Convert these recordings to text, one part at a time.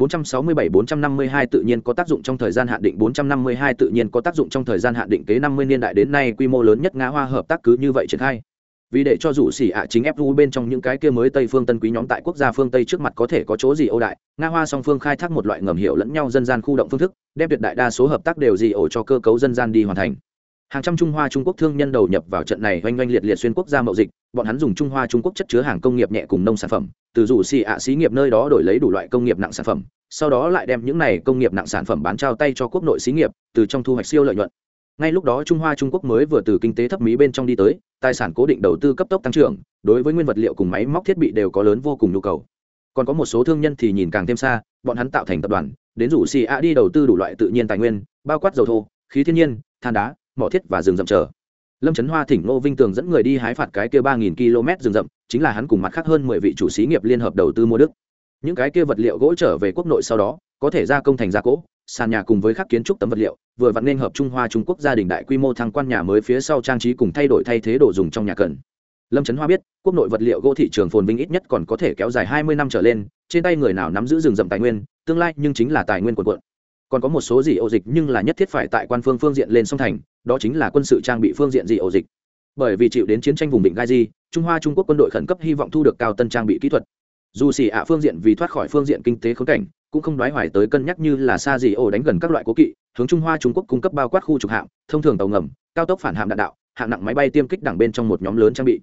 467-452 tự nhiên có tác dụng trong thời gian hạn định 452 tự nhiên có tác dụng trong thời gian hạn định kế 50 niên đại đến nay quy mô lớn nhất Nga Hoa hợp tác cứ như vậy triển khai. Vì để cho rủ xỉ ạ chính FU bên trong những cái kia mới Tây phương tân quý nhóm tại quốc gia phương Tây trước mặt có thể có chỗ gì âu đại, Nga Hoa song phương khai thác một loại ngầm hiểu lẫn nhau dân gian khu động phương thức, đem tuyệt đại đa số hợp tác đều gì ổ cho cơ cấu dân gian đi hoàn thành hàng trăm trung hoa trung quốc thương nhân đầu nhập vào trận này oanh oanh liệt liệt xuyên quốc gia mậu dịch, bọn hắn dùng trung hoa trung quốc chất chứa hàng công nghiệp nhẹ cùng nông sản phẩm, từ rủ xì ạ xí nghiệp nơi đó đổi lấy đủ loại công nghiệp nặng sản phẩm, sau đó lại đem những này công nghiệp nặng sản phẩm bán trao tay cho quốc nội xí nghiệp, từ trong thu hoạch siêu lợi nhuận. Ngay lúc đó trung hoa trung quốc mới vừa từ kinh tế thấp mỹ bên trong đi tới, tài sản cố định đầu tư cấp tốc tăng trưởng, đối với nguyên vật liệu cùng máy móc thiết bị đều có lớn vô cùng nhu cầu. Còn có một số thương nhân thì nhìn càng thêm xa, bọn hắn tạo thành tập đoàn, đến rủ xì ạ đi đầu tư đủ loại tự nhiên tài nguyên, bao quát dầu thô, khí thiên nhiên, than đá mỏ thiết và rừng rậm chờ. Lâm trấn hoa thỉnh ngô vinh tường dẫn người đi hái phạt cái kia ba nghìn km rừng rậm, chính là hắn cùng mặt khác hơn mười vị chủ xí nghiệp liên hợp đầu tư mua đức. Những cái kia vật liệu gỗ trở về quốc nội sau đó, có thể gia công thành gia cỗ, sàn nhà cùng với các kiến trúc tấm vật liệu, vừa vặn nên hợp trung hoa trung quốc gia đình đại quy mô thăng quan nhà mới phía sau trang trí cùng thay đổi thay thế đồ dùng trong nhà cần. Lâm trấn hoa biết, quốc nội vật liệu gỗ thị trường phồn vinh ít nhất còn có thể kéo dài hai mươi năm trở lên, trên tay người nào nắm giữ rừng rậm tài nguyên, tương lai nhưng chính là tài nguyên quần quận còn có một số gì ổ dịch nhưng là nhất thiết phải tại quan phương phương diện lên song thành, đó chính là quân sự trang bị phương diện gì ổ dịch. Bởi vì chịu đến chiến tranh vùng vịnh gai di trung hoa trung quốc quân đội khẩn cấp hy vọng thu được cao tân trang bị kỹ thuật. Dù xỉ ạ phương diện vì thoát khỏi phương diện kinh tế khốn cảnh, cũng không đoái hoài tới cân nhắc như là xa gì ổ đánh gần các loại cố kỵ, hướng trung hoa trung quốc cung cấp bao quát khu trục hạm, thông thường tàu ngầm, cao tốc phản hạm đạn đạo, hạng nặng máy bay tiêm kích đẳng bên trong một nhóm lớn trang bị.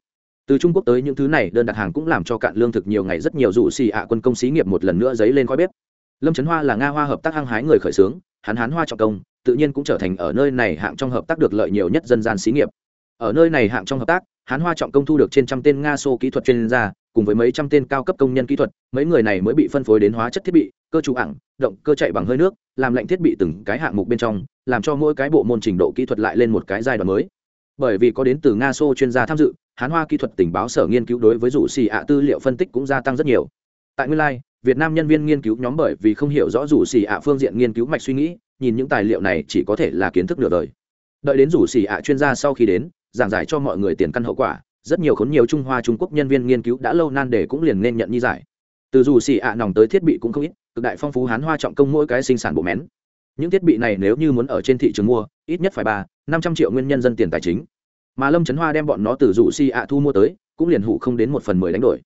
Từ trung quốc tới những thứ này, đơn đặt hàng cũng làm cho cạn lương thực nhiều ngày, rất nhiều dù xì ạ quân công xí nghiệp một lần nữa dấy lên khói bếp lâm trấn hoa là nga hoa hợp tác hăng hái người khởi xướng hắn hán hoa trọng công tự nhiên cũng trở thành ở nơi này hạng trong hợp tác được lợi nhiều nhất dân gian xí nghiệp. Ở nơi này hạng trong hợp tác hán hoa trọng công thu được trên trăm tên nga xô kỹ thuật chuyên gia cùng với mấy trăm tên cao cấp công nhân kỹ thuật mấy người này mới bị phân phối đến hóa chất thiết bị cơ chủ ảng, động cơ chạy bằng hơi nước làm lệnh thiết bị từng cái hạng mục bên trong làm cho mỗi cái bộ môn trình độ kỹ thuật lại lên một cái giai đoạn mới. Bởi vì có đến từ nga xô chuyên gia tham dự hán hoa kỹ thuật tình báo sở nghiên cứu đối với rủ xì ạ tư liệu phân tích cũng gia tăng rất nhiều. Tại nguyên lai việt nam nhân viên nghiên cứu nhóm bởi vì không hiểu rõ rủ xì ạ phương diện nghiên cứu mạch suy nghĩ, nhìn những tài liệu này chỉ có thể là kiến thức nửa đời. Đợi đến rủ xì ạ chuyên gia sau khi đến, giảng giải cho mọi người tiền căn hậu quả, rất nhiều khốn nhiều trung hoa trung quốc nhân viên nghiên cứu đã lâu nan để cũng liền nên nhận như giải. Từ rủ xì ạ nòng tới thiết bị cũng không ít, cực đại phong phú hán hoa trọng công mỗi cái sinh sản bộ mén. Những thiết bị này nếu như muốn ở trên thị trường mua, ít nhất phải ba, năm trăm triệu nguyên nhân dân tiền tài chính. Mà lâm trấn hoa đem bọn nó từ rủ xì ạ thu mua tới, cũng liền hụ không đến một phần mười đánh đổi.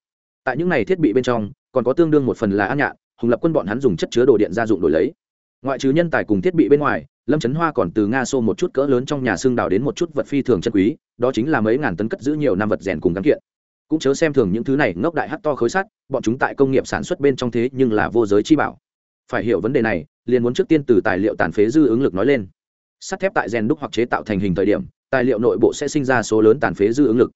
Tại những này thiết bị bên trong còn có tương đương một phần là an nhạn, hùng lập quân bọn hắn dùng chất chứa đồ điện gia dụng đổi lấy. Ngoại trừ nhân tài cùng thiết bị bên ngoài, lâm trấn hoa còn từ nga xô một chút cỡ lớn trong nhà xương đào đến một chút vật phi thường chân quý, đó chính là mấy ngàn tấn cất giữ nhiều năm vật rèn cùng gắn kiện. Cũng chớ xem thường những thứ này, ngốc đại hắt to khối sắt, bọn chúng tại công nghiệp sản xuất bên trong thế nhưng là vô giới chi bảo. Phải hiểu vấn đề này, liền muốn trước tiên từ tài liệu tàn phế dư ứng lực nói lên. Sắt thép tại rèn đúc hoặc chế tạo thành hình thời điểm, tài liệu nội bộ sẽ sinh ra số lớn tàn phế dư ứng lực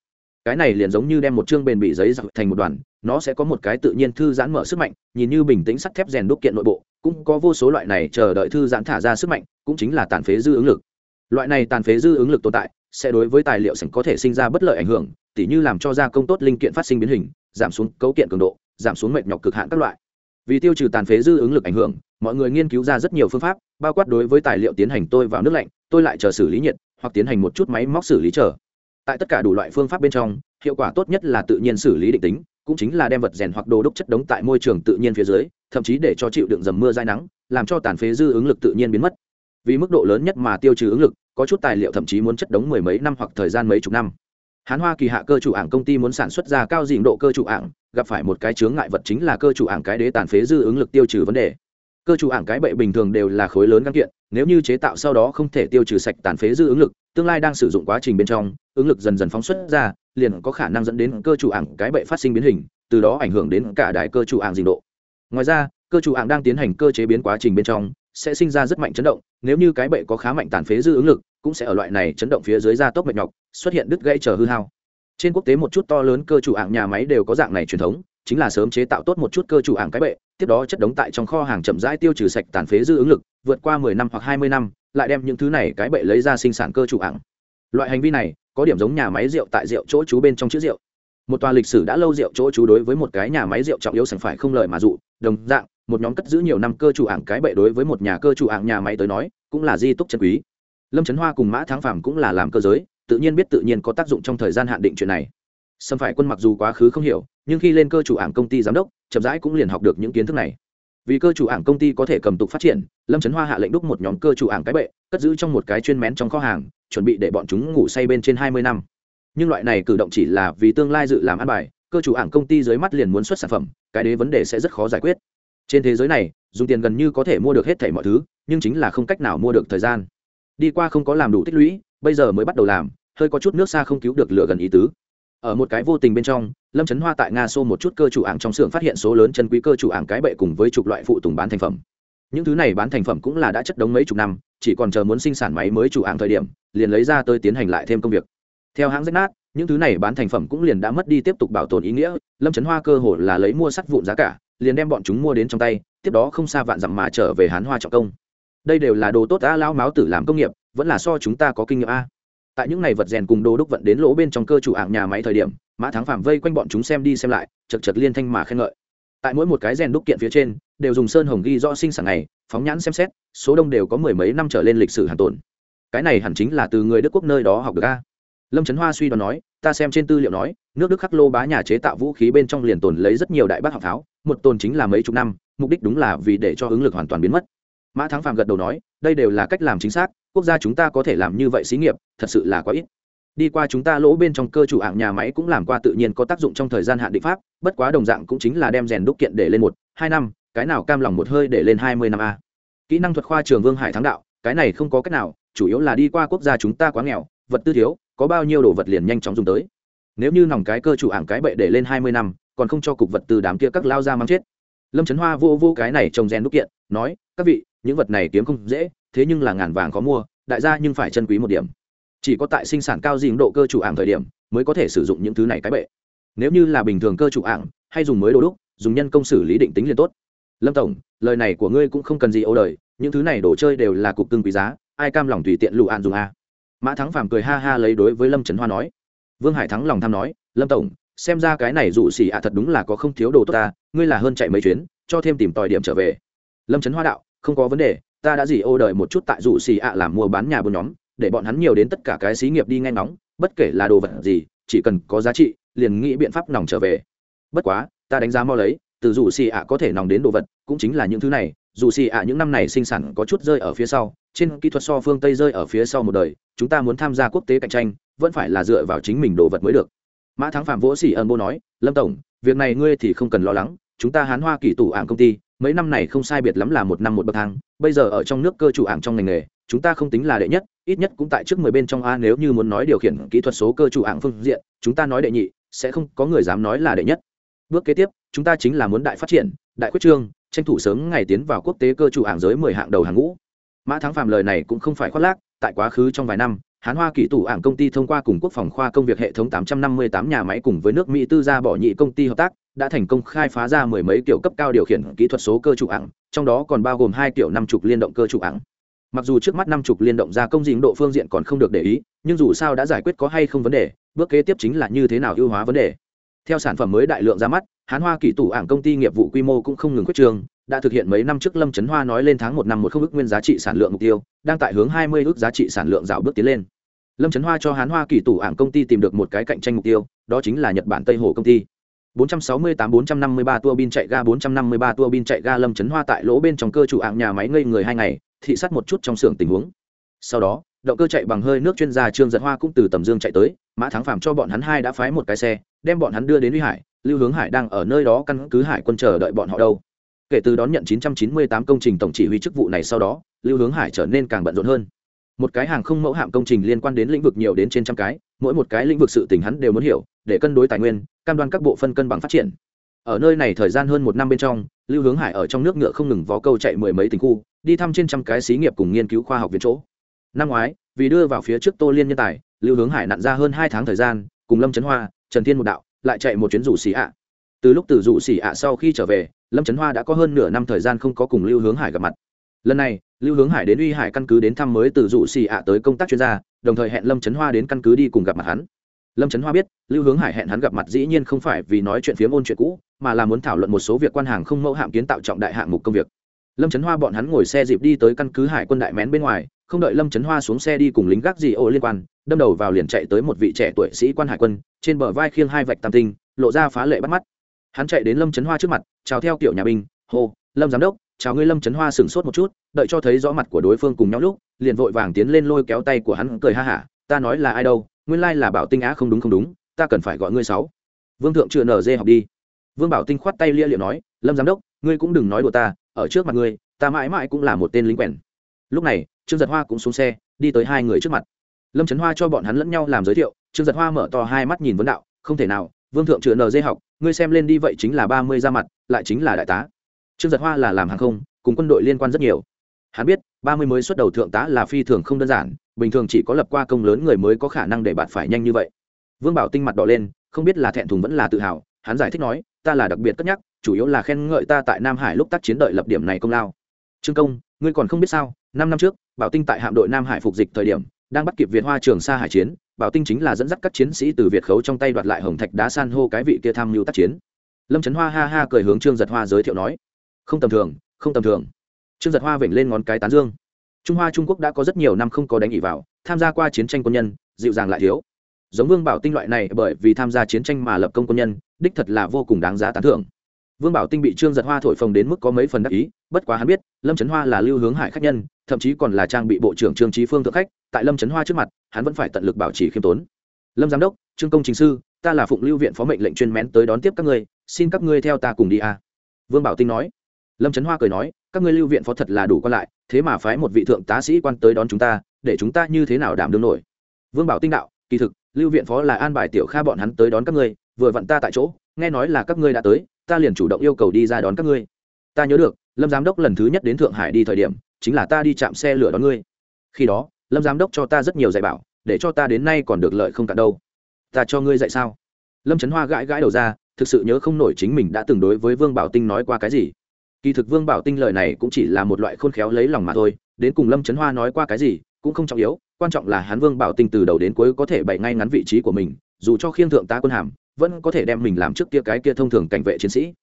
cái này liền giống như đem một chương bền bị giấy dặn thành một đoàn, nó sẽ có một cái tự nhiên thư giãn mở sức mạnh, nhìn như bình tĩnh sắt thép rèn đúc kiện nội bộ, cũng có vô số loại này chờ đợi thư giãn thả ra sức mạnh, cũng chính là tàn phế dư ứng lực. Loại này tàn phế dư ứng lực tồn tại, sẽ đối với tài liệu sảnh có thể sinh ra bất lợi ảnh hưởng, tỉ như làm cho gia công tốt linh kiện phát sinh biến hình, giảm xuống cấu kiện cường độ, giảm xuống mệt nhọc cực hạn các loại. Vì tiêu trừ tàn phế dư ứng lực ảnh hưởng, mọi người nghiên cứu ra rất nhiều phương pháp, bao quát đối với tài liệu tiến hành tôi vào nước lạnh, tôi lại chờ xử lý nhiệt, hoặc tiến hành một chút máy móc xử lý chờ tại tất cả đủ loại phương pháp bên trong, hiệu quả tốt nhất là tự nhiên xử lý định tính, cũng chính là đem vật rèn hoặc đồ đúc chất đống tại môi trường tự nhiên phía dưới, thậm chí để cho chịu đựng dầm mưa dai nắng, làm cho tàn phế dư ứng lực tự nhiên biến mất. Vì mức độ lớn nhất mà tiêu trừ ứng lực, có chút tài liệu thậm chí muốn chất đống mười mấy năm hoặc thời gian mấy chục năm. Hán hoa kỳ hạ cơ chủ ảng công ty muốn sản xuất ra cao dịnh độ cơ chủ ảng, gặp phải một cái chướng ngại vật chính là cơ chủ ảng cái đế tàn phế dư ứng lực tiêu trừ vấn đề. Cơ chủ ảng cái bệ bình thường đều là khối lớn găng kiện nếu như chế tạo sau đó không thể tiêu trừ sạch tàn phế dư ứng lực, tương lai đang sử dụng quá trình bên trong, ứng lực dần dần phóng xuất ra, liền có khả năng dẫn đến cơ chủ ảng cái bệ phát sinh biến hình, từ đó ảnh hưởng đến cả đài cơ chủ ảng dình độ. Ngoài ra, cơ chủ ảng đang tiến hành cơ chế biến quá trình bên trong, sẽ sinh ra rất mạnh chấn động, nếu như cái bệ có khá mạnh tàn phế dư ứng lực, cũng sẽ ở loại này chấn động phía dưới da tốc mệt nhọc, xuất hiện đứt gãy chờ hư hao. Trên quốc tế một chút to lớn cơ chủ ảng nhà máy đều có dạng này truyền thống, chính là sớm chế tạo tốt một chút cơ chủ ảng cái bệ tiếp đó chất đống tại trong kho hàng chậm rãi tiêu trừ sạch tàn phế dư ứng lực, vượt qua mười năm hoặc hai mươi năm, lại đem những thứ này cái bệ lấy ra sinh sản cơ chủ ảng. Loại hành vi này, có điểm giống nhà máy rượu tại rượu chỗ chú bên trong chữ rượu. Một tòa lịch sử đã lâu rượu chỗ chú đối với một cái nhà máy rượu trọng yếu sẵn phải không lời mà dụ, đồng dạng, một nhóm cất giữ nhiều năm cơ chủ ảng cái bệ đối với một nhà cơ chủ ảng nhà máy tới nói, cũng là di túc chân quý. Lâm trấn hoa cùng mã thắng phàm cũng là làm cơ giới, tự nhiên biết tự nhiên có tác dụng trong thời gian hạn định chuyện này. Xâm phải quân mặc dù quá khứ không hiểu, nhưng khi lên cơ chủ ảng công ty giám đốc chậm rãi cũng liền học được những kiến thức này. Vì cơ chủ ảng công ty có thể cầm tục phát triển, lâm trấn hoa hạ lệnh đúc một nhóm cơ chủ ảng cái bệ, cất giữ trong một cái chuyên mén trong kho hàng, chuẩn bị để bọn chúng ngủ say bên trên hai mươi năm. Nhưng loại này cử động chỉ là vì tương lai dự làm ăn bài, cơ chủ ảng công ty dưới mắt liền muốn xuất sản phẩm, cái đấy vấn đề sẽ rất khó giải quyết. Trên thế giới này, dùng tiền gần như có thể mua được hết thảy mọi thứ, nhưng chính là không cách nào mua được thời gian. Đi qua không có làm đủ tích lũy, bây giờ mới bắt đầu làm, hơi có chút nước xa không cứu được lửa gần ý tứ ở một cái vô tình bên trong, lâm trấn hoa tại nga xô một chút cơ chủ ảng trong xưởng phát hiện số lớn chân quý cơ chủ ảng cái bệ cùng với chục loại phụ tùng bán thành phẩm. Những thứ này bán thành phẩm cũng là đã chất đống mấy chục năm, chỉ còn chờ muốn sinh sản máy mới chủ ảng thời điểm, liền lấy ra tới tiến hành lại thêm công việc. Theo hãng rách nát, những thứ này bán thành phẩm cũng liền đã mất đi tiếp tục bảo tồn ý nghĩa, lâm trấn hoa cơ hồ là lấy mua sắt vụn giá cả, liền đem bọn chúng mua đến trong tay, tiếp đó không xa vạn dặm mà trở về hán hoa trọng công. Đây đều là đồ tốt đã lao máu tử làm công nghiệp, vẫn là so chúng ta có kinh nghiệm a tại những ngày vật rèn cùng đồ đúc vận đến lỗ bên trong cơ chủ ảng nhà máy thời điểm, mã thắng phạm vây quanh bọn chúng xem đi xem lại, chật chật liên thanh mà khen ngợi. Tại mỗi một cái rèn đúc kiện phía trên, đều dùng sơn hồng ghi rõ sinh sản ngày, phóng nhãn xem xét, số đông đều có mười mấy năm trở lên lịch sử hàn tồn. Cái này hẳn chính là từ người đức quốc nơi đó học được a. Lâm trấn hoa suy đoán nói, ta xem trên tư liệu nói, nước đức khắc lô bá nhà chế tạo vũ khí bên trong liền tồn lấy rất nhiều đại bác học pháo một tồn chính là mấy chục năm, mục đích đúng là vì để cho ứng lực hoàn toàn biến mất. Mã thắng phạm gật đầu nói, đây đều là cách làm chính xác quốc gia chúng ta có thể làm như vậy xí nghiệp, thật sự là quá ít. Đi qua chúng ta lỗ bên trong cơ chủ hạng nhà máy cũng làm qua tự nhiên có tác dụng trong thời gian hạn định pháp, bất quá đồng dạng cũng chính là đem rèn đúc kiện để lên một, hai năm, cái nào cam lòng một hơi để lên hai mươi năm a. Kỹ năng thuật khoa trường vương hải thắng đạo, cái này không có cách nào, chủ yếu là đi qua quốc gia chúng ta quá nghèo, vật tư thiếu, có bao nhiêu đồ vật liền nhanh chóng dùng tới. Nếu như nòng cái cơ chủ hạng cái bệ để lên hai mươi năm, còn không cho cục vật tư đám kia các lao ra mang chết. Lâm trấn hoa vô vô cái này trồng rèn đúc kiện, nói, các vị những vật này kiếm không dễ, thế nhưng là ngàn vàng có mua, đại gia nhưng phải chân quý một điểm. Chỉ có tại sinh sản cao dinh độ cơ chủ ảng thời điểm, mới có thể sử dụng những thứ này cái bệ. Nếu như là bình thường cơ chủ ảng, hay dùng mới đồ đúc, dùng nhân công xử lý định tính liền tốt. Lâm tổng, lời này của ngươi cũng không cần gì âu đời, những thứ này đồ chơi đều là cục cưng quý giá, ai cam lòng tùy tiện lụ an dùng a? Mã thắng phàm cười ha ha lấy đối với lâm trấn hoa nói. Vương hải thắng lòng tham nói, lâm tổng, xem ra cái này dụ xỉ ạ thật đúng là có không thiếu đồ tốt ta, ngươi là hơn chạy mấy chuyến, cho thêm tìm tòi điểm trở về. Lâm trấn hoa đạo không có vấn đề, ta đã dỉ ô đời một chút tại dụ Xì ạ làm mua bán nhà buôn nhóm, để bọn hắn nhiều đến tất cả cái xí nghiệp đi nghe ngóng, bất kể là đồ vật gì, chỉ cần có giá trị, liền nghĩ biện pháp nòng trở về. Bất quá, ta đánh giá mo lấy, từ rủ xì ạ có thể nòng đến đồ vật, cũng chính là những thứ này. Dù xì ạ những năm này sinh sản có chút rơi ở phía sau, trên kỹ thuật so phương tây rơi ở phía sau một đời, chúng ta muốn tham gia quốc tế cạnh tranh, vẫn phải là dựa vào chính mình đồ vật mới được. Mã thắng phạm vỗ xỉ ân bô nói, lâm tổng, việc này ngươi thì không cần lo lắng, chúng ta hán hoa kỳ tủ ảng công ty mấy năm này không sai biệt lắm là một năm một bậc thang, bây giờ ở trong nước cơ chủ ảng trong ngành nghề, chúng ta không tính là đệ nhất, ít nhất cũng tại trước mười bên trong a nếu như muốn nói điều khiển kỹ thuật số cơ chủ ảng phương diện, chúng ta nói đệ nhị, sẽ không có người dám nói là đệ nhất. Bước kế tiếp, chúng ta chính là muốn đại phát triển, đại quyết trương, tranh thủ sớm ngày tiến vào quốc tế cơ chủ ảng giới mười hạng đầu hàng ngũ. Mã thắng phạm lời này cũng không phải khoác lác, tại quá khứ trong vài năm, hán hoa kỹ tủ ảng công ty thông qua cùng quốc phòng khoa công việc hệ thống 858 nhà máy cùng với nước mỹ tư gia bỏ nhị công ty hợp tác đã thành công khai phá ra mười mấy kiểu cấp cao điều khiển kỹ thuật số cơ chủ ảng trong đó còn bao gồm hai kiểu năm chục liên động cơ chủ ảng mặc dù trước mắt năm chục liên động ra công dĩnh độ phương diện còn không được để ý, nhưng dù sao đã giải quyết có hay không vấn đề, bước kế tiếp chính là như thế nào ưu hóa vấn đề. Theo sản phẩm mới đại lượng ra mắt, hán hoa kỹ tủ ảng công ty nghiệp vụ quy mô cũng không ngừng quyết trường, đã thực hiện mấy năm trước lâm trấn hoa nói lên tháng một năm một không ước nguyên giá trị sản lượng mục tiêu, đang tại hướng hai mươi ước giá trị sản lượng dạo bước tiến lên. Lâm trấn hoa cho hán hoa kỳ tủ ảng công ty tìm được một cái cạnh tranh mục tiêu, đó chính là nhật bản tây hồ công ty. 468-453 tua bin chạy ga 453 tua bin chạy ga lâm chấn hoa tại lỗ bên trong cơ chủ ạng nhà máy ngây người hai ngày, thị sát một chút trong xưởng tình huống. Sau đó, động cơ chạy bằng hơi nước chuyên gia trương dẫn hoa cũng từ tầm dương chạy tới, mã thắng phạm cho bọn hắn hai đã phái một cái xe, đem bọn hắn đưa đến uy hải, lưu hướng hải đang ở nơi đó căn cứ hải quân chờ đợi bọn họ đâu. Kể từ đón nhận 998 công trình tổng chỉ huy chức vụ này sau đó, lưu hướng hải trở nên càng bận rộn hơn. Một cái hàng không mẫu hạm công trình liên quan đến lĩnh vực nhiều đến trên trăm cái, mỗi một cái lĩnh vực sự tình hắn đều muốn hiểu để cân đối tài nguyên, cam đoan các bộ phân cân bằng phát triển. Ở nơi này thời gian hơn một năm bên trong, lưu hướng hải ở trong nước ngựa không ngừng vó câu chạy mười mấy tỉnh khu, đi thăm trên trăm cái xí nghiệp cùng nghiên cứu khoa học viện chỗ. Năm ngoái, vì đưa vào phía trước tô liên nhân tài, lưu hướng hải nặn ra hơn hai tháng thời gian, cùng lâm trấn hoa, trần thiên một đạo, lại chạy một chuyến rủ xì ạ. Từ lúc từ rủ xì ạ sau khi trở về, lâm trấn hoa đã có hơn nửa năm thời gian không có cùng lưu hướng hải gặp mặt. Lần này, lưu hướng hải đến uy hải căn cứ đến thăm mới từ rủ xì ạ tới công tác chuyên gia, đồng thời hẹn lâm trấn hoa đến căn cứ đi cùng gặp mặt hắn lâm trấn hoa biết, lưu hướng hải hẹn hắn gặp mặt dĩ nhiên không phải vì nói chuyện phía môn chuyện cũ, mà là muốn thảo luận một số việc quan hàng không mẫu hạm kiến tạo trọng đại hạng mục công việc. Lâm trấn hoa bọn hắn ngồi xe dịp đi tới căn cứ hải quân đại mén bên ngoài, không đợi lâm trấn hoa xuống xe đi cùng lính gác gì ô liên quan, đâm đầu vào liền chạy tới một vị trẻ tuổi sĩ quan hải quân, trên bờ vai khiêng hai vạch tam tinh, lộ ra phá lệ bắt mắt. Hắn chạy đến lâm trấn hoa trước mặt, chào theo kiểu nhà binh, hô, lâm giám đốc, chào ngươi lâm trấn hoa sửng sốt một chút, đợi cho thấy rõ mặt của đối phương cùng nhau lúc, liền vội vàng tiến lên lôi kéo tay của hắn cười ha hả, ta nói là ai đâu nguyên lai là bảo tinh á không đúng không đúng, ta cần phải gọi ngươi sáu. Vương thượng chưa nở dê học đi. Vương bảo tinh khoát tay lia liệu nói, lâm giám đốc, ngươi cũng đừng nói đùa ta, ở trước mặt ngươi, ta mãi mãi cũng là một tên lính quèn. Lúc này, trương giật hoa cũng xuống xe, đi tới hai người trước mặt. Lâm trấn hoa cho bọn hắn lẫn nhau làm giới thiệu, trương giật hoa mở to hai mắt nhìn vấn đạo, không thể nào, vương thượng chữa dê học, ngươi xem lên đi vậy chính là ba mươi ra mặt, lại chính là đại tá. Trương giật hoa là làm hàng không, cùng quân đội liên quan rất nhiều hắn biết, ba mươi mới xuất đầu thượng tá là phi thường không đơn giản, bình thường chỉ có lập qua công lớn người mới có khả năng để bạn phải nhanh như vậy. Vương bảo tinh mặt đỏ lên, không biết là thẹn thùng vẫn là tự hào, hắn giải thích nói, ta là đặc biệt cất nhắc, chủ yếu là khen ngợi ta tại nam hải lúc tác chiến đợi lập điểm này công lao. Trương công, ngươi còn không biết sao, năm năm trước, bảo tinh tại hạm đội nam hải phục dịch thời điểm, đang bắt kịp việt hoa trường sa hải chiến, bảo tinh chính là dẫn dắt các chiến sĩ từ việt khấu trong tay đoạt lại hồng thạch đá san hô cái vị kia tham mưu tác chiến. Lâm trấn hoa ha ha cười hướng trương giật hoa giới thiệu nói, không tầm thường, không tầm thường trương giật hoa vểnh lên ngón cái tán dương. Trung hoa trung quốc đã có rất nhiều năm không có đánh ỉ vào, tham gia qua chiến tranh quân nhân, dịu dàng lại thiếu. Giống vương bảo tinh loại này, bởi vì tham gia chiến tranh mà lập công quân nhân, đích thật là vô cùng đáng giá tán thưởng. Vương bảo tinh bị trương giật hoa thổi phồng đến mức có mấy phần đắc ý, bất quá hắn biết, lâm trấn hoa là lưu hướng hải khách nhân, thậm chí còn là trang bị bộ trưởng trương trí phương thượng khách, tại lâm trấn hoa trước mặt, hắn vẫn phải tận lực bảo trì khiêm tốn. Lâm giám đốc, trương công chính sư, ta là phụng lưu viện phó mệnh lệnh chuyên mén tới đón tiếp các ngươi, xin các ngươi theo ta cùng đi a vương bảo tinh nói. Lâm trấn hoa cười nói các ngươi lưu viện phó thật là đủ quan lại, thế mà phái một vị thượng tá sĩ quan tới đón chúng ta, để chúng ta như thế nào đảm đương nổi? Vương bảo tinh đạo, kỳ thực, lưu viện phó là an bài tiểu kha bọn hắn tới đón các ngươi, vừa vặn ta tại chỗ, nghe nói là các ngươi đã tới, ta liền chủ động yêu cầu đi ra đón các ngươi. Ta nhớ được, lâm giám đốc lần thứ nhất đến thượng hải đi thời điểm, chính là ta đi chạm xe lửa đón ngươi. Khi đó, lâm giám đốc cho ta rất nhiều dạy bảo, để cho ta đến nay còn được lợi không cả đâu. Ta cho ngươi dạy sao? Lâm trấn hoa gãi gãi đầu ra, thực sự nhớ không nổi chính mình đã từng đối với vương bảo tinh nói qua cái gì kỳ thực vương bảo tinh lời này cũng chỉ là một loại khôn khéo lấy lòng mà thôi, đến cùng lâm trấn hoa nói qua cái gì cũng không trọng yếu, quan trọng là hắn vương bảo tinh từ đầu đến cuối có thể bày ngay ngắn vị trí của mình, dù cho khiêng thượng tá quân hàm, vẫn có thể đem mình làm trước kia cái kia thông thường cảnh vệ chiến sĩ.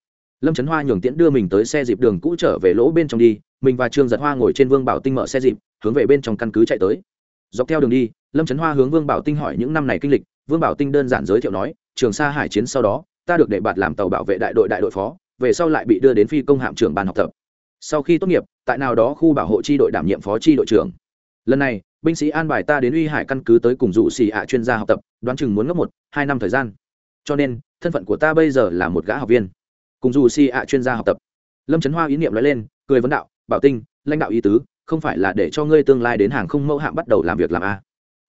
Lâm trấn hoa nhường tiễn đưa mình tới xe dịp đường cũ trở về lỗ bên trong đi, mình và trương giật hoa ngồi trên vương bảo tinh mở xe dịp, hướng về bên trong căn cứ chạy tới. Dọc theo đường đi, lâm trấn hoa hướng vương bảo tinh hỏi những năm này kinh lịch, vương bảo tinh đơn giản giới thiệu nói, trường sa hải chiến sau đó, ta được để bạt làm tàu bảo vệ đại đội đại đội phó về sau lại bị đưa đến phi công hạm trưởng ban học tập. Sau khi tốt nghiệp, tại nào đó khu bảo hộ tri đội đảm nhiệm phó tri đội trưởng. Lần này, binh sĩ an bài ta đến uy hải căn cứ tới cùng dụ xì ạ chuyên gia học tập, đoán chừng muốn ngốc một, hai năm thời gian. Cho nên, thân phận của ta bây giờ là một gã học viên. Cùng dù si ạ chuyên gia học tập. Lâm trấn hoa ý niệm nói lên, cười vấn đạo, bảo tinh, lãnh đạo ý tứ, không phải là để cho ngươi tương lai đến hàng không mẫu hạm bắt đầu làm việc làm a.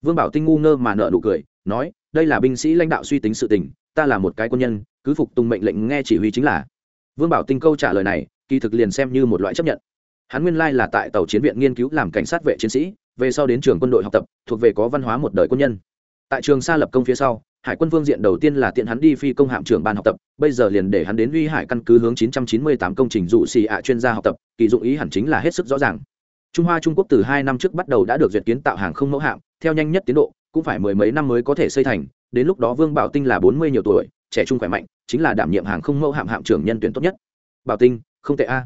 Vương bảo tinh ngu ngơ mà nợ nụ cười, nói, đây là binh sĩ lãnh đạo suy tính sự tình, ta là một cái quân nhân, cứ phục tùng mệnh lệnh nghe chỉ huy chính là vương bảo tinh câu trả lời này, kỳ thực liền xem như một loại chấp nhận. Hắn nguyên lai là tại tàu chiến viện nghiên cứu làm cảnh sát vệ chiến sĩ, về sau đến trường quân đội học tập, thuộc về có văn hóa một đời quân nhân. Tại trường xa lập công phía sau, hải quân phương diện đầu tiên là tiện hắn đi phi công hạm trưởng ban học tập, bây giờ liền để hắn đến uy hải căn cứ hướng 998 công trình dụ xì ạ chuyên gia học tập, kỳ dụng ý hẳn chính là hết sức rõ ràng. Trung hoa trung quốc từ hai năm trước bắt đầu đã được duyệt kiến tạo hàng không mẫu hạm, theo nhanh nhất tiến độ, cũng phải mười mấy năm mới có thể xây thành, đến lúc đó vương bảo tinh là bốn mươi nhiều tuổi trẻ trung khỏe mạnh, chính là đảm nhiệm hàng không mẫu hạm hạm trưởng nhân tuyển tốt nhất. Bảo tinh, không tệ a.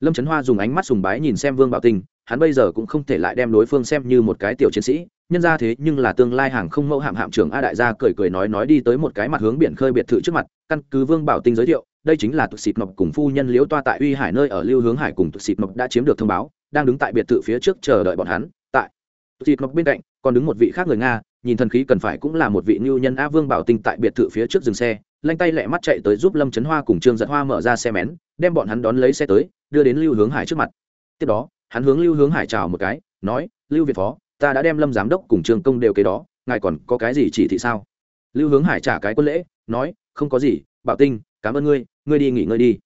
Lâm trấn hoa dùng ánh mắt sùng bái nhìn xem vương bảo tinh, hắn bây giờ cũng không thể lại đem đối phương xem như một cái tiểu chiến sĩ, nhân ra thế nhưng là tương lai hàng không mẫu hạm hạm trưởng a đại gia cười cười nói nói đi tới một cái mặt hướng biển khơi biệt thự trước mặt, căn cứ vương bảo tinh giới thiệu, đây chính là tụt xịt mộc cùng phu nhân liễu toa tại uy hải nơi ở lưu hướng hải cùng tụt xịt mộc đã chiếm được thông báo, đang đứng tại biệt thự phía trước chờ đợi bọn hắn, tại tụt xịt mộc bên cạnh còn đứng một vị khác người nga, nhìn thần khí cần phải cũng là một vị ngưu nhân a vương bảo tinh tại biệt thự phía trước dừng xe, lanh tay lẹ mắt chạy tới giúp lâm trấn hoa cùng trương giật hoa mở ra xe mén, đem bọn hắn đón lấy xe tới, đưa đến lưu hướng hải trước mặt. Tiếp đó, hắn hướng lưu hướng hải chào một cái, nói, lưu việt phó, ta đã đem lâm giám đốc cùng trương công đều kế đó, ngài còn có cái gì chỉ thị sao? Lưu hướng hải trả cái quân lễ, nói, không có gì, bảo tinh, cảm ơn ngươi ngươi đi nghỉ ngơi đi.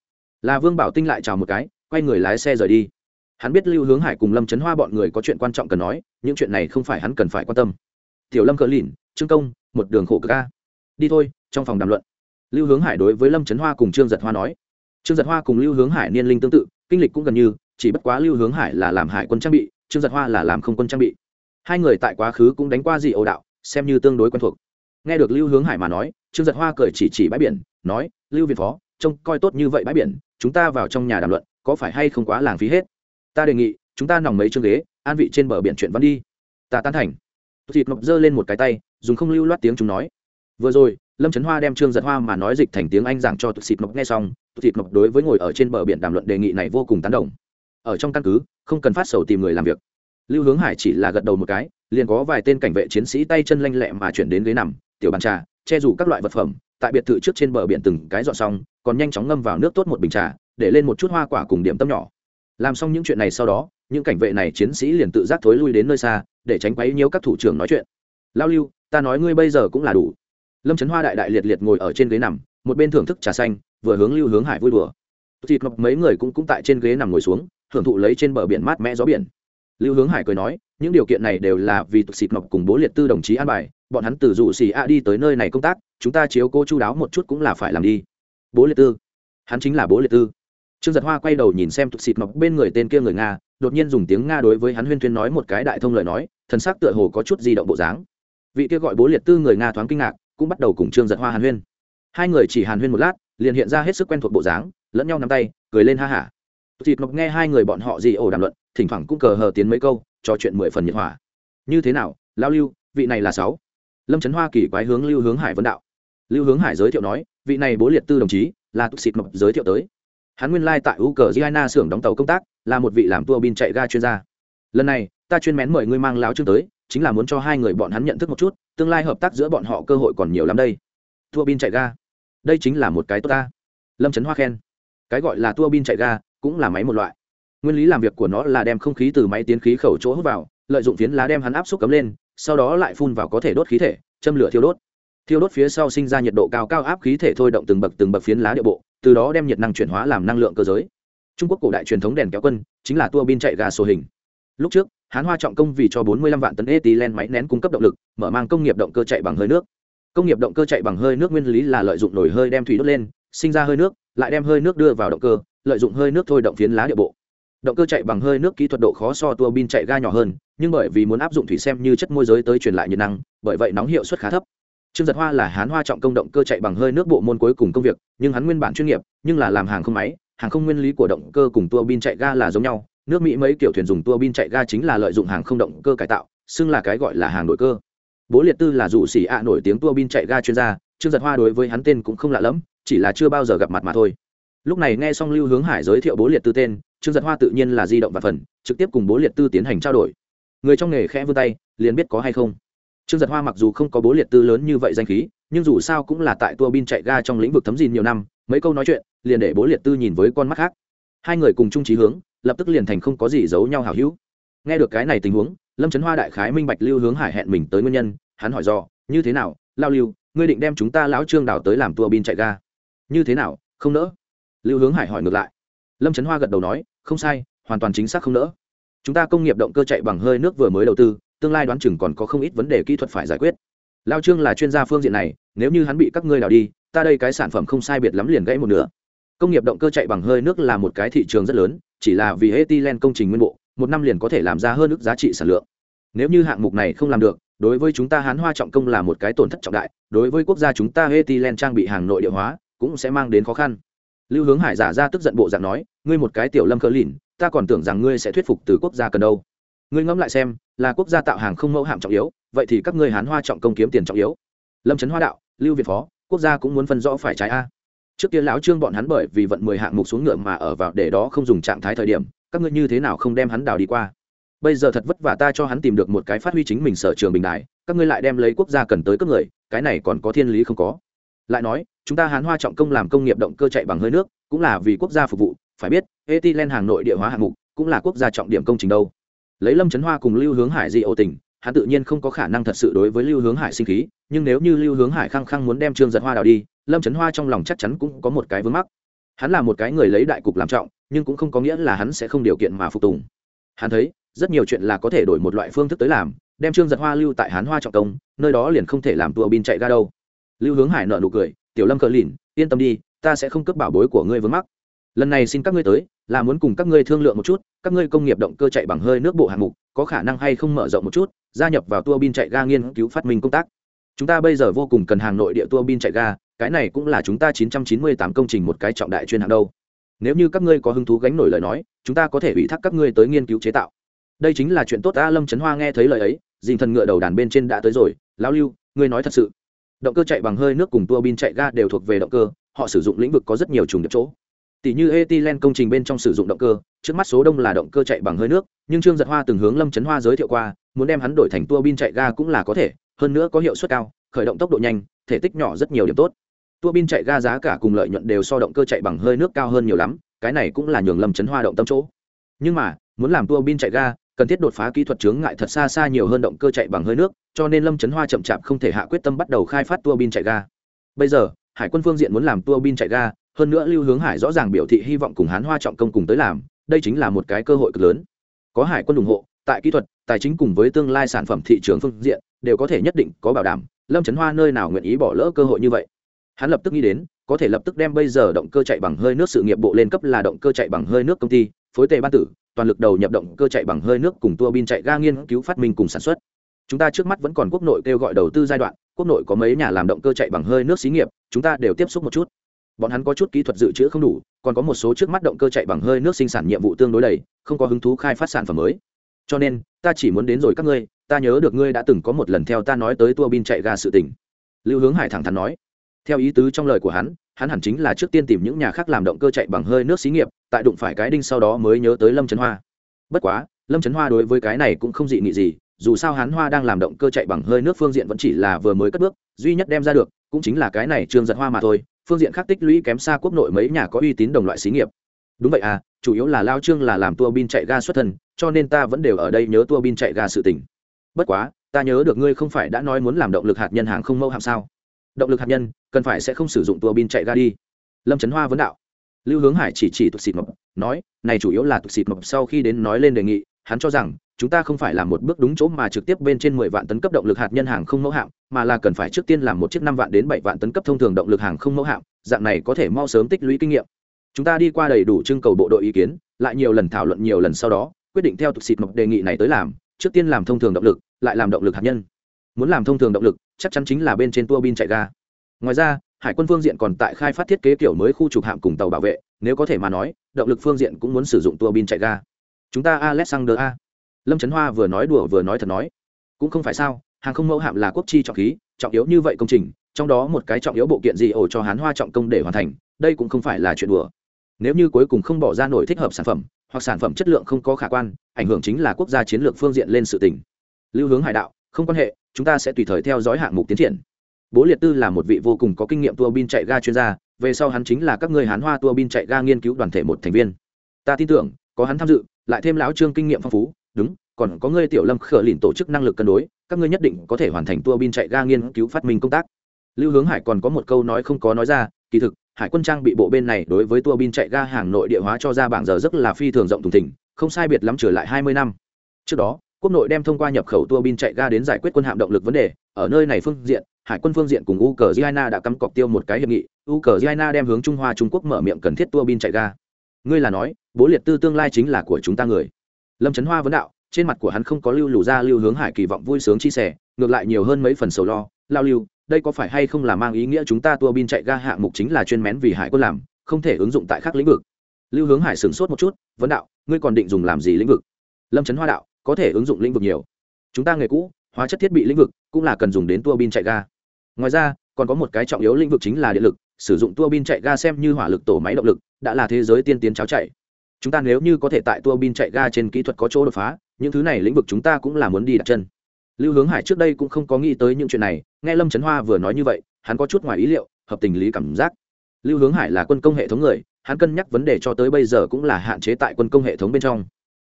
Là vương bảo tinh lại chào một cái, quay người lái xe rời đi hắn biết lưu hướng hải cùng lâm trấn hoa bọn người có chuyện quan trọng cần nói, những chuyện này không phải hắn cần phải quan tâm. Tiểu lâm cỡ lìn, trương công, một đường khổ ca đi thôi, trong phòng đàm luận. Lưu hướng hải đối với lâm trấn hoa cùng trương giật hoa nói. Trương giật hoa cùng lưu hướng hải niên linh tương tự, kinh lịch cũng gần như, chỉ bất quá lưu hướng hải là làm hải quân trang bị, trương giật hoa là làm không quân trang bị. Hai người tại quá khứ cũng đánh qua dị ẩu đạo, xem như tương đối quen thuộc. Nghe được lưu hướng hải mà nói, trương giật hoa cười chỉ chỉ bãi biển, nói, lưu việt phó, trông coi tốt như vậy bãi biển, chúng ta vào trong nhà đàm luận, có phải hay không quá lãng phí hết? Ta đề nghị, chúng ta nòng mấy chương ghế, an vị trên bờ biển chuyện văn đi. Ta tán thành. Thịt ngọc giơ lên một cái tay, dùng không lưu loát tiếng chúng nói. Vừa rồi, lâm trấn hoa đem trương giật hoa mà nói dịch thành tiếng anh giảng cho tụt xịt ngọc nghe xong tụt xịt ngọc đối với ngồi ở trên bờ biển đàm luận đề nghị này vô cùng tán đồng. Ở trong căn cứ, không cần phát sầu tìm người làm việc. Lưu hướng hải chỉ là gật đầu một cái, liền có vài tên cảnh vệ chiến sĩ tay chân lanh lẹ mà chuyển đến ghế nằm, tiểu bàn trà, che dù các loại vật phẩm, tại biệt thự trước trên bờ biển từng cái dọn xong, còn nhanh chóng ngâm vào nước tốt một bình trà, để lên một chút hoa quả cùng điểm tâm nhỏ làm xong những chuyện này sau đó, những cảnh vệ này chiến sĩ liền tự giác thối lui đến nơi xa, để tránh quấy nhiễu các thủ trưởng nói chuyện. Lao lưu, ta nói ngươi bây giờ cũng là đủ. Lâm trấn hoa đại đại liệt liệt ngồi ở trên ghế nằm, một bên thưởng thức trà xanh, vừa hướng lưu hướng hải vui đùa. Thịt ngọc mấy người cũng cũng tại trên ghế nằm ngồi xuống hưởng thụ lấy trên bờ biển mát mẽ gió biển. Lưu hướng hải cười nói, những điều kiện này đều là vì tụt xịt ngọc cùng bố liệt tư đồng chí an bài, bọn hắn từ dụ xì a đi tới nơi này công tác, chúng ta chiếu cô chu đáo một chút cũng là phải làm đi. Bố liệt tư? Hắn chính là bố liệt tư trương giật hoa quay đầu nhìn xem tụt xịt ngọc bên người tên kia người nga, đột nhiên dùng tiếng nga đối với hắn huyên thuyên nói một cái đại thông lời nói, thần sắc tựa hồ có chút di động bộ dáng. Vị kia gọi bố liệt tư người nga thoáng kinh ngạc, cũng bắt đầu cùng trương giật hoa hàn huyên. Hai người chỉ hàn huyên một lát, liền hiện ra hết sức quen thuộc bộ dáng, lẫn nhau nắm tay, cười lên ha hả. Thịt mộc nghe hai người bọn họ gì ổ đàm luận, thỉnh thoảng cũng cờ hờ tiến mấy câu, trò chuyện mười phần nhiệt hỏa như thế nào lao lưu, vị này là sáu. Lâm trấn hoa kỳ quái hướng lưu hướng hải vấn đạo. Lưu hướng hải giới thiệu nói, vị này bố liệt tư đồng chí, là tụt xịt mộc giới thiệu tới hắn nguyên lai tại u cờ giana xưởng đóng tàu công tác, là một vị làm tua bin chạy ga chuyên gia. Lần này, ta chuyên mén mời ngươi mang láo chương tới, chính là muốn cho hai người bọn hắn nhận thức một chút, tương lai hợp tác giữa bọn họ cơ hội còn nhiều lắm đây. Tua bin chạy ga. Đây chính là một cái tốt ta. Lâm trấn hoa khen. Cái gọi là tua bin chạy ga, cũng là máy một loại. Nguyên lý làm việc của nó là đem không khí từ máy tiến khí khẩu chỗ hút vào, lợi dụng phiến lá đem hắn áp xúc cấm lên, sau đó lại phun vào có thể đốt khí thể, châm lửa thiêu đốt. Thiêu đốt phía sau sinh ra nhiệt độ cao cao áp khí thể thôi động từng bậc từng bậc phiến lá địa bộ từ đó đem nhiệt năng chuyển hóa làm năng lượng cơ giới. Trung quốc cổ đại truyền thống đèn kéo quân chính là tua bin chạy ga sổ hình. Lúc trước, hán hoa trọng công vì cho 45 vạn tấn ethylene máy nén cung cấp động lực, mở mang công nghiệp động cơ chạy bằng hơi nước. Công nghiệp động cơ chạy bằng hơi nước nguyên lý là lợi dụng nồi hơi đem thủy đốt lên, sinh ra hơi nước, lại đem hơi nước đưa vào động cơ, lợi dụng hơi nước thôi động phiến lá địa bộ. Động cơ chạy bằng hơi nước kỹ thuật độ khó so tua bin chạy ga nhỏ hơn, nhưng bởi vì muốn áp dụng thủy xem như chất môi giới tới truyền lại nhiệt năng, bởi vậy nóng hiệu suất khá thấp trương giật hoa là hán hoa trọng công động cơ chạy bằng hơi nước bộ môn cuối cùng công việc, nhưng hắn nguyên bản chuyên nghiệp, nhưng là làm hàng không máy, hàng không nguyên lý của động cơ cùng tua bin chạy ga là giống nhau. Nước mỹ mấy kiểu thuyền dùng tua bin chạy ga chính là lợi dụng hàng không động cơ cải tạo, xưng là cái gọi là hàng đội cơ. Bố liệt tư là dụ xỉ ạ nổi tiếng tua bin chạy ga chuyên gia, trương giật hoa đối với hắn tên cũng không lạ lẫm, chỉ là chưa bao giờ gặp mặt mà thôi. Lúc này nghe xong lưu hướng hải giới thiệu bố liệt tư tên, trương giật hoa tự nhiên là di động và phần, trực tiếp cùng bố liệt tư tiến hành trao đổi. Người trong nghề khẽ vươn tay, liền biết có hay không trương giật hoa mặc dù không có bố liệt tư lớn như vậy danh khí, nhưng dù sao cũng là tại tua bin chạy ga trong lĩnh vực thấm dìn nhiều năm, mấy câu nói chuyện, liền để bố liệt tư nhìn với con mắt khác. Hai người cùng chung trí hướng, lập tức liền thành không có gì giấu nhau hảo hữu. Nghe được cái này tình huống, lâm trấn hoa đại khái minh bạch lưu hướng hải hẹn mình tới nguyên nhân, hắn hỏi do, như thế nào, lao lưu, ngươi định đem chúng ta lão trương đào tới làm tua bin chạy ga? Như thế nào, không nỡ. Lưu hướng hải hỏi ngược lại. Lâm trấn hoa gật đầu nói, không sai, hoàn toàn chính xác không nỡ. Chúng ta công nghiệp động cơ chạy bằng hơi nước vừa mới đầu tư tương lai đoán chừng còn có không ít vấn đề kỹ thuật phải giải quyết. Lao trương là chuyên gia phương diện này, nếu như hắn bị các ngươi đào đi, ta đây cái sản phẩm không sai biệt lắm liền gãy một nửa. Công nghiệp động cơ chạy bằng hơi nước là một cái thị trường rất lớn, chỉ là vì ethylene công trình nguyên bộ, một năm liền có thể làm ra hơn ước giá trị sản lượng. Nếu như hạng mục này không làm được, đối với chúng ta hán hoa trọng công là một cái tổn thất trọng đại, đối với quốc gia chúng ta ethylene trang bị hàng nội địa hóa, cũng sẽ mang đến khó khăn. Lưu hướng hải giả ra tức giận bộ dạng nói, ngươi một cái tiểu lâm cờ lìn, ta còn tưởng rằng ngươi sẽ thuyết phục từ quốc gia cần đâu ngươi ngẫm lại xem, là quốc gia tạo hàng không mẫu hạm trọng yếu, vậy thì các ngươi hán hoa trọng công kiếm tiền trọng yếu. Lâm trấn hoa đạo, lưu việt phó, quốc gia cũng muốn phân rõ phải trái a. Trước kia lão trương bọn hắn bởi vì vận mười hạng mục xuống ngựa mà ở vào để đó không dùng trạng thái thời điểm, các ngươi như thế nào không đem hắn đào đi qua? Bây giờ thật vất vả ta cho hắn tìm được một cái phát huy chính mình sở trường bình đại, các ngươi lại đem lấy quốc gia cần tới các người, cái này còn có thiên lý không có. Lại nói, chúng ta hán hoa trọng công làm công nghiệp động cơ chạy bằng hơi nước, cũng là vì quốc gia phục vụ, phải biết ethylene hàng nội địa hóa hạng mục, cũng là quốc gia trọng điểm công trình đâu lấy lâm trấn hoa cùng lưu hướng hải di ổ tình, hắn tự nhiên không có khả năng thật sự đối với lưu hướng hải sinh khí, nhưng nếu như lưu hướng hải khăng khăng muốn đem trương giật hoa đào đi, lâm trấn hoa trong lòng chắc chắn cũng có một cái vướng mắc. Hắn là một cái người lấy đại cục làm trọng, nhưng cũng không có nghĩa là hắn sẽ không điều kiện mà phục tùng. Hắn thấy, rất nhiều chuyện là có thể đổi một loại phương thức tới làm, đem trương giật hoa lưu tại hán hoa trọng công nơi đó liền không thể làm tua bin chạy ra đâu. Lưu hướng hải nợ nụ cười, tiểu lâm cờ lìn, yên tâm đi, ta sẽ không cướp bảo bối của ngươi vướng mắc lần này xin các ngươi tới, là muốn cùng các ngươi thương lượng một chút, các ngươi công nghiệp động cơ chạy bằng hơi nước bộ hạng mục, có khả năng hay không mở rộng một chút, gia nhập vào tua bin chạy ga nghiên cứu phát minh công tác. Chúng ta bây giờ vô cùng cần hàng nội địa tua bin chạy ga, cái này cũng là chúng ta 998 công trình một cái trọng đại chuyên hạng đâu. Nếu như các ngươi có hứng thú gánh nổi lời nói, chúng ta có thể ủy thác các ngươi tới nghiên cứu chế tạo. Đây chính là chuyện tốt ta lâm trấn hoa nghe thấy lời ấy, dình thần ngựa đầu đàn bên trên đã tới rồi, lão lưu, ngươi nói thật sự. Động cơ chạy bằng hơi nước cùng tua bin chạy ga đều thuộc về động cơ, họ sử dụng lĩnh vực có rất nhiều trùng điệp chỗ tỷ như etilen công trình bên trong sử dụng động cơ, trước mắt số đông là động cơ chạy bằng hơi nước, nhưng trương giật hoa từng hướng lâm trấn hoa giới thiệu qua, muốn đem hắn đổi thành tua bin chạy ga cũng là có thể, hơn nữa có hiệu suất cao, khởi động tốc độ nhanh, thể tích nhỏ rất nhiều điểm tốt. Tua bin chạy ga giá cả cùng lợi nhuận đều so động cơ chạy bằng hơi nước cao hơn nhiều lắm, cái này cũng là nhường lâm chấn hoa động tâm chỗ. Nhưng mà, muốn làm tua bin chạy ga, cần thiết đột phá kỹ thuật chướng ngại thật xa xa nhiều hơn động cơ chạy bằng hơi nước, cho nên lâm chấn hoa chậm chạp không thể hạ quyết tâm bắt đầu khai phát tua bin chạy ga. Bây giờ, hải quân phương diện muốn làm tua bin chạy ga hơn nữa lưu hướng hải rõ ràng biểu thị hy vọng cùng hán hoa trọng công cùng tới làm, đây chính là một cái cơ hội cực lớn. Có hải quân ủng hộ, tại kỹ thuật, tài chính cùng với tương lai sản phẩm thị trường phương diện, đều có thể nhất định có bảo đảm, lâm trấn hoa nơi nào nguyện ý bỏ lỡ cơ hội như vậy? Hắn lập tức nghĩ đến, có thể lập tức đem bây giờ động cơ chạy bằng hơi nước sự nghiệp bộ lên cấp là động cơ chạy bằng hơi nước công ty, phối tề ban tử, toàn lực đầu nhập động cơ chạy bằng hơi nước cùng tua bin chạy ga nghiên cứu phát minh cùng sản xuất. Chúng ta trước mắt vẫn còn quốc nội kêu gọi đầu tư giai đoạn, quốc nội có mấy nhà làm động cơ chạy bằng hơi nước xí nghiệp, chúng ta đều tiếp xúc một chút bọn hắn có chút kỹ thuật dự trữ không đủ, còn có một số trước mắt động cơ chạy bằng hơi nước sinh sản nhiệm vụ tương đối đầy, không có hứng thú khai phát sản phẩm mới. Cho nên, ta chỉ muốn đến rồi các ngươi, ta nhớ được ngươi đã từng có một lần theo ta nói tới tua bin chạy ga sự tình. Lưu hướng hải thẳng thắn nói. Theo ý tứ trong lời của hắn hắn hẳn chính là trước tiên tìm những nhà khác làm động cơ chạy bằng hơi nước xí nghiệp, tại đụng phải cái đinh sau đó mới nhớ tới lâm trấn hoa. Bất quá, lâm trấn hoa đối với cái này cũng không dị nghị gì, dù sao hắn hoa đang làm động cơ chạy bằng hơi nước phương diện vẫn chỉ là vừa mới cất bước, duy nhất đem ra được, cũng chính là cái này trương giật hoa mà thôi phương diện khác tích lũy kém xa quốc nội mấy nhà có uy tín đồng loại xí nghiệp. Đúng vậy à chủ yếu là lao trương là làm tua bin chạy ga xuất thân, cho nên ta vẫn đều ở đây nhớ tua bin chạy ga sự tỉnh bất quá, ta nhớ được ngươi không phải đã nói muốn làm động lực hạt nhân hàng không mẫu hạm sao? Động lực hạt nhân, cần phải sẽ không sử dụng tua bin chạy ga đi. Lâm trấn hoa vấn đạo. Lưu hướng hải chỉ chỉ tụt xịt mập, nói, này chủ yếu là tụt xịt mập sau khi đến nói lên đề nghị, hắn cho rằng chúng ta không phải làm một bước đúng chỗ mà trực tiếp bên trên mười vạn tấn cấp động lực hạt nhân hàng không mẫu hạm, mà là cần phải trước tiên làm một chiếc năm vạn đến bảy vạn tấn cấp thông thường động lực hàng không mẫu hạm, dạng này có thể mau sớm tích lũy kinh nghiệm. Chúng ta đi qua đầy đủ trưng cầu bộ đội ý kiến, lại nhiều lần thảo luận nhiều lần sau đó, quyết định theo tục xịt mộc đề nghị này tới làm, trước tiên làm thông thường động lực, lại làm động lực hạt nhân. Muốn làm thông thường động lực, chắc chắn chính là bên trên tua bin chạy ga. Ngoài ra, hải quân phương diện còn tại khai phát thiết kế kiểu mới khu trục hạm cùng tàu bảo vệ, nếu có thể mà nói, động lực phương diện cũng muốn sử dụng tua bin chạy ga. Chúng ta alexander a lâm trấn hoa vừa nói đùa vừa nói thật nói. Cũng không phải sao, hàng không mẫu hạm là quốc chi trọng khí, trọng yếu như vậy công trình, trong đó một cái trọng yếu bộ kiện gì ổ cho hán hoa trọng công để hoàn thành, đây cũng không phải là chuyện đùa. Nếu như cuối cùng không bỏ ra nổi thích hợp sản phẩm, hoặc sản phẩm chất lượng không có khả quan, ảnh hưởng chính là quốc gia chiến lược phương diện lên sự tỉnh lưu hướng hải đạo, không quan hệ, chúng ta sẽ tùy thời theo dõi hạng mục tiến triển. Bố liệt tư là một vị vô cùng có kinh nghiệm tua bin chạy ga chuyên gia, về sau hắn chính là các người hán hoa tua bin chạy ga nghiên cứu đoàn thể một thành viên. Ta tin tưởng, có hắn tham dự, lại thêm lão trương kinh nghiệm phong phú đúng, còn có ngươi tiểu lâm khở lìn tổ chức năng lực cân đối, các ngươi nhất định có thể hoàn thành tua bin chạy ga nghiên cứu phát minh công tác. Lưu hướng hải còn có một câu nói không có nói ra, kỳ thực, hải quân trang bị bộ bên này đối với tua bin chạy ga hàng nội địa hóa cho ra bảng giờ rất là phi thường rộng thùng thỉnh không sai biệt lắm trở lại hai mươi năm. Trước đó, quốc nội đem thông qua nhập khẩu tua bin chạy ga đến giải quyết quân hạm động lực vấn đề, ở nơi này phương diện, hải quân phương diện cùng ukraine đã cắm cọc tiêu một cái hiệp nghị, ukraine đem hướng trung hoa trung quốc mở miệng cần thiết tua bin chạy ga. Ngươi là nói, bố liệt tư tương lai chính là của chúng ta người lâm trấn hoa vấn đạo, trên mặt của hắn không có lưu lù ra lưu hướng hải kỳ vọng vui sướng chia sẻ, ngược lại nhiều hơn mấy phần sầu lo, lao lưu, đây có phải hay không là mang ý nghĩa chúng ta tua bin chạy ga hạng mục chính là chuyên mén vì hải quân làm, không thể ứng dụng tại các lĩnh vực. Lưu hướng hải sửng sốt một chút, vấn đạo, ngươi còn định dùng làm gì lĩnh vực? Lâm trấn hoa đạo, có thể ứng dụng lĩnh vực nhiều. Chúng ta nghề cũ, hóa chất thiết bị lĩnh vực, cũng là cần dùng đến tua bin chạy ga. Ngoài ra, còn có một cái trọng yếu lĩnh vực chính là điện lực, sử dụng tua bin chạy ga xem như hỏa lực tổ máy động lực, đã là thế giới tiên tiến cháo chạy chúng ta nếu như có thể tại tua bin chạy ga trên kỹ thuật có chỗ đột phá, những thứ này lĩnh vực chúng ta cũng là muốn đi đặt chân. Lưu hướng hải trước đây cũng không có nghĩ tới những chuyện này, nghe lâm trấn hoa vừa nói như vậy, hắn có chút ngoài ý liệu, hợp tình lý cảm giác. Lưu hướng hải là quân công hệ thống người, hắn cân nhắc vấn đề cho tới bây giờ cũng là hạn chế tại quân công hệ thống bên trong.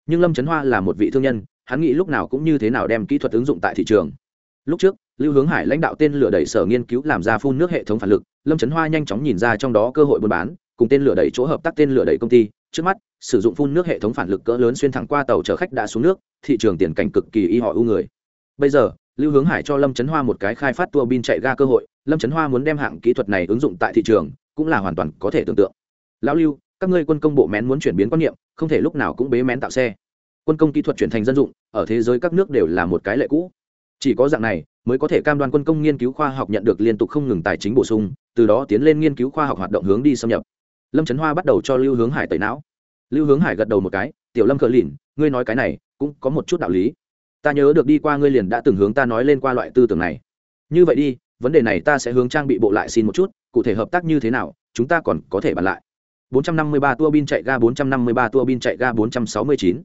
Nhưng lâm trấn hoa là một vị thương nhân, hắn nghĩ lúc nào cũng như thế nào đem kỹ thuật ứng dụng tại thị trường. Lúc trước, lưu hướng hải lãnh đạo tên lửa đẩy sở nghiên cứu làm ra phun nước hệ thống phản lực, lâm trấn hoa nhanh chóng nhìn ra trong đó cơ hội buôn bán, cùng tên lửa đẩy chỗ hợp tác tên lửa đẩy công ty trước mắt, sử dụng phun nước hệ thống phản lực cỡ lớn xuyên thẳng qua tàu chở khách đã xuống nước, thị trường tiền cảnh cực kỳ y họ ưu người. Bây giờ, lưu hướng hải cho lâm trấn hoa một cái khai phát tua bin chạy ga cơ hội, lâm trấn hoa muốn đem hạng kỹ thuật này ứng dụng tại thị trường, cũng là hoàn toàn có thể tưởng tượng. Lão lưu, các ngươi quân công bộ mén muốn chuyển biến quan niệm, không thể lúc nào cũng bế mén tạo xe. Quân công kỹ thuật chuyển thành dân dụng, ở thế giới các nước đều là một cái lệ cũ. Chỉ có dạng này, mới có thể cam đoan quân công nghiên cứu khoa học nhận được liên tục không ngừng tài chính bổ sung, từ đó tiến lên nghiên cứu khoa học hoạt động hướng đi xâm nhập lâm trấn hoa bắt đầu cho lưu hướng hải tẩy não lưu hướng hải gật đầu một cái tiểu lâm cờ lìn ngươi nói cái này cũng có một chút đạo lý ta nhớ được đi qua ngươi liền đã từng hướng ta nói lên qua loại tư tưởng này như vậy đi vấn đề này ta sẽ hướng trang bị bộ lại xin một chút cụ thể hợp tác như thế nào chúng ta còn có thể bàn lại 453 tua bin chạy ga 453 tua bin chạy ga 469.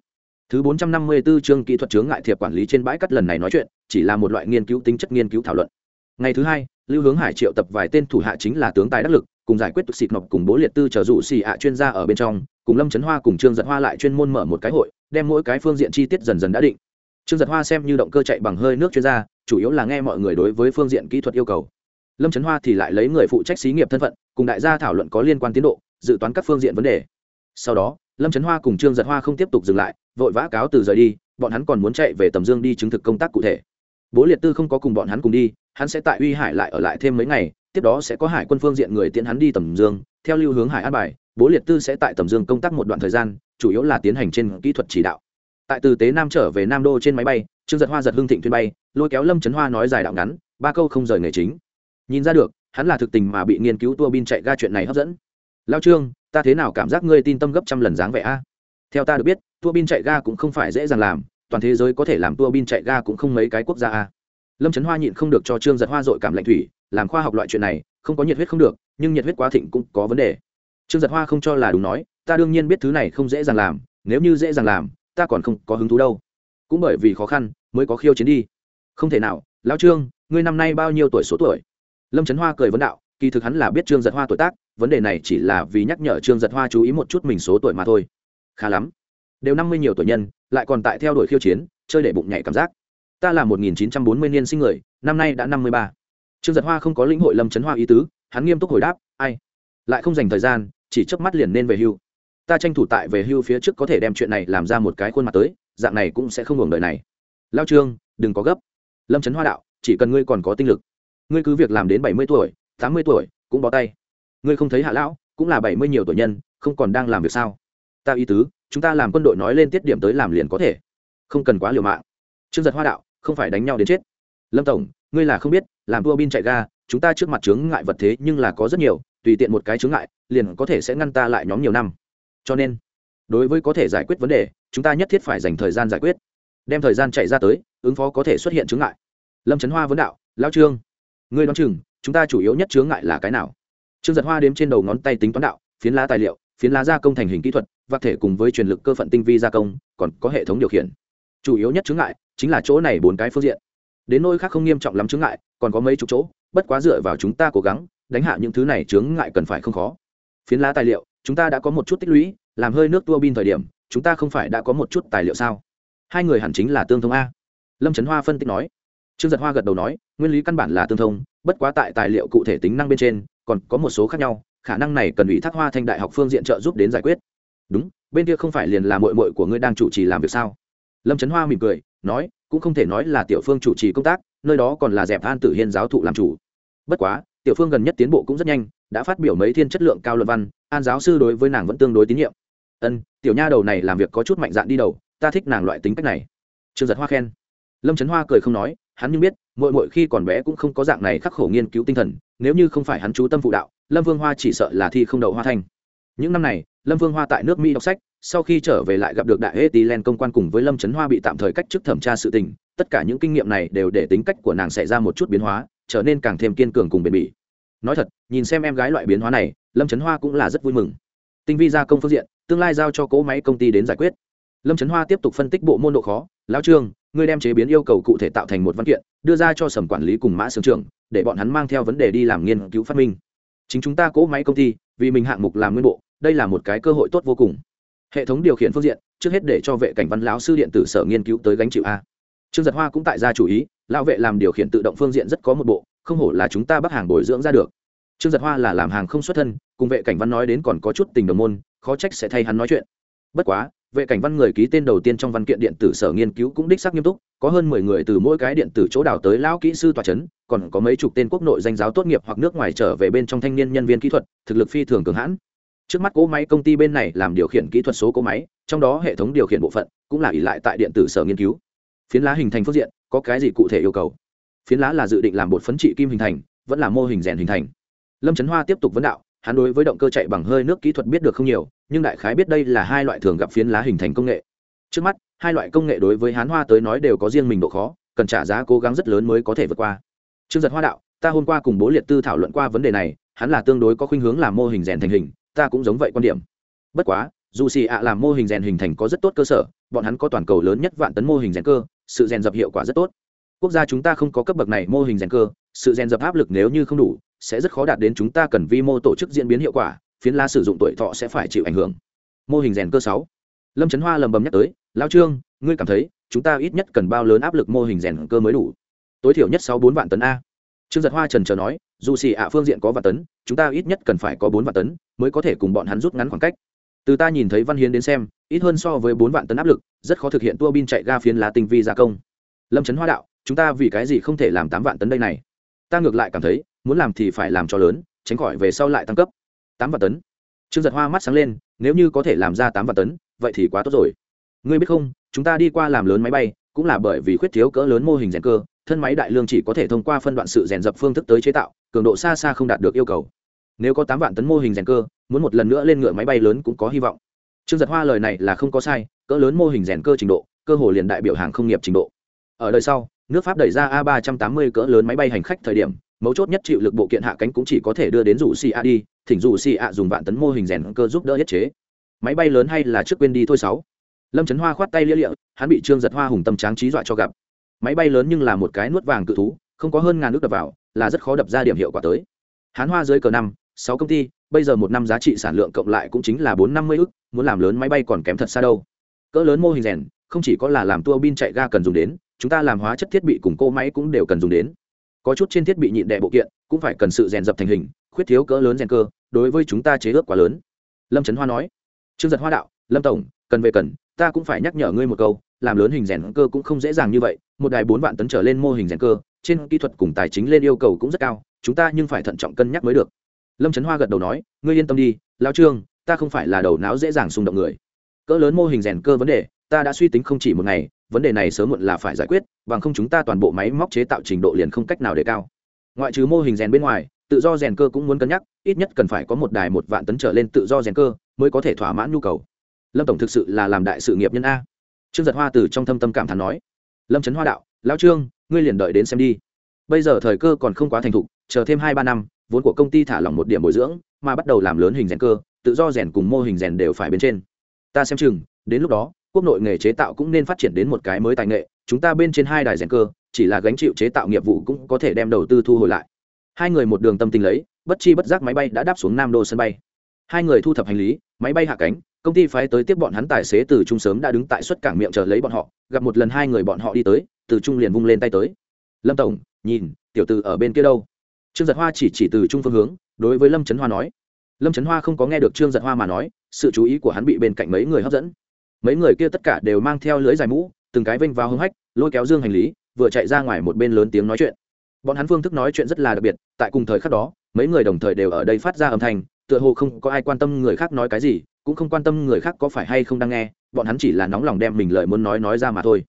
Thứ 454 chương kỹ thuật chướng ngại thiệp quản lý trên bãi cắt lần này nói chuyện, chỉ là một loại nghiên cứu tính chất nghiên cứu thảo luận. Ngày thứ hai, Lưu Hướng Hải triệu tập vài tên thủ hạ chính là tướng tài đắc lực, cùng giải quyết tức xịt nộp cùng bố liệt tư trở dụ xì ạ chuyên gia ở bên trong, cùng Lâm Chấn Hoa cùng Trương Giật Hoa lại chuyên môn mở một cái hội, đem mỗi cái phương diện chi tiết dần dần đã định. Trương Giật Hoa xem như động cơ chạy bằng hơi nước chuyên gia, chủ yếu là nghe mọi người đối với phương diện kỹ thuật yêu cầu. Lâm Chấn Hoa thì lại lấy người phụ trách xí nghiệp thân phận, cùng đại gia thảo luận có liên quan tiến độ, dự toán các phương diện vấn đề sau đó lâm trấn hoa cùng trương giật hoa không tiếp tục dừng lại vội vã cáo từ rời đi bọn hắn còn muốn chạy về tầm dương đi chứng thực công tác cụ thể bố liệt tư không có cùng bọn hắn cùng đi hắn sẽ tại uy hải lại ở lại thêm mấy ngày tiếp đó sẽ có hải quân phương diện người tiễn hắn đi tầm dương, theo lưu hướng hải an bài, bố liệt tư sẽ tại tầm dương công tác một đoạn thời gian, chủ yếu là tiến hành trên kỹ thuật chỉ đạo. Tại từ tế nam trở về nam đô trên máy bay, trương giật hoa giật hưng thịnh thuyền bay, lôi kéo lâm trấn hoa nói dài đạo ngắn, ba câu không rời nghề chính. Nhìn ra được, hắn là thực tình mà bị nghiên cứu tua bin chạy ga chuyện này hấp dẫn. Lao trương, ta thế nào cảm giác ngươi tin tâm gấp trăm lần dáng vẻ a? Theo ta được biết, tua bin chạy ga cũng không phải dễ dàng làm, toàn thế giới có thể làm tua bin chạy ga cũng không mấy cái quốc gia a. Lâm trấn hoa nhịn không được cho trương giật hoa dội cảm lạnh thủy làm khoa học loại chuyện này, không có nhiệt huyết không được, nhưng nhiệt huyết quá thịnh cũng có vấn đề. Trương giật hoa không cho là đúng nói, ta đương nhiên biết thứ này không dễ dàng làm, nếu như dễ dàng làm, ta còn không có hứng thú đâu. Cũng bởi vì khó khăn, mới có khiêu chiến đi. Không thể nào lao trương, ngươi năm nay bao nhiêu tuổi số tuổi? Lâm trấn hoa cười vấn đạo, kỳ thực hắn là biết trương giật hoa tuổi tác, vấn đề này chỉ là vì nhắc nhở trương giật hoa chú ý một chút mình số tuổi mà thôi. Khá lắm. Đều năm mươi nhiều tuổi nhân, lại còn tại theo đuổi khiêu chiến, chơi để bụng nhảy cảm giác. Ta là một nghìn chín trăm bốn mươi niên sinh người, năm nay đã năm mươi ba trương giật hoa không có lĩnh hội lâm trấn hoa ý tứ, hắn nghiêm túc hồi đáp, ai? Lại không dành thời gian, chỉ chớp mắt liền nên về hưu. Ta tranh thủ tại về hưu phía trước có thể đem chuyện này làm ra một cái khuôn mặt tới, dạng này cũng sẽ không hưởng đời này. Lao trương, đừng có gấp. Lâm trấn hoa đạo, chỉ cần ngươi còn có tinh lực, ngươi cứ việc làm đến bảy mươi tuổi, tám mươi tuổi, cũng bó tay. Ngươi không thấy hạ lão, cũng là bảy mươi nhiều tuổi nhân, không còn đang làm việc sao? Ta ý tứ, chúng ta làm quân đội nói lên tiết điểm tới làm liền có thể. Không cần quá liều mạng. Trương giật hoa đạo, không phải đánh nhau đến chết. Lâm tổng, ngươi là không biết làm đua bin chạy ga, chúng ta trước mặt chướng ngại vật thế nhưng là có rất nhiều, tùy tiện một cái chướng ngại, liền có thể sẽ ngăn ta lại nhóm nhiều năm. Cho nên, đối với có thể giải quyết vấn đề, chúng ta nhất thiết phải dành thời gian giải quyết. Đem thời gian chạy ra tới, ứng phó có thể xuất hiện chướng ngại. Lâm trấn hoa vấn đạo lao trương, ngươi đoán chừng, chúng ta chủ yếu nhất chướng ngại là cái nào? Trương giật hoa đếm trên đầu ngón tay tính toán đạo, phiến lá tài liệu, phiến lá gia công thành hình kỹ thuật vật thể cùng với truyền lực cơ phận tinh vi gia công, còn có hệ thống điều khiển. Chủ yếu nhất chướng ngại chính là chỗ này bốn cái phương diện. Đến nỗi khác không nghiêm trọng lắm chướng ngại còn có mấy chục chỗ, bất quá dựa vào chúng ta cố gắng, đánh hạ những thứ này chướng ngại cần phải không khó. Phiến lá tài liệu, chúng ta đã có một chút tích lũy, làm hơi nước tua bin thời điểm, chúng ta không phải đã có một chút tài liệu sao? Hai người hẳn chính là tương thông a. Lâm trấn hoa phân tích nói. Trương giật hoa gật đầu nói, nguyên lý căn bản là tương thông, bất quá tại tài liệu cụ thể tính năng bên trên, còn có một số khác nhau, khả năng này cần ủy thác hoa thanh đại học phương diện trợ giúp đến giải quyết. Đúng, bên kia không phải liền là mội mội của ngươi đang chủ trì làm việc sao? Lâm trấn hoa mỉm cười, nói, cũng không thể nói là tiểu phương chủ trì công tác nơi đó còn là dẹp an tử hiên giáo thụ làm chủ. Bất quá, tiểu phương gần nhất tiến bộ cũng rất nhanh, đã phát biểu mấy thiên chất lượng cao luận văn, an giáo sư đối với nàng vẫn tương đối tín nhiệm. Ân, tiểu nha đầu này làm việc có chút mạnh dạn đi đầu, ta thích nàng loại tính cách này. Trương giật hoa khen. Lâm trấn hoa cười không nói, hắn nhưng biết mỗi mỗi khi còn bé cũng không có dạng này khắc khổ nghiên cứu tinh thần, nếu như không phải hắn chú tâm phụ đạo, lâm vương hoa chỉ sợ là thi không đậu hoa thanh những năm này, lâm vương hoa tại nước mỹ đọc sách, sau khi trở về lại gặp được đại hê tí len công quan cùng với lâm trấn hoa bị tạm thời cách chức thẩm tra sự tình tất cả những kinh nghiệm này đều để tính cách của nàng xảy ra một chút biến hóa, trở nên càng thêm kiên cường cùng bền bỉ. Nói thật, nhìn xem em gái loại biến hóa này, lâm trấn hoa cũng là rất vui mừng. Tinh vi gia công phương diện, tương lai giao cho cỗ máy công ty đến giải quyết. Lâm trấn hoa tiếp tục phân tích bộ môn độ khó, lão trương, ngươi đem chế biến yêu cầu cụ thể tạo thành một văn kiện, đưa ra cho sầm quản lý cùng mã sưởng trưởng, để bọn hắn mang theo vấn đề đi làm nghiên cứu phát minh. Chính chúng ta cỗ máy công ty, vì mình hạng mục làm nguyên bộ, đây là một cái cơ hội tốt vô cùng. Hệ thống điều khiển phương diện, trước hết để cho vệ cảnh văn lão sư điện tử sở nghiên cứu tới gánh chịu a trương giật hoa cũng tại ra chủ ý, lão vệ làm điều khiển tự động phương diện rất có một bộ, không hổ là chúng ta bắt hàng bồi dưỡng ra được. Trương giật hoa là làm hàng không xuất thân, cùng vệ cảnh văn nói đến còn có chút tình đồng môn, khó trách sẽ thay hắn nói chuyện. Bất quá, vệ cảnh văn người ký tên đầu tiên trong văn kiện điện tử sở nghiên cứu cũng đích xác nghiêm túc, có hơn mười người từ mỗi cái điện tử chỗ đào tới lão kỹ sư tòa c h ấ n còn có mấy chục tên quốc nội danh giáo tốt nghiệp hoặc nước ngoài trở về bên trong thanh niên nhân viên kỹ thuật, thực lực phi thường cường hãn. Trước mắt cỗ máy công ty bên này làm điều khiển kỹ thuật số cỗ máy, trong đó hệ thống điều khiển bộ phận cũng là ỉ lại tại điện tử sở nghiên cứu phiến lá hình thành phương diện, có cái gì cụ thể yêu cầu? Phiến lá là dự định làm bột phấn trị kim hình thành, vẫn là mô hình rèn hình thành. Lâm trấn hoa tiếp tục vấn đạo, hắn đối với động cơ chạy bằng hơi nước kỹ thuật biết được không nhiều, nhưng đại khái biết đây là hai loại thường gặp phiến lá hình thành công nghệ. Trước mắt, hai loại công nghệ đối với hán hoa tới nói đều có riêng mình độ khó, cần trả giá cố gắng rất lớn mới có thể vượt qua. Trương giật hoa đạo, ta hôm qua cùng bố liệt tư thảo luận qua vấn đề này, hắn là tương đối có khuynh hướng làm mô hình rèn thành hình, ta cũng giống vậy quan điểm. Bất quá dù xì ạ làm mô hình rèn hình thành có rất tốt cơ sở, bọn hắn có toàn cầu lớn nhất vạn tấn mô hình rèn cơ, sự rèn dập hiệu quả rất tốt. Quốc gia chúng ta không có cấp bậc này mô hình rèn cơ, sự rèn dập áp lực nếu như không đủ, sẽ rất khó đạt đến chúng ta cần vi mô tổ chức diễn biến hiệu quả, phiến la sử dụng tuổi thọ sẽ phải chịu ảnh hưởng. Mô hình rèn cơ sáu. Lâm trấn hoa lầm bầm nhắc tới lao trương, ngươi cảm thấy chúng ta ít nhất cần bao lớn áp lực mô hình rèn cơ mới đủ? Tối thiểu nhất sáu bốn vạn tấn a. Trương giật hoa trần trờ nói, dù xì ạ phương diện có vạn tấn, chúng ta ít nhất cần phải có bốn vạn tấn mới có thể cùng bọn hắn rút ngắn khoảng cách từ ta nhìn thấy văn hiến đến xem, ít hơn so với bốn vạn tấn áp lực, rất khó thực hiện tua bin chạy ga phiến lá tinh vi gia công. Lâm trấn hoa đạo, chúng ta vì cái gì không thể làm tám vạn tấn đây này? Ta ngược lại cảm thấy, muốn làm thì phải làm cho lớn, tránh khỏi về sau lại tăng cấp. Tám vạn tấn? Trương giật hoa mắt sáng lên, nếu như có thể làm ra tám vạn tấn, vậy thì quá tốt rồi. Ngươi biết không, chúng ta đi qua làm lớn máy bay, cũng là bởi vì khuyết thiếu cỡ lớn mô hình rèn cơ, thân máy đại lương chỉ có thể thông qua phân đoạn sự rèn dập phương thức tới chế tạo, cường độ xa xa không đạt được yêu cầu nếu có tám vạn tấn mô hình rèn cơ, muốn một lần nữa lên ngựa máy bay lớn cũng có hy vọng. Trương giật hoa lời này là không có sai, cỡ lớn mô hình rèn cơ trình độ, cơ hồ liền đại biểu hàng không nghiệp trình độ. Ở đời sau, nước pháp đẩy ra a ba trăm tám mươi cỡ lớn máy bay hành khách thời điểm, mấu chốt nhất chịu lực bộ kiện hạ cánh cũng chỉ có thể đưa đến rủ xì a đi, thỉnh rủ xì a dùng vạn tấn mô hình rèn cơ giúp đỡ nhất chế. Máy bay lớn hay là trước quên đi thôi sáu. Lâm trấn hoa khoát tay lia lịa, hắn bị trương giật hoa hùng tâm tráng trí dọa cho gặp. Máy bay lớn nhưng là một cái nuốt vàng cự thú, không có hơn ngàn nước đập vào, là rất khó đập ra điểm hiệu quả tới. Hán hoa dưới cờ năm sáu công ty, bây giờ một năm giá trị sản lượng cộng lại cũng chính là bốn năm mươi ức, muốn làm lớn máy bay còn kém thật xa đâu. Cỡ lớn mô hình rèn, không chỉ có là làm tua bin chạy ga cần dùng đến, chúng ta làm hóa chất thiết bị cùng cô máy cũng đều cần dùng đến. Có chút trên thiết bị nhịn đè bộ kiện, cũng phải cần sự rèn dập thành hình, khuyết thiếu cỡ lớn rèn cơ, đối với chúng ta chế ước quá lớn. Lâm trấn hoa nói. Trương giật hoa đạo, lâm tổng, cần về cần, ta cũng phải nhắc nhở ngươi một câu, làm lớn hình rèn cơ cũng không dễ dàng như vậy, một đài bốn vạn tấn trở lên mô hình rèn cơ, trên kỹ thuật cùng tài chính lên yêu cầu cũng rất cao, chúng ta nhưng phải thận trọng cân nhắc mới được lâm trấn hoa gật đầu nói ngươi yên tâm đi lao trương ta không phải là đầu não dễ dàng xung động người cỡ lớn mô hình rèn cơ vấn đề ta đã suy tính không chỉ một ngày vấn đề này sớm muộn là phải giải quyết bằng không chúng ta toàn bộ máy móc chế tạo trình độ liền không cách nào để cao ngoại trừ mô hình rèn bên ngoài tự do rèn cơ cũng muốn cân nhắc ít nhất cần phải có một đài một vạn tấn trở lên tự do rèn cơ mới có thể thỏa mãn nhu cầu lâm tổng thực sự là làm đại sự nghiệp nhân a trương giật hoa từ trong thâm tâm cảm thán nói lâm trấn hoa đạo lão trương ngươi liền đợi đến xem đi bây giờ thời cơ còn không quá thành thục chờ thêm hai ba năm vốn của công ty thả lỏng một điểm bồi dưỡng, mà bắt đầu làm lớn hình rèn cơ, tự do rèn cùng mô hình rèn đều phải bên trên. Ta xem chừng, đến lúc đó, quốc nội nghề chế tạo cũng nên phát triển đến một cái mới tài nghệ, chúng ta bên trên hai đài rèn cơ, chỉ là gánh chịu chế tạo nghiệp vụ cũng có thể đem đầu tư thu hồi lại. Hai người một đường tâm tình lấy, bất chi bất giác máy bay đã đáp xuống nam đô sân bay. Hai người thu thập hành lý, máy bay hạ cánh, công ty phái tới tiếp bọn hắn tài xế từ trung sớm đã đứng tại xuất cảng miệng chờ lấy bọn họ, gặp một lần hai người bọn họ đi tới, từ trung liền vung lên tay tới. Lâm tổng, nhìn, tiểu từ ở bên kia đâu? Trương giật hoa chỉ chỉ từ trung phương hướng, đối với lâm trấn hoa nói. Lâm trấn hoa không có nghe được trương giật hoa mà nói, sự chú ý của hắn bị bên cạnh mấy người hấp dẫn. Mấy người kia tất cả đều mang theo lưới dài mũ, từng cái vênh vào hưng hách, lôi kéo dương hành lý, vừa chạy ra ngoài một bên lớn tiếng nói chuyện. Bọn hắn phương thức nói chuyện rất là đặc biệt, tại cùng thời khắc đó, mấy người đồng thời đều ở đây phát ra âm thanh, tựa hồ không có ai quan tâm người khác nói cái gì, cũng không quan tâm người khác có phải hay không đang nghe, bọn hắn chỉ là nóng lòng đem mình lời muốn nói nói ra mà thôi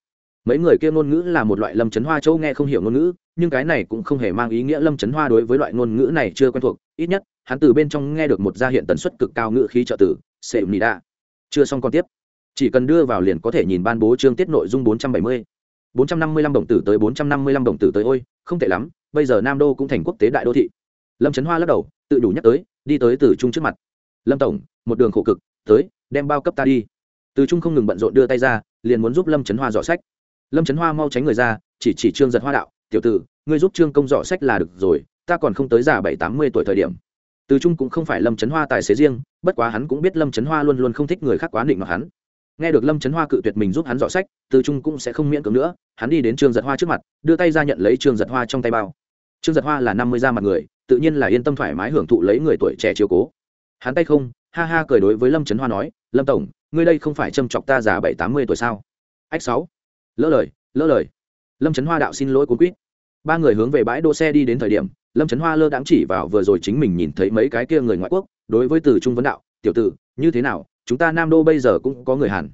mấy người kia ngôn ngữ là một loại lâm chấn hoa châu nghe không hiểu ngôn ngữ, nhưng cái này cũng không hề mang ý nghĩa lâm chấn hoa đối với loại ngôn ngữ này chưa quen thuộc. Ít nhất, hắn từ bên trong nghe được một gia hiện tần suất cực cao ngữ khí trợ tử sệ đa chưa xong còn tiếp. Chỉ cần đưa vào liền có thể nhìn ban bố chương tiết nội dung 470. 455 đồng tử tới 455 đồng tử tới, ôi, không tệ lắm, bây giờ nam đô cũng thành quốc tế đại đô thị. Lâm trấn hoa lắc đầu, tự đủ nhắc tới, đi tới từ trung trước mặt. Lâm tổng, một đường khổ cực, tới, đem bao cấp ta đi. Từ trung không ngừng bận rộn đưa tay ra, liền muốn giúp lâm trấn hoa dọ sách lâm trấn hoa mau tránh người ra, chỉ chỉ trương giật hoa đạo, tiểu tử, ngươi giúp trương công dọ sách là được rồi, ta còn không tới già bảy tám mươi tuổi thời điểm. Từ trung cũng không phải lâm trấn hoa tài xế riêng, bất quá hắn cũng biết lâm trấn hoa luôn luôn không thích người khác quá định mặc hắn. Nghe được lâm trấn hoa cự tuyệt mình giúp hắn dọ sách, từ trung cũng sẽ không miễn cưỡng nữa, hắn đi đến trương giật hoa trước mặt, đưa tay ra nhận lấy trương giật hoa trong tay bao. Trương giật hoa là năm mươi da mặt người, tự nhiên là yên tâm thoải mái hưởng thụ lấy người tuổi trẻ chiều cố. Hắn tay không, ha ha cười đối với lâm trấn hoa nói, lâm tổng, ngươi đây không phải châm chọc ta già bảy tám mươi tuổi sao? Ách sáu lỡ lời lỡ lời. Lâm trấn hoa đạo xin lỗi cuốn quýt. Ba người hướng về bãi đỗ xe đi đến thời điểm, lâm trấn hoa lơ đãng chỉ vào vừa rồi chính mình nhìn thấy mấy cái kia người ngoại quốc, đối với từ trung vấn đạo, tiểu tử, như thế nào, chúng ta nam đô bây giờ cũng có người hàn?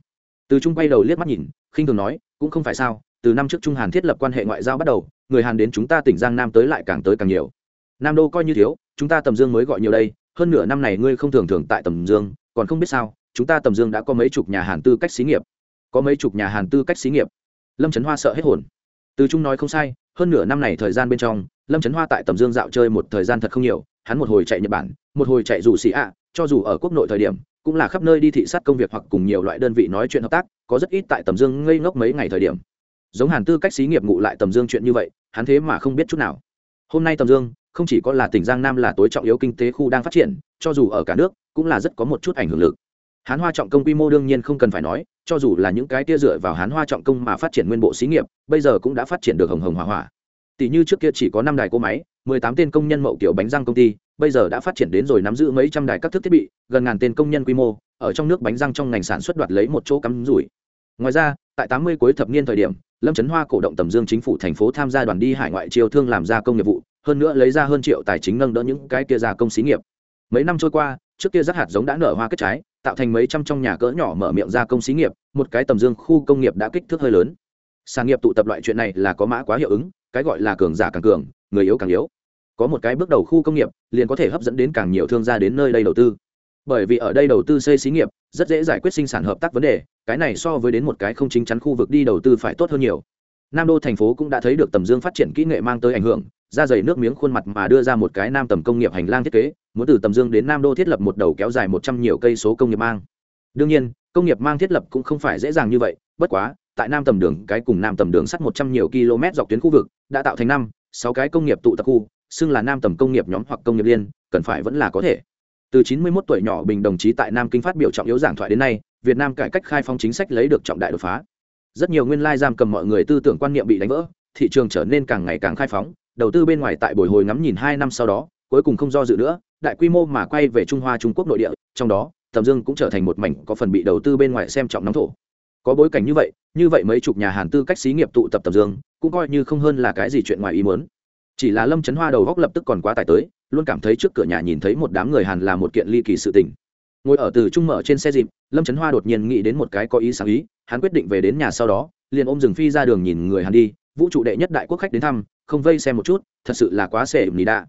Từ trung quay đầu liếc mắt nhìn, khinh thường nói, cũng không phải sao, từ năm trước trung hàn thiết lập quan hệ ngoại giao bắt đầu, người hàn đến chúng ta tỉnh giang nam tới lại càng tới càng nhiều. Nam đô coi như thiếu, chúng ta tầm dương mới gọi nhiều đây, hơn nửa năm này ngươi không thường thường tại tầm dương, còn không biết sao, chúng ta tầm dương đã có mấy chục nhà hàn tư cách xí nghiệp. Có mấy chục nhà hàn tư cách xí nghiệp lâm trấn hoa sợ hết hồn. Từ trung nói không sai, hơn nửa năm này thời gian bên trong, lâm trấn hoa tại tầm dương dạo chơi một thời gian thật không nhiều, hắn một hồi chạy nhật bản, một hồi chạy dù xì ạ, cho dù ở quốc nội thời điểm, cũng là khắp nơi đi thị sát công việc hoặc cùng nhiều loại đơn vị nói chuyện hợp tác, có rất ít tại tầm dương ngây ngốc mấy ngày thời điểm. Giống hàn tư cách xí nghiệp ngụ lại tầm dương chuyện như vậy, hắn thế mà không biết chút nào. Hôm nay tầm dương, không chỉ có là tỉnh giang nam là tối trọng yếu kinh tế khu đang phát triển, cho dù ở cả nước, cũng là rất có một chút ảnh hưởng lực hán hoa trọng công quy mô đương nhiên không cần phải nói, cho dù là những cái tia dựa vào hán hoa trọng công mà phát triển nguyên bộ xí nghiệp, bây giờ cũng đã phát triển được hồng hồng hỏa hỏa tỷ như trước kia chỉ có năm đài cỗ máy, mười tám tên công nhân mậu kiểu bánh răng công ty, bây giờ đã phát triển đến rồi nắm giữ mấy trăm đài các thức thiết bị, gần ngàn tên công nhân quy mô, ở trong nước bánh răng trong ngành sản xuất đoạt lấy một chỗ cắm rủi. Ngoài ra, tại tám mươi cuối thập niên thời điểm, lâm trấn hoa cổ động tầm dương chính phủ thành phố tham gia đoàn đi hải ngoại chiêu thương làm gia công nghiệp vụ, hơn nữa lấy ra hơn triệu tài chính nâng đỡ những cái kia gia công xí nghiệp. Mấy năm trôi qua trước kia rác hạt giống đã nở hoa kết trái, tạo thành mấy trăm trong nhà cỡ nhỏ mở miệng gia công xí nghiệp, một cái tầm dương khu công nghiệp đã kích thước hơi lớn. Sản nghiệp tụ tập loại chuyện này là có mã quá hiệu ứng, cái gọi là cường giả càng cường, người yếu càng yếu. Có một cái bước đầu khu công nghiệp, liền có thể hấp dẫn đến càng nhiều thương gia đến nơi đây đầu tư. Bởi vì ở đây đầu tư xây xí nghiệp, rất dễ giải quyết sinh sản hợp tác vấn đề, cái này so với đến một cái không chính chắn khu vực đi đầu tư phải tốt hơn nhiều. Nam đô thành phố cũng đã thấy được tầm dương phát triển kỹ nghệ mang tới ảnh hưởng ra dày nước miếng khuôn mặt mà đưa ra một cái nam tầm công nghiệp hành lang thiết kế, muốn từ tầm dương đến nam đô thiết lập một đầu kéo dài một trăm nhiều cây số công nghiệp mang. Đương nhiên, công nghiệp mang thiết lập cũng không phải dễ dàng như vậy, bất quá, tại nam tầm đường, cái cùng nam tầm đường sắt một trăm nhiều km dọc tuyến khu vực, đã tạo thành năm, sáu cái công nghiệp tụ tập khu, xưng là nam tầm công nghiệp nhóm hoặc công nghiệp liên, cần phải vẫn là có thể. Từ 91 tuổi nhỏ bình đồng chí tại nam kinh phát biểu trọng yếu giảng thoại đến nay, việt nam cải cách khai phóng chính sách lấy được trọng đại đột phá. Rất nhiều nguyên lai giam cầm mọi người tư tưởng quan niệm bị đánh vỡ, thị trường trở nên càng ngày càng khai phóng đầu tư bên ngoài tại bồi hồi ngắm nhìn hai năm sau đó, cuối cùng không do dự nữa, đại quy mô mà quay về trung hoa trung quốc nội địa, trong đó, tầm dương cũng trở thành một mảnh có phần bị đầu tư bên ngoài xem trọng nóng thổ. Có bối cảnh như vậy như vậy mấy chục nhà hàn tư cách xí nghiệp tụ tập tầm dương, cũng coi như không hơn là cái gì chuyện ngoài ý muốn. Chỉ là lâm trấn hoa đầu góc lập tức còn quá tải tới, luôn cảm thấy trước cửa nhà nhìn thấy một đám người hàn là một kiện ly kỳ sự tình. Ngồi ở từ trung mở trên xe dịp, lâm trấn hoa đột nhiên nghĩ đến một cái có ý sáng ý, hắn quyết định về đến nhà sau đó, liền ôm rừng phi ra đường nhìn người hàn đi, vũ trụ đệ nhất đại quốc khách đến thăm không vây xem một chút, thật sự là quá xệ nỉ đạ.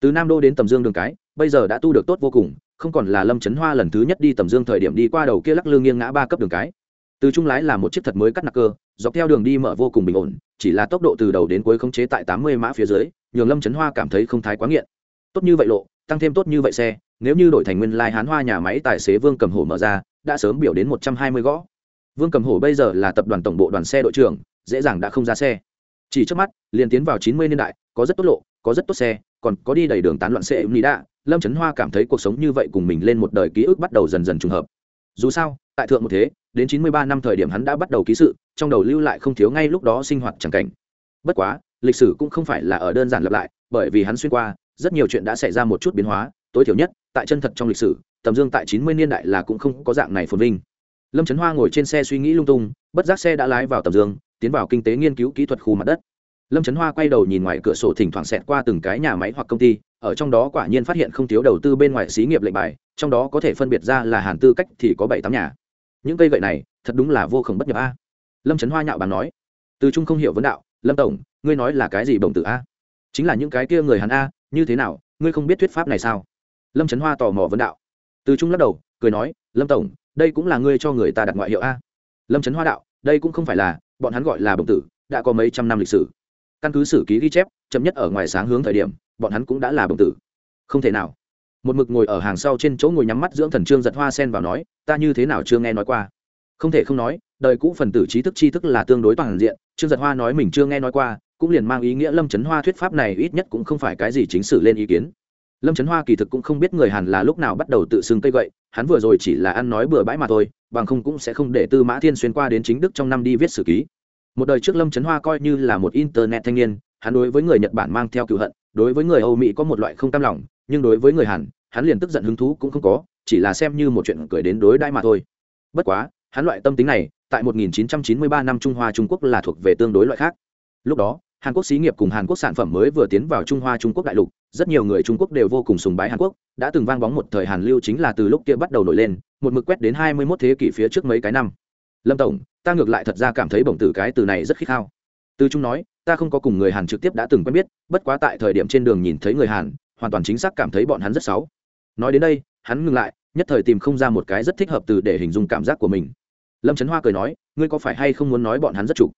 Từ nam đô đến tầm dương đường cái, bây giờ đã tu được tốt vô cùng, không còn là lâm trấn hoa lần thứ nhất đi tầm dương thời điểm đi qua đầu kia lắc lư nghiêng ngã ba cấp đường cái. Từ trung lái là một chiếc thật mới cắt nặc cơ, dọc theo đường đi mở vô cùng bình ổn, chỉ là tốc độ từ đầu đến cuối khống chế tại tám mươi mã phía dưới, nhường lâm trấn hoa cảm thấy không thái quá nghiện. Tốt như vậy lộ, tăng thêm tốt như vậy xe, nếu như đổi thành nguyên lai hán hoa nhà máy tài xế vương cầm hổ mở ra, đã sớm biểu đến một trăm hai mươi gõ. Vương cầm hổ bây giờ là tập đoàn tổng bộ đoàn xe đội trưởng, dễ dàng đã không ra xe chỉ trước mắt, liền tiến vào chín mươi niên đại, có rất tốt lộ, có rất tốt xe, còn có đi đầy đường tán loạn xe nghĩ đạ lâm trấn hoa cảm thấy cuộc sống như vậy cùng mình lên một đời ký ức bắt đầu dần dần trùng hợp. Dù sao, tại thượng một thế, đến chín mươi ba năm thời điểm hắn đã bắt đầu ký sự, trong đầu lưu lại không thiếu ngay lúc đó sinh hoạt chẳng cảnh. Bất quá, lịch sử cũng không phải là ở đơn giản lặp lại, bởi vì hắn xuyên qua, rất nhiều chuyện đã xảy ra một chút biến hóa. Tối thiểu nhất, tại chân thật trong lịch sử, tầm dương tại chín mươi niên đại là cũng không có dạng này phồn vinh. Lâm trấn hoa ngồi trên xe suy nghĩ lung tung, bất giác xe đã lái vào tầm dương tiến vào kinh tế nghiên cứu kỹ thuật khu mặt đất. Lâm trấn hoa quay đầu nhìn ngoài cửa sổ thỉnh thoảng xẹt qua từng cái nhà máy hoặc công ty, ở trong đó quả nhiên phát hiện không thiếu đầu tư bên ngoài xí nghiệp lệnh bài, trong đó có thể phân biệt ra là hàn tư cách thì có bảy tám nhà. Những cây gậy này, thật đúng là vô khổng bất nhập a. Lâm trấn hoa nhạo bàn nói, từ trung không hiểu vấn đạo, lâm tổng, ngươi nói là cái gì bổng tử a? Chính là những cái kia người hàn a, như thế nào, ngươi không biết thuyết pháp này sao? Lâm trấn hoa tò mò vấn đạo. Từ trung lắc đầu, cười nói, lâm tổng, đây cũng là ngươi cho người ta đặt ngoại hiệu a. Lâm trấn hoa đạo, đây cũng không phải là bọn hắn gọi là bổng tử, đã có mấy trăm năm lịch sử. Căn cứ sử ký ghi chép, chậm nhất ở ngoài sáng hướng thời điểm, bọn hắn cũng đã là bổng tử. Không thể nào. Một mực ngồi ở hàng sau trên chỗ ngồi nhắm mắt dưỡng thần trương giật hoa sen vào nói, ta như thế nào chưa nghe nói qua? Không thể không nói, đời cũ phần tử trí thức tri thức là tương đối toàn diện, trương giật hoa nói mình chưa nghe nói qua, cũng liền mang ý nghĩa lâm trấn hoa thuyết pháp này ít nhất cũng không phải cái gì chính sử lên ý kiến lâm trấn hoa kỳ thực cũng không biết người hàn là lúc nào bắt đầu tự xưng cây gậy, hắn vừa rồi chỉ là ăn nói bừa bãi mà thôi, bằng không cũng sẽ không để tư mã thiên xuyên qua đến chính đức trong năm đi viết sử ký. Một đời trước lâm trấn hoa coi như là một internet thanh niên, hắn đối với người nhật bản mang theo cựu hận, đối với người âu mỹ có một loại không tam lòng, nhưng đối với người hàn, hắn liền tức giận hứng thú cũng không có, chỉ là xem như một chuyện cười đến đối đãi mà thôi. Bất quá, hắn loại tâm tính này, tại 1993 năm trung hoa trung quốc là thuộc về tương đối loại khác. Lúc đó hàn quốc xí nghiệp cùng hàn quốc sản phẩm mới vừa tiến vào trung hoa, trung quốc đại lục, rất nhiều người trung quốc đều vô cùng sùng bái hàn quốc, đã từng vang bóng một thời hàn lưu chính là từ lúc kia bắt đầu nổi lên, một mực quét đến 21 thế kỷ phía trước mấy cái năm. Lâm tổng, ta ngược lại thật ra cảm thấy bổng tử cái từ này rất khích khao. Từ trung nói, ta không có cùng người hàn trực tiếp đã từng quen biết, bất quá tại thời điểm trên đường nhìn thấy người hàn, hoàn toàn chính xác cảm thấy bọn hắn rất xấu. Nói đến đây, hắn ngừng lại, nhất thời tìm không ra một cái rất thích hợp từ để hình dung cảm giác của mình. Lâm trấn hoa cười nói, ngươi có phải hay không muốn nói bọn hắn rất trục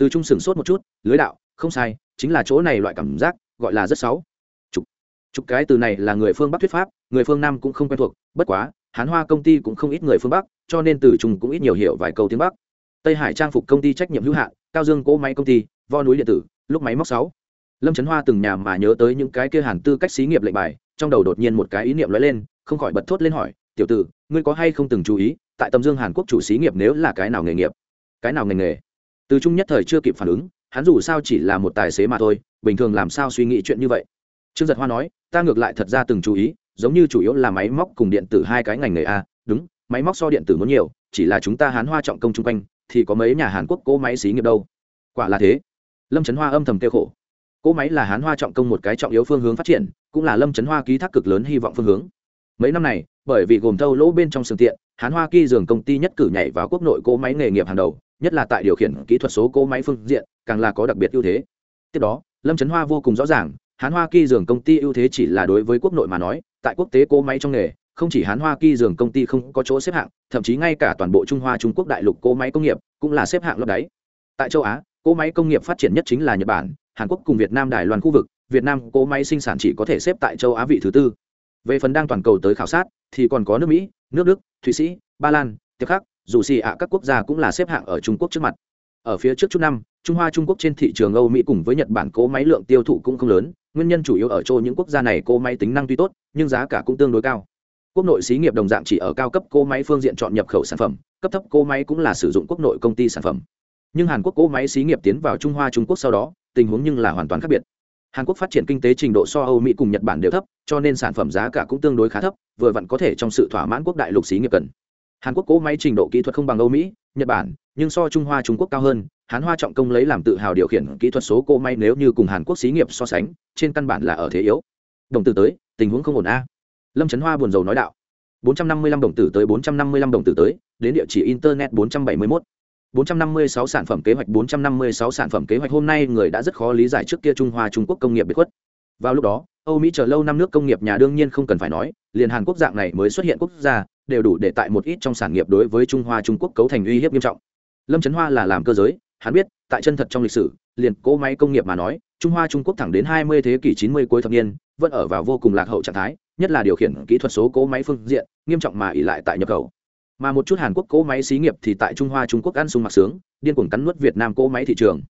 từ trung sửng sốt một chút, lưới đạo, không sai, chính là chỗ này loại cảm giác, gọi là rất xấu. trục trục cái từ này là người phương bắc thuyết pháp, người phương nam cũng không quen thuộc, bất quá, hán hoa công ty cũng không ít người phương bắc, cho nên từ trung cũng ít nhiều hiểu vài câu tiếng bắc. Tây hải trang phục công ty trách nhiệm hữu hạn, cao dương cỗ máy công ty, vo núi điện tử, lúc máy móc sáu. Lâm trấn hoa từng nhà mà nhớ tới những cái kia hàn tư cách xí nghiệp lệnh bài, trong đầu đột nhiên một cái ý niệm lóe lên, không khỏi bật thốt lên hỏi, tiểu tử, ngươi có hay không từng chú ý, tại tầm dương hàn quốc chủ xí nghiệp nếu là cái nào nghề nghiệp? Cái nào ngành nghề? Từ trung nhất thời chưa kịp phản ứng, hắn dù sao chỉ là một tài xế mà thôi, bình thường làm sao suy nghĩ chuyện như vậy? Trương giật hoa nói, ta ngược lại thật ra từng chú ý, giống như chủ yếu là máy móc cùng điện tử hai cái ngành nghề a, đúng, máy móc so điện tử muốn nhiều, chỉ là chúng ta hán hoa trọng công chung quanh, thì có mấy nhà hàn quốc cỗ máy xí nghiệp đâu. Quả là thế. Lâm trấn hoa âm thầm kêu khổ. Cỗ máy là hán hoa trọng công một cái trọng yếu phương hướng phát triển, cũng là lâm trấn hoa ký thác cực lớn hy vọng phương hướng. Mấy năm này, bởi vì gồm thâu lỗ bên trong sừng tiện hán hoa kỳ dường công ty nhất cử nhảy vào quốc nội cỗ máy nghề nghiệp hàng đầu, nhất là tại điều khiển kỹ thuật số cỗ máy phương diện, càng là có đặc biệt ưu thế. Tiếp đó, lâm trấn hoa vô cùng rõ ràng, hán hoa kỳ dường công ty ưu thế chỉ là đối với quốc nội mà nói, tại quốc tế cỗ máy trong nghề, không chỉ hán hoa kỳ dường công ty không có chỗ xếp hạng, thậm chí ngay cả toàn bộ trung hoa trung quốc đại lục cỗ máy công nghiệp cũng là xếp hạng lấp đáy. Tại châu á, cỗ máy công nghiệp phát triển nhất chính là nhật bản, hàn quốc cùng việt nam đài loan khu vực, việt nam cỗ máy sinh sản chỉ có thể xếp tại châu á vị thứ tư về phần đang toàn cầu tới khảo sát, thì còn có nước mỹ, nước đức, thụy sĩ, ba lan tiếp khác dù xì ạ, các quốc gia cũng là xếp hạng ở trung quốc trước mặt. Ở phía trước chút năm, trung hoa trung quốc trên thị trường âu mỹ cùng với nhật bản cỗ máy lượng tiêu thụ cũng không lớn, nguyên nhân chủ yếu ở chỗ những quốc gia này cỗ máy tính năng tuy tốt, nhưng giá cả cũng tương đối cao. Quốc nội xí nghiệp đồng dạng chỉ ở cao cấp cỗ máy phương diện chọn nhập khẩu sản phẩm, cấp thấp cỗ máy cũng là sử dụng quốc nội công ty sản phẩm. Nhưng hàn quốc cỗ máy xí nghiệp tiến vào trung hoa trung quốc sau đó, tình huống nhưng là hoàn toàn khác biệt hàn quốc phát triển kinh tế trình độ so âu mỹ cùng nhật bản đều thấp, cho nên sản phẩm giá cả cũng tương đối khá thấp, vừa vặn có thể trong sự thỏa mãn quốc đại lục xí nghiệp cần. Hàn quốc cỗ máy trình độ kỹ thuật không bằng âu mỹ, nhật bản, nhưng so trung hoa, trung quốc cao hơn, hán hoa trọng công lấy làm tự hào điều khiển kỹ thuật số cỗ máy nếu như cùng hàn quốc xí nghiệp so sánh, trên căn bản là ở thế yếu. Đồng tử tới, tình huống không ổn a. Lâm trấn hoa buồn rầu nói đạo. 455 đồng tử tới 455 đồng tử tới, đến địa chỉ internet 471 456 sản phẩm kế hoạch 456 sản phẩm kế hoạch hôm nay người đã rất khó lý giải trước kia Trung Hoa Trung Quốc công nghiệp biệt khuất. Vào lúc đó, Âu Mỹ chờ lâu năm nước công nghiệp nhà đương nhiên không cần phải nói, liền Hàn Quốc dạng này mới xuất hiện quốc gia, đều đủ để tại một ít trong sản nghiệp đối với Trung Hoa Trung Quốc cấu thành uy hiếp nghiêm trọng. Lâm Trấn Hoa là làm cơ giới, hắn biết, tại chân thật trong lịch sử, liền cỗ máy công nghiệp mà nói, Trung Hoa Trung Quốc thẳng đến 20 thế kỷ 90 cuối thập niên, vẫn ở vào vô cùng lạc hậu trạng thái, nhất là điều khiển kỹ thuật số cỗ máy phương diện, nghiêm trọng mà ỷ lại tại nhập khẩu mà một chút hàn quốc cỗ máy xí nghiệp thì tại trung hoa, trung quốc ăn sung mặc sướng, điên cuồng cắn nuốt việt nam cỗ máy thị trường.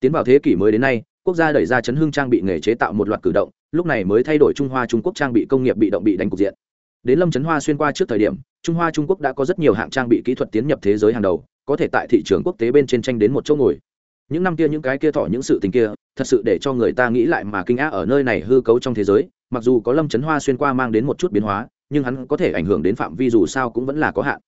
Tiến vào thế kỷ mới đến nay, quốc gia đẩy ra chấn hương trang bị nghề chế tạo một loạt cử động, lúc này mới thay đổi trung hoa, trung quốc trang bị công nghiệp bị động bị đánh cục diện. Đến lâm chấn hoa xuyên qua trước thời điểm, trung hoa, trung quốc đã có rất nhiều hạng trang bị kỹ thuật tiến nhập thế giới hàng đầu, có thể tại thị trường quốc tế bên trên tranh đến một chỗ ngồi. Những năm kia những cái kia thỏ những sự tình kia, thật sự để cho người ta nghĩ lại mà kinh á ở nơi này hư cấu trong thế giới, mặc dù có lâm chấn hoa xuyên qua mang đến một chút biến hóa, nhưng hắn có thể ảnh hưởng đến phạm vi dù sao cũng vẫn là có hạn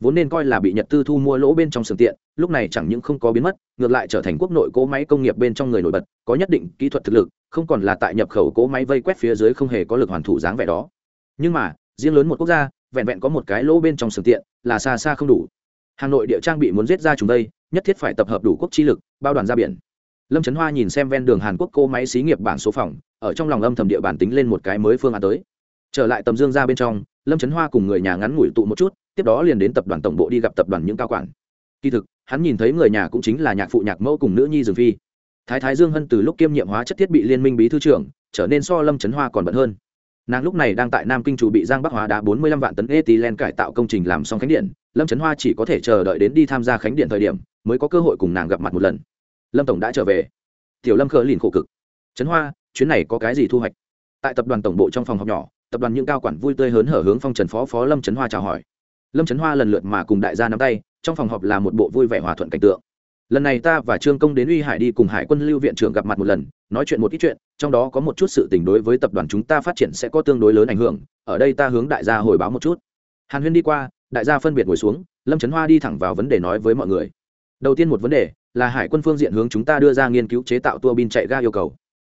vốn nên coi là bị nhật tư thu mua lỗ bên trong sườn tiện, lúc này chẳng những không có biến mất, ngược lại trở thành quốc nội cỗ máy công nghiệp bên trong người nổi bật, có nhất định kỹ thuật thực lực, không còn là tại nhập khẩu cỗ máy vây quét phía dưới không hề có lực hoàn thủ dáng vẻ đó. Nhưng mà, riêng lớn một quốc gia, vẹn vẹn có một cái lỗ bên trong sườn tiện là xa xa không đủ. Hà nội địa trang bị muốn giết ra chúng đây, nhất thiết phải tập hợp đủ quốc chi lực, bao đoàn ra biển. Lâm trấn hoa nhìn xem ven đường hàn quốc cỗ máy xí nghiệp bản số phòng, ở trong lòng âm thầm địa bản tính lên một cái mới phương án tới. Trở lại tầm dương ra bên trong lâm trấn hoa cùng người nhà ngắn ngủi tụ một chút, tiếp đó liền đến tập đoàn tổng bộ đi gặp tập đoàn những cao quản. Kỳ thực, hắn nhìn thấy người nhà cũng chính là nhạc phụ nhạc mẫu cùng nữ nhi dương phi. Thái thái dương hân từ lúc kiêm nhiệm hóa chất thiết bị liên minh bí thư trưởng, trở nên so lâm trấn hoa còn bận hơn. Nàng lúc này đang tại nam kinh chủ bị giang bắc hóa đá bốn mươi lăm vạn tấn ethylene cải tạo công trình làm xong khánh điện, lâm trấn hoa chỉ có thể chờ đợi đến đi tham gia khánh điện thời điểm, mới có cơ hội cùng nàng gặp mặt một lần. Lâm tổng đã trở về. Tiểu lâm khờ lìn khổ cực. Trấn hoa, chuyến này có cái gì thu hoạch? Tại tập đoàn tổng bộ trong phòng họp nhỏ tập đoàn những cao quản vui tươi hớn hở hướng phong trần phó phó lâm trấn hoa chào hỏi lâm trấn hoa lần lượt mà cùng đại gia nắm tay trong phòng họp là một bộ vui vẻ hòa thuận cảnh tượng lần này ta và trương công đến uy hải đi cùng hải quân lưu viện trưởng gặp mặt một lần nói chuyện một ít chuyện trong đó có một chút sự tình đối với tập đoàn chúng ta phát triển sẽ có tương đối lớn ảnh hưởng ở đây ta hướng đại gia hồi báo một chút hàn huyên đi qua đại gia phân biệt ngồi xuống lâm trấn hoa đi thẳng vào vấn đề nói với mọi người đầu tiên một vấn đề là hải quân phương diện hướng chúng ta đưa ra nghiên cứu chế tạo tua bin chạy ga yêu cầu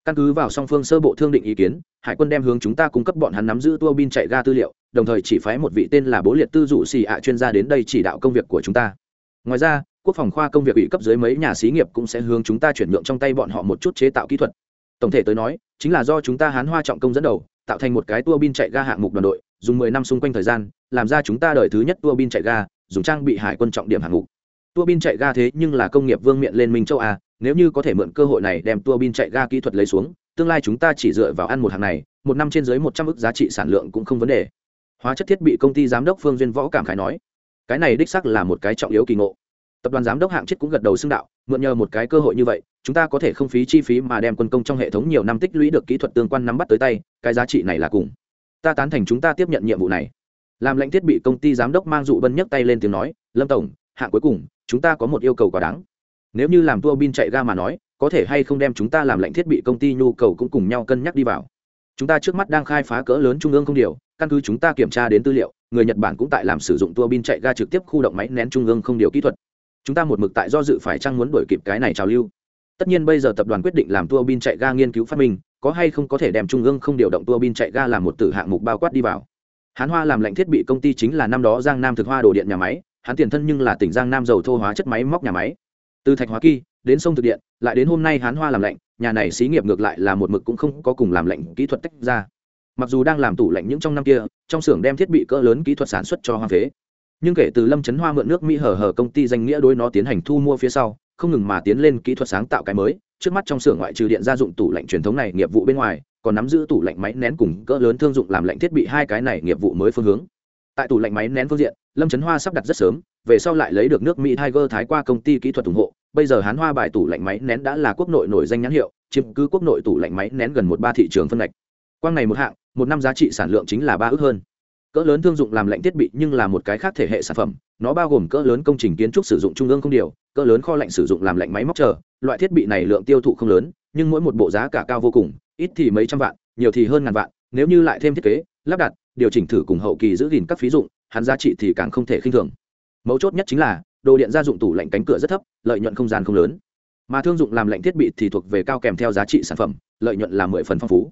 căn cứ vào song phương sơ bộ thương định ý kiến, hải quân đem hướng chúng ta cung cấp bọn hắn nắm giữ tua bin chạy ga tư liệu, đồng thời chỉ phái một vị tên là bố liệt tư dụ xì ạ chuyên gia đến đây chỉ đạo công việc của chúng ta. Ngoài ra, quốc phòng khoa công việc ủy cấp dưới mấy nhà xí nghiệp cũng sẽ hướng chúng ta chuyển nhượng trong tay bọn họ một chút chế tạo kỹ thuật. Tổng thể tới nói, chính là do chúng ta hán hoa trọng công dẫn đầu, tạo thành một cái tua bin chạy ga hạng mục đoàn đội, dùng mười năm xung quanh thời gian, làm ra chúng ta đời thứ nhất tua bin chạy ga, dùng trang bị hải quân trọng điểm hạng mục. Tua bin chạy ga thế nhưng là công nghiệp vương miện lên minh châu a nếu như có thể mượn cơ hội này đem tua bin chạy ga kỹ thuật lấy xuống, tương lai chúng ta chỉ dựa vào ăn một hàng này, một năm trên dưới một trăm ước giá trị sản lượng cũng không vấn đề. Hóa chất thiết bị công ty giám đốc phương duyên võ cảm khải nói. Cái này đích sắc là một cái trọng yếu kỳ ngộ. Tập đoàn giám đốc hạng chết cũng gật đầu xưng đạo, mượn nhờ một cái cơ hội như vậy, chúng ta có thể không phí chi phí mà đem quân công trong hệ thống nhiều năm tích lũy được kỹ thuật tương quan nắm bắt tới tay, cái giá trị này là cùng. Ta tán thành chúng ta tiếp nhận nhiệm vụ này. Làm lãnh thiết bị công ty giám đốc mang dụ bân nhấc tay lên tiếng nói, lâm tổng, hạng cuối cùng, chúng ta có một yêu cầu quá đáng nếu như làm tua bin chạy ga mà nói, có thể hay không đem chúng ta làm lạnh thiết bị công ty nhu cầu cũng cùng nhau cân nhắc đi vào. Chúng ta trước mắt đang khai phá cỡ lớn trung ương không điều, căn cứ chúng ta kiểm tra đến tư liệu, người nhật bản cũng tại làm sử dụng tua bin chạy ga trực tiếp khu động máy nén trung ương không điều kỹ thuật. Chúng ta một mực tại do dự phải chăng muốn đổi kịp cái này trào lưu. Tất nhiên bây giờ tập đoàn quyết định làm tua bin chạy ga nghiên cứu phát minh, có hay không có thể đem trung ương không điều động tua bin chạy ga làm một tử hạng mục bao quát đi vào. Hán hoa làm lạnh thiết bị công ty chính là năm đó giang nam thực hoa đồ điện nhà máy, Hán tiền thân nhưng là tỉnh giang nam dầu thô hóa chất máy móc nhà máy từ thạch hóa kỳ đến sông thực điện, lại đến hôm nay hán hoa làm lạnh, nhà này xí nghiệp ngược lại là một mực cũng không có cùng làm lạnh kỹ thuật tách ra. Mặc dù đang làm tủ lạnh những trong năm kia, trong xưởng đem thiết bị cỡ lớn kỹ thuật sản xuất cho hoa phế. Nhưng kể từ lâm trấn hoa mượn nước mỹ hở hở công ty danh nghĩa đối nó tiến hành thu mua phía sau, không ngừng mà tiến lên kỹ thuật sáng tạo cái mới. Trước mắt trong xưởng ngoại trừ điện gia dụng tủ lạnh truyền thống này nghiệp vụ bên ngoài, còn nắm giữ tủ lạnh máy nén cùng cỡ lớn thương dụng làm lạnh thiết bị hai cái này nghiệp vụ mới phương hướng tại tủ lạnh máy nén phương diện, lâm trấn hoa sắp đặt rất sớm, về sau lại lấy được nước mỹ tiger thái qua công ty kỹ thuật ủng hộ. Bây giờ hán hoa bài tủ lạnh máy nén đã là quốc nội nổi danh nhãn hiệu, chiếm cứ quốc nội tủ lạnh máy nén gần một ba thị trường phân ngạch. Quang này một hạng, một năm giá trị sản lượng chính là ba ước hơn. Cỡ lớn thương dụng làm lạnh thiết bị nhưng là một cái khác thể hệ sản phẩm, nó bao gồm cỡ lớn công trình kiến trúc sử dụng trung ương không điều, cỡ lớn kho lạnh sử dụng làm lạnh máy móc chờ. Loại thiết bị này lượng tiêu thụ không lớn, nhưng mỗi một bộ giá cả cao vô cùng, ít thì mấy trăm vạn, nhiều thì hơn ngàn vạn, nếu như lại thêm thiết kế, lắp đặt điều chỉnh thử cùng hậu kỳ giữ gìn các phí dụng, hắn giá trị thì càng không thể khinh thường. Mấu chốt nhất chính là, đồ điện gia dụng tủ lạnh cánh cửa rất thấp, lợi nhuận không gian không lớn. Mà thương dụng làm lạnh thiết bị thì thuộc về cao kèm theo giá trị sản phẩm, lợi nhuận là mười phần phong phú.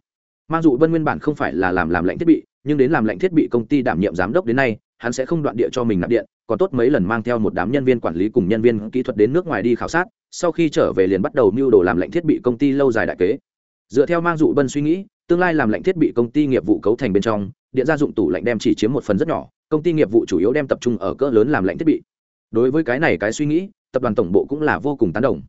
Mang dụ vân nguyên bản không phải là làm làm lạnh thiết bị, nhưng đến làm lạnh thiết bị công ty đảm nhiệm giám đốc đến nay, hắn sẽ không đoạn địa cho mình nạp điện, còn tốt mấy lần mang theo một đám nhân viên quản lý cùng nhân viên kỹ thuật đến nước ngoài đi khảo sát, sau khi trở về liền bắt đầu mưu đồ làm lạnh thiết bị công ty lâu dài đại kế. Dựa theo mang dụ vân suy nghĩ tương lai làm lạnh thiết bị công ty nghiệp vụ cấu thành bên trong, điện gia dụng tủ lạnh đem chỉ chiếm một phần rất nhỏ, công ty nghiệp vụ chủ yếu đem tập trung ở cỡ lớn làm lạnh thiết bị. Đối với cái này cái suy nghĩ, tập đoàn tổng bộ cũng là vô cùng tán đồng.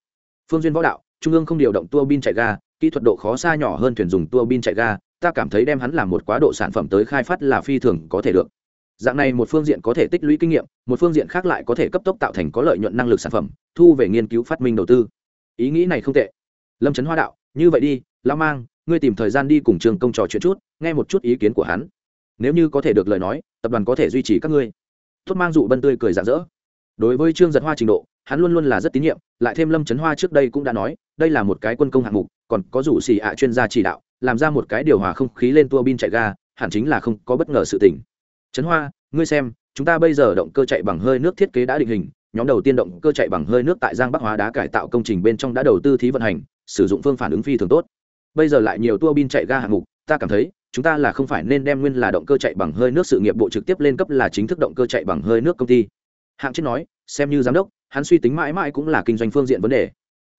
Phương duyên võ đạo, trung ương không điều động tua bin chạy ga, kỹ thuật độ khó xa nhỏ hơn thuyền dùng tua bin chạy ga, ta cảm thấy đem hắn làm một quá độ sản phẩm tới khai phát là phi thường có thể được. Dạng này một phương diện có thể tích lũy kinh nghiệm, một phương diện khác lại có thể cấp tốc tạo thành có lợi nhuận năng lực sản phẩm, thu về nghiên cứu phát minh đầu tư. Ý nghĩ này không tệ. Lâm trấn hoa đạo, như vậy đi, lao mang ngươi tìm thời gian đi cùng trường công trò chuyện chút, nghe một chút ý kiến của hắn. Nếu như có thể được lời nói, tập đoàn có thể duy trì các ngươi. Tốt mang dụ bân tươi cười rạng rỡ. Đối với trương giật hoa trình độ, hắn luôn luôn là rất tín nhiệm, lại thêm lâm trấn hoa trước đây cũng đã nói, đây là một cái quân công hạng mục, còn có rủ xì ạ chuyên gia chỉ đạo, làm ra một cái điều hòa không khí lên tua bin chạy ga, hẳn chính là không có bất ngờ sự tình. Trấn hoa, ngươi xem, chúng ta bây giờ động cơ chạy bằng hơi nước thiết kế đã định hình, nhóm đầu tiên động cơ chạy bằng hơi nước tại giang bắc hóa đá cải tạo công trình bên trong đã đầu tư thí vận hành, sử dụng phương phản ứng phi thường tốt bây giờ lại nhiều tua bin chạy ga hạng mục, ta cảm thấy, chúng ta là không phải nên đem nguyên là động cơ chạy bằng hơi nước sự nghiệp bộ trực tiếp lên cấp là chính thức động cơ chạy bằng hơi nước công ty. Hạng chết nói, xem như giám đốc, hắn suy tính mãi mãi cũng là kinh doanh phương diện vấn đề.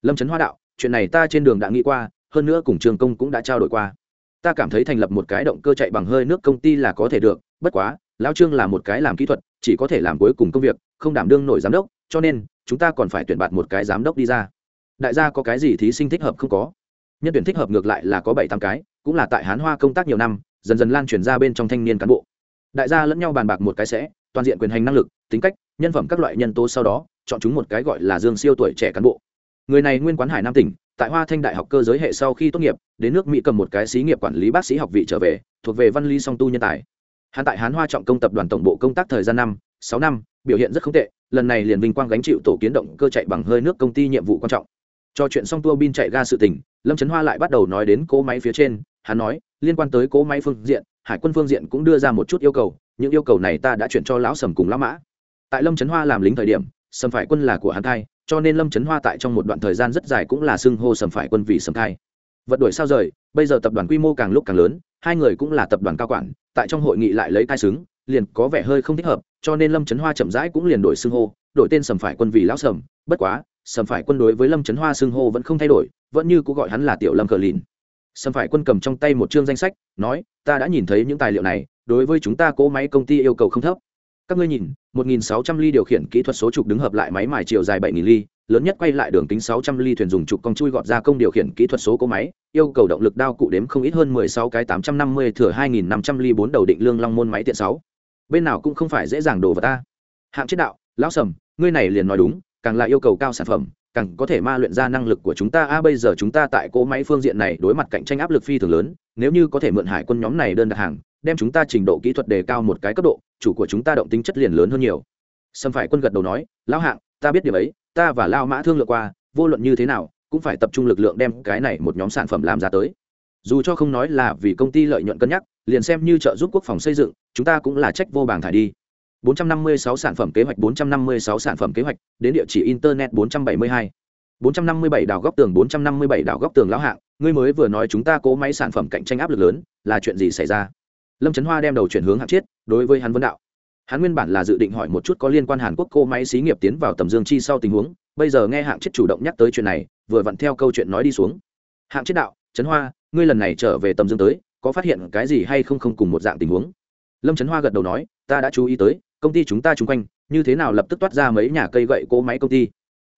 Lâm trấn hoa đạo, chuyện này ta trên đường đã nghĩ qua, hơn nữa cùng trường công cũng đã trao đổi qua. Ta cảm thấy thành lập một cái động cơ chạy bằng hơi nước công ty là có thể được, bất quá, lão trương là một cái làm kỹ thuật, chỉ có thể làm cuối cùng công việc, không đảm đương nổi giám đốc, cho nên, chúng ta còn phải tuyển bạt một cái giám đốc đi ra. Đại gia có cái gì thí sinh thích hợp không có? Nhân tuyển thích hợp ngược lại là có bảy tám cái, cũng là tại hán hoa công tác nhiều năm, dần dần lan truyền ra bên trong thanh niên cán bộ. Đại gia lẫn nhau bàn bạc một cái sẽ, toàn diện quyền hành năng lực, tính cách, nhân phẩm các loại nhân tố sau đó, chọn chúng một cái gọi là dương siêu tuổi trẻ cán bộ. Người này nguyên quán hải nam tỉnh, tại hoa thanh đại học cơ giới hệ sau khi tốt nghiệp, đến nước mỹ cầm một cái xí nghiệp quản lý bác sĩ học vị trở về, thuộc về văn lý song tu nhân tài. Hắn tại hán hoa trọng công tập đoàn tổng bộ công tác thời gian năm, sáu năm, biểu hiện rất không tệ, lần này liền vinh quang gánh chịu tổ kiến động cơ chạy bằng hơi nước công ty nhiệm vụ quan trọng. Cho chuyện xong tua bin chạy ga sự tỉnh lâm trấn hoa lại bắt đầu nói đến cỗ máy phía trên, hắn nói, liên quan tới cỗ máy phương diện, hải quân phương diện cũng đưa ra một chút yêu cầu, những yêu cầu này ta đã chuyển cho lão sầm cùng lão mã. Tại lâm trấn hoa làm lính thời điểm, sầm phải quân là của hắn thai, cho nên lâm trấn hoa tại trong một đoạn thời gian rất dài cũng là xưng hô sầm phải quân vì sầm thai. Vật đổi sao rời, bây giờ tập đoàn quy mô càng lúc càng lớn, hai người cũng là tập đoàn cao quản, tại trong hội nghị lại lấy tai xứng, liền có vẻ hơi không thích hợp, cho nên lâm trấn hoa chậm rãi cũng liền đổi xưng hô, đổi tên sầm phải quân vì lão sầm, bất quá sầm phải quân đối với lâm trấn hoa xưng hô vẫn không thay đổi, vẫn như cũng gọi hắn là tiểu lâm cờ lìn. Sầm phải quân cầm trong tay một chương danh sách, nói, ta đã nhìn thấy những tài liệu này, đối với chúng ta cỗ máy công ty yêu cầu không thấp. Các ngươi nhìn 1.600 ly điều khiển kỹ thuật số trục đứng hợp lại máy mài chiều dài 7.000 ly, lớn nhất quay lại đường kính 600 ly thuyền dùng trục cong chui gọt ra công điều khiển kỹ thuật số cỗ máy, yêu cầu động lực đao cụ đếm không ít hơn 16 cái 850 thừa 2500 ly bốn đầu định lương long môn máy tiện 6. bên nào cũng không phải dễ dàng đổ vào ta. Hạng chết đạo, lão sầm, ngươi này liền nói đúng càng là yêu cầu cao sản phẩm, càng có thể ma luyện ra năng lực của chúng ta. A bây giờ chúng ta tại cỗ máy phương diện này đối mặt cạnh tranh áp lực phi thường lớn, nếu như có thể mượn hải quân nhóm này đơn đặt hàng, đem chúng ta trình độ kỹ thuật đề cao một cái cấp độ, chủ của chúng ta động tính chất liền lớn hơn nhiều. Sâm phải quân gật đầu nói, lão hạng, ta biết điều ấy, ta và lao mã thương lượng qua, vô luận như thế nào, cũng phải tập trung lực lượng đem cái này một nhóm sản phẩm làm ra tới. Dù cho không nói là vì công ty lợi nhuận cân nhắc, liền xem như trợ giúp quốc phòng xây dựng, chúng ta cũng là trách vô bảng thải đi. 456 sản phẩm kế hoạch 456 sản phẩm kế hoạch, đến địa chỉ internet 472 457 đào góc tường 457 đào góc tường lão hạng. Ngươi mới vừa nói chúng ta cố máy sản phẩm cạnh tranh áp lực lớn, là chuyện gì xảy ra? Lâm trấn hoa đem đầu chuyển hướng hạng chết đối với hắn vấn đạo. Hắn nguyên bản là dự định hỏi một chút có liên quan hàn quốc cô máy xí nghiệp tiến vào tầm dương chi sau tình huống, bây giờ nghe hạng chết chủ động nhắc tới chuyện này, vừa vặn theo câu chuyện nói đi xuống. Hạng chết đạo, trấn hoa, ngươi lần này trở về tầm dương tới, có phát hiện cái gì hay không không cùng một dạng tình huống? Lâm trấn hoa gật đầu nói ta đã chú ý tới công ty chúng ta chung quanh như thế nào lập tức toát ra mấy nhà cây gậy cỗ máy công ty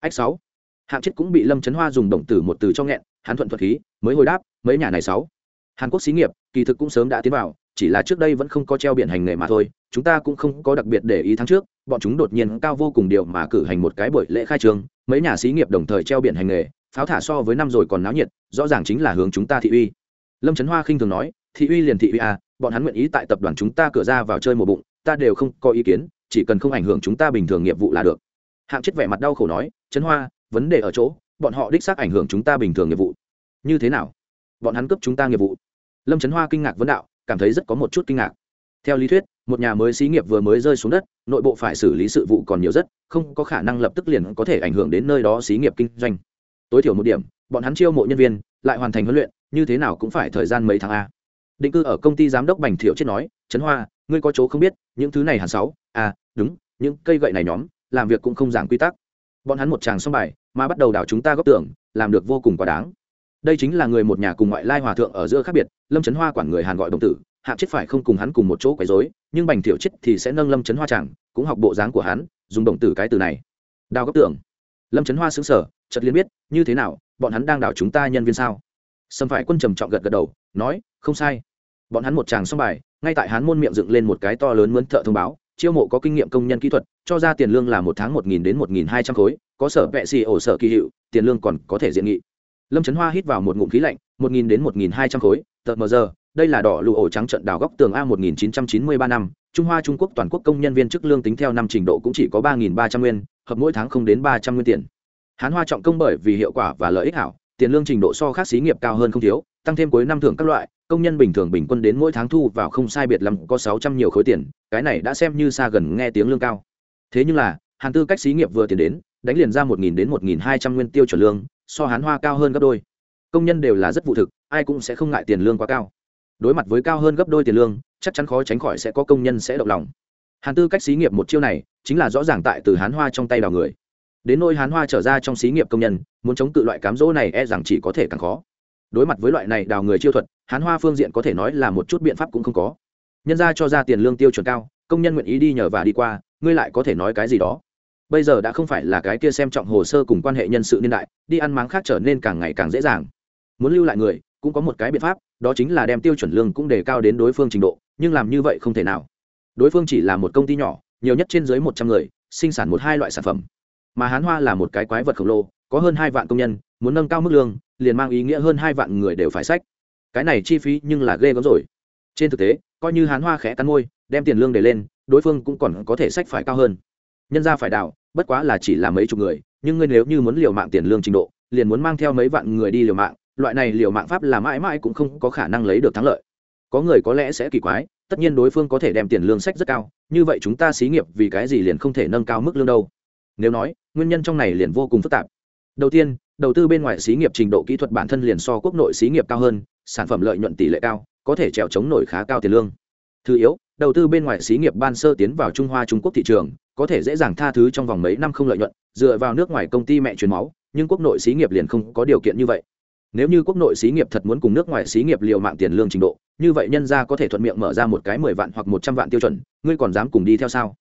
ách sáu hạng chết cũng bị lâm trấn hoa dùng động từ một từ cho nghẹn hắn thuận thuật khí mới hồi đáp mấy nhà này sáu hàn quốc xí nghiệp kỳ thực cũng sớm đã tiến vào chỉ là trước đây vẫn không có treo biển hành nghề mà thôi chúng ta cũng không có đặc biệt để ý tháng trước bọn chúng đột nhiên cao vô cùng điều mà cử hành một cái buổi lễ khai trường mấy nhà xí nghiệp đồng thời treo biển hành nghề pháo thả so với năm rồi còn náo nhiệt rõ ràng chính là hướng chúng ta thị uy lâm trấn hoa khinh thường nói thị uy liền thị uy à bọn hắn nguyện ý tại tập đoàn chúng ta cửa ra vào chơi một bụng, ta đều không có ý kiến, chỉ cần không ảnh hưởng chúng ta bình thường nghiệp vụ là được. Hạng chết vẻ mặt đau khổ nói, trấn hoa, vấn đề ở chỗ, bọn họ đích xác ảnh hưởng chúng ta bình thường nghiệp vụ. Như thế nào? Bọn hắn cướp chúng ta nghiệp vụ. Lâm trấn hoa kinh ngạc vấn đạo, cảm thấy rất có một chút kinh ngạc. Theo lý thuyết, một nhà mới xí nghiệp vừa mới rơi xuống đất, nội bộ phải xử lý sự vụ còn nhiều rất, không có khả năng lập tức liền có thể ảnh hưởng đến nơi đó xí nghiệp kinh doanh. Tối thiểu một điểm, bọn hắn chiêu mộ nhân viên, lại hoàn thành huấn luyện, như thế nào cũng phải thời gian mấy tháng a định cư ở công ty giám đốc bành thiệu chết nói, trấn hoa, ngươi có chỗ không biết, những thứ này hàn sáu à đúng, những cây gậy này nhóm, làm việc cũng không giảng quy tắc. Bọn hắn một chàng xong bài, mà bắt đầu đảo chúng ta góp tưởng làm được vô cùng quá đáng. Đây chính là người một nhà cùng ngoại lai hòa thượng ở giữa khác biệt, lâm trấn hoa quản người hàn gọi đồng tử hạ chết phải không cùng hắn cùng một chỗ quấy dối nhưng bành thiệu chết thì sẽ nâng lâm trấn hoa chẳng cũng học bộ dáng của hắn, dùng đồng tử cái từ này. Đào góp tưởng lâm trấn hoa xứng sở chợt liên biết, như thế nào, bọn hắn đang đảo chúng ta nhân viên sao? Sâm phải quân trầm trọng gật gật đầu, nói, không sai. Bọn hắn một chàng xong bài, ngay tại hắn môn miệng dựng lên một cái to lớn mướn thợ thông báo, chiêu mộ có kinh nghiệm công nhân kỹ thuật, cho ra tiền lương là một tháng một nghìn đến một nghìn hai trăm khối, có sở vệ xì ổ sở kỳ hiệu, tiền lương còn có thể diện nghị. Lâm trấn hoa hít vào một ngụm khí lạnh, một nghìn đến một nghìn hai trăm khối, tờ mờ giờ, đây là đỏ lụ ổ trắng trận đào góc tường a một nghìn chín trăm chín mươi ba năm, trung hoa trung quốc toàn quốc công nhân viên chức lương tính theo năm trình độ cũng chỉ có ba nghìn ba trăm nguyên, hợp mỗi tháng không đến ba trăm nguyên tiền. Hán hoa trọng công bởi vì hiệu quả và lợi ích hảo tiền lương trình độ so khác xí nghiệp cao hơn không thiếu, tăng thêm cuối năm thưởng các loại, công nhân bình thường bình quân đến mỗi tháng thu vào không sai biệt lắm có sáu trăm nhiều khối tiền, cái này đã xem như xa gần nghe tiếng lương cao. Thế nhưng là, hàn tư cách xí nghiệp vừa tiền đến, đánh liền ra một nghìn đến một nghìn hai trăm nguyên tiêu chuẩn lương, so hán hoa cao hơn gấp đôi. Công nhân đều là rất vụ thực, ai cũng sẽ không ngại tiền lương quá cao. Đối mặt với cao hơn gấp đôi tiền lương, chắc chắn khó tránh khỏi sẽ có công nhân sẽ động lòng. Hàn tư cách xí nghiệp một chiêu này, chính là rõ ràng tại từ hán hoa trong tay đào người đến nôi hán hoa trở ra trong xí nghiệp công nhân, muốn chống tự loại cám dỗ này e rằng chỉ có thể càng khó. Đối mặt với loại này đào người chiêu thuật, hán hoa phương diện có thể nói là một chút biện pháp cũng không có. Nhân ra cho ra tiền lương tiêu chuẩn cao, công nhân nguyện ý đi nhờ và đi qua, ngươi lại có thể nói cái gì đó? Bây giờ đã không phải là cái kia xem trọng hồ sơ cùng quan hệ nhân sự niên đại, đi ăn máng khác trở nên càng ngày càng dễ dàng. Muốn lưu lại người, cũng có một cái biện pháp, đó chính là đem tiêu chuẩn lương cũng đề cao đến đối phương trình độ, nhưng làm như vậy không thể nào. Đối phương chỉ là một công ty nhỏ, nhiều nhất trên dưới một trăm người, sinh sản một hai loại sản phẩm mà hán hoa là một cái quái vật khổng lồ, có hơn hai vạn công nhân, muốn nâng cao mức lương, liền mang ý nghĩa hơn hai vạn người đều phải sách cái này chi phí nhưng là ghê gớm rồi. Trên thực tế, coi như hán hoa khẽ cắn môi, đem tiền lương để lên, đối phương cũng còn có thể sách phải cao hơn. Nhân ra phải đào bất quá là chỉ là mấy chục người, nhưng ngươi nếu như muốn liều mạng tiền lương trình độ, liền muốn mang theo mấy vạn người đi liều mạng, loại này liều mạng pháp là mãi mãi cũng không có khả năng lấy được thắng lợi. Có người có lẽ sẽ kỳ quái, tất nhiên đối phương có thể đem tiền lương sách rất cao, như vậy chúng ta xí nghiệp vì cái gì liền không thể nâng cao mức lương đâu nếu nói, nguyên nhân trong này liền vô cùng phức tạp. Đầu tiên, đầu tư bên ngoài xí nghiệp trình độ kỹ thuật bản thân liền so quốc nội xí nghiệp cao hơn, sản phẩm lợi nhuận tỷ lệ cao, có thể trèo chống nổi khá cao tiền lương. Thứ yếu, đầu tư bên ngoài xí nghiệp ban sơ tiến vào trung hoa trung quốc thị trường, có thể dễ dàng tha thứ trong vòng mấy năm không lợi nhuận, dựa vào nước ngoài công ty mẹ truyền máu, nhưng quốc nội xí nghiệp liền không có điều kiện như vậy. Nếu như quốc nội xí nghiệp thật muốn cùng nước ngoài xí nghiệp liều mạng tiền lương trình độ, như vậy nhân ra có thể thuận miệng mở ra một cái mười vạn hoặc một trăm vạn tiêu chuẩn, ngươi còn dám cùng đi theo sao?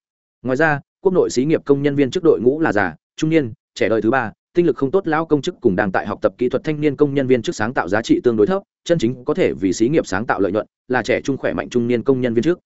Ngoài ra quốc nội xí nghiệp công nhân viên trước đội ngũ là già, trung niên, trẻ đời thứ ba, tinh lực không tốt lao công chức cùng đang tại học tập kỹ thuật thanh niên công nhân viên chức sáng tạo giá trị tương đối thấp, chân chính có thể vì xí nghiệp sáng tạo lợi nhuận, là trẻ trung khỏe mạnh trung niên công nhân viên trước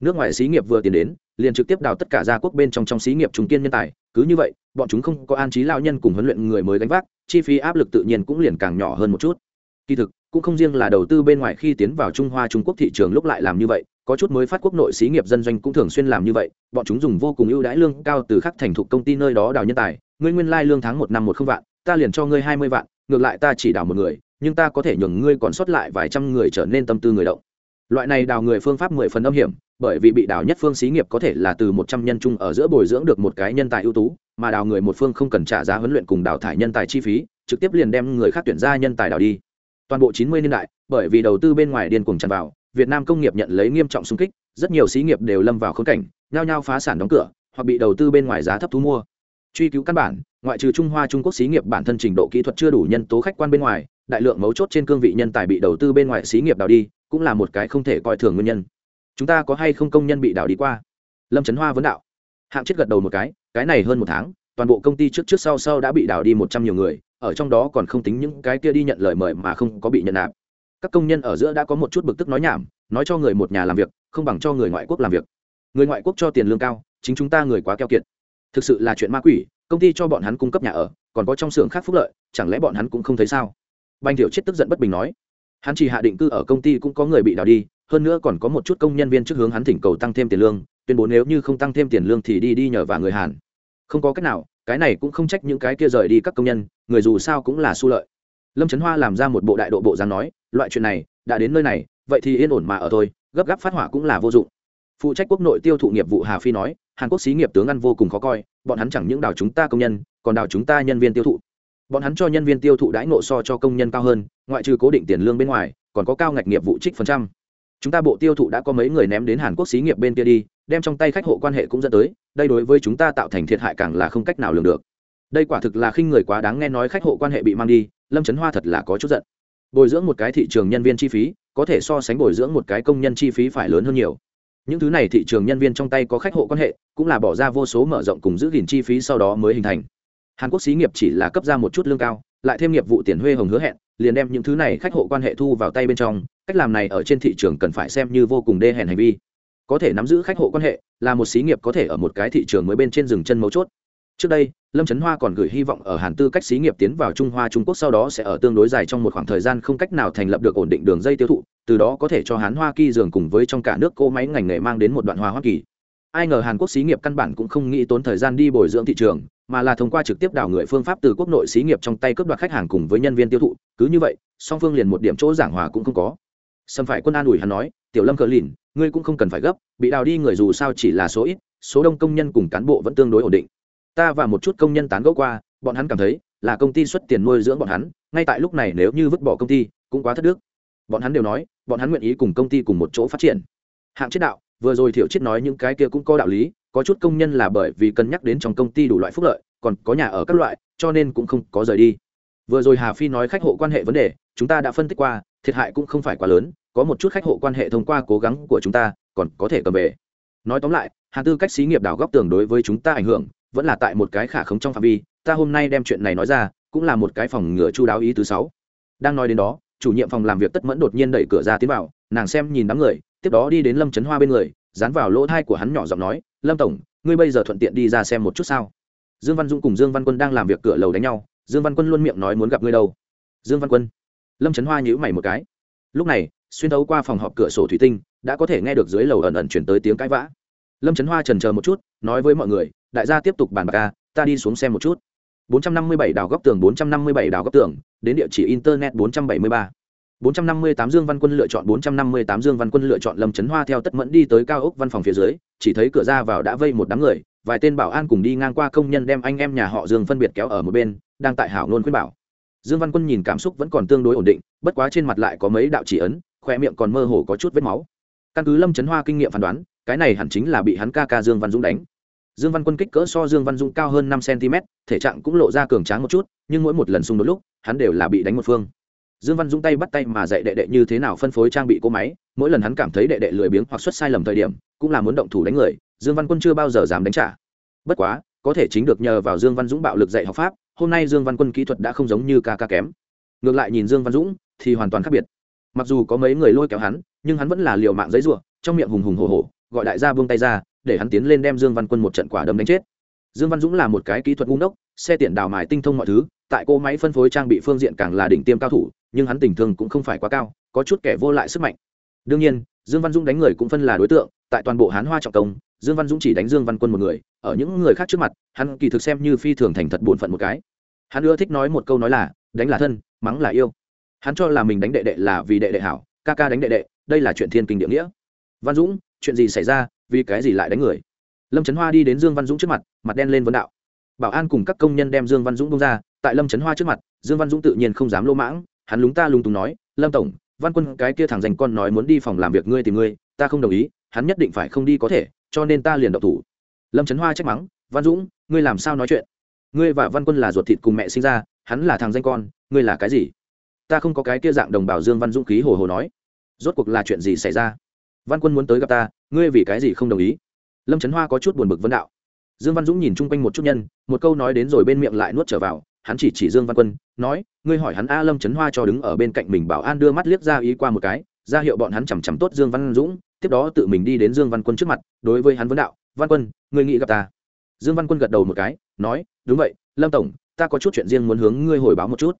nước ngoài xí nghiệp vừa tiến đến, liền trực tiếp đào tất cả gia quốc bên trong trong xí nghiệp trung kiên nhân tài, cứ như vậy, bọn chúng không có an trí lao nhân cùng huấn luyện người mới gánh vác, chi phí áp lực tự nhiên cũng liền càng nhỏ hơn một chút. Kỳ thực, cũng không riêng là đầu tư bên ngoài khi tiến vào trung hoa trung quốc thị trường lúc lại làm như vậy có chút mới phát quốc nội xí nghiệp dân doanh cũng thường xuyên làm như vậy, bọn chúng dùng vô cùng ưu đãi lương cao từ khắc thành thục công ty nơi đó đào nhân tài, ngươi nguyên lai lương tháng một năm một không vạn, ta liền cho ngươi hai mươi vạn, ngược lại ta chỉ đào một người, nhưng ta có thể nhường ngươi còn sót lại vài trăm người trở nên tâm tư người động. Loại này đào người phương pháp mười phần âm hiểm, bởi vì bị đào nhất phương xí nghiệp có thể là từ một trăm nhân chung ở giữa bồi dưỡng được một cái nhân tài ưu tú, mà đào người một phương không cần trả giá huấn luyện cùng đào thải nhân tài chi phí, trực tiếp liền đem người khác tuyển ra nhân tài đào đi. Toàn bộ chín mươi niên đại, bởi vì đầu tư bên ngoài điên cuồng tràn vào việt nam công nghiệp nhận lấy nghiêm trọng xung kích, rất nhiều xí nghiệp đều lâm vào khốn cảnh, nhao nhao phá sản đóng cửa, hoặc bị đầu tư bên ngoài giá thấp thu mua. Truy cứu căn bản, ngoại trừ trung hoa trung quốc xí nghiệp bản thân trình độ kỹ thuật chưa đủ nhân tố khách quan bên ngoài, đại lượng mấu chốt trên cương vị nhân tài bị đầu tư bên ngoài xí nghiệp đào đi, cũng là một cái không thể coi thường nguyên nhân. Chúng ta có hay không công nhân bị đào đi qua? Lâm trấn hoa vấn đạo. Hạng chết gật đầu một cái cái này hơn một tháng, toàn bộ công ty trước trước sau sau đã bị đào đi một trăm nhiều người, ở trong đó còn không tính những cái kia đi nhận lời mời mà không có bị nhận nạp các công nhân ở giữa đã có một chút bực tức nói nhảm, nói cho người một nhà làm việc, không bằng cho người ngoại quốc làm việc. Người ngoại quốc cho tiền lương cao, chính chúng ta người quá keo kiệt. Thực sự là chuyện ma quỷ, công ty cho bọn hắn cung cấp nhà ở, còn có trong xưởng khác phúc lợi, chẳng lẽ bọn hắn cũng không thấy sao? Banh thiểu chết tức giận bất bình nói. Hắn chỉ hạ định cư ở công ty cũng có người bị đào đi, hơn nữa còn có một chút công nhân viên trước hướng hắn thỉnh cầu tăng thêm tiền lương, tuyên bố nếu như không tăng thêm tiền lương thì đi đi nhờ và người hàn. Không có cách nào, cái này cũng không trách những cái kia rời đi các công nhân, người dù sao cũng là su lợi lâm trấn hoa làm ra một bộ đại độ bộ dáng nói, loại chuyện này, đã đến nơi này, vậy thì yên ổn mà ở thôi, gấp gáp phát hỏa cũng là vô dụng. Phụ trách quốc nội tiêu thụ nghiệp vụ hà phi nói, hàn quốc xí nghiệp tướng ăn vô cùng khó coi, bọn hắn chẳng những đào chúng ta công nhân, còn đào chúng ta nhân viên tiêu thụ. Bọn hắn cho nhân viên tiêu thụ đãi nộ so cho công nhân cao hơn, ngoại trừ cố định tiền lương bên ngoài, còn có cao ngạch nghiệp vụ trích phần trăm. Chúng ta bộ tiêu thụ đã có mấy người ném đến hàn quốc xí nghiệp bên kia đi, đem trong tay khách hộ quan hệ cũng dẫn tới, đây đối với chúng ta tạo thành thiệt hại càng là không cách nào lường được. Đây quả thực là khinh người quá đáng nghe nói khách hộ quan hệ bị mang đi lâm trấn hoa thật là có chút giận. Bồi dưỡng một cái thị trường nhân viên chi phí, có thể so sánh bồi dưỡng một cái công nhân chi phí phải lớn hơn nhiều. Những thứ này thị trường nhân viên trong tay có khách hộ quan hệ, cũng là bỏ ra vô số mở rộng cùng giữ gìn chi phí sau đó mới hình thành. Hàn quốc xí nghiệp chỉ là cấp ra một chút lương cao, lại thêm nghiệp vụ tiền huê hồng hứa hẹn, liền đem những thứ này khách hộ quan hệ thu vào tay bên trong, cách làm này ở trên thị trường cần phải xem như vô cùng đê hèn hành vi. Có thể nắm giữ khách hộ quan hệ, là một xí nghiệp có thể ở một cái thị trường mới bên trên rừng chân mấu chốt trước đây, lâm trấn hoa còn gửi hy vọng ở hàn tư cách xí nghiệp tiến vào trung hoa trung quốc sau đó sẽ ở tương đối dài trong một khoảng thời gian không cách nào thành lập được ổn định đường dây tiêu thụ, từ đó có thể cho hán hoa kỳ dường cùng với trong cả nước cỗ máy ngành nghề mang đến một đoạn hoa hoa kỳ. Ai ngờ hàn quốc xí nghiệp căn bản cũng không nghĩ tốn thời gian đi bồi dưỡng thị trường, mà là thông qua trực tiếp đào người phương pháp từ quốc nội xí nghiệp trong tay cướp đoạt khách hàng cùng với nhân viên tiêu thụ, cứ như vậy, song phương liền một điểm chỗ giảng hòa cũng không có. Xâm phải quân an ủi hắn nói, tiểu lâm cờ lìn, ngươi cũng không cần phải gấp, bị đào đi người dù sao chỉ là số ít, số đông công nhân cùng cán bộ vẫn tương đối ổn định ta và một chút công nhân tán gẫu qua, bọn hắn cảm thấy là công ty xuất tiền nuôi dưỡng bọn hắn, ngay tại lúc này nếu như vứt bỏ công ty, cũng quá thất đức. Bọn hắn đều nói, bọn hắn nguyện ý cùng công ty cùng một chỗ phát triển. Hạng chết đạo, vừa rồi thiểu chết nói những cái kia cũng có đạo lý, có chút công nhân là bởi vì cân nhắc đến trong công ty đủ loại phúc lợi, còn có nhà ở các loại, cho nên cũng không có rời đi. Vừa rồi hà phi nói khách hộ quan hệ vấn đề, chúng ta đã phân tích qua, thiệt hại cũng không phải quá lớn, có một chút khách hộ quan hệ thông qua cố gắng của chúng ta, còn có thể cầm về. Nói tóm lại hàng tư cách xí nghiệp đào góc tường đối với chúng ta ảnh hưởng vẫn là tại một cái khả khống trong phạm vi, ta hôm nay đem chuyện này nói ra, cũng là một cái phòng ngừa chu đáo ý thứ sáu. Đang nói đến đó, chủ nhiệm phòng làm việc tất mẫn đột nhiên đẩy cửa ra tiến vào, nàng xem nhìn đám người, tiếp đó đi đến lâm trấn hoa bên người, dán vào lỗ thai của hắn nhỏ giọng nói, lâm tổng, ngươi bây giờ thuận tiện đi ra xem một chút sao? Dương văn dũng cùng dương văn quân đang làm việc cửa lầu đánh nhau, dương văn quân luôn miệng nói muốn gặp ngươi đâu. Dương văn quân. Lâm trấn hoa nhíu mày một cái. Lúc này, xuyên thấu qua phòng họp cửa sổ thủy tinh, đã có thể nghe được dưới lầu ẩn ẩn chuyển tới tiếng cãi vã. Lâm trấn hoa trần chờ một chút, nói với mọi người đại gia tiếp tục bàn bạc ca ta đi xuống xem một chút 457 đào góc tường 457 đào góc tường đến địa chỉ internet 473 458 Dương Văn Quân lựa chọn 458 Dương Văn Quân lựa chọn Lâm Chấn Hoa theo tất mẫn đi tới cao ốc văn phòng phía dưới, chỉ thấy cửa ra vào đã vây một đám người, vài tên bảo an cùng đi ngang qua công nhân đem anh em nhà họ Dương phân biệt kéo ở một bên, đang tại hảo ngôn khuyên bảo. Dương Văn Quân nhìn cảm xúc vẫn còn tương đối ổn định, bất quá trên mặt lại có mấy đạo chỉ ấn, khóe miệng còn mơ hồ có chút vết máu. Căn cứ Lâm Chấn Hoa kinh nghiệm phán đoán, cái này hẳn chính là bị hắn ca ca Dương Văn Dũng đánh. Dương Văn Quân kích cỡ so Dương Văn Dung cao hơn 5 cm, thể trạng cũng lộ ra cường tráng một chút, nhưng mỗi một lần xung đột lúc, hắn đều là bị đánh một phương. Dương văn Dung tay bắt tay mà dạy đệ đệ như thế nào phân phối trang bị cỗ máy mỗi lần hắn cảm thấy đệ đệ lười biếng hoặc xuất sai lầm thời điểm cũng là muốn động thủ đánh người dương văn quân chưa bao giờ dám đánh trả. Bất quá có thể chính được nhờ vào dương văn dũng bạo lực dạy học pháp hôm nay dương văn quân kỹ thuật đã không giống như ca ca kém. Ngược lại nhìn dương văn dũng thì hoàn toàn khác biệt. Mặc dù có mấy người lôi kéo hắn nhưng hắn vẫn là liều mạng giấy ruộng trong miệng hùng hùng hổ hổ gọi đại gia buông tay ra để hắn tiến lên đem dương văn quân một trận quả đấm đánh chết. Dương văn dũng là một cái kỹ thuật ngu ngốc, xe tiện đào mài tinh thông mọi thứ, tại cô máy phân phối trang bị phương diện càng là đỉnh tiêm cao thủ, nhưng hắn tình thương cũng không phải quá cao, có chút kẻ vô lại sức mạnh. Đương nhiên, dương văn dũng đánh người cũng phân là đối tượng, tại toàn bộ hán hoa trọng công, dương văn dũng chỉ đánh dương văn quân một người, ở những người khác trước mặt, hắn kỳ thực xem như phi thường thành thật bổn phận một cái. Hắn ưa thích nói một câu nói là, đánh là thân, mắng là yêu. Hắn cho là mình đánh đệ đệ là vì đệ đệ hảo, ca ca đánh đệ đệ, đây là chuyện thiên kinh địa nghĩa. Văn dũng, chuyện gì xảy ra vì cái gì lại đánh người? Lâm trấn hoa đi đến dương văn dũng trước mặt mặt đen lên vấn đạo. Bảo an cùng các công nhân đem dương văn dũng bông ra, tại lâm trấn hoa trước mặt, dương văn dũng tự nhiên không dám lỗ mãng, hắn lúng ta lung túng nói, lâm tổng, văn quân cái kia thằng dành con nói muốn đi phòng làm việc ngươi tìm ngươi, ta không đồng ý, hắn nhất định phải không đi có thể, cho nên ta liền độc thủ. Lâm trấn hoa trách mắng, văn dũng, ngươi làm sao nói chuyện? Ngươi và văn quân là ruột thịt cùng mẹ sinh ra, hắn là thằng danh con, ngươi là cái gì? Ta không có cái kia dạng đồng bào dương văn dũng khí hồ hồ nói. Rốt cuộc là chuyện gì xảy ra? Văn quân muốn tới gặp ta, ngươi vì cái gì không đồng ý? Lâm trấn hoa có chút buồn bực vân đạo. Dương văn dũng nhìn chung quanh một chút nhân, một câu nói đến rồi bên miệng lại nuốt trở vào, hắn chỉ chỉ dương văn quân, nói, ngươi hỏi hắn a lâm trấn hoa cho đứng ở bên cạnh mình bảo an đưa mắt liếc ra ý qua một cái, ra hiệu bọn hắn chằm chằm tốt dương văn dũng, tiếp đó tự mình đi đến dương văn quân trước mặt, đối với hắn vấn đạo, văn quân, ngươi nghĩ gặp ta? Dương văn quân gật đầu một cái, nói, đúng vậy, lâm tổng, ta có chút chuyện riêng muốn hướng ngươi hồi báo một chút.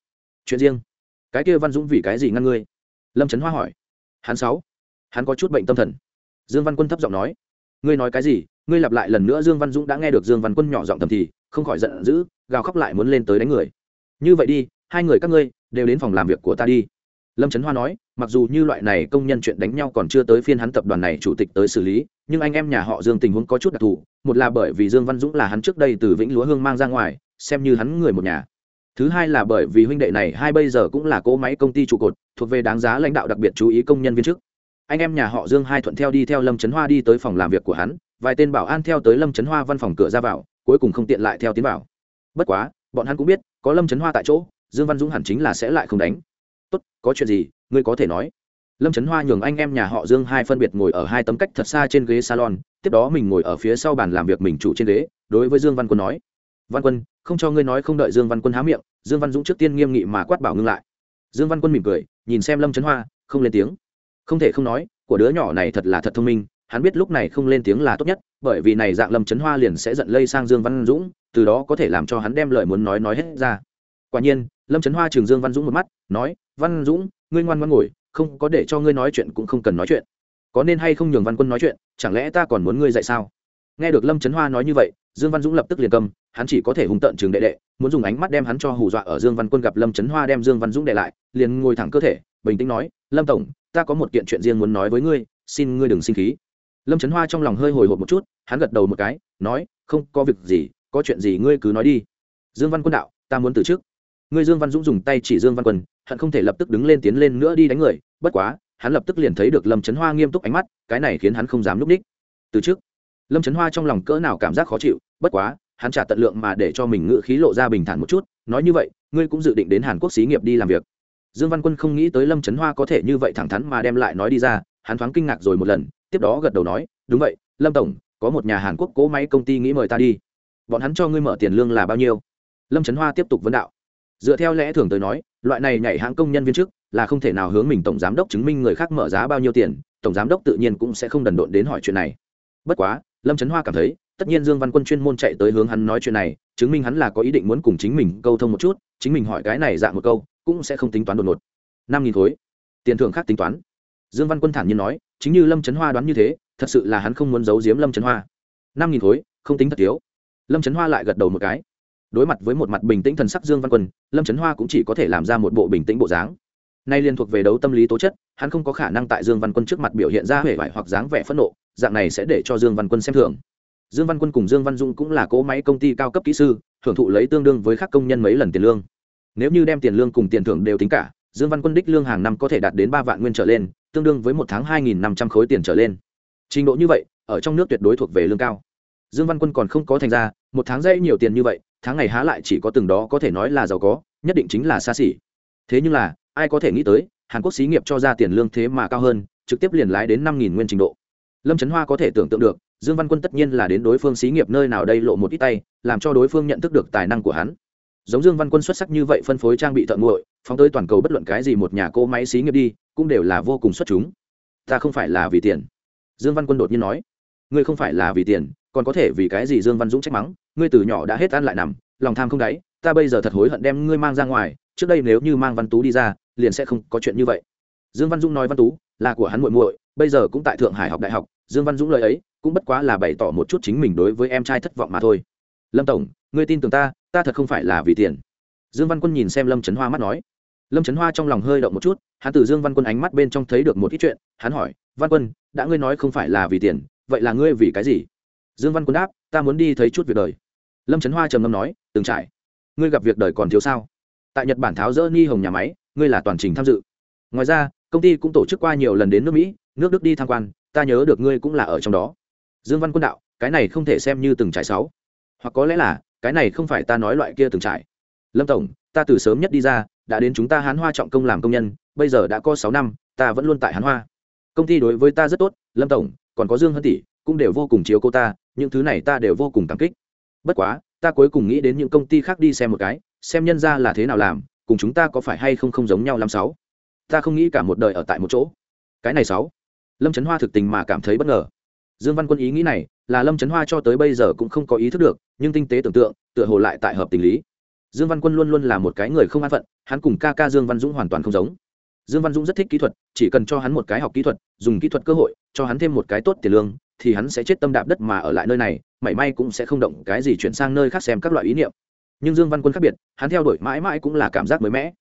Chuyện riêng? Cái kia văn dũng vì cái gì ngăn ngươi? Lâm trấn hoa hỏi. Hắn sáu hắn có chút bệnh tâm thần. Dương văn quân thấp giọng nói, ngươi nói cái gì? Ngươi lặp lại lần nữa dương văn dũng đã nghe được dương văn quân nhỏ giọng thầm thì, không khỏi giận dữ, gào khóc lại muốn lên tới đánh người. Như vậy đi, hai người các ngươi đều đến phòng làm việc của ta đi. Lâm trấn hoa nói, mặc dù như loại này công nhân chuyện đánh nhau còn chưa tới phiên hắn tập đoàn này chủ tịch tới xử lý, nhưng anh em nhà họ dương tình huống có chút đặc thù, một là bởi vì dương văn dũng là hắn trước đây từ vĩnh lúa hương mang ra ngoài, xem như hắn người một nhà. Thứ hai là bởi vì huynh đệ này hai bây giờ cũng là cỗ máy công ty trụ cột, thuộc về đáng giá lãnh đạo đặc biệt chú ý công nhân viên chức anh em nhà họ dương hai thuận theo đi theo lâm trấn hoa đi tới phòng làm việc của hắn, vài tên bảo an theo tới lâm trấn hoa văn phòng cửa ra vào, cuối cùng không tiện lại theo tiến vào. Bất quá, bọn hắn cũng biết, có lâm trấn hoa tại chỗ, dương văn dũng hẳn chính là sẽ lại không đánh. Tốt, có chuyện gì, ngươi có thể nói. Lâm trấn hoa nhường anh em nhà họ dương hai phân biệt ngồi ở hai tấm cách thật xa trên ghế salon, tiếp đó mình ngồi ở phía sau bàn làm việc mình chủ trên ghế, đối với dương văn quân nói, văn quân, không cho ngươi nói không đợi dương văn quân há miệng, dương văn dũng trước tiên nghiêm nghị mà quát bảo ngưng lại. Dương văn quân mỉm cười, nhìn xem lâm trấn hoa, không lên tiếng không thể không nói, của đứa nhỏ này thật là thật thông minh, hắn biết lúc này không lên tiếng là tốt nhất, bởi vì này dạng lâm trấn hoa liền sẽ giận lây sang dương văn dũng, từ đó có thể làm cho hắn đem lời muốn nói nói hết ra. Quả nhiên, lâm trấn hoa trường dương văn dũng một mắt, nói, văn dũng, ngươi ngoan ngoan ngồi, không có để cho ngươi nói chuyện cũng không cần nói chuyện. Có nên hay không nhường văn quân nói chuyện, chẳng lẽ ta còn muốn ngươi dạy sao? Nghe được lâm trấn hoa nói như vậy dương văn dũng lập tức liền cầm, hắn chỉ có thể hung tợn trường đệ đệ, muốn dùng ánh mắt đem hắn cho hù dọa ở dương văn quân gặp lâm trấn hoa đem dương văn dũng đệ lại, liền ngồi thẳng cơ thể, bình tĩnh nói, lâm tổng, ta có một kiện chuyện riêng muốn nói với ngươi, xin ngươi đừng sinh khí. Lâm trấn hoa trong lòng hơi hồi hộp một chút, hắn gật đầu một cái, nói, không có việc gì, có chuyện gì ngươi cứ nói đi. Dương văn quân đạo, ta muốn từ chức ngươi dương văn dũng dùng tay chỉ dương văn quân, hắn không thể lập tức đứng lên tiến lên nữa đi đánh người, bất quá, hắn lập tức liền thấy được lâm trấn hoa nghiêm túc ánh mắt, cái này khiến hắn không dám núp ních từ trước. Lâm trấn hoa trong lòng cỡ nào cảm giác khó chịu bất quá, hắn trả tận lượng mà để cho mình ngự khí lộ ra bình thản một chút, nói như vậy, ngươi cũng dự định đến hàn quốc xí nghiệp đi làm việc. Dương văn quân không nghĩ tới lâm trấn hoa có thể như vậy thẳng thắn mà đem lại nói đi ra, hắn thoáng kinh ngạc rồi một lần, tiếp đó gật đầu nói, đúng vậy, lâm tổng, có một nhà hàn quốc cố máy công ty nghĩ mời ta đi. Bọn hắn cho ngươi mở tiền lương là bao nhiêu? Lâm trấn hoa tiếp tục vấn đạo. Dựa theo lẽ thường tới nói, loại này nhảy hãng công nhân viên chức là không thể nào hướng mình tổng giám đốc chứng minh người khác mở giá bao nhiêu tiền, tổng giám đốc tự nhiên cũng sẽ không đần độn đến hỏi chuyện này. Bất quá, lâm trấn hoa cảm thấy tất nhiên dương văn quân chuyên môn chạy tới hướng hắn nói chuyện này, chứng minh hắn là có ý định muốn cùng chính mình câu thông một chút, chính mình hỏi cái này dạng một câu, cũng sẽ không tính toán đột ngột. Năm nghìn khối. Tiền thưởng khác tính toán. Dương văn quân thản nhiên nói, chính như lâm trấn hoa đoán như thế, thật sự là hắn không muốn giấu giếm lâm trấn hoa. Năm nghìn khối, không tính thật thiếu. Lâm trấn hoa lại gật đầu một cái. Đối mặt với một mặt bình tĩnh thần sắc dương văn quân, lâm trấn hoa cũng chỉ có thể làm ra một bộ bình tĩnh bộ dáng. Nay liên thuộc về đấu tâm lý tố chất, hắn không có khả năng tại dương văn quân trước mặt biểu hiện ra hể vải hoặc dáng vẻ phẫn nộ, dạng này sẽ để cho dương văn quân xem thường dương văn quân cùng dương văn dung cũng là cỗ máy công ty cao cấp kỹ sư, hưởng thụ lấy tương đương với các công nhân mấy lần tiền lương. Nếu như đem tiền lương cùng tiền thưởng đều tính cả, dương văn quân đích lương hàng năm có thể đạt đến ba vạn nguyên trở lên, tương đương với một tháng hai nghìn năm trăm khối tiền trở lên. Trình độ như vậy, ở trong nước tuyệt đối thuộc về lương cao. Dương văn quân còn không có thành ra, một tháng dây nhiều tiền như vậy, tháng ngày há lại chỉ có từng đó có thể nói là giàu có, nhất định chính là xa xỉ. Thế nhưng là, ai có thể nghĩ tới, hàn quốc xí nghiệp cho ra tiền lương thế mà cao hơn, trực tiếp liền lái đến năm nghìn nguyên trình độ. Lâm trấn hoa có thể tưởng tượng được dương văn quân tất nhiên là đến đối phương xí nghiệp nơi nào đây lộ một ít tay, làm cho đối phương nhận thức được tài năng của hắn. Giống dương văn quân xuất sắc như vậy phân phối trang bị thợ nguội, phóng tới toàn cầu bất luận cái gì một nhà cỗ máy xí nghiệp đi, cũng đều là vô cùng xuất chúng. Ta không phải là vì tiền. Dương văn quân đột nhiên nói. Ngươi không phải là vì tiền, còn có thể vì cái gì dương văn dũng trách mắng, ngươi từ nhỏ đã hết ăn lại nằm, lòng tham không đáy, ta bây giờ thật hối hận đem ngươi mang ra ngoài, trước đây nếu như mang văn tú đi ra, liền sẽ không có chuyện như vậy. Dương văn dũng nói văn tú, là của hắn muội muội, bây giờ cũng tại thượng hải học đại học dương văn dũng lời ấy cũng bất quá là bày tỏ một chút chính mình đối với em trai thất vọng mà thôi. Lâm tổng, ngươi tin tưởng ta ta thật không phải là vì tiền. Dương văn quân nhìn xem lâm trấn hoa mắt nói. Lâm trấn hoa trong lòng hơi động một chút, hắn từ dương văn quân ánh mắt bên trong thấy được một ít chuyện, hắn hỏi, văn quân, đã ngươi nói không phải là vì tiền, vậy là ngươi vì cái gì? Dương văn quân đáp, ta muốn đi thấy chút việc đời. Lâm trấn hoa trầm ngâm nói, từng trải. Ngươi gặp việc đời còn thiếu sao? Tại nhật bản tháo rỡ ni hồng nhà máy, ngươi là toàn trình tham dự. Ngoài ra, công ty cũng tổ chức qua nhiều lần đến nước mỹ, nước đức đi tham quan ta nhớ được ngươi cũng là ở trong đó. Dương văn quân đạo, cái này không thể xem như từng trải sáu. Hoặc có lẽ là, cái này không phải ta nói loại kia từng trải. Lâm tổng, ta từ sớm nhất đi ra, đã đến chúng ta hán hoa trọng công làm công nhân, bây giờ đã có sáu năm, ta vẫn luôn tại hán hoa. Công ty đối với ta rất tốt, lâm tổng, còn có dương hân tỷ, cũng đều vô cùng chiếu cô ta, những thứ này ta đều vô cùng cảm kích. Bất quá, ta cuối cùng nghĩ đến những công ty khác đi xem một cái, xem nhân ra là thế nào làm, cùng chúng ta có phải hay không không giống nhau làm sáu. Ta không nghĩ cả một đời ở tại một chỗ. Cái này sáu lâm trấn hoa thực tình mà cảm thấy bất ngờ. Dương văn quân ý nghĩ này là lâm trấn hoa cho tới bây giờ cũng không có ý thức được, nhưng tinh tế tưởng tượng, tựa hồ lại tại hợp tình lý. Dương văn quân luôn luôn là một cái người không an phận, hắn cùng ca ca dương văn dũng hoàn toàn không giống. Dương văn dũng rất thích kỹ thuật, chỉ cần cho hắn một cái học kỹ thuật, dùng kỹ thuật cơ hội, cho hắn thêm một cái tốt tiền lương, thì hắn sẽ chết tâm đạp đất mà ở lại nơi này, mảy may cũng sẽ không động cái gì chuyển sang nơi khác xem các loại ý niệm. Nhưng dương văn quân khác biệt, hắn theo đuổi mãi mãi cũng là cảm giác mới mẻ.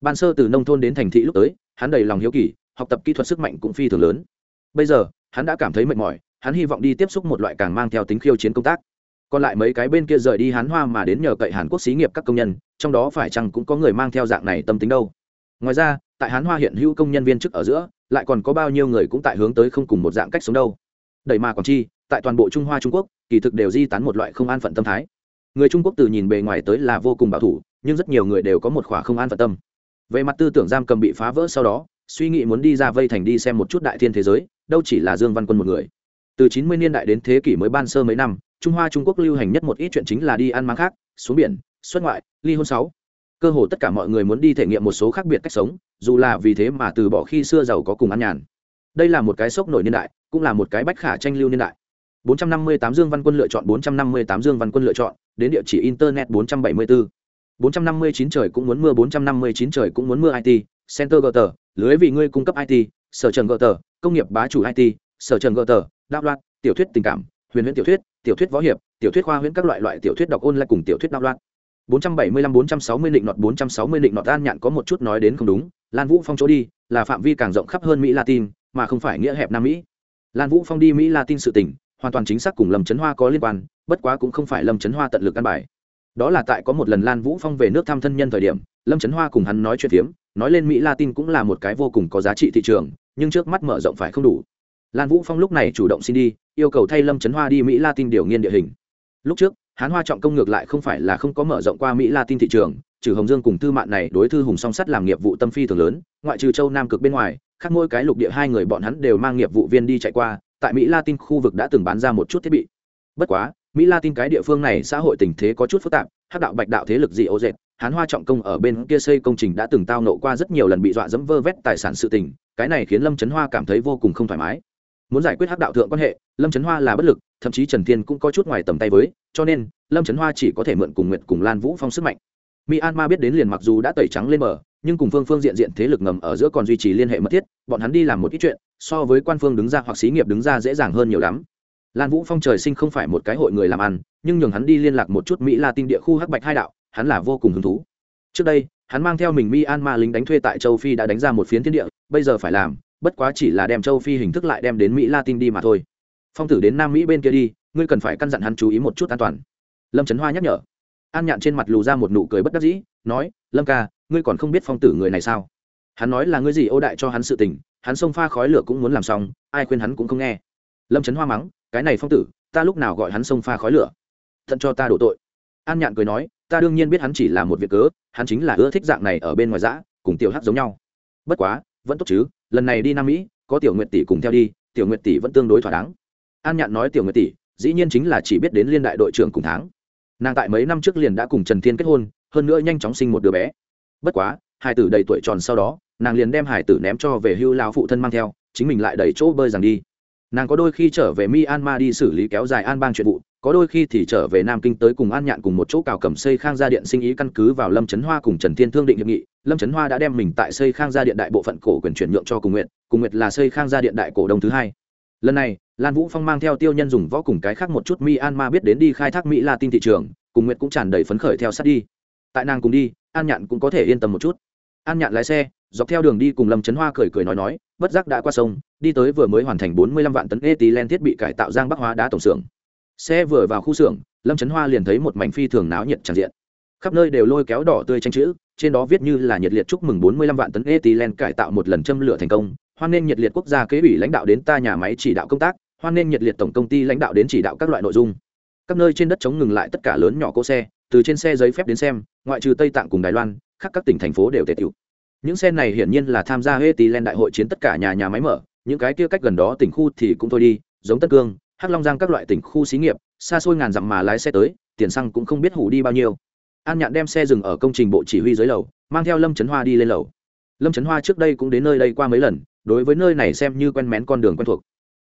Ban sơ từ nông thôn đến thành thị lúc tới, hắn đầy lòng hiếu kỳ, học tập kỹ thuật sức mạnh cũng phi thường lớn bây giờ, hắn đã cảm thấy mệt mỏi, hắn hy vọng đi tiếp xúc một loại càng mang theo tính khiêu chiến công tác. Còn lại mấy cái bên kia rời đi hán hoa mà đến nhờ cậy hàn quốc xí nghiệp các công nhân, trong đó phải chăng cũng có người mang theo dạng này tâm tính đâu? Ngoài ra, tại hán hoa hiện hữu công nhân viên chức ở giữa, lại còn có bao nhiêu người cũng tại hướng tới không cùng một dạng cách sống đâu? Đẩy mà còn chi, tại toàn bộ trung hoa trung quốc, kỳ thực đều di tán một loại không an phận tâm thái. Người trung quốc từ nhìn bề ngoài tới là vô cùng bảo thủ, nhưng rất nhiều người đều có một khỏa không an phận tâm. Về mặt tư tưởng giam cầm bị phá vỡ sau đó suy nghĩ muốn đi ra vây thành đi xem một chút đại thiên thế giới đâu chỉ là dương văn quân một người. Từ chín mươi niên đại đến thế kỷ mới ban sơ mấy năm trung hoa trung quốc lưu hành nhất một ít chuyện chính là đi ăn mang khác xuống biển xuất ngoại ly hôn sáu. Cơ hồ tất cả mọi người muốn đi thể nghiệm một số khác biệt cách sống dù là vì thế mà từ bỏ khi xưa giàu có cùng ăn nhàn. Đây là một cái sốc nổi niên đại cũng là một cái bách khả tranh lưu niên đại. 458 Dương Văn Quân lựa chọn 458 Dương Văn Quân lựa chọn, đến địa chỉ internet 474. 459 trời cũng muốn mưa 459 trời cũng muốn mưa IT, Center Gutter, lưới vì ngươi cung cấp IT, sở trần Gutter, công nghiệp bá chủ IT, sở trần Gutter, đạo loạn, tiểu thuyết tình cảm, huyền huyễn tiểu thuyết, tiểu thuyết võ hiệp, tiểu thuyết khoa huyễn các loại loại tiểu thuyết đọc ôn lại cùng tiểu thuyết đạo loạn. 475 460 định nọt 460 định nọt an nhạn có một chút nói đến không đúng, Lan Vũ Phong chỗ đi, là phạm vi càng rộng khắp hơn Mỹ Latin, mà không phải nghĩa hẹp Nam Mỹ. Lan Vũ Phong đi Mỹ Latin sự tình, hoàn toàn chính xác cùng Lâm Chấn Hoa có liên quan, bất quá cũng không phải Lâm Chấn Hoa tận lực căn bài. Đó là tại có một lần Lan Vũ Phong về nước thăm thân nhân thời điểm, Lâm Chấn Hoa cùng hắn nói chuyện phiếm, nói lên Mỹ Latin cũng là một cái vô cùng có giá trị thị trường, nhưng trước mắt mở rộng phải không đủ. Lan Vũ Phong lúc này chủ động xin đi, yêu cầu thay Lâm Chấn Hoa đi Mỹ Latin điều nghiên địa hình. Lúc trước, Hán Hoa trọng công ngược lại không phải là không có mở rộng qua Mỹ Latin thị trường, trừ Hồng Dương cùng Tư Mạn này đối thư hùng song sắt làm nghiệp vụ tâm phi thường lớn, ngoại trừ châu Nam cực bên ngoài, khác mỗi cái lục địa hai người bọn hắn đều mang nghiệp vụ viên đi chạy qua, tại Mỹ Latin khu vực đã từng bán ra một chút thiết bị. Bất quá, Mỹ Latin cái địa phương này xã hội tình thế có chút phức tạp, hắc đạo bạch đạo thế lực gì ô dệt, Hán Hoa trọng công ở bên kia xây công trình đã từng tao nộ qua rất nhiều lần bị dọa dẫm vơ vét tài sản sự tình, cái này khiến Lâm Chấn Hoa cảm thấy vô cùng không thoải mái. Muốn giải quyết hắc đạo thượng quan hệ, Lâm Chấn Hoa là bất lực, thậm chí Trần Thiên cũng có chút ngoài tầm tay với, cho nên Lâm Chấn Hoa chỉ có thể mượn cùng Nguyệt cùng Lan Vũ Phong sức mạnh. Myanmar biết đến liền mặc dù đã tẩy trắng lên bờ, nhưng cùng phương phương diện diện thế lực ngầm ở giữa còn duy trì liên hệ mật thiết, bọn hắn đi làm một ít chuyện, so với quan phương đứng ra hoặc xí nghiệp đứng ra dễ dàng hơn nhiều lắm. Lan Vũ Phong trời sinh không phải một cái hội người làm ăn, nhưng nhường hắn đi liên lạc một chút Mỹ la tin địa khu hắc bạch hai đạo, hắn là vô cùng hứng thú. Trước đây, hắn mang theo mình Myanmar lính đánh thuê tại châu Phi đã đánh ra một phiến thiên địa, bây giờ phải làm, bất quá chỉ là đem châu Phi hình thức lại đem đến Mỹ Latin đi mà thôi. Phong tử đến Nam Mỹ bên kia đi, ngươi cần phải căn dặn hắn chú ý một chút an toàn. Lâm Trấn Hoa nhắc nhở. An Nhạn trên mặt lù ra một nụ cười bất đắc dĩ, nói, Lâm ca, ngươi còn không biết phong tử người này sao? Hắn nói là ngươi gì ô đại cho hắn sự tình, hắn xông pha khói lửa cũng muốn làm xong, ai khuyên hắn cũng không nghe. Lâm Trấn Hoa mắng, cái này phong tử, ta lúc nào gọi hắn xông pha khói lửa? Thận cho ta đổ tội. An Nhạn cười nói, ta đương nhiên biết hắn chỉ là một việc cớ, hắn chính là ưa thích dạng này ở bên ngoài dã, cùng tiểu hắc giống nhau. Bất quá, vẫn tốt chứ, lần này đi Nam Mỹ, có tiểu Nguyệt tỷ cùng theo đi, tiểu Nguyệt tỷ vẫn tương đối thỏa đáng. an nhạn nói tiểu nguyệt tỷ dĩ nhiên chính là chỉ biết đến liên đại đội trưởng cùng tháng nàng tại mấy năm trước liền đã cùng trần thiên kết hôn hơn nữa nhanh chóng sinh một đứa bé bất quá hải tử đầy tuổi tròn sau đó nàng liền đem hải tử ném cho về hưu lao phụ thân mang theo chính mình lại đẩy chỗ bơi rằng đi nàng có đôi khi trở về myanmar đi xử lý kéo dài an bang chuyện vụ có đôi khi thì trở về nam kinh tới cùng an nhạn cùng một chỗ cào cầm xây khang gia điện sinh ý căn cứ vào lâm trấn hoa cùng trần thiên thương định hiệp nghị. Lâm trấn hoa đã đem mình tại xây khang gia điện đại bộ phận cổ quyền chuyển nhượng cho cùng nguyện cùng nguyện là xây khang gia điện đại cổ đông thứ hai. Lần này, lan vũ phong mang theo tiêu nhân dùng võ cùng cái khác một chút myanmar biết đến đi khai thác mỹ la tin thị trường. Cùng nguyện cũng tràn đầy phấn khởi theo sát đi. Tại nàng cùng đi, an nhạn cũng có thể yên tâm một chút. An nhạn lái xe, dọc theo đường đi cùng lâm trấn hoa cười cười nói nói, bất giác đã qua sông, đi tới vừa mới hoàn thành bốn mươi lăm vạn tấn ethylene thiết bị cải tạo giang bắc hóa đá tổng xưởng xe vừa vào khu xưởng, lâm trấn hoa liền thấy một mảnh phi thường náo nhiệt tràn diện. Khắp nơi đều lôi kéo đỏ tươi tranh chữ, trên đó viết như là nhiệt liệt chúc mừng bốn mươi lăm vạn tấn ethylene cải tạo một lần châm lửa thành công. Hoan nghênh nhiệt liệt quốc gia kế ủy lãnh đạo đến ta nhà máy chỉ đạo công tác, hoan nghênh nhiệt liệt tổng công ty lãnh đạo đến chỉ đạo các loại nội dung. Các nơi trên đất chống ngừng lại tất cả lớn nhỏ cỗ xe, từ trên xe giấy phép đến xem, ngoại trừ tây tạng cùng đài loan khác các tỉnh thành phố đều tề tiểu những xe này hiển nhiên là tham gia ethylene đại hội chiến tất cả nhà nhà máy mở, những cái kia cách gần đó tỉnh khu thì cũng thôi đi, giống tân cương hắc long giang các loại tỉnh khu xí nghiệp, xa xôi ngàn dặm mà lái xe tới, tiền xăng cũng không biết hủ đi bao nhiêu. An nhạn đem xe dừng ở công trình bộ chỉ huy dưới lầu, mang theo lâm trấn hoa đi lên lầu. Lâm trấn hoa trước đây cũng đến nơi đây qua mấy lần, đối với nơi này xem như quen mén con đường quen thuộc.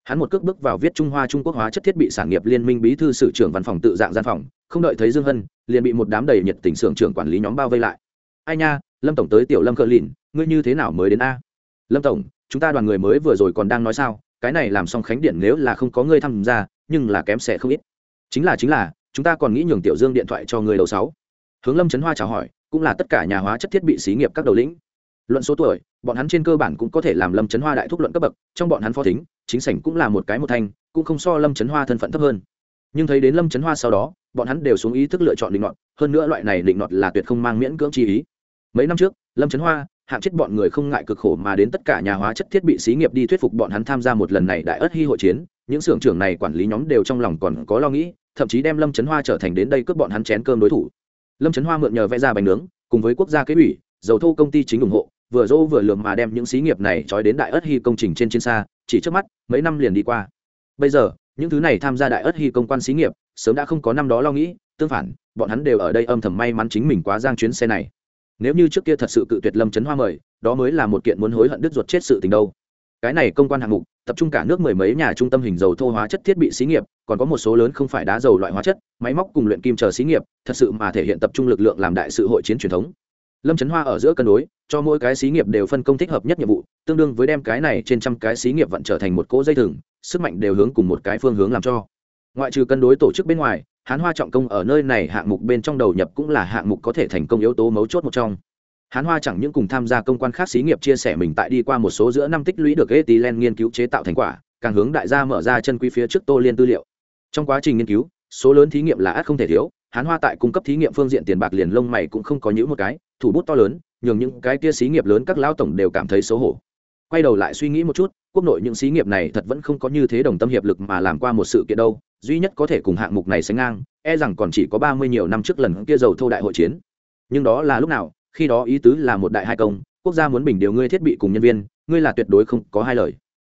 Hắn một cước bước vào viết trung hoa trung quốc hóa chất thiết bị sản nghiệp liên minh bí thư sử trưởng văn phòng tự dạng gian phòng, không đợi thấy dương hân, liền bị một đám đầy nhiệt tình xưởng trưởng quản lý nhóm bao vây lại. Ai nha, lâm tổng tới tiểu lâm cờ lìn, ngươi như thế nào mới đến a? Lâm tổng, chúng ta đoàn người mới vừa rồi còn đang nói sao? Cái này làm xong khánh điện nếu là không có ngươi tham gia, nhưng là kém sẽ không ít. Chính là chính là, chúng ta còn nghĩ nhường tiểu dương điện thoại cho người đầu sáu. Hướng lâm trấn hoa chào hỏi, cũng là tất cả nhà hóa chất thiết bị xí nghiệp các đầu lĩnh. Luận số tuổi, bọn hắn trên cơ bản cũng có thể làm lâm trấn hoa đại thúc luận cấp bậc, trong bọn hắn phó thính, chính sảnh cũng là một cái một thanh, cũng không so lâm trấn hoa thân phận thấp hơn. Nhưng thấy đến lâm trấn hoa sau đó, bọn hắn đều xuống ý thức lựa chọn định nọt, hơn nữa loại này định nọt là tuyệt không mang miễn cưỡng chi ý. Mấy năm trước, lâm trấn hoa hạng chết bọn người không ngại cực khổ mà đến tất cả nhà hóa chất thiết bị xí nghiệp đi thuyết phục bọn hắn tham gia một lần này đại ớt hy hội chiến. Những xưởng trưởng này quản lý nhóm đều trong lòng còn có lo nghĩ, thậm chí đem lâm trấn hoa trở thành đến đây cướp bọn hắn chén cơm đối thủ. Lâm trấn hoa mượn nhờ vẽ ra bánh nướng, cùng với quốc gia kế ủy, dầu thô công ty chính ủng hộ, vừa dỗ vừa lượm mà đem những xí nghiệp này trói đến đại ớt hy công trình trên trên xa, chỉ trước mắt, mấy năm liền đi qua. Bây giờ, những thứ này tham gia đại ớt hy công quan xí nghiệp, sớm đã không có năm đó lo nghĩ, tương phản, bọn hắn đều ở đây âm thầm may mắn chính mình quá giang chuyến xe này nếu như trước kia thật sự cự tuyệt lâm trấn hoa mời, đó mới là một kiện muốn hối hận đứt ruột chết sự tình đâu. Cái này công quan hạng mục, tập trung cả nước mười mấy nhà trung tâm hình dầu thô hóa chất thiết bị xí nghiệp, còn có một số lớn không phải đá dầu loại hóa chất, máy móc cùng luyện kim chờ xí nghiệp, thật sự mà thể hiện tập trung lực lượng làm đại sự hội chiến truyền thống. Lâm trấn hoa ở giữa cân đối, cho mỗi cái xí nghiệp đều phân công thích hợp nhất nhiệm vụ, tương đương với đem cái này trên trăm cái xí nghiệp vận trở thành một cỗ dây thừng, sức mạnh đều hướng cùng một cái phương hướng làm cho. Ngoại trừ cân đối tổ chức bên ngoài hán hoa trọng công ở nơi này hạng mục bên trong đầu nhập cũng là hạng mục có thể thành công yếu tố mấu chốt một trong. Hán hoa chẳng những cùng tham gia công quan khác xí nghiệp chia sẻ mình tại đi qua một số giữa năm tích lũy được etilen nghiên cứu chế tạo thành quả, càng hướng đại gia mở ra chân quý phía trước tô liên tư liệu. Trong quá trình nghiên cứu, số lớn thí nghiệm là ắt không thể thiếu, hán hoa tại cung cấp thí nghiệm phương diện tiền bạc liền lông mày cũng không có những một cái, thủ bút to lớn, nhường những cái kia xí nghiệp lớn các lão tổng đều cảm thấy xấu hổ quay đầu lại suy nghĩ một chút, quốc nội những xí nghiệp này thật vẫn không có như thế đồng tâm hiệp lực mà làm qua một sự kiện đâu, duy nhất có thể cùng hạng mục này sánh ngang e rằng còn chỉ có ba mươi nhiều năm trước lần kia dầu thô đại hội chiến. Nhưng đó là lúc nào, khi đó ý tứ là một đại hai công, quốc gia muốn bình điều ngươi thiết bị cùng nhân viên, ngươi là tuyệt đối không có hai lời.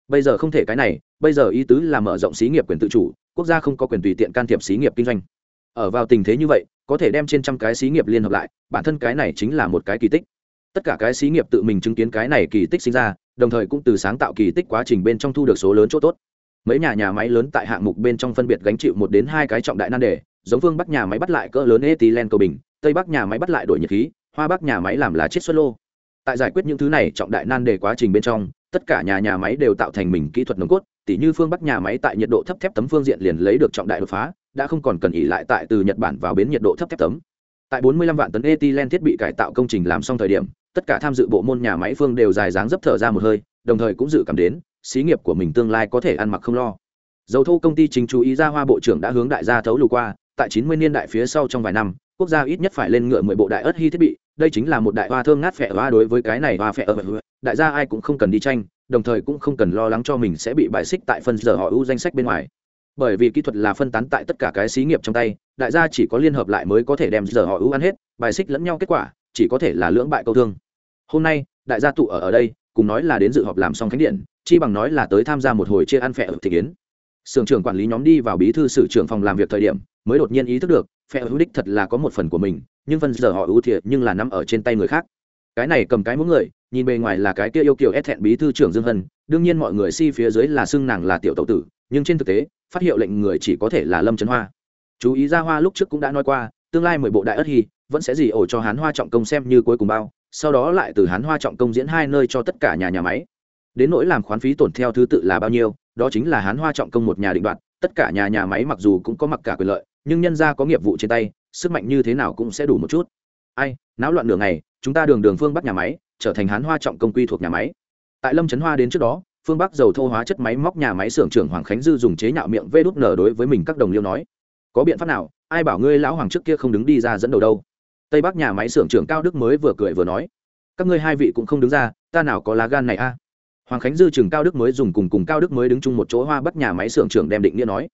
Bây giờ không thể cái này, bây giờ ý tứ là mở rộng xí nghiệp quyền tự chủ, quốc gia không có quyền tùy tiện can thiệp xí nghiệp kinh doanh. Ở vào tình thế như vậy, có thể đem trên trăm cái xí nghiệp liên hợp lại, bản thân cái này chính là một cái kỳ tích. Tất cả cái xí nghiệp tự mình chứng kiến cái này kỳ tích sinh ra đồng thời cũng từ sáng tạo kỳ tích quá trình bên trong thu được số lớn chỗ tốt. Mấy nhà nhà máy lớn tại hạng mục bên trong phân biệt gánh chịu một đến hai cái trọng đại nan đề, giống phương bắc nhà máy bắt lại cỡ lớn ethylene cầu bình, tây bắc nhà máy bắt lại đổi nhiệt khí, hoa bắc nhà máy làm lá chết xuất lô. Tại giải quyết những thứ này trọng đại nan đề quá trình bên trong, tất cả nhà nhà máy đều tạo thành mình kỹ thuật nồng cốt, tỉ như phương bắc nhà máy tại nhiệt độ thấp thép tấm phương diện liền lấy được trọng đại đột phá, đã không còn cần ỉ lại tại từ nhật bản vào bến nhiệt độ thấp thép tấm. Tại 45 vạn tấn ethylene thiết bị cải tạo công trình làm xong thời điểm tất cả tham dự bộ môn nhà máy phương đều dài dáng dấp thở ra một hơi, đồng thời cũng dự cảm đến, xí nghiệp của mình tương lai có thể ăn mặc không lo. Dầu thô công ty chính chú ý ra hoa bộ trưởng đã hướng đại gia thấu lù qua, tại 90 niên đại phía sau trong vài năm, quốc gia ít nhất phải lên ngựa mười bộ đại ớt hy thiết bị, đây chính là một đại hoa thơm ngát phẹ hoa đối với cái này hoa phẹ ở đại gia ai cũng không cần đi tranh, đồng thời cũng không cần lo lắng cho mình sẽ bị bài xích tại phân giờ họ ưu danh sách bên ngoài. Bởi vì kỹ thuật là phân tán tại tất cả cái xí nghiệp trong tay, đại gia chỉ có liên hợp lại mới có thể đem giờ họ ưu ăn hết, bài xích lẫn nhau kết quả chỉ có thể là lưỡng bại câu thương. Hôm nay, đại gia tụ ở ở đây, cùng nói là đến dự họp làm xong khánh điện, chi bằng nói là tới tham gia một hồi chia ăn phẹ ở thị kiến. Sưởng trưởng quản lý nhóm đi vào bí thư sử trưởng phòng làm việc thời điểm, mới đột nhiên ý thức được phe hữu đích thật là có một phần của mình, nhưng phần giờ họ ưu thiệt nhưng là nằm ở trên tay người khác. Cái này cầm cái mỗi người, nhìn bề ngoài là cái kia yêu kiều ép thẹn bí thư trưởng dương hân, đương nhiên mọi người si phía dưới là xưng nàng là tiểu tậu tử, nhưng trên thực tế, phát hiệu lệnh người chỉ có thể là lâm trấn hoa. Chú ý ra hoa lúc trước cũng đã nói qua, tương lai mười bộ đại ất hy vẫn sẽ gì ổ cho hán hoa trọng công xem như cuối cùng bao, sau đó lại từ hán hoa trọng công diễn hai nơi cho tất cả nhà nhà máy. Đến nỗi làm khoán phí tổn theo thứ tự là bao nhiêu, đó chính là hán hoa trọng công một nhà định đoạt, tất cả nhà nhà máy mặc dù cũng có mặc cả quyền lợi, nhưng nhân ra có nghiệp vụ trên tay, sức mạnh như thế nào cũng sẽ đủ một chút. Ai, náo loạn đường này chúng ta đường đường phương bắc nhà máy, trở thành hán hoa trọng công quy thuộc nhà máy. Tại lâm trấn hoa đến trước đó, phương bắc dầu thô hóa chất máy móc nhà máy xưởng trưởng hoàng khánh dư dùng chế nhạo miệng vê đút nở đối với mình các đồng liêu nói. Có biện pháp nào, ai bảo ngươi lão hoàng trước kia không đứng đi ra dẫn đầu đâu? Tây bắc nhà máy xưởng trưởng cao đức mới vừa cười vừa nói, các ngươi hai vị cũng không đứng ra, ta nào có lá gan này a? Hoàng khánh dư trường cao đức mới dùng cùng cùng cao đức mới đứng chung một chỗ hoa bắc nhà máy xưởng trưởng đem định nghĩa nói.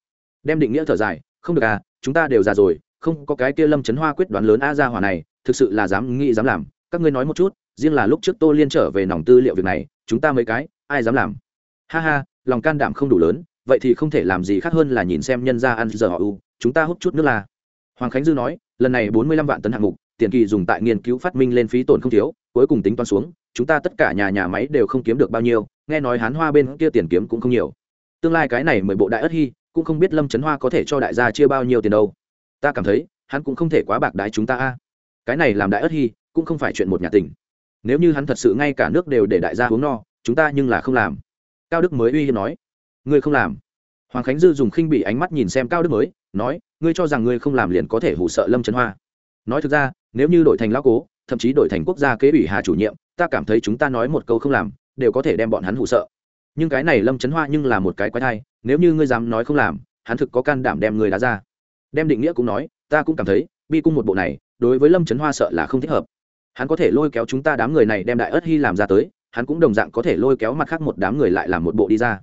Đem định nghĩa thở dài, không được à chúng ta đều già rồi, không có cái kia lâm chấn hoa quyết đoán lớn a ra hỏa này, thực sự là dám nghĩ dám làm. Các ngươi nói một chút, riêng là lúc trước tô liên trở về nòng tư liệu việc này, chúng ta mấy cái, ai dám làm? Ha ha, lòng can đảm không đủ lớn, vậy thì không thể làm gì khác hơn là nhìn xem nhân ra ăn giờ họ u, chúng ta hút chút nước là hoàng khánh dư nói, lần này bốn mươi lăm vạn tấn hạng mục tiền kỳ dùng tại nghiên cứu phát minh lên phí tổn không thiếu, cuối cùng tính toán xuống, chúng ta tất cả nhà nhà máy đều không kiếm được bao nhiêu, nghe nói hán hoa bên kia tiền kiếm cũng không nhiều. Tương lai cái này mười bộ đại ất hy, cũng không biết lâm trấn hoa có thể cho đại gia chia bao nhiêu tiền đâu. Ta cảm thấy, hắn cũng không thể quá bạc đái chúng ta a. Cái này làm đại ất hy, cũng không phải chuyện một nhà tình. Nếu như hắn thật sự ngay cả nước đều để đại gia uống no, chúng ta nhưng là không làm. Cao đức mới uy hiếp nói. Ngươi không làm. Hoàng khánh dư dùng khinh bị ánh mắt nhìn xem cao đức mới, nói, ngươi cho rằng ngươi không làm liền có thể hủ sợ lâm trấn hoa nói thực ra, nếu như đổi thành lão cố, thậm chí đổi thành quốc gia kế ủy hà chủ nhiệm, ta cảm thấy chúng ta nói một câu không làm, đều có thể đem bọn hắn hụ sợ. Nhưng cái này lâm trấn hoa nhưng là một cái quái thai, nếu như ngươi dám nói không làm, hắn thực có can đảm đem người đá ra. Đem định nghĩa cũng nói, ta cũng cảm thấy, bi cung một bộ này, đối với lâm trấn hoa sợ là không thích hợp. Hắn có thể lôi kéo chúng ta đám người này đem đại ớt hy làm ra tới, hắn cũng đồng dạng có thể lôi kéo mặt khác một đám người lại làm một bộ đi ra.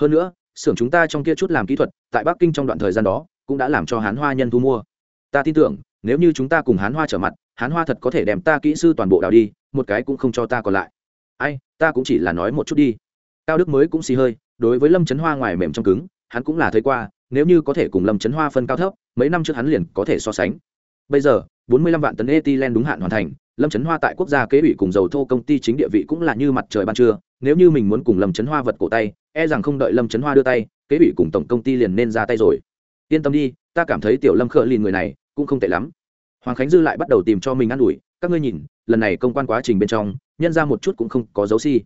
Hơn nữa, xưởng chúng ta trong kia chút làm kỹ thuật, tại bắc kinh trong đoạn thời gian đó, cũng đã làm cho hắn hoa nhân thu mua. Ta tin tưởng nếu như chúng ta cùng hán hoa trở mặt, hán hoa thật có thể đem ta kỹ sư toàn bộ đào đi, một cái cũng không cho ta còn lại. Ai, ta cũng chỉ là nói một chút đi. Cao đức mới cũng xì hơi, đối với lâm trấn hoa ngoài mềm trong cứng, hắn cũng là thấy qua, nếu như có thể cùng lâm trấn hoa phân cao thấp, mấy năm trước hắn liền có thể so sánh. Bây giờ, bốn mươi lăm vạn tấn ethylene đúng hạn hoàn thành, lâm trấn hoa tại quốc gia kế ủy cùng dầu thô công ty chính địa vị cũng là như mặt trời ban trưa, nếu như mình muốn cùng lâm trấn hoa vật cổ tay e rằng không đợi lâm trấn hoa đưa tay, kế ủy cùng tổng công ty liền nên ra tay rồi. Yên tâm đi, ta cảm thấy tiểu lâm khờ lìn người này cũng không tệ lắm. Hoàng khánh dư lại bắt đầu tìm cho mình ă n ủi, các ngươi nhìn, lần này công quan quá trình bên trong, nhân ra một chút cũng không có dấu si.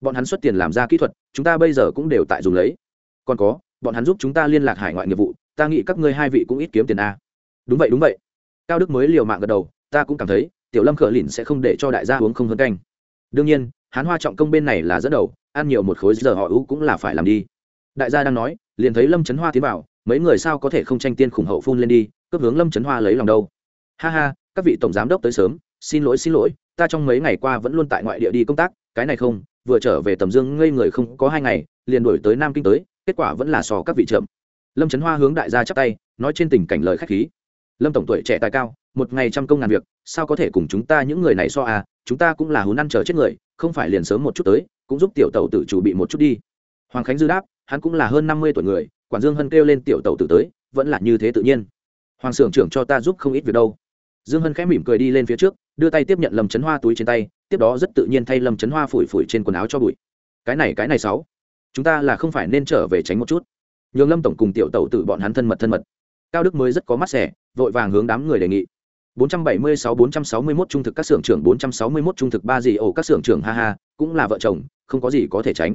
Bọn hắn xuất tiền làm ra kỹ thuật, chúng ta bây giờ cũng đều tại dùng lấy. Còn có, bọn hắn giúp chúng ta liên lạc hải ngoại nghiệp vụ, ta nghĩ các ngươi hai vị cũng ít kiếm tiền a. Đúng vậy đúng vậy. Cao đức mới liều mạng gật đầu, ta cũng cảm thấy, tiểu lâm khở lìn sẽ không để cho đại gia uống không hơn canh. Đương nhiên hắn hoa trọng công bên này là dẫn đầu, ăn nhiều một khối giờ họ ưu cũng là phải làm đi. Đại gia đang nói, liền thấy lâm trấn hoa tiến vào, mấy người sao có thể không tranh tiên khủng hậu phun lên đi cấp hướng lâm trấn hoa lấy lòng đâu. Ha ha, các vị tổng giám đốc tới sớm, xin lỗi xin lỗi, ta trong mấy ngày qua vẫn luôn tại ngoại địa đi công tác, cái này không, vừa trở về tầm dương ngây người không có hai ngày, liền đổi tới nam kinh tới, kết quả vẫn là sò các vị trộm lâm trấn hoa hướng đại gia chắp tay, nói trên tình cảnh lời khách khí. Lâm tổng tuổi trẻ tài cao, một ngày trăm công ngàn việc, sao có thể cùng chúng ta những người này so à chúng ta cũng là hún ăn chờ chết người, không phải liền sớm một chút tới, cũng giúp tiểu tàu tự chủ bị một chút đi. Hoàng khánh dư đáp, hắn cũng là hơn năm mươi tuổi người, quản dương hân kêu lên tiểu tàu tử tới, vẫn là như thế tự nhiên hoàng xưởng trưởng cho ta giúp không ít việc đâu. Dương hân khẽ mỉm cười đi lên phía trước, đưa tay tiếp nhận lâm chấn hoa túi trên tay, tiếp đó rất tự nhiên thay lâm chấn hoa phủi phủi trên quần áo cho bụi. Cái này cái này sáu. Chúng ta là không phải nên trở về tránh một chút. Nhường lâm tổng cùng tiểu Tẩu tử bọn hắn thân mật thân mật. Cao đức mới rất có mắt xẻ, vội vàng hướng đám người đề nghị. 476-461 trung thực các xưởng trưởng 461 trung thực ba gì ổ các xưởng trưởng, ha ha, cũng là vợ chồng, không có gì có thể tránh.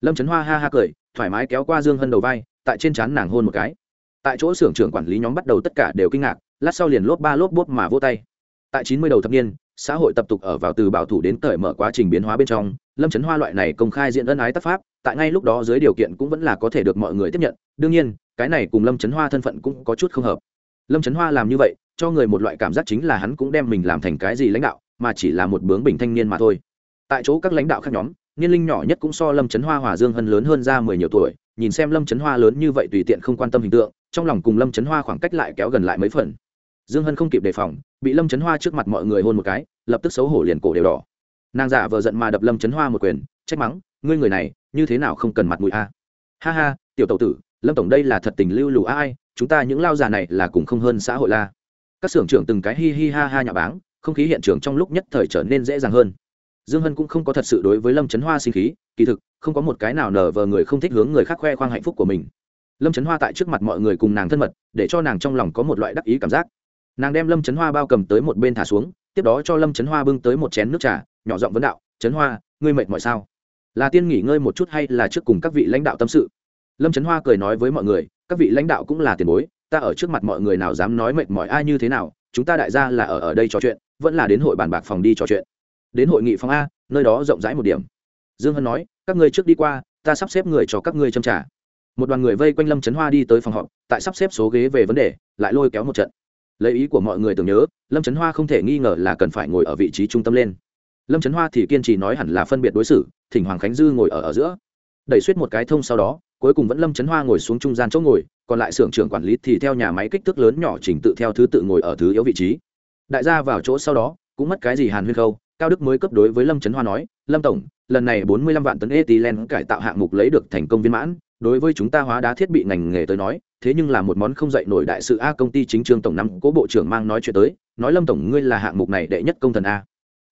Lâm trấn hoa ha ha cười, thoải mái kéo qua dương hân đầu vai, tại trên trán nàng hôn một cái tại chỗ xưởng trưởng quản lý nhóm bắt đầu tất cả đều kinh ngạc, lát sau liền lốp ba lốp bốp mà vô tay. Tại 90 đầu thập niên, xã hội tập tục ở vào từ bảo thủ đến cởi mở quá trình biến hóa bên trong, lâm chấn hoa loại này công khai diện ân ái tác pháp, tại ngay lúc đó dưới điều kiện cũng vẫn là có thể được mọi người tiếp nhận. Đương nhiên, cái này cùng lâm chấn hoa thân phận cũng có chút không hợp. Lâm chấn hoa làm như vậy, cho người một loại cảm giác chính là hắn cũng đem mình làm thành cái gì lãnh đạo, mà chỉ là một bướng bình thanh niên mà thôi. Tại chỗ các lãnh đạo khác nhóm niên linh nhỏ nhất cũng so lâm trấn hoa hòa dương hân lớn hơn ra mười nhiều tuổi, nhìn xem lâm trấn hoa lớn như vậy tùy tiện không quan tâm hình tượng, trong lòng cùng lâm trấn hoa khoảng cách lại kéo gần lại mấy phần. Dương hân không kịp đề phòng, bị lâm trấn hoa trước mặt mọi người hôn một cái, lập tức xấu hổ liền cổ đều đỏ. Nàng giả vờ giận mà đập lâm trấn hoa một quyền, trách mắng, ngươi người này, như thế nào không cần mặt mũi a? Ha ha, tiểu tậu tử, lâm tổng đây là thật tình lưu lù ai, chúng ta những lao già này là cùng không hơn xã hội la. Các xưởng trưởng từng cái hi hi ha ha nhà báng, không khí hiện trường trong lúc nhất thời trở nên dễ dàng hơn dương hân cũng không có thật sự đối với lâm trấn hoa sinh khí, kỳ thực, không có một cái nào nở vờ người không thích hướng người khác khoe khoang hạnh phúc của mình. Lâm trấn hoa tại trước mặt mọi người cùng nàng thân mật, để cho nàng trong lòng có một loại đắc ý cảm giác. Nàng đem lâm trấn hoa bao cầm tới một bên thả xuống, tiếp đó cho lâm trấn hoa bưng tới một chén nước trà, nhỏ giọng vấn đạo trấn hoa, ngươi mệt mọi sao? Là tiên nghỉ ngơi một chút hay là trước cùng các vị lãnh đạo tâm sự? Lâm trấn hoa cười nói với mọi người, các vị lãnh đạo cũng là tiền bối, ta ở trước mặt mọi người nào dám nói mệt mỏi ai như thế nào, chúng ta đại gia là ở ở đây trò chuyện, vẫn là đến hội bàn bạc phòng đi trò chuyện đến hội nghị phòng a, nơi đó rộng rãi một điểm. Dương hân nói, các ngươi trước đi qua, ta sắp xếp người cho các ngươi châm trả một đoàn người vây quanh lâm trấn hoa đi tới phòng họp, tại sắp xếp số ghế về vấn đề, lại lôi kéo một trận. Lấy ý của mọi người tưởng nhớ, lâm trấn hoa không thể nghi ngờ là cần phải ngồi ở vị trí trung tâm lên. Lâm trấn hoa thì kiên trì nói hẳn là phân biệt đối xử, thỉnh hoàng khánh dư ngồi ở ở giữa. Đẩy suýt một cái thông sau đó, cuối cùng vẫn lâm trấn hoa ngồi xuống trung gian chỗ ngồi, còn lại xưởng trưởng quản lý thì theo nhà máy kích thước lớn nhỏ chỉnh tự theo thứ tự ngồi ở thứ yếu vị trí. Đại gia vào chỗ sau đó, cũng mất cái gì hàn huyên khâu cao đức mới cấp đối với lâm trấn hoa nói, lâm tổng, lần này bốn mươi lăm vạn tấn ethylene cải tạo hạng mục lấy được thành công viên mãn. Đối với chúng ta hóa đá thiết bị ngành nghề tới nói, thế nhưng là một món không dạy nổi đại sự a, công ty chính trương tổng năm cố bộ trưởng mang nói chuyện tới, nói lâm tổng ngươi là hạng mục này đệ nhất công thần a.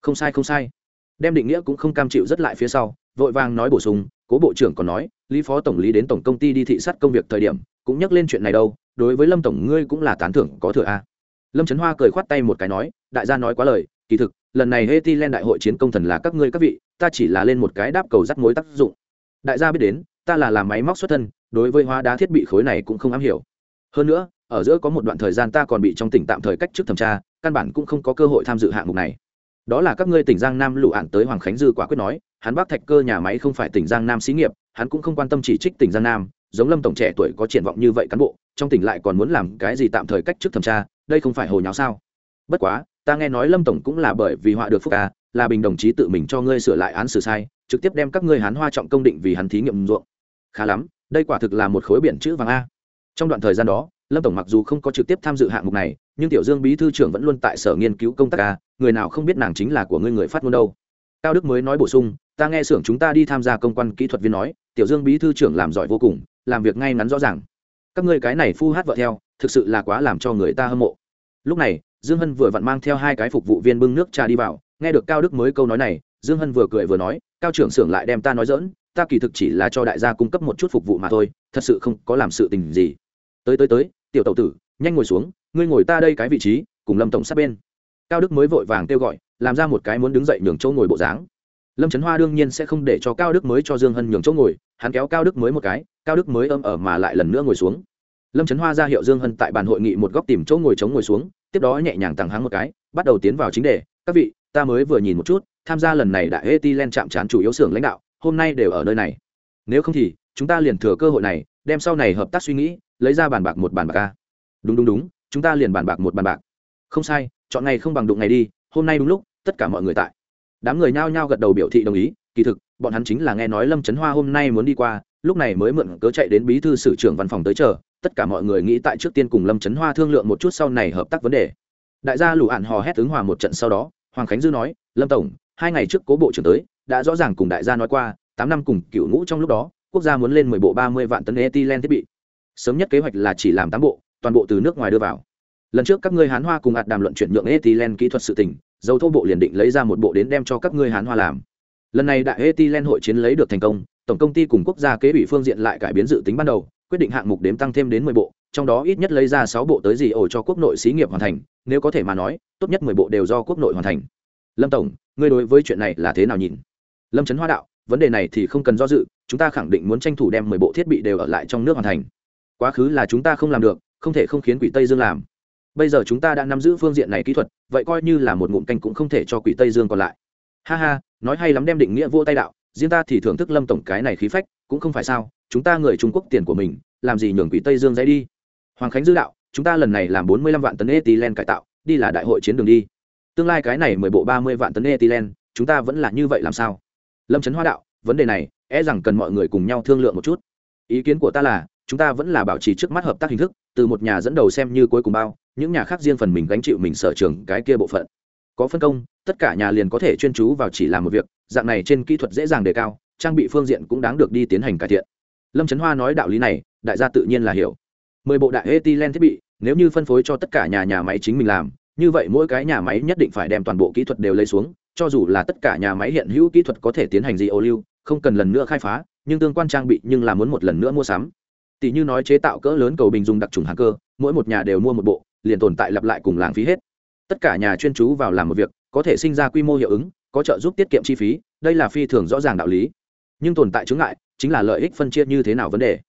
Không sai không sai. Đem định nghĩa cũng không cam chịu rất lại phía sau, vội vàng nói bổ sung, cố bộ trưởng còn nói, lý phó tổng lý đến tổng công ty đi thị sát công việc thời điểm, cũng nhắc lên chuyện này đâu, đối với lâm tổng ngươi cũng là tán thưởng có thừa a. Lâm trấn hoa cười khoát tay một cái nói, đại gia nói quá lời, kỳ thực lần này heti lên đại hội chiến công thần là các ngươi các vị, ta chỉ là lên một cái đáp cầu rắc mối tác dụng. Đại gia biết đến, ta là làm máy móc xuất thân, đối với hóa đá thiết bị khối này cũng không am hiểu. Hơn nữa, ở giữa có một đoạn thời gian ta còn bị trong tỉnh tạm thời cách chức thẩm tra, căn bản cũng không có cơ hội tham dự hạng mục này. Đó là các ngươi tỉnh giang nam lũ án tới hoàng khánh dư quả quyết nói, hắn bác thạch cơ nhà máy không phải tỉnh giang nam xí nghiệp, hắn cũng không quan tâm chỉ trích tỉnh giang nam, giống lâm tổng trẻ tuổi có triển vọng như vậy cán bộ, trong tỉnh lại còn muốn làm cái gì tạm thời cách chức thẩm tra, đây không phải hồ nháo sao? Bất quá ta nghe nói lâm tổng cũng là bởi vì họa được phúc ca, là bình đồng chí tự mình cho ngươi sửa lại án xử sai, trực tiếp đem các ngươi hán hoa trọng công định vì hắn thí nghiệm ruộng. Khá lắm, đây quả thực là một khối biển chữ vàng a. Trong đoạn thời gian đó, lâm tổng mặc dù không có trực tiếp tham dự hạng mục này, nhưng tiểu dương bí thư trưởng vẫn luôn tại sở nghiên cứu công tác a, người nào không biết nàng chính là của ngươi người phát ngôn đâu. Cao đức mới nói bổ sung, ta nghe xưởng chúng ta đi tham gia công quan kỹ thuật viên nói, tiểu dương bí thư trưởng làm giỏi vô cùng, làm việc ngay ngắn rõ ràng. Các ngươi cái này phu hát vợ theo, thực sự là quá làm cho người ta hâm mộ. Lúc này dương hân vừa vặn mang theo hai cái phục vụ viên bưng nước trà đi vào, nghe được cao đức mới câu nói này, dương hân vừa cười vừa nói, cao trưởng xưởng lại đem ta nói dỡn ta kỳ thực chỉ là cho đại gia cung cấp một chút phục vụ mà thôi, thật sự không có làm sự tình gì. Tới tới tới, tiểu tậu tử, nhanh ngồi xuống, ngươi ngồi ta đây cái vị trí, cùng lâm tổng sát bên. Cao đức mới vội vàng kêu gọi, làm ra một cái muốn đứng dậy nhường chỗ ngồi bộ dáng. Lâm trấn hoa đương nhiên sẽ không để cho cao đức mới cho dương hân nhường chỗ ngồi, hắn kéo cao đức mới một cái, cao đức mới âm ở mà lại lần nữa ngồi xuống. Lâm trấn hoa ra hiệu dương hân tại bàn hội nghị một góc tìm chỗ ngồi chống ngồi xuống tiếp đó nhẹ nhàng tàng háng một cái, bắt đầu tiến vào chính đề. Các vị, ta mới vừa nhìn một chút, tham gia lần này đại eti len chạm trán chủ yếu xưởng lãnh đạo, hôm nay đều ở nơi này. Nếu không thì, chúng ta liền thừa cơ hội này, đem sau này hợp tác suy nghĩ, lấy ra bàn bạc một bàn bạc ca đúng đúng đúng, chúng ta liền bàn bạc một bàn bạc. Không sai, chọn ngày không bằng đụng ngày đi, hôm nay đúng lúc, tất cả mọi người tại. Đám người nhao nhao gật đầu biểu thị đồng ý, kỳ thực, bọn hắn chính là nghe nói lâm trấn hoa hôm nay muốn đi qua, lúc này mới mượn cớ chạy đến bí thư sử trưởng văn phòng tới chờ tất cả mọi người nghĩ tại trước tiên cùng lâm trấn hoa thương lượng một chút sau này hợp tác vấn đề đại gia lù ạn hò hét ứng hòa một trận sau đó hoàng khánh dư nói lâm tổng hai ngày trước cố bộ trưởng tới đã rõ ràng cùng đại gia nói qua tám năm cùng cựu ngũ trong lúc đó quốc gia muốn lên mười bộ ba mươi vạn tấn ethylene thiết bị sớm nhất kế hoạch là chỉ làm tám bộ toàn bộ từ nước ngoài đưa vào lần trước các ngươi hán hoa cùng ạt đàm luận chuyển nhượng ethylene kỹ thuật sự tỉnh dầu thô bộ liền định lấy ra một bộ đến đem cho các ngươi hán hoa làm lần này đại ethylene hội chiến lấy được thành công tổng công ty cùng quốc gia kế ủy phương diện lại cải biến dự tính ban đầu quyết định hạng mục đếm tăng thêm đến mười bộ, trong đó ít nhất lấy ra sáu bộ tới gì ổ cho quốc nội xí nghiệp hoàn thành, nếu có thể mà nói, tốt nhất mười bộ đều do quốc nội hoàn thành. Lâm tổng, ngươi đối với chuyện này là thế nào nhìn? Lâm trấn hoa đạo, vấn đề này thì không cần do dự, chúng ta khẳng định muốn tranh thủ đem mười bộ thiết bị đều ở lại trong nước hoàn thành. Quá khứ là chúng ta không làm được, không thể không khiến quỷ tây dương làm. Bây giờ chúng ta đã nắm giữ phương diện này kỹ thuật, vậy coi như là một ngụm canh cũng không thể cho quỷ tây dương còn lại. Ha ha, nói hay lắm đem định nghĩa vô tay đạo riêng ta thì thưởng thức lâm tổng cái này khí phách, cũng không phải sao, chúng ta người trung quốc tiền của mình, làm gì nhường quỷ tây dương dãy đi? Hoàng khánh dư đạo, chúng ta lần này làm bốn mươi lăm vạn tấn ethylene cải tạo, đi là đại hội chiến đường đi. Tương lai cái này mười bộ ba mươi vạn tấn ethylene, chúng ta vẫn là như vậy làm sao? Lâm trấn hoa đạo, vấn đề này e rằng cần mọi người cùng nhau thương lượng một chút. Ý kiến của ta là, chúng ta vẫn là bảo trì trước mắt hợp tác hình thức, từ một nhà dẫn đầu xem như cuối cùng bao, những nhà khác riêng phần mình gánh chịu mình sở trường cái kia bộ phận. Có phân công, tất cả nhà liền có thể chuyên chú vào chỉ làm một việc dạng này trên kỹ thuật dễ dàng đề cao, trang bị phương diện cũng đáng được đi tiến hành cải thiện. Lâm trấn hoa nói đạo lý này, đại gia tự nhiên là hiểu. Mười bộ đại etilen thiết bị, nếu như phân phối cho tất cả nhà nhà máy chính mình làm, như vậy mỗi cái nhà máy nhất định phải đem toàn bộ kỹ thuật đều lấy xuống, cho dù là tất cả nhà máy hiện hữu kỹ thuật có thể tiến hành gì ô lưu, không cần lần nữa khai phá, nhưng tương quan trang bị nhưng là muốn một lần nữa mua sắm. Tỷ như nói chế tạo cỡ lớn cầu bình dùng đặc trùng hàng cơ mỗi một nhà đều mua một bộ, liền tồn tại lặp lại cùng lãng phí hết. Tất cả nhà chuyên chú vào làm một việc, có thể sinh ra quy mô hiệu ứng có trợ giúp tiết kiệm chi phí, đây là phi thường rõ ràng đạo lý. Nhưng tồn tại chướng ngại chính là lợi ích phân chia như thế nào vấn đề.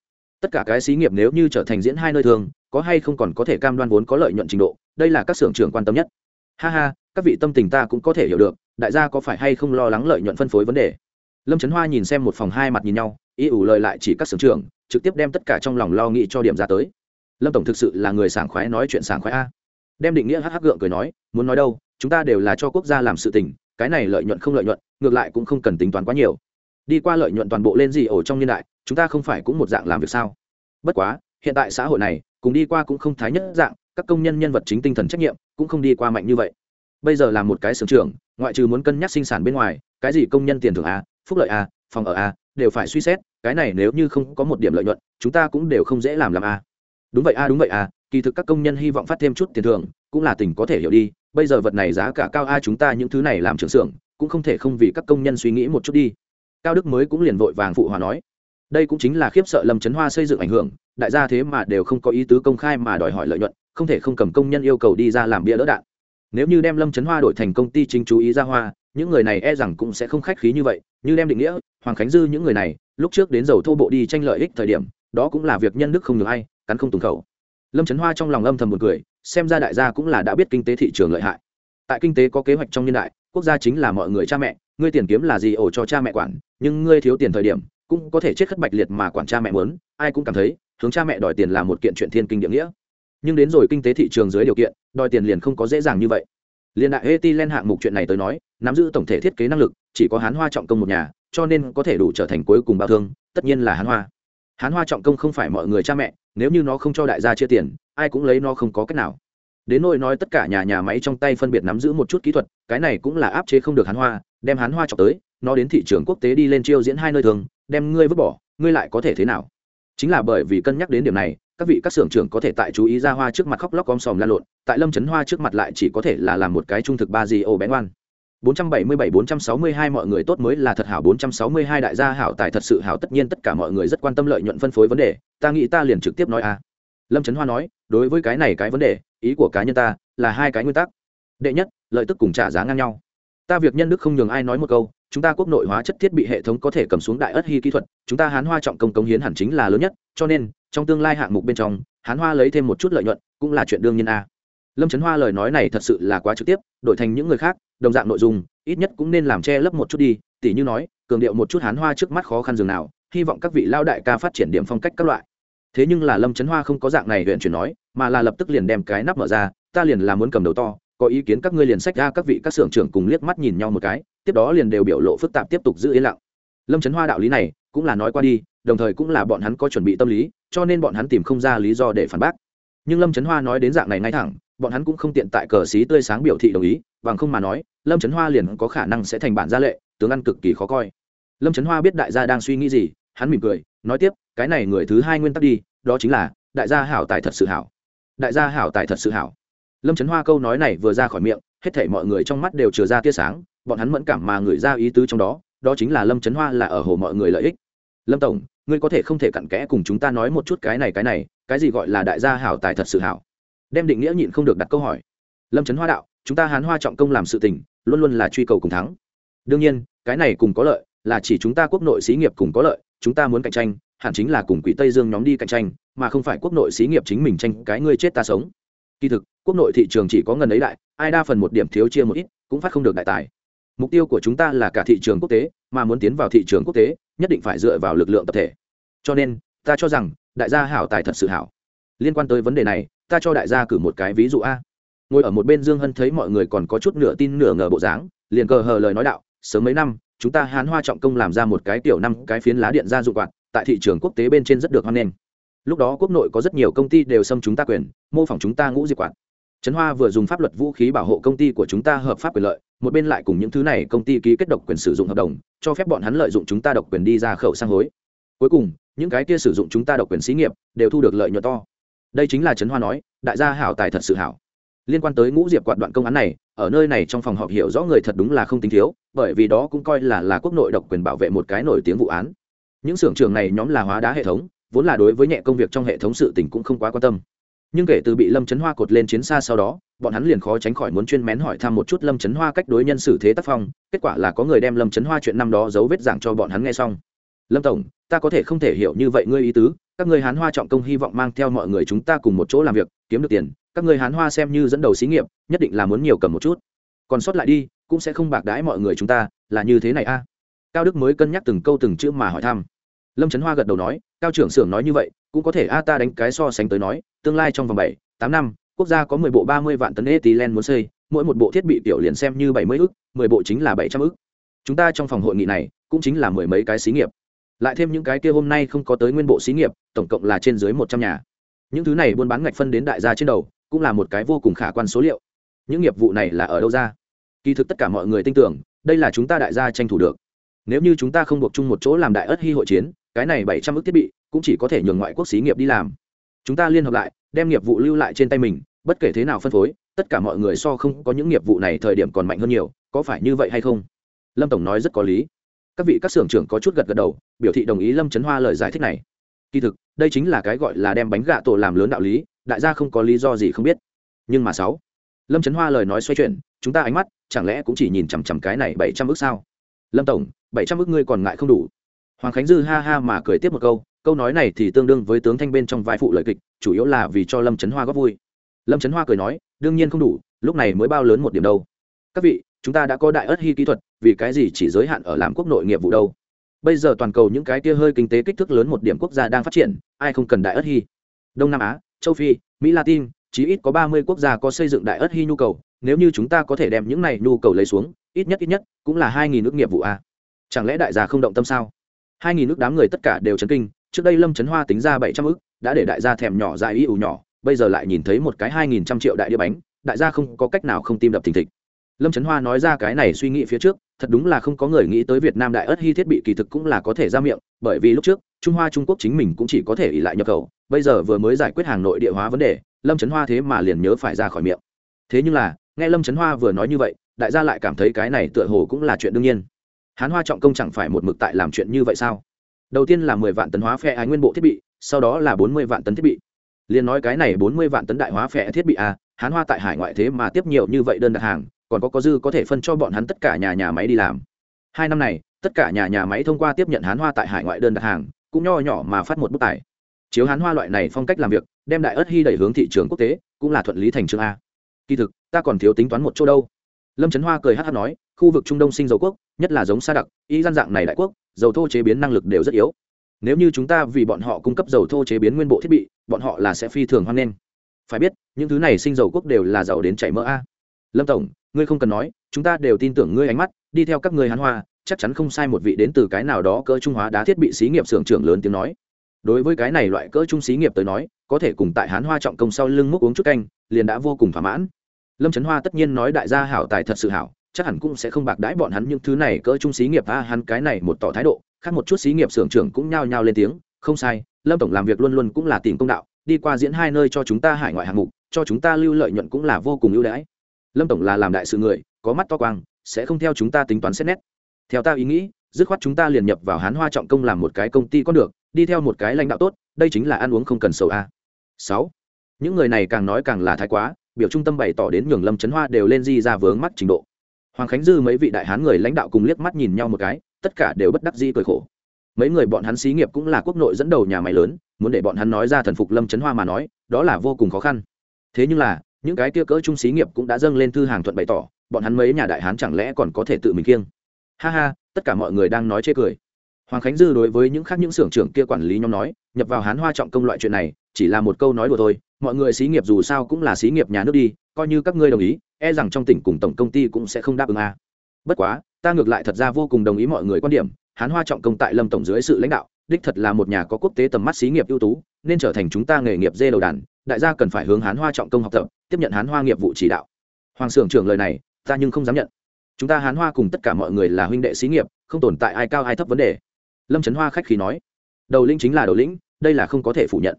Tất cả cái xí nghiệp nếu như trở thành diễn hai nơi thường, có hay không còn có thể cam đoan vốn có lợi nhuận trình độ, đây là các xưởng trưởng quan tâm nhất. Ha ha, các vị tâm tình ta cũng có thể hiểu được, đại gia có phải hay không lo lắng lợi nhuận phân phối vấn đề? Lâm trấn hoa nhìn xem một phòng hai mặt nhìn nhau ý ủ lời lại chỉ các xưởng trưởng, trực tiếp đem tất cả trong lòng lo nghĩ cho điểm ra tới. Lâm tổng thực sự là người sảng khoái nói chuyện sảng khoái a. Đem định nghĩa hắc hắc gượng cười nói, muốn nói đâu, chúng ta đều là cho quốc gia làm sự tình cái này lợi nhuận không lợi nhuận, ngược lại cũng không cần tính toán quá nhiều. Đi qua lợi nhuận toàn bộ lên gì ổ trong niên đại, chúng ta không phải cũng một dạng làm việc sao? Bất quá, hiện tại xã hội này, cùng đi qua cũng không thái nhất dạng, các công nhân nhân vật chính tinh thần trách nhiệm cũng không đi qua mạnh như vậy. Bây giờ là một cái sưởng trưởng, ngoại trừ muốn cân nhắc sinh sản bên ngoài, cái gì công nhân tiền thưởng a, phúc lợi a, phòng ở a, đều phải suy xét, cái này nếu như không có một điểm lợi nhuận, chúng ta cũng đều không dễ làm làm a. Đúng vậy a, đúng vậy a, kỳ thực các công nhân hy vọng phát thêm chút tiền thưởng, cũng là tình có thể hiểu đi bây giờ vật này giá cả cao a chúng ta những thứ này làm trưởng xưởng, cũng không thể không vì các công nhân suy nghĩ một chút đi. Cao đức mới cũng liền vội vàng phụ hòa nói. Đây cũng chính là khiếp sợ lâm trấn hoa xây dựng ảnh hưởng, đại gia thế mà đều không có ý tứ công khai mà đòi hỏi lợi nhuận, không thể không cầm công nhân yêu cầu đi ra làm bia đỡ đạn. Nếu như đem lâm trấn hoa đổi thành công ty chính chú ý ra hoa, những người này e rằng cũng sẽ không khách khí như vậy, như đem định nghĩa, hoàng khánh dư những người này, lúc trước đến dầu thô bộ đi tranh lợi ích thời điểm, đó cũng là việc nhân đức không được hay cắn không tùng khẩu. Lâm trấn hoa trong lòng âm thầm một cười xem ra đại gia cũng là đã biết kinh tế thị trường lợi hại. Tại kinh tế có kế hoạch trong niên đại, quốc gia chính là mọi người cha mẹ, ngươi tiền kiếm là gì ổ cho cha mẹ quản, nhưng ngươi thiếu tiền thời điểm, cũng có thể chết khất bạch liệt mà quản cha mẹ muốn, ai cũng cảm thấy, hướng cha mẹ đòi tiền là một kiện chuyện thiên kinh địa nghĩa. Nhưng đến rồi kinh tế thị trường dưới điều kiện, đòi tiền liền không có dễ dàng như vậy. Liên đại eti lên hạng mục chuyện này tới nói, nắm giữ tổng thể thiết kế năng lực, chỉ có hán hoa trọng công một nhà, cho nên có thể đủ trở thành cuối cùng bao thương, tất nhiên là hán hoa. Hán hoa trọng công không phải mọi người cha mẹ, nếu như nó không cho đại gia chia tiền ai cũng lấy nó không có cách nào. Đến nỗi nói tất cả nhà nhà máy trong tay phân biệt nắm giữ một chút kỹ thuật, cái này cũng là áp chế không được hán hoa, đem hán hoa chọc tới, nó đến thị trường quốc tế đi lên chiêu diễn hai nơi thường, đem ngươi vứt bỏ, ngươi lại có thể thế nào? Chính là bởi vì cân nhắc đến điểm này, các vị các xưởng trưởng có thể tại chú ý ra hoa trước mặt khóc lóc om sòm la lộn, tại lâm trấn hoa trước mặt lại chỉ có thể là làm một cái trung thực ba gì ô bén ngoan 477-462 mọi người tốt mới là thật hảo 462 đại gia hảo, tài thật sự hảo, tất nhiên tất cả mọi người rất quan tâm lợi nhuận phân phối vấn đề, ta nghĩ ta liền trực tiếp nói a lâm trấn hoa nói, đối với cái này cái vấn đề, ý của cá nhân ta là hai cái nguyên tắc. Đệ nhất, lợi tức cùng trả giá ngang nhau. Ta việc nhân đức không nhường ai nói một câu, chúng ta quốc nội hóa chất thiết bị hệ thống có thể cầm xuống đại ất hy kỹ thuật, chúng ta hán hoa trọng công công hiến hẳn chính là lớn nhất, cho nên, trong tương lai hạng mục bên trong, hán hoa lấy thêm một chút lợi nhuận cũng là chuyện đương nhiên a. Lâm trấn hoa lời nói này thật sự là quá trực tiếp, đổi thành những người khác, đồng dạng nội dung, ít nhất cũng nên làm che lấp một chút đi, tỉ như nói, cường điệu một chút hán hoa trước mắt khó khăn dường nào, hy vọng các vị lao đại ca phát triển điểm phong cách các loại thế nhưng là lâm trấn hoa không có dạng này huyện chuyển nói, mà là lập tức liền đem cái nắp mở ra, ta liền là muốn cầm đầu to, có ý kiến các ngươi liền sách ra các vị các xưởng trưởng cùng liếc mắt nhìn nhau một cái, tiếp đó liền đều biểu lộ phức tạp tiếp tục giữ yên lặng. Lâm trấn hoa đạo lý này, cũng là nói qua đi, đồng thời cũng là bọn hắn có chuẩn bị tâm lý, cho nên bọn hắn tìm không ra lý do để phản bác. Nhưng lâm trấn hoa nói đến dạng này ngay thẳng, bọn hắn cũng không tiện tại cờ xí tươi sáng biểu thị đồng ý, bằng không mà nói, lâm trấn hoa liền có khả năng sẽ thành bản gia lệ, tướng ăn cực kỳ khó coi. Lâm trấn hoa biết đại gia đang suy nghĩ gì, hắn mỉm cười nói tiếp, cái này người thứ hai nguyên tắc đi, đó chính là, đại gia hảo tài thật sự hảo. Đại gia hảo tài thật sự hảo. Lâm trấn hoa câu nói này vừa ra khỏi miệng, hết thảy mọi người trong mắt đều chừa ra tia sáng, bọn hắn mẫn cảm mà người ra ý tứ trong đó đó chính là lâm trấn hoa là ở hồ mọi người lợi ích. Lâm tổng, ngươi có thể không thể cặn kẽ cùng chúng ta nói một chút cái này cái này, cái gì gọi là đại gia hảo tài thật sự hảo? Đem định nghĩa nhịn không được đặt câu hỏi. Lâm trấn hoa đạo, chúng ta hán hoa trọng công làm sự tình, luôn luôn là truy cầu cùng thắng. Đương nhiên, cái này cùng có lợi, là chỉ chúng ta quốc nội xí nghiệp cùng có lợi chúng ta muốn cạnh tranh, hẳn chính là cùng quỹ tây dương nhóm đi cạnh tranh, mà không phải quốc nội xí nghiệp chính mình tranh cái ngươi chết ta sống. Kỳ thực, quốc nội thị trường chỉ có ngần ấy đại, ai đa phần một điểm thiếu chia một ít, cũng phát không được đại tài. Mục tiêu của chúng ta là cả thị trường quốc tế, mà muốn tiến vào thị trường quốc tế, nhất định phải dựa vào lực lượng tập thể. Cho nên, ta cho rằng, đại gia hảo tài thật sự hảo. Liên quan tới vấn đề này, ta cho đại gia cử một cái ví dụ a. Ngồi ở một bên dương hân thấy mọi người còn có chút nửa tin nửa ngờ bộ dáng, liền cờ hờ lời nói đạo, sớm mấy năm chúng ta hán hoa trọng công làm ra một cái tiểu năm cái phiến lá điện ra dụng quạt, tại thị trường quốc tế bên trên rất được hoan nghênh. Lúc đó quốc nội có rất nhiều công ty đều xâm chúng ta quyền, mô phỏng chúng ta ngũ diệt quạt. Trấn hoa vừa dùng pháp luật vũ khí bảo hộ công ty của chúng ta hợp pháp quyền lợi, một bên lại cùng những thứ này công ty ký kết độc quyền sử dụng hợp đồng, cho phép bọn hắn lợi dụng chúng ta độc quyền đi ra khẩu sang hối. Cuối cùng, những cái kia sử dụng chúng ta độc quyền xí nghiệp đều thu được lợi nhuận to. Đây chính là trấn hoa nói, đại gia hảo tài thật sự hảo liên quan tới ngũ diệp quạt đoạn công án này, ở nơi này trong phòng họp hiểu rõ người thật đúng là không tính thiếu, bởi vì đó cũng coi là là quốc nội độc quyền bảo vệ một cái nổi tiếng vụ án. Những xưởng trường này nhóm là hóa đá hệ thống, vốn là đối với nhẹ công việc trong hệ thống sự tình cũng không quá quan tâm. Nhưng kể từ bị lâm chấn hoa cột lên chiến xa sau đó, bọn hắn liền khó tránh khỏi muốn chuyên mén hỏi thăm một chút lâm chấn hoa cách đối nhân xử thế tác phong, kết quả là có người đem lâm chấn hoa chuyện năm đó giấu vết giảng cho bọn hắn nghe xong. Lâm tổng, ta có thể không thể hiểu như vậy ngươi ý tứ, các ngươi hán hoa trọng công hy vọng mang theo mọi người chúng ta cùng một chỗ làm việc, kiếm được tiền các ngươi hán hoa xem như dẫn đầu xí nghiệp, nhất định là muốn nhiều cầm một chút. Còn sót lại đi, cũng sẽ không bạc đãi mọi người chúng ta, là như thế này a. Cao đức mới cân nhắc từng câu từng chữ mà hỏi thăm. Lâm trấn hoa gật đầu nói, cao trưởng xưởng nói như vậy, cũng có thể a, ta đánh cái so sánh tới nói, tương lai trong vòng bảy, tám năm, quốc gia có mười bộ ba mươi vạn tấn ethylene muốn xây, mỗi một bộ thiết bị tiểu liền xem như bảy mươi ức, mười bộ chính là bảy trăm ức. Chúng ta trong phòng hội nghị này, cũng chính là mười mấy cái xí nghiệp. Lại thêm những cái kia hôm nay không có tới nguyên bộ xí nghiệp, tổng cộng là trên dưới một trăm nhà. Những thứ này buôn bán ngạch phân đến đại gia trên đầu cũng là một cái vô cùng khả quan số liệu. Những nghiệp vụ này là ở đâu ra? Kỳ thực tất cả mọi người tin tưởng, đây là chúng ta đại gia tranh thủ được. Nếu như chúng ta không buộc chung một chỗ làm đại ất hy hội chiến, cái này bảy trăm ước thiết bị cũng chỉ có thể nhường ngoại quốc xí nghiệp đi làm. Chúng ta liên hợp lại, đem nghiệp vụ lưu lại trên tay mình, bất kể thế nào phân phối, tất cả mọi người so không có những nghiệp vụ này thời điểm còn mạnh hơn nhiều, có phải như vậy hay không? Lâm tổng nói rất có lý. Các vị các xưởng trưởng có chút gật gật đầu, biểu thị đồng ý lâm trấn hoa lời giải thích này. Kỳ thực, đây chính là cái gọi là đem bánh gạ tổ làm lớn đạo lý đại gia không có lý do gì không biết. Nhưng mà sáu, lâm trấn hoa lời nói xoay chuyển, chúng ta ánh mắt, chẳng lẽ cũng chỉ nhìn chằm chằm cái này bảy trăm ước sao? Lâm tổng, bảy trăm ước ngươi còn ngại không đủ. Hoàng khánh dư ha ha mà cười tiếp một câu câu nói này thì tương đương với tướng thanh bên trong vai phụ lời kịch, chủ yếu là vì cho lâm trấn hoa góp vui. Lâm trấn hoa cười nói, đương nhiên không đủ, lúc này mới bao lớn một điểm đâu. Các vị, chúng ta đã có đại ớt hy kỹ thuật, vì cái gì chỉ giới hạn ở làm quốc nội nghiệp vụ đâu? Bây giờ toàn cầu những cái kia hơi kinh tế kích thước lớn một điểm quốc gia đang phát triển, ai không cần đại ớt hy? Đông nam á châu phi mỹ latin chí ít có ba mươi quốc gia có xây dựng đại ớt hy nhu cầu nếu như chúng ta có thể đem những này nhu cầu lấy xuống ít nhất ít nhất cũng là hai nghìn nước nghiệp vụ a chẳng lẽ đại gia không động tâm sao hai nghìn nước đám người tất cả đều chấn kinh trước đây lâm trấn hoa tính ra bảy trăm ước đã để đại gia thèm nhỏ dại y ủ nhỏ bây giờ lại nhìn thấy một cái hai nghìn trăm triệu đại đĩa bánh đại gia không có cách nào không tim đập thình thịch lâm trấn hoa nói ra cái này suy nghĩ phía trước thật đúng là không có người nghĩ tới việt nam đại ớt hy thiết bị kỳ thực cũng là có thể ra miệng, bởi vì lúc trước, trung hoa trung quốc chính mình cũng chỉ có thể ỉ lại nhập khẩu, bây giờ vừa mới giải quyết hàng nội địa hóa vấn đề, lâm trấn hoa thế mà liền nhớ phải ra khỏi miệng. Thế nhưng là, nghe lâm trấn hoa vừa nói như vậy, đại gia lại cảm thấy cái này tựa hồ cũng là chuyện đương nhiên. Hán hoa trọng công chẳng phải một mực tại làm chuyện như vậy sao? Đầu tiên là mười vạn tấn hóa phe ái nguyên bộ thiết bị, sau đó là bốn mươi vạn tấn thiết bị. Liền nói cái này bốn mươi vạn tấn đại hóa phe thiết bị à hán hoa tại hải ngoại thế mà tiếp nhiều như vậy đơn đặt hàng còn có có dư có thể phân cho bọn hắn tất cả nhà nhà máy đi làm. Hai năm này, tất cả nhà nhà máy thông qua tiếp nhận hán hoa tại hải ngoại đơn đặt hàng, cũng nho nhỏ mà phát một bức tài chiếu hán hoa loại này phong cách làm việc, đem đại ớt hy đẩy hướng thị trường quốc tế, cũng là thuận lý thành trường a. Kỳ thực, ta còn thiếu tính toán một chỗ đâu. Lâm trấn hoa cười hát hát nói, khu vực trung đông sinh dầu quốc, nhất là giống sa đặc, y gian dạng này đại quốc, dầu thô chế biến năng lực đều rất yếu. Nếu như chúng ta vì bọn họ cung cấp dầu thô chế biến nguyên bộ thiết bị, bọn họ là sẽ phi thường hoan nghênh. Phải biết, những thứ này sinh dầu quốc đều là giàu đến chảy mỡ a. Lâm tổng ngươi không cần nói, chúng ta đều tin tưởng ngươi ánh mắt, đi theo các ngươi hán hoa, chắc chắn không sai một vị đến từ cái nào đó cỡ trung hóa đá thiết bị xí nghiệp xưởng trưởng lớn tiếng nói. Đối với cái này loại cỡ trung xí nghiệp tới nói, có thể cùng tại hán hoa trọng công sau lưng múc uống chút canh, liền đã vô cùng thỏa mãn. Lâm trấn hoa tất nhiên nói đại gia hảo tài thật sự hảo, chắc hẳn cũng sẽ không bạc đãi bọn hắn những thứ này cỡ trung xí nghiệp, a, hắn cái này một tỏ thái độ, khác một chút xí nghiệp xưởng trưởng cũng nhao nhao lên tiếng, không sai, lâm tổng làm việc luôn luôn cũng là tìm công đạo, đi qua diễn hai nơi cho chúng ta hải ngoại hạng mục, cho chúng ta lưu lợi nhuận cũng là vô cùng ưu đãi lâm tổng là làm đại sự người, có mắt to quang, sẽ không theo chúng ta tính toán xét nét. Theo ta ý nghĩ, dứt khoát chúng ta liền nhập vào hán hoa trọng công làm một cái công ty có được, đi theo một cái lãnh đạo tốt, đây chính là ăn uống không cần sầu a. Sáu. Những người này càng nói càng là thái quá, biểu trung tâm bày tỏ đến nhường lâm trấn hoa đều lên di ra vướng mắt trình độ. Hoàng khánh dư mấy vị đại hán người lãnh đạo cùng liếc mắt nhìn nhau một cái, tất cả đều bất đắc di cười khổ. Mấy người bọn hắn xí nghiệp cũng là quốc nội dẫn đầu nhà máy lớn, muốn để bọn hắn nói ra thần phục lâm trấn hoa mà nói, đó là vô cùng khó khăn. Thế nhưng là những cái kia cỡ trung xí nghiệp cũng đã dâng lên thư hàng thuận bày tỏ, bọn hắn mấy nhà đại hán chẳng lẽ còn có thể tự mình kiêng? Ha ha, tất cả mọi người đang nói chê cười. Hoàng khánh dư đối với những khác những xưởng trưởng kia quản lý nhóm nói, nhập vào hán hoa trọng công loại chuyện này, chỉ là một câu nói đùa thôi, mọi người xí nghiệp dù sao cũng là xí nghiệp nhà nước đi, coi như các ngươi đồng ý e rằng trong tỉnh cùng tổng công ty cũng sẽ không đáp ứng a. Bất quá, ta ngược lại thật ra vô cùng đồng ý mọi người quan điểm, hán hoa trọng công tại lâm tổng dưới sự lãnh đạo, đích thật là một nhà có quốc tế tầm mắt xí nghiệp ưu tú, nên trở thành chúng ta nghề nghiệp dê đầu đàn đại gia cần phải hướng hán hoa trọng công học tập, tiếp nhận hán hoa nghiệp vụ chỉ đạo. Hoàng sưởng trưởng lời này, ta nhưng không dám nhận. Chúng ta hán hoa cùng tất cả mọi người là huynh đệ xí nghiệp, không tồn tại ai cao ai thấp vấn đề. Lâm trấn hoa khách khí nói. Đầu lĩnh chính là đầu lĩnh, đây là không có thể phủ nhận.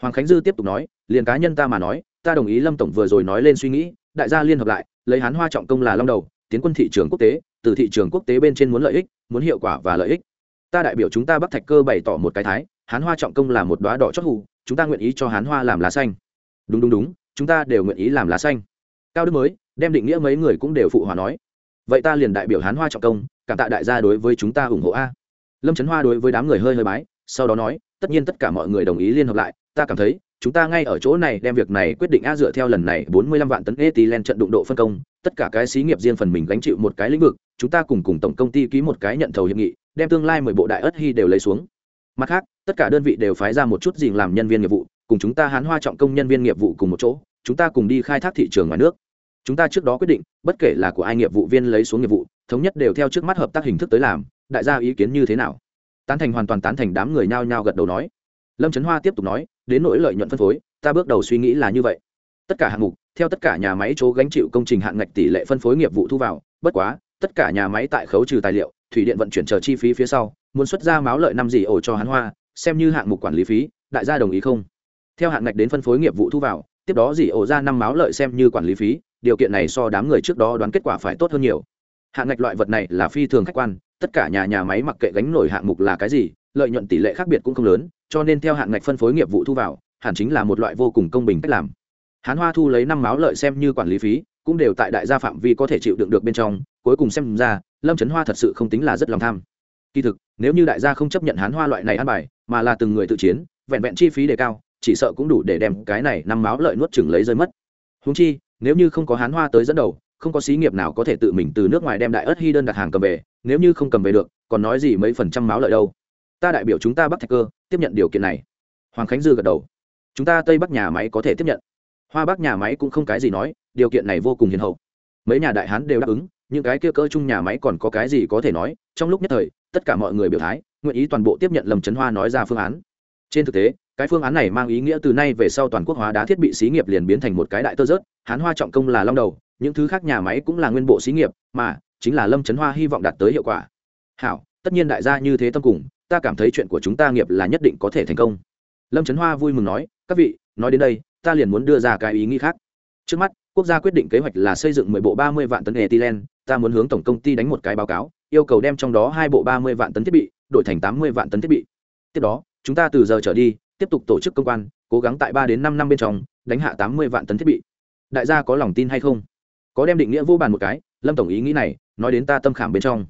Hoàng khánh dư tiếp tục nói, liền cá nhân ta mà nói, ta đồng ý lâm tổng vừa rồi nói lên suy nghĩ, đại gia liên hợp lại, lấy hán hoa trọng công là long đầu, tiến quân thị trường quốc tế, từ thị trường quốc tế bên trên muốn lợi ích, muốn hiệu quả và lợi ích. Ta đại biểu chúng ta bắc thạch cơ bày tỏ một cái thái, hán hoa trọng công là một đoá đỏ chót hù chúng ta nguyện ý cho hán hoa làm lá xanh. Đúng đúng đúng, chúng ta đều nguyện ý làm lá xanh. Cao đức mới, đem định nghĩa mấy người cũng đều phụ hòa nói. Vậy ta liền đại biểu hán hoa trọng công, cảm tạ đại gia đối với chúng ta ủng hộ a. Lâm trấn hoa đối với đám người hơi hơi bái, sau đó nói, tất nhiên tất cả mọi người đồng ý liên hợp lại, ta cảm thấy, chúng ta ngay ở chỗ này đem việc này quyết định a dựa theo lần này bốn mươi lăm vạn tấn ethylene trận đụng độ phân công, tất cả cái xí nghiệp riêng phần mình gánh chịu một cái lĩnh vực, chúng ta cùng cùng tổng công ty ký một cái nhận thầu hiệp nghị, đem tương lai mười bộ đại ất hy đều lấy xuống mặt khác, tất cả đơn vị đều phái ra một chút gì làm nhân viên nghiệp vụ, cùng chúng ta hán hoa trọng công nhân viên nghiệp vụ cùng một chỗ, chúng ta cùng đi khai thác thị trường ngoài nước. Chúng ta trước đó quyết định, bất kể là của ai nghiệp vụ viên lấy xuống nghiệp vụ, thống nhất đều theo trước mắt hợp tác hình thức tới làm, đại gia ý kiến như thế nào? Tán thành hoàn toàn tán thành đám người nhao nhao gật đầu nói. Lâm trấn hoa tiếp tục nói, đến nỗi lợi nhuận phân phối, ta bước đầu suy nghĩ là như vậy. Tất cả hạng mục, theo tất cả nhà máy chỗ gánh chịu công trình hạn ngạch tỷ lệ phân phối nghiệp vụ thu vào, bất quá tất cả nhà máy tại khấu trừ tài liệu, thủy điện vận chuyển chờ chi phí phía sau, muốn xuất ra máu lợi năm gì ổ cho hắn hoa, xem như hạng mục quản lý phí, đại gia đồng ý không? Theo hạn ngạch đến phân phối nghiệp vụ thu vào, tiếp đó gì ổ ra năm máu lợi xem như quản lý phí, điều kiện này so đám người trước đó đoán kết quả phải tốt hơn nhiều. Hạng ngạch loại vật này là phi thường khách quan, tất cả nhà nhà máy mặc kệ gánh nổi hạng mục là cái gì, lợi nhuận tỷ lệ khác biệt cũng không lớn, cho nên theo hạng ngạch phân phối nghiệp vụ thu vào, hẳn chính là một loại vô cùng công bình cách làm. Hán hoa thu lấy năm máu lợi xem như quản lý phí, cũng đều tại đại gia phạm vi có thể chịu đựng được bên trong cuối cùng xem ra, lâm trấn hoa thật sự không tính là rất lòng tham. Kỳ thực, nếu như đại gia không chấp nhận hán hoa loại này ăn bài, mà là từng người tự chiến, vẹn vẹn chi phí đề cao, chỉ sợ cũng đủ để đem cái này năm máu lợi nuốt chừng lấy rơi mất. Húng chi, nếu như không có hán hoa tới dẫn đầu, không có xí nghiệp nào có thể tự mình từ nước ngoài đem đại ớt hy đơn đặt hàng cầm về, nếu như không cầm về được, còn nói gì mấy phần trăm máu lợi đâu. Ta đại biểu chúng ta bắc thạch cơ, tiếp nhận điều kiện này. Hoàng khánh dư gật đầu. Chúng ta tây bắc nhà máy có thể tiếp nhận. Hoa bắc nhà máy cũng không cái gì nói, điều kiện này vô cùng hiền hậu. Mấy nhà đại hán đều đáp ứng những cái kia cơ chung nhà máy còn có cái gì có thể nói, trong lúc nhất thời, tất cả mọi người biểu thái, nguyện ý toàn bộ tiếp nhận lầm trấn hoa nói ra phương án. Trên thực tế, cái phương án này mang ý nghĩa từ nay về sau toàn quốc hóa đá thiết bị xí nghiệp liền biến thành một cái đại tơ rớt, hán hoa trọng công là long đầu, những thứ khác nhà máy cũng là nguyên bộ xí nghiệp, mà chính là lâm trấn hoa hy vọng đạt tới hiệu quả. Hảo, tất nhiên đại gia như thế tâm cùng, ta cảm thấy chuyện của chúng ta nghiệp là nhất định có thể thành công. Lâm trấn hoa vui mừng nói, các vị, nói đến đây, ta liền muốn đưa ra cái ý nghĩ khác. Trước mắt, quốc gia quyết định kế hoạch là xây dựng mười bộ ba mươi vạn tấn ethylene ta muốn hướng tổng công ty đánh một cái báo cáo, yêu cầu đem trong đó hai bộ ba mươi vạn tấn thiết bị, đổi thành tám mươi vạn tấn thiết bị. Tiếp đó, chúng ta từ giờ trở đi, tiếp tục tổ chức công quan, cố gắng tại ba đến năm năm bên trong, đánh hạ tám mươi vạn tấn thiết bị. Đại gia có lòng tin hay không? Có đem định nghĩa vô bàn một cái, lâm tổng ý nghĩ này, nói đến ta tâm khảm bên trong.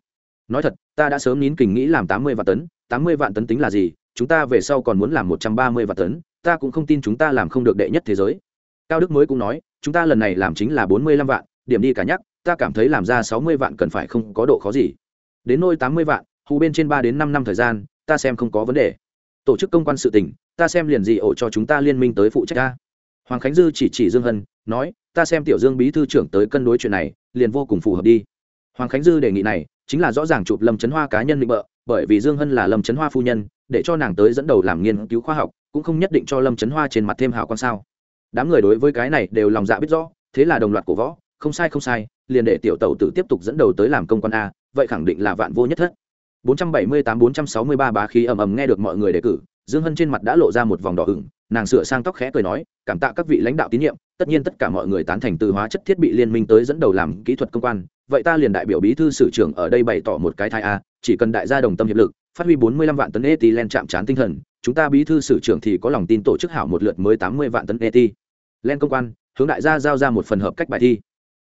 Nói thật, ta đã sớm nín kình nghĩ làm tám mươi vạn tấn, tám mươi vạn tấn tính là gì, chúng ta về sau còn muốn làm một trăm ba mươi vạn tấn, ta cũng không tin chúng ta làm không được đệ nhất thế giới. Cao đức mới cũng nói, chúng ta lần này làm chính là bốn mươi lăm vạn, điểm đi cả nhắc ta cảm thấy làm ra sáu mươi vạn cần phải không có độ khó gì. Đến nôi tám mươi vạn, hù bên trên ba đến năm năm thời gian, ta xem không có vấn đề. Tổ chức công quan sự tỉnh ta xem liền gì ổ cho chúng ta liên minh tới phụ trách ta. Hoàng khánh dư chỉ chỉ dương hân, nói, ta xem tiểu dương bí thư trưởng tới cân đối chuyện này, liền vô cùng phù hợp đi. Hoàng khánh dư đề nghị này, chính là rõ ràng chụp lâm chấn hoa cá nhân định bợ, bởi vì dương hân là lâm chấn hoa phu nhân, để cho nàng tới dẫn đầu làm nghiên cứu khoa học, cũng không nhất định cho lâm chấn hoa trên mặt thêm hào con sao. Đám người đối với cái này đều lòng dạ biết rõ, thế là đồng loạt cổ võ, không sai không sai liền để tiểu tẩu tử tiếp tục dẫn đầu tới làm công quan a, vậy khẳng định là vạn vô nhất thất. 478-463 bá khí ầm ầm nghe được mọi người đề cử, dương hân trên mặt đã lộ ra một vòng đỏ ửng, nàng sửa sang tóc khẽ cười nói, cảm tạ các vị lãnh đạo tín nhiệm, tất nhiên tất cả mọi người tán thành từ hóa chất thiết bị liên minh tới dẫn đầu làm kỹ thuật công quan, vậy ta liền đại biểu bí thư sử trưởng ở đây bày tỏ một cái thai a, chỉ cần đại gia đồng tâm hiệp lực, phát huy 45 vạn tấn len chạm trán tinh thần, chúng ta bí thư sử trưởng thì có lòng tin tổ chức hảo một lượt mới 80 vạn tấn eti len công quan, hướng đại gia giao ra một phần hợp cách bài thi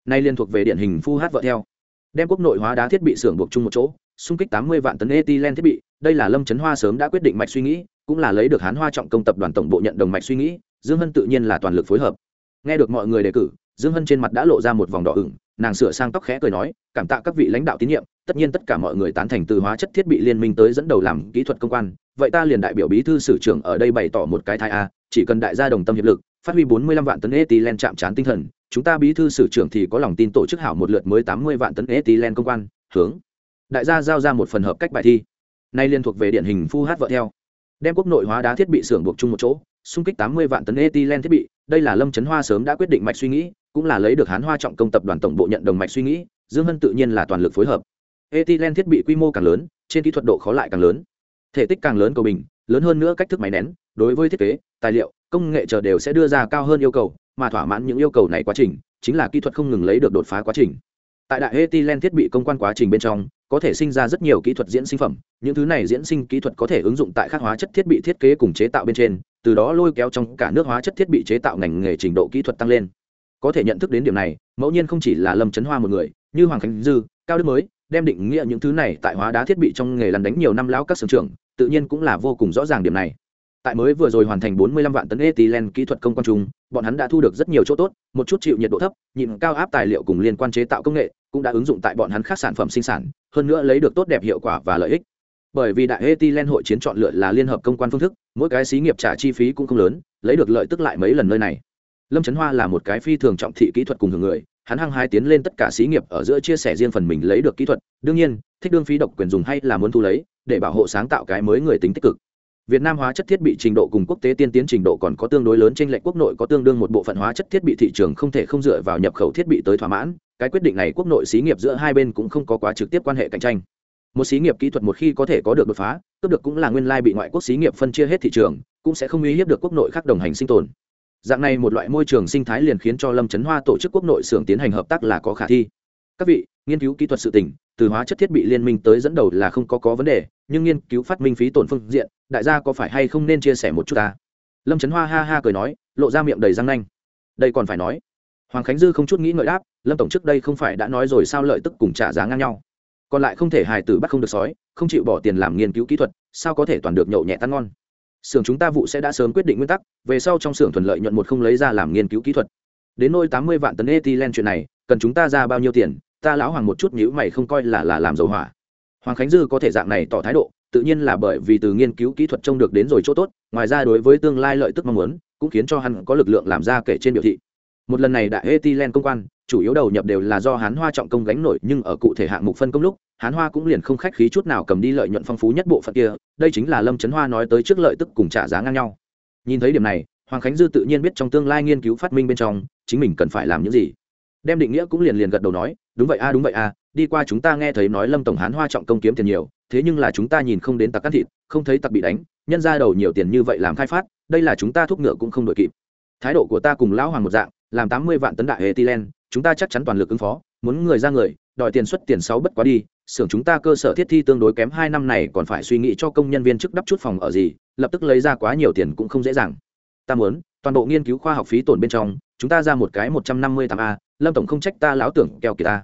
nay liên thuộc về điển hình phu hát vợ theo. Đem quốc nội hóa đá thiết bị xưởng buộc chung một chỗ, xung kích 80 vạn tấn ethylene thiết bị, đây là lâm trấn hoa sớm đã quyết định mạch suy nghĩ, cũng là lấy được hán hoa trọng công tập đoàn tổng bộ nhận đồng mạch suy nghĩ, dương hân tự nhiên là toàn lực phối hợp. Nghe được mọi người đề cử, dương hân trên mặt đã lộ ra một vòng đỏ ửng, nàng sửa sang tóc khẽ cười nói, cảm tạ các vị lãnh đạo tín nhiệm, tất nhiên tất cả mọi người tán thành từ hóa chất thiết bị liên minh tới dẫn đầu làm kỹ thuật công quan, vậy ta liền đại biểu bí thư sử trưởng ở đây bày tỏ một cái thai a, chỉ cần đại gia đồng tâm hiệp lực phát huy 45 vạn tấn ethylene chạm trán tinh thần, chúng ta bí thư sử trưởng thì có lòng tin tổ chức hảo một lượt mới 80 vạn tấn ethylene công quan, hướng. Đại gia giao ra một phần hợp cách bài thi. Nay liên thuộc về điển hình phu hát vợ theo. Đem quốc nội hóa đá thiết bị xưởng buộc chung một chỗ, xung kích 80 vạn tấn ethylene thiết bị, đây là lâm trấn hoa sớm đã quyết định mạch suy nghĩ, cũng là lấy được hán hoa trọng công tập đoàn tổng bộ nhận đồng mạch suy nghĩ, dương hân tự nhiên là toàn lực phối hợp. Ethylene thiết bị quy mô càng lớn, trên kỹ thuật độ khó lại càng lớn. Thể tích càng lớn cầu bình lớn hơn nữa cách thức máy nén, đối với thiết kế, tài liệu, công nghệ chờ đều sẽ đưa ra cao hơn yêu cầu, mà thỏa mãn những yêu cầu này quá trình, chính là kỹ thuật không ngừng lấy được đột phá quá trình. Tại đại etilen thiết bị công quan quá trình bên trong, có thể sinh ra rất nhiều kỹ thuật diễn sinh phẩm, những thứ này diễn sinh kỹ thuật có thể ứng dụng tại các hóa chất thiết bị thiết kế cùng chế tạo bên trên, từ đó lôi kéo trong cả nước hóa chất thiết bị chế tạo ngành nghề trình độ kỹ thuật tăng lên. Có thể nhận thức đến điểm này, ngẫu nhiên không chỉ là lâm trấn hoa một người, như hoàng khánh dư, cao đức mới, đem định nghĩa những thứ này tại hóa đá thiết bị trong nghề lăn đánh nhiều năm lão các sưởng trưởng tự nhiên cũng là vô cùng rõ ràng điểm này. Tại mới vừa rồi hoàn thành 45 vạn tấn ethylene kỹ thuật công quan trung, bọn hắn đã thu được rất nhiều chỗ tốt, một chút chịu nhiệt độ thấp, nhịn cao áp tài liệu cùng liên quan chế tạo công nghệ, cũng đã ứng dụng tại bọn hắn khác sản phẩm sinh sản, hơn nữa lấy được tốt đẹp hiệu quả và lợi ích. Bởi vì đại ethylene hội chiến chọn lựa là liên hợp công quan phương thức, mỗi cái xí nghiệp trả chi phí cũng không lớn, lấy được lợi tức lại mấy lần nơi này. Lâm trấn hoa là một cái phi thường trọng thị kỹ thuật cùng hưởng người, hắn hăng hai tiến lên tất cả xí nghiệp ở giữa chia sẻ riêng phần mình lấy được kỹ thuật, đương nhiên, thích đương phí độc quyền dùng hay là muốn thu lấy để bảo hộ sáng tạo cái mới người tính tích cực Việt Nam hóa chất thiết bị trình độ cùng quốc tế tiên tiến trình độ còn có tương đối lớn trên lệch quốc nội có tương đương một bộ phận hóa chất thiết bị thị trường không thể không dựa vào nhập khẩu thiết bị tới thỏa mãn, cái quyết định này quốc nội xí nghiệp giữa hai bên cũng không có quá trực tiếp quan hệ cạnh tranh. Một xí nghiệp kỹ thuật một khi có thể có được đột phá, cướp được cũng là nguyên lai bị ngoại quốc xí nghiệp phân chia hết thị trường, cũng sẽ không uy hiếp được quốc nội khác đồng hành sinh tồn. Dạng này một loại môi trường sinh thái liền khiến cho Lâm Chấn Hoa tổ chức quốc nội xưởng tiến hành hợp tác là có khả thi. Các vị, nghiên cứu kỹ thuật sự tỉnh từ hóa chất thiết bị liên minh tới dẫn đầu là không có có vấn đề, nhưng nghiên cứu phát minh phí tổn phương diện đại gia có phải hay không nên chia sẻ một chút ta? Lâm trấn hoa ha ha cười nói lộ ra miệng đầy răng nanh. Đây còn phải nói. Hoàng khánh dư không chút nghĩ ngợi đáp lâm tổng trước đây không phải đã nói rồi sao lợi tức cùng trả giá ngang nhau. Còn lại không thể hài tử bắt không được sói không chịu bỏ tiền làm nghiên cứu kỹ thuật sao có thể toàn được nhậu nhẹ tan ngon? Xưởng chúng ta vụ sẽ đã sớm quyết định nguyên tắc về sau trong xưởng thuận lợi nhuận một không lấy ra làm nghiên cứu kỹ thuật. Đến nôi tám mươi vạn tấn ethylene chuyện này cần chúng ta ra bao nhiêu tiền ta lão hoàng một chút nhữ mày không coi là là làm dầu hỏa. Hoàng khánh dư có thể dạng này tỏ thái độ, tự nhiên là bởi vì từ nghiên cứu kỹ thuật trông được đến rồi chỗ tốt, ngoài ra đối với tương lai lợi tức mong muốn, cũng khiến cho hắn có lực lượng làm ra kể trên biểu thị. Một lần này đại etilen công quan, chủ yếu đầu nhập đều là do hán hoa trọng công gánh nổi, nhưng ở cụ thể hạng mục phân công lúc, hán hoa cũng liền không khách khí chút nào cầm đi lợi nhuận phong phú nhất bộ phận kia, đây chính là lâm trấn hoa nói tới trước lợi tức cùng trả giá ngang nhau. Nhìn thấy điểm này, hoàng khánh dư tự nhiên biết trong tương lai nghiên cứu phát minh bên trong, chính mình cần phải làm những gì. Đem định nghĩa cũng liền liền gật đầu nói đúng vậy a, đúng vậy a, đi qua chúng ta nghe thấy nói lâm tổng hán hoa trọng công kiếm tiền nhiều, thế nhưng là chúng ta nhìn không đến tặc cắt thịt, không thấy tặc bị đánh, nhân ra đầu nhiều tiền như vậy làm khai phát, đây là chúng ta thúc ngựa cũng không đội kịp. Thái độ của ta cùng lão hoàng một dạng, làm tám mươi vạn tấn đại hệ etilen chúng ta chắc chắn toàn lực ứng phó, muốn người ra người, đòi tiền xuất tiền sáu bất quá đi, xưởng chúng ta cơ sở thiết thi tương đối kém hai năm này còn phải suy nghĩ cho công nhân viên chức đắp chút phòng ở gì, lập tức lấy ra quá nhiều tiền cũng không dễ dàng. Ta muốn toàn bộ nghiên cứu khoa học phí tổn bên trong, chúng ta ra một cái một trăm năm mươi tám a lâm tổng không trách ta lão tưởng keo kỳ ta.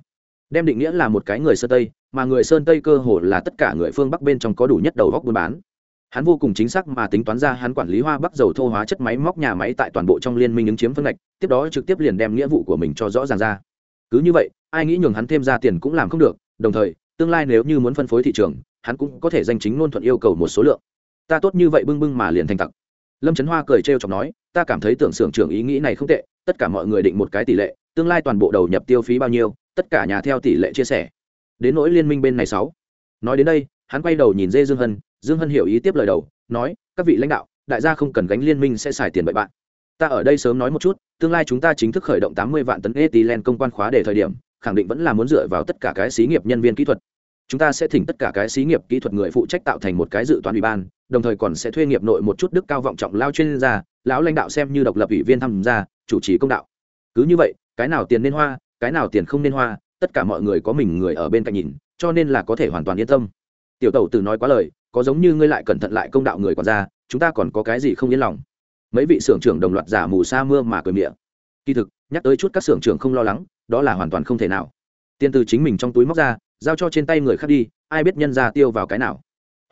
Đem định nghĩa là một cái người sơn tây, mà người sơn tây cơ hồ là tất cả người phương bắc bên trong có đủ nhất đầu góc buôn bán. Hắn vô cùng chính xác mà tính toán ra hắn quản lý hoa bắc dầu thô hóa chất máy móc nhà máy tại toàn bộ trong liên minh ứng chiếm phân ngạch, tiếp đó trực tiếp liền đem nghĩa vụ của mình cho rõ ràng ra. Cứ như vậy, ai nghĩ nhường hắn thêm ra tiền cũng làm không được, đồng thời, tương lai nếu như muốn phân phối thị trường, hắn cũng có thể danh chính ngôn thuận yêu cầu một số lượng. Ta tốt như vậy bưng bưng mà liền thành tặc. Lâm trấn hoa cười trêu chọc nói, ta cảm thấy tưởng xưởng trưởng ý nghĩ này không tệ, tất cả mọi người định một cái tỷ lệ tương lai toàn bộ đầu nhập tiêu phí bao nhiêu, tất cả nhà theo tỷ lệ chia sẻ. Đến nỗi liên minh bên này sáu. Nói đến đây, hắn quay đầu nhìn dê dương hân dương hân hiểu ý tiếp lời đầu, nói, các vị lãnh đạo, đại gia không cần gánh liên minh sẽ xài tiền bậy bạn. Ta ở đây sớm nói một chút, tương lai chúng ta chính thức khởi động tám mươi vạn tấn ethylene công quan khóa để thời điểm, khẳng định vẫn là muốn dựa vào tất cả cái xí nghiệp nhân viên kỹ thuật. Chúng ta sẽ thỉnh tất cả cái xí nghiệp kỹ thuật người phụ trách tạo thành một cái dự toán ủy ban, đồng thời còn sẽ thuê nghiệp nội một chút đức cao vọng trọng lao chuyên gia, lão lãnh đạo xem như độc lập ủy viên tham gia, chủ trì công đạo. Cứ như vậy cái nào tiền nên hoa, cái nào tiền không nên hoa, tất cả mọi người có mình người ở bên cạnh nhìn, cho nên là có thể hoàn toàn yên tâm. Tiểu tẩu từ nói quá lời, có giống như ngươi lại cẩn thận lại công đạo người còn ra, chúng ta còn có cái gì không yên lòng? Mấy vị xưởng trưởng đồng loạt giả mù sa mưa mà cười miệng. Kỳ thực, nhắc tới chút các xưởng trưởng không lo lắng, đó là hoàn toàn không thể nào. Tiền từ chính mình trong túi móc ra, giao cho trên tay người khác đi, ai biết nhân ra tiêu vào cái nào.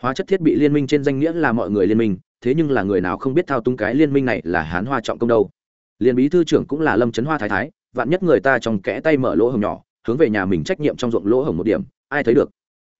Hóa chất thiết bị liên minh trên danh nghĩa là mọi người liên minh, thế nhưng là người nào không biết thao túng cái liên minh này là hán hoa trọng công đâu. Liên bí thư trưởng cũng là lâm trấn hoa thái thái vạn nhất người ta trong kẽ tay mở lỗ hồng nhỏ, hướng về nhà mình trách nhiệm trong ruộng lỗ hồng một điểm, ai thấy được?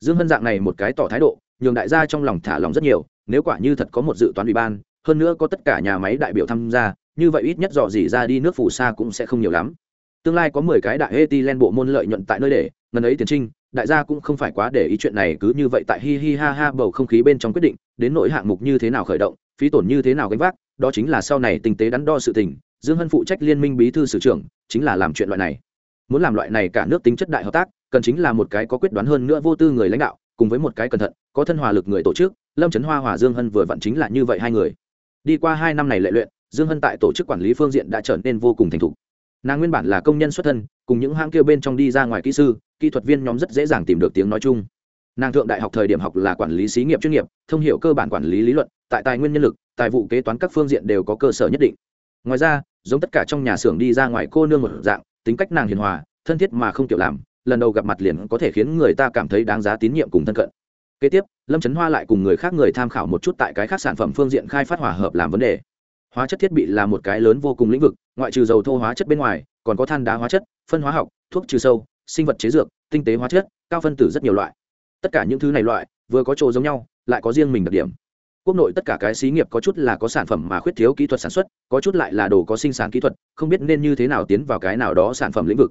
Dương hân dạng này một cái tỏ thái độ, nhường đại gia trong lòng thả lòng rất nhiều, nếu quả như thật có một dự toán ủy ban, hơn nữa có tất cả nhà máy đại biểu tham gia, như vậy ít nhất dò dỉ ra đi nước phù sa cũng sẽ không nhiều lắm. Tương lai có mười cái đại eti len bộ môn lợi nhuận tại nơi để, ngần ấy tiền trinh, đại gia cũng không phải quá để ý chuyện này cứ như vậy tại hi hi ha ha bầu không khí bên trong quyết định, đến nội hạng mục như thế nào khởi động, phí tổn như thế nào gánh vác, đó chính là sau này tinh tế đắn đo sự tình dương hân phụ trách liên minh bí thư sử trưởng, chính là làm chuyện loại này. Muốn làm loại này cả nước tính chất đại hợp tác, cần chính là một cái có quyết đoán hơn nữa vô tư người lãnh đạo, cùng với một cái cẩn thận, có thân hòa lực người tổ chức. Lâm trấn hoa, hòa dương hân vừa vặn chính là như vậy hai người. Đi qua hai năm này lệ luyện, dương hân tại tổ chức quản lý phương diện đã trở nên vô cùng thành thục. Nàng nguyên bản là công nhân xuất thân, cùng những hãng kêu bên trong đi ra ngoài kỹ sư, kỹ thuật viên nhóm rất dễ dàng tìm được tiếng nói chung. Nàng thượng đại học thời điểm học là quản lý xí nghiệp chuyên nghiệp, thông hiệu cơ bản quản lý lý luận, tại tài nguyên nhân lực, tài vụ kế toán các phương diện đều có cơ sở nhất định ngoài ra, giống tất cả trong nhà xưởng đi ra ngoài cô nương một dạng, tính cách nàng hiền hòa, thân thiết mà không kiểu làm, lần đầu gặp mặt liền có thể khiến người ta cảm thấy đáng giá tín nhiệm cùng thân cận. Kế tiếp, lâm trấn hoa lại cùng người khác người tham khảo một chút tại cái khác sản phẩm phương diện khai phát hòa hợp làm vấn đề. Hóa chất thiết bị là một cái lớn vô cùng lĩnh vực, ngoại trừ dầu thô hóa chất bên ngoài, còn có than đá hóa chất, phân hóa học, thuốc trừ sâu, sinh vật chế dược, tinh tế hóa chất, cao phân tử rất nhiều loại. Tất cả những thứ này loại, vừa có chỗ giống nhau, lại có riêng mình đặc điểm quốc nội tất cả cái xí nghiệp có chút là có sản phẩm mà khuyết thiếu kỹ thuật sản xuất, có chút lại là đồ có sinh sản kỹ thuật, không biết nên như thế nào tiến vào cái nào đó sản phẩm lĩnh vực.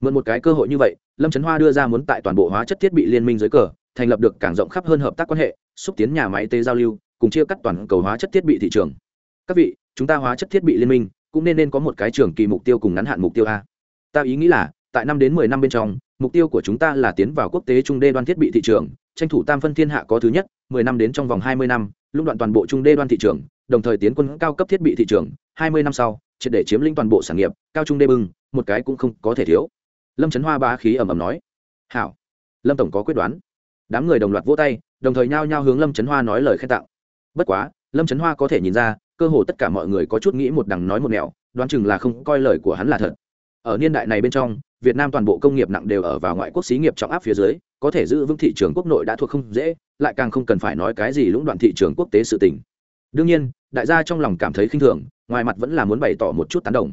Mượn một cái cơ hội như vậy, lâm trấn hoa đưa ra muốn tại toàn bộ hóa chất thiết bị liên minh dưới cờ, thành lập được càng rộng khắp hơn hợp tác quan hệ, xúc tiến nhà máy tế giao lưu, cùng chia cắt toàn cầu hóa chất thiết bị thị trường. Các vị, chúng ta hóa chất thiết bị liên minh, cũng nên nên có một cái trường kỳ mục tiêu cùng ngắn hạn mục tiêu a. Ta ý nghĩ là, tại năm đến mười năm bên trong, mục tiêu của chúng ta là tiến vào quốc tế trung đê đoan thiết bị thị trường, tranh thủ tam phân thiên hạ có thứ nhất, mười năm đến trong vòng hai mươi năm lũng đoạn toàn bộ trung đê đoan thị trường, đồng thời tiến quân cao cấp thiết bị thị trường, hai mươi năm sau, triệt để chiếm lĩnh toàn bộ sản nghiệp, cao trung đê bưng, một cái cũng không có thể thiếu. Lâm trấn hoa ba khí ầm ầm nói. Hảo. Lâm tổng có quyết đoán. Đám người đồng loạt vỗ tay, đồng thời nhao nhao hướng lâm trấn hoa nói lời khen tặng. Bất quá, lâm trấn hoa có thể nhìn ra, cơ hồ tất cả mọi người có chút nghĩ một đằng nói một nẻo, đoán chừng là không coi lời của hắn là thật. Ở niên đại này bên trong việt nam toàn bộ công nghiệp nặng đều ở vào ngoại quốc xí nghiệp trọng áp phía dưới, có thể giữ vững thị trường quốc nội đã thuộc không dễ, lại càng không cần phải nói cái gì lũng đoạn thị trường quốc tế sự tình. Đương nhiên, đại gia trong lòng cảm thấy khinh thường, ngoài mặt vẫn là muốn bày tỏ một chút tán đồng.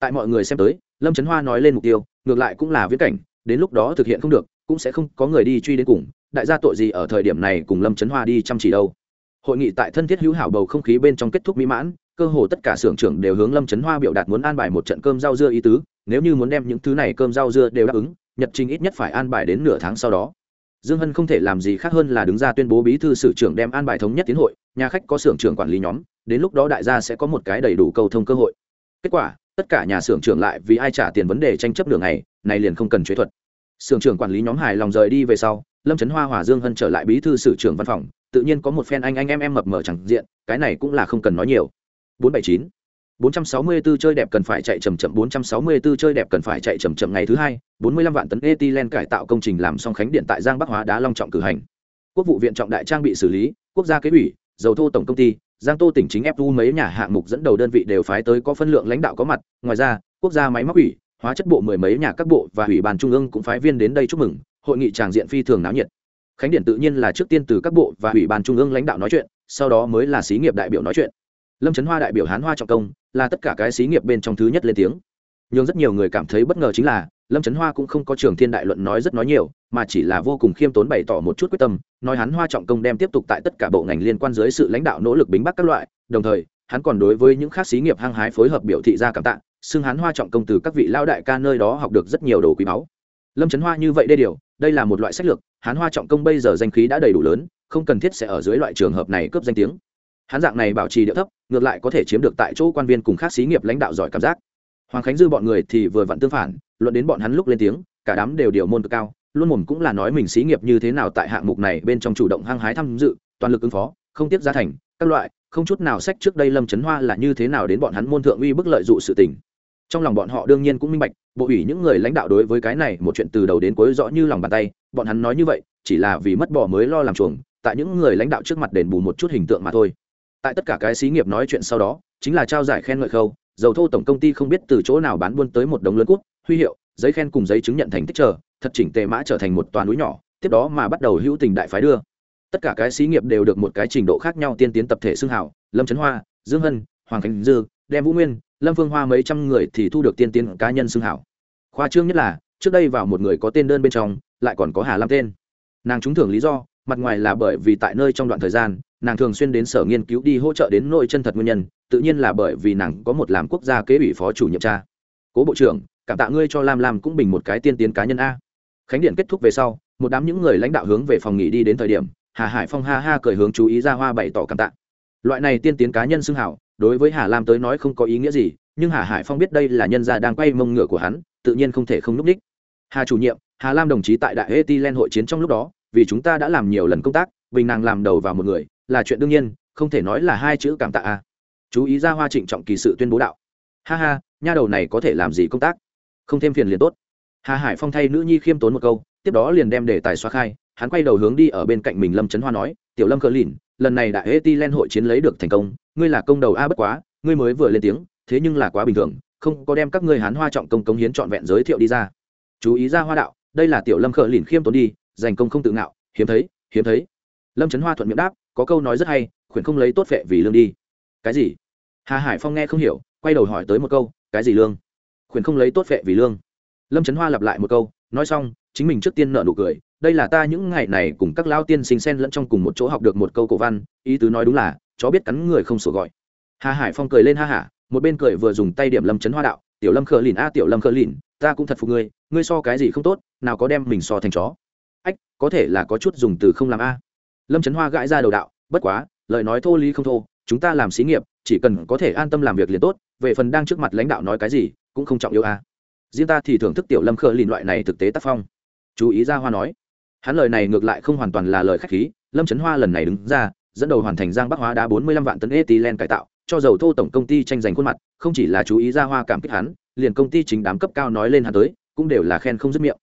Tại mọi người xem tới, lâm trấn hoa nói lên mục tiêu, ngược lại cũng là viễn cảnh, đến lúc đó thực hiện không được, cũng sẽ không có người đi truy đến cùng, đại gia tội gì ở thời điểm này cùng lâm trấn hoa đi chăm chỉ đâu. Hội nghị tại thân thiết hữu hảo bầu không khí bên trong kết thúc mỹ mãn cơ hồ tất cả xưởng trưởng đều hướng lâm trấn hoa biểu đạt muốn an bài một trận cơm rau dưa ý tứ, nếu như muốn đem những thứ này cơm rau dưa đều đáp ứng, nhật trình ít nhất phải an bài đến nửa tháng sau đó. Dương hân không thể làm gì khác hơn là đứng ra tuyên bố bí thư sử trưởng đem an bài thống nhất tiến hội, nhà khách có xưởng trưởng quản lý nhóm, đến lúc đó đại gia sẽ có một cái đầy đủ cầu thông cơ hội. Kết quả, tất cả nhà xưởng trưởng lại vì ai trả tiền vấn đề tranh chấp đường này này liền không cần chế thuật. Xưởng trưởng quản lý nhóm hài lòng rời đi về sau, lâm trấn hoa hòa dương hân trở lại bí thư sử trưởng văn phòng, tự nhiên có một phen anh anh em em mập mờ chẳng diện, cái này cũng là không cần nói nhiều bốn bảy chín 464 chơi đẹp cần phải chạy chậm chậm 464 chơi đẹp cần phải chạy chậm chậm ngày thứ hai 45 vạn tấn ethylene cải tạo công trình làm xong khánh điện tại Giang Bắc Hóa đá long trọng cử hành. Quốc vụ viện trọng đại trang bị xử lý, quốc gia kế ủy, dầu thô tổng công ty, Giang Tô tỉnh chính FU mấy nhà hạng mục dẫn đầu đơn vị đều phái tới có phân lượng lãnh đạo có mặt, ngoài ra, quốc gia máy móc ủy, hóa chất bộ mười mấy nhà các bộ và ủy ban trung ương cũng phái viên đến đây chúc mừng, hội nghị tràng diện phi thường náo nhiệt. Khánh điện tự nhiên là trước tiên từ các bộ và ủy ban trung ương lãnh đạo nói chuyện, sau đó mới là xí nghiệp đại biểu nói chuyện lâm trấn hoa đại biểu hán hoa trọng công, là tất cả cái xí nghiệp bên trong thứ nhất lên tiếng. Nhưng rất nhiều người cảm thấy bất ngờ chính là, lâm trấn hoa cũng không có trường thiên đại luận nói rất nói nhiều, mà chỉ là vô cùng khiêm tốn bày tỏ một chút quyết tâm, nói hắn hoa trọng công đem tiếp tục tại tất cả bộ ngành liên quan dưới sự lãnh đạo nỗ lực bính bắc các loại, đồng thời, hắn còn đối với những khác xí nghiệp hăng hái phối hợp biểu thị ra cảm tạ, xưng hắn hoa trọng công từ các vị lao đại ca nơi đó học được rất nhiều đồ quý báu. Lâm trấn hoa như vậy đê điều, đây là một loại sách lược hắn hoa trọng công bây giờ danh khí đã đầy đủ lớn, không cần thiết sẽ ở dưới loại trường hợp này cướp danh tiếng hắn dạng này bảo trì địa thấp, ngược lại có thể chiếm được tại chỗ quan viên cùng khác xí nghiệp lãnh đạo giỏi cảm giác. Hoàng khánh dư bọn người thì vừa vặn tương phản, luận đến bọn hắn lúc lên tiếng, cả đám đều điều môn cực cao, luôn mồm cũng là nói mình xí nghiệp như thế nào tại hạng mục này bên trong chủ động hăng hái tham dự, toàn lực ứng phó, không tiếp giá thành, các loại, không chút nào sách trước đây lâm trấn hoa là như thế nào đến bọn hắn môn thượng uy bức lợi dụ sự tình. Trong lòng bọn họ đương nhiên cũng minh bạch, bộ ủy những người lãnh đạo đối với cái này một chuyện từ đầu đến cuối rõ như lòng bàn tay, bọn hắn nói như vậy, chỉ là vì mất bỏ mới lo làm chuồng, tại những người lãnh đạo trước mặt đền bù một chút hình tượng mà thôi tại tất cả cái xí nghiệp nói chuyện sau đó, chính là trao giải khen ngợi khâu, dầu thô tổng công ty không biết từ chỗ nào bán buôn tới một đống lớn cút, huy hiệu, giấy khen cùng giấy chứng nhận thành tích chờ, thật chỉnh tề mã trở thành một toàn núi nhỏ, tiếp đó mà bắt đầu hữu tình đại phái đưa. Tất cả cái xí nghiệp đều được một cái trình độ khác nhau tiên tiến tập thể xương hảo lâm trấn hoa, dương hân, hoàng khánh dư, đem vũ nguyên, lâm phương hoa mấy trăm người thì thu được tiên tiến cá nhân xương hảo khoa trương nhất là, trước đây vào một người có tên đơn bên trong, lại còn có hà lam tên. Nàng trúng thưởng lý do mặt ngoài là bởi vì tại nơi trong đoạn thời gian, nàng thường xuyên đến sở nghiên cứu đi hỗ trợ đến nội chân thật nguyên nhân, tự nhiên là bởi vì nàng có một làm quốc gia kế ủy phó chủ nhiệm cha. Cố bộ trưởng, cảm tạ ngươi cho lam lam cũng bình một cái tiên tiến cá nhân a. Khánh điện kết thúc về sau, một đám những người lãnh đạo hướng về phòng nghỉ đi đến thời điểm, hà hải phong ha ha cười hướng chú ý ra hoa bày tỏ cảm tạ. Loại này tiên tiến cá nhân xưng hảo, đối với hà lam tới nói không có ý nghĩa gì, nhưng hà hải phong biết đây là nhân gia đang quay mông ngựa của hắn, tự nhiên không thể không núp đích. Hà chủ nhiệm, hà lam đồng chí tại đại eti len hội chiến trong lúc đó vì chúng ta đã làm nhiều lần công tác, bình nàng làm đầu vào một người, là chuyện đương nhiên, không thể nói là hai chữ cảm tạ a. Chú ý ra hoa trịnh trọng kỳ sự tuyên bố đạo. Ha ha, nha đầu này có thể làm gì công tác? Không thêm phiền liền tốt. Hà hải phong thay nữ nhi khiêm tốn một câu, tiếp đó liền đem đề tài xoa khai, hắn quay đầu hướng đi ở bên cạnh mình lâm trấn hoa nói, tiểu lâm cờ lìn, lần này đại hê ti len hội chiến lấy được thành công, ngươi là công đầu a bất quá, ngươi mới vừa lên tiếng, thế nhưng là quá bình thường, không có đem các ngươi hán hoa trọng công cống hiến trọn vẹn giới thiệu đi ra. Chú ý ra hoa đạo, đây là tiểu lâm cờ lìn khiêm tốn đi dành công không tự ngạo, hiếm thấy hiếm thấy. Lâm trấn hoa thuận miệng đáp, có câu nói rất hay, khuyển không lấy tốt vệ vì lương đi. Cái gì? Hà hải phong nghe không hiểu, quay đầu hỏi tới một câu, cái gì lương? Khuyển không lấy tốt vệ vì lương. Lâm trấn hoa lặp lại một câu, nói xong, chính mình trước tiên nợ nụ cười, đây là ta những ngày này cùng các lao tiên sinh sen lẫn trong cùng một chỗ học được một câu cổ văn, ý tứ nói đúng là, chó biết cắn người không sổ gọi. Hà hải phong cười lên ha hả, một bên cười vừa dùng tay điểm lâm trấn hoa đạo, tiểu lâm khờ lìn a, tiểu lâm khờ lìn, ta cũng thật phục ngươi ngươi so cái gì không tốt, nào có đem mình so thành chó có thể là có chút dùng từ không làm a. Lâm trấn hoa gãi ra đầu đạo, bất quá, lời nói thô lý không thô, chúng ta làm xí nghiệp, chỉ cần có thể an tâm làm việc liền tốt, về phần đang trước mặt lãnh đạo nói cái gì, cũng không trọng yếu a. Riêng ta thì thưởng thức tiểu lâm khờ lìn loại này thực tế tác phong. Chú ý ra hoa nói. Hắn lời này ngược lại không hoàn toàn là lời khách khí, lâm trấn hoa lần này đứng ra, dẫn đầu hoàn thành giang bắc hóa đá bốn mươi lăm vạn tấn etilen cải tạo, cho dầu thô tổng công ty tranh giành khuôn mặt, không chỉ là chú ý ra hoa cảm kích hắn, liền công ty chính đám cấp cao nói lên hắn tới, cũng đều là khen không dứt miệng.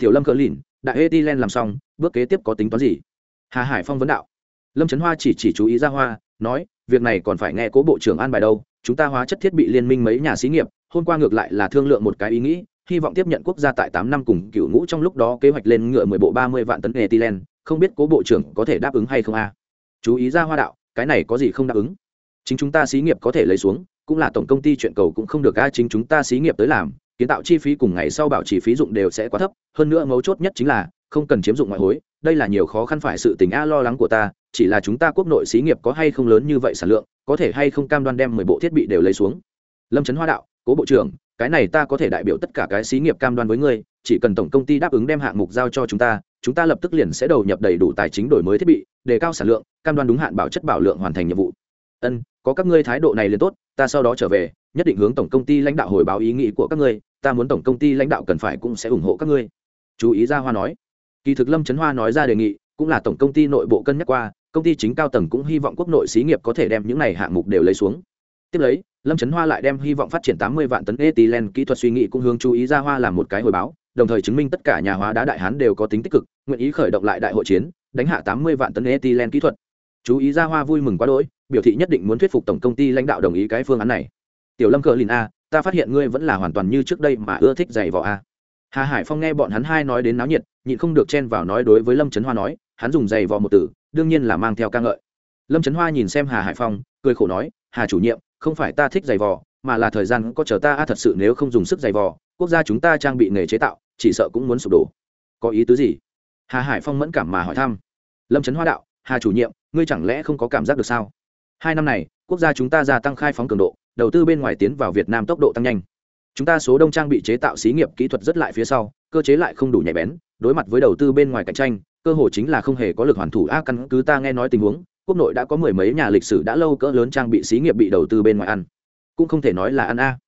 Tiểu lâm khờ lìn đại ethylene làm xong, bước kế tiếp có tính toán gì? Hà hải phong vấn đạo. Lâm trấn hoa chỉ chỉ chú ý ra hoa, nói, việc này còn phải nghe cố bộ trưởng an bài đâu, chúng ta hóa chất thiết bị liên minh mấy nhà xí nghiệp, hôm qua ngược lại là thương lượng một cái ý nghĩ, hy vọng tiếp nhận quốc gia tại tám năm cùng cựu ngũ trong lúc đó kế hoạch lên ngựa mười bộ ba mươi vạn tấn ethylene không biết cố bộ trưởng có thể đáp ứng hay không a? Chú ý ra hoa đạo, cái này có gì không đáp ứng? Chính chúng ta xí nghiệp có thể lấy xuống, cũng là tổng công ty chuyện cầu cũng không được a, chính chúng ta xí nghiệp tới làm kiến tạo chi phí cùng ngày sau bảo trì phí dụng đều sẽ quá thấp, hơn nữa mấu chốt nhất chính là, không cần chiếm dụng ngoại hối, đây là nhiều khó khăn phải sự tình a lo lắng của ta, chỉ là chúng ta quốc nội xí nghiệp có hay không lớn như vậy sản lượng, có thể hay không cam đoan đem mười bộ thiết bị đều lấy xuống. Lâm trấn hoa đạo, cố bộ trưởng, cái này ta có thể đại biểu tất cả cái xí nghiệp cam đoan với ngươi, chỉ cần tổng công ty đáp ứng đem hạng mục giao cho chúng ta chúng ta lập tức liền sẽ đầu nhập đầy đủ tài chính đổi mới thiết bị, đề cao sản lượng, cam đoan đúng hạn bảo chất bảo lượng hoàn thành nhiệm vụ. Ân, có các ngươi thái độ này liền tốt, ta sau đó trở về, nhất định hướng tổng công ty lãnh đạo hồi báo ý nghĩ của các ngươi ta muốn tổng công ty lãnh đạo cần phải cũng sẽ ủng hộ các ngươi. Chú ý ra hoa nói. Kỳ thực lâm trấn hoa nói ra đề nghị, cũng là tổng công ty nội bộ cân nhắc qua, công ty chính cao tầng cũng hy vọng quốc nội xí nghiệp có thể đem những này hạng mục đều lấy xuống. Tiếp lấy, lâm trấn hoa lại đem hy vọng phát triển tám mươi vạn tấn ethylene kỹ thuật suy nghĩ cũng hướng chú ý ra hoa làm một cái hồi báo, đồng thời chứng minh tất cả nhà hóa đá đại hán đều có tính tích cực, nguyện ý khởi động lại đại hội chiến, đánh hạ tám mươi vạn tấn ethylene kỹ thuật. Chú ý ra hoa vui mừng quá đỗi, biểu thị nhất định muốn thuyết phục tổng công ty lãnh đạo đồng ý cái phương án này. Tiểu lâm cờ lìn a ta phát hiện ngươi vẫn là hoàn toàn như trước đây mà ưa thích giày vò a. Hà hải phong nghe bọn hắn hai nói đến náo nhiệt, nhịn không được chen vào nói đối với lâm trấn hoa nói, hắn dùng giày vò một từ, đương nhiên là mang theo ca ngợi. Lâm trấn hoa nhìn xem hà hải phong, cười khổ nói, hà chủ nhiệm, không phải ta thích giày vò, mà là thời gian có chờ ta a, thật sự nếu không dùng sức giày vò, quốc gia chúng ta trang bị nghề chế tạo, chỉ sợ cũng muốn sụp đổ. Có ý tứ gì? Hà hải phong mẫn cảm mà hỏi thăm. Lâm trấn hoa đạo, hà chủ nhiệm, ngươi chẳng lẽ không có cảm giác được sao? Hai năm này, quốc gia chúng ta gia tăng khai phóng cường độ đầu tư bên ngoài tiến vào việt nam tốc độ tăng nhanh. Chúng ta số đông trang bị chế tạo xí nghiệp kỹ thuật rất lại phía sau, cơ chế lại không đủ nhạy bén, đối mặt với đầu tư bên ngoài cạnh tranh, cơ hội chính là không hề có lực hoàn thủ. A, căn cứ ta nghe nói tình huống, quốc nội đã có mười mấy nhà lịch sử đã lâu cỡ lớn trang bị xí nghiệp bị đầu tư bên ngoài ăn. Cũng không thể nói là ăn a.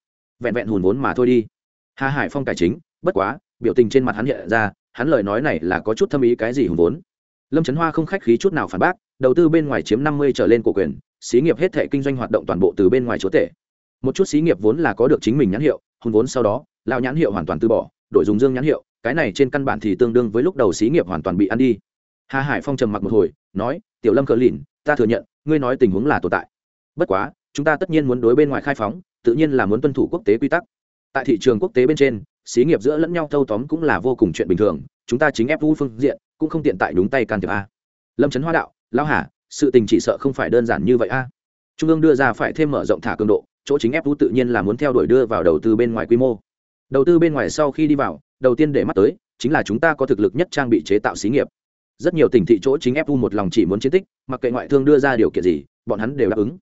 Vẹn vẹn hùn vốn mà thôi đi. Hà hải phong cải chính, bất quá, biểu tình trên mặt hắn hiện ra, hắn lời nói này là có chút thâm ý cái gì hùn vốn. Lâm trấn hoa không khách khí chút nào phản bác, đầu tư bên ngoài chiếm năm mươi trở lên cổ quyền, xí nghiệp hết thảy kinh doanh hoạt động toàn bộ từ bên ngoài chúa tể một chút xí nghiệp vốn là có được chính mình nhãn hiệu hôn vốn sau đó lao nhãn hiệu hoàn toàn từ bỏ, đổi dùng dương nhãn hiệu, cái này trên căn bản thì tương đương với lúc đầu xí nghiệp hoàn toàn bị ăn đi. Hà hải phong trầm mặc một hồi, nói, tiểu lâm cờ lìn, ta thừa nhận, ngươi nói tình huống là tồn tại. Bất quá, chúng ta tất nhiên muốn đối bên ngoài khai phóng, tự nhiên là muốn tuân thủ quốc tế quy tắc. Tại thị trường quốc tế bên trên, xí nghiệp giữa lẫn nhau thâu tóm cũng là vô cùng chuyện bình thường, chúng ta chính ép vu phương diện, cũng không tiện tại đúng tay can thiệp a. Lâm trấn hoa đạo, lão hà, sự tình chỉ sợ không phải đơn giản như vậy a. Trung ương đưa ra phải thêm mở rộng thả cường độ chỗ chính ép tự nhiên là muốn theo đuổi đưa vào đầu tư bên ngoài quy mô. Đầu tư bên ngoài sau khi đi vào, đầu tiên để mắt tới, chính là chúng ta có thực lực nhất trang bị chế tạo xí nghiệp. Rất nhiều tỉnh thị chỗ chính fu một lòng chỉ muốn chiến tích, mặc kệ ngoại thương đưa ra điều kiện gì, bọn hắn đều đáp ứng.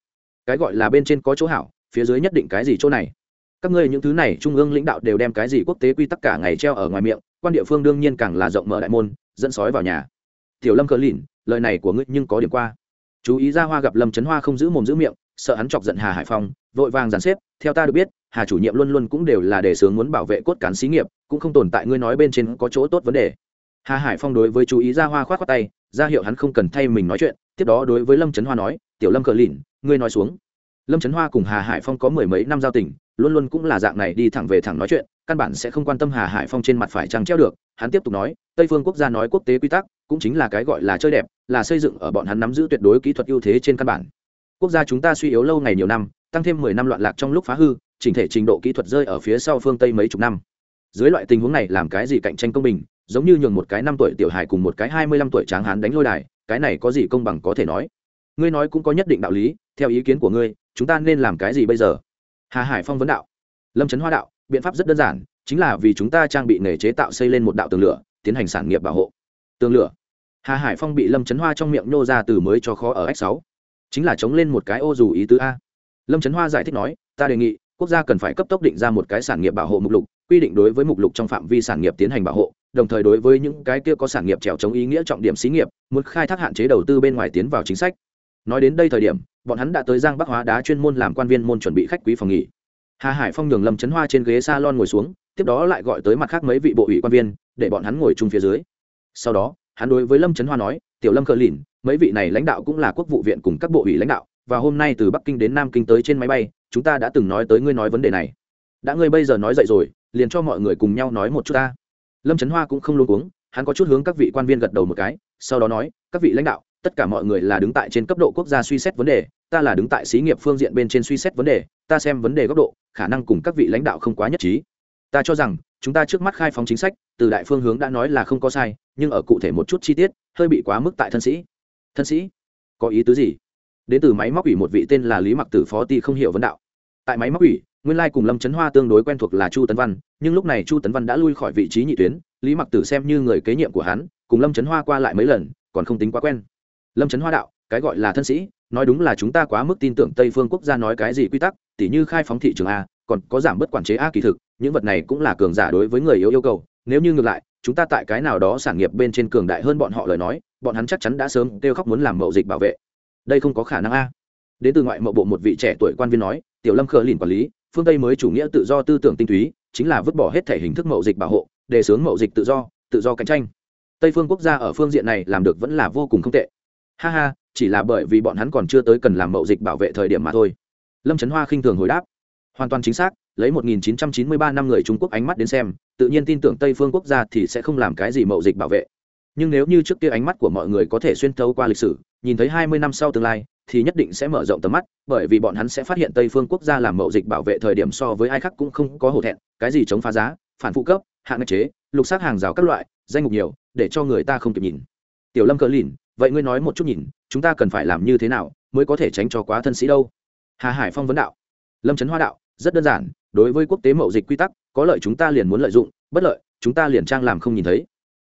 Cái gọi là bên trên có chỗ hảo, phía dưới nhất định cái gì chỗ này. Các ngươi những thứ này, trung ương lãnh đạo đều đem cái gì quốc tế quy tắc cả ngày treo ở ngoài miệng, quan địa phương đương nhiên càng là rộng mở đại môn, dẫn sói vào nhà. Tiểu lâm cờ lìn, lời này của ngươi nhưng có điểm qua. Chú ý ra hoa gặp lâm trấn hoa không giữ mồm giữ miệng sợ hắn chọc giận hà hải phong, vội vàng dàn xếp, theo ta được biết, hà chủ nhiệm luôn luôn cũng đều là đề sướng muốn bảo vệ cốt cán xí nghiệp, cũng không tồn tại ngươi nói bên trên có chỗ tốt vấn đề. Hà hải phong đối với chú ý ra hoa khoát khoát tay, ra hiệu hắn không cần thay mình nói chuyện, tiếp đó đối với lâm trấn hoa nói, tiểu lâm cờ lìn, ngươi nói xuống. Lâm trấn hoa cùng hà hải phong có mười mấy năm giao tình, luôn luôn cũng là dạng này đi thẳng về thẳng nói chuyện, căn bản sẽ không quan tâm hà hải phong trên mặt phải trăng treo được, hắn tiếp tục nói, tây phương quốc gia nói quốc tế quy tắc, cũng chính là cái gọi là chơi đẹp, là xây dựng ở bọn hắn nắm giữ tuyệt đối kỹ thuật ưu thế trên căn bản quốc gia chúng ta suy yếu lâu ngày nhiều năm, tăng thêm mười năm loạn lạc trong lúc phá hư, chỉnh thể trình độ kỹ thuật rơi ở phía sau phương tây mấy chục năm. Dưới loại tình huống này làm cái gì cạnh tranh công bình, giống như nhường một cái năm tuổi tiểu hài cùng một cái hai mươi lăm tuổi tráng hán đánh lôi đài, cái này có gì công bằng có thể nói? Ngươi nói cũng có nhất định đạo lý, theo ý kiến của ngươi, chúng ta nên làm cái gì bây giờ? Hà hải phong vấn đạo. Lâm trấn hoa đạo, biện pháp rất đơn giản, chính là vì chúng ta trang bị nghề chế tạo xây lên một đạo tường lửa, tiến hành sản nghiệp bảo hộ. Tường lửa. Hà hải phong bị lâm trấn hoa trong miệng nô ra từ mới cho khó ở x sáu chính là chống lên một cái ô dù ý tứ a. Lâm trấn hoa giải thích nói, ta đề nghị, quốc gia cần phải cấp tốc định ra một cái sản nghiệp bảo hộ mục lục, quy định đối với mục lục trong phạm vi sản nghiệp tiến hành bảo hộ, đồng thời đối với những cái kia có sản nghiệp trèo chống ý nghĩa trọng điểm xí nghiệp, muốn khai thác hạn chế đầu tư bên ngoài tiến vào chính sách. Nói đến đây thời điểm, bọn hắn đã tới giang bắc hóa đá chuyên môn làm quan viên môn chuẩn bị khách quý phòng nghỉ. Hà hải phong nhường lâm trấn hoa trên ghế s a lon ngồi xuống, tiếp đó lại gọi tới mặt khác mấy vị bộ ủy quan viên, để bọn hắn ngồi chung phía dưới. Sau đó, hắn đối với lâm trấn hoa nói tiểu lâm khờ lìn, mấy vị này lãnh đạo cũng là quốc vụ viện cùng các bộ ủy lãnh đạo, và hôm nay từ bắc kinh đến nam kinh tới trên máy bay, chúng ta đã từng nói tới ngươi nói vấn đề này. Đã ngươi bây giờ nói dậy rồi, liền cho mọi người cùng nhau nói một chút ta. Lâm trấn hoa cũng không luôn uống hắn có chút hướng các vị quan viên gật đầu một cái, sau đó nói, các vị lãnh đạo, tất cả mọi người là đứng tại trên cấp độ quốc gia suy xét vấn đề, ta là đứng tại xí nghiệp phương diện bên trên suy xét vấn đề, ta xem vấn đề góc độ, khả năng cùng các vị lãnh đạo không quá nhất trí. Ta cho rằng chúng ta trước mắt khai phóng chính sách, từ đại phương hướng đã nói là không có sai, nhưng ở cụ thể một chút chi tiết, hơi bị quá mức tại thân sĩ. Thân sĩ? Có ý tứ gì? Đến từ máy móc ủy một vị tên là lý mặc tử, phó ti không hiểu vấn đạo. Tại máy móc ủy, nguyên lai cùng lâm trấn hoa tương đối quen thuộc là chu tấn văn, nhưng lúc này chu tấn văn đã lui khỏi vị trí nhị tuyến, lý mặc tử xem như người kế nhiệm của hắn, cùng lâm trấn hoa qua lại mấy lần, còn không tính quá quen. Lâm trấn hoa đạo, cái gọi là thân sĩ, nói đúng là chúng ta quá mức tin tưởng tây phương quốc gia nói cái gì quy tắc, tỉ như khai phóng thị trường a, còn có giảm bớt quản chế a kỳ thực những vật này cũng là cường giả đối với người yếu yêu cầu. Nếu như ngược lại, chúng ta tại cái nào đó sản nghiệp bên trên cường đại hơn bọn họ lời nói, bọn hắn chắc chắn đã sớm kêu khóc muốn làm mậu dịch bảo vệ. Đây không có khả năng a. Đến từ ngoại mậu bộ một vị trẻ tuổi quan viên nói, tiểu lâm khờ lìn quản lý, phương tây mới chủ nghĩa tự do tư tưởng tinh túy, chính là vứt bỏ hết thể hình thức mậu dịch bảo hộ, đề xướng mậu dịch tự do tự do cạnh tranh. Tây phương quốc gia ở phương diện này làm được vẫn là vô cùng không tệ. Ha ha, chỉ là bởi vì bọn hắn còn chưa tới cần làm mậu dịch bảo vệ thời điểm mà thôi. Lâm trấn hoa khinh thường hồi đáp. Hoàn toàn chính xác lấy 1993 năm người trung quốc ánh mắt đến xem, tự nhiên tin tưởng tây phương quốc gia thì sẽ không làm cái gì mậu dịch bảo vệ. Nhưng nếu như trước kia ánh mắt của mọi người có thể xuyên thấu qua lịch sử, nhìn thấy 20 năm sau tương lai, thì nhất định sẽ mở rộng tầm mắt, bởi vì bọn hắn sẽ phát hiện tây phương quốc gia làm mậu dịch bảo vệ thời điểm so với ai khác cũng không có hổ thẹn, cái gì chống phá giá, phản phụ cấp, hạn ngạch chế, lục xác hàng rào các loại, danh mục nhiều, để cho người ta không kịp nhìn. Tiểu lâm cờ lìn, vậy ngươi nói một chút nhìn, chúng ta cần phải làm như thế nào mới có thể tránh cho quá thân sĩ đâu? Hà hải phong vấn đạo. Lâm trấn hoa đạo, rất đơn giản đối với quốc tế mậu dịch quy tắc, có lợi chúng ta liền muốn lợi dụng, bất lợi, chúng ta liền trang làm không nhìn thấy.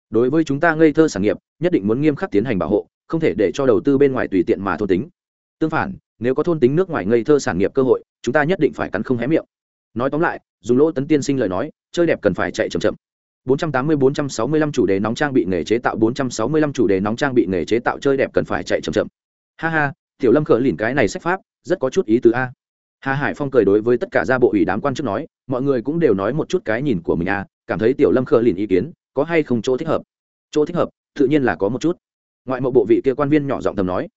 Đối với chúng ta ngây thơ sản nghiệp, nhất định muốn nghiêm khắc tiến hành bảo hộ, không thể để cho đầu tư bên ngoài tùy tiện mà thôn tính. Tương phản, nếu có thôn tính nước ngoài ngây thơ sản nghiệp cơ hội, chúng ta nhất định phải cắn không hé miệng. Nói tóm lại, dùng lỗ tấn tiên sinh lời nói, chơi đẹp cần phải chạy chậm chậm. 480-465 chủ đề nóng trang bị nghề chế tạo 465 chủ đề nóng trang bị nghề chế tạo chơi đẹp cần phải chạy chậm chậm. Ha ha, tiểu lâm khở lìn cái này sách pháp, rất có chút ý tứ a hà hải phong cười đối với tất cả gia bộ ủy đám quan chức nói, mọi người cũng đều nói một chút cái nhìn của mình à? cảm thấy tiểu lâm khờ lìn ý kiến, có hay không chỗ thích hợp? Chỗ thích hợp, tự nhiên là có một chút. Ngoại mộ bộ vị kia quan viên nhỏ giọng tầm nói.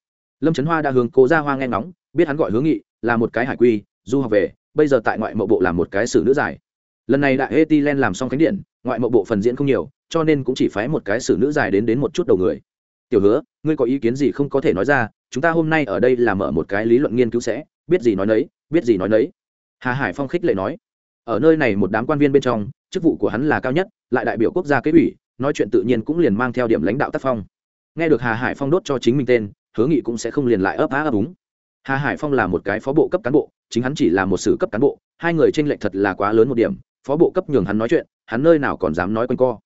Lâm trấn hoa đã hướng cố gia hoa nghe ngóng, biết hắn gọi hướng nghị, là một cái hải quy, du học về, bây giờ tại ngoại mộ bộ làm một cái xử nữ giải. Lần này đại eti len làm xong khánh điện, ngoại mộ bộ phần diễn không nhiều, cho nên cũng chỉ phái một cái xử nữ dài đến đến một chút đầu người. Tiểu hứa, ngươi có ý kiến gì không có thể nói ra, chúng ta hôm nay ở đây là mở một cái lý luận nghiên cứu sẽ biết gì nói nấy, biết gì nói nấy. Hà hải phong khích lệ nói, ở nơi này một đám quan viên bên trong, chức vụ của hắn là cao nhất, lại đại biểu quốc gia kế ủy, nói chuyện tự nhiên cũng liền mang theo điểm lãnh đạo tác phong. Nghe được hà hải phong đốt cho chính mình tên, hứa nghị cũng sẽ không liền lại ấp á ấp úng. Hà hải phong là một cái phó bộ cấp cán bộ, chính hắn chỉ là một sử cấp cán bộ, hai người tranh lệch thật là quá lớn một điểm, phó bộ cấp nhường hắn nói chuyện, hắn nơi nào còn dám nói quanh co.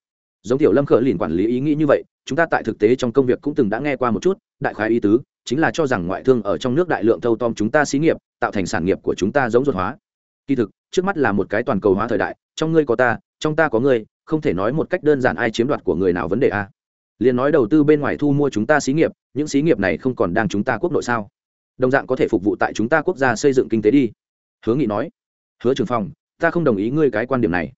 Giống tiểu lâm khở lìn quản lý ý nghĩ như vậy, chúng ta tại thực tế trong công việc cũng từng đã nghe qua một chút, đại khái ý tứ chính là cho rằng ngoại thương ở trong nước đại lượng thâu tom chúng ta xí nghiệp, tạo thành sản nghiệp của chúng ta giống ruột hóa. Kỳ thực, trước mắt là một cái toàn cầu hóa thời đại, trong ngươi có ta, trong ta có ngươi, không thể nói một cách đơn giản ai chiếm đoạt của người nào vấn đề a. Liền nói đầu tư bên ngoài thu mua chúng ta xí nghiệp, những xí nghiệp này không còn đang chúng ta quốc nội sao? Đồng dạng có thể phục vụ tại chúng ta quốc gia xây dựng kinh tế đi. Hứa nghị nói. Hứa trưởng phòng, ta không đồng ý ngươi cái quan điểm này.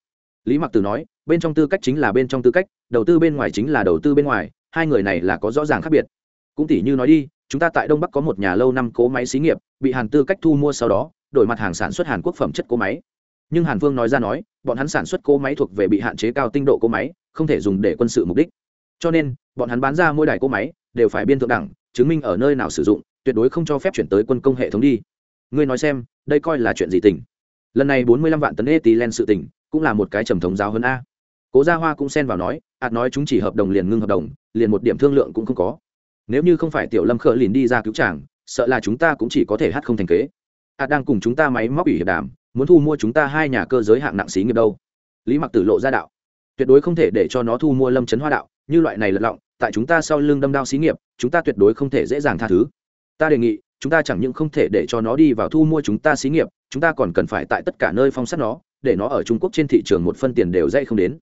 Lý mặc tử nói, bên trong tư cách chính là bên trong tư cách, đầu tư bên ngoài chính là đầu tư bên ngoài, hai người này là có rõ ràng khác biệt. Cũng tỷ như nói đi chúng ta tại đông bắc có một nhà lâu năm cố máy xí nghiệp, bị hàn tư cách thu mua sau đó, đổi mặt hàng sản xuất hàn quốc phẩm chất cố máy. Nhưng hàn vương nói ra nói, bọn hắn sản xuất cố máy thuộc về bị hạn chế cao tinh độ cố máy, không thể dùng để quân sự mục đích. Cho nên, bọn hắn bán ra mỗi đài cố máy, đều phải biên thượng đẳng, chứng minh ở nơi nào sử dụng, tuyệt đối không cho phép chuyển tới quân công hệ thống đi. Ngươi nói xem, đây coi là chuyện gì tỉnh lần này bốn mươi lăm vạn tấn Etilen sự tỉnh cũng là một cái trầm thống giáo hơn a. Cố gia hoa cũng xen vào nói, ạt nói chúng chỉ hợp đồng liền ngưng hợp đồng, liền một điểm thương lượng cũng không có nếu như không phải tiểu lâm khờ liền đi ra cứu chàng, sợ là chúng ta cũng chỉ có thể hát không thành kế. Ạt đang cùng chúng ta máy móc ủy hiệp đàm, muốn thu mua chúng ta hai nhà cơ giới hạng nặng xí nghiệp đâu? Lý mặc tử lộ ra đạo. Tuyệt đối không thể để cho nó thu mua lâm trấn hoa đạo, như loại này lật lọng, tại chúng ta sau lưng đâm đao xí nghiệp, chúng ta tuyệt đối không thể dễ dàng tha thứ. Ta đề nghị, chúng ta chẳng những không thể để cho nó đi vào thu mua chúng ta xí nghiệp, chúng ta còn cần phải tại tất cả nơi phong sát nó, để nó ở trung quốc trên thị trường một phân tiền đều dây không đến.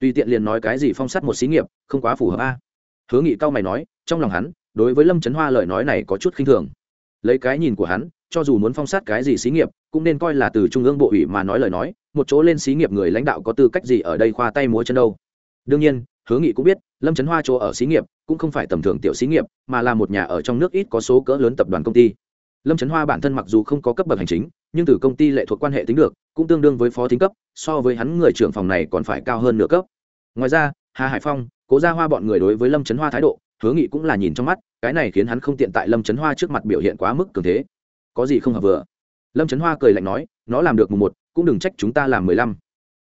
Tùy tiện liền nói cái gì phong sát một xí nghiệp, không quá phù hợp a hứa nghị cao mày nói, trong lòng hắn, đối với lâm trấn hoa lời nói này có chút khinh thường. Lấy cái nhìn của hắn, cho dù muốn phong sát cái gì xí nghiệp, cũng nên coi là từ trung ương bộ ủy mà nói lời nói, một chỗ lên xí nghiệp người lãnh đạo có tư cách gì ở đây khoa tay múa chân đâu. Đương nhiên, hứa nghị cũng biết, lâm trấn hoa chỗ ở xí nghiệp, cũng không phải tầm thường tiểu xí nghiệp, mà là một nhà ở trong nước ít có số cỡ lớn tập đoàn công ty. Lâm trấn hoa bản thân mặc dù không có cấp bậc hành chính, nhưng từ công ty lệ thuộc quan hệ tính được, cũng tương đương với phó thính cấp, so với hắn người trưởng phòng này còn phải cao hơn nửa cấp. Ngoài ra, hà hải phong cố ra hoa bọn người đối với lâm trấn hoa thái độ, hứa nghị cũng là nhìn trong mắt, cái này khiến hắn không tiện tại lâm trấn hoa trước mặt biểu hiện quá mức cường thế. Có gì không hợp vừa? Lâm trấn hoa cười lạnh nói, nó làm được mùng một, cũng đừng trách chúng ta làm mười lăm.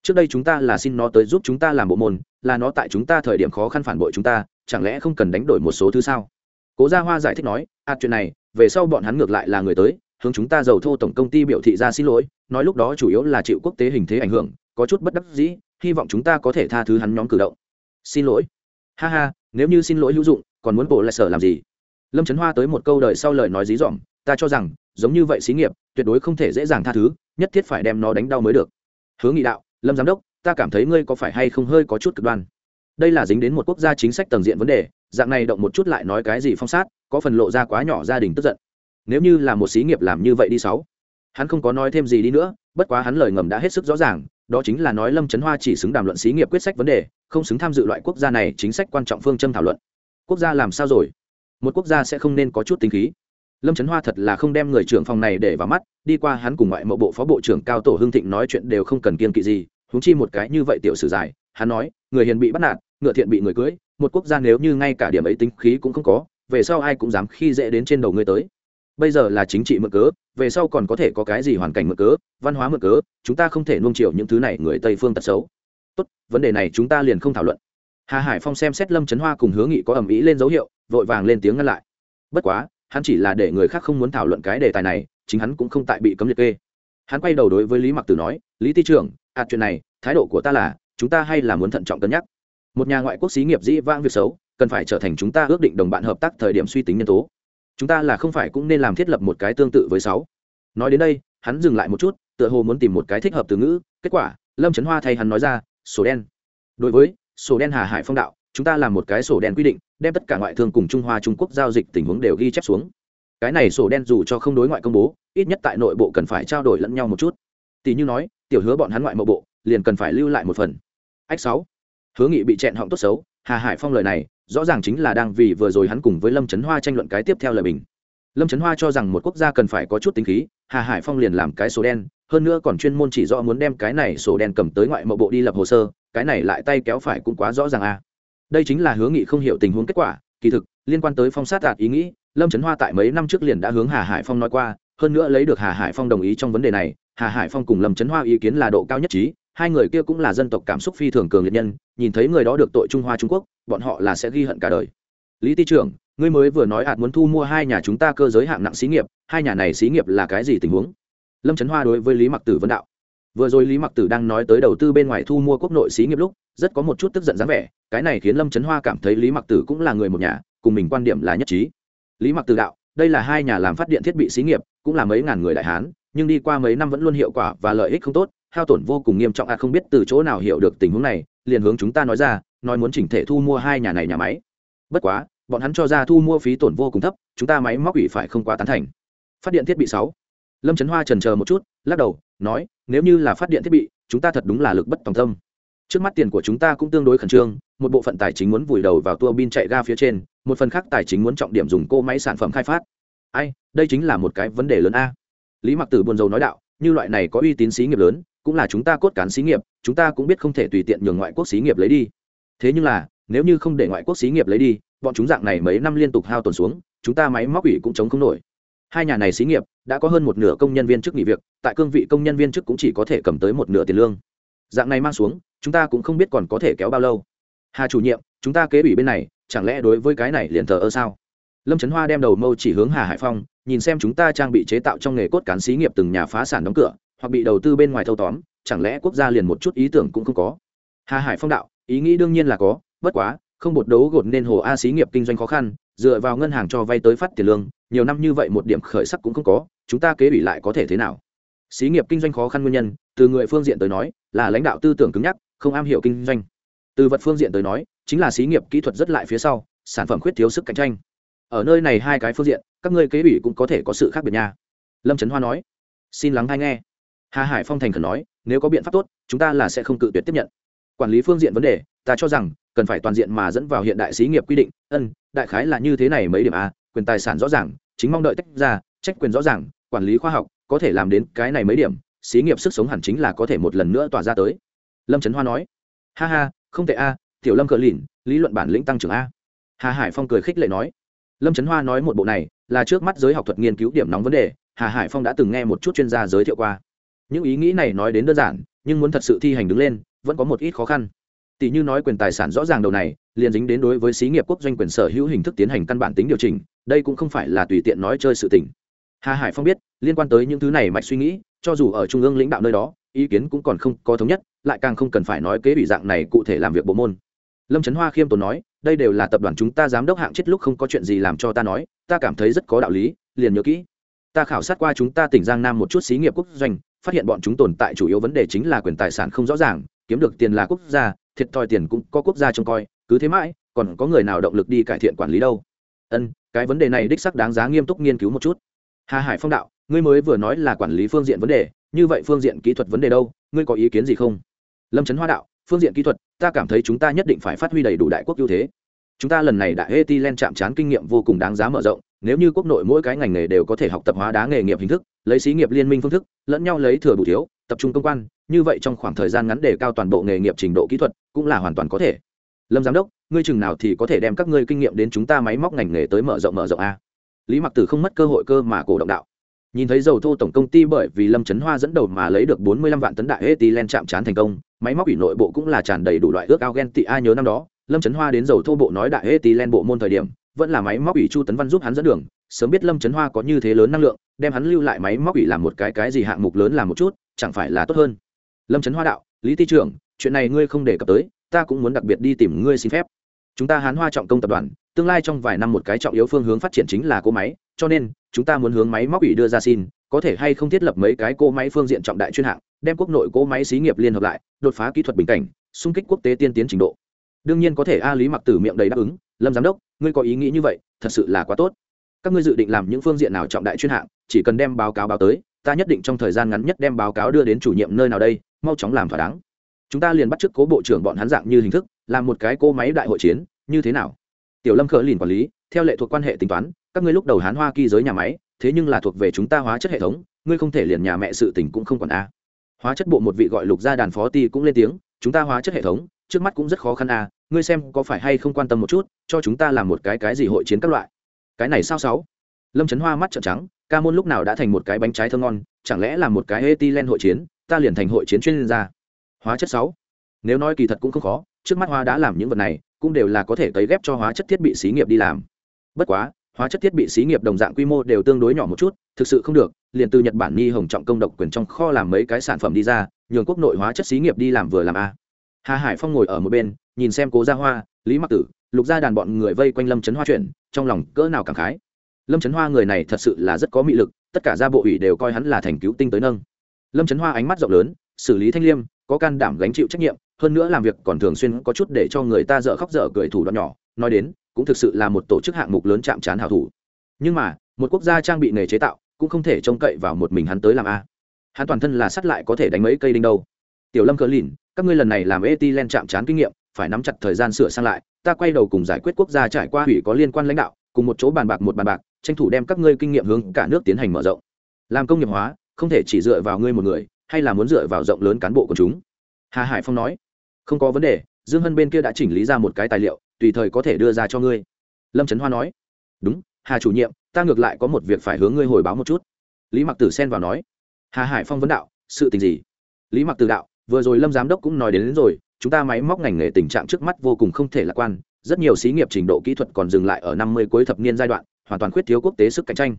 Trước đây chúng ta là xin nó tới giúp chúng ta làm bộ môn, là nó tại chúng ta thời điểm khó khăn phản bội chúng ta, chẳng lẽ không cần đánh đổi một số thứ sao? Cố gia hoa giải thích nói à chuyện này, về sau bọn hắn ngược lại là người tới, hướng chúng ta giàu thô tổng công ty biểu thị ra xin lỗi, nói lúc đó chủ yếu là chịu quốc tế hình thế ảnh hưởng, có chút bất đắc dĩ, hy vọng chúng ta có thể tha thứ hắn nhóm cử động xin lỗi. Ha ha, nếu như xin lỗi hữu dụng, còn muốn bộ lại sở làm gì? Lâm trấn hoa tới một câu đời sau lời nói dí dỏm, ta cho rằng, giống như vậy xí nghiệp, tuyệt đối không thể dễ dàng tha thứ, nhất thiết phải đem nó đánh đau mới được. Hướng nghị đạo, lâm giám đốc, ta cảm thấy ngươi có phải hay không hơi có chút cực đoan? Đây là dính đến một quốc gia chính sách tầng diện vấn đề, dạng này động một chút lại nói cái gì phong sát, có phần lộ ra quá nhỏ gia đình tức giận. Nếu như là một xí nghiệp làm như vậy đi sáu, hắn không có nói thêm gì đi nữa, bất quá hắn lời ngầm đã hết sức rõ ràng đó chính là nói lâm trấn hoa chỉ xứng đàm luận xí nghiệp quyết sách vấn đề, không xứng tham dự loại quốc gia này chính sách quan trọng phương châm thảo luận. Quốc gia làm sao rồi? Một quốc gia sẽ không nên có chút tính khí. Lâm trấn hoa thật là không đem người trưởng phòng này để vào mắt, đi qua hắn cùng ngoại mộ bộ phó bộ trưởng cao tổ hưng thịnh nói chuyện đều không cần kiên kỵ gì húng chi một cái như vậy tiểu sử dài hắn nói, người hiền bị bắt nạt, ngựa thiện bị người cưới, một quốc gia nếu như ngay cả điểm ấy tính khí cũng không có, về sau ai cũng dám khi dễ đến trên đầu ngươi tới bây giờ là chính trị mượn cớ, về sau còn có thể có cái gì hoàn cảnh mượn cớ, văn hóa mượn cớ, chúng ta không thể nuông chiều những thứ này, người tây phương tật xấu. Tốt, vấn đề này chúng ta liền không thảo luận. Hà hải phong xem xét lâm trấn hoa cùng hướng nghị có ẩm ý lên dấu hiệu, vội vàng lên tiếng ngăn lại. Bất quá, hắn chỉ là để người khác không muốn thảo luận cái đề tài này, chính hắn cũng không tại bị cấm liệt kê. Hắn quay đầu đối với lý mặc tử nói, lý ty trưởng ạt chuyện này, thái độ của ta là, chúng ta hay là muốn thận trọng cân nhắc. Một nhà ngoại quốc xí nghiệp dĩ vãng việc xấu, cần phải trở thành chúng ta ước định đồng bạn hợp tác thời điểm suy tính nhân tố chúng ta là không phải cũng nên làm thiết lập một cái tương tự với sáu. Nói đến đây, hắn dừng lại một chút, tựa hồ muốn tìm một cái thích hợp từ ngữ, kết quả, lâm trấn hoa thay hắn nói ra, sổ đen. Đối với, sổ đen hà hải phong đạo, chúng ta làm một cái sổ đen quy định, đem tất cả ngoại thương cùng trung hoa trung quốc giao dịch tình huống đều ghi chép xuống. Cái này sổ đen dù cho không đối ngoại công bố, ít nhất tại nội bộ cần phải trao đổi lẫn nhau một chút. Tỷ như nói, tiểu hứa bọn hắn ngoại mộ bộ, liền cần phải lưu lại một phần. Ách sáu. Hứa nghị bị chẹn họng tốt xấu, hà hải phong lời này rõ ràng chính là đang vì vừa rồi hắn cùng với lâm trấn hoa tranh luận cái tiếp theo lời bình lâm trấn hoa cho rằng một quốc gia cần phải có chút tính khí, hà hải phong liền làm cái sổ đen, hơn nữa còn chuyên môn chỉ rõ muốn đem cái này sổ đen cầm tới ngoại mộ bộ đi lập hồ sơ, cái này lại tay kéo phải cũng quá rõ ràng a à. đây chính là hướng nghị không hiểu tình huống kết quả, kỳ thực, liên quan tới phong sát đạt ý nghĩ, lâm trấn hoa tại mấy năm trước liền đã hướng hà hải phong nói qua, hơn nữa lấy được hà hải phong đồng ý trong vấn đề này, hà hải phong cùng lâm trấn hoa ý kiến là độ cao nhất trí hai người kia cũng là dân tộc cảm xúc phi thường cường liệt nhân, nhìn thấy người đó được tội trung hoa trung quốc, bọn họ là sẽ ghi hận cả đời. Lý ty trưởng, ngươi mới vừa nói ạt muốn thu mua hai nhà chúng ta cơ giới hạng nặng xí nghiệp, hai nhà này xí nghiệp là cái gì tình huống? Lâm trấn hoa đối với lý mặc tử vấn đạo. Vừa rồi lý mặc tử đang nói tới đầu tư bên ngoài thu mua quốc nội xí nghiệp lúc, rất có một chút tức giận dáng vẻ, cái này khiến lâm trấn hoa cảm thấy lý mặc tử cũng là người một nhà, cùng mình quan điểm là nhất trí. Lý mặc tử đạo, đây là hai nhà làm phát điện thiết bị xí nghiệp, cũng là mấy ngàn người đại hán, nhưng đi qua mấy năm vẫn luôn hiệu quả và lợi ích không tốt hao tổn vô cùng nghiêm trọng à không biết từ chỗ nào hiểu được tình huống này, liền hướng chúng ta nói ra, nói muốn chỉnh thể thu mua hai nhà này nhà máy. Bất quá, bọn hắn cho ra thu mua phí tổn vô cùng thấp, chúng ta máy móc ủy phải không quá tán thành. Phát điện thiết bị sáu. Lâm trấn hoa trần chờ một chút, lắc đầu, nói, nếu như là phát điện thiết bị, chúng ta thật đúng là lực bất tòng tâm. Trước mắt tiền của chúng ta cũng tương đối khẩn trương, một bộ phận tài chính muốn vùi đầu vào tua bin chạy ga phía trên, một phần khác tài chính muốn trọng điểm dùng cô máy sản phẩm khai phát. Ai, đây chính là một cái vấn đề lớn a. Lý mặc tử buồn rầu nói đạo như loại này có uy tín xí nghiệp lớn, cũng là chúng ta cốt cán xí nghiệp, chúng ta cũng biết không thể tùy tiện nhường ngoại quốc xí nghiệp lấy đi. Thế nhưng là, nếu như không để ngoại quốc xí nghiệp lấy đi, bọn chúng dạng này mấy năm liên tục hao tổn xuống, chúng ta máy móc ủy cũng chống không nổi. Hai nhà này xí nghiệp, đã có hơn một nửa công nhân viên chức nghỉ việc, tại cương vị công nhân viên chức cũng chỉ có thể cầm tới một nửa tiền lương. Dạng này mang xuống, chúng ta cũng không biết còn có thể kéo bao lâu. Hà chủ nhiệm, chúng ta kế ủy bên này, chẳng lẽ đối với cái này liền thờ ơ sao? Lâm trấn hoa đem đầu mâu chỉ hướng hà hải phong, nhìn xem chúng ta trang bị chế tạo trong nghề cốt cán xí nghiệp từng nhà phá sản đóng cửa, hoặc bị đầu tư bên ngoài thâu tóm, chẳng lẽ quốc gia liền một chút ý tưởng cũng không có? Hà hải phong đạo, ý nghĩ đương nhiên là có, bất quá, không bột đấu gột nên hồ a xí nghiệp kinh doanh khó khăn, dựa vào ngân hàng cho vay tới phát tiền lương, nhiều năm như vậy một điểm khởi sắc cũng không có, chúng ta kế ủy lại có thể thế nào? Xí nghiệp kinh doanh khó khăn nguyên nhân, từ người phương diện tới nói, là lãnh đạo tư tưởng cứng nhắc, không am hiểu kinh doanh. Từ vật phương diện tới nói, chính là xí nghiệp kỹ thuật rất lại phía sau, sản phẩm khuyết thiếu sức cạnh tranh ở nơi này hai cái phương diện, các ngươi kế ủy cũng có thể có sự khác biệt nha. Lâm trấn hoa nói. Xin lắng hay nghe. Hà hải phong thành khẩn nói, nếu có biện pháp tốt, chúng ta là sẽ không cự tuyệt tiếp nhận. Quản lý phương diện vấn đề, ta cho rằng, cần phải toàn diện mà dẫn vào hiện đại xí nghiệp quy định. Ân, đại khái là như thế này mấy điểm a quyền tài sản rõ ràng, chính mong đợi tách ra, trách quyền rõ ràng, quản lý khoa học, có thể làm đến cái này mấy điểm, xí nghiệp sức sống hẳn chính là có thể một lần nữa tỏa ra tới. Lâm trấn hoa nói. Ha ha, không tệ a tiểu lâm cờ lìn, lý luận bản lĩnh tăng trưởng a hà hải phong cười khích lệ nói lâm trấn hoa nói một bộ này, là trước mắt giới học thuật nghiên cứu điểm nóng vấn đề, hà hải phong đã từng nghe một chút chuyên gia giới thiệu qua. Những ý nghĩ này nói đến đơn giản, nhưng muốn thật sự thi hành đứng lên, vẫn có một ít khó khăn. Tỷ như nói quyền tài sản rõ ràng đầu này, liền dính đến đối với xí nghiệp quốc doanh quyền sở hữu hình thức tiến hành căn bản tính điều chỉnh, đây cũng không phải là tùy tiện nói chơi sự tình. Hà hải phong biết, liên quan tới những thứ này mạch suy nghĩ, cho dù ở trung ương lãnh đạo nơi đó, ý kiến cũng còn không có thống nhất, lại càng không cần phải nói kế ủy dạng này cụ thể làm việc bộ môn. Lâm trấn hoa khiêm tốn nói đây đều là tập đoàn chúng ta giám đốc hạng chết lúc không có chuyện gì làm cho ta nói, ta cảm thấy rất có đạo lý, liền nhớ kỹ. Ta khảo sát qua chúng ta tỉnh giang nam một chút xí nghiệp quốc doanh, phát hiện bọn chúng tồn tại chủ yếu vấn đề chính là quyền tài sản không rõ ràng, kiếm được tiền là quốc gia, thiệt thòi tiền cũng có quốc gia trông coi, cứ thế mãi, còn có người nào động lực đi cải thiện quản lý đâu? Ân, cái vấn đề này đích sắc đáng giá nghiêm túc nghiên cứu một chút. Hà hải phong đạo, ngươi mới vừa nói là quản lý phương diện vấn đề, như vậy phương diện kỹ thuật vấn đề đâu, ngươi có ý kiến gì không? Lâm trấn hoa đạo phương diện kỹ thuật, ta cảm thấy chúng ta nhất định phải phát huy đầy đủ đại quốc ưu thế. Chúng ta lần này đại haiti len chạm trán kinh nghiệm vô cùng đáng giá mở rộng, nếu như quốc nội mỗi cái ngành nghề đều có thể học tập hóa đá nghề nghiệp hình thức, lấy xí nghiệp liên minh phương thức, lẫn nhau lấy thừa đủ thiếu, tập trung công quan, như vậy trong khoảng thời gian ngắn để cao toàn bộ nghề nghiệp trình độ kỹ thuật cũng là hoàn toàn có thể. Lâm giám đốc, ngươi chừng nào thì có thể đem các ngươi kinh nghiệm đến chúng ta máy móc ngành nghề tới mở rộng mở rộng a? Lý mặc tử không mất cơ hội cơ mà cổ động đạo nhìn thấy dầu thô tổng công ty bởi vì lâm trấn hoa dẫn đầu mà lấy được bốn mươi lăm vạn tấn đại etilen chạm trán thành công, máy móc ủy nội bộ cũng là tràn đầy đủ loại ước ao ghen tị ai nhớ năm đó, lâm trấn hoa đến dầu thô bộ nói đại etilen bộ môn thời điểm, vẫn là máy móc ủy chu tấn văn giúp hắn dẫn đường, sớm biết lâm trấn hoa có như thế lớn năng lượng, đem hắn lưu lại máy móc ủy làm một cái cái gì hạng mục lớn làm một chút, chẳng phải là tốt hơn. Lâm trấn hoa đạo, lý ty trưởng, chuyện này ngươi không đề cập tới, ta cũng muốn đặc biệt đi tìm ngươi xin phép. Chúng ta hán hoa trọng công tập đoàn tương lai trong vài năm một cái trọng yếu phương hướng phát triển chính là cỗ máy, cho nên, chúng ta muốn hướng máy móc ủy đưa ra xin, có thể hay không thiết lập mấy cái cỗ máy phương diện trọng đại chuyên hạng, đem quốc nội cỗ máy xí nghiệp liên hợp lại, đột phá kỹ thuật bình cảnh, xung kích quốc tế tiên tiến trình độ. Đương nhiên có thể a lý mặc tử miệng đầy đáp ứng, lâm giám đốc, ngươi có ý nghĩ như vậy, thật sự là quá tốt. Các ngươi dự định làm những phương diện nào trọng đại chuyên hạng, chỉ cần đem báo cáo báo tới, ta nhất định trong thời gian ngắn nhất đem báo cáo đưa đến chủ nhiệm nơi nào đây, mau chóng làm thỏa đáng. Chúng ta liền bắt t cố bộ trưởng bọn hắn dạng như hình thức, làm một cái cỗ máy đại hội chiến, như thế nào? Tiểu lâm khờ lìn quản lý, theo lệ thuộc quan hệ tính toán, các ngươi lúc đầu hán hoa kỳ giới nhà máy, thế nhưng là thuộc về chúng ta hóa chất hệ thống, ngươi không thể liền nhà mẹ sự tình cũng không còn a. Hóa chất bộ một vị gọi lục gia đàn phó ti cũng lên tiếng, chúng ta hóa chất hệ thống, trước mắt cũng rất khó khăn a, ngươi xem có phải hay không quan tâm một chút, cho chúng ta làm một cái cái gì hội chiến các loại. Cái này sao sáu? Lâm trấn hoa mắt trợn trắng, ca môn lúc nào đã thành một cái bánh trái thơ ngon, chẳng lẽ là một cái etilen hội chiến, ta liền thành hội chiến chuyên gia. Hóa chất sáu? Nếu nói kỳ thật cũng không khó, trước mắt hoa đã làm những vật này cũng đều là có thể tấy ghép cho hóa chất thiết bị xí nghiệp đi làm. Bất quá, hóa chất thiết bị xí nghiệp đồng dạng quy mô đều tương đối nhỏ một chút, thực sự không được, liền từ nhật bản nhi hồng trọng công độc quyền trong kho làm mấy cái sản phẩm đi ra, nhường quốc nội hóa chất xí nghiệp đi làm vừa làm a. Hà hải phong ngồi ở một bên, nhìn xem cố gia hoa, lý mặc tử, lục gia đàn bọn người vây quanh lâm trấn hoa chuyển trong lòng cỡ nào cảm khái. Lâm trấn hoa người này thật sự là rất có mị lực, tất cả gia bộ ủy đều coi hắn là thành cứu tinh tới nâng. Lâm trấn hoa ánh mắt rộng lớn, xử lý thanh liêm, có can đảm gánh chịu trách nhiệm hơn nữa làm việc còn thường xuyên có chút để cho người ta dở khóc dở cười thủ đoạn nhỏ. Nói đến, cũng thực sự là một tổ chức hạng mục lớn chạm trán hảo thủ. Nhưng mà, một quốc gia trang bị nghề chế tạo, cũng không thể trông cậy vào một mình hắn tới làm a. Hắn toàn thân là sắt lại có thể đánh mấy cây đinh đâu. Tiểu lâm cờ lìn các ngươi lần này làm etilen chạm trán kinh nghiệm, phải nắm chặt thời gian sửa sang lại, ta quay đầu cùng giải quyết quốc gia trải qua hủy có liên quan lãnh đạo, cùng một chỗ bàn bạc một bàn bạc, tranh thủ đem các ngươi kinh nghiệm hướng cả nước tiến hành mở rộng. Làm công nghiệp hóa, không thể chỉ dựa vào ngươi một người, hay là muốn dựa vào rộng lớn cán bộ của chúng. Hà hải phong nói không có vấn đề dương hân bên kia đã chỉnh lý ra một cái tài liệu tùy thời có thể đưa ra cho ngươi. Lâm trấn hoa nói. Đúng hà chủ nhiệm ta ngược lại có một việc phải hướng ngươi hồi báo một chút. Lý mặc tử xen vào nói. Hà hải phong vấn đạo sự tình gì? Lý mặc tử đạo vừa rồi lâm giám đốc cũng nói đến, đến rồi chúng ta máy móc ngành nghề tình trạng trước mắt vô cùng không thể lạc quan rất nhiều xí nghiệp trình độ kỹ thuật còn dừng lại ở năm mươi cuối thập niên giai đoạn hoàn toàn khuyết thiếu quốc tế sức cạnh tranh.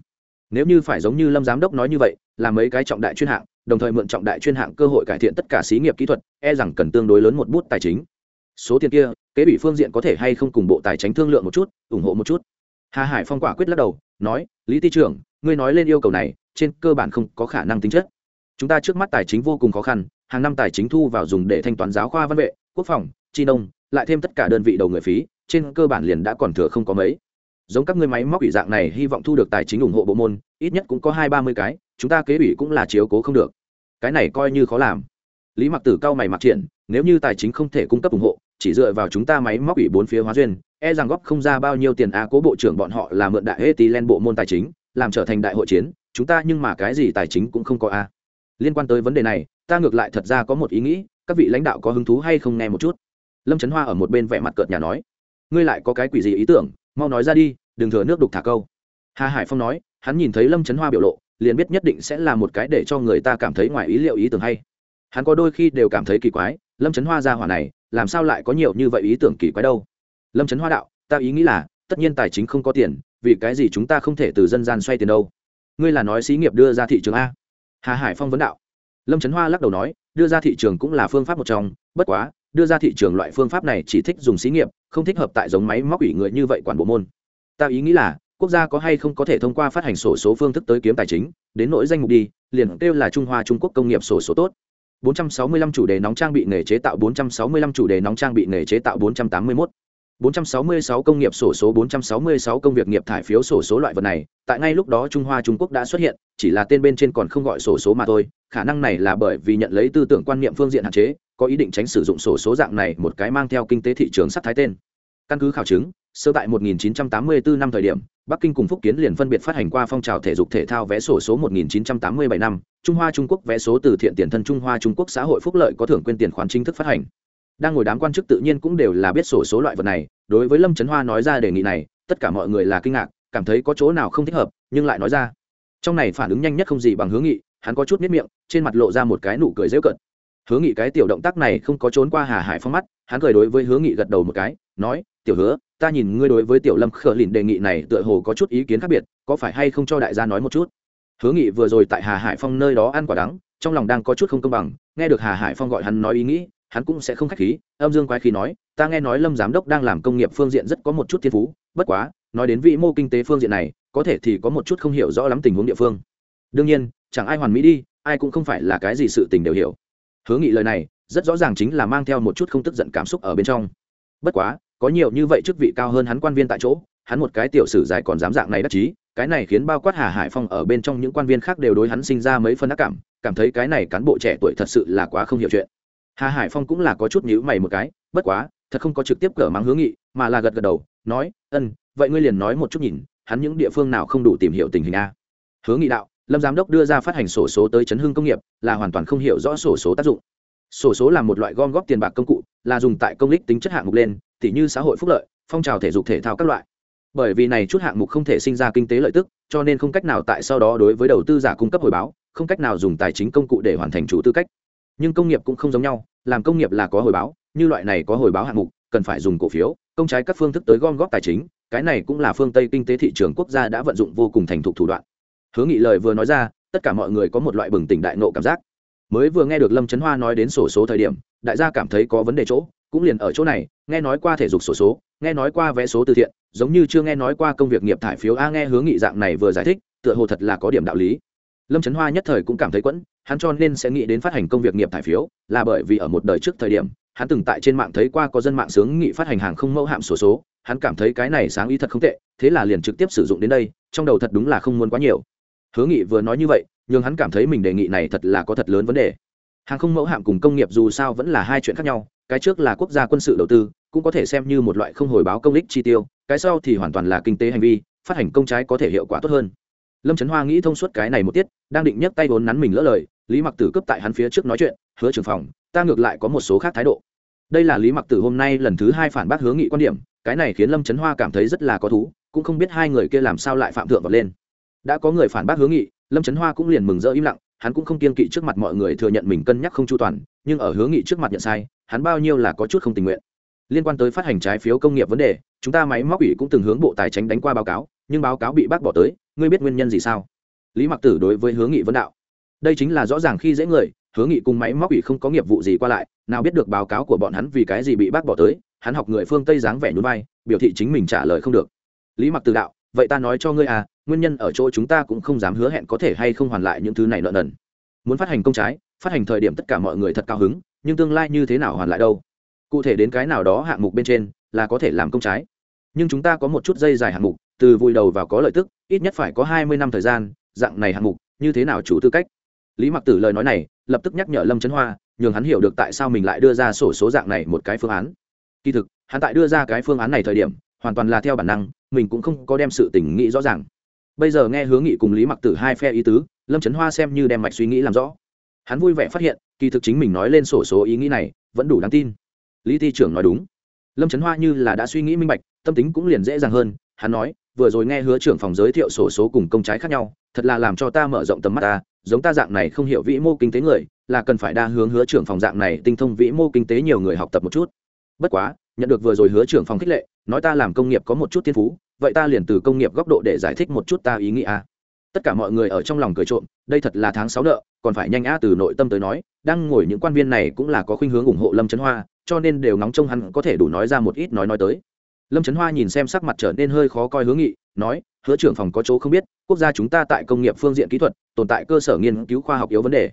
Nếu như phải giống như lâm giám đốc nói như vậy là mấy cái trọng đại chuyên hạng đồng thời mượn trọng đại chuyên hạng cơ hội cải thiện tất cả xí nghiệp kỹ thuật e rằng cần tương đối lớn một bút tài chính. Số tiền kia, kế bị phương diện có thể hay không cùng bộ tài chính thương lượng một chút, ủng hộ một chút. Hà hải phong quả quyết lắc đầu, nói, lý ty trưởng, ngươi nói lên yêu cầu này, trên cơ bản không có khả năng tính chất. Chúng ta trước mắt tài chính vô cùng khó khăn, hàng năm tài chính thu vào dùng để thanh toán giáo khoa văn vệ, quốc phòng, chi nông, lại thêm tất cả đơn vị đầu người phí, trên cơ bản liền đã còn thừa không có mấy. Giống các ngươi máy móc ủy dạng này, hy vọng thu được tài chính ủng hộ bộ môn, ít nhất cũng có hai ba mươi cái chúng ta kế ủy cũng là chiếu cố không được. Cái này coi như khó làm. Lý mặc tử cao mày mặc triển, nếu như tài chính không thể cung cấp ủng hộ, chỉ dựa vào chúng ta máy móc ủy bốn phía hóa duyên e rằng góp không ra bao nhiêu tiền a cố bộ trưởng bọn họ là mượn đại hết len bộ môn tài chính, làm trở thành đại hội chiến, chúng ta nhưng mà cái gì tài chính cũng không có a. Liên quan tới vấn đề này, ta ngược lại thật ra có một ý nghĩ, các vị lãnh đạo có hứng thú hay không nghe một chút? Lâm trấn hoa ở một bên vẻ mặt cợt nhà nói. Ngươi lại có cái quỷ gì ý tưởng, mau nói ra đi, đừng thừa nước đục thả câu. Hà hải phong nói, hắn nhìn thấy lâm trấn hoa biểu lộ liền biết nhất định sẽ là một cái để cho người ta cảm thấy ngoài ý liệu ý tưởng hay. Hắn có đôi khi đều cảm thấy kỳ quái, lâm trấn hoa ra hỏa này, làm sao lại có nhiều như vậy ý tưởng kỳ quái đâu? Lâm trấn hoa đạo, ta ý nghĩ là, tất nhiên tài chính không có tiền, vì cái gì chúng ta không thể từ dân gian xoay tiền đâu? Ngươi là nói xí nghiệp đưa ra thị trường a? Hà hải phong vấn đạo. Lâm trấn hoa lắc đầu nói, đưa ra thị trường cũng là phương pháp một trong, bất quá, đưa ra thị trường loại phương pháp này chỉ thích dùng xí nghiệp, không thích hợp tại giống máy móc ủy người như vậy quản bộ môn. Ta ý nghĩ là quốc gia có hay không có thể thông qua phát hành sổ số phương thức tới kiếm tài chính đến nỗi danh mục đi liền kêu là trung hoa trung quốc công nghiệp sổ số tốt 465 chủ đề nóng trang bị nghề chế tạo 465 chủ đề nóng trang bị nghề chế tạo 481 466 công nghiệp sổ số 466 công việc nghiệp thải phiếu sổ số loại vật này, tại ngay lúc đó Trung Hoa Trung Quốc đã xuất hiện, chỉ là tên bên trên còn không gọi sổ số mà thôi, khả năng này là bởi vì nhận lấy tư tưởng quan niệm phương diện hạn chế, có ý định tránh sử dụng sổ số dạng này một cái mang theo kinh tế thị trường sắc thái tên. Căn cứ khảo chứng, sơ tại 1984 năm thời điểm, Bắc Kinh cùng Phúc Kiến liền phân biệt phát hành qua phong trào thể dục thể thao vé sổ số 1987 năm, Trung Hoa Trung Quốc vé số từ thiện tiền thân Trung Hoa Trung Quốc xã hội phúc lợi có thưởng quyên tiền khoán chính thức phát hành. Đang ngồi đám quan chức tự nhiên cũng đều là biết sổ số loại vật này đối với lâm trấn hoa nói ra đề nghị này tất cả mọi người là kinh ngạc cảm thấy có chỗ nào không thích hợp nhưng lại nói ra. Trong này phản ứng nhanh nhất không gì bằng hướng nghị hắn có chút miết miệng trên mặt lộ ra một cái nụ cười dễu cận hướng nghị cái tiểu động tác này không có trốn qua hà hải phong mắt hắn cười đối với hướng nghị gật đầu một cái nói tiểu hứa ta nhìn ngươi đối với tiểu lâm khở lìn đề nghị này tựa hồ có chút ý kiến khác biệt, có phải hay không cho đại gia nói một chút? Hướng nghị vừa rồi tại hà hải phong nơi đó ăn quả đắng, trong lòng đang có chút không công bằng, nghe được hà hải phong gọi hắn nói ý nghĩ, hắn cũng sẽ không khách khí, âm dương quái khí nói, ta nghe nói lâm giám đốc đang làm công nghiệp phương diện rất có một chút thiên phú, bất quá, nói đến vĩ mô kinh tế phương diện này, có thể thì có một chút không hiểu rõ lắm tình huống địa phương. Đương nhiên, chẳng ai hoàn mỹ đi, ai cũng không phải là cái gì sự tình đều hiểu. Hứa nghị lời này, rất rõ ràng chính là mang theo một chút không tức giận cảm xúc ở bên trong. Bất quá có nhiều như vậy chức vị cao hơn hắn quan viên tại chỗ, hắn một cái tiểu sử dài còn dám dạng này đắc chí, cái này khiến bao quát hà hải phong ở bên trong những quan viên khác đều đối hắn sinh ra mấy phân ác cảm cảm thấy cái này cán bộ trẻ tuổi thật sự là quá không hiểu chuyện. Hà hải phong cũng là có chút nhữ mày một cái, bất quá, thật không có trực tiếp cở mắng hướng nghị, mà là gật gật đầu, nói, ân, vậy ngươi liền nói một chút nhìn, hắn những địa phương nào không đủ tìm hiểu tình hình a? Hướng nghị đạo, lâm giám đốc đưa ra phát hành sổ số tới chấn hưng công nghiệp, là hoàn toàn không hiểu rõ sổ số tác dụng. Sổ số là một loại gom góp tiền bạc công cụ, là dùng tại công lích tính chất hạng mục lên tỉ như xã hội phúc lợi, phong trào thể dục thể thao các loại. Bởi vì này chút hạng mục không thể sinh ra kinh tế lợi tức, cho nên không cách nào tại sau đó đối với đầu tư giả cung cấp hồi báo, không cách nào dùng tài chính công cụ để hoàn thành chủ tư cách. Nhưng công nghiệp cũng không giống nhau, làm công nghiệp là có hồi báo, như loại này có hồi báo hạng mục, cần phải dùng cổ phiếu, công trái các phương thức tới gom góp tài chính, cái này cũng là phương tây kinh tế thị trường quốc gia đã vận dụng vô cùng thành thục thủ đoạn. Hứa nghị lời vừa nói ra, tất cả mọi người có một loại bừng tỉnh đại nộ cảm giác. Mới vừa nghe được lâm trấn hoa nói đến sổ số thời điểm, đại gia cảm thấy có vấn đề chỗ cũng liền ở chỗ này nghe nói qua thể dục sổ số nghe nói qua vé số từ thiện giống như chưa nghe nói qua công việc nghiệp thải phiếu a nghe hướng nghị dạng này vừa giải thích tựa hồ thật là có điểm đạo lý. Lâm trấn hoa nhất thời cũng cảm thấy quẫn hắn cho nên sẽ nghĩ đến phát hành công việc nghiệp thải phiếu là bởi vì ở một đời trước thời điểm hắn từng tại trên mạng thấy qua có dân mạng sướng nghị phát hành hàng không mẫu hạm sổ số, số hắn cảm thấy cái này sáng ý thật không tệ thế là liền trực tiếp sử dụng đến đây trong đầu thật đúng là không muốn quá nhiều. Hứa nghị vừa nói như vậy nhưng hắn cảm thấy mình đề nghị này thật là có thật lớn vấn đề. Hàng không mẫu hạm cùng công nghiệp dù sao vẫn là hai chuyện khác nhau cái trước là quốc gia quân sự đầu tư, cũng có thể xem như một loại không hồi báo công ích chi tiêu, cái sau thì hoàn toàn là kinh tế hành vi, phát hành công trái có thể hiệu quả tốt hơn. Lâm trấn hoa nghĩ thông suốt cái này một tiết, đang định nhấc tay vốn nắn mình lỡ lời, lý mặc tử cướp tại hắn phía trước nói chuyện, hứa trưởng phòng, ta ngược lại có một số khác thái độ. Đây là lý mặc tử hôm nay lần thứ hai phản bác hướng nghị quan điểm, cái này khiến lâm trấn hoa cảm thấy rất là có thú, cũng không biết hai người kia làm sao lại phạm thượng vật lên. Đã có người phản bác hướng nghị, lâm trấn hoa cũng liền mừng rỡ im lặng, hắn cũng không kiên kỵ trước mặt mọi người thừa nhận mình cân nhắc không chu toàn, nhưng ở hướng nghị trước mặt nhận sai hắn bao nhiêu là có chút không tình nguyện. Liên quan tới phát hành trái phiếu công nghiệp vấn đề, chúng ta máy móc ủy cũng từng hướng bộ tài chính đánh qua báo cáo, nhưng báo cáo bị bác bỏ tới, ngươi biết nguyên nhân gì sao? Lý mặc tử đối với hướng nghị vấn đạo. Đây chính là rõ ràng khi dễ người hướng nghị cùng máy móc ủy không có nghiệp vụ gì qua lại, nào biết được báo cáo của bọn hắn vì cái gì bị bác bỏ tới, hắn học người phương tây dáng vẻ nhún vai, biểu thị chính mình trả lời không được. Lý mặc tử đạo, vậy ta nói cho ngươi à nguyên nhân ở chỗ chúng ta cũng không dám hứa hẹn có thể hay không hoàn lại những thứ này nợ nần. Muốn phát hành công trái, phát hành thời điểm tất cả mọi người thật cao hứng nhưng tương lai như thế nào hoàn lại đâu? Cụ thể đến cái nào đó hạng mục bên trên là có thể làm công trái. Nhưng chúng ta có một chút dây dài hạng mục, từ vui đầu vào có lợi tức, ít nhất phải có hai mươi năm thời gian, dạng này hạng mục, như thế nào chủ tư cách? Lý mặc tử lời nói này, lập tức nhắc nhở lâm trấn hoa, nhường hắn hiểu được tại sao mình lại đưa ra sổ số dạng này một cái phương án. Kỳ thực, hắn tại đưa ra cái phương án này thời điểm, hoàn toàn là theo bản năng, mình cũng không có đem sự tình nghĩ rõ ràng. Bây giờ nghe hướng nghị cùng lý mặc tử hai phe ý tứ, lâm trấn hoa xem như đem mạch suy nghĩ làm rõ. Hắn vui vẻ phát hiện kỳ thực chính mình nói lên sổ số ý nghĩ này, vẫn đủ đáng tin. Lý Thi trưởng nói đúng. Lâm trấn hoa như là đã suy nghĩ minh bạch, tâm tính cũng liền dễ dàng hơn. Hắn nói, vừa rồi nghe hứa trưởng phòng giới thiệu sổ số cùng công trái khác nhau, thật là làm cho ta mở rộng tầm mắt ta, giống ta dạng này không hiểu vĩ mô kinh tế người, là cần phải đa hướng hứa trưởng phòng dạng này tinh thông vĩ mô kinh tế nhiều người học tập một chút. Bất quá, nhận được vừa rồi hứa trưởng phòng khích lệ, nói ta làm công nghiệp có một chút thiên phú, vậy ta liền từ công nghiệp góc độ để giải thích một chút ta ý nghĩa tất cả mọi người ở trong lòng cười trộm, đây thật là tháng sáu nợ, còn phải nhanh a từ nội tâm tới nói, đang ngồi những quan viên này cũng là có khuynh hướng ủng hộ lâm trấn hoa, cho nên đều nóng trông hắn có thể đủ nói ra một ít nói nói tới. Lâm trấn hoa nhìn xem sắc mặt trở nên hơi khó coi hướng nghị, nói, hứa trưởng phòng có chỗ không biết, quốc gia chúng ta tại công nghiệp phương diện kỹ thuật, tồn tại cơ sở nghiên cứu khoa học yếu vấn đề.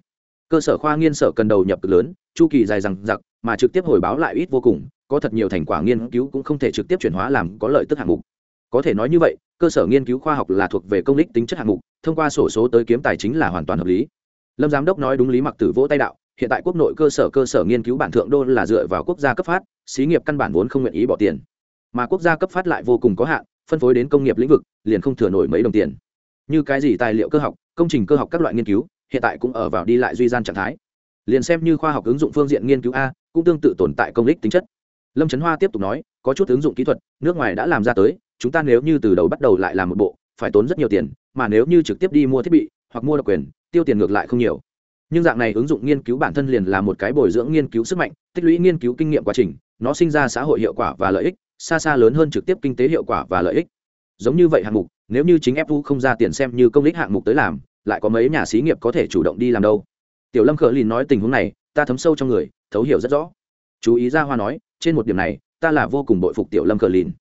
Cơ sở khoa nghiên sở cần đầu nhập cực lớn, chu kỳ dài rằng giặc mà trực tiếp hồi báo lại ít vô cùng, có thật nhiều thành quả nghiên cứu cũng không thể trực tiếp chuyển hóa làm có lợi tức hạng mục có thể nói như vậy, cơ sở nghiên cứu khoa học là thuộc về công lý tính chất hạng mục, thông qua sổ số tới kiếm tài chính là hoàn toàn hợp lý. Lâm giám đốc nói đúng lý mặc tử vỗ tay đạo, hiện tại quốc nội cơ sở cơ sở nghiên cứu bản thượng đô là dựa vào quốc gia cấp phát, xí nghiệp căn bản vốn không nguyện ý bỏ tiền. Mà quốc gia cấp phát lại vô cùng có hạn, phân phối đến công nghiệp lĩnh vực, liền không thừa nổi mấy đồng tiền. Như cái gì tài liệu cơ học, công trình cơ học các loại nghiên cứu, hiện tại cũng ở vào đi lại duy gian trạng thái. Liền xem như khoa học ứng dụng phương diện nghiên cứu a, cũng tương tự tồn tại công lích tính chất. Lâm trấn hoa tiếp tục nói, có chút ứng dụng kỹ thuật, nước ngoài đã làm ra tới chúng ta nếu như từ đầu bắt đầu lại làm một bộ, phải tốn rất nhiều tiền, mà nếu như trực tiếp đi mua thiết bị, hoặc mua độc quyền, tiêu tiền ngược lại không nhiều. Nhưng dạng này ứng dụng nghiên cứu bản thân liền là một cái bồi dưỡng nghiên cứu sức mạnh, tích lũy nghiên cứu kinh nghiệm quá trình, nó sinh ra xã hội hiệu quả và lợi ích, xa xa lớn hơn trực tiếp kinh tế hiệu quả và lợi ích. Giống như vậy hạng mục, nếu như chính fu không ra tiền xem như công lý hạng mục tới làm, lại có mấy nhà xí nghiệp có thể chủ động đi làm đâu? Tiểu lâm khờ lìn nói tình huống này, ta thấm sâu trong người, thấu hiểu rất rõ. Chú ý ra hoa nói, trên một điểm này, ta là vô cùng bội phục tiểu lâm khờ lìn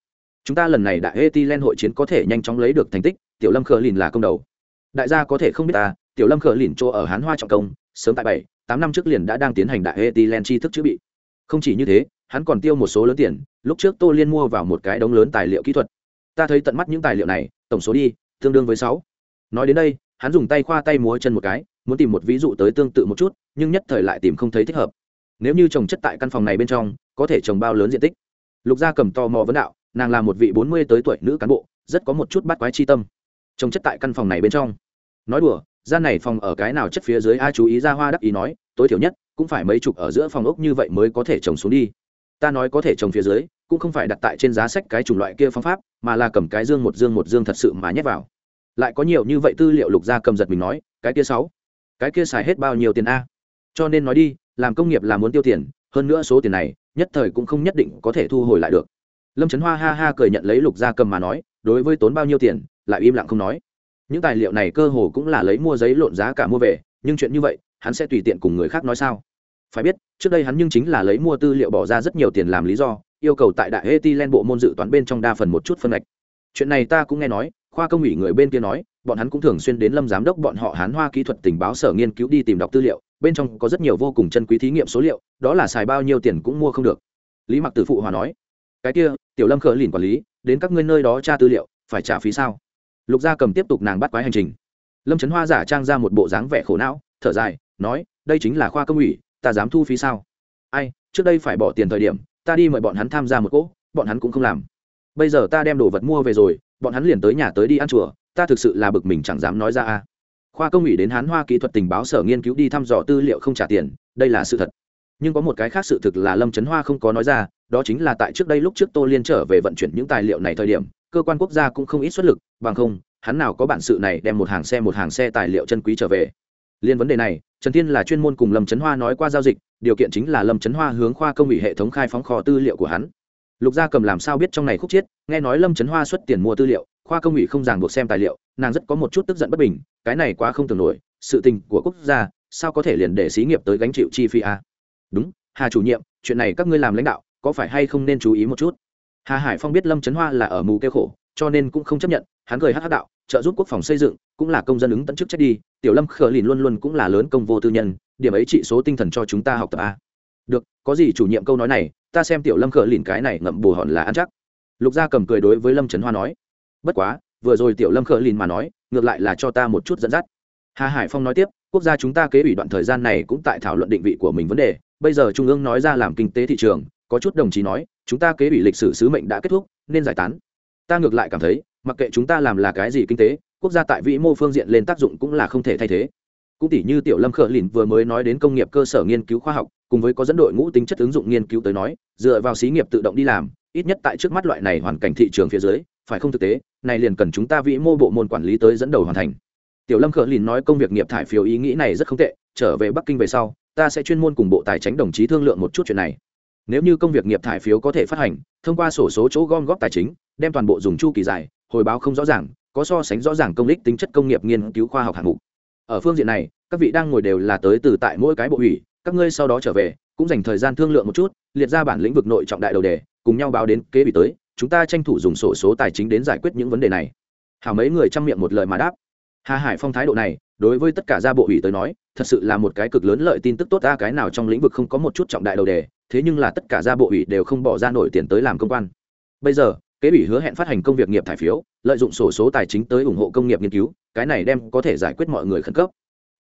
chúng ta lần này đại etilen hội chiến có thể nhanh chóng lấy được thành tích, tiểu lâm khờ lìn là công đầu. Đại gia có thể không biết ta, tiểu lâm khờ lìn chỗ ở hán hoa trọng công, sớm tại bảy, tám năm trước liền đã đang tiến hành đại etilen chi thức chữ bị. Không chỉ như thế, hắn còn tiêu một số lớn tiền, lúc trước tô liên mua vào một cái đống lớn tài liệu kỹ thuật. Ta thấy tận mắt những tài liệu này, tổng số đi, tương đương với sáu. Nói đến đây, hắn dùng tay khoa tay múa chân một cái, muốn tìm một ví dụ tới tương tự một chút, nhưng nhất thời lại tìm không thấy thích hợp. Nếu như trồng chất tại căn phòng này bên trong, có thể trồng bao lớn diện tích. Lục gia cầm to mò vấn đạo nàng là một vị bốn mươi tới tuổi nữ cán bộ, rất có một chút bắt quái chi tâm. Trông chất tại căn phòng này bên trong. Nói đùa, gian này phòng ở cái nào chất phía dưới a chú ý ra hoa đắc ý nói, tối thiểu nhất, cũng phải mấy chục ở giữa phòng ốc như vậy mới có thể trồng xuống đi. Ta nói có thể trồng phía dưới, cũng không phải đặt tại trên giá sách cái chủng loại kia phương pháp, mà là cầm cái dương một dương một dương thật sự mà nhét vào. Lại có nhiều như vậy tư liệu lục gia cầm giật mình nói, cái kia sáu, cái kia xài hết bao nhiêu tiền a? Cho nên nói đi, làm công nghiệp là muốn tiêu tiền, hơn nữa số tiền này, nhất thời cũng không nhất định có thể thu hồi lại được lâm trấn hoa ha ha cười nhận lấy lục gia cầm mà nói, đối với tốn bao nhiêu tiền? Lại im lặng không nói. Những tài liệu này cơ hồ cũng là lấy mua giấy lộn giá cả mua về, nhưng chuyện như vậy, hắn sẽ tùy tiện cùng người khác nói sao? Phải biết, trước đây hắn nhưng chính là lấy mua tư liệu bỏ ra rất nhiều tiền làm lý do, yêu cầu tại đại eti len bộ môn dự toán bên trong đa phần một chút phân ngạch chuyện này ta cũng nghe nói, khoa công ủy người bên kia nói, bọn hắn cũng thường xuyên đến lâm giám đốc bọn họ hán hoa kỹ thuật tình báo sở nghiên cứu đi tìm đọc tư liệu, bên trong có rất nhiều vô cùng chân quý thí nghiệm số liệu, đó là xài bao nhiêu tiền cũng mua không được. Lý mặc tử phụ hòa nói cái kia, tiểu lâm khờ lìn quản lý, đến các ngươi nơi đó tra tư liệu, phải trả phí sao? Lục gia cầm tiếp tục nàng bắt quái hành trình. Lâm trấn hoa giả trang ra một bộ dáng vẻ khổ não, thở dài, nói, đây chính là khoa công ủy, ta dám thu phí sao? Ai, trước đây phải bỏ tiền thời điểm, ta đi mời bọn hắn tham gia một cỗ, bọn hắn cũng không làm. Bây giờ ta đem đồ vật mua về rồi, bọn hắn liền tới nhà tới đi ăn chùa, ta thực sự là bực mình chẳng dám nói ra a. Khoa công ủy đến hán hoa kỹ thuật tình báo sở nghiên cứu đi thăm dò tư liệu không trả tiền, đây là sự thật nhưng có một cái khác sự thực là lâm trấn hoa không có nói ra, đó chính là tại trước đây lúc trước tô liên trở về vận chuyển những tài liệu này thời điểm, cơ quan quốc gia cũng không ít xuất lực, bằng không, hắn nào có bản sự này đem một hàng xe một hàng xe tài liệu chân quý trở về. Liên vấn đề này, trần thiên là chuyên môn cùng lâm trấn hoa nói qua giao dịch, điều kiện chính là lâm trấn hoa hướng khoa công ủy hệ thống khai phóng kho tư liệu của hắn. Lục gia cầm làm sao biết trong này khúc chiết, nghe nói lâm trấn hoa xuất tiền mua tư liệu, khoa công ủy không ràng buộc xem tài liệu, nàng rất có một chút tức giận bất bình, cái này quá không tưởng nổi, sự tình của quốc gia, sao có thể liền để xí nghiệp tới gánh chịu chi phí a đúng, hà chủ nhiệm, chuyện này các ngươi làm lãnh đạo, có phải hay không nên chú ý một chút? Hà hải phong biết lâm trấn hoa là ở mù kêu khổ, cho nên cũng không chấp nhận, hắn cười hát hát đạo, trợ giúp quốc phòng xây dựng, cũng là công dân ứng tận chức trách đi, tiểu lâm khờ lìn luôn luôn cũng là lớn công vô tư nhân, điểm ấy trị số tinh thần cho chúng ta học tập a. Được, có gì chủ nhiệm câu nói này, ta xem tiểu lâm khờ lìn cái này ngậm bù hòn là ăn chắc. Lục gia cầm cười đối với lâm trấn hoa nói, bất quá, vừa rồi tiểu lâm khờ lìn mà nói, ngược lại là cho ta một chút dẫn dắt. Hà hải phong nói tiếp, quốc gia chúng ta kế ủy đoạn thời gian này cũng tại thảo luận định vị của mình vấn đề bây giờ trung ương nói ra làm kinh tế thị trường, có chút đồng chí nói, chúng ta kế ủy lịch sử sứ mệnh đã kết thúc, nên giải tán. Ta ngược lại cảm thấy, mặc kệ chúng ta làm là cái gì kinh tế, quốc gia tại vĩ mô phương diện lên tác dụng cũng là không thể thay thế. Cũng tỷ như tiểu lâm khở lìn vừa mới nói đến công nghiệp cơ sở nghiên cứu khoa học, cùng với có dẫn đội ngũ tính chất ứng dụng nghiên cứu tới nói, dựa vào xí nghiệp tự động đi làm, ít nhất tại trước mắt loại này hoàn cảnh thị trường phía dưới, phải không thực tế, này liền cần chúng ta vĩ mô bộ môn quản lý tới dẫn đầu hoàn thành. Tiểu lâm khở lìn nói công việc nghiệp thải phiếu ý nghĩ này rất không tệ trở về bắc kinh về sau, ta sẽ chuyên môn cùng bộ tài chính đồng chí thương lượng một chút chuyện này. Nếu như công việc nghiệp thải phiếu có thể phát hành, thông qua sổ số chỗ gom góp tài chính, đem toàn bộ dùng chu kỳ dài, hồi báo không rõ ràng, có so sánh rõ ràng công đích tính chất công nghiệp nghiên cứu khoa học hạng mục. Ở phương diện này, các vị đang ngồi đều là tới từ tại mỗi cái bộ ủy, các ngươi sau đó trở về, cũng dành thời gian thương lượng một chút, liệt ra bản lĩnh vực nội trọng đại đầu đề, cùng nhau báo đến kế ủy tới, chúng ta tranh thủ dùng sổ số tài chính đến giải quyết những vấn đề này. Hảo mấy người chăm miệng một lời mà đáp. Hà hải phong thái độ này đối với tất cả gia bộ ủy tới nói, thật sự là một cái cực lớn lợi tin tức tốt ta cái nào trong lĩnh vực không có một chút trọng đại đầu đề, thế nhưng là tất cả gia bộ ủy đều không bỏ ra nổi tiền tới làm công quan. Bây giờ, kế ủy hứa hẹn phát hành công việc nghiệp thải phiếu, lợi dụng sổ số tài chính tới ủng hộ công nghiệp nghiên cứu, cái này đem có thể giải quyết mọi người khẩn cấp.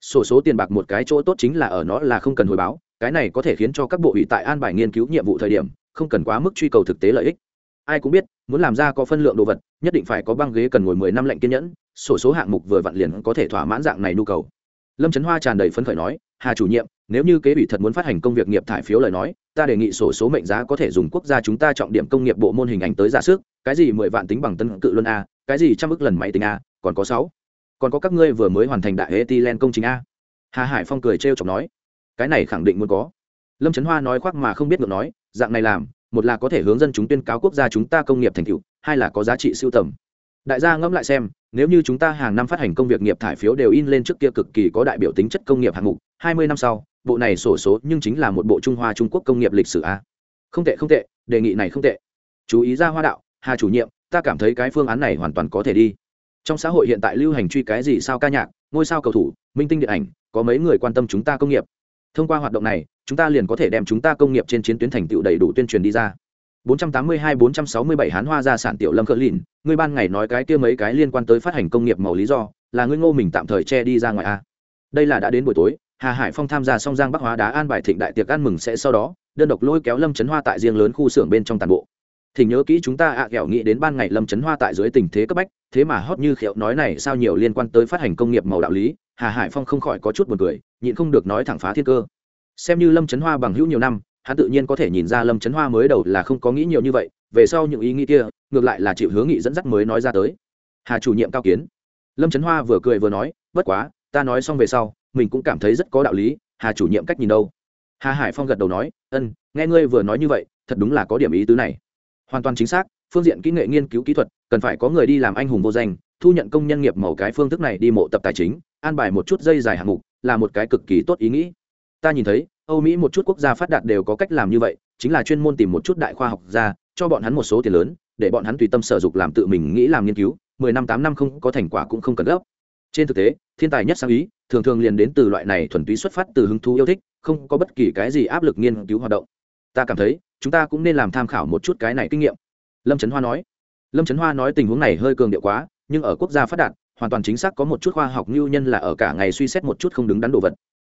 Sổ số tiền bạc một cái chỗ tốt chính là ở nó là không cần hồi báo, cái này có thể khiến cho các bộ ủy tại an bài nghiên cứu nhiệm vụ thời điểm, không cần quá mức truy cầu thực tế lợi ích. Ai cũng biết, muốn làm ra có phân lượng đồ vật, nhất định phải có băng ghế cần ngồi mười năm lệnh kiên nhẫn sổ số hạng mục vừa vặn liền có thể thỏa mãn dạng này nhu cầu. Lâm trấn hoa tràn đầy phấn khởi nói, hà chủ nhiệm, nếu như kế ủy thật muốn phát hành công việc nghiệp thải phiếu lời nói, ta đề nghị sổ số mệnh giá có thể dùng quốc gia chúng ta trọng điểm công nghiệp bộ môn hình ảnh tới giả sức, cái gì mười vạn tính bằng tân cự luân a, cái gì trăm ức lần máy tính a, còn có sáu. Còn có các ngươi vừa mới hoàn thành đại hệ len công trình a. Hà hải phong cười trêu chọc nói, cái này khẳng định muốn có. Lâm trấn hoa nói khoác mà không biết ngược nói, dạng này làm, một là có thể hướng dân chúng tuyên cáo quốc gia chúng ta công nghiệp thành tựu, hai là có giá trị siêu tầm. Đại gia ngẫm lại xem nếu như chúng ta hàng năm phát hành công việc nghiệp thải phiếu đều in lên trước kia cực kỳ có đại biểu tính chất công nghiệp hạng mục, hai mươi năm sau, bộ này sổ số nhưng chính là một bộ trung hoa trung quốc công nghiệp lịch sử a. Không tệ không tệ, đề nghị này không tệ. Chú ý ra hoa đạo, hà chủ nhiệm, ta cảm thấy cái phương án này hoàn toàn có thể đi. Trong xã hội hiện tại lưu hành truy cái gì sao ca nhạc, ngôi sao cầu thủ, minh tinh điện ảnh, có mấy người quan tâm chúng ta công nghiệp. Thông qua hoạt động này, chúng ta liền có thể đem chúng ta công nghiệp trên chiến tuyến thành tựu đầy đủ tuyên truyền đi ra. 482-467 hán hoa gia sản tiểu lâm cỡ lìn, ngươi ban ngày nói cái kia mấy cái liên quan tới phát hành công nghiệp màu lý do, là ngươi ngô mình tạm thời che đi ra ngoài a đây là đã đến buổi tối, hà hải phong tham gia song giang bắc hóa đá an bài thịnh đại tiệc ăn mừng sẽ sau đó, đơn độc lôi kéo lâm trấn hoa tại riêng lớn khu xưởng bên trong toàn bộ. Thì nhớ kỹ chúng ta ạ à kẹo nghĩ đến ban ngày lâm trấn hoa tại dưới tình thế cấp bách, thế mà hót như khẹo nói này sao nhiều liên quan tới phát hành công nghiệp màu đạo lý, hà hải phong không khỏi có chút buồn cười, nhịn không được nói thẳng phá thiên cơ. Xem như lâm trấn hoa bằng hữu nhiều năm hắn tự nhiên có thể nhìn ra lâm trấn hoa mới đầu là không có nghĩ nhiều như vậy, về sau những ý nghĩ kia, ngược lại là chịu hướng nghị dẫn dắt mới nói ra tới. Hà chủ nhiệm cao kiến. Lâm trấn hoa vừa cười vừa nói, bất quá, ta nói xong về sau, mình cũng cảm thấy rất có đạo lý, hà chủ nhiệm cách nhìn đâu? Hà hải phong gật đầu nói, ân, nghe ngươi vừa nói như vậy, thật đúng là có điểm ý tứ này. Hoàn toàn chính xác, phương diện kỹ nghệ nghiên cứu kỹ thuật, cần phải có người đi làm anh hùng vô danh, thu nhận công nhân nghiệp màu cái phương thức này đi mộ tập tài chính, an bài một chút dây dài hạng mục, là một cái cực kỳ tốt ý nghĩ. Ta nhìn thấy âu mỹ một chút quốc gia phát đạt đều có cách làm như vậy, chính là chuyên môn tìm một chút đại khoa học ra cho bọn hắn một số tiền lớn, để bọn hắn tùy tâm sở dục làm tự mình nghĩ làm nghiên cứu, mười năm, tám năm không có thành quả cũng không cần gấp. Trên thực tế, thiên tài nhất sáng ý, thường thường liền đến từ loại này thuần túy xuất phát từ hứng thú yêu thích, không có bất kỳ cái gì áp lực nghiên cứu hoạt động. Ta cảm thấy, chúng ta cũng nên làm tham khảo một chút cái này kinh nghiệm. Lâm trấn hoa nói. Lâm trấn hoa nói tình huống này hơi cường điệu quá, nhưng ở quốc gia phát đạt, hoàn toàn chính xác có một chút khoa học lưu nhân là ở cả ngày suy xét một chút không đứng đắn đồ vật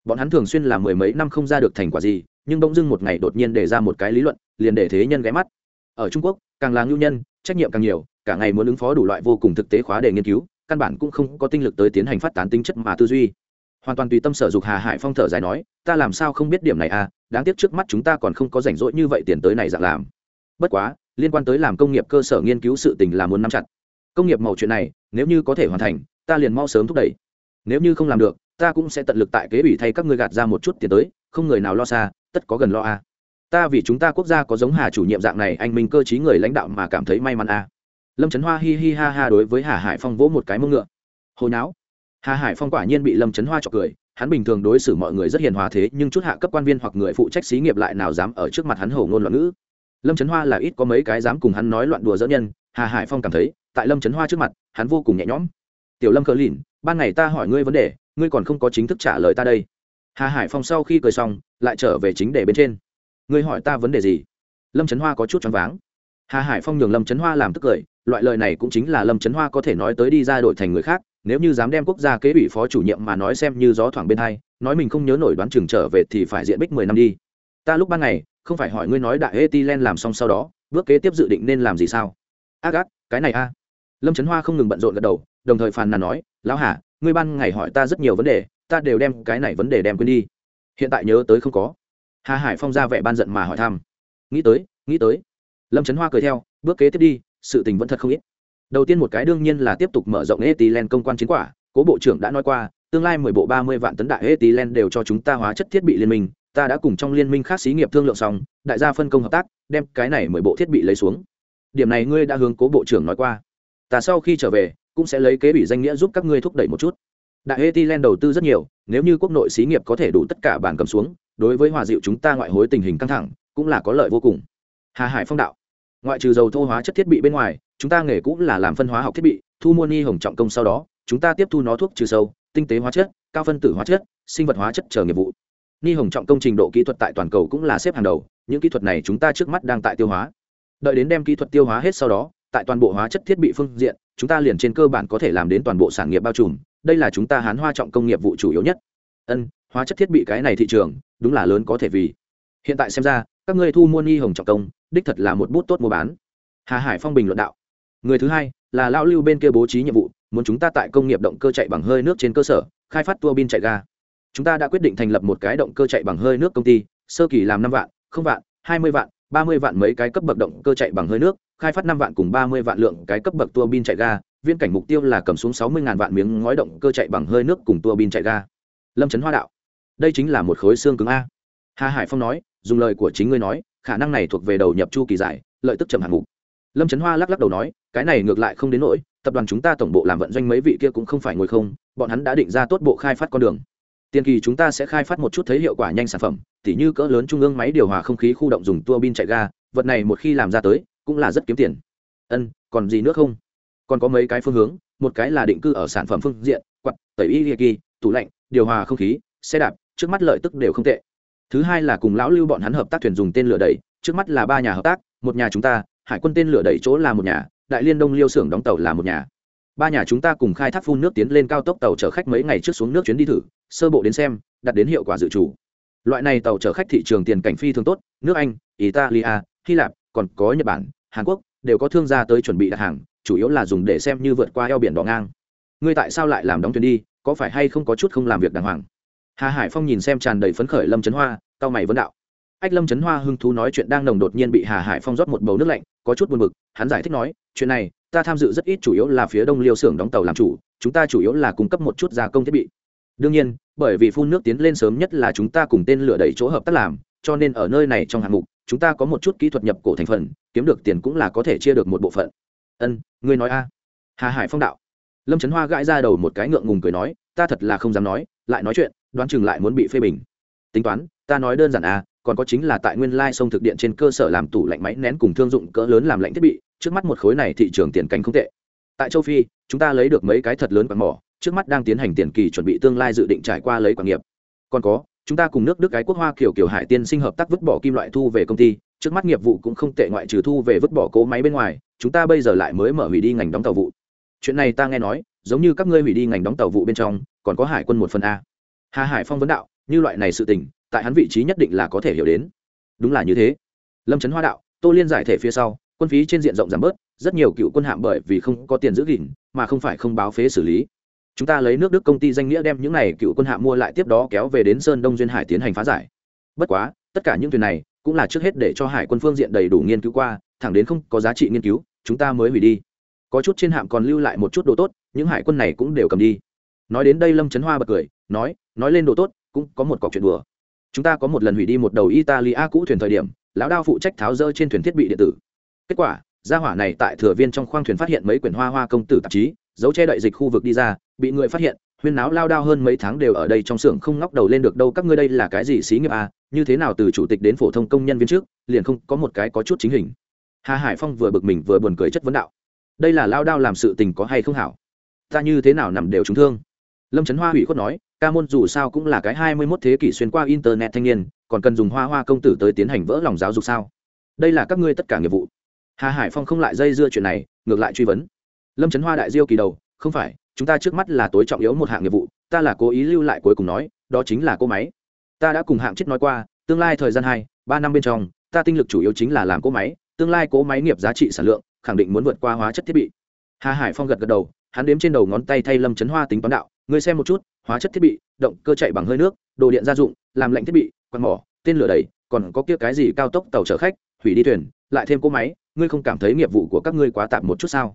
bọn hắn thường xuyên là mười mấy năm không ra được thành quả gì, nhưng bỗng dưng một ngày đột nhiên đề ra một cái lý luận, liền để thế nhân ghé mắt. Ở trung quốc, càng là ngưu nhân, trách nhiệm càng nhiều, cả ngày muốn ứng phó đủ loại vô cùng thực tế khóa để nghiên cứu, căn bản cũng không có tinh lực tới tiến hành phát tán tính chất mà tư duy. Hoàn toàn tùy tâm sở dục hà hải phong thở dài nói, ta làm sao không biết điểm này à đáng tiếc trước mắt chúng ta còn không có rảnh rỗi như vậy tiền tới này dạng làm. Bất quá, liên quan tới làm công nghiệp cơ sở nghiên cứu sự tình là muốn nắm chặt. Công nghiệp màu chuyện này, nếu như có thể hoàn thành, ta liền mau sớm thúc đẩy. Nếu như không làm được ta cũng sẽ tận lực tại kế ủy thay các ngươi gạt ra một chút tiền tới, không người nào lo xa, tất có gần lo a ta vì chúng ta quốc gia có giống hà chủ nhiệm dạng này, anh minh cơ t người lãnh đạo mà cảm thấy may mắn a lâm trấn hoa hi hi ha ha đối với hà hải phong vỗ một cái mông ngựa. Hồi não hà hải phong quả nhiên bị lâm trấn hoa chọc cười, hắn bình thường đối xử mọi người rất hiền hòa thế, nhưng chút hạ cấp quan viên hoặc người phụ trách xí nghiệp lại nào dám ở trước mặt hắn hầu ngôn loạn ngữ. Lâm trấn hoa là ít có mấy cái dám cùng hắn nói loạn đùa dỡ nhân, hà hải phong cảm thấy, tại lâm trấn hoa trước mặt, hắn vô cùng nhẹ nhõm. Tiểu lâm cờ lìn, ban ngày ta hỏi ngươi vấn đề ngươi còn không có chính thức trả lời ta đây. Hà hải phong sau khi cười xong, lại trở về chính đề bên trên. Ngươi hỏi ta vấn đề gì? Lâm trấn hoa có chút choáng váng. Hà hải phong nhường lâm trấn hoa làm tức cười, loại lời này cũng chính là lâm trấn hoa có thể nói tới đi ra đổi thành người khác, nếu như dám đem quốc gia kế ủy phó chủ nhiệm mà nói xem như gió thoảng bên hai, nói mình không nhớ nổi đoán trường trở về thì phải diện bích mười năm đi. Ta lúc ban ngày, không phải hỏi ngươi nói đại etilen làm xong sau đó, bước kế tiếp dự định nên làm gì sao? Ác ác, cái này a. Lâm trấn hoa không ngừng bận rộn gật đầu, đồng thời phàn nàn nói, lão hà ngươi ban ngày hỏi ta rất nhiều vấn đề, ta đều đem cái này vấn đề đem quên đi. Hiện tại nhớ tới không có. Hà hải phong ra vẻ ban giận mà hỏi thăm. Nghĩ tới nghĩ tới. Lâm trấn hoa cười theo, bước kế tiếp đi, sự tình vẫn thật không ít. Đầu tiên một cái đương nhiên là tiếp tục mở rộng etilen công quan chiến quả, cố bộ trưởng đã nói qua, tương lai mười bộ ba mươi vạn tấn đại etilen đều cho chúng ta hóa chất thiết bị liên minh, ta đã cùng trong liên minh khác xí nghiệp thương lượng xong, đại gia phân công hợp tác, đem cái này mười bộ thiết bị lấy xuống. Điểm này ngươi đã hướng cố bộ trưởng nói qua. Ta sau khi trở về cũng sẽ lấy kế ủy danh nghĩa giúp các ngươi thúc đẩy một chút. Đại etilen đầu tư rất nhiều, nếu như quốc nội xí nghiệp có thể đủ tất cả bản cầm xuống, đối với hòa dịu chúng ta ngoại hối tình hình căng thẳng, cũng là có lợi vô cùng. Hà hải phong đạo. Ngoại trừ dầu thô hóa chất thiết bị bên ngoài, chúng ta nghề cũng là làm phân hóa học thiết bị, thu mua ni hồng trọng công sau đó, chúng ta tiếp thu nó thuốc trừ sâu, tinh tế hóa chất, cao phân tử hóa chất, sinh vật hóa chất chờ nghiệp vụ. Ni hồng trọng công trình độ kỹ thuật tại toàn cầu cũng là xếp hàng đầu, những kỹ thuật này chúng ta trước mắt đang tại tiêu hóa. Đợi đến đem kỹ thuật tiêu hóa hết sau đó, tại toàn bộ hóa chất thiết bị phương diện chúng ta liền trên cơ bản có thể làm đến toàn bộ sản nghiệp bao trùm, đây là chúng ta hán hoa trọng công nghiệp vụ chủ yếu nhất. Ân, hóa chất thiết bị cái này thị trường, đúng là lớn có thể vì. Hiện tại xem ra, các ngươi thu mua ni hồng trọng công, đích thật là một bút tốt mua bán. Hà hải phong bình luận đạo. Người thứ hai, là lão lưu bên kia bố trí nhiệm vụ, muốn chúng ta tại công nghiệp động cơ chạy bằng hơi nước trên cơ sở, khai phát tua bin chạy ga. Chúng ta đã quyết định thành lập một cái động cơ chạy bằng hơi nước công ty, sơ kỳ làm năm vạn, không vạn, hai mươi vạn, ba mươi vạn mấy cái cấp bậc động cơ chạy bằng hơi nước khai phát năm vạn cùng ba mươi vạn lượng cái cấp bậc tua bin chạy ga viên cảnh mục tiêu là cầm xuống sáu mươi vạn miếng ngói động cơ chạy bằng hơi nước cùng tua bin chạy ga. Lâm trấn hoa đạo, đây chính là một khối xương cứng a. Hà hải phong nói, dùng lời của chính ngươi nói, khả năng này thuộc về đầu nhập chu kỳ giải, lợi tức chậm hạng mục. Lâm trấn hoa lắc lắc đầu nói, cái này ngược lại không đến nỗi, tập đoàn chúng ta tổng bộ làm vận doanh mấy vị kia cũng không phải ngồi không, bọn hắn đã định ra tốt bộ khai phát con đường. Tiền kỳ chúng ta sẽ khai phát một chút thấy hiệu quả nhanh sản phẩm, tỉ như cỡ lớn trung ương máy điều hòa không khí khu động dùng tua bin chạy ga, vật này một khi làm ra tới cũng là rất kiếm tiền. Ân, còn gì nữa không? Còn có mấy cái phương hướng, một cái là định cư ở sản phẩm phương diện quặt tẩy y kỳ, tủ lạnh, điều hòa không khí, xe đạp, trước mắt lợi tức đều không tệ. Thứ hai là cùng lão lưu bọn hắn hợp tác thuyền dùng tên lửa đẩy, trước mắt là ba nhà hợp tác, một nhà chúng ta, hải quân tên lửa đẩy chỗ là một nhà, đại liên đông liêu xưởng đóng tàu là một nhà. Ba nhà chúng ta cùng khai thác phun nước tiến lên cao tốc tàu chở khách mấy ngày trước xuống nước chuyến đi thử, sơ bộ đến xem đặt đến hiệu quả dự chủ. loại này tàu chở khách thị trường tiền cảnh phi thường tốt, nước anh, italia, hy lạp, còn có nhật bản hàn quốc, đều có thương gia tới chuẩn bị đặt hàng, chủ yếu là dùng để xem như vượt qua eo biển đỏ ngang. Ngươi tại sao lại làm đóng thuyền đi, có phải hay không có chút không làm việc đàng hoàng? Hà hải phong nhìn xem tràn đầy phấn khởi lâm trấn hoa cao mày vấn đạo. Ách lâm trấn hoa hưng thú nói chuyện đang nồng đột nhiên bị hà hải phong rót một bầu nước lạnh, có chút buồn bực, hắn giải thích nói, chuyện này, ta tham dự rất ít, chủ yếu là phía đông liêu xưởng đóng tàu làm chủ, chúng ta chủ yếu là cung cấp một chút gia công thiết bị. Đương nhiên, bởi vì phun nước tiến lên sớm nhất là chúng ta cùng tên lửa đẩy chỗ hợp tác làm cho nên ở nơi này trong hạng mục, chúng ta có một chút kỹ thuật nhập cổ thành phần, kiếm được tiền cũng là có thể chia được một bộ phận. Ân, ngươi nói a. Hà hải phong đạo. Lâm trấn hoa gãi ra đầu một cái ngượng ngùng cười nói, ta thật là không dám nói, lại nói chuyện, đoán chừng lại muốn bị phê bình. Tính toán, ta nói đơn giản à còn có chính là tại nguyên lai sông thực điện trên cơ sở làm tủ lạnh máy nén cùng thương dụng cỡ lớn làm lạnh thiết bị, trước mắt một khối này thị trường tiền cảnh không tệ. Tại châu phi, chúng ta lấy được mấy cái thật lớn quạt mỏ, trước mắt đang tiến hành tiền kỳ chuẩn bị tương lai dự định trải qua lấy quảng nghiệp. Còn có chúng ta cùng nước đức cái quốc hoa kiểu kiểu hải tiên sinh hợp tác vứt bỏ kim loại thu về công ty, trước mắt nghiệp vụ cũng không tệ ngoại trừ thu về vứt bỏ cố máy bên ngoài, chúng ta bây giờ lại mới mở hủy đi ngành đóng tàu vụ. Chuyện này ta nghe nói, giống như các ngươi hủy đi ngành đóng tàu vụ bên trong, còn có hải quân một phần a. Hà hải phong vấn đạo, như loại này sự tình, tại hắn vị trí nhất định là có thể hiểu đến. Đúng là như thế. Lâm trấn hoa đạo, tô liên giải thể phía sau, quân phí trên diện rộng giảm bớt, rất nhiều cựu quân hạm bởi vì không có tiền giữ gìn, mà không phải không báo phế xử lý chúng ta lấy nước đức công ty danh nghĩa đem những này cựu quân hạm mua lại tiếp đó kéo về đến sơn đông duyên hải tiến hành phá giải. Bất quá, tất cả những thuyền này cũng là trước hết để cho hải quân phương diện đầy đủ nghiên cứu qua, thẳng đến không có giá trị nghiên cứu, chúng ta mới hủy đi. Có chút trên hạm còn lưu lại một chút đồ tốt, những hải quân này cũng đều cầm đi. Nói đến đây lâm trấn hoa bật cười, nói nói lên đồ tốt, cũng có một cọc chuyện đùa. Chúng ta có một lần hủy đi một đầu italia cũ thuyền thời điểm, lão đao phụ trách tháo rỡ trên thuyền thiết bị điện tử. Kết quả, gia hỏa này tại thừa viên trong khoang thuyền phát hiện mấy quyển hoa hoa công tử tạp chí dấu che đậy dịch khu vực đi ra, bị người phát hiện, huyên náo lao đao hơn mấy tháng đều ở đây trong xưởng không ngóc đầu lên được đâu, các ngươi đây là cái gì xí nghiệp à? Như thế nào từ chủ tịch đến phổ thông công nhân viên trước, liền không có một cái có chút chính hình? Hà hải phong vừa bực mình vừa buồn cười chất vấn đạo. Đây là lao đao làm sự tình có hay không hảo? Ta như thế nào nằm đều trúng thương? Lâm trấn hoa hủy khuất nói, ca môn dù sao cũng là cái hai mươi mốt thế kỷ xuyên qua internet thanh niên, còn cần dùng hoa hoa công tử tới tiến hành vỡ lòng giáo dục sao? Đây là các ngươi tất cả nghiệp vụ. Hà hải phong không lại dây dưa chuyện này, ngược lại truy vấn lâm trấn hoa đại diêu kỳ đầu, không phải, chúng ta trước mắt là tối trọng yếu một hạng nghiệp vụ, ta là cố ý lưu lại cuối cùng nói, đó chính là cô máy. Ta đã cùng hạng chết nói qua, tương lai thời gian hai, ba năm bên trong, ta tinh lực chủ yếu chính là làm cỗ máy, tương lai cỗ máy nghiệp giá trị sản lượng, khẳng định muốn vượt qua hóa chất thiết bị. Hà hải phong gật gật đầu, hắn đếm trên đầu ngón tay thay lâm chấn hoa tính toán đạo, ngươi xem một chút, hóa chất thiết bị, động cơ chạy bằng hơi nước, đồ điện gia dụng, làm lạnh thiết bị, quạt mỏ, tên lửa đẩy, còn có kia cái gì cao tốc tàu chở khách, hủy đi thuyền, lại thêm cỗ máy, ngươi không cảm thấy nghiệp vụ của các ngươi quá tạm một chút sao?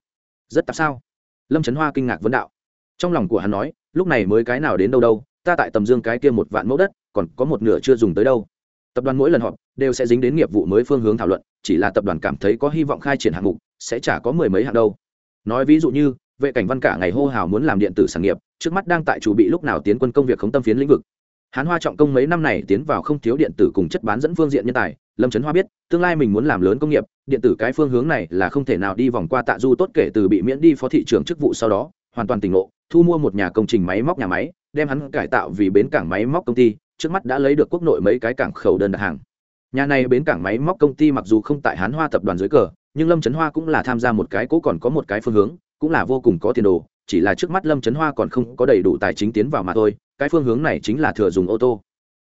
Rất tạp sao? Lâm trấn hoa kinh ngạc vấn đạo. Trong lòng của hắn nói, lúc này mới cái nào đến đâu đâu, ta tại tầm dương cái kia một vạn mẫu đất, còn có một nửa chưa dùng tới đâu. Tập đoàn mỗi lần họp, đều sẽ dính đến nghiệp vụ mới phương hướng thảo luận, chỉ là tập đoàn cảm thấy có hy vọng khai triển hạng mục, sẽ chả có mười mấy hạng đâu. Nói ví dụ như, vệ cảnh văn cả ngày hô hào muốn làm điện tử sản nghiệp, trước mắt đang tại chủ bị lúc nào tiến quân công việc không tâm phiến lĩnh vực. Hán hoa trọng công mấy năm này tiến vào không thiếu điện tử cùng chất bán dẫn phương diện nhân tài, lâm trấn hoa biết, tương lai mình muốn làm lớn công nghiệp điện tử cái phương hướng này là không thể nào đi vòng qua tạ du tốt kể từ bị miễn đi phó thị trưởng chức vụ sau đó, hoàn toàn tỉnh ngộ, thu mua một nhà công trình máy móc nhà máy, đem hắn cải tạo vì bến cảng máy móc công ty, trước mắt đã lấy được quốc nội mấy cái cảng khẩu đơn đặt hàng. Nhà này bến cảng máy móc công ty mặc dù không tại hán hoa tập đoàn dưới cờ, nhưng lâm trấn hoa cũng là tham gia một cái cố còn có một cái phương hướng, cũng là vô cùng có tiền đồ, chỉ là trước mắt lâm trấn hoa còn không có đầy đủ tài chính tiến vào mà thôi, cái phương hướng này chính là thừa dùng ô tô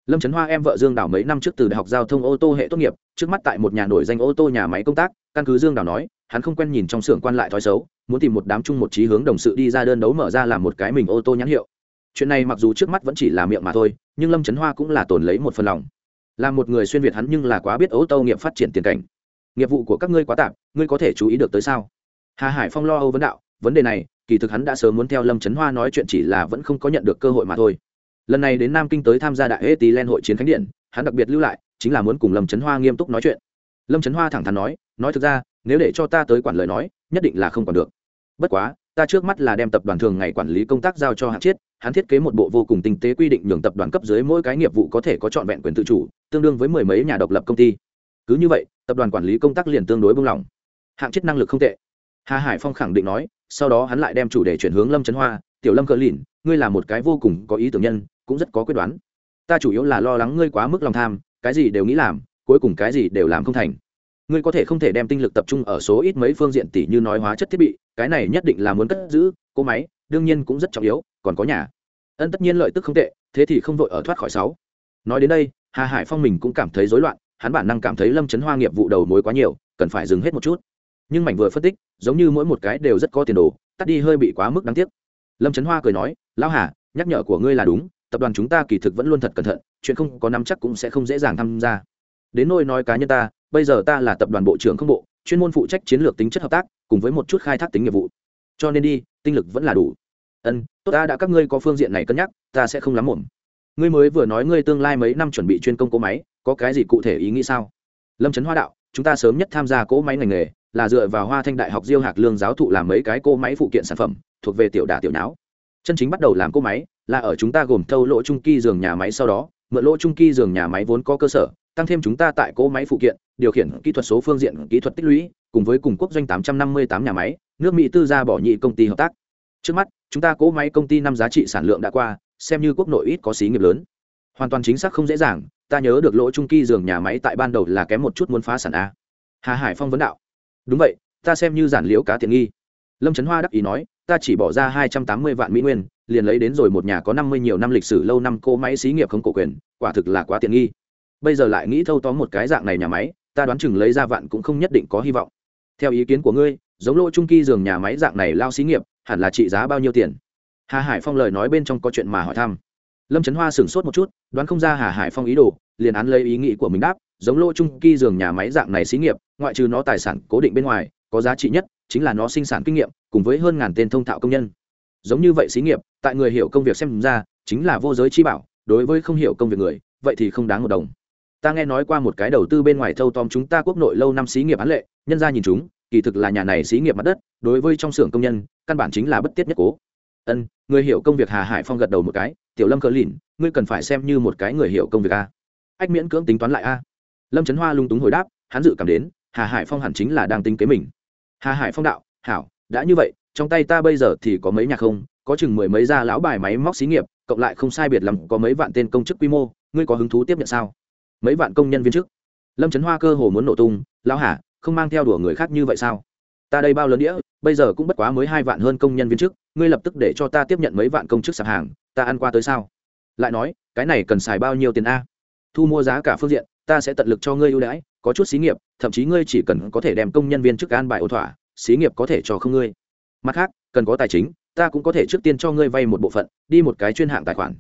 lâm trấn hoa em vợ dương đảo mấy năm trước từ đại học giao thông ô tô hệ tốt nghiệp, trước mắt tại một nhà nổi danh ô tô nhà máy công tác, căn cứ dương đảo nói, hắn không quen nhìn trong xưởng quan lại thói xấu, muốn tìm một đám chung một trí hướng đồng sự đi ra đơn đấu mở ra làm một cái mình ô tô nhãn hiệu. Chuyện này mặc dù trước mắt vẫn chỉ là miệng mà thôi, nhưng lâm trấn hoa cũng là tồn lấy một phần lòng. Là một người xuyên việt hắn nhưng là quá biết ô tô nghiệp phát triển tiền cảnh. Nghiệp vụ của các ngươi quá tạp, ngươi có thể chú ý được tới sao? Hà hải phong lo âu vấn đạo, vấn đề này, kỳ thực hắn đã sớm muốn theo lâm trấn hoa nói chuyện chỉ là vẫn không có nhận được cơ hội mà thôi lần này đến nam kinh tới tham gia đại ê tí len hội chiến khánh điện, hắn đặc biệt lưu lại, chính là muốn cùng lâm trấn hoa nghiêm túc nói chuyện. Lâm trấn hoa thẳng thắn nói nói thực ra, nếu để cho ta tới quản lời nói, nhất định là không còn được. Bất quá, ta trước mắt là đem tập đoàn thường ngày quản lý công tác giao cho hạng chiết hắn thiết kế một bộ vô cùng tinh tế quy định nhường tập đoàn cấp dưới mỗi cái nghiệp vụ có thể có trọn vẹn quyền tự chủ, tương đương với mười mấy nhà độc lập công ty. Cứ như vậy, tập đoàn quản lý công tác liền tương đối buông lỏng hạng chiết năng lực không tệ. Hà hải phong khẳng định nói, sau đó hắn lại đem chủ đề chuyển hướng lâm trấn hoa, tiểu lâm cờ lìn, ngươi là một cái vô cùng có ý tưởng nhân cũng rất có quyết đoán. Ta chủ yếu là lo lắng ngươi quá mức lòng tham, cái gì đều nghĩ làm, cuối cùng cái gì đều làm không thành. Ngươi có thể không thể đem tinh lực tập trung ở số ít mấy phương diện tỷ như nói hóa chất thiết bị, cái này nhất định là muốn cất giữ, cỗ máy, đương nhiên cũng rất trọng yếu, còn có nhà. Ân tất nhiên lợi tức không tệ, thế thì không vội ở thoát khỏi sáu. Nói đến đây, hà hải phong mình cũng cảm thấy rối loạn, hắn bản năng cảm thấy lâm Chấn hoa nghiệp vụ đầu mối quá nhiều, cần phải dừng hết một chút. Nhưng mảnh vừa phân tích, giống như mỗi một cái đều rất có tiền đồ, tắt đi hơi bị quá mức đáng tiếc. Lâm trấn hoa cười nói, lão hà, nhắc nhở của ngươi là đúng tập đoàn chúng ta kỳ thực vẫn luôn thật cẩn thận, chuyện không có nắm chắc cũng sẽ không dễ dàng tham gia. Đến nôi nói cá nhân ta, bây giờ ta là tập đoàn bộ trưởng không bộ, chuyên môn phụ trách chiến lược tính chất hợp tác, cùng với một chút khai thác tính nghiệp vụ. Cho nên đi, tinh lực vẫn là đủ. Ân, tốt ta đã các ngươi có phương diện này cân nhắc, ta sẽ không lắm muộn. Ngươi mới vừa nói ngươi tương lai mấy năm chuẩn bị chuyên công cỗ máy, có cái gì cụ thể ý nghĩ sao? Lâm trấn hoa đạo, chúng ta sớm nhất tham gia cỗ máy ngành nghề, là dựa vào hoa thanh đại học diêu hạc lương giáo thụ làm mấy cái cỗ máy phụ kiện sản phẩm, thuộc về tiểu đà tiểu não chân chính bắt đầu làm cỗ máy là ở chúng ta gồm thâu lỗ trung kỳ giường nhà máy sau đó, mượn lỗ trung kỳ giường nhà máy vốn có cơ sở, tăng thêm chúng ta tại cỗ máy phụ kiện, điều khiển kỹ thuật số phương diện kỹ thuật tích lũy, cùng với cùng quốc doanh 858 nhà máy, nước mỹ tư gia bỏ nhị công ty hợp tác. Trước mắt, chúng ta cỗ máy công ty năm giá trị sản lượng đã qua, xem như quốc nội ít có xí nghiệp lớn. Hoàn toàn chính xác không dễ dàng, ta nhớ được lỗ trung kỳ giường nhà máy tại ban đầu là kém một chút muốn phá sản a. Hà hải phong vấn đạo. Đúng vậy, ta xem như giản liễu cá tiện nghi lâm trấn hoa đắc ý nói, ta chỉ bỏ ra hai trăm tám mươi vạn mỹ nguyên, liền lấy đến rồi một nhà có năm mươi nhiều năm lịch sử lâu năm cô máy xí nghiệp không cổ quyền, quả thực là quá tiện nghi. Bây giờ lại nghĩ thâu tóm một cái dạng này nhà máy, ta đoán chừng lấy ra vạn cũng không nhất định có hy vọng. Theo ý kiến của ngươi, giống lỗ trung kỳ giường nhà máy dạng này lao xí nghiệp, hẳn là trị giá bao nhiêu tiền? Hà hải phong lời nói bên trong có chuyện mà hỏi thăm. Lâm trấn hoa sửng sốt một chút, đoán không ra hà hải phong ý đồ, liền án lấy ý nghĩ của mình đáp, giống lỗ trung kỳ giường nhà máy dạng này xí nghiệp, ngoại trừ nó tài sản cố định bên ngoài, có giá trị nhất chính là nó sinh sản kinh nghiệm, cùng với hơn ngàn tên thông thạo công nhân. Giống như vậy xí nghiệp, tại người hiểu công việc xem ra, chính là vô giới chi bảo, đối với không hiểu công việc người, vậy thì không đáng một đồng. Ta nghe nói qua một cái đầu tư bên ngoài thâu tóm chúng ta quốc nội lâu năm xí nghiệp án lệ, nhân ra nhìn chúng, kỳ thực là nhà này xí nghiệp mặt đất, đối với trong xưởng công nhân, căn bản chính là bất tiết nhất cố. Ân, người hiểu công việc hà hải phong gật đầu một cái, tiểu lâm cờ lìn, ngươi cần phải xem như một cái người hiểu công việc a. Ách miễn cưỡng tính toán lại a. Lâm trấn hoa lung túng hồi đáp, hắn dự cảm đến, hà hải phong hẳn chính là đang tính kế mình hà hải phong đạo, hảo, đã như vậy, trong tay ta bây giờ thì có mấy nhà không? Có chừng mười mấy gia lão bài máy móc xí nghiệp, cộng lại không sai biệt lắm có mấy vạn tên công chức quy mô, ngươi có hứng thú tiếp nhận sao? Mấy vạn công nhân viên chức. Lâm trấn hoa cơ hồ muốn nổ tung, lão hà, không mang theo đùa người khác như vậy sao? Ta đây bao lớn đĩa, bây giờ cũng bất quá mới hai vạn hơn công nhân viên chức, ngươi lập tức để cho ta tiếp nhận mấy vạn công chức sạp hàng, ta ăn qua tới sao? Lại nói, cái này cần xài bao nhiêu tiền a? Thu mua giá cả phương diện, ta sẽ tận lực cho ngươi ưu đãi, có chút xí nghiệp thậm chí ngươi chỉ cần có thể đem công nhân viên chức an bài ổn thỏa, xí nghiệp có thể cho không ngươi. Mặt khác, cần có tài chính, ta cũng có thể trước tiên cho ngươi vay một bộ phận, đi một cái chuyên hạng tài khoản.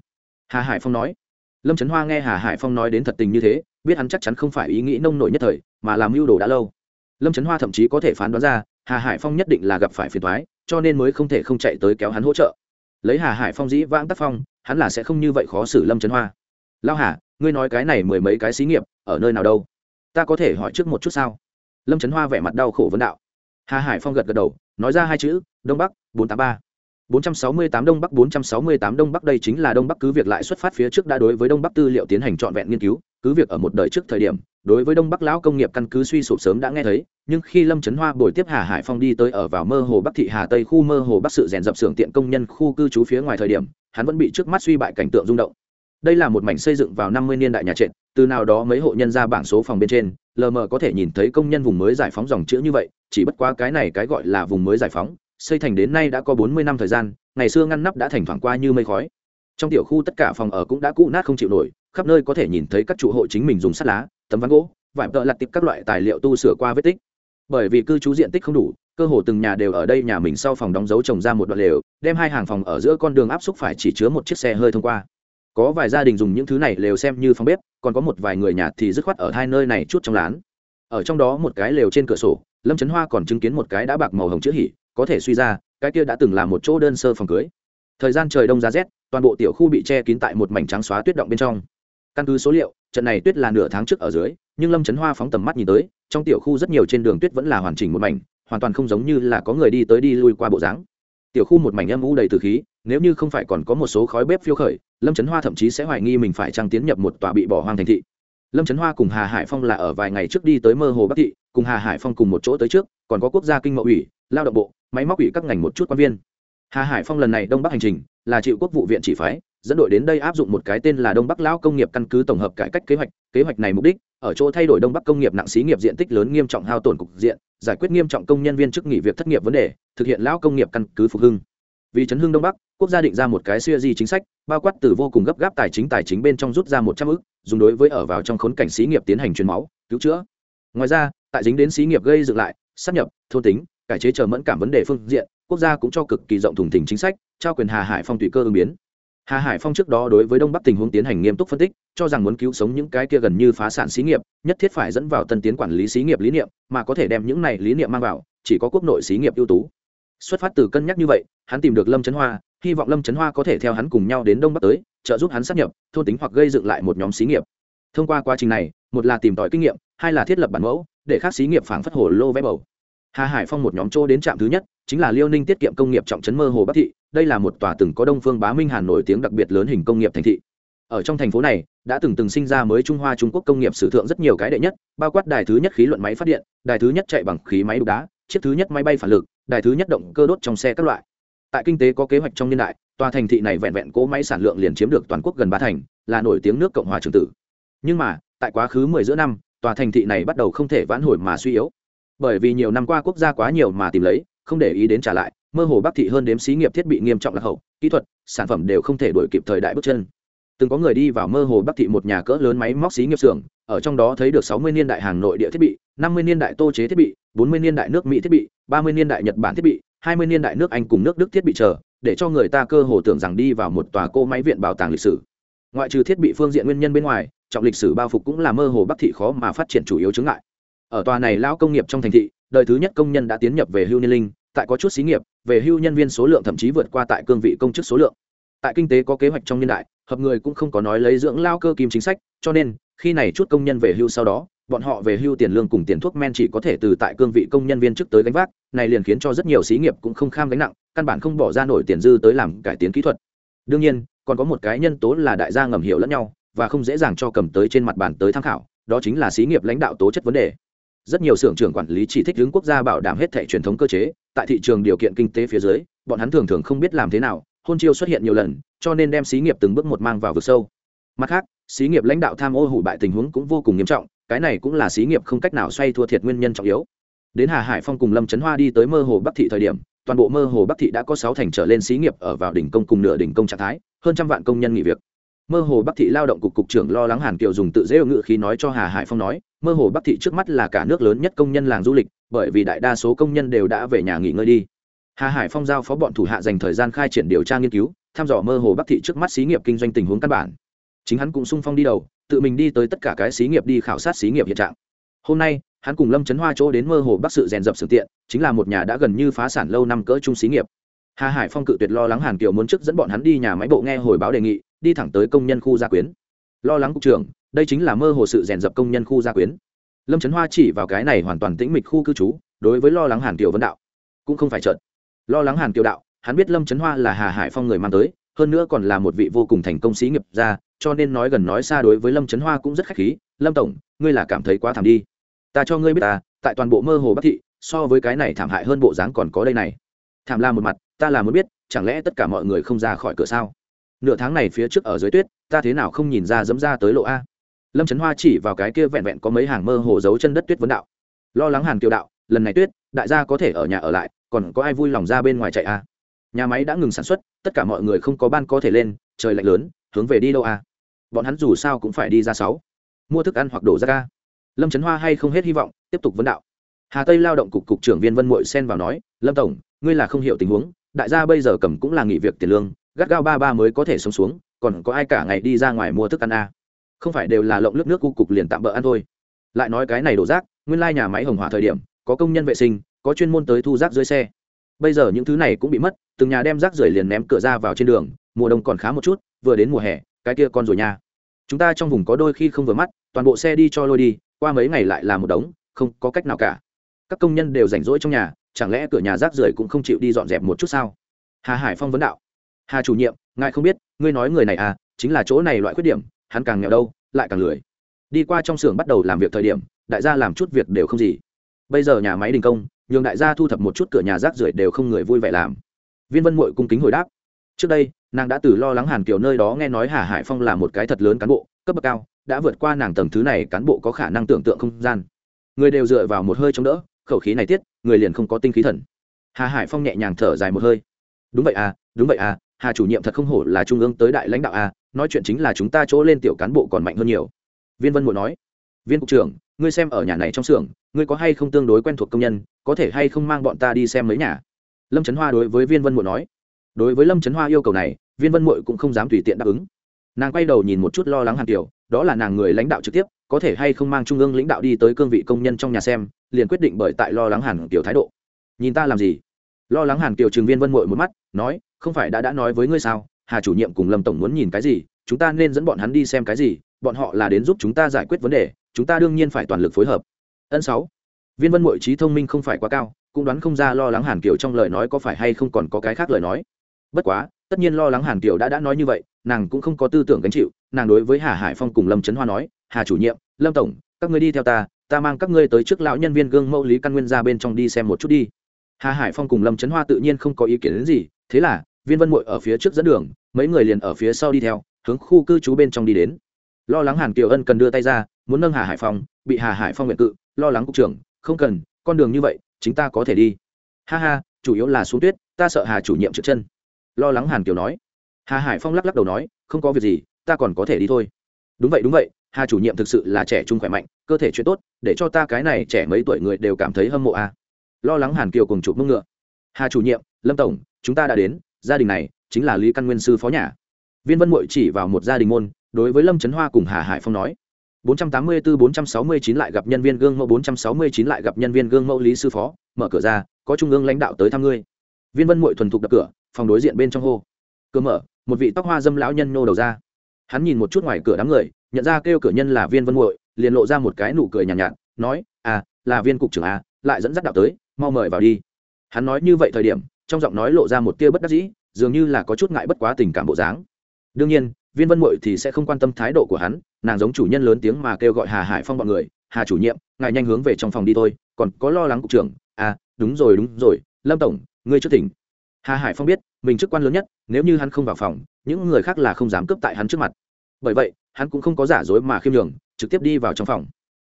Hà hải phong nói. Lâm trấn hoa nghe hà hải phong nói đến thật tình như thế, biết hắn chắc chắn không phải ý nghĩ nông nổi nhất thời, mà làm mưu đồ đã lâu. Lâm trấn hoa thậm chí có thể phán đoán ra, hà hải phong nhất định là gặp phải phiền thoái cho nên mới không thể không chạy tới kéo hắn hỗ trợ. Lấy hà hải phong dĩ vãng tác phong, hắn là sẽ không như vậy khó xử lâm trấn hoa. Lao hà, ngươi nói cái này mười mấy cái xí nghiệp, ở nơi nào đâu? Ta có thể hỏi trước một chút sao? Lâm trấn hoa vẻ mặt đau khổ vấn đạo. Hà hải phong gật gật đầu nói ra hai chữ đông bắc bốn trăm tám ba 468 Đông Bắc 468 Đông Bắc đây chính là Đông Bắc cứ việc lại xuất phát phía trước đã đối với Đông Bắc tư liệu tiến hành trọn vẹn nghiên cứu, cứ việc ở một đời trước thời điểm, đối với Đông Bắc lão công nghiệp căn cứ suy sụp sớm đã nghe thấy, nhưng khi Lâm Chấn Hoa buổi tiếp Hà Hải Phong đi tới ở vào mơ hồ Bắc thị Hà Tây khu mơ hồ Bắc sự rèn dập xưởng tiện công nhân khu cư trú phía ngoài thời điểm, hắn vẫn bị trước mắt suy bại cảnh tượng rung động. Đây là một mảnh xây dựng vào 50 niên đại nhà trệt, từ nào đó mấy hộ nhân ra bảng số phòng bên trên, lờ mờ có thể nhìn thấy công nhân vùng mới giải phóng dòng chữ như vậy, chỉ bất quá cái này cái gọi là vùng mới giải phóng, xây thành đến nay đã có bốn mươi năm thời gian ngày xưa ngăn nắp đã thành thoảng qua như mây khói. Trong tiểu khu tất cả phòng ở cũng đã cũ nát không chịu nổi khắp nơi có thể nhìn thấy các trụ hộ chính mình dùng sắt lá tấm ván gỗ vải vợ lặt tiệp các loại tài liệu tu sửa qua vết tích. Bởi vì cư trú diện tích không đủ cơ hồ từng nhà đều ở đây nhà mình sau phòng đóng dấu trồng ra một đoạn lều đem hai hàng phòng ở giữa con đường áp xúc phải chỉ chứa một chiếc xe hơi thông qua có vài gia đình dùng những thứ này lều xem như phòng bếp, còn có một vài người nhà thì dứt khoát ở hai nơi này chút trong lán. Ở trong đó một cái lều trên cửa sổ, lâm trấn hoa còn chứng kiến một cái đã bạc màu hồng chữ hỉ, có thể suy ra, cái kia đã từng là một chỗ đơn sơ phòng cưới. Thời gian trời đông giá rét, toàn bộ tiểu khu bị che kín tại một mảnh trắng xóa tuyết động bên trong. Căn cứ số liệu, trận này tuyết là nửa tháng trước ở dưới, nhưng lâm trấn hoa phóng tầm mắt nhìn tới, trong tiểu khu rất nhiều trên đường tuyết vẫn là hoàn chỉnh một mảnh, hoàn toàn không giống như là có người đi tới đi lui qua bộ dáng. Tiểu khu một mảnh âm u đầy từ khí nếu như không phải còn có một số khói bếp phiêu khởi, lâm trấn hoa thậm chí sẽ hoài nghi mình phải trăng tiến nhập một tòa bị bỏ hoang thành thị. Lâm trấn hoa cùng hà hải phong là ở vài ngày trước đi tới mơ hồ bắc thị, cùng hà hải phong cùng một chỗ tới trước, còn có quốc gia kinh mậu ủy, lao động bộ, máy móc ủy các ngành một chút quan viên. Hà hải phong lần này đông bắc hành trình, là chịu quốc vụ viện chỉ phái, dẫn đội đến đây áp dụng một cái tên là đông bắc lão công nghiệp căn cứ tổng hợp cải cách kế hoạch kế hoạch này mục đích, ở chỗ thay đổi đông bắc công nghiệp nặng xí nghiệp diện tích lớn nghiêm trọng hao tổn cục diện, giải quyết nghiêm trọng công nhân viên chức nghỉ việc thất nghiệp vấn đề, thực hiện lão công nghiệp căn cứ phục hưng. Vì chấn hưng đông bắc quốc gia định ra một cái siêu di chính sách, bao quát từ vô cùng gấp gáp tài chính tài chính bên trong rút ra một trăm ước, dùng đối với ở vào trong khốn cảnh xí nghiệp tiến hành truyền máu, cứu chữa. Ngoài ra, tại dính đến xí nghiệp gây dựng lại sắp nhập, thôn tính, cải chế chờ mẫn cảm vấn đề phương diện, quốc gia cũng cho cực kỳ rộng thùng thình chính sách, trao quyền hà hải phong tùy cơ ứng biến. Hà hải phong trước đó đối với đông bắc tình huống tiến hành nghiêm túc phân tích, cho rằng muốn cứu sống những cái kia gần như phá sản xí nghiệp, nhất thiết phải dẫn vào tân tiến quản lý xí nghiệp lý niệm, mà có thể đem những này lý niệm mang vào, chỉ có quốc nội xí nghiệp ưu tú. Xuất phát từ cân nhắc như vậy, hắn tìm được lâm trấn hoa hy vọng lâm trấn hoa có thể theo hắn cùng nhau đến đông bắc tới, trợ giúp hắn sát nhập, thôn tính hoặc gây dựng lại một nhóm xí nghiệp. Thông qua quá trình này, một là tìm tòi kinh nghiệm, hai là thiết lập bản mẫu, để các xí nghiệp phản phất hồ lô vé bầu. Hà hải phong một nhóm chỗ đến trạm thứ nhất, chính là liêu ninh tiết kiệm công nghiệp trọng trấn mơ hồ bắc thị, đây là một tòa từng có đông phương bá minh hàn nổi tiếng đặc biệt lớn hình công nghiệp thành thị. Ở trong thành phố này, đã từng từng sinh ra mới trung hoa trung quốc công nghiệp sử thượng rất nhiều cái đệ nhất, bao quát đài thứ nhất khí luận máy phát điện, đài thứ nhất chạy bằng khí máy đục đá, chiếc thứ nhất máy bay phản lực, đài thứ nhất động cơ đốt trong xe các loại tại kinh tế có kế hoạch trong niên đại, tòa thành thị này vẹn vẹn cỗ máy sản lượng liền chiếm được toàn quốc gần ba thành, là nổi tiếng nước cộng hòa trường tử. Nhưng mà, tại quá khứ mười giữa năm, tòa thành thị này bắt đầu không thể vãn hồi mà suy yếu. Bởi vì nhiều năm qua quốc gia quá nhiều mà tìm lấy, không để ý đến trả lại, mơ hồ bắc thị hơn đếm xí nghiệp thiết bị nghiêm trọng lạc hậu, kỹ thuật, sản phẩm đều không thể đổi kịp thời đại bước chân. Từng có người đi vào mơ hồ bắc thị một nhà cỡ lớn máy móc xí nghiệp xưởng, ở trong đó thấy được 60 niên đại hàng nội địa thiết bị 50 niên đại tô chế thiết bị 40 niên đại nước mỹ thiết bị 30 niên đại nhật bản thiết bị 20 niên đại nước anh cùng nước đức thiết bị chờ, để cho người ta cơ hồ tưởng rằng đi vào một tòa cô máy viện bảo tàng lịch sử. Ngoại trừ thiết bị phương diện nguyên nhân bên ngoài trọng lịch sử bao phục cũng là mơ hồ bắc thị khó mà phát triển chủ yếu chứng ngại. Ở tòa này lão công nghiệp trong thành thị, đời thứ nhất công nhân đã tiến nhập về hưu niên linh, tại có chút xí nghiệp, về hưu nhân viên số lượng thậm chí vượt qua tại cương vị công chức số lượng. Tại kinh tế có kế hoạch trong niên đại, hợp người cũng không có nói lấy dưỡng lao cơ kim chính sách, cho nên, khi này chút công nhân về hưu sau đó bọn họ về hưu tiền lương cùng tiền thuốc men chỉ có thể từ tại cương vị công nhân viên chức tới gánh vác, này liền khiến cho rất nhiều xí nghiệp cũng không kham gánh nặng, căn bản không bỏ ra nổi tiền dư tới làm cải tiến kỹ thuật. Đương nhiên, còn có một cái nhân tố là đại gia ngầm hiểu lẫn nhau, và không dễ dàng cho cầm tới trên mặt bàn tới tham khảo, đó chính là xí nghiệp lãnh đạo tố chất vấn đề. Rất nhiều xưởng trưởng quản lý chỉ thích hướng quốc gia bảo đảm hết thẻ truyền thống cơ chế, tại thị trường điều kiện kinh tế phía dưới, bọn hắn thường thường không biết làm thế nào, hôn chiêu xuất hiện nhiều lần, cho nên đem xí nghiệp từng bước một mang vào vực sâu. Mặt khác, xí nghiệp lãnh đạo tham ô hủ bại tình huống cũng vô cùng nghiêm trọng cái này cũng là xí nghiệp không cách nào xoay thua thiệt nguyên nhân trọng yếu. Đến hà hải phong cùng lâm trấn hoa đi tới mơ hồ bắc thị thời điểm, toàn bộ mơ hồ bắc thị đã có sáu thành trở lên xí nghiệp ở vào đỉnh công cùng nửa đỉnh công trạng thái, hơn trăm vạn công nhân nghỉ việc. Mơ hồ bắc thị lao động cục cục trưởng lo lắng hàn kiều dùng tự dễ ngự khí nói cho hà hải phong nói, mơ hồ bắc thị trước mắt là cả nước lớn nhất công nhân làng du lịch, bởi vì đại đa số công nhân đều đã về nhà nghỉ ngơi đi. Hà hải phong giao phó bọn thủ hạ dành thời gian khai triển điều tra nghiên cứu, thăm dò mơ hồ bắc thị trước mắt xí nghiệp kinh doanh tình huống căn bản. Chính hắn cũng sung phong đi đầu tự mình đi tới tất cả cái xí nghiệp đi khảo sát xí nghiệp hiện trạng. Hôm nay, hắn cùng lâm trấn hoa chỗ đến mơ hồ bắc sự rèn dập sự tiện, chính là một nhà đã gần như phá sản lâu năm cỡ trung xí nghiệp. Hà hải phong cự tuyệt lo lắng hàn kiều muốn trước dẫn bọn hắn đi nhà máy bộ nghe hồi báo đề nghị, đi thẳng tới công nhân khu gia quyến. Lo lắng cục trưởng, đây chính là mơ hồ sự rèn dập công nhân khu gia quyến. Lâm trấn hoa chỉ vào cái này hoàn toàn tĩnh mịch khu cư trú, đối với lo lắng hàn kiều vấn đạo. Cũng không phải trợn lo lắng hàn kiều đạo, hắn biết lâm trấn hoa là hà hải phong người mang tới hơn nữa còn là một vị vô cùng thành công sĩ nghiệp gia, cho nên nói gần nói xa đối với lâm trấn hoa cũng rất khách khí. Lâm tổng, ngươi là cảm thấy quá thảm đi. Ta cho ngươi biết ta, tại toàn bộ mơ hồ bắc thị, so với cái này thảm hại hơn bộ dáng còn có đây này. Thảm la một mặt, ta là muốn biết, chẳng lẽ tất cả mọi người không ra khỏi cửa sao? Nửa tháng này phía trước ở dưới tuyết, ta thế nào không nhìn ra dẫm ra tới lộ a? Lâm trấn hoa chỉ vào cái kia vẹn vẹn có mấy hàng mơ hồ giấu chân đất tuyết vấn đạo. Lo lắng hàn kiều đạo, lần này tuyết, đại gia có thể ở nhà ở lại, còn có ai vui lòng ra bên ngoài chạy a? Nhà máy đã ngừng sản xuất, tất cả mọi người không có ban có thể lên, trời lạnh lớn, hướng về đi đâu à? bọn hắn dù sao cũng phải đi ra sáu. Mua thức ăn hoặc đổ ra ca lâm trấn hoa hay không hết hy vọng, tiếp tục vấn đạo. Hà tây lao động cục cục trưởng viên vân mội xen vào nói, lâm tổng, ngươi là không hiểu tình huống, đại gia bây giờ cầm cũng là nghỉ việc tiền lương, gắt gao ba ba mới có thể sống xuống, còn có ai cả ngày đi ra ngoài mua thức ăn à. không phải đều là lộng nước nước cu cục liền tạm bỡ ăn thôi. Lại nói cái này đổ rác, nguyên lai nhà máy hồng hỏa thời điểm, có công nhân vệ sinh, có chuyên môn tới thu rác dưới xe bây giờ những thứ này cũng bị mất, từng nhà đem rác rưởi liền ném cửa ra vào trên đường, mùa đông còn khá một chút, vừa đến mùa hè, cái kia con rồi nha. Chúng ta trong vùng có đôi khi không vừa mắt, toàn bộ xe đi cho lôi đi, qua mấy ngày lại là một đống, không có cách nào cả. Các công nhân đều rảnh rỗi trong nhà, chẳng lẽ cửa nhà rác rưởi cũng không chịu đi dọn dẹp một chút sao? Hà hải phong vấn đạo. Hà chủ nhiệm, ngài không biết, ngươi nói người này à chính là chỗ này loại khuyết điểm, hắn càng nghèo đâu, lại càng lười. Đi qua trong xưởng bắt đầu làm việc thời điểm, đại gia làm chút việc đều không gì. Bây giờ nhà máy đình công nhường đại gia thu thập một chút cửa nhà rác rưởi đều không người vui vẻ làm. Viên vân mội cung kính hồi đáp. Trước đây, nàng đã từ lo lắng hàn kiều nơi đó nghe nói hà hải phong là một cái thật lớn cán bộ, cấp bậc cao, đã vượt qua nàng tầng thứ này cán bộ có khả năng tưởng tượng không gian. Người đều dựa vào một hơi chống đỡ, khẩu khí này tiết, người liền không có tinh khí thần. Hà hải phong nhẹ nhàng thở dài một hơi. Đúng vậy à đúng vậy à hà chủ nhiệm thật không hổ là trung ương tới đại lãnh đạo à nói chuyện chính là chúng ta chỗ lên tiểu cán bộ còn mạnh hơn nhiều. Viên vân mội nói. Viên cục trưởng, ngươi xem ở nhà này trong xưởng, ngươi có hay không tương đối quen thuộc công nhân có thể hay không mang bọn ta đi xem mấy nhà? Lâm trấn hoa đối với viên vân Muội nói. Đối với lâm trấn hoa yêu cầu này, viên vân Muội cũng không dám tùy tiện đáp ứng. Nàng quay đầu nhìn một chút lo lắng hàn tiểu, đó là nàng người lãnh đạo trực tiếp, có thể hay không mang trung ương lãnh đạo đi tới cương vị công nhân trong nhà xem, liền quyết định bởi tại lo lắng hàn tiểu thái độ. Nhìn ta làm gì? Lo lắng hàn kiều trường viên vân Muội một mắt, nói, không phải đã đã nói với ngươi sao? Hà chủ nhiệm cùng lâm tổng muốn nhìn cái gì, chúng ta nên dẫn bọn hắn đi xem cái gì, bọn họ là đến giúp chúng ta giải quyết vấn đề, chúng ta đương nhiên phải toàn lực phối hợp. Ân sáu viên vân mội trí thông minh không phải quá cao, cũng đoán không ra lo lắng hàn kiều trong lời nói có phải hay không còn có cái khác lời nói. Bất quá, tất nhiên lo lắng hàn kiều đã đã nói như vậy, nàng cũng không có tư tưởng gánh chịu, nàng đối với hà hải phong cùng lâm trấn hoa nói, hà chủ nhiệm, lâm tổng, các ngươi đi theo ta ta mang các ngươi tới trước lão nhân viên gương mẫu lý căn nguyên ra bên trong đi xem một chút đi. Hà hải phong cùng lâm trấn hoa tự nhiên không có ý kiến đến gì, thế là, viên vân mội ở phía trước dẫn đường, mấy người liền ở phía sau đi theo, hướng khu cư trú bên trong đi đến. Lo lắng hàn kiều ân cần đưa tay ra, muốn nâng hà hải phong, bị hà hải phong nguyện cự, lo lắng cục trưởng không cần, con đường như vậy chúng ta có thể đi. Ha ha, chủ yếu là xuống tuyết, ta sợ hà chủ nhiệm trượt chân. Lo lắng hàn kiều nói. Hà hải phong lắc lắc đầu nói, không có việc gì, ta còn có thể đi thôi. Đúng vậy đúng vậy, hà chủ nhiệm thực sự là trẻ trung khỏe mạnh, cơ thể chuyện tốt, để cho ta cái này trẻ mấy tuổi người đều cảm thấy hâm mộ à. lo lắng hàn kiều cùng chụp mông ngựa. Hà chủ nhiệm, lâm tổng, chúng ta đã đến, gia đình này chính là lý căn nguyên sư phó nhà. Viên vân mội chỉ vào một gia đình môn, đối với lâm trấn hoa cùng hà hải phong nói 484-469 lại gặp nhân viên gương mẫu 469 lại gặp nhân viên gương mẫu lý sư phó mở cửa ra có trung ương lãnh đạo tới thăm ngươi. Viên vân mội thuần thục đập cửa phòng đối diện bên trong hô. Cửa mở một vị tóc hoa dâm lão nhân nô đầu ra. Hắn nhìn một chút ngoài cửa đám người nhận ra kêu cửa nhân là viên vân mội liền lộ ra một cái nụ cười nhàn nhạt, nhạt nói à là viên cục trưởng à lại dẫn dắt đạo tới mau mời vào đi. Hắn nói như vậy thời điểm trong giọng nói lộ ra một tia bất đắc dĩ dường như là có chút ngại bất quá tình cảm bộ dáng. Đương nhiên viên vân mội thì sẽ không quan tâm thái độ của hắn nàng giống chủ nhân lớn tiếng mà kêu gọi hà hải phong b ọ n người, hà chủ nhiệm, ngài nhanh hướng về trong phòng đi thôi, còn có lo lắng cục trưởng. À đúng rồi đúng rồi, lâm tổng, ngươi trước tỉnh. Hà hải phong biết, mình chức quan lớn nhất, nếu như hắn không vào phòng, những người khác là không dám cướp tại hắn trước mặt. Bởi vậy, hắn cũng không có giả dối mà khiêm nhường, trực tiếp đi vào trong phòng.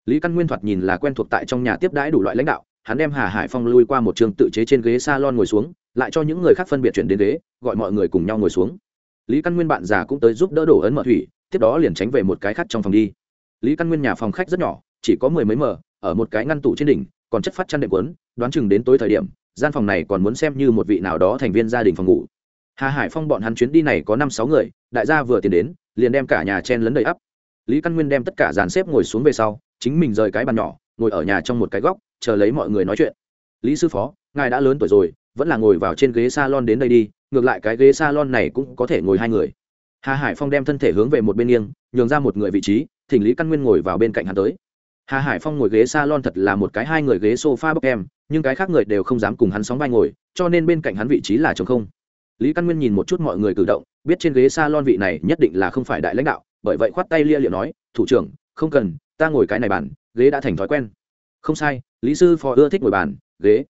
Lý căn nguyên thoạt nhìn là quen thuộc tại trong nhà tiếp đãi đủ loại lãnh đạo, hắn đem hà hải phong lui qua một trường tự chế trên ghế s a lon ngồi xuống, lại cho những người khác phân biệt chuyển đến ghế, gọi mọi người cùng nhau ngồi xuống lý căn nguyên bạn già cũng tới giúp đỡ đổ ấn mở thủy, tiếp đó liền tránh về một cái khác trong phòng đi. Lý căn nguyên nhà phòng khách rất nhỏ, chỉ có mười mấy mờ ở một cái ngăn tủ trên đỉnh, còn chất phát chăn đệm quấn đoán chừng đến tối thời điểm, gian phòng này còn muốn xem như một vị nào đó thành viên gia đình phòng ngủ. Hà hải phong bọn hắn chuyến đi này có năm sáu người, đại gia vừa tiền đến, liền đem cả nhà chen lấn đầy ắp. Lý căn nguyên đem tất cả dàn xếp ngồi xuống về sau, chính mình rời cái bàn nhỏ, ngồi ở nhà trong một cái góc, chờ lấy mọi người nói chuyện. Lý sư phó, ngài đã lớn tuổi rồi, vẫn là ngồi vào trên ghế salon đến đây đi ngược lại cái ghế salon này cũng có thể ngồi hai người. Hà hải phong đem thân thể hướng về một bên nghiêng, nhường ra một người vị trí, thỉnh lý căn nguyên ngồi vào bên cạnh hắn tới. Hà hải phong ngồi ghế salon thật là một cái hai người ghế sofa bốc em, nhưng cái khác người đều không dám cùng hắn sóng vai ngồi, cho nên bên cạnh hắn vị trí là trống không. Lý căn nguyên nhìn một chút mọi người cử động, biết trên ghế salon vị này nhất định là không phải đại lãnh đạo, bởi vậy khoát tay lia liệu nói, thủ trưởng, không cần, ta ngồi cái này bàn, ghế đã thành thói quen. Không sai, lý sư phó ưa thích ngồi bàn, ghế.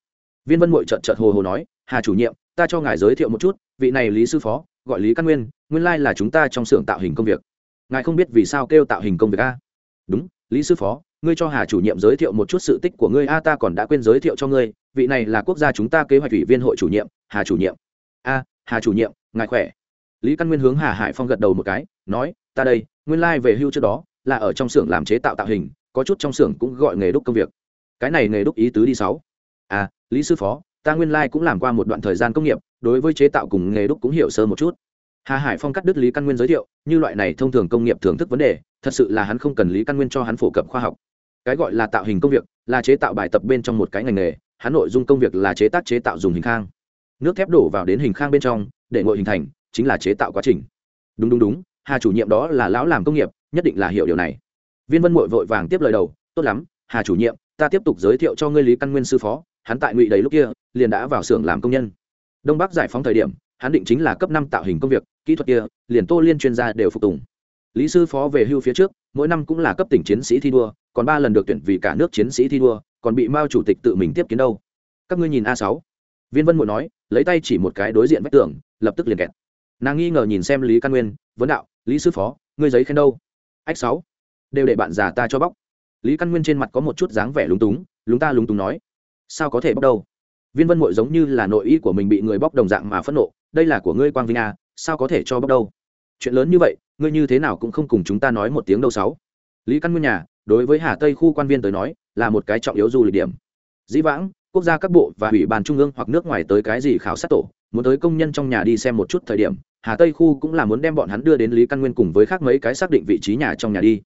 Viên vân mội trợt trợt hồ hồ nói, hà chủ nhiệm ta cho ngài giới thiệu một chút, vị này lý sư phó, gọi lý căn nguyên nguyên lai là chúng ta trong xưởng tạo hình công việc. Ngài không biết vì sao kêu tạo hình công việc a? Đúng, lý sư phó, ngươi cho hà chủ nhiệm giới thiệu một chút sự tích của ngươi. A, ta còn đã quên giới thiệu cho ngươi, vị này là quốc gia chúng ta kế hoạch ủy viên hội chủ nhiệm, hà chủ nhiệm. A, hà chủ nhiệm, ngài khỏe? Lý căn nguyên hướng hà hải phong gật đầu một cái, nói, ta đây, nguyên lai、like、về hưu trước đó, là ở trong xưởng làm chế tạo tạo hình, có chút trong xưởng cũng gọi nghề đúc công việc. Cái này nghề đúc ý tứ đi sáu. À lý sư phó ta nguyên lai cũng làm qua một đoạn thời gian công nghiệp, đối với chế tạo cùng nghề đúc cũng hiểu sơ một chút. Hà hải phong cắt đứt lý căn nguyên giới thiệu, như loại này thông thường công nghiệp thưởng thức vấn đề, thật sự là hắn không cần lý căn nguyên cho hắn phổ cập khoa học. Cái gọi là tạo hình công việc, là chế tạo bài tập bên trong một cái ngành nghề, hắn nội dung công việc là chế tác chế tạo dùng hình khang. Nước thép đổ vào đến hình khang bên trong, để ngội hình thành, chính là chế tạo quá trình. Đúng đúng đúng, hà chủ nhiệm đó là lão làm công nghiệp, nhất định là hiểu điều này. Viên vân mội vội vàng tiếp lời đầu, tốt lắm, hà chủ nhiệm, ta tiếp tục giới thiệu cho ngươi lý căn nguyên sư phó, hắn tại ngụy đầy lúc kia liền đã vào xưởng làm công nhân. Đông bắc giải phóng thời điểm, hắn định chính là cấp năm tạo hình công việc, kỹ thuật kia, liền tô liên chuyên gia đều phục tùng. Lý sư phó về hưu phía trước, mỗi năm cũng là cấp tỉnh chiến sĩ thi đua, còn ba lần được tuyển vì cả nước chiến sĩ thi đua, còn bị mao chủ tịch tự mình tiếp kiến đâu. Các ngươi nhìn a sáu. Viên vân muội nói, lấy tay chỉ một cái đối diện vách tường, lập tức liền kẹt. Nàng nghi ngờ nhìn xem lý căn nguyên, vấn đạo, lý sư phó, ngươi giấy khen đâu? Ách sáu. Đều để bạn già ta cho bóc. Lý căn nguyên trên mặt có một chút dáng vẻ lúng túng, lúng ta lúng túng nói. Sao có thể bóc đâu? Viên vân mội giống như là nội ý của mình bị người bóc đồng dạng mà phẫn nộ, đây là của ngươi, quang vinh a sao có thể cho bóc đâu? Chuyện lớn như vậy, ngươi như thế nào cũng không cùng chúng ta nói một tiếng đâu sáu. Lý căn nguyên nhà, đối với hà tây khu quan viên tới nói, là một cái trọng yếu du lịch điểm. Dĩ vãng, quốc gia các bộ và ủy ban trung ương hoặc nước ngoài tới cái gì khảo sát tổ, muốn tới công nhân trong nhà đi xem một chút thời điểm, hà tây khu cũng là muốn đem bọn hắn đưa đến lý căn nguyên cùng với khác mấy cái xác định vị trí nhà trong nhà đi.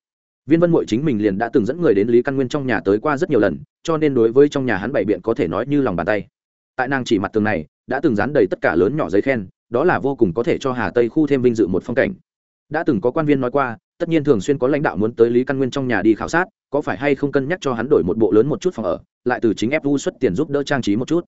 Viên vân mội chính mình liền đã từng dẫn người đến lý căn nguyên trong nhà tới qua rất nhiều lần, cho nên đối với trong nhà hắn bày biện có thể nói như lòng bàn tay tại nàng chỉ mặt tường này, đã từng dán đầy tất cả lớn nhỏ giấy khen, đó là vô cùng có thể cho hà tây khu thêm vinh dự một phong cảnh. Đã từng có quan viên nói qua, tất nhiên thường xuyên có lãnh đạo muốn tới lý căn nguyên trong nhà đi khảo sát, có phải hay không cân nhắc cho hắn đổi một bộ lớn một chút phòng ở, lại từ chính fu xuất tiền giúp đỡ trang trí một chút.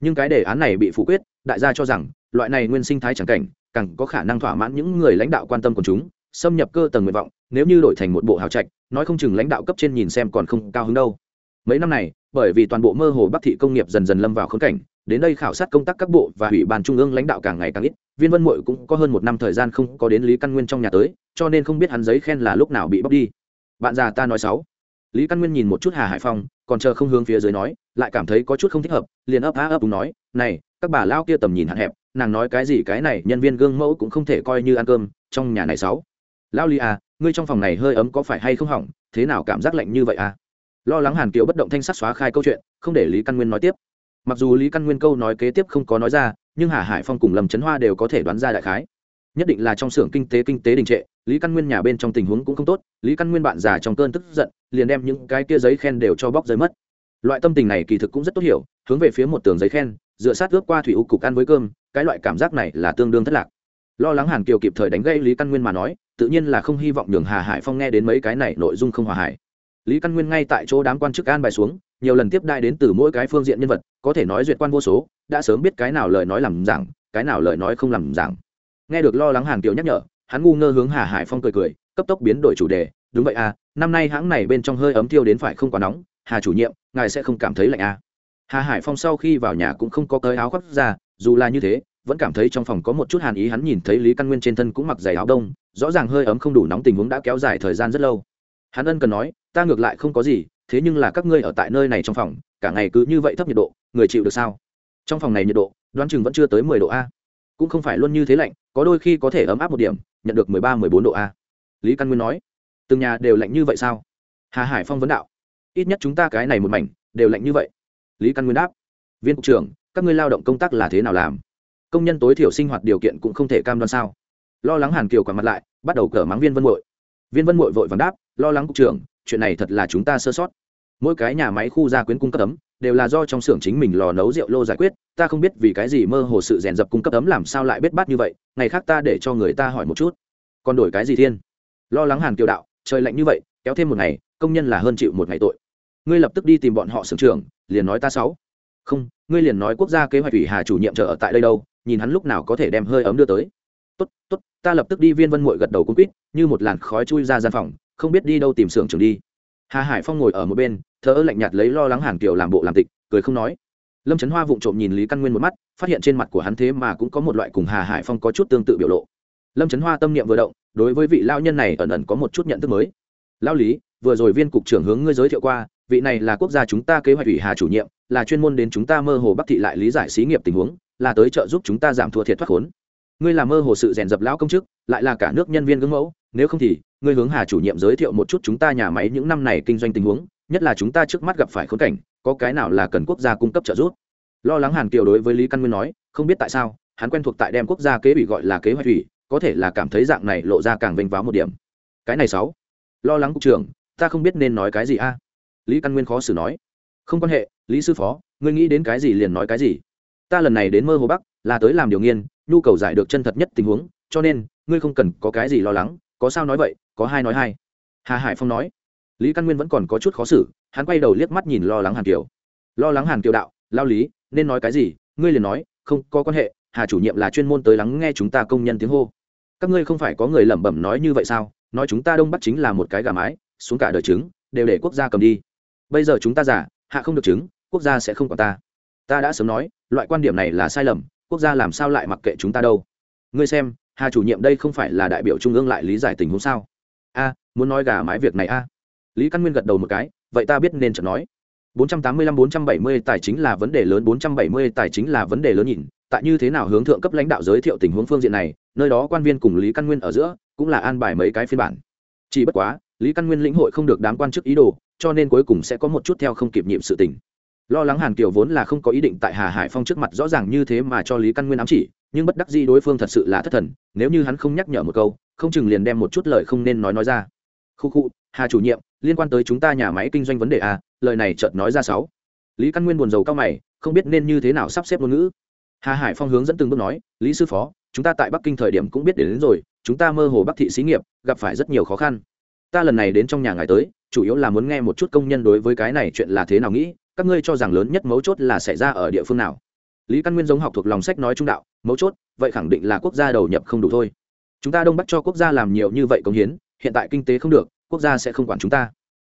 Nhưng cái đề án này bị phủ quyết, đại gia cho rằng, loại này nguyên sinh thái chẳng cảnh, càng có khả năng thỏa mãn những người lãnh đạo quan tâm của chúng, xâm nhập cơ tầng nguyện vọng, nếu như đổi thành một bộ hào trạch, nói không chừng lãnh đạo cấp trên nhìn xem còn không cao hứng đâu. Mấy năm này, bởi vì toàn bộ mơ hồ bắc thị công nghiệp dần dần lâm vào khốn cảnh đến đây khảo sát công tác các bộ và ủy ban trung ương lãnh đạo càng ngày càng ít, viên vân mội cũng có hơn một năm thời gian không có đến lý căn nguyên trong nhà tới, cho nên không biết hắn giấy khen là lúc nào bị bóc đi. Bạn già ta nói sáu lý căn nguyên nhìn một chút hà hải phong, còn chờ không hướng phía dưới nói, lại cảm thấy có chút không thích hợp, liền ấp á ấp đúng nói, này, các bà lao kia tầm nhìn hạn hẹp, nàng nói cái gì cái này, nhân viên gương mẫu cũng không thể coi như ăn cơm, trong nhà này sáu lao ly à ngươi trong phòng này hơi ấm có phải hay không hỏng, thế nào cảm giác lạnh như vậy à? Lo lắng hàn kiều bất động thanh sắc xóa khai câu chuyện, không để lý căn nguyên nói tiếp mặc dù lý căn nguyên câu nói kế tiếp không có nói ra, nhưng hà hải phong cùng lâm trấn hoa đều có thể đoán ra đại khái. Nhất định là trong xưởng kinh tế kinh tế đình trệ, lý căn nguyên nhà bên trong tình huống cũng không tốt, lý căn nguyên bạn già trong cơn tức giận, liền đem những cái kia giấy khen đều cho bóc rơi mất. Loại tâm tình này kỳ thực cũng rất tốt hiểu, hướng về phía một tường giấy khen, dựa sát ướp qua thủy u cục ăn với cơm, cái loại cảm giác này là tương đương thất lạc. Lo lắng hàn kiều kịp thời đánh gây lý căn nguyên mà nói, tự nhiên là không hy vọng nhường hà hải phong nghe đến mấy cái này nội dung không hòa hải lý căn nguyên ngay tại chỗ đám quan chức an bài xuống, nhiều lần tiếp đại đến từ mỗi cái phương diện nhân vật, có thể nói duyệt quan vô số, đã sớm biết cái nào lời nói làm giảng, cái nào lời nói không làm giảng. Nghe được lo lắng hàn kiều nhắc nhở, hắn ngu ngơ hướng hà hải phong cười cười, cấp tốc biến đổi chủ đề, đúng vậy à năm nay hãng này bên trong hơi ấm thiêu đến phải không quá nóng, hà chủ nhiệm, ngài sẽ không cảm thấy lạnh à? Hà hải phong sau khi vào nhà cũng không có cởi áo khoác ra, dù là như thế, vẫn cảm thấy trong phòng có một chút hàn ý, hắn nhìn thấy lý căn nguyên trên thân cũng mặc giày áo đông, rõ ràng hơi ấm không đủ nóng tình huống đã kéo dài thời gian rất lâu. Hắn ân cần nói ta ngược lại không có gì, thế nhưng là các ngươi ở tại nơi này trong phòng, cả ngày cứ như vậy thấp nhiệt độ, người chịu được sao? Trong phòng này nhiệt độ, đoán chừng vẫn chưa tới mười độ a. Cũng không phải luôn như thế lạnh, có đôi khi có thể ấm áp một điểm, nhận được mười ba, mười bốn độ a. Lý căn nguyên nói, từng nhà đều lạnh như vậy sao? Hà hải phong vấn đạo, ít nhất chúng ta cái này một mảnh, đều lạnh như vậy. Lý căn nguyên đáp, viên cục trưởng, các ngươi lao động công tác là thế nào làm? Công nhân tối thiểu sinh hoạt điều kiện cũng không thể cam đoan sao? Lo lắng hàn kiều quả mặt lại, bắt đầu cờ mắng viên vân mội viên vân mội vội vàng đáp, lo lắng cục trưởng chuyện này thật là chúng ta sơ sót. Mỗi cái nhà máy khu gia quyến cung cấp ấm, đều là do trong xưởng chính mình lò nấu rượu lô giải quyết, ta không biết vì cái gì mơ hồ sự rèn dập cung cấp ấm làm sao lại biết bát như vậy, ngày khác ta để cho người ta hỏi một chút. Còn đổi cái gì thiên? Lo lắng hàn kiều đạo, trời lạnh như vậy, kéo thêm một ngày, công nhân là hơn chịu một ngày tội. Ngươi lập tức đi tìm bọn họ xưởng trưởng, liền nói ta sáu. Không, ngươi liền nói quốc gia kế hoạch ủy hà chủ nhiệm chờ ở tại đây đâu, nhìn hắn lúc nào có thể đem hơi ấm đưa tới. Tốt tốt, ta lập tức đi viên vân muội gật đầu cung quýt, như một làn khói chui ra gian phòng không biết đi đâu tìm xưởng trưởng đi. Hà hải phong ngồi ở một bên thở lạnh nhạt lấy lo lắng hàn kiều làm bộ làm tịch, cười không nói. Lâm trấn hoa vụng trộm nhìn lý căn nguyên một mắt, phát hiện trên mặt của hắn thế mà cũng có một loại cùng hà hải phong có chút tương tự biểu lộ. Lâm trấn hoa tâm niệm vừa động, đối với vị lao nhân này ẩn ẩn có một chút nhận thức mới. Lao lý, vừa rồi viên cục trưởng hướng ngươi giới thiệu qua, vị này là quốc gia chúng ta kế hoạch ủy hà chủ nhiệm, là chuyên môn đến chúng ta mơ hồ bắc thị lại lý giải xí nghiệp tình huống, là tới trợ giúp chúng ta giảm thua thiệt thoát khốn. Ngươi là mơ hồ sự rèn dập lão công chức, lại là cả nước nhân viên gương mẫu nếu không thì, ngươi hướng hà chủ nhiệm giới thiệu một chút chúng ta nhà máy những năm này kinh doanh tình huống, nhất là chúng ta trước mắt gặp phải khốn cảnh, có cái nào là cần quốc gia cung cấp trợ giúp? Lo lắng hàn kiều đối với lý căn nguyên nói, không biết tại sao, hắn quen thuộc tại đem quốc gia kế ủy gọi là kế hoạch ủy, có thể là cảm thấy dạng này lộ ra càng vênh váo một điểm. Cái này sáu. Lo lắng cục trưởng, ta không biết nên nói cái gì a? Lý căn nguyên khó xử nói. Không quan hệ, lý sư phó, ngươi nghĩ đến cái gì liền nói cái gì. Ta lần này đến mơ hồ bắc, là tới làm điều nghiên, nhu cầu giải được chân thật nhất tình huống, cho nên, ngươi không cần có cái gì lo lắng có sao nói vậy, có hai nói hai. Hà hải phong nói. Lý căn nguyên vẫn còn có chút khó xử, hắn quay đầu liếc mắt nhìn lo lắng hàn kiều. Lo lắng hàn kiều đạo, lao lý, nên nói cái gì? Ngươi liền nói, không có quan hệ, hà chủ nhiệm là chuyên môn tới lắng nghe chúng ta công nhân tiếng hô. Các ngươi không phải có người lẩm bẩm nói như vậy sao? Nói chúng ta đông bắc chính là một cái gà mái, xuống cả đời trứng, đều để quốc gia cầm đi. Bây giờ chúng ta giả hạ không được trứng, quốc gia sẽ không còn ta. Ta đã sớm nói, loại quan điểm này là sai lầm, quốc gia làm sao lại mặc kệ chúng ta đâu. Ngươi xem hà chủ nhiệm đây không phải là đại biểu trung ương lại lý giải tình huống sao? A, muốn nói gà mái việc này a. Lý căn nguyên gật đầu một cái, vậy ta biết nên chợt nói. 485-470 tài chính là vấn đề lớn 470 tài chính là vấn đề lớn nhìn. Tại như thế nào hướng thượng cấp lãnh đạo giới thiệu tình huống phương diện này, nơi đó quan viên cùng lý căn nguyên ở giữa cũng là an bài mấy cái phiên bản. Chỉ bất quá, lý căn nguyên lĩnh hội không được đám quan chức ý đồ, cho nên cuối cùng sẽ có một chút theo không kịp nhiệm sự tình. Lo lắng hàn kiều vốn là không có ý định tại hà hải phong trước mặt rõ ràng như thế mà cho lý căn nguyên ám chỉ nhưng bất đắc dĩ đối phương thật sự là thất thần nếu như hắn không nhắc nhở một câu không chừng liền đem một chút lời không nên nói nói ra. Khu khu hà chủ nhiệm liên quan tới chúng ta nhà máy kinh doanh vấn đề a lời này chợt nói ra sáu. Lý căn nguyên buồn rầu cao mày không biết nên như thế nào sắp xếp ngôn ngữ. Hà hải phong hướng dẫn từng bước nói lý sư phó chúng ta tại bắc kinh thời điểm cũng biết đến, đến rồi chúng ta mơ hồ bắc thị xí nghiệp gặp phải rất nhiều khó khăn. Ta lần này đến trong nhà ngài tới chủ yếu là muốn nghe một chút công nhân đối với cái này chuyện là thế nào nghĩ các ngươi cho rằng lớn nhất mấu chốt là xảy ra ở địa phương nào? Lý căn nguyên giống học thuộc lòng sách nói trung đạo, mấu chốt, vậy khẳng định là quốc gia đầu nhập không đủ thôi. Chúng ta đông bắc cho quốc gia làm nhiều như vậy công hiến, hiện tại kinh tế không được, quốc gia sẽ không quản chúng ta.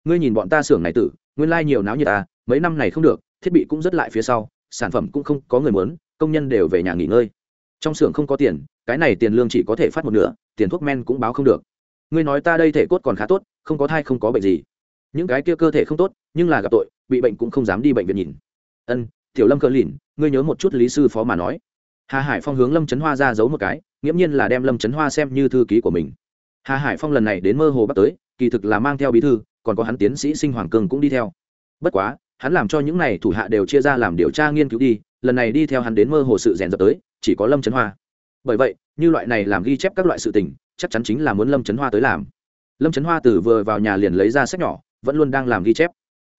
Ngươi nhìn bọn ta xưởng này tử, nguyên lai、like、nhiều náo như ta à, mấy năm này không được, thiết bị cũng rất lại phía sau, sản phẩm cũng không có người muốn, công nhân đều về nhà nghỉ ngơi. Trong xưởng không có tiền, cái này tiền lương chỉ có thể phát một nửa, tiền thuốc men cũng báo không được. Ngươi nói ta đây thể cốt còn khá tốt, không có thai không có bệnh gì. Những cái kia cơ thể không tốt, nhưng là gặp tội, bị bệnh cũng không dám đi bệnh viện nhìn. Ân tiểu lâm cờ lìn, ngươi nhớ một chút lý sư phó mà nói. Hà hải phong hướng lâm trấn hoa ra giấu một cái, nghiễm nhiên là đem lâm trấn hoa xem như thư ký của mình. Hà hải phong lần này đến mơ hồ bắt tới, kỳ thực là mang theo bí thư, còn có hắn tiến sĩ sinh hoàng cường cũng đi theo. Bất quá, hắn làm cho những này thủ hạ đều chia ra làm điều tra nghiên cứu đi, lần này đi theo hắn đến mơ hồ sự rèn dập tới, chỉ có lâm trấn hoa. Bởi vậy, như loại này làm ghi chép các loại sự tình, chắc chắn chính là muốn lâm trấn hoa tới làm. Lâm trấn hoa từ vừa vào nhà liền lấy ra sách nhỏ, vẫn luôn đang làm ghi chép.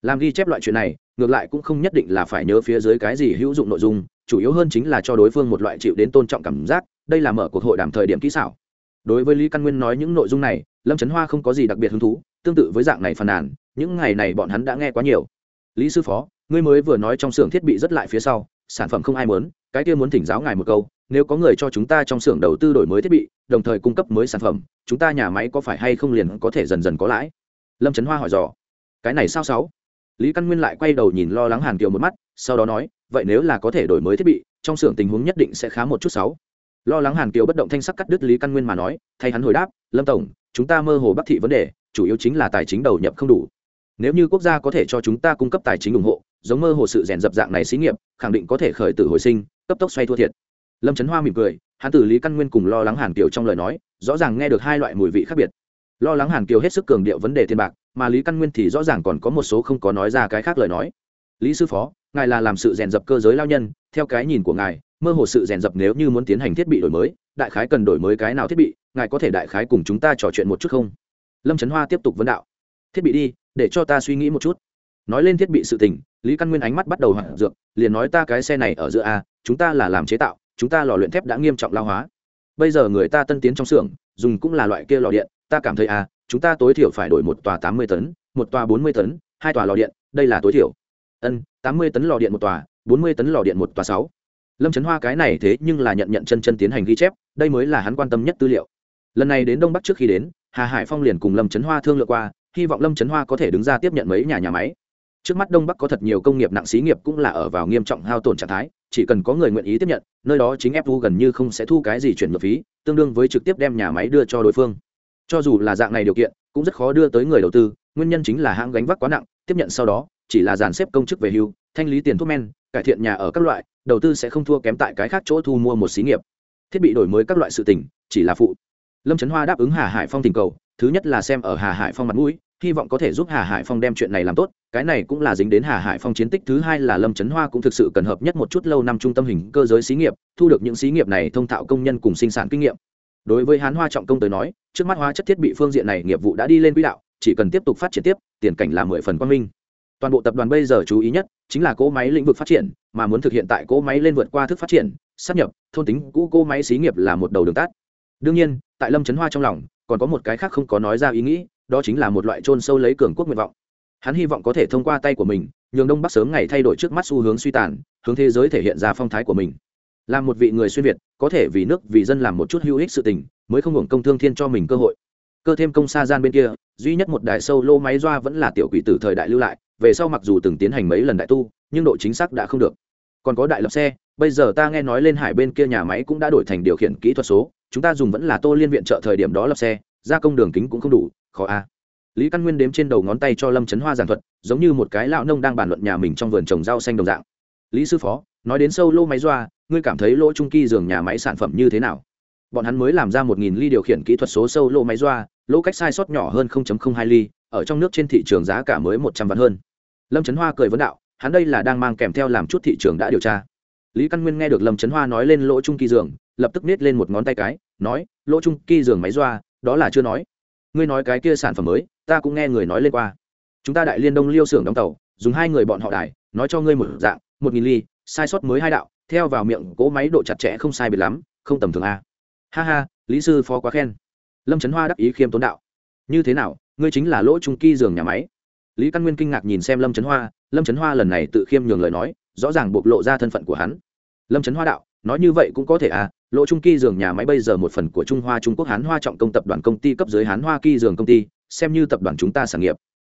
Làm ghi chép loại chuyện này ngược lại cũng không nhất định là phải nhớ phía dưới cái gì hữu dụng nội dung, chủ yếu hơn chính là cho đối phương một loại chịu đến tôn trọng cảm giác, đây là mở cuộc hội đàm thời điểm kỹ xảo. Đối với lý căn nguyên nói những nội dung này, lâm trấn hoa không có gì đặc biệt hứng thú, tương tự với dạng này phàn nàn, những ngày này bọn hắn đã nghe quá nhiều. Lý sư phó, ngươi mới vừa nói trong xưởng thiết bị rất lại phía sau, sản phẩm không ai muốn, cái kia muốn thỉnh giáo ngài một câu, nếu có người cho chúng ta trong xưởng đầu tư đổi mới thiết bị, đồng thời cung cấp mới sản phẩm, chúng ta nhà máy có phải hay không liền có thể dần dần có lãi? Lâm trấn hoa hỏi dò. Cái này sao sáu? Lý căn nguyên lại quay đầu nhìn lo lắng hàn kiều một mắt, sau đó nói, vậy nếu là có thể đổi mới thiết bị, trong xưởng tình huống nhất định sẽ khá một chút sáu lo lắng hàn kiều bất động thanh sắc cắt đứt lý căn nguyên mà nói, thay hắn hồi đáp, lâm tổng, chúng ta mơ hồ bắc thị vấn đề, chủ yếu chính là tài chính đầu nhập không đủ. Nếu như quốc gia có thể cho chúng ta cung cấp tài chính ủng hộ, giống mơ hồ sự rèn dập dạng này xí nghiệp, khẳng định có thể khởi tử hồi sinh, cấp tốc xoay thua thiệt. Lâm trấn hoa mỉm cười, hắn tử lý căn nguyên cùng lo lắng hàn kiều trong lời nói, rõ ràng nghe được hai loại mùi vị khác biệt lo lắng hàn kiều hết sức cường điệu vấn đề tiền bạc, mà lý căn nguyên thì rõ ràng còn có một số không có nói ra cái khác lời nói. Lý sư phó, ngài là làm sự rèn dập cơ giới lao nhân, theo cái nhìn của ngài, mơ hồ sự rèn dập nếu như muốn tiến hành thiết bị đổi mới, đại khái cần đổi mới cái nào thiết bị, ngài có thể đại khái cùng chúng ta trò chuyện một chút không? Lâm trấn hoa tiếp tục vấn đạo. Thiết bị đi, để cho ta suy nghĩ một chút. Nói lên thiết bị sự tình, lý căn nguyên ánh mắt bắt đầu hoảng dược, liền nói ta cái xe này ở giữa a, chúng ta là làm chế tạo, chúng ta lò luyện thép đã nghiêm trọng lao hóa. Bây giờ người ta tân tiến trong xưởng, dùng cũng là loại kia lò điện ta cảm thấy a chúng ta tối thiểu phải đổi một tòa tám mươi tấn, một tòa bốn mươi tấn, hai tòa lò điện, đây là tối thiểu. Ân, tám mươi tấn lò điện một tòa, bốn mươi tấn lò điện một tòa sáu. Lâm trấn hoa cái này thế nhưng là nhận nhận chân chân tiến hành ghi chép, đây mới là hắn quan tâm nhất tư liệu. Lần này đến đông bắc trước khi đến, hà hải phong liền cùng lâm trấn hoa thương lượng qua, hy vọng lâm trấn hoa có thể đứng ra tiếp nhận mấy nhà nhà máy. Trước mắt đông bắc có thật nhiều công nghiệp nặng xí nghiệp cũng là ở vào nghiêm trọng hao tổn trạng thái, chỉ cần có người nguyện ý tiếp nhận, nơi đó chính fu gần như không sẽ thu cái gì chuyển nhượng phí, tương đương với trực tiếp đem nhà máy đưa cho đối phương cho dù là dạng này điều kiện, cũng rất khó đưa tới người đầu tư, nguyên nhân chính là hãng gánh vác quá nặng, tiếp nhận sau đó, chỉ là dàn xếp công chức về hưu, thanh lý tiền thuốc men, cải thiện nhà ở các loại, đầu tư sẽ không thua kém tại cái khác chỗ thu mua một xí nghiệp. Thiết bị đổi mới các loại sự tỉnh chỉ là phụ. Lâm trấn hoa đáp ứng hà hải phong tình cầu, thứ nhất là xem ở hà hải phong mặt mũi, hy vọng có thể giúp hà hải phong đem chuyện này làm tốt, cái này cũng là dính đến hà hải phong chiến tích thứ hai là lâm trấn hoa cũng thực sự cần hợp nhất một chút lâu năm trung tâm hình cơ giới xí nghiệp, thu được những xí nghiệp này thông thạo công nhân cùng sinh sản kinh nghiệm đối với hán hoa trọng công tới nói, trước mắt hóa chất thiết bị phương diện này nghiệp vụ đã đi lên quỹ đạo, chỉ cần tiếp tục phát triển tiếp, tiền cảnh là mười phần quan minh. Toàn bộ tập đoàn bây giờ chú ý nhất chính là cỗ máy lĩnh vực phát triển, mà muốn thực hiện tại cỗ máy lên vượt qua thức phát triển sắp nhập, thôn tính, cũ cỗ máy xí nghiệp là một đầu đường tắt. Đương nhiên, tại lâm trấn hoa trong lòng, còn có một cái khác không có nói ra ý nghĩ, đó chính là một loại trôn sâu lấy cường quốc nguyện vọng. Hắn hy vọng có thể thông qua tay của mình, nhường đông bắc sớm ngày thay đổi trước mắt xu hướng suy tàn, hướng thế giới thể hiện ra phong thái của mình là một vị người xuyên việt, có thể vì nước, vì dân làm một chút hữu ích sự tình, mới không hưởng công thương thiên cho mình cơ hội. Cơ thêm công xa gian bên kia, duy nhất một đài sâu lô máy doa vẫn là tiểu quỷ tử thời đại lưu lại, về sau mặc dù từng tiến hành mấy lần đại tu, nhưng độ chính xác đã không được. Còn có đại lập xe, bây giờ ta nghe nói lên hải bên kia nhà máy cũng đã đổi thành điều khiển kỹ thuật số, chúng ta dùng vẫn là tô liên viện trợ thời điểm đó lập xe, gia công đường kính cũng không đủ, khó a. Lý căn nguyên đếm trên đầu ngón tay cho lâm trấn hoa giảng thuật, giống như một cái lão nông đang bàn luận nhà mình trong vườn trồng rau xanh đồng dạng. Lý sư phó, nói đến sâu lô máy doa ngươi cảm thấy lỗ trung kỳ giường nhà máy sản phẩm như thế nào? Bọn hắn mới làm ra một nghìn ly điều khiển kỹ thuật số sâu lô máy doa, lỗ cách sai sót nhỏ hơn 0.02 ly, ở trong nước trên thị trường giá cả mới một trăm vạn hơn. Lâm trấn hoa cười vấn đạo, hắn đây là đang mang kèm theo làm chút thị trường đã điều tra. Lý căn nguyên nghe được lâm trấn hoa nói lên lỗ trung kỳ giường, lập tức nết lên một ngón tay cái, nói, lỗ trung kỳ giường máy doa, đó là chưa nói. Ngươi nói cái kia sản phẩm mới, ta cũng nghe người nói lên qua. Chúng ta đại liên đông liêu xưởng đóng tàu, dùng hai người bọn họ đài, nói cho ngươi một dạng, một nghìn ly sai sót mới hai đạo, theo vào miệng cỗ máy độ chặt chẽ không sai biệt lắm, không tầm thường a. Ha ha, lý sư phó quá khen. Lâm trấn hoa đắc ý khiêm tốn đạo. Như thế nào, ngươi chính là lỗ trung kỳ giường nhà máy. Lý căn nguyên kinh ngạc nhìn xem lâm trấn hoa, lâm trấn hoa lần này tự khiêm nhường lời nói, rõ ràng bộc lộ ra thân phận của hắn. Lâm trấn hoa đạo, nói như vậy cũng có thể à lỗ trung kỳ giường nhà máy bây giờ một phần của trung hoa trung quốc hán hoa trọng công tập đoàn công ty cấp dưới hán hoa kỳ giường công ty, xem như tập đoàn chúng ta sản nghiệp.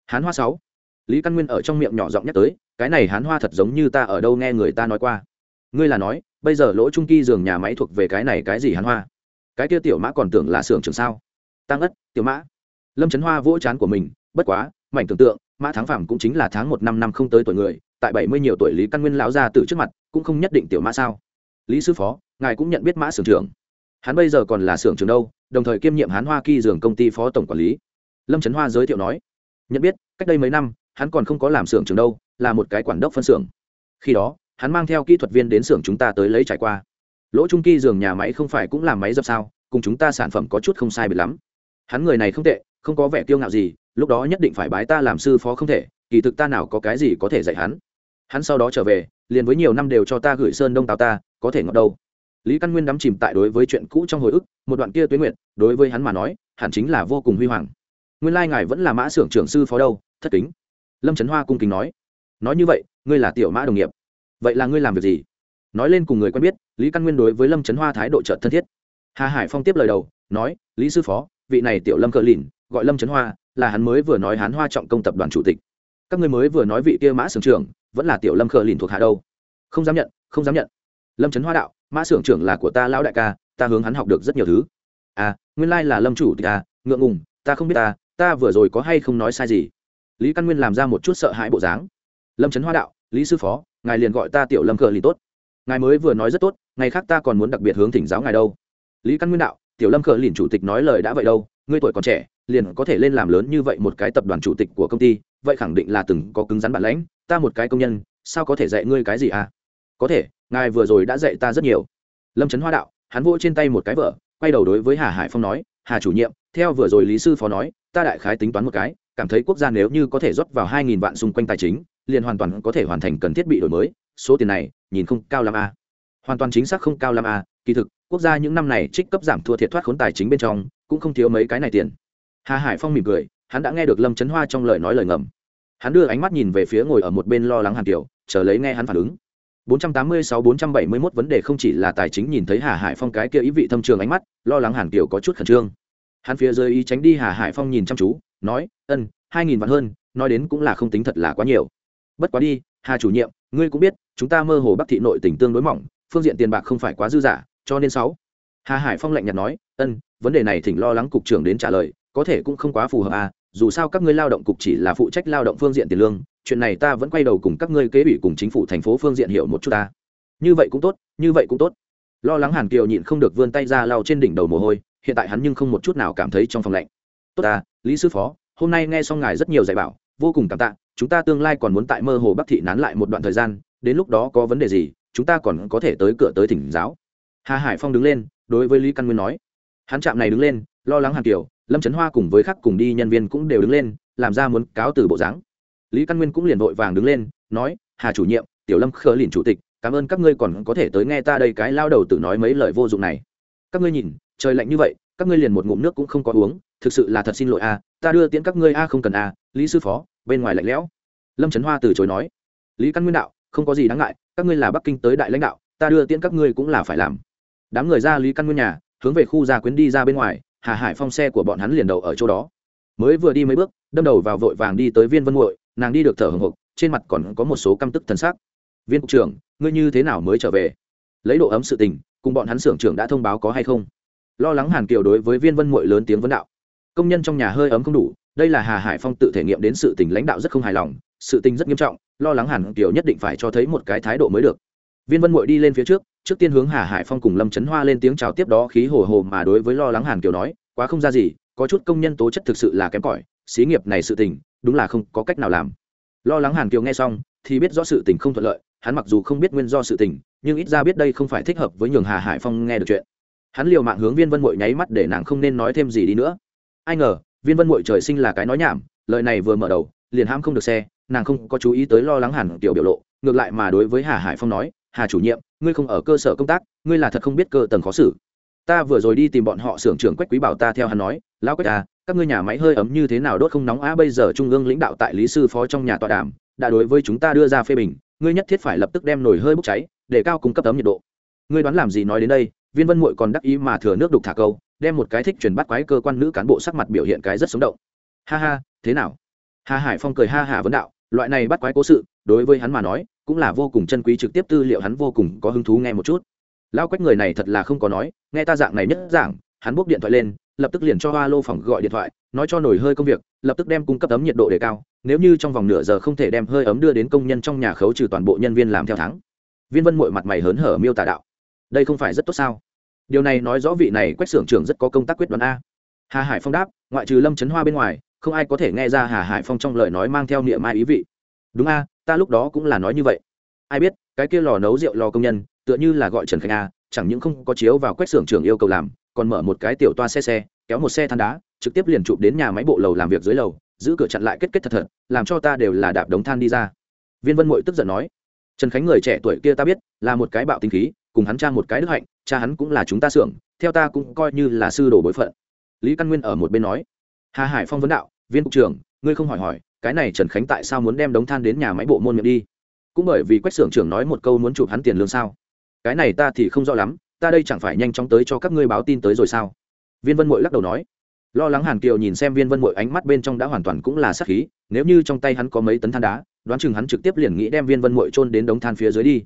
Hán hoa sáu lý căn nguyên ở trong miệng nhỏ giọng nhắc tới, cái này hán hoa thật giống như ta ở đâu nghe người ta nói qua. Ngươi là nói, bây giờ lỗ trung kỳ giường nhà máy thuộc về cái này cái gì hán hoa? Cái kia tiểu mã còn tưởng là xưởng trường sao? Tăng ất, tiểu mã. Lâm trấn hoa vỗ chán của mình, bất quá, mảnh tưởng tượng, mã tháng phạm cũng chính là tháng một năm năm không tới tuổi người, tại bảy mươi nhiều tuổi lý căn nguyên lão ra từ trước mặt, cũng không nhất định tiểu mã sao? Lý sư phó, ngài cũng nhận biết mã xưởng trưởng. Hắn bây giờ còn là xưởng trưởng đâu, đồng thời kiêm nhiệm hán hoa kỳ dường công ty phó tổng quản lý. Lâm trấn hoa giới thiệu nói. Nhận biết, cách đây mấy năm hắn còn không có làm xưởng trưởng đâu, là một cái quản đốc phân xưởng. Khi đó, hắn mang theo kỹ thuật viên đến xưởng chúng ta tới lấy trải qua. Lỗ trung kỳ giường nhà máy không phải cũng làm máy dập sao, cùng chúng ta sản phẩm có chút không sai biệt lắm. Hắn người này không tệ, không có vẻ kiêu ngạo gì, lúc đó nhất định phải bái ta làm sư phó không thể, kỳ thực ta nào có cái gì có thể dạy hắn. Hắn sau đó trở về, liền với nhiều năm đều cho ta gửi sơn đông tào ta, có thể ngọt đâu. Lý căn nguyên đắm chìm tại đối với chuyện cũ trong hồi ức, một đoạn kia tuyến nguyện, đối với hắn mà nói, hẳn chính là vô cùng huy hoàng. Nguyên lai ngài vẫn là mã xưởng trưởng sư phó đâu, thất kính lâm trấn hoa cung kính nói nói như vậy ngươi là tiểu mã đồng nghiệp vậy là ngươi làm việc gì nói lên cùng người quen biết lý căn nguyên đối với lâm trấn hoa thái độ trợt thân thiết hà hải phong tiếp lời đầu nói lý sư phó vị này tiểu lâm cờ lìn gọi lâm trấn hoa là hắn mới vừa nói hắn hoa trọng công tập đoàn chủ tịch các ngươi mới vừa nói vị kia mã Sưởng trưởng vẫn là tiểu lâm cờ lìn thuộc hạ đâu không dám nhận không dám nhận lâm trấn hoa đạo mã Sưởng trưởng là của ta lão đại ca ta hướng hắn học được rất nhiều thứ à nguyên lai là lâm chủ tịch à ngượng ngùng ta không biết ta ta vừa rồi có hay không nói sai gì lý căn nguyên làm ra một chút sợ hãi bộ dáng. Lâm trấn hoa đạo, lý sư phó, ngài liền gọi ta tiểu lâm cờ lìn tốt. Ngài mới vừa nói rất tốt, ngày khác ta còn muốn đặc biệt hướng thỉnh giáo ngài đâu. Lý căn nguyên đạo, tiểu lâm cờ lìn chủ tịch nói lời đã vậy đâu, ngươi tuổi còn trẻ, liền có thể lên làm lớn như vậy một cái tập đoàn chủ tịch của công ty, vậy khẳng định là từng có cứng rắn bản lãnh, ta một cái công nhân, sao có thể dạy ngươi cái gì à? Có thể, ngài vừa rồi đã dạy ta rất nhiều. Lâm trấn hoa đạo, hắn vỗ trên tay một cái vợ quay đầu đối với hà hải phong nói, hà chủ nhiệm, theo vừa rồi lý sư phó nói, ta đại khái tính toán một cái cảm thấy quốc gia nếu như có thể rót vào hai nghìn vạn xung quanh tài chính liền hoàn toàn có thể hoàn thành cần thiết bị đổi mới số tiền này nhìn không cao lắm à. hoàn toàn chính xác không cao lắm à. kỳ thực quốc gia những năm này trích cấp giảm thua thiệt thoát khốn tài chính bên trong cũng không thiếu mấy cái này tiền hà hải phong mỉm cười hắn đã nghe được lâm trấn hoa trong lời nói lời ngầm hắn đưa ánh mắt nhìn về phía ngồi ở một bên lo lắng hàn kiều chờ lấy nghe hắn phản ứng 486-471 vấn đề không chỉ là tài chính nhìn thấy Hà Hải Phong cái kia ý vị thâm trường ánh mắt, lo lắng Hàn Kiều có chút khẩn trương. Hắn phía dưới ý tránh đi Hà Hải Phong nhìn chăm chú, nói, "Ân, 2000 vạn hơn, nói đến cũng là không tính thật là quá nhiều. Bất quá đi, Hà chủ nhiệm, ngươi cũng biết, chúng ta mơ hồ Bắc thị nội tỉnh tương đối mỏng, phương diện tiền bạc không phải quá dư giả, cho nên sáu." Hà Hải Phong lạnh nhạt nói, "Ân, vấn đề này thỉnh lo lắng cục trưởng đến trả lời, có thể cũng không quá phù hợp à, dù sao các ngươi lao động cục chỉ là phụ trách lao động phương diện tiền lương, chuyện này ta vẫn quay đầu cùng các ngươi kế ủy cùng chính phủ thành phố phương diện hiểu một chút ta như vậy cũng tốt như vậy cũng tốt lo lắng hàn kiều nhịn không được vươn tay ra lao trên đỉnh đầu mồ hôi hiện tại hắn nhưng không một chút nào cảm thấy trong phòng lạnh. Tốt ta, lý sư phó, hôm nay nghe xong ngài rất nhiều dạy bảo, vô cùng cảm tạ, chúng ta tương lai còn muốn tại mơ hồ bắc thị nán lại một đoạn thời gian, đến lúc đó có vấn đề gì, chúng ta còn có thể tới cửa tới thỉnh giáo. Hà hải phong đứng lên, đối với lý căn nguyên nói. Hắn chạm này đứng lên, lo lắng hàn kiều, lâm trấn hoa cùng với khắc cùng đi nhân viên cũng đều đứng lên, làm ra muốn cáo từ bộ dáng. Lý căn nguyên cũng liền vội vàng đứng lên, nói, hà chủ nhiệm, tiểu lâm khờ lìn chủ tịch, cảm ơn các ngươi còn có thể tới nghe ta đây cái lao đầu tự nói mấy lời vô dụng này. Các ngươi nhìn trời lạnh như vậy, các ngươi liền một ngụm nước cũng không có uống, thực sự là thật xin lỗi a, ta đưa tiễn các ngươi a không cần a, lý sư phó, bên ngoài lạnh lẽo. Lâm trấn hoa từ chối nói. Lý căn nguyên đạo, không có gì đáng ngại, các ngươi là bắc kinh tới đại lãnh đạo, ta đưa tiễn các ngươi cũng là phải làm. Đám người ra lý căn nguyên nhà, hướng về khu gia quyến đi ra bên ngoài, hà hải phong xe của bọn hắn liền đầu ở chỗ đó. Mới vừa đi mấy bước, đâm đầu vào vội vàng đi tới viên vân muội, nàng đi được thở hồng hộc, trên mặt còn có một số căm tức thần sắc. Viên cục trưởng, ngươi như thế nào mới trở về? Lấy độ ấm sự tình, cùng bọn hắn xưởng trưởng đã thông báo có hay không? Lo lắng hàn kiều đối với viên vân muội lớn tiếng vấn đạo. Công nhân trong nhà hơi ấm không đủ, đây là hà hải phong tự thể nghiệm đến sự tình lãnh đạo rất không hài lòng, sự tình rất nghiêm trọng, lo lắng hàn kiều nhất định phải cho thấy một cái thái độ mới được. Viên vân muội đi lên phía trước trước tiên hướng hà hải phong cùng lâm trấn hoa lên tiếng chào tiếp đó khí hồ hồ mà đối với lo lắng hàn kiều nói, quá không ra gì, có chút công nhân tố chất thực sự là kém cỏi, xí nghiệp này sự tình, đúng là không có cách nào làm. Lo lắng hàn kiều nghe xong, thì biết rõ sự tình không thuận lợi, hắn mặc dù không biết nguyên do sự tình, nhưng ít ra biết đây không phải thích hợp với nhường hà hải phong nghe được chuyện hắn liều mạng hướng viên vân mội nháy mắt để nàng không nên nói thêm gì đi nữa. Ai ngờ, viên vân mội trời sinh là cái nói nhảm, lời này vừa mở đầu, liền ham không được xe, nàng không có chú ý tới lo lắng hẳn tiểu biểu lộ, ngược lại mà đối với hà hải phong nói, hà chủ nhiệm, ngươi không ở cơ sở công tác, ngươi là thật không biết cơ tầng khó xử. Ta vừa rồi đi tìm bọn họ xưởng trưởng quách quý bảo ta theo hắn nói, lão quách à các ngươi nhà máy hơi ấm như thế nào đốt không nóng á, bây giờ trung ương lãnh đạo tại lý sư phó trong nhà tọa đàm, đã đối với chúng ta đưa ra phê bình, ngươi nhất thiết phải lập tức đem nồi hơi bốc cháy, để cao cung cấp ấm nhiệt độ. Ngươi đoán làm gì nói đến đây? Viên vân muội còn đắc ý mà thừa nước đục thả câu, đem một cái thích truyền bắt quái cơ quan nữ cán bộ sắc mặt biểu hiện cái rất sống động. Ha ha, thế nào? Hà hải phong cười ha hà vấn đạo, loại này bắt quái cố sự, đối với hắn mà nói, cũng là vô cùng chân quý trực tiếp tư liệu hắn vô cùng có hứng thú nghe một chút. Lao quách người này thật là không có nói, nghe ta dạng này nhất giảng hắn bốc điện thoại lên, lập tức liền cho hoa lô phòng gọi điện thoại, nói cho nổi hơi công việc, lập tức đem cung cấp ấm nhiệt độ đề cao, nếu như trong vòng nửa giờ không thể đem hơi ấm đưa đến công nhân trong nhà khấu trừ toàn bộ nhân viên làm theo tháng viên vân mội mặt mày hớn hở miêu tả đạo đây không phải rất tốt sao? Điều này nói rõ vị này quách xưởng trưởng rất có công tác quyết đoán a. Hà hải phong đáp, ngoại trừ lâm trấn hoa bên ngoài, không ai có thể nghe ra hà hải phong trong lời nói mang theo niệm mai ý vị. Đúng a, ta lúc đó cũng là nói như vậy. Ai biết, cái kia lò nấu rượu lò công nhân, tựa như là gọi trần khánh a, chẳng những không có chiếu vào quách xưởng trưởng yêu cầu làm, còn mở một cái tiểu toa xe xe, kéo một xe than đá, trực tiếp liền chụp đến nhà máy bộ lầu làm việc dưới lầu, giữ cửa chặn lại kết kết thật thật, làm cho ta đều là đạp đống than đi ra. Viên vân mội tức giận nói, trần khánh người trẻ tuổi kia ta biết, là một cái bạo tinh khí cùng hắn cha một cái đức hạnh, cha hắn cũng là chúng ta xưởng, theo ta cũng coi như là sư đồ bối phận. Lý căn nguyên ở một bên nói. Hà hải phong vấn đạo, viên cục trưởng, ngươi không hỏi hỏi, cái này trần khánh tại sao muốn đem đống than đến nhà máy bộ môn miệng đi? Cũng bởi vì quách xưởng trưởng nói một câu muốn chụp hắn tiền lương sao? Cái này ta thì không rõ lắm, ta đây chẳng phải nhanh chóng tới cho các ngươi báo tin tới rồi sao? Viên vân mội lắc đầu nói. Lo lắng hàn kiều nhìn xem viên vân mội ánh mắt bên trong đã hoàn toàn cũng là sắc khí, nếu như trong tay hắn có mấy tấn than đá, đoán chừng hắn trực tiếp liền nghĩ đem viên vân mội trôn đến đống than phía dưới đi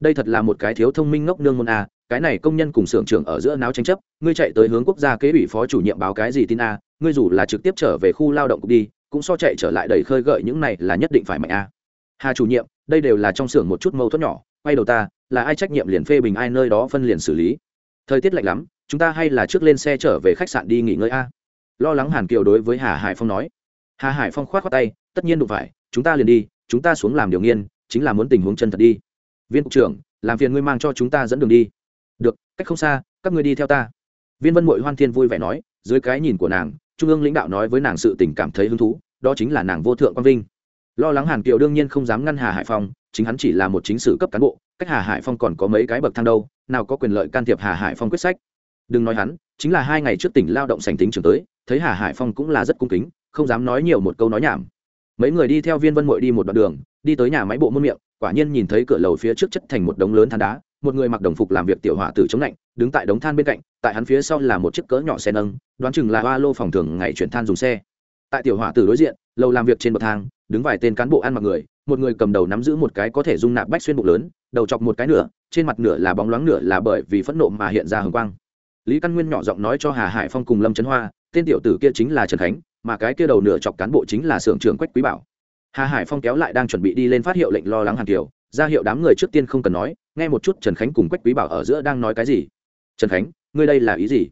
đây thật là một cái thiếu thông minh ngốc nương môn a, cái này công nhân cùng xưởng trưởng ở giữa náo tranh chấp, ngươi chạy tới hướng quốc gia kế ủy phó chủ nhiệm báo cái gì tin a, ngươi dù là trực tiếp trở về khu lao động cũng đi, cũng so chạy trở lại đầy khơi gợi những này là nhất định phải mạnh a. Hà chủ nhiệm, đây đều là trong xưởng một chút mâu thuẫn nhỏ, quay đầu ta, là ai trách nhiệm liền phê bình ai nơi đó phân liền xử lý. Thời tiết lạnh lắm, chúng ta hay là trước lên xe trở về khách sạn đi nghỉ ngơi a. Lo lắng hàn kiều đối với hà hải phong nói. Hà hải phong khoát khoát tay, tất nhiên đụng phải, chúng ta liền đi, chúng ta xuống làm điều nghiên, chính là muốn tình huống chân thật đi viên cục trưởng, làm phiền ngươi mang cho chúng ta dẫn đường đi. Được, cách không xa, các ngươi đi theo ta. Viên vân mội hoan thiên vui vẻ nói, dưới cái nhìn của nàng, trung ương lãnh đạo nói với nàng sự tình cảm thấy hứng thú, đó chính là nàng vô thượng quang vinh. Lo lắng hàn kiều đương nhiên không dám ngăn hà hải phong, chính hắn chỉ là một chính sử cấp cán bộ, cách hà hải phong còn có mấy cái bậc thang đâu, nào có quyền lợi can thiệp hà hải phong quyết sách. Đừng nói hắn, chính là hai ngày trước tỉnh lao động sành tính trường tới, thấy hà hải phong cũng là rất cung kính, không dám nói nhiều một câu nói nhảm. Mấy người đi theo viên vân mội đi một đoạn đường, đi tới nhà máy bộ môn miệng quả nhiên nhìn thấy cửa lầu phía trước chất thành một đống lớn than đá, một người mặc đồng phục làm việc tiểu hỏa tử chống lạnh, đứng tại đống than bên cạnh, tại hắn phía sau là một chiếc cỡ nhỏ xe nâng, đoán chừng là ba lô phòng thường ngày chuyển than dùng xe. Tại tiểu hỏa tử đối diện, lầu làm việc trên bậc thang, đứng vài tên cán bộ ăn mặc người, một người cầm đầu nắm giữ một cái có thể dung nạp bách xuyên bụng lớn, đầu chọc một cái nửa, trên mặt nửa là bóng loáng nửa là bởi vì phẫn nộ mà hiện ra hồng quang. Lý căn nguyên nhỏ giọng nói cho hà hải phong cùng lâm trấn hoa, tên tiểu tử kia chính là trần khánh, mà cái kia đầu nửa chọc cán bộ chính là xưởng trưởng quách quý bảo hà hải phong kéo lại đang chuẩn bị đi lên phát hiệu lệnh lo lắng hàn kiều, ra hiệu đám người trước tiên không cần nói, nghe một chút trần khánh cùng quách quý bảo ở giữa đang nói cái gì. Trần khánh, ngươi đây là ý gì?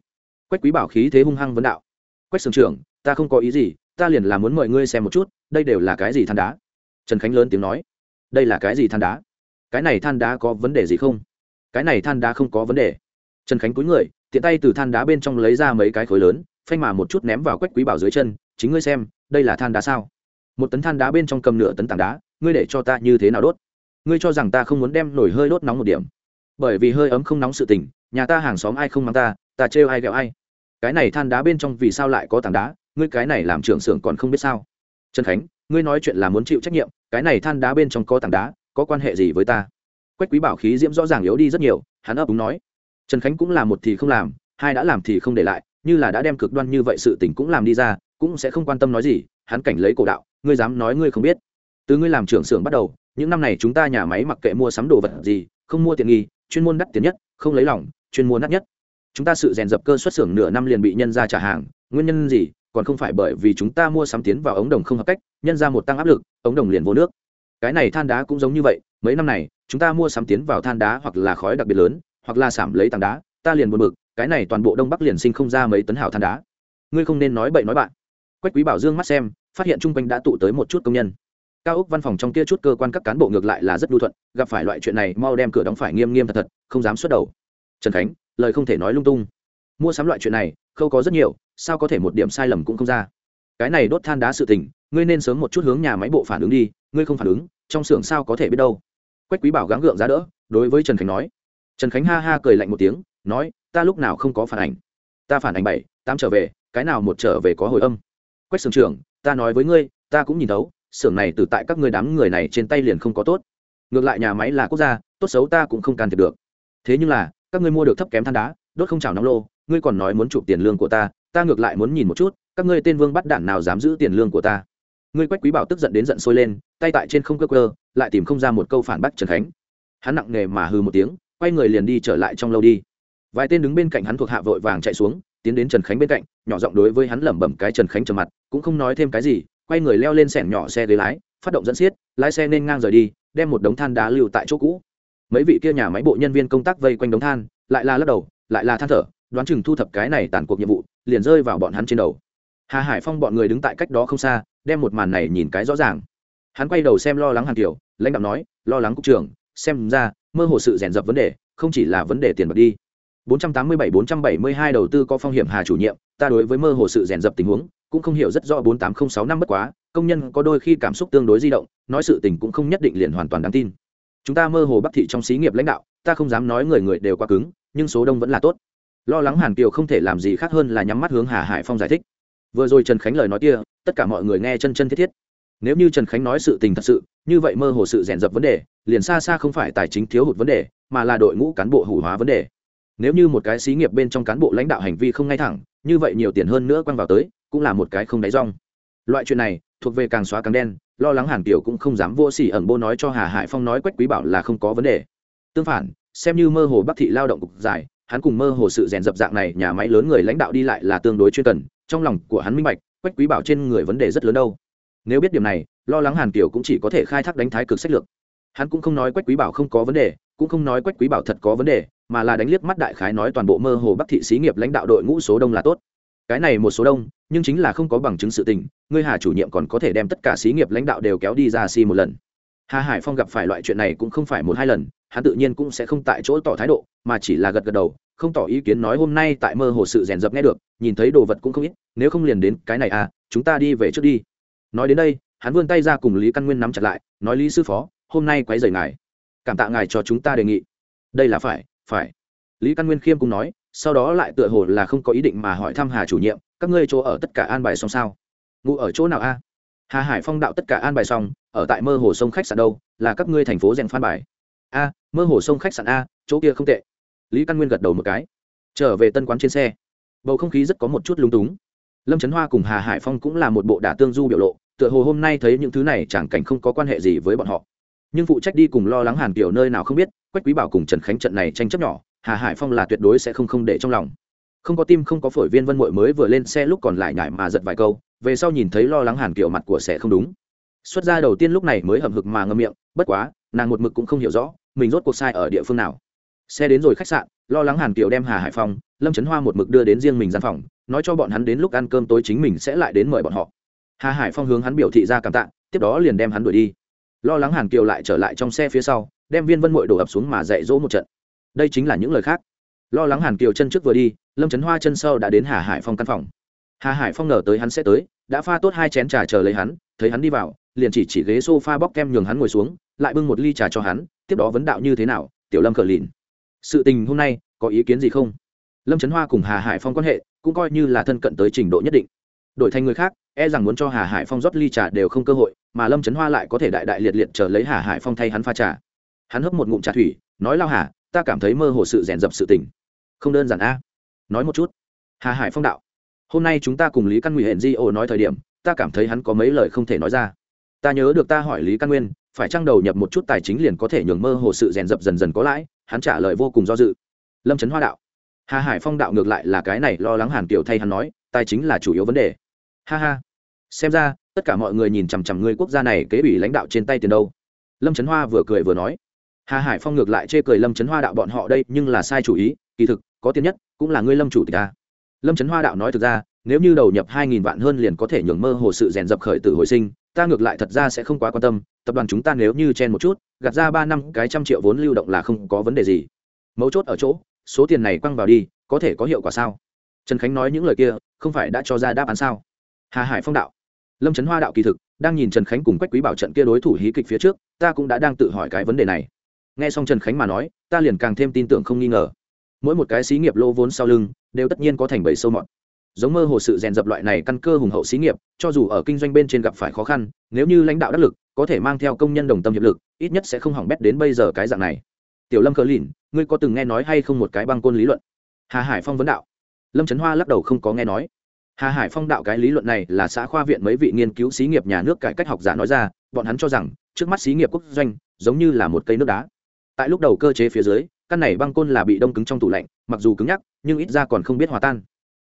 Quách quý bảo khí thế hung hăng vấn đạo. Quách xưởng trưởng, ta không có ý gì, ta liền là muốn mời ngươi xem một chút, đây đều là cái gì than đá? Trần khánh lớn tiếng nói. Đây là cái gì than đá? Cái này than đá có vấn đề gì không? Cái này than đá không có vấn đề. Trần khánh cúi người, tiện tay từ than đá bên trong lấy ra mấy cái khối lớn, phanh mà một chút ném vào quách quý bảo dưới chân. Chính ngươi xem, đây là than đá sao? Một tấn than đá bên trong cầm nửa tấn tảng đá, ngươi để cho ta như thế nào đốt? Ngươi cho rằng ta không muốn đem nổi hơi đốt nóng một điểm. Bởi vì hơi ấm không nóng sự tình, nhà ta hàng xóm ai không mang ta ta trêu ai ghẹo ai. Cái này than đá bên trong vì sao lại có tảng đá, ngươi cái này làm trưởng xưởng còn không biết sao? Trần khánh, ngươi nói chuyện là muốn chịu trách nhiệm, cái này than đá bên trong có tảng đá, có quan hệ gì với ta? Quách quý bảo khí diễm rõ ràng yếu đi rất nhiều, hắn ấp úng nói. Trần khánh cũng làm một thì không làm, hai đã làm thì không để lại, như là đã đem cực đoan như vậy sự tình cũng làm đi ra, cũng sẽ không quan tâm nói gì hắn cảnh lấy cổ đạo, ngươi dám nói ngươi không biết. Từ ngươi làm trưởng xưởng bắt đầu, những năm này chúng ta nhà máy mặc kệ mua sắm đồ vật gì, không mua tiện nghi, chuyên môn đắt tiền nhất, không lấy lòng, chuyên mua đắt nhất. Chúng ta sự rèn dập cơ xuất xưởng nửa năm liền bị nhân ra trả hàng, nguyên nhân gì? Còn không phải bởi vì chúng ta mua sắm tiến vào ống đồng không hợp cách, nhân ra một tăng áp lực, ống đồng liền vô nước. Cái này than đá cũng giống như vậy, mấy năm này, chúng ta mua sắm tiến vào than đá hoặc là khói đặc biệt lớn, hoặc là sảm lấy tảng đá, ta liền buồn bực, cái này toàn bộ đông bắc liền sinh không ra mấy tấn hảo than đá. Ngươi không nên nói bậy nói bạn. Quách quý bảo dương mắt xem phát hiện chung quanh đã tụ tới một chút công nhân. Cao ốc văn phòng trong kia chút cơ quan các cán bộ ngược lại là rất lưu thuận, gặp phải loại chuyện này, mau đem cửa đóng phải nghiêm nghiêm thật thật, không dám xuất đầu. Trần khánh, lời không thể nói lung tung. Mua sắm loại chuyện này không có rất nhiều, sao có thể một điểm sai lầm cũng không ra? Cái này đốt than đá sự tình, ngươi nên sớm một chút hướng nhà máy bộ phản ứng đi, ngươi không phản ứng, trong xưởng sao có thể biết đâu. Quách quý bảo gắng gượng ra đỡ, đối với trần khánh nói. Trần khánh ha ha cười lạnh một tiếng, nói, ta lúc nào không có phản ảnh? Ta phản ảnh bảy, tám trở về, cái nào một trở về có hồi âm? Quách sưởng trưởng ta nói với ngươi, ta cũng nhìn thấu, xưởng này từ tại các ngươi đám người này trên tay liền không có tốt. Ngược lại nhà máy là quốc gia, tốt xấu ta cũng không can thiệp được. Thế nhưng là, các ngươi mua được thấp kém than đá, đốt không chảo nóng lô, ngươi còn nói muốn chụp tiền lương của ta ta ngược lại muốn nhìn một chút, các ngươi tên vương bắt đạn nào dám giữ tiền lương của ta. Ngươi quách quý bảo tức giận đến giận sôi lên, tay tại trên không cơ cơ, lại tìm không ra một câu phản bác trần khánh. Hắn nặng nề mà hư một tiếng, quay người liền đi trở lại trong lâu đi. Vài tên đứng bên cạnh hắn thuộc hạ vội vàng chạy xuống tiến đến trần khánh bên cạnh, nhỏ giọng đối với hắn lẩm bẩm cái trần khánh trầm mặt, cũng không nói thêm cái gì, quay người leo lên sẻn nhỏ xe ghế lái, phát động dẫn xiết, lái xe nên ngang rời đi, đem một đống than đá lưu tại chỗ cũ. Mấy vị kia nhà máy bộ nhân viên công tác vây quanh đống than, lại là lắc đầu, lại là than thở, đoán chừng thu thập cái này tàn cuộc nhiệm vụ, liền rơi vào bọn hắn trên đầu. Hà hải phong bọn người đứng tại cách đó không xa, đem một màn này nhìn cái rõ ràng. Hắn quay đầu xem lo lắng hàn kiểu lãnh đạo nói, lo lắng cục trưởng, xem ra, mơ hồ sự rèn dập vấn đề, không chỉ là vấn đề tiền bạc đi. 487-472 đầu tư có phong hiểm hà chủ nhiệm, ta đối với mơ hồ sự rèn dập tình huống, cũng không hiểu rất rõ 4806 năm bất quá, công nhân có đôi khi cảm xúc tương đối di động, nói sự tình cũng không nhất định liền hoàn toàn đáng tin. Chúng ta mơ hồ bắc thị trong xí nghiệp lãnh đạo, ta không dám nói người người đều quá cứng, nhưng số đông vẫn là tốt. Lo lắng hàn kiều không thể làm gì khác hơn là nhắm mắt hướng hà hải phong giải thích. Vừa rồi trần khánh lời nói kia, tất cả mọi người nghe chân chân thiết thiết. Nếu như trần khánh nói sự tình thật sự, như vậy mơ hồ sự rèn dập vấn đề, liền xa xa không phải tài chính thiếu hụt vấn đề, mà là đội ngũ cán bộ hủ hóa vấn đề nếu như một cái xí nghiệp bên trong cán bộ lãnh đạo hành vi không ngay thẳng, như vậy nhiều tiền hơn nữa quăng vào tới, cũng là một cái không đáy rong. Loại chuyện này, thuộc về càng xóa càng đen, lo lắng hàn tiểu cũng không dám vô xỉ ẩn bô nói cho hà hải phong nói quách quý bảo là không có vấn đề. Tương phản, xem như mơ hồ bắc thị lao động cục dài hắn cùng mơ hồ sự rèn dập dạng này, nhà máy lớn người lãnh đạo đi lại là tương đối chuyên cần, trong lòng của hắn minh bạch, quách quý bảo trên người vấn đề rất lớn đâu. Nếu biết điểm này, lo lắng hàn kiều cũng chỉ có thể khai thác đánh thái cực sách lược. Hắn cũng không nói quách quý bảo không có vấn đề, cũng không nói quách quý bảo thật có vấn đề mà là đánh liếc mắt đại khái nói toàn bộ mơ hồ bắc thị xí nghiệp lãnh đạo đội ngũ số đông là tốt. Cái này một số đông, nhưng chính là không có bằng chứng sự tình, ngươi hà chủ nhiệm còn có thể đem tất cả xí nghiệp lãnh đạo đều kéo đi ra si một lần. Hà hải phong gặp phải loại chuyện này cũng không phải một hai lần, hắn tự nhiên cũng sẽ không tại chỗ tỏ thái độ, mà chỉ là gật gật đầu, không tỏ ý kiến nói hôm nay tại mơ hồ sự rèn dập nghe được, nhìn thấy đồ vật cũng không ít, nếu không liền đến cái này à chúng ta đi về trước đi. Nói đến đây, hắn vươn tay ra cùng lý căn nguyên nắm chặt lại, nói, lý sư phó, hôm nay quấy rầy ngài. Cảm tạ ngài cho chúng ta đề nghị. Đây là phải phải. Lý căn nguyên khiêm cũng nói, sau đó lại tựa hồ là không có ý định mà hỏi thăm hà chủ nhiệm, các ngươi chỗ ở tất cả an bài xong sao? Ngụ ở chỗ nào a? Hà hải phong đạo tất cả an bài xong, ở tại mơ hồ sông khách sạn đâu, là các ngươi thành phố rèn phan bài. A, mơ hồ sông khách sạn a, chỗ kia không tệ. Lý căn nguyên gật đầu một cái. Trở về tân quán trên xe. Bầu không khí rất có một chút lung túng. Lâm trấn hoa cùng hà hải phong cũng là một bộ đả tương du biểu lộ, tựa hồ hôm nay thấy những thứ này chẳng cảnh không có quan hệ gì với bọn họ nhưng phụ trách đi cùng lo lắng hàn kiểu nơi nào không biết, quách quý bảo cùng trần khánh trận này tranh chấp nhỏ, hà hải phong là tuyệt đối sẽ không không để trong lòng. Không có tim không có phổi viên vân mội mới vừa lên xe lúc còn lại nhải mà giật vài câu, về sau nhìn thấy lo lắng hàn kiểu mặt của sẽ không đúng. Xuất ra đầu tiên lúc này mới hầm hực mà ngâm miệng, bất quá, nàng một mực cũng không hiểu rõ, mình rốt cuộc sai ở địa phương nào. Xe đến rồi khách sạn, lo lắng hàn kiều đem hà hải phong, lâm trấn hoa một mực đưa đến riêng mình gian phòng, nói cho bọn hắn đến lúc ăn cơm tối chính mình sẽ lại đến mời bọn họ. Hà hải phong hướng hắn biểu thị ra cảm tạ, tiếp đó liền đem hắn đuổi đi lo lắng hàn kiều lại trở lại trong xe phía sau, đem viên vân mội đổ ập xuống mà dạy dỗ một trận. Đây chính là những lời khác. Lo lắng hàn kiều chân trước vừa đi, lâm trấn hoa chân sau đã đến hà hải phong căn phòng. Hà hải phong ngờ tới hắn sẽ tới, đã pha tốt hai chén trà chờ lấy hắn, thấy hắn đi vào, liền chỉ chỉ ghế s o f a bóc kem nhường hắn ngồi xuống, lại bưng một ly trà cho hắn, tiếp đó vấn đạo như thế nào, tiểu lâm cờ lìn sự tình hôm nay có ý kiến gì không? Lâm trấn hoa cùng hà hải phong quan hệ cũng coi như là thân cận tới trình độ nhất định đổi thành người khác e rằng muốn cho hà hải phong rót ly trà đều không cơ hội, mà lâm trấn hoa lại có thể đại đại liệt liệt chờ lấy hà hải phong thay hắn pha trà. Hắn hấp một ngụm trà thủy, nói lao hà, ta cảm thấy mơ hồ sự rèn dập sự tình. Không đơn giản a. Nói một chút. Hà hải phong đạo. Hôm nay chúng ta cùng lý căn ngụy hẹn di ô nói thời điểm, ta cảm thấy hắn có mấy lời không thể nói ra. Ta nhớ được ta hỏi lý căn nguyên, phải trang đầu nhập một chút tài chính liền có thể nhường mơ hồ sự rèn dập dần dần có lãi, hắn trả lời vô cùng do dự. Lâm trấn hoa đạo. Hà hải phong đạo ngược lại là cái này lo lắng hàn kiều thay hắn nói, tài chính là chủ yếu vấn đề ha ha. Xem ra, tất cả mọi người nhìn chằm chằm người quốc gia này kế ủy lãnh đạo trên tay tiền đâu. Lâm trấn hoa vừa cười vừa nói. Hà hải phong ngược lại chê cười lâm trấn hoa đạo bọn họ đây, nhưng là sai chủ ý, kỳ thực, có tiền nhất, cũng là ngươi lâm chủ tịch ta. Lâm trấn hoa đạo nói thực ra, nếu như đầu nhập hai nghìn vạn hơn liền có thể nhường mơ hồ sự rèn dập khởi tử hồi sinh, ta ngược lại thật ra sẽ không quá quan tâm, tập đoàn chúng ta nếu như chen một chút, gạt ra ba năm, cái trăm triệu vốn lưu động là không có vấn đề gì. Mấu chốt ở chỗ, số tiền này quăng vào đi, có thể có hiệu quả sao? Trần khánh nói những lời kia, không phải đã cho ra đáp án sao? Hà hải phong đạo. Lâm trấn hoa đạo kỳ thực, đang nhìn trần khánh cùng quách quý bảo trận kia đối thủ hí kịch phía trước, ta cũng đã đang tự hỏi cái vấn đề này. Nghe xong trần khánh mà nói, ta liền càng thêm tin tưởng không nghi ngờ. Mỗi một cái xí nghiệp lô vốn sau lưng, đều tất nhiên có thành bầy sâu mọt. Giống mơ hồ sự rèn dập loại này căn cơ hùng hậu xí nghiệp, cho dù ở kinh doanh bên trên gặp phải khó khăn, nếu như lãnh đạo đắc lực, có thể mang theo công nhân đồng tâm hiệp lực, ít nhất sẽ không hỏng bét đến bây giờ cái dạng này. Tiểu lâm cờ lìn, ngươi có từng nghe nói hay không một cái băng côn lý luận? Hà hải phong vấn đạo. Lâm trấn hoa lắc đầu không có nghe nói hà hải phong đạo cái lý luận này là xã khoa viện mấy vị nghiên cứu xí nghiệp nhà nước cải cách học giả nói ra, bọn hắn cho rằng, trước mắt xí nghiệp quốc doanh, giống như là một cây nước đá. Tại lúc đầu cơ chế phía dưới, căn này băng côn là bị đông cứng trong tủ lạnh, mặc dù cứng nhắc, nhưng ít ra còn không biết hòa tan.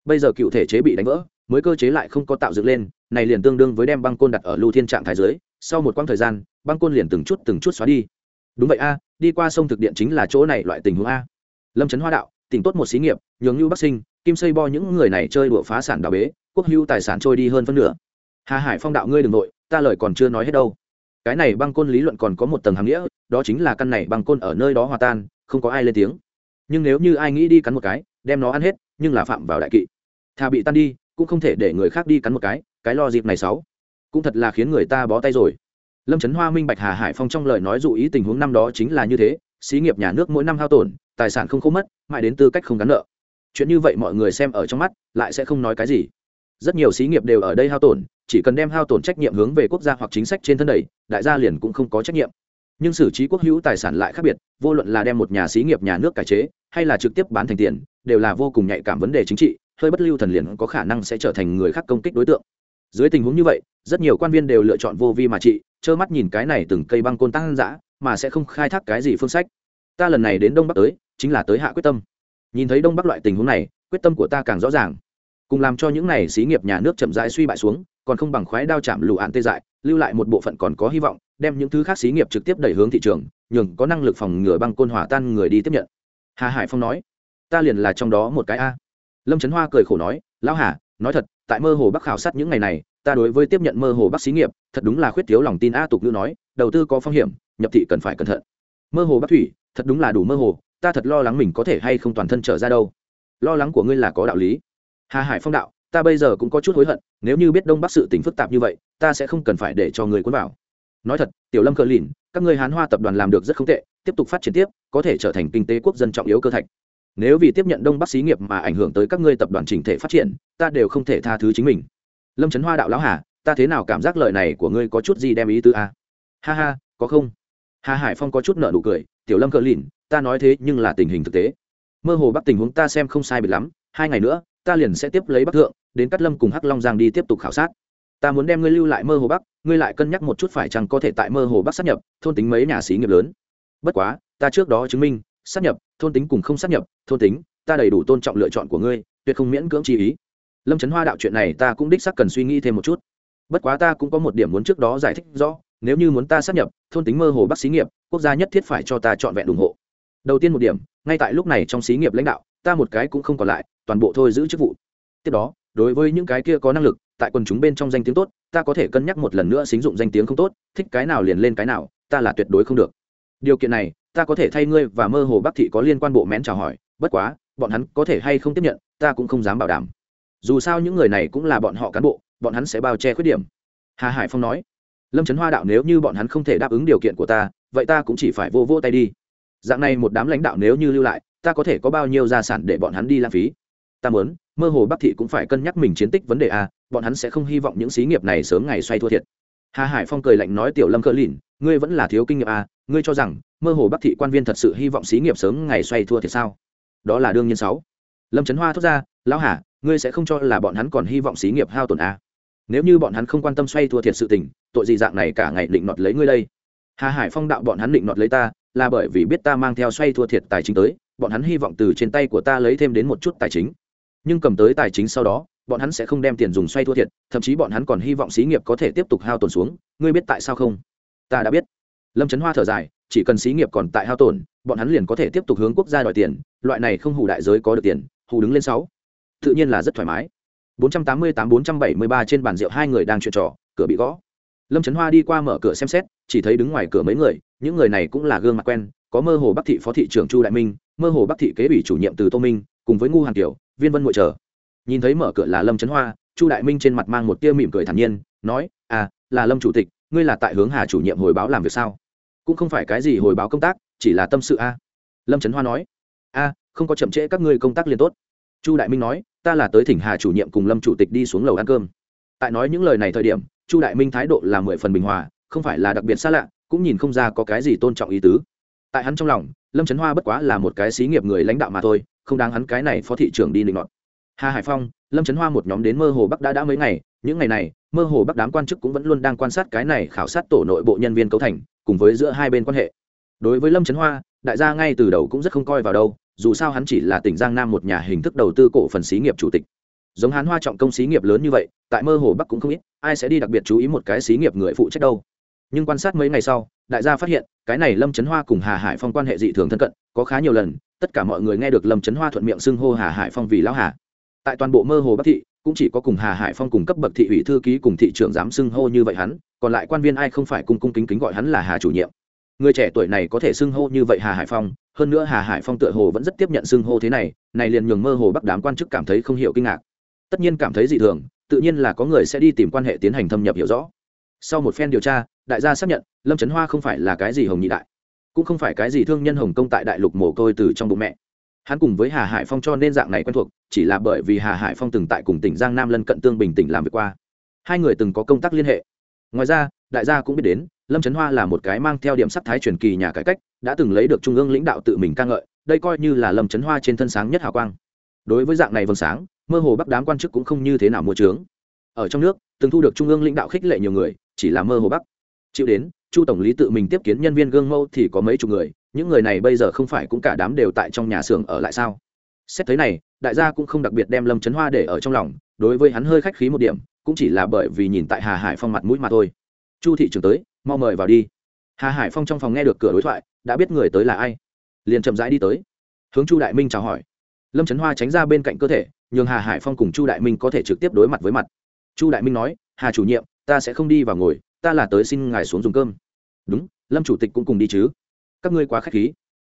Bây giờ cựu thể chế bị đánh vỡ, mới cơ chế lại không có tạo dựng lên, này liền tương đương với đem băng côn đặt ở lưu thiên trạng thái dưới, sau một quãng thời gian, băng côn liền từng chút từng chút xóa đi. Đúng vậy a, đi qua sông thực điện chính là chỗ này loại tình huống a. Lâm trấn hoa đạo, tỉnh tốt một xí nghiệp, nhường như bắc sinh kim xây bo những người này chơi đùa phá sản đào bế, quốc hữu tài sản trôi đi hơn phân nửa. Hà hải phong đạo ngươi đ ừ n g nội, ta lời còn chưa nói hết đâu. Cái này băng côn lý luận còn có một tầng hàm nghĩa, đó chính là căn này băng côn ở nơi đó hòa tan, không có ai lên tiếng. Nhưng nếu như ai nghĩ đi cắn một cái, đem nó ăn hết, nhưng là phạm vào đại kỵ. Thà bị tan đi, cũng không thể để người khác đi cắn một cái cái lo dịp này sáu cũng thật là khiến người ta bó tay rồi. Lâm trấn hoa minh bạch hà hải phong trong lời nói dụ ý tình huống năm đó chính là như thế, xí nghiệp nhà nước mỗi năm hao tổn, tài sản không khô mất, mãi đến tư cách không gắn nợ chuyện như vậy mọi người xem ở trong mắt, lại sẽ không nói cái gì. Rất nhiều xí nghiệp đều ở đây hao tổn, chỉ cần đem hao tổn trách nhiệm hướng về quốc gia hoặc chính sách trên thân đầy, đại gia liền cũng không có trách nhiệm. Nhưng xử trí quốc hữu tài sản lại khác biệt, vô luận là đem một nhà xí nghiệp, nhà nước cải chế, hay là trực tiếp bán thành tiền, đều là vô cùng nhạy cảm vấn đề chính trị, hơi bất lưu thần liền có khả năng sẽ trở thành người khác công kích đối tượng. Dưới tình huống như vậy, rất nhiều quan viên đều lựa chọn vô vi mà trị, trơ mắt nhìn cái này từng cây băng côn tăng dã, mà sẽ không khai thác cái gì phương sách. Ta lần này đến đông bắc tới, chính là tới hạ quyết tâm nhìn thấy đông bắc loại tình huống này, quyết tâm của ta càng rõ ràng. Cùng làm cho những này xí nghiệp nhà nước chậm rãi suy bại xuống, còn không bằng khoái đao chạm lụ ạn tê dại, lưu lại một bộ phận còn có hy vọng, đem những thứ khác xí nghiệp trực tiếp đẩy hướng thị trường, nhường có năng lực phòng ngừa băng côn hỏa tan người đi tiếp nhận. Hà hải phong nói, ta liền là trong đó một cái a. Lâm trấn hoa cười khổ nói, lão hà, nói thật, tại mơ hồ bắc khảo sát những ngày này, ta đối với tiếp nhận mơ hồ bắc xí nghiệp, thật đúng là khuyết thiếu lòng tin a tục ngữ nói, đầu tư có phong hiểm, nhập thị cần phải cẩn thận. Mơ hồ bắc thủy, thật đúng là đủ mơ hồ ta thật lo lắng mình có thể hay không toàn thân trở ra đâu. Lo lắng của ngươi là có đạo lý. Hà hải phong đạo, ta bây giờ cũng có chút hối hận, nếu như biết đông bắc sự tình phức tạp như vậy, ta sẽ không cần phải để cho người cuốn vào. Nói thật, tiểu lâm cờ lìn, các ngươi hán hoa tập đoàn làm được rất không tệ, tiếp tục phát triển tiếp, có thể trở thành kinh tế quốc dân trọng yếu cơ thạch. Nếu vì tiếp nhận đông bắc xí nghiệp mà ảnh hưởng tới các ngươi tập đoàn chỉnh thể phát triển, ta đều không thể tha thứ chính mình. Lâm trấn hoa đạo lão hà, ta thế nào cảm giác lời này của ngươi có chút gì đem ý tứ a à? ha ha, có không? Hà hải phong có chút nợ nụ cười, tiểu lâm cờ lìn ta nói thế nhưng là tình hình thực tế. Mơ hồ bắc tình huống ta xem không sai biệt lắm, hai ngày nữa, ta liền sẽ tiếp lấy bắc thượng, đến cắt lâm cùng hắc long giang đi tiếp tục khảo sát. Ta muốn đem ngươi lưu lại mơ hồ bắc ngươi lại cân nhắc một chút phải chăng có thể tại mơ hồ bắc sát nhập, thôn tính mấy nhà xí nghiệp lớn. Bất quá, ta trước đó chứng minh, sát nhập, thôn tính cùng không sát nhập, thôn tính, ta đầy đủ tôn trọng lựa chọn của ngươi, tuyệt không miễn cưỡng chi ý. Lâm trấn hoa đạo chuyện này ta cũng đích xác cần suy nghĩ thêm một chút. Bất quá ta cũng có một điểm muốn trước đó giải thích rõ, nếu như muốn ta sát nhập, thôn tính mơ hồ bắc xí nghiệp, quốc gia nhất thiết phải cho ta trọn vẹn ủng hộ đầu tiên một điểm, ngay tại lúc này trong xí nghiệp lãnh đạo, ta một cái cũng không còn lại, toàn bộ thôi giữ chức vụ. Tiếp đó, đối với những cái kia có năng lực, tại quần chúng bên trong danh tiếng tốt, ta có thể cân nhắc một lần nữa xính dụng danh tiếng không tốt, thích cái nào liền lên cái nào, ta là tuyệt đối không được. Điều kiện này, ta có thể thay ngươi và mơ hồ bắc thị có liên quan bộ mén chào hỏi, bất quá, bọn hắn có thể hay không tiếp nhận, ta cũng không dám bảo đảm. Dù sao những người này cũng là bọn họ cán bộ, bọn hắn sẽ bao che khuyết điểm. Hà hải phong nói, lâm trấn hoa đạo nếu như bọn hắn không thể đáp ứng điều kiện của ta, vậy ta cũng chỉ phải vô vô tay đi dạng này một đám lãnh đạo nếu như lưu lại, ta có thể có bao nhiêu gia sản để bọn hắn đi lãng phí? Ta muốn, mơ hồ bắc thị cũng phải cân nhắc mình chiến tích vấn đề a, bọn hắn sẽ không hy vọng những xí nghiệp này sớm ngày xoay thua thiệt. Hà hải phong cười lạnh nói tiểu lâm cỡ lìn, ngươi vẫn là thiếu kinh nghiệm a, ngươi cho rằng, mơ hồ bắc thị quan viên thật sự hy vọng xí nghiệp sớm ngày xoay thua thiệt sao? Đó là đương nhiên sáu. Lâm trấn hoa thốt ra, lão hà, ngươi sẽ không cho là bọn hắn còn hy vọng xí nghiệp hao tổn a. Nếu như bọn hắn không quan tâm xoay thua thiệt sự tình, tội gì dạng này cả ngày định nọt lấy ngươi đây? Hà hải phong đạo bọn hắn định nọt lấy ta là bởi vì biết ta mang theo xoay thua thiệt tài chính tới, bọn hắn hy vọng từ trên tay của ta lấy thêm đến một chút tài chính. Nhưng cầm tới tài chính sau đó, bọn hắn sẽ không đem tiền dùng xoay thua thiệt, thậm chí bọn hắn còn hy vọng xí nghiệp có thể tiếp tục hao tổn xuống. Ngươi biết tại sao không? Ta đã biết. Lâm trấn hoa thở dài, chỉ cần xí nghiệp còn tại hao tổn, bọn hắn liền có thể tiếp tục hướng quốc gia đòi tiền, loại này không hủ đại giới có được tiền, hù đứng lên sáu. Tự nhiên là rất thoải mái. 488-473 trên bàn rượu hai người đang chuyện trò, cửa bị gõ lâm trấn hoa đi qua mở cửa xem xét, chỉ thấy đứng ngoài cửa mấy người, những người này cũng là gương mặt quen, có mơ hồ bắc thị phó thị trưởng chu đại minh, mơ hồ bắc thị kế ủy chủ nhiệm từ tô minh, cùng với ngu hàng tiểu, viên vân ngồi chờ. Nhìn thấy mở cửa là lâm trấn hoa, chu đại minh trên mặt mang một tia mỉm cười thản nhiên, nói à là lâm chủ tịch, ngươi là tại hướng hà chủ nhiệm hồi báo làm việc sao? Cũng không phải cái gì hồi báo công tác, chỉ là tâm sự a. Lâm trấn hoa nói, a, không có chậm trễ các ngươi công tác liền tốt. Chu đại minh nói, ta là tới thỉnh hà chủ nhiệm cùng lâm chủ tịch đi xuống lầu ăn cơm. Tại nói những lời này thời điểm chu đại minh thái độ là mười phần bình hòa, không phải là đặc biệt xa lạ, cũng nhìn không ra có cái gì tôn trọng ý tứ. Tại hắn trong lòng, lâm trấn hoa bất quá là một cái xí nghiệp người lãnh đạo mà thôi, không đáng hắn cái này phó thị trưởng đi định nọt. Hà hải phong, lâm trấn hoa một nhóm đến mơ hồ bắc đã đã mấy ngày, những ngày này, mơ hồ bắc đám quan chức cũng vẫn luôn đang quan sát cái này khảo sát tổ nội bộ nhân viên cấu thành, cùng với giữa hai bên quan hệ. Đối với lâm trấn hoa, đại gia ngay từ đầu cũng rất không coi vào đâu, dù sao hắn chỉ là tỉnh giang nam một nhà hình thức đầu tư cổ phần xí nghiệp chủ tịch giống hắn hoa trọng công xí nghiệp lớn như vậy, tại mơ hồ bắc cũng không ít, ai sẽ đi đặc biệt chú ý một cái xí nghiệp người phụ trách đâu. Nhưng quan sát mấy ngày sau, đại gia phát hiện, cái này lâm trấn hoa cùng hà hải phong quan hệ dị thường thân cận, có khá nhiều lần, tất cả mọi người nghe được lâm trấn hoa thuận miệng xưng hô hà hải phong vì lão hà. Tại toàn bộ mơ hồ bắc thị, cũng chỉ có cùng hà hải phong cùng cấp bậc thị ủy thư ký cùng thị trưởng dám xưng hô như vậy hắn, còn lại quan viên ai không phải cung cung kính kính gọi hắn là hà chủ nhiệm. Người trẻ tuổi này có thể xưng hô như vậy hà hải phong, hơn nữa hà hải phong tựa hồ vẫn rất tiếp nhận xưng hô thế này này liền nhường mơ hồ bắc đám quan chức cảm thấy không hiểu kinh ngạc tất nhiên cảm thấy dị thường, tự nhiên là có người sẽ đi tìm quan hệ tiến hành thâm nhập hiểu rõ. Sau một phen điều tra, đại gia xác nhận, lâm trấn hoa không phải là cái gì hồng nhị đại, cũng không phải cái gì thương nhân hồng công tại đại lục mồ côi từ trong bụng mẹ. Hắn cùng với hà hải phong cho nên dạng này quen thuộc, chỉ là bởi vì hà hải phong từng tại cùng tỉnh giang nam lân cận tương bình tỉnh làm việc qua. Hai người từng có công tác liên hệ. Ngoài ra, đại gia cũng biết đến, lâm trấn hoa là một cái mang theo điểm sắc thái truyền kỳ nhà cải cách, đã từng lấy được trung ương lãnh đạo tự mình ca ngợi, đây coi như là lâm trấn hoa trên thân sáng nhất hào quang. Đối với dạng này vầng sáng mơ hồ bắc đám quan chức cũng không như thế nào mua trướng. Ở trong nước, từng thu được trung ương lãnh đạo khích lệ nhiều người, chỉ là mơ hồ bắc. Chịu đến, chu tổng lý tự mình tiếp kiến nhân viên gương mẫu thì có mấy chục người, những người này bây giờ không phải cũng cả đám đều tại trong nhà xưởng ở lại sao? Xét thấy này, đại gia cũng không đặc biệt đem lâm trấn hoa để ở trong lòng, đối với hắn hơi khách khí một điểm, cũng chỉ là bởi vì nhìn tại hà hải phong mặt mũi mà thôi. Chu thị trường tới, mau mời vào đi. Hà hải phong trong phòng nghe được cửa đối thoại, đã biết người tới là ai. Liền chậm rãi đi tới. Hướng chu đại minh chào hỏi lâm trấn hoa tránh ra bên cạnh cơ thể nhường hà hải phong cùng chu đại minh có thể trực tiếp đối mặt với mặt chu đại minh nói hà chủ nhiệm ta sẽ không đi vào ngồi ta là tới xin ngài xuống dùng cơm đúng lâm chủ tịch cũng cùng đi chứ các ngươi quá k h á c h khí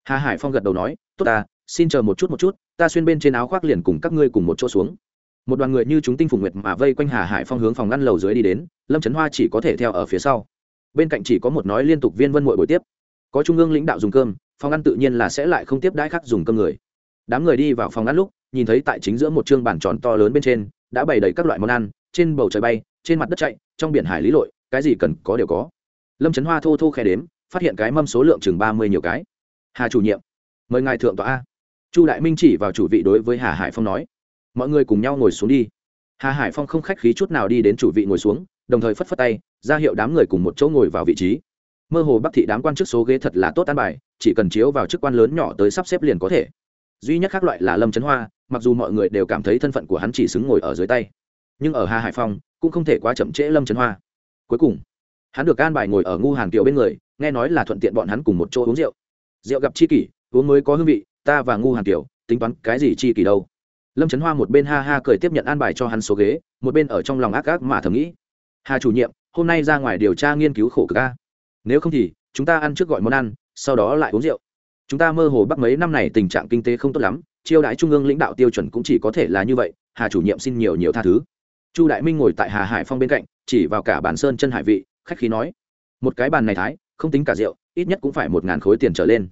hà hải phong gật đầu nói tốt ta xin chờ một chút một chút ta xuyên bên trên áo khoác liền cùng các ngươi cùng một chỗ xuống một đoàn người như chúng tinh phùng nguyệt mà vây quanh hà hải phong hướng phòng ngăn lầu dưới đi đến lâm trấn hoa chỉ có thể theo ở phía sau bên cạnh chỉ có một nói liên tục viên vân mội buổi tiếp có trung ương lãnh đạo dùng cơm phòng ăn tự nhiên là sẽ lại không tiếp đãi khác dùng cơm người đám người đi vào phòng ăn lúc, nhìn thấy tại chính giữa một chương bàn tròn to lớn bên trên, đã bày đầy các loại món ăn, trên bầu trời bay, trên mặt đất chạy, trong biển hải lý lội, cái gì cần có đều có. Lâm trấn hoa thô thô khe đếm, phát hiện cái mâm số lượng chừng ba mươi nhiều cái. Hà chủ nhiệm, mời ngài thượng tọa a. Chu đại minh chỉ vào chủ vị đối với hà hải phong nói, mọi người cùng nhau ngồi xuống đi. Hà hải phong không khách khí chút nào đi đến chủ vị ngồi xuống, đồng thời phất phất tay, ra hiệu đám người cùng một chỗ ngồi vào vị trí. Mơ hồ bắc thị đám quan chức số ghế thật là tốt an bài, chỉ cần chiếu vào chức quan lớn nhỏ tới sắp xếp liền có thể duy nhất khác loại là lâm trấn hoa, mặc dù mọi người đều cảm thấy thân phận của hắn chỉ xứng ngồi ở dưới tay, nhưng ở hà hải phong, cũng không thể quá chậm trễ lâm trấn hoa. Cuối cùng, hắn được an bài ngồi ở ngu hàn kiều bên người, nghe nói là thuận tiện bọn hắn cùng một chỗ uống rượu. Rượu gặp chi kỷ, uống mới có hương vị, ta và ngu hàn kiều, tính toán cái gì chi kỷ đâu. Lâm trấn hoa một bên ha ha cười tiếp nhận an bài cho hắn số ghế, một bên ở trong lòng ác ác mà thầm nghĩ. Hà chủ nhiệm, hôm nay ra ngoài điều tra nghiên cứu khổ cực ca nếu không thì, chúng ta ăn trước gọi món ăn, sau đó lại uống rượu chúng ta mơ hồ bắc mấy năm này tình trạng kinh tế không tốt lắm chiêu đãi trung ương lãnh đạo tiêu chuẩn cũng chỉ có thể là như vậy, hà chủ nhiệm xin nhiều nhiều tha thứ. Chu đại minh ngồi tại hà hải phong bên cạnh, chỉ vào cả bàn sơn chân hải vị, khách khí nói, một cái bàn này thái, không tính cả rượu, ít nhất cũng phải một ngàn khối tiền trở lên.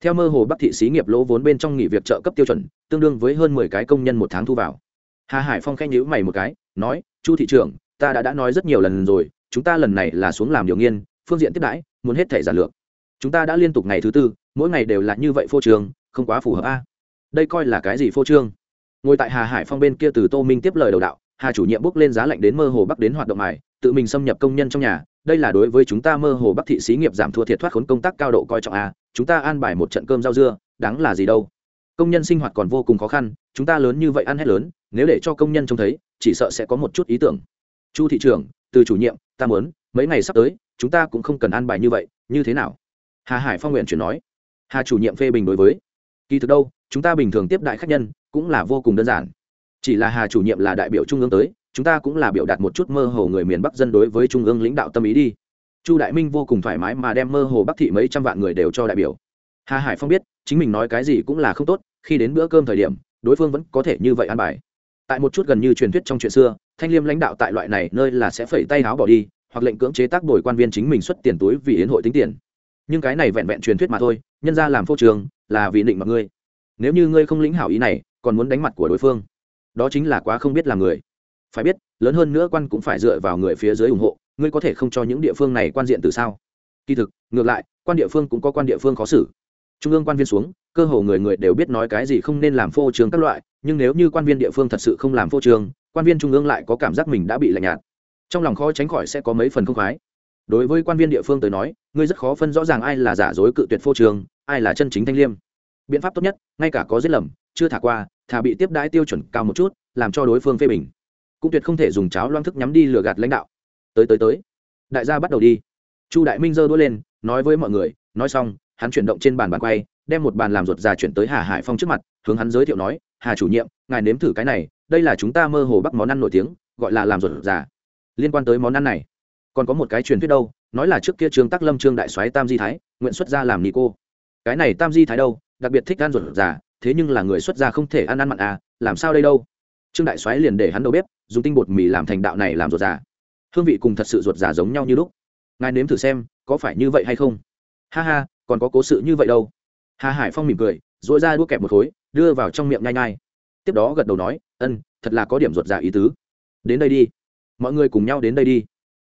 Theo mơ hồ bắc thị xí nghiệp lỗ vốn bên trong nghỉ việc trợ cấp tiêu chuẩn, tương đương với hơn mười cái công nhân một tháng thu vào. Hà hải phong khen nhữ mày một cái, nói, chu thị trưởng, ta đã đã nói rất nhiều lần rồi, chúng ta lần này là xuống làm điều nghiên, phương diện tiếp đãi, muốn hết thể giản lược chúng ta đã liên tục ngày thứ tư, mỗi ngày đều là như vậy phô trường không quá phù hợp a. Đây coi là cái gì phô trương? Ngồi tại hà hải phong bên kia từ tô minh tiếp lời đầu đạo, hà chủ nhiệm bước lên giá lạnh đến mơ hồ bắc đến hoạt động mài, tự mình xâm nhập công nhân trong nhà. Đây là đối với chúng ta mơ hồ bắc thị xí nghiệp giảm thua thiệt thoát khốn công tác cao độ coi trọng a. Chúng ta an bài một trận cơm rau dưa, đáng là gì đâu? Công nhân sinh hoạt còn vô cùng khó khăn, chúng ta lớn như vậy ăn hết lớn, nếu để cho công nhân trông thấy, chỉ sợ sẽ có một chút ý tưởng. Chu thị trưởng, từ chủ nhiệm, ta muốn, mấy ngày sắp tới, chúng ta cũng không cần an bài như vậy, như thế nào? Hà hải phong nguyện chuyển nói, hà chủ nhiệm phê bình đối với. Kỳ thực đâu, chúng ta bình thường tiếp đại khách nhân cũng là vô cùng đơn giản. Chỉ là hà chủ nhiệm là đại biểu trung ương tới, chúng ta cũng là biểu đạt một chút mơ hồ người miền bắc dân đối với trung ương lãnh đạo tâm ý đi. Chu đại minh vô cùng thoải mái mà đem mơ hồ bắc thị mấy trăm vạn người đều cho đại biểu. Hà hải phong biết, chính mình nói cái gì cũng là không tốt, khi đến bữa cơm thời điểm, đối phương vẫn có thể như vậy ăn bài. Tại một chút gần như truyền thuyết trong chuyện xưa, thanh liêm lãnh đạo tại loại này nơi là sẽ phẩy tay áo bỏ đi, hoặc lệnh cưỡng chế tác bồi quan viên chính mình xuất tiền túi vì yến hội tính tiền nhưng cái này vẹn vẹn truyền thuyết mà thôi, nhân ra làm phô trường, là vì định mặt ngươi. Nếu như ngươi không lĩnh hảo ý này, còn muốn đánh mặt của đối phương, đó chính là quá không biết làm người. Phải biết, lớn hơn nữa quan cũng phải dựa vào người phía dưới ủng hộ, ngươi có thể không cho những địa phương này quan diện từ sao? Kỳ thực, ngược lại, quan địa phương cũng có quan địa phương khó xử. Trung ương quan viên xuống, cơ hồ người người đều biết nói cái gì không nên làm phô trường các loại, nhưng nếu như quan viên địa phương thật sự không làm phô trường, quan viên trung ương lại có cảm giác mình đã bị lạnh nhạt. Trong lòng khó tránh khỏi sẽ có mấy phần không khoái đối với quan viên địa phương tới nói, ngươi rất khó phân rõ ràng ai là giả dối cự tuyệt phô trường ai là chân chính thanh liêm. Biện pháp tốt nhất, ngay cả có giết lầm, chưa thả qua, thả bị tiếp đãi tiêu chuẩn cao một chút, làm cho đối phương phê bình. Cũng tuyệt không thể dùng cháo loang thức nhắm đi lừa gạt lãnh đạo. Tới tới tới. Đại gia bắt đầu đi. Chu đại minh giơ đũa lên, nói với mọi người, nói xong, hắn chuyển động trên bàn bàn quay, đem một bàn làm ruột già chuyển tới hà hải phong trước mặt, hướng hắn giới thiệu nói, hà chủ nhiệm, ngài nếm thử cái này, đây là chúng ta mơ hồ bắc món ăn nổi tiếng, gọi là làm ruột già. Liên quan tới món ăn này còn có một cái truyền thuyết đâu, nói là trước kia trương tắc lâm, trương đại soái tam di thái, nguyện xuất gia làm ni cô. Cái này tam di thái đâu, đặc biệt thích ăn ruột già, thế nhưng là người xuất gia không thể ăn ăn mặn à làm sao đây đâu? Trương đại soái liền để hắn đầu bếp, dùng tinh bột mì làm thành đạo này làm ruột già. Hương vị cùng thật sự ruột già giống nhau như lúc. Ngài nếm thử xem, có phải như vậy hay không? Ha ha, còn có cố sự như vậy đâu. Hà hải phong mỉm cười dội ra đua kẹp một khối, đưa vào trong miệng nhai nhai. Tiếp đó gật đầu nói, ân, thật là có điểm ruột già ý tứ. Đến đây đi. Mọi người cùng nhau đến đây đi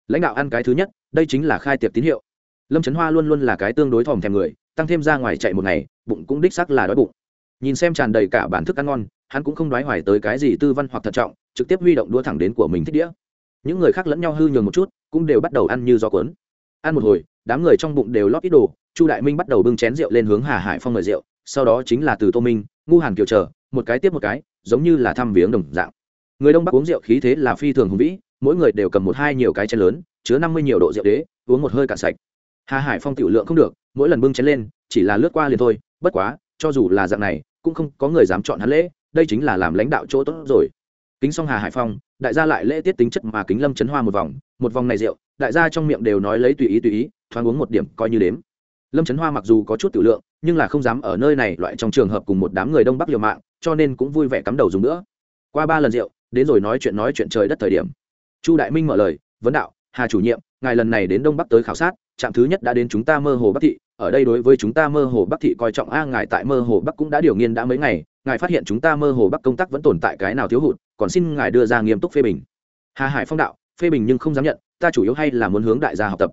lãnh đạo ăn cái thứ nhất, đây chính là khai tiệc tín hiệu. Lâm trấn hoa luôn luôn là cái tương đối thòm thèm người, tăng thêm ra ngoài chạy một ngày, bụng cũng đích sắc là đói bụng. Nhìn xem tràn đầy cả bản thức ăn ngon, hắn cũng không đoái hoài tới cái gì tư văn hoặc thận trọng, trực tiếp huy động đua thẳng đến của mình thích đĩa. Những người khác lẫn nhau hư nhường một chút, cũng đều bắt đầu ăn như gió cuốn. Ăn một hồi, đám người trong bụng đều lót ít đồ, chu đại minh bắt đầu bưng chén rượu lên hướng hà hải phong mời rượu, sau đó chính là từ tô minh, ngu hàn kiều chờ, một cái tiếp một cái, giống như là thăm viếng đồng dạng. Người đông bắc uống rượu khí thế là phi thường hùng vĩ mỗi người đều cầm một hai nhiều cái chén lớn, chứa năm mươi nhiều độ rượu đế, uống một hơi cạn sạch. Hà hải phong tiểu lượng không được, mỗi lần bưng chén lên, chỉ là lướt qua liền thôi, bất quá, cho dù là dạng này, cũng không có người dám chọn hắn lễ, đây chính là làm lãnh đạo chỗ tốt rồi. Kính xong hà hải phong, đại gia lại lễ tiết tính chất mà kính lâm chấn hoa một vòng một vòng này rượu, đại gia trong miệng đều nói lấy tùy ý tùy ý, thoáng uống một điểm, coi như đếm. Lâm chấn hoa mặc dù có chút tiểu lượng, nhưng là không dám ở nơi này loại trong trường hợp cùng một đám người đông bắc liều mạng, cho nên cũng vui vẻ cắm đầu dùng nữa. Qua ba lần rượu, đến rồi nói chuyện nói chuyện trời đất thời điểm chu đại minh mở lời, vấn đạo, hà chủ nhiệm, ngài lần này đến đông bắc tới khảo sát, trạm thứ nhất đã đến chúng ta mơ hồ bắc thị, ở đây đối với chúng ta mơ hồ bắc thị coi trọng a, ngài tại mơ hồ bắc cũng đã điều nghiên đã mấy ngày, ngài phát hiện chúng ta mơ hồ bắc công tác vẫn tồn tại cái nào thiếu hụt, còn xin ngài đưa ra nghiêm túc phê bình. Hà hải phong đạo, phê bình nhưng không dám nhận, ta chủ yếu hay là muốn hướng đại gia học tập.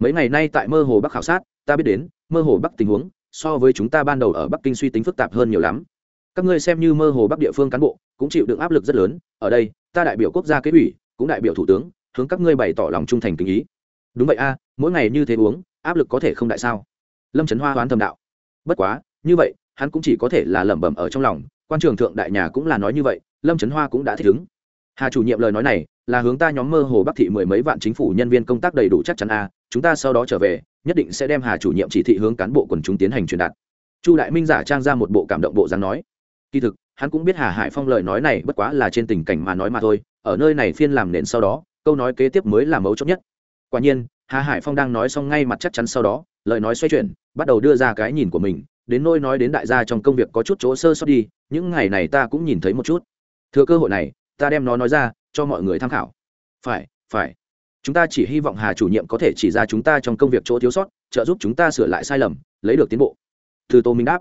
Mấy ngày nay tại mơ hồ bắc khảo sát, ta biết đến, mơ hồ bắc tình huống, so với chúng ta ban đầu ở bắc kinh suy tính phức tạp hơn nhiều lắm. Các ngươi xem như mơ hồ bắc địa phương cán bộ, cũng chịu được áp lực rất lớn, ở đây, ta đại biểu quốc gia kế ủy cũng đại biểu thủ tướng, hướng các ngươi bày tỏ lòng trung thành tình ý. Đúng vậy a, mỗi ngày như thế uống, áp lực có thể không đại sao? Lâm trấn hoa đoán thầm đạo. Bất quá, như vậy, hắn cũng chỉ có thể là lẩm bẩm ở trong lòng, quan trường thượng đại nhà cũng là nói như vậy, lâm trấn hoa cũng đã thích ứng. Hà chủ nhiệm lời nói này, là hướng ta nhóm mơ hồ bắc thị mười mấy vạn chính phủ nhân viên công tác đầy đủ chắc chắn a, chúng ta sau đó trở về, nhất định sẽ đem hà chủ nhiệm chỉ thị hướng cán bộ quần chúng tiến hành truyền đạt. Chu đại minh giả trang ra một bộ cảm động bộ dáng nói. Kỳ thực hắn cũng biết hà hải phong lời nói này bất quá là trên tình cảnh mà nói mà thôi, ở nơi này phiên làm nền sau đó, câu nói kế tiếp mới là mấu chốt nhất. Quả nhiên, hà hải phong đang nói xong ngay mặt chắc chắn sau đó, lời nói xoay chuyển, bắt đầu đưa ra cái nhìn của mình, đến nôi nói đến đại gia trong công việc có chút chỗ sơ sót đi, những ngày này ta cũng nhìn thấy một chút. Thừa cơ hội này, ta đem nó nói ra, cho mọi người tham khảo. Phải phải. Chúng ta chỉ hy vọng hà chủ nhiệm có thể chỉ ra chúng ta trong công việc chỗ thiếu sót, trợ giúp chúng ta sửa lại sai lầm, lấy được tiến bộ. Từ tô minh đáp.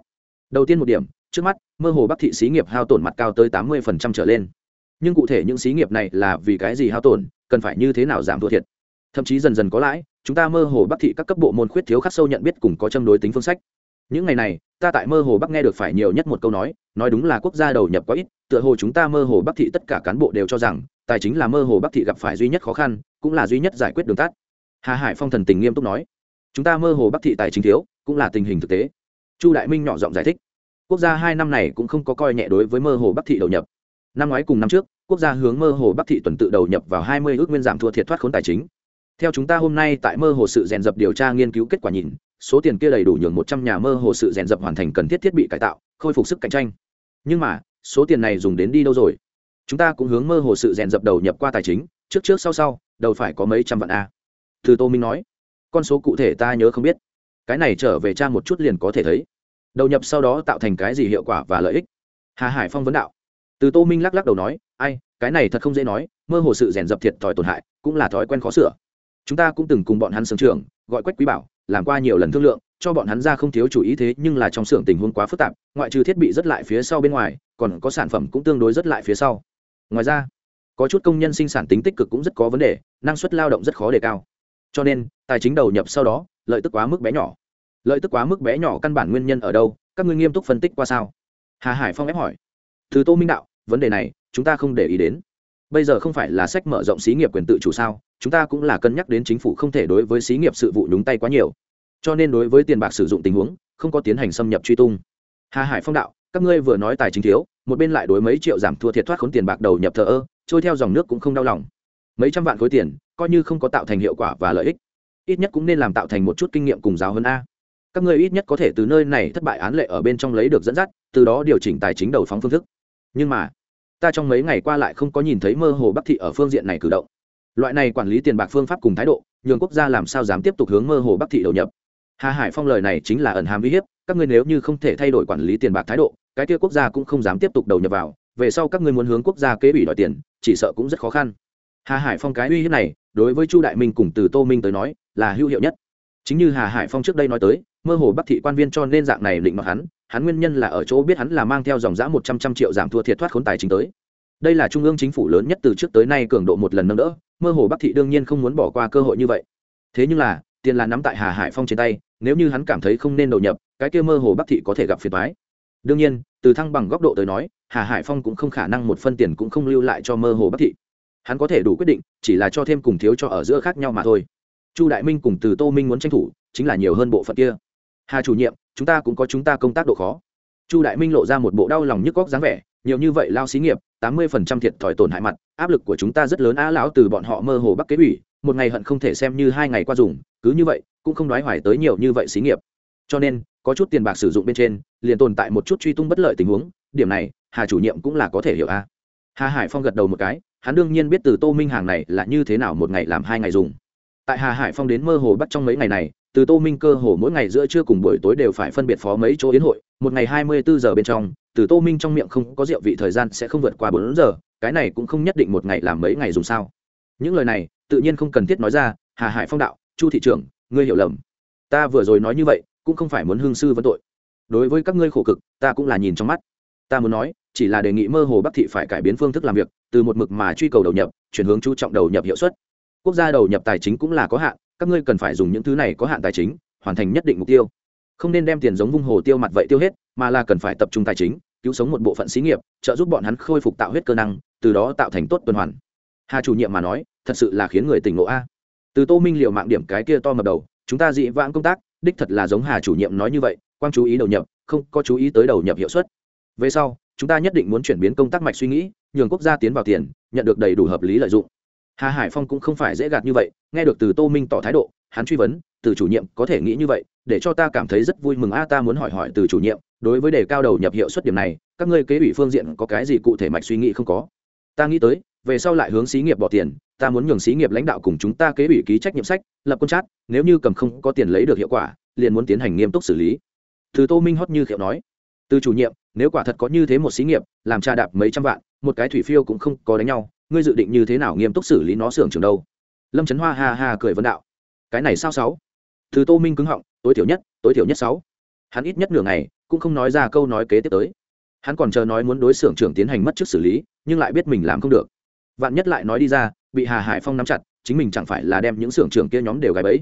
Đầu tiên một điểm trước mắt, mơ hồ bắc thị xí nghiệp hao tổn mặt cao tới tám mươi trở lên. Nhưng cụ thể những xí nghiệp này là vì cái gì hao tổn, cần phải như thế nào giảm thua thiệt? Thậm chí dần dần có lãi, chúng ta mơ hồ bắc thị các cấp bộ môn khuyết thiếu khắc sâu nhận biết cùng có châm đối tính phương sách. Những ngày này, ta tại mơ hồ bắc nghe được phải nhiều nhất một câu nói nói đúng là quốc gia đầu nhập quá ít, tựa hồ chúng ta mơ hồ bắc thị tất cả cán bộ đều cho rằng, tài chính là mơ hồ bắc thị gặp phải duy nhất khó khăn, cũng là duy nhất giải quyết đường tắt. Hà hải phong thần tình nghiêm túc nói, chúng ta mơ hồ bắc thị tài chính thiếu, cũng là tình hình thực tế. Chu đại minh nhỏ giọng giải thích quốc gia hai năm này cũng không có coi nhẹ đối với mơ hồ bắc thị đầu nhập. Năm ngoái cùng năm trước, quốc gia hướng mơ hồ bắc thị tuần tự đầu nhập vào hai mươi ước nguyên giảm thua thiệt thoát khốn tài chính. Theo chúng ta hôm nay tại mơ hồ sự rèn dập điều tra nghiên cứu kết quả nhìn, số tiền kia đầy đủ nhường một trăm nhà mơ hồ sự rèn dập hoàn thành cần thiết thiết bị cải tạo, khôi phục sức cạnh tranh. Nhưng mà, số tiền này dùng đến đi đâu rồi? Chúng ta cũng hướng mơ hồ sự rèn dập đầu nhập qua tài chính, trước trước sau sau, đầu phải có mấy trăm vạn a. Từ tô minh nói. Con số cụ thể ta nhớ không biết. Cái này trở về tra một chút liền có thể thấy đầu nhập sau đó tạo thành cái gì hiệu quả và lợi ích? Hà hải phong vấn đạo. Từ tô minh lắc lắc đầu nói, ai, cái này thật không dễ nói, mơ hồ sự rèn dập thiệt thòi tổn hại, cũng là thói quen khó sửa. Chúng ta cũng từng cùng bọn hắn sướng trường, gọi quách quý bảo, làm qua nhiều lần thương lượng, cho bọn hắn ra không thiếu chủ ý thế nhưng là trong xưởng tình huống quá phức tạp, ngoại trừ thiết bị rất lại phía sau bên ngoài, còn có sản phẩm cũng tương đối rất lại phía sau. Ngoài ra, có chút công nhân sinh sản tính tích cực cũng rất có vấn đề, năng suất lao động rất khó đề cao. Cho nên, tài chính đầu nhập sau đó, lợi tức quá mức bé nhỏ lợi tức quá mức bé nhỏ căn bản nguyên nhân ở đâu, các ngươi nghiêm túc phân tích qua sao? Hà hải phong ép hỏi. Thứ tô minh đạo, vấn đề này, chúng ta không để ý đến. Bây giờ không phải là sách mở rộng xí nghiệp quyền tự chủ sao, chúng ta cũng là cân nhắc đến chính phủ không thể đối với xí nghiệp sự vụ nhúng tay quá nhiều. Cho nên đối với tiền bạc sử dụng tình huống, không có tiến hành xâm nhập truy tung. Hà hải phong đạo, các ngươi vừa nói tài chính thiếu, một bên lại đối mấy triệu giảm thua thiệt thoát khốn tiền bạc đầu nhập thờ ơ, trôi theo dòng nước cũng không đau lòng. Mấy trăm vạn khối tiền, coi như không có tạo thành hiệu quả và lợi ích, ít nhất cũng nên làm tạo thành một chút kinh nghiệm cùng giáo hơn a các ngươi ít nhất có thể từ nơi này thất bại án lệ ở bên trong lấy được dẫn dắt, từ đó điều chỉnh tài chính đầu phóng phương thức. Nhưng mà, ta trong mấy ngày qua lại không có nhìn thấy mơ hồ bắc thị ở phương diện này cử động. Loại này quản lý tiền bạc phương pháp cùng thái độ, nhường quốc gia làm sao dám tiếp tục hướng mơ hồ bắc thị đầu nhập. Hà hải phong lời này chính là ẩn hàm uy hiếp, các ngươi nếu như không thể thay đổi quản lý tiền bạc thái độ, cái kia quốc gia cũng không dám tiếp tục đầu nhập vào, về sau các ngươi muốn hướng quốc gia kế ủy đòi tiền, chỉ sợ cũng rất khó khăn. Hà hải phong cái uy hiếp này, đối với chu đại minh cùng từ tô minh tới nói, là hữu hiệu nhất chính như hà hải phong trước đây nói tới, mơ hồ bắc thị quan viên cho nên dạng này định mặc hắn hắn nguyên nhân là ở chỗ biết hắn là mang theo dòng giã một trăm trăm triệu giảm thua thiệt thoát khốn tài chính tới. Đây là trung ương chính phủ lớn nhất từ trước tới nay cường độ một lần nâng đỡ, mơ hồ bắc thị đương nhiên không muốn bỏ qua cơ hội như vậy. Thế nhưng là, tiền là nắm tại hà hải phong trên tay, nếu như hắn cảm thấy không nên đầu nhập, cái kia mơ hồ bắc thị có thể gặp phiền thoái đương nhiên, từ thăng bằng góc độ tới nói, hà hải phong cũng không khả năng một phân tiền cũng không lưu lại cho mơ hồ bắc thị. Hắn có thể đủ quyết định, chỉ là cho thêm cùng thiếu cho ở giữa khác nhau mà thôi chu đại minh cùng từ tô minh muốn tranh thủ, chính là nhiều hơn bộ phận kia. Hà chủ nhiệm, chúng ta cũng có chúng ta công tác độ khó. Chu đại minh lộ ra một bộ đau lòng nhức góc dáng vẻ, nhiều như vậy lao xí nghiệp, tám mươi phần trăm thiệt thòi tổn hại mặt, áp lực của chúng ta rất lớn á lão từ bọn họ mơ hồ bắc kế ủy, một ngày hận không thể xem như hai ngày qua dùng, cứ như vậy, cũng không đoái hoài tới nhiều như vậy xí nghiệp. Cho nên, có chút tiền bạc sử dụng bên trên, liền tồn tại một chút truy tung bất lợi tình huống, điểm này, hà chủ nhiệm cũng là có thể hiểu a. Hà hải phong gật đầu một cái, hắn đương nhiên biết từ tô minh hàng này là như thế nào một ngày làm hai ngày dùng tại hà hải phong đến mơ hồ bắt trong mấy ngày này, từ tô minh cơ hồ mỗi ngày giữa trưa cùng buổi tối đều phải phân biệt phó mấy chỗ yến hội, một ngày hai mươi bốn giờ bên trong, từ tô minh trong miệng không có rượu vị thời gian sẽ không vượt qua bốn giờ, cái này cũng không nhất định một ngày làm mấy ngày dùng sao. Những lời này, tự nhiên không cần thiết nói ra, hà hải phong đạo, chu thị trưởng, ngươi hiểu lầm. Ta vừa rồi nói như vậy, cũng không phải muốn hương sư vấn tội. Đối với các ngươi khổ cực, ta cũng là nhìn trong mắt. Ta muốn nói, chỉ là đề nghị mơ hồ bắc thị phải cải biến phương thức làm việc, từ một mực mà truy cầu đầu nhập, chuyển hướng chú trọng đầu nhập hiệu suất quốc gia đầu nhập tài chính cũng là có hạn, các ngươi cần phải dùng những thứ này có hạn tài chính, hoàn thành nhất định mục tiêu. Không nên đem tiền giống vung hồ tiêu mặt vậy tiêu hết, mà là cần phải tập trung tài chính, cứu sống một bộ phận xí nghiệp, trợ giúp bọn hắn khôi phục tạo huyết cơ năng, từ đó tạo thành tốt tuần hoàn. Hà chủ nhiệm mà nói, thật sự là khiến người tỉnh ngộ a. Từ tô minh liệu mạng điểm cái kia to mập đầu, chúng ta dị vãng công tác, đích thật là giống hà chủ nhiệm nói như vậy, quang chú ý đầu nhập, không có chú ý tới đầu nhập hiệu suất. Về sau, chúng ta nhất định muốn chuyển biến công tác mạch suy nghĩ, nhường quốc gia tiến vào tiền, nhận được đầy đủ hợp lý lợi dụng hà hải phong cũng không phải dễ gạt như vậy, nghe được từ tô minh tỏ thái độ, hắn truy vấn, từ chủ nhiệm có thể nghĩ như vậy, để cho ta cảm thấy rất vui mừng a, ta muốn hỏi hỏi từ chủ nhiệm, đối với đề cao đầu nhập hiệu suất điểm này, các ngươi kế ủy phương diện có cái gì cụ thể mạch suy nghĩ không có? Ta nghĩ tới, về sau lại hướng xí nghiệp bỏ tiền, ta muốn nhường xí nghiệp lãnh đạo cùng chúng ta kế ủy ký trách nhiệm sách, lập quân chát, nếu như cầm không có tiền lấy được hiệu quả, liền muốn tiến hành nghiêm túc xử lý. Từ tô minh hót như khiệu nói. Từ chủ nhiệm, nếu quả thật có như thế một xí nghiệp, làm trà đạp mấy trăm vạn, một cái thủy phiêu cũng không có đánh nhau ngươi dự định như thế nào nghiêm túc xử lý nó xưởng trường đâu? Lâm trấn hoa ha ha cười vân đạo. Cái này sao sáu? Thứ tô minh cứng họng, tối thiểu nhất, tối thiểu nhất sáu. Hắn ít nhất nửa ngày, cũng không nói ra câu nói kế tiếp tới. Hắn còn chờ nói muốn đối xưởng trưởng tiến hành mất trước xử lý, nhưng lại biết mình làm không được. Vạn nhất lại nói đi ra, bị hà hải phong nắm chặt, chính mình chẳng phải là đem những xưởng trưởng kia nhóm đều gài bẫy.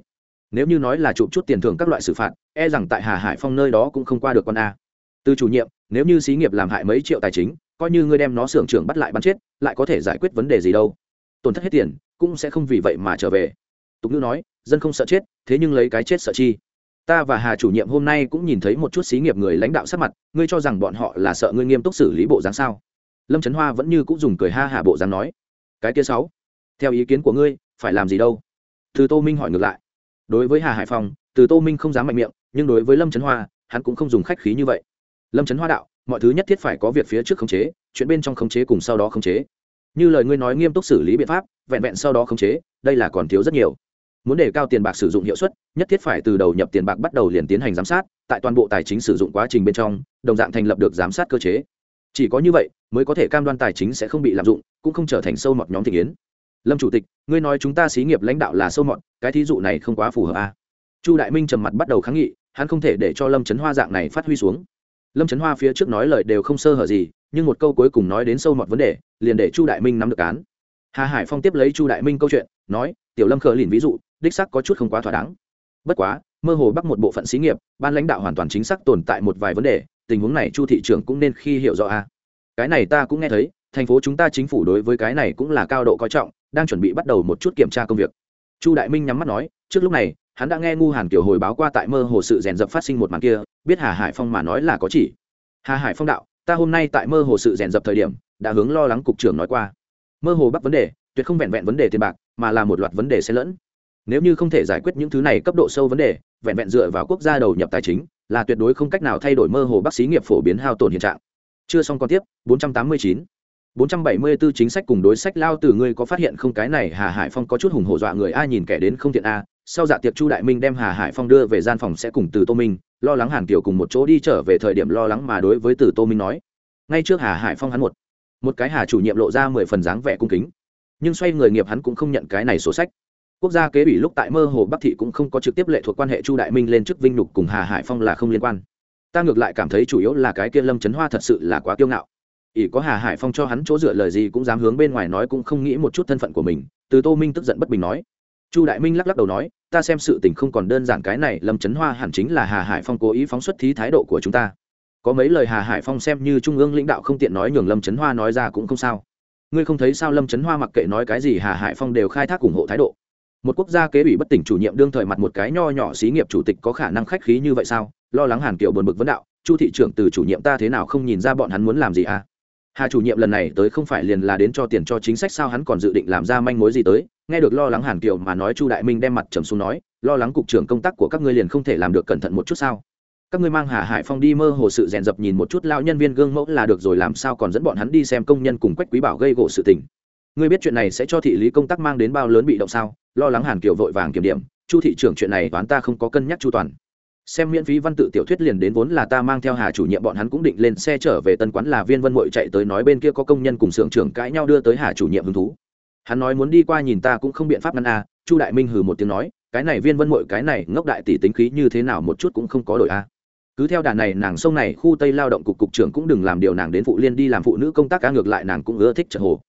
Nếu như nói là chụp chút tiền thưởng các loại xử phạt e rằng tại hà hải phong nơi đó cũng không qua được con a. Từ chủ nhiệm, nếu như xí nghiệp làm hại mấy triệu tài chính coi như ngươi đem nó xưởng trưởng bắt lại bắn chết, lại có thể giải quyết vấn đề gì đâu. Tổn thất hết tiền, cũng sẽ không vì vậy mà trở về. Tục ngữ nói, dân không sợ chết, thế nhưng lấy cái chết sợ chi. Ta và hà chủ nhiệm hôm nay cũng nhìn thấy một chút xí nghiệp người lãnh đạo sắc mặt, ngươi cho rằng bọn họ là sợ ngươi nghiêm túc xử lý bộ dáng sao? Lâm trấn hoa vẫn như cũng dùng cười ha hà bộ dáng nói, cái kia sáu, theo ý kiến của ngươi, phải làm gì đâu? Từ tô minh hỏi ngược lại, đối với hà hải phòng từ tô minh không dám mạnh miệng, nhưng đối với lâm trấn hoa, hắn cũng không dùng khách khí như vậy. Lâm trấn hoa đạo mọi thứ nhất thiết phải có việc phía trước khống chế, chuyện bên trong khống chế cùng sau đó khống chế. Như lời ngươi nói nghiêm túc xử lý biện pháp, vẹn vẹn sau đó khống chế, đây là còn thiếu rất nhiều. Muốn đề cao tiền bạc sử dụng hiệu suất, nhất thiết phải từ đầu nhập tiền bạc bắt đầu liền tiến hành giám sát, tại toàn bộ tài chính sử dụng quá trình bên trong, đồng dạng thành lập được giám sát cơ chế. Chỉ có như vậy, mới có thể cam đoan tài chính sẽ không bị lạm dụng, cũng không trở thành sâu mọt nhóm thị kiến lâm chủ tịch, ngươi nói chúng ta xí nghiệp lãnh đạo là sâu mọt, cái thí dụ này không quá phù hợp a à? chu đại minh trầm mặt bắt đầu kháng nghị, hắn không thể để cho lâm trấn hoa dạng này phát huy xuống lâm trấn hoa phía trước nói lời đều không sơ hở gì, nhưng một câu cuối cùng nói đến sâu mọt vấn đề, liền để chu đại minh nắm được án. hà hải phong tiếp lấy chu đại minh câu chuyện, nói, tiểu lâm khờ lìn ví dụ, đích sắc có chút không quá thỏa đáng. Bất quá, mơ hồ bắc một bộ phận xí nghiệp, ban lãnh đạo hoàn toàn chính xác tồn tại một vài vấn đề, tình huống này chu thị trưởng cũng nên khi hiểu rõ a. Cái này ta cũng nghe thấy, thành phố chúng ta chính phủ đối với cái này cũng là cao độ coi trọng, đang chuẩn bị bắt đầu một chút kiểm tra công việc. Chu đại minh nhắm mắt nói, trước lúc này hắn đã nghe ngu hàn kiều hồi báo qua tại mơ hồ sự rèn dập phát sinh một màn kia, biết hà hải phong mà nói là có chỉ. Hà hải phong đạo, ta hôm nay tại mơ hồ sự rèn dập thời điểm, đã hướng lo lắng cục trưởng nói qua. Mơ hồ bắt vấn đề, tuyệt không vẹn vẹn vấn đề tiền bạc, mà là một loạt vấn đề xen lẫn. Nếu như không thể giải quyết những thứ này cấp độ sâu vấn đề, vẹn vẹn dựa vào quốc gia đầu nhập tài chính, là tuyệt đối không cách nào thay đổi mơ hồ bác sĩ nghiệp phổ biến hao tổn hiện trạng. Chưa xong còn tiếp 489 474 chính sách cùng đối sách lao từ ngươi có phát hiện không? Cái này Hà Hải Phong có chút hùng hổ dọa người, ai nhìn kẻ đến không tiện a. Sau dạ tiệc Chu Đại Minh đem Hà Hải Phong đưa về gian phòng sẽ cùng Từ Tô Minh, lo lắng Hàn Kiều cùng một chỗ đi trở về thời điểm lo lắng mà đối với Từ Tô Minh nói. Ngay trước Hà Hải Phong hắn một, một cái Hà chủ nhiệm lộ ra mười phần dáng vẻ cung kính. Nhưng xoay người nghiệp hắn cũng không nhận cái này sổ sách. Quốc gia kế ủy lúc tại mơ hồ Bắc thị cũng không có trực tiếp lệ thuộc quan hệ Chu Đại Minh lên chức vinh nhục cùng Hà Hải Phong là không liên quan. Ta ngược lại cảm thấy chủ yếu là cái kia Lâm Trấn Hoa thật sự là quá kiêu ngạo ỷ có hà hải phong cho hắn chỗ dựa lời gì cũng dám hướng bên ngoài nói cũng không nghĩ một chút thân phận của mình từ tô minh tức giận bất bình nói chu đại minh lắc lắc đầu nói, ta xem sự tình không còn đơn giản, cái này lâm trấn hoa hẳn chính là hà hải phong cố ý phóng xuất thí thái độ của chúng ta. Có mấy lời hà hải phong xem như trung ương lãnh đạo không tiện nói nhường lâm trấn hoa nói ra cũng không sao. Ngươi không thấy sao lâm trấn hoa mặc kệ nói cái gì hà hải phong đều khai thác ủng hộ thái độ. Một quốc gia kế ủy bất tỉnh chủ nhiệm đương thời mặt một cái nho nhỏ xí nghiệp chủ tịch có khả năng khách khí như vậy sao? Lo lắng hàn kiều buồn bực vấn đạo, chu thị trưởng từ chủ nhiệm ta thế nào không nhìn ra bọn hắn muốn làm gì à? Hà chủ nhiệm lần này tới không phải liền là đến cho tiền cho chính sách sao hắn còn dự định làm ra manh mối gì tới? Nghe được lo lắng hàn kiều mà nói chu đại minh đem mặt trầm xuống nói, lo lắng cục trưởng công tác của các ngươi liền không thể làm được cẩn thận một chút sao? Các ngươi mang hà hải phong đi mơ hồ sự rèn dập nhìn một chút lao nhân viên gương mẫu là được rồi, làm sao còn dẫn bọn hắn đi xem công nhân cùng quách quý bảo gây gỗ sự tình? Ngươi biết chuyện này sẽ cho thị lý công tác mang đến bao lớn bị động sao? Lo lắng hàn kiều vội vàng kiểm điểm, chu thị trưởng chuyện này toán ta không có cân nhắc chu toàn xem miễn phí văn tự tiểu thuyết liền đến vốn là ta mang theo hà chủ nhiệm bọn hắn cũng định lên xe trở về tân quán là viên vân mội chạy tới nói bên kia có công nhân cùng xưởng trưởng cãi nhau đưa tới hà chủ nhiệm hứng thú. Hắn nói muốn đi qua nhìn ta cũng không biện pháp ngăn a chu đại minh hừ một tiếng nói, cái này viên vân mội, cái này ngốc đại tỷ tính khí như thế nào một chút cũng không có đổi a cứ theo đà này nàng sông này khu tây lao động cục cục trưởng cũng đừng làm điều nàng đến phụ liên đi làm phụ nữ công tác cá ngược lại nàng cũng ưa thích trợ hồ.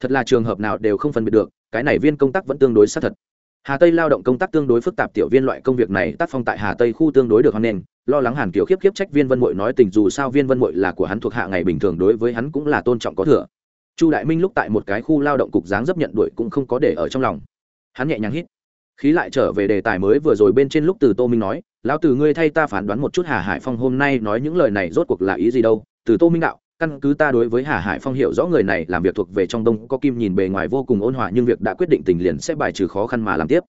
Thật là trường hợp nào đều không phân biệt được, cái này viên công tác vẫn tương đối sát thật hà tây lao động công tác tương đối phức tạp tiểu viên loại công việc này, tác phong tại hà tây khu tương đối được hoan nghênh. Lo lắng hàn kiều khiếp khiếp trách viên vân mội nói tình dù sao viên vân mội là của hắn thuộc hạ ngày bình thường, đối với hắn cũng là tôn trọng có thừa. Chu đại minh lúc tại một cái khu lao động cục dáng dấp nhận đuổi cũng không có để ở trong lòng. Hắn nhẹ nhàng hít. Khí lại trở về đề tài mới vừa rồi bên trên lúc từ tô minh nói, lão từ ngươi thay ta phán đoán một chút hà hải phong hôm nay nói những lời này rốt cuộc là ý gì đâu? Từ tô minh đạo căn cứ ta đối với hà hải phong hiểu rõ người này làm việc thuộc về trong đông, có kim nhìn bề ngoài vô cùng ôn hòa nhưng việc đã quyết định tình liền sẽ bài trừ khó khăn mà làm tiếp.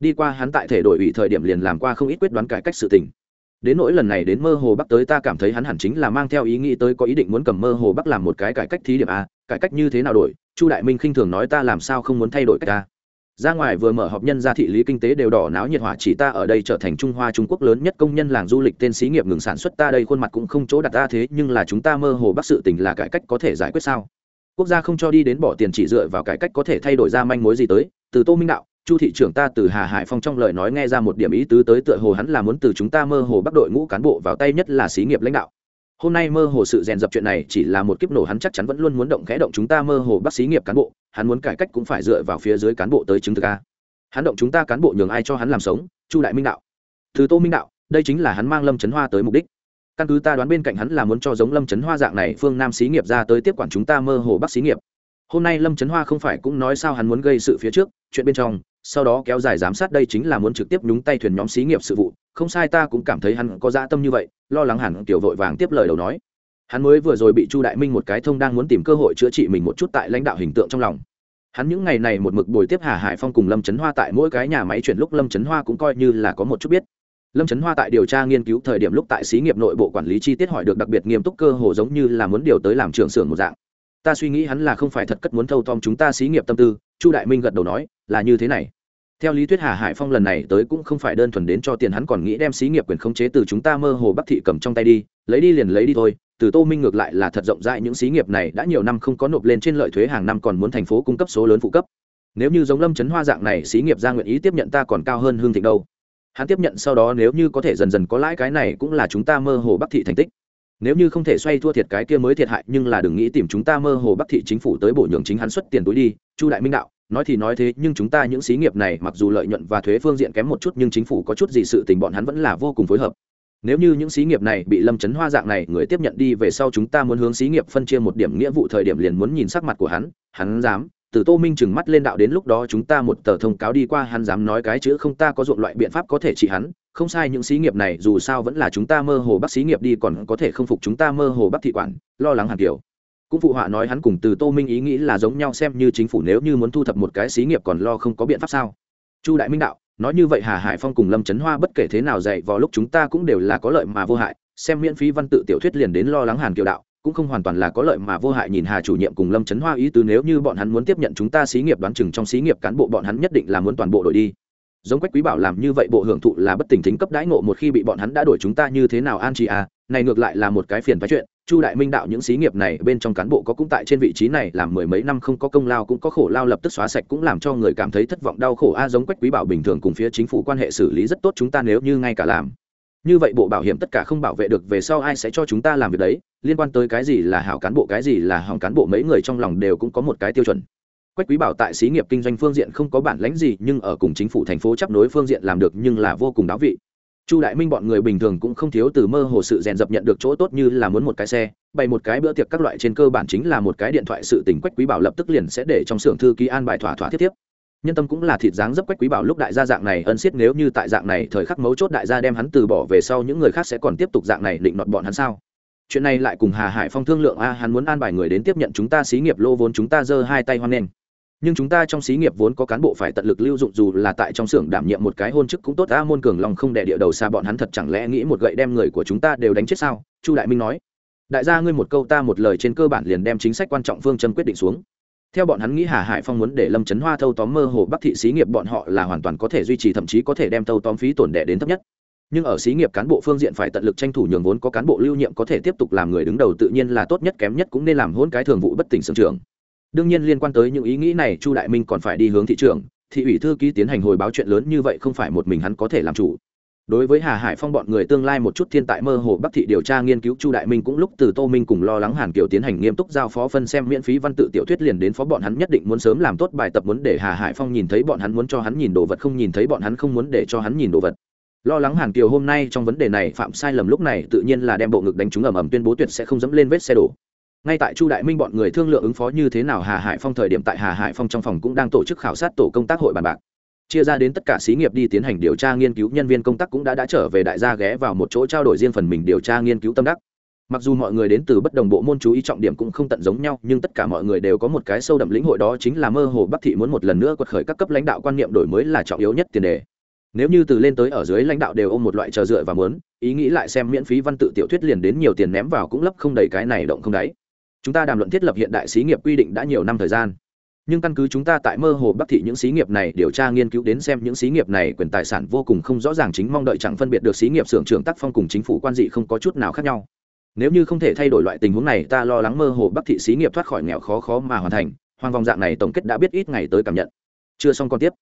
Đi qua hắn tại thể đổi ủy thời điểm liền làm qua không ít quyết đoán cải cách sự tình. Đến nỗi lần này đến mơ hồ bắc tới ta cảm thấy hắn hẳn chính là mang theo ý nghĩ tới có ý định muốn cầm mơ hồ bắc làm một cái cải cách thí điểm a, cải cách như thế nào đổi? Chu đại minh khinh thường nói ta làm sao không muốn thay đổi cách ta ra ngoài vừa mở họp nhân gia thị lý kinh tế đều đỏ náo nhiệt hỏa chỉ ta ở đây trở thành trung hoa trung quốc lớn nhất công nhân làng du lịch tên xí nghiệp ngừng sản xuất ta đây khuôn mặt cũng không chỗ đặt ta thế, nhưng là chúng ta mơ hồ bắc sự tình là cải cách có thể giải quyết sao? Quốc gia không cho đi đến bỏ tiền chỉ dựa vào cải cách có thể thay đổi ra manh mối gì tới, từ tô minh đạo, chu thị trưởng ta từ hà hải phong trong lời nói nghe ra một điểm ý tứ tới tựa hồ hắn là muốn từ chúng ta mơ hồ bắc đội ngũ cán bộ vào tay nhất là xí nghiệp lãnh đạo hôm nay mơ hồ sự rèn dập chuyện này chỉ là một kiếp nổ, hắn chắc chắn vẫn luôn muốn động khẽ động chúng ta mơ hồ bác sĩ nghiệp cán bộ, hắn muốn cải cách cũng phải dựa vào phía dưới cán bộ tới chứng thực a. Hắn động chúng ta cán bộ nhường ai cho hắn làm sống? Chu đại minh đạo. Thứ tô minh đạo, đây chính là hắn mang lâm trấn hoa tới mục đích. Căn cứ ta đoán bên cạnh hắn là muốn cho giống lâm trấn hoa dạng này phương nam xí nghiệp ra tới tiếp quản chúng ta mơ hồ bác xí nghiệp. Hôm nay lâm trấn hoa không phải cũng nói sao hắn muốn gây sự phía trước, chuyện bên trong sau đó kéo dài giám sát đây chính là muốn trực tiếp nhúng tay thuyền nhóm xí nghiệp sự vụ, không sai ta cũng cảm thấy hắn có dã tâm như vậy, lo lắng hẳn tiểu vội vàng tiếp lời đầu nói. Hắn mới vừa rồi bị chu đại minh một cái thông đang muốn tìm cơ hội chữa trị mình một chút tại lãnh đạo hình tượng trong lòng. Hắn những ngày này một mực bồi tiếp hà hải phong cùng lâm trấn hoa tại mỗi cái nhà máy chuyển lúc lâm trấn hoa cũng coi như là có một chút biết. Lâm trấn hoa tại điều tra nghiên cứu thời điểm lúc tại xí nghiệp nội bộ quản lý chi tiết hỏi được đặc biệt nghiêm túc cơ hồ giống như là muốn điều tới làm trưởng xưởng một dạng. Ta suy nghĩ hắn là không phải thật cất muốn thâu tom chúng ta xí nghiệp tâm tư chu đại minh gật đầu nói, là như thế này. Theo lý thuyết hà hải phong lần này tới cũng không phải đơn thuần đến cho tiền hắn còn nghĩ đem xí nghiệp quyền khống chế từ chúng ta mơ hồ bắc thị cầm trong tay đi, lấy đi liền lấy đi thôi, từ tô minh ngược lại là thật rộng rãi những xí nghiệp này đã nhiều năm không có nộp lên trên lợi thuế hàng năm còn muốn thành phố cung cấp số lớn phụ cấp. Nếu như giống lâm trấn hoa dạng này xí nghiệp ra nguyện ý tiếp nhận ta còn cao hơn hương thịnh đâu. Hắn tiếp nhận sau đó nếu như có thể dần dần có lãi cái này cũng là chúng ta mơ hồ bắc thị thành tích nếu như không thể xoay thua thiệt cái kia mới thiệt hại, nhưng là đừng nghĩ tìm chúng ta mơ hồ bắc thị chính phủ tới bổ nhường chính hắn xuất tiền túi đi, chu đại minh đạo. Nói thì nói thế, nhưng chúng ta những xí nghiệp này mặc dù lợi nhuận và thuế phương diện kém một chút, nhưng chính phủ có chút gì sự tình bọn hắn vẫn là vô cùng phối hợp. Nếu như những xí nghiệp này bị lâm chấn hoa dạng này, người tiếp nhận đi về sau chúng ta muốn hướng xí nghiệp phân chia một điểm nghĩa vụ thời điểm liền muốn nhìn sắc mặt của hắn hắn dám từ tô minh chừng mắt lên đạo đến lúc đó chúng ta một tờ thông cáo đi qua, hắn dám nói cái chữ không ta có dụng loại biện pháp có thể trị hắn. Không sai, những xí nghiệp này dù sao vẫn là chúng ta mơ hồ bác xí nghiệp đi, còn có thể không phục chúng ta mơ hồ bác thị quản, lo lắng hàn kiểu. Cũng phụ họa nói hắn cùng từ tô minh ý nghĩ là giống nhau, xem như chính phủ nếu như muốn thu thập một cái xí nghiệp còn lo không có biện pháp sao? Chu đại minh đạo, nói như vậy hà hải phong cùng lâm trấn hoa bất kể thế nào dạy vào lúc chúng ta cũng đều là có lợi mà vô hại, xem miễn phí văn tự tiểu thuyết liền đến lo lắng hàn kiều đạo cũng không hoàn toàn là có lợi mà vô hại nhìn hà chủ nhiệm cùng lâm trấn hoa ý tứ nếu như bọn hắn muốn tiếp nhận chúng ta xí nghiệp đoán chừng trong xí nghiệp cán bộ bọn hắn nhất định là muốn toàn bộ đội đi. Giống quách quý bảo làm như vậy bộ hưởng thụ là bất tỉnh thính cấp đãi ngộ một khi bị bọn hắn đã đổi chúng ta như thế nào an Chi à này ngược lại là một cái phiền phái chuyện, chu đại minh đạo những xí nghiệp này bên trong cán bộ có cũng tại trên vị trí này, làm mười mấy năm không có công lao cũng có khổ lao lập tức xóa sạch cũng làm cho người cảm thấy thất vọng đau khổ a. Giống quách quý bảo bình thường cùng phía chính phủ quan hệ xử lý rất tốt chúng ta nếu như ngay cả làm như vậy bộ bảo hiểm tất cả không bảo vệ được, về sau ai sẽ cho chúng ta làm việc đấy? Liên quan tới cái gì là hảo cán bộ, cái gì là hỏng cán bộ, mấy người trong lòng đều cũng có một cái tiêu chuẩn. Quách quý bảo tại xí nghiệp kinh doanh phương diện không có bản lãnh gì, nhưng ở cùng chính phủ thành phố chấp nối phương diện làm được nhưng là vô cùng đáo vị. Chu đại minh bọn người bình thường cũng không thiếu từ mơ hồ sự rèn dập nhận được chỗ tốt như là muốn một cái xe, bày một cái bữa tiệc các loại trên cơ bản chính là một cái điện thoại sự tình. Quách quý bảo lập tức liền sẽ để trong xưởng thư ký an bài thỏa thỏa thiết tiếp nhân tâm cũng là thịt dáng dấp quách quý bảo lúc đại gia dạng này ân xiết nếu như tại dạng này thời khắc mấu chốt đại gia đem hắn từ bỏ về sau những người khác sẽ còn tiếp tục dạng này định nọt bọn hắn sao? Chuyện này lại cùng hà hải phong thương lượng, a, hắn muốn an bài người đến tiếp nhận chúng ta xí nghiệp lô vốn chúng ta giơ hai tay hoan nghênh. Nhưng chúng ta trong xí nghiệp vốn có cán bộ phải tận lực lưu dụng dù là tại trong xưởng đảm nhiệm một cái hôn chức cũng tốt, a, môn cường lòng không đẻ địa đầu xa bọn hắn thật chẳng lẽ nghĩ một gậy đem người của chúng ta đều đánh chết sao? Chu đại minh nói. Đại gia ngươi một câu ta một lời trên cơ bản liền đem chính sách quan trọng phương châm quyết định xuống theo bọn hắn nghĩ hà hải phong muốn để lâm trấn hoa thâu tóm mơ hồ bắc thị xí nghiệp bọn họ là hoàn toàn có thể duy trì thậm chí có thể đem thâu tóm phí tổn đẻ đến thấp nhất. Nhưng ở xí nghiệp cán bộ phương diện phải tận lực tranh thủ nhường vốn có cán bộ lưu nhiệm có thể tiếp tục làm người đứng đầu tự nhiên là tốt nhất, kém nhất cũng nên làm hôn cái thường vụ bất tỉnh sưởng trưởng. Đương nhiên liên quan tới những ý nghĩ này, chu đại minh còn phải đi hướng thị trường thị ủy thư ký tiến hành hồi báo chuyện lớn như vậy không phải một mình hắn có thể làm chủ đối với hà hải phong bọn người tương lai một chút thiên tại mơ hồ, bắc thị điều tra nghiên cứu chu đại minh cũng lúc từ tô minh cùng lo lắng hàn kiều tiến hành nghiêm túc giao phó phân xem miễn phí văn tự tiểu thuyết liền đến phó bọn hắn nhất định muốn sớm làm tốt bài tập muốn để hà hải phong nhìn thấy bọn hắn muốn cho hắn nhìn đồ vật không nhìn thấy bọn hắn không muốn để cho hắn nhìn đồ vật. Lo lắng hàn kiều hôm nay trong vấn đề này phạm sai lầm lúc này tự nhiên là đem bộ ngực đánh trúng ầm ầm tuyên bố tuyệt sẽ không dẫm lên vết xe đổ. Ngay tại chu đại minh bọn người thương lượng ứng phó như thế nào, hà hải phong thời điểm tại hà hải phong trong phòng cũng đang tổ chức khảo sát tổ công tác hội bàn bạc chia ra đến tất cả xí nghiệp đi tiến hành điều tra nghiên cứu, nhân viên công tác cũng đã đã trở về đại gia ghé vào một chỗ trao đổi riêng phần mình điều tra nghiên cứu tâm đắc. Mặc dù mọi người đến từ bất đồng bộ môn chú ý trọng điểm cũng không tận giống nhau, nhưng tất cả mọi người đều có một cái sâu đậm lĩnh hội đó chính là mơ hồ bắc thị muốn một lần nữa quật khởi các cấp lãnh đạo quan niệm đổi mới là trọng yếu nhất tiền đề. Nếu như từ lên tới ở dưới lãnh đạo đều ôm một loại chờ dựa và muốn, ý nghĩ lại xem miễn phí văn tự tiểu thuyết liền đến nhiều tiền ném vào cũng lấp không đầy cái này động không đáy. Chúng ta đàm luận thiết lập hiện đại xí nghiệp quy định đã nhiều năm thời gian nhưng căn cứ chúng ta tại mơ hồ bắc thị những xí nghiệp này điều tra nghiên cứu đến xem những xí nghiệp này quyền tài sản vô cùng không rõ ràng chính mong đợi chẳng phân biệt được xí nghiệp xưởng trưởng tác phong cùng chính phủ quan dị không có chút nào khác nhau. Nếu như không thể thay đổi loại tình huống này ta lo lắng mơ hồ bắc thị xí nghiệp thoát khỏi nghèo khó khó mà hoàn thành hoàng vòng dạng này tổng kết đã biết ít ngày tới cảm nhận. Chưa xong còn tiếp.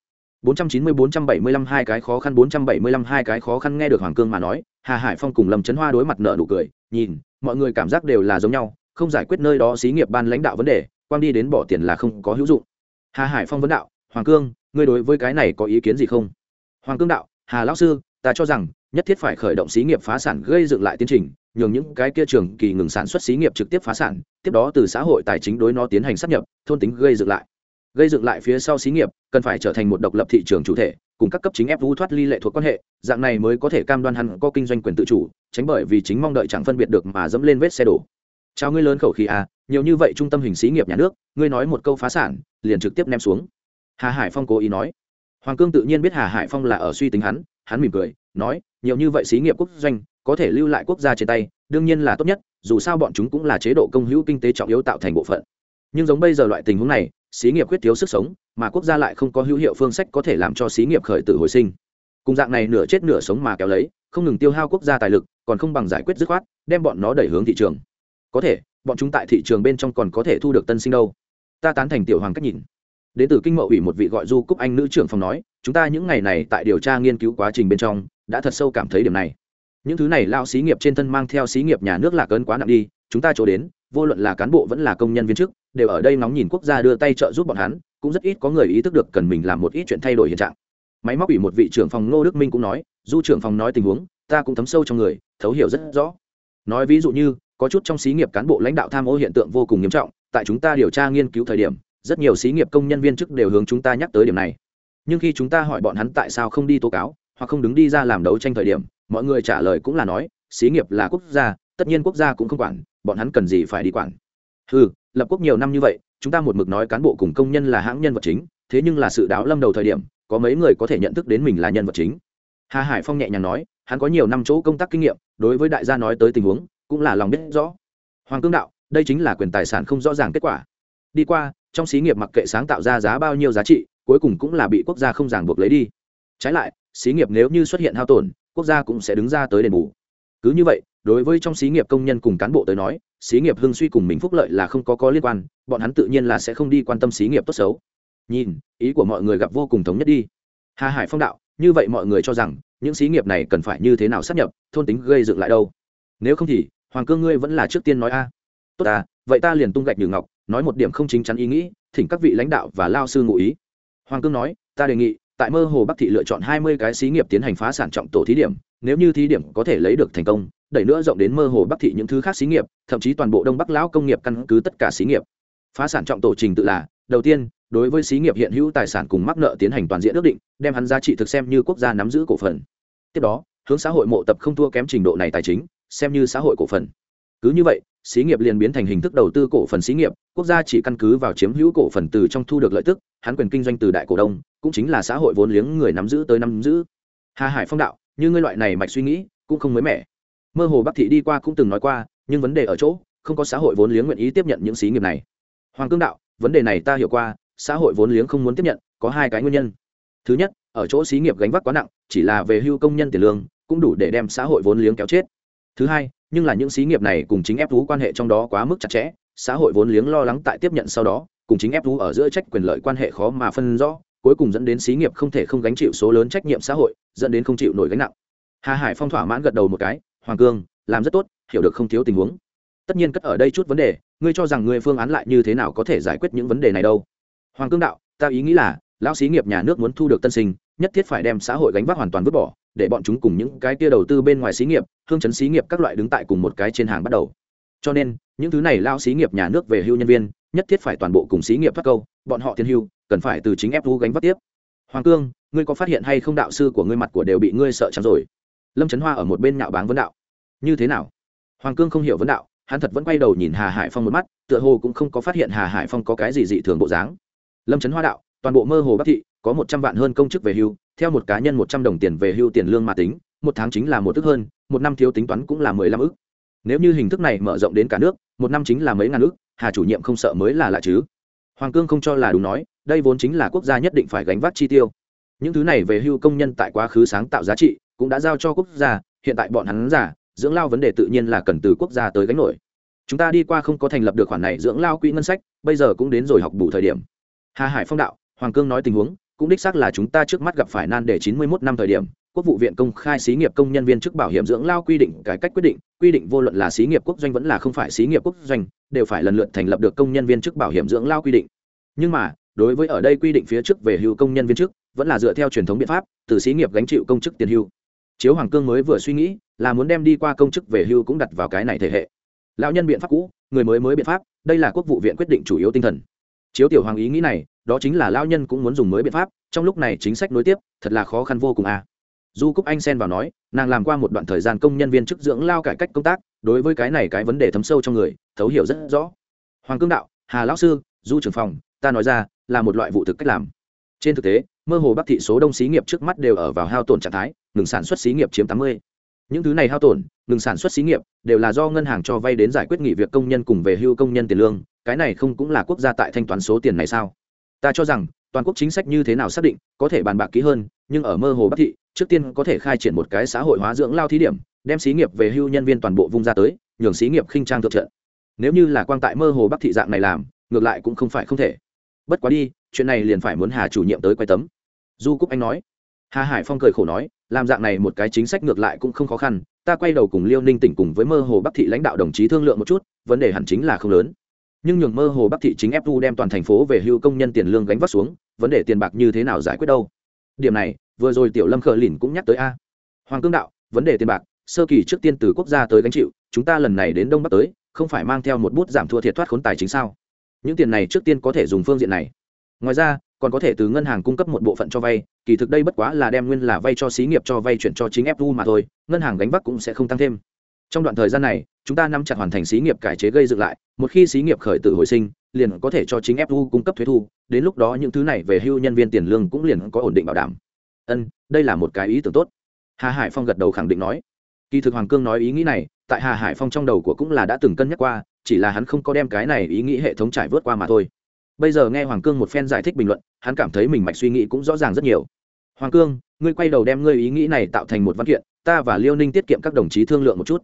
490-475 hai cái khó khăn 475 hai cái khó khăn nghe được Hoàng Cương mà nói, Hà Hải Phong cùng Lâm Chấn Hoa đối mặt nợ nụ cười, nhìn, mọi người cảm giác đều là giống nhau, không giải quyết nơi đó xí nghiệp ban lãnh đạo vấn đề quang đi đến bỏ tiền là không có hữu dụng. Hà hải phong vấn đạo, hoàng cương, ngươi đối với cái này có ý kiến gì không? Hoàng cương đạo, hà lão sư, ta cho rằng nhất thiết phải khởi động xí nghiệp phá sản gây dựng lại tiến trình, nhường những cái kia trường kỳ ngừng sản xuất xí nghiệp trực tiếp phá sản, tiếp đó từ xã hội tài chính đối nó tiến hành sắp nhập, thôn tính gây dựng lại. Gây dựng lại phía sau xí nghiệp, cần phải trở thành một độc lập thị trường chủ thể, cùng các cấp chính ép vũ thoát ly lệ thuộc quan hệ, dạng này mới có thể cam đoan hắn có kinh doanh quyền tự chủ, tránh bởi vì chính mong đợi chẳng phân biệt được mà dẫm lên vết xe đổ. Chào ngươi lớn khẩu khí à nhiều như vậy trung tâm hình xí nghiệp nhà nước, ngươi nói một câu phá sản, liền trực tiếp ném xuống. Hà hải phong cố ý nói. Hoàng cương tự nhiên biết hà hải phong là ở suy tính hắn hắn mỉm cười, nói, nhiều như vậy xí nghiệp quốc doanh, có thể lưu lại quốc gia trên tay, đương nhiên là tốt nhất, dù sao bọn chúng cũng là chế độ công hữu kinh tế trọng yếu tạo thành bộ phận. Nhưng giống bây giờ loại tình huống này, xí nghiệp quyết thiếu sức sống, mà quốc gia lại không có hữu hiệu phương sách có thể làm cho xí nghiệp khởi tử hồi sinh. Cùng dạng này nửa chết nửa sống mà kéo lấy, không ngừng tiêu hao quốc gia tài lực, còn không bằng giải quyết dứt khoát, đem bọn nó đẩy hướng thị trường. Có thể bọn chúng tại thị trường bên trong còn có thể thu được tân sinh đâu. Ta tán thành tiểu hoàng cách nhìn. Đến từ kinh mậu ủy một vị gọi du cúc anh nữ trưởng phòng nói, chúng ta những ngày này tại điều tra nghiên cứu quá trình bên trong, đã thật sâu cảm thấy điểm này. Những thứ này lao xí nghiệp trên thân mang theo xí nghiệp nhà nước lạc ấn quá nặng đi, chúng ta chỗ đến, vô luận là cán bộ vẫn là công nhân viên chức, đều ở đây nóng nhìn quốc gia đưa tay trợ giúp bọn hắn, cũng rất ít có người ý thức được cần mình làm một ít chuyện thay đổi hiện trạng. Máy móc ủy một vị trưởng phòng ngô đức minh cũng nói, du trưởng phòng nói tình huống, ta cũng thấm sâu trong người, thấu hiểu rất rõ. Nói ví dụ như có chút trong xí nghiệp cán bộ lãnh đạo tham ô hiện tượng vô cùng nghiêm trọng, tại chúng ta điều tra nghiên cứu thời điểm, rất nhiều xí nghiệp công nhân viên chức đều hướng chúng ta nhắc tới điểm này. Nhưng khi chúng ta hỏi bọn hắn tại sao không đi tố cáo, hoặc không đứng đi ra làm đấu tranh thời điểm, mọi người trả lời cũng là nói, xí nghiệp là quốc gia, tất nhiên quốc gia cũng không quản, bọn hắn cần gì phải đi quản. Ừ lập quốc nhiều năm như vậy, chúng ta một mực nói cán bộ cùng công nhân là hãng nhân vật chính, thế nhưng là sự đáo lâm đầu thời điểm, có mấy người có thể nhận thức đến mình là nhân vật chính. Hà hải phong nhẹ nhàng nói, hắn có nhiều năm chỗ công tác kinh nghiệm, đối với đại gia nói tới tình huống cũng là lòng biết rõ. Hoàng cương đạo, đây chính là quyền tài sản không rõ ràng kết quả. Đi qua, trong xí nghiệp mặc kệ sáng tạo ra giá bao nhiêu giá trị, cuối cùng cũng là bị quốc gia không ràng buộc lấy đi. Trái lại, xí nghiệp nếu như xuất hiện hao tổn, quốc gia cũng sẽ đứng ra tới đền bù. Cứ như vậy, đối với trong xí nghiệp công nhân cùng cán bộ tới nói, xí nghiệp hưng suy cùng mình phúc lợi là không có có liên quan, bọn hắn tự nhiên là sẽ không đi quan tâm xí nghiệp tốt xấu. Nhìn, ý của mọi người gặp vô cùng thống nhất đi. Hà hải phong đạo, như vậy mọi người cho rằng, những xí nghiệp này cần phải như thế nào sắp nhập, thôn tính gây dựng lại đâu? Nếu không thì hoàng cương ngươi vẫn là trước tiên nói a. Tốt à vậy ta liền tung gạch nhử ngọc, nói một điểm không chính chắn ý nghĩ, thỉnh các vị lãnh đạo và lao sư ngụ ý. Hoàng cương nói, ta đề nghị, tại mơ hồ bắc thị lựa chọn hai mươi cái xí nghiệp tiến hành phá sản trọng tổ thí điểm, nếu như thí điểm có thể lấy được thành công, đẩy nữa rộng đến mơ hồ bắc thị những thứ khác xí nghiệp, thậm chí toàn bộ đông bắc lão công nghiệp căn cứ tất cả xí nghiệp. Phá sản trọng tổ trình tự là, đầu tiên, đối với xí nghiệp hiện hữu tài sản cùng mắc nợ tiến hành toàn diện ước định, đem hắn giá trị thực xem như quốc gia nắm giữ cổ phần. Tiếp đó, hướng xã hội mộ tập không thua kém trình độ này tài chính xem như xã hội cổ phần. Cứ như vậy, xí nghiệp liền biến thành hình thức đầu tư cổ phần xí nghiệp, quốc gia chỉ căn cứ vào chiếm hữu cổ phần từ trong thu được lợi tức, hắn quyền kinh doanh từ đại cổ đông, cũng chính là xã hội vốn liếng người nắm giữ tới nắm giữ. Hà hải phong đạo, như ngươi loại này mạch suy nghĩ, cũng không mới mẻ. Mơ hồ bắc thị đi qua cũng từng nói qua, nhưng vấn đề ở chỗ, không có xã hội vốn liếng nguyện ý tiếp nhận những xí nghiệp này. Hoàng cương đạo, vấn đề này ta hiểu qua, xã hội vốn liếng không muốn tiếp nhận, có hai cái nguyên nhân. Thứ nhất, ở chỗ xí nghiệp gánh vác quá nặng, chỉ là về hưu công nhân tiền lương, cũng đủ để đem xã hội vốn liếng kéo chết thứ hai, nhưng là những xí nghiệp này cùng chính ép thú quan hệ trong đó quá mức chặt chẽ, xã hội vốn liếng lo lắng tại tiếp nhận sau đó, cùng chính ép thú ở giữa trách quyền lợi quan hệ khó mà phân rõ, cuối cùng dẫn đến xí nghiệp không thể không gánh chịu số lớn trách nhiệm xã hội, dẫn đến không chịu nổi gánh nặng. Hà hải phong thỏa mãn gật đầu một cái, hoàng cương, làm rất tốt, hiểu được không thiếu tình huống. Tất nhiên cất ở đây chút vấn đề, ngươi cho rằng ngươi phương án lại như thế nào có thể giải quyết những vấn đề này đâu? Hoàng cương đạo, ta ý nghĩ là, lão xí nghiệp nhà nước muốn thu được tân sinh, nhất thiết phải đem xã hội gánh vác hoàn toàn vứt bỏ để bọn chúng cùng những cái kia đầu tư bên ngoài xí nghiệp, hương chấn xí nghiệp các loại đứng tại cùng một cái trên hàng bắt đầu. Cho nên, những thứ này lao xí nghiệp nhà nước về hưu nhân viên, nhất thiết phải toàn bộ cùng xí nghiệp thoát câu, bọn họ tiền hưu, cần phải từ chính ép gánh vác tiếp. Hoàng cương, ngươi có phát hiện hay không đạo sư của ngươi mặt của đều bị ngươi sợ trắng rồi? Lâm trấn hoa ở một bên nhạo báng vấn đạo. Như thế nào? Hoàng cương không hiểu vấn đạo, hắn thật vẫn quay đầu nhìn hà hải phong một mắt, tựa hồ cũng không có phát hiện hà hải phong có cái gì dị thường bộ dáng. Lâm trấn hoa đạo, toàn bộ mơ hồ bắc thị, có một trăm vạn hơn công chức về hưu theo một cá nhân một trăm đồng tiền về hưu tiền lương mà tính, một tháng chính là một ước hơn, một năm thiếu tính toán cũng là mười lăm ước nếu như hình thức này mở rộng đến cả nước, một năm chính là mấy ngàn ước hà chủ nhiệm không sợ mới là lạ chứ. Hoàng cương không cho là đúng nói, đây vốn chính là quốc gia nhất định phải gánh vác chi tiêu. Những thứ này về hưu công nhân tại quá khứ sáng tạo giá trị, cũng đã giao cho quốc gia, hiện tại bọn hắn giả dưỡng lao vấn đề tự nhiên là cần từ quốc gia tới gánh nổi. Chúng ta đi qua không có thành lập được khoản này dưỡng lao quỹ ngân sách, bây giờ cũng đến rồi học bù thời điểm. Hà hải phong đạo, hoàng cương nói tình huống cũng đích xác là chúng ta trước mắt gặp phải nan đề chín mươi 91 năm thời điểm, quốc vụ viện công khai xí nghiệp công nhân viên chức bảo hiểm dưỡng lao quy định cải cách quyết định, quy định vô luận là xí nghiệp quốc doanh vẫn là không phải xí nghiệp quốc doanh, đều phải lần lượt thành lập được công nhân viên chức bảo hiểm dưỡng lao quy định. Nhưng mà, đối với ở đây quy định phía trước về hưu công nhân viên chức, vẫn là dựa theo truyền thống biện pháp, từ xí nghiệp gánh chịu công chức tiền hưu. Chiếu hoàng cương mới vừa suy nghĩ, là muốn đem đi qua công chức về hưu cũng đặt vào cái này thể hệ. Lão nhân biện pháp cũ, người mới mới biện pháp, đây là quốc vụ viện quyết định chủ yếu tinh thần chiếu tiểu hoàng ý nghĩ này, đó chính là lao nhân cũng muốn dùng mới biện pháp, trong lúc này chính sách nối tiếp, thật là khó khăn vô cùng à. du cúc anh xen vào nói, nàng làm qua một đoạn thời gian công nhân viên chức dưỡng lao cải cách công tác, đối với cái này cái vấn đề thấm sâu trong người, thấu hiểu rất rõ. Hoàng cương đạo, hà lão sư, du trưởng phòng, ta nói ra, là một loại vụ thực cách làm. Trên thực tế, mơ hồ bắc thị số đông xí nghiệp trước mắt đều ở vào hao tổn trạng thái, ngừng sản xuất xí nghiệp chiếm tám mươi. Những thứ này hao tổn, ngừng sản xuất xí nghiệp, đều là do ngân hàng cho vay đến giải quyết nghỉ việc công nhân cùng về hưu công nhân tiền lương cái này không cũng là quốc gia tại thanh toán số tiền này sao? Ta cho rằng, toàn quốc chính sách như thế nào xác định, có thể bàn bạc kỹ hơn, nhưng ở mơ hồ bắc thị, trước tiên có thể khai triển một cái xã hội hóa dưỡng lao thí điểm, đem xí nghiệp về hưu nhân viên toàn bộ vung ra tới, nhường xí nghiệp khinh trang thượng trận. Nếu như là quang tại mơ hồ bắc thị dạng này làm, ngược lại cũng không phải không thể. Bất quá đi, chuyện này liền phải muốn hà chủ nhiệm tới quay tấm. Du cúc anh nói. Hà hải phong cười khổ nói, làm dạng này một cái chính sách ngược lại cũng không khó khăn, ta quay đầu cùng liêu ninh tỉnh cùng với mơ hồ bắc thị lãnh đạo đồng chí thương lượng một chút, vấn đề hẳn chính là không lớn nhưng nhường mơ hồ bắc thị chính fu đem toàn thành phố về hưu công nhân tiền lương gánh vác xuống, vấn đề tiền bạc như thế nào giải quyết đâu? Điểm này, vừa rồi tiểu lâm khờ lìn cũng nhắc tới a. Hoàng cương đạo, vấn đề tiền bạc, sơ kỳ trước tiên từ quốc gia tới gánh chịu, chúng ta lần này đến đông bắc tới, không phải mang theo một bút giảm thua thiệt thoát khốn tài chính sao? Những tiền này trước tiên có thể dùng phương diện này. Ngoài ra, còn có thể từ ngân hàng cung cấp một bộ phận cho vay, kỳ thực đây bất quá là đem nguyên là vay cho xí nghiệp cho vay chuyển cho chính fu mà thôi, ngân hàng gánh vác cũng sẽ không tăng thêm trong đoạn thời gian này, chúng ta nắm chặt hoàn thành xí nghiệp cải chế gây dựng lại, một khi xí nghiệp khởi tử hồi sinh, liền có thể cho chính fu cung cấp thuế thu, đến lúc đó những thứ này về hưu nhân viên tiền lương cũng liền có ổn định bảo đảm. Ân, đây là một cái ý tưởng tốt. Hà hải phong gật đầu khẳng định nói. Kỳ thực hoàng cương nói ý nghĩ này, tại hà hải phong trong đầu của cũng là đã từng cân nhắc qua, chỉ là hắn không có đem cái này ý nghĩ hệ thống trải vớt qua mà thôi. Bây giờ nghe hoàng cương một phen giải thích bình luận, hắn cảm thấy mình mạch suy nghĩ cũng rõ ràng rất nhiều. Hoàng cương, ngươi quay đầu đem ngươi ý nghĩ này tạo thành một văn kiện, ta và liêu ninh tiết kiệm các đồng chí thương lượng một chút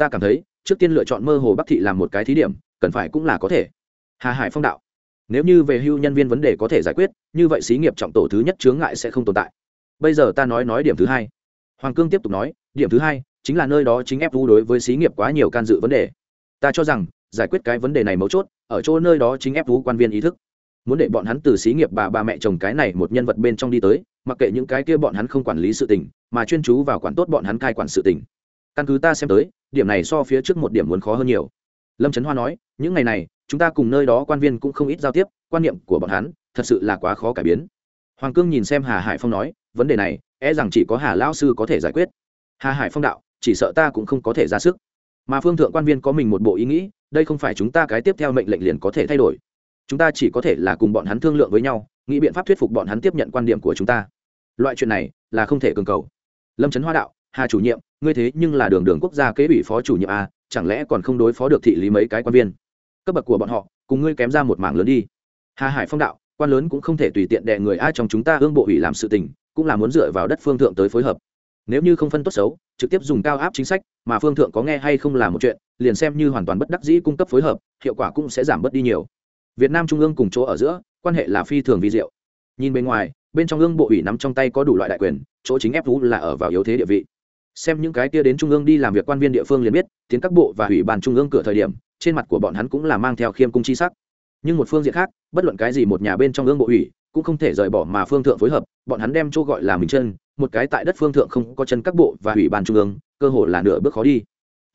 ta cảm thấy, trước tiên lựa chọn mơ hồ bắc thị làm một cái thí điểm, cần phải cũng là có thể. Hà hải phong đạo. Nếu như về hưu nhân viên vấn đề có thể giải quyết, như vậy xí nghiệp trọng tổ thứ nhất chướng ngại sẽ không tồn tại. Bây giờ ta nói nói điểm thứ hai. Hoàng cương tiếp tục nói, điểm thứ hai chính là nơi đó chính ép vu đối với xí nghiệp quá nhiều can dự vấn đề. Ta cho rằng, giải quyết cái vấn đề này mấu chốt, ở chỗ nơi đó chính ép vu quan viên ý thức. Muốn để bọn hắn từ xí nghiệp bà bà mẹ chồng cái này một nhân vật bên trong đi tới, mặc kệ những cái kia bọn hắn không quản lý sự tình, mà chuyên chú vào quản tốt bọn hắn cai quản sự tình căn cứ ta xem tới, điểm này so phía trước một điểm muốn khó hơn nhiều. Lâm trấn hoa nói, những ngày này, chúng ta cùng nơi đó quan viên cũng không ít giao tiếp, quan niệm của bọn hắn thật sự là quá khó cải biến. Hoàng cương nhìn xem hà hải phong nói, vấn đề này e rằng chỉ có hà lao sư có thể giải quyết. Hà hải phong đạo, chỉ sợ ta cũng không có thể ra sức. Mà phương thượng quan viên có mình một bộ ý nghĩ, đây không phải chúng ta cái tiếp theo mệnh lệnh liền có thể thay đổi. Chúng ta chỉ có thể là cùng bọn hắn thương lượng với nhau, nghĩ biện pháp thuyết phục bọn hắn tiếp nhận quan điểm của chúng ta. Loại chuyện này là không thể cường cầu. Lâm trấn hoa đạo hà chủ nhiệm ngươi thế nhưng là đường đường quốc gia kế ủy phó chủ nhiệm à, chẳng lẽ còn không đối phó được thị lý mấy cái quan viên? Cấp bậc của bọn họ cùng ngươi kém ra một mảng lớn đi. Hà hải phong đạo quan lớn cũng không thể tùy tiện đè người ai trong chúng ta ương bộ ủy làm sự tình cũng là muốn dựa vào đất phương thượng tới phối hợp. Nếu như không phân tốt xấu trực tiếp dùng cao áp chính sách mà phương thượng có nghe hay không là một chuyện liền xem như hoàn toàn bất đắc dĩ cung cấp phối hợp hiệu quả cũng sẽ giảm bớt đi nhiều. Việt nam trung ương cùng chỗ ở giữa quan hệ là phi thường vi diệu. Nhìn bên ngoài bên trong ương bộ ủy nắm trong tay có đủ loại đại quyền chỗ chính ép thú là ở vào yếu thế địa vị xem những cái kia đến trung ương đi làm việc quan viên địa phương liền biết, tiến các bộ và ủy ban trung ương cửa thời điểm, trên mặt của bọn hắn cũng là mang theo khiêm cung chi sắc. Nhưng một phương diện khác, bất luận cái gì một nhà bên trong ương bộ ủy, cũng không thể rời bỏ mà phương thượng phối hợp, bọn hắn đem chỗ gọi là mình chân, một cái tại đất phương thượng không có chân các bộ và ủy ban trung ương, cơ hội là nửa bước khó đi.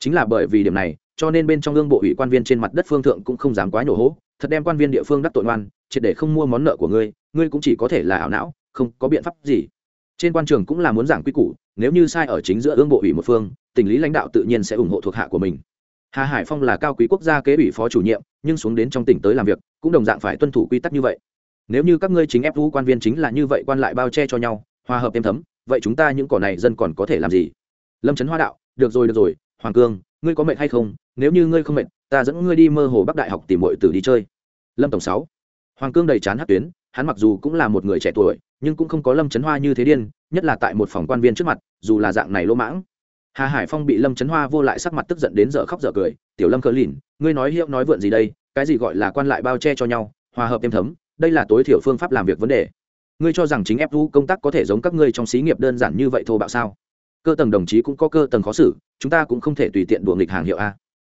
Chính là bởi vì điểm này, cho nên bên trong ương bộ ủy quan viên trên mặt đất phương thượng cũng không dám quá nhổ hố, thật đem quan viên địa phương đắc tội ngoan triệt để không mua món nợ của ngươi ngươi cũng chỉ có thể là ảo não, không có biện pháp gì trên quan trường cũng là muốn giảng quy củ nếu như sai ở chính giữa ương bộ ủy một phương tình lý lãnh đạo tự nhiên sẽ ủng hộ thuộc hạ của mình. Hà hải phong là cao quý quốc gia kế ủy phó chủ nhiệm nhưng xuống đến trong tỉnh tới làm việc cũng đồng dạng phải tuân thủ quy tắc như vậy. Nếu như các ngươi chính ép vũ quan viên chính là như vậy quan lại bao che cho nhau hòa hợp êm thấm vậy chúng ta những cỏ này dân còn có thể làm gì? Lâm trấn hoa đạo được rồi được rồi hoàng cương ngươi có mệt hay không? Nếu như ngươi không mệt, ta dẫn ngươi đi mơ hồ bắc đại học tìm mọi tử đi chơi. Lâm tổng sáu. Hoàng cương đầy chán hát tuyến hắn mặc dù cũng là một người trẻ tuổi nhưng cũng không có lâm trấn hoa như thế điên, nhất là tại một phòng quan viên trước mặt, dù là dạng này lỗ mãng. Hà hải phong bị lâm trấn hoa vô lại sắc mặt tức giận đến giờ khóc giờ cười, tiểu lâm cờ lìn, ngươi nói hiệu nói vượn gì đây, cái gì gọi là quan lại bao che cho nhau, hòa hợp êm thấm, đây là tối thiểu phương pháp làm việc vấn đề. Ngươi cho rằng chính Fu công tác có thể giống các ngươi trong xí nghiệp đơn giản như vậy thô bạo sao? Cơ tầng đồng chí cũng có cơ tầng khó xử, chúng ta cũng không thể tùy tiện đùa nghịch hàng hiệu a.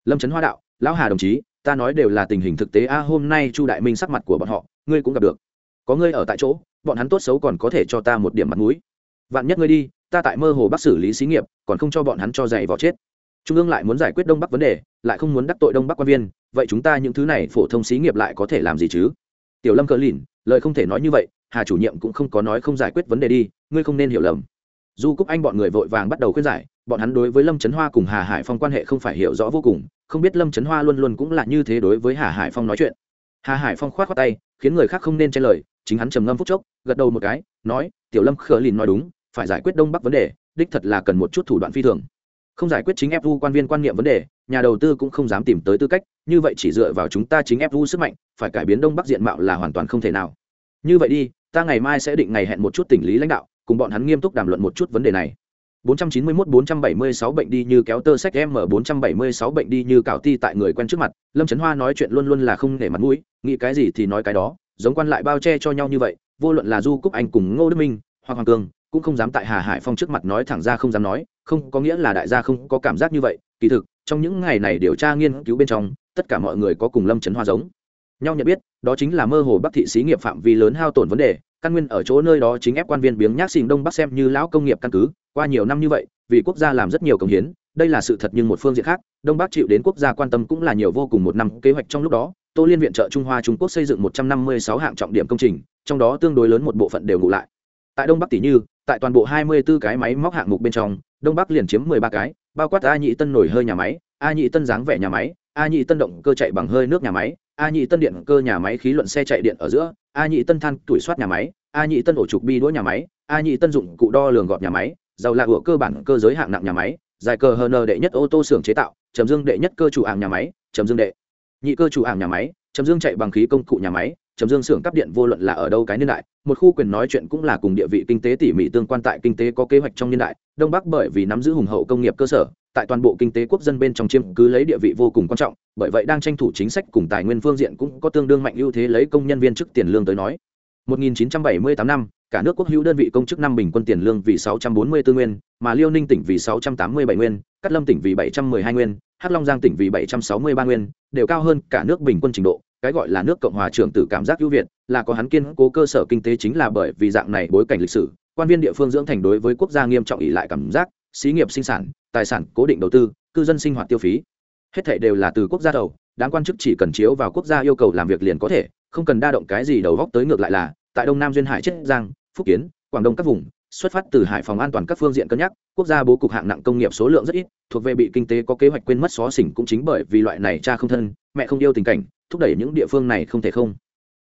Lâm trấn hoa đạo, lão hà đồng chí, ta nói đều là tình hình thực tế a, hôm nay chu đại minh sắc mặt của bọn họ, ngươi cũng gặp được có ngươi ở tại chỗ, bọn hắn tốt xấu còn có thể cho ta một điểm mặt mũi. Vạn nhất ngươi đi, ta tại mơ hồ bắc xử lý xí nghiệp, còn không cho bọn hắn cho dày vào chết. Trung ương lại muốn giải quyết đông bắc vấn đề, lại không muốn đắc tội đông bắc quan viên, vậy chúng ta những thứ này phổ thông xí nghiệp lại có thể làm gì chứ? Tiểu lâm cờ lìn lời không thể nói như vậy, hà chủ nhiệm cũng không có nói không giải quyết vấn đề đi, ngươi không nên hiểu lầm. Du cúc anh bọn người vội vàng bắt đầu khuyên giải, bọn hắn đối với lâm trấn hoa cùng hà hải phong quan hệ không phải hiểu rõ vô cùng, không biết lâm trấn hoa luôn luôn cũng là như thế đối với hà hải phong nói chuyện. Hà hải phong k h o á t khoác tay khiến người khác không nên chen lời, chính hắn trầm ngâm phút chốc, gật đầu một cái, nói, tiểu lâm khờ lìn nói đúng, phải giải quyết đông bắc vấn đề, đích thật là cần một chút thủ đoạn phi thường. Không giải quyết chính fu quan viên quan niệm vấn đề, nhà đầu tư cũng không dám tìm tới tư cách, như vậy chỉ dựa vào chúng ta chính fu sức mạnh, phải cải biến đông bắc diện mạo là hoàn toàn không thể nào. Như vậy đi, ta ngày mai sẽ định ngày hẹn một chút tỉnh lý lãnh đạo, cùng bọn hắn nghiêm túc đàm luận một chút vấn đề này. 491-476 bệnh đi như kéo tơ sách M476 bệnh đi như cào ti tại người quen trước mặt, Lâm Trấn Hoa nói chuyện luôn luôn là không để mặt mũi, nghĩ cái gì thì nói cái đó, giống quan lại bao che cho nhau như vậy, vô luận là Du Cúc Anh cùng Ngô Đức Minh, hoặc Hoàng cường cũng không dám tại Hà Hải Phong trước mặt nói thẳng ra không dám nói, không có nghĩa là đại gia không có cảm giác như vậy, kỳ thực, trong những ngày này điều tra nghiên cứu bên trong, tất cả mọi người có cùng Lâm Trấn Hoa giống nhau nhận biết, đó chính là mơ hồ Bắc thị xí nghiệp phạm vi lớn hao tổn vấn đề, căn nguyên ở chỗ nơi đó chính ép quan viên biếng nhác xình đông bắc xem như lão công nghiệp căn cứ qua nhiều năm như vậy vì quốc gia làm rất nhiều công hiến đây là sự thật nhưng một phương diện khác đông bắc chịu đến quốc gia quan tâm cũng là nhiều vô cùng một năm kế hoạch trong lúc đó tô liên viện trợ trung hoa trung quốc xây dựng một trăm năm mươi sáu hạng trọng điểm công trình trong đó tương đối lớn một bộ phận đều ngụ lại. Tại đông bắc tỷ như tại toàn bộ hai mươi 24 cái máy móc hạng mục bên trong đông bắc liền chiếm mười ba cái bao quát a nhị tân nổi hơi nhà máy a nhị tân dáng vẻ nhà máy a nhị tân động cơ chạy bằng hơi nước nhà máy, a nhị tân điện cơ nhà máy khí luận xe chạy điện ở giữa, a nhị tân than tuổi soát nhà máy, a nhị tân ổ trục bi đũa nhà máy, a nhị tân dụng cụ đo lường gọt nhà máy, giàu lạc của cơ bản cơ giới hạng nặng nhà máy giải cờ hn đệ nhất ô tô xưởng chế tạo, trầm dương đệ nhất cơ chủ hàng nhà máy, trầm dương đệ nhị cơ chủ hàng nhà máy, trầm dương chạy bằng khí công cụ nhà máy, trầm dương xưởng cấp điện vô luận là ở đâu cái niên đại, một khu quyền nói chuyện cũng là cùng địa vị kinh tế tỉ mỉ tương quan tại kinh tế có kế hoạch trong niên đại, đông bắc bởi vì nắm giữ hùng hậu công nghiệp cơ sở tại toàn bộ kinh tế quốc dân bên trong chiếm cứ lấy địa vị vô cùng quan trọng, bởi vậy đang tranh thủ chính sách cùng tài nguyên phương diện cũng có tương đương mạnh ưu thế lấy công nhân viên chức tiền lương tới nói. 1978 năm, cả nước quốc hữu đơn vị công chức năm bình quân tiền lương vì 644 nguyên, mà liêu ninh tỉnh vì 687 nguyên, cát lâm tỉnh vì 712 nguyên, hắc long giang tỉnh vì 763 nguyên, đều cao hơn cả nước bình quân trình độ. Cái gọi là nước cộng hòa trưởng tử cảm giác ưu việt, là có hắn kiên cố cơ sở kinh tế chính là bởi vì dạng này bối cảnh lịch sử, quan viên địa phương dưỡng thành đối với quốc gia nghiêm trọng ỷ lại cảm giác xí nghiệp sinh sản, tài sản cố định đầu tư, cư dân sinh hoạt tiêu phí. Hết thảy đều là từ quốc gia đầu đáng quan chức chỉ cần chiếu vào quốc gia yêu cầu làm việc liền có thể, không cần đa động cái gì đầu góc tới ngược lại là, tại đông nam duyên hải chiết giang, phúc kiến, quảng đông các vùng, xuất phát từ hải phòng an toàn các phương diện cân nhắc, quốc gia bố cục hạng nặng công nghiệp số lượng rất ít, thuộc về bị kinh tế có kế hoạch quên mất xó xỉnh cũng chính bởi vì loại này cha không thân, mẹ không yêu tình cảnh, thúc đẩy những địa phương này không thể không.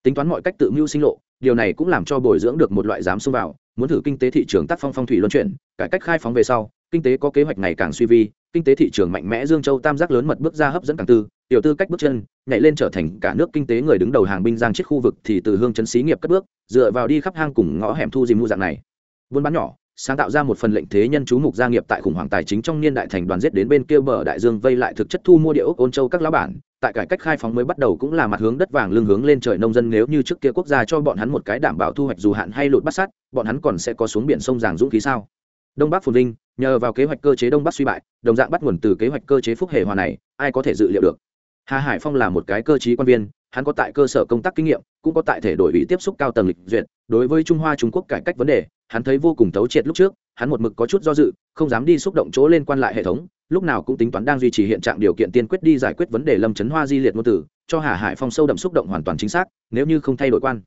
Tính toán mọi cách tự mưu sinh lộ, điều này cũng làm cho bồi dưỡng được một loại dám xông vào, muốn thử kinh tế thị trường tác phong phong thủy luân chuyển, cải cách khai phóng về sau kinh tế có kế hoạch ngày càng suy vi, kinh tế thị trường mạnh mẽ, dương châu tam giác lớn mật bước ra hấp dẫn càng tư, tiểu tư cách bước chân, nhảy lên trở thành cả nước kinh tế người đứng đầu hàng binh giang chiếc khu vực thì từ hương chấn xí nghiệp cất bước, dựa vào đi khắp hang cùng ngõ hẻm thu dìm mua dạng này. Buôn bán nhỏ, sáng tạo ra một phần lệnh thế nhân chú mục gia nghiệp tại khủng hoảng tài chính trong niên đại thành đoàn giết đến bên kia bờ đại dương vây lại thực chất thu mua địa ốc ôn châu các lá bản, tại cải cách khai phóng mới bắt đầu cũng là mặt hướng đất vàng lưng hướng lên trời nông dân, nếu như trước kia quốc gia cho bọn hắn một cái đảm bảo thu hoạch dù hạn hay lụt bắt sát, bọn hắn còn sẽ có xuống biển sông giàng dũng khí sao? Đông bắc phồn vinh nhờ vào kế hoạch cơ chế đông bắc suy bại, đồng dạng bắt nguồn từ kế hoạch cơ chế phúc hề hòa này, ai có thể dự liệu được? Hà hải phong là một cái cơ chí quan viên, hắn có tại cơ sở công tác kinh nghiệm, cũng có tại thể đổi ủy tiếp xúc cao tầng lịch duyệt, đối với trung hoa trung quốc cải cách vấn đề, hắn thấy vô cùng thấu triệt lúc trước, hắn một mực có chút do dự, không dám đi xúc động chỗ lên quan lại hệ thống, lúc nào cũng tính toán đang duy trì hiện trạng điều kiện tiên quyết đi giải quyết vấn đề lâm chấn hoa di liệt ngôn tử cho hà hải phong sâu đậm xúc động hoàn toàn chính xác, nếu như không thay đổi quan.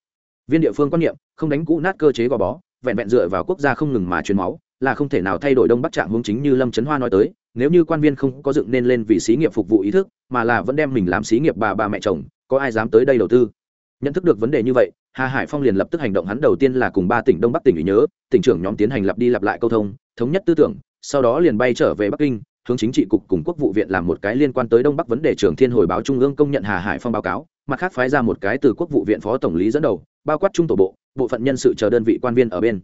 Viên địa phương quan niệm, không đánh cũ nát cơ chế gò bó, vẹn vẹn dựa vào quốc gia không ngừng mà truyền máu là không thể nào thay đổi đông bắc trạng hướng chính như lâm chấn hoa nói tới nếu như quan viên không có dựng nên lên vì xí nghiệp phục vụ ý thức mà là vẫn đem mình làm xí nghiệp bà bà mẹ chồng có ai dám tới đây đầu tư nhận thức được vấn đề như vậy hà hải phong liền lập tức hành động hắn đầu tiên là cùng ba tỉnh đông bắc tỉnh ủy nhớ tỉnh trưởng nhóm tiến hành lặp đi lặp lại câu thông thống nhất tư tưởng sau đó liền bay trở về bắc kinh hướng chính trị cục cùng quốc vụ viện làm một cái liên quan tới đông bắc vấn đề trưởng thiên hồi báo trung ương công nhận hà hải phong báo cáo mặt khác phái ra một cái từ quốc vụ viện phó tổng lý dẫn đầu bao quát trung tổ bộ bộ phận nhân sự chờ đơn vị quan viên ở bên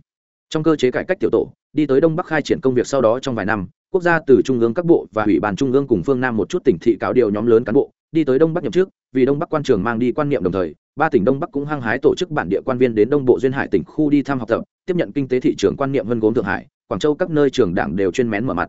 trong cơ chế cải cách tiểu tổ, đi tới đông bắc khai triển công việc sau đó trong vài năm, quốc gia từ trung ương các bộ và ủy ban trung ương cùng phương nam một chút tỉnh thị cáo điều nhóm lớn cán bộ, đi tới đông bắc nhậm trước vì đông bắc quan trường mang đi quan niệm đồng thời, ba tỉnh đông bắc cũng hăng hái tổ chức bản địa quan viên đến đông bộ duyên hải tỉnh khu đi thăm học tập, tiếp nhận kinh tế thị trường quan niệm vân gốm thượng hải, quảng châu các nơi trường đảng đều chuyên mén mở mặt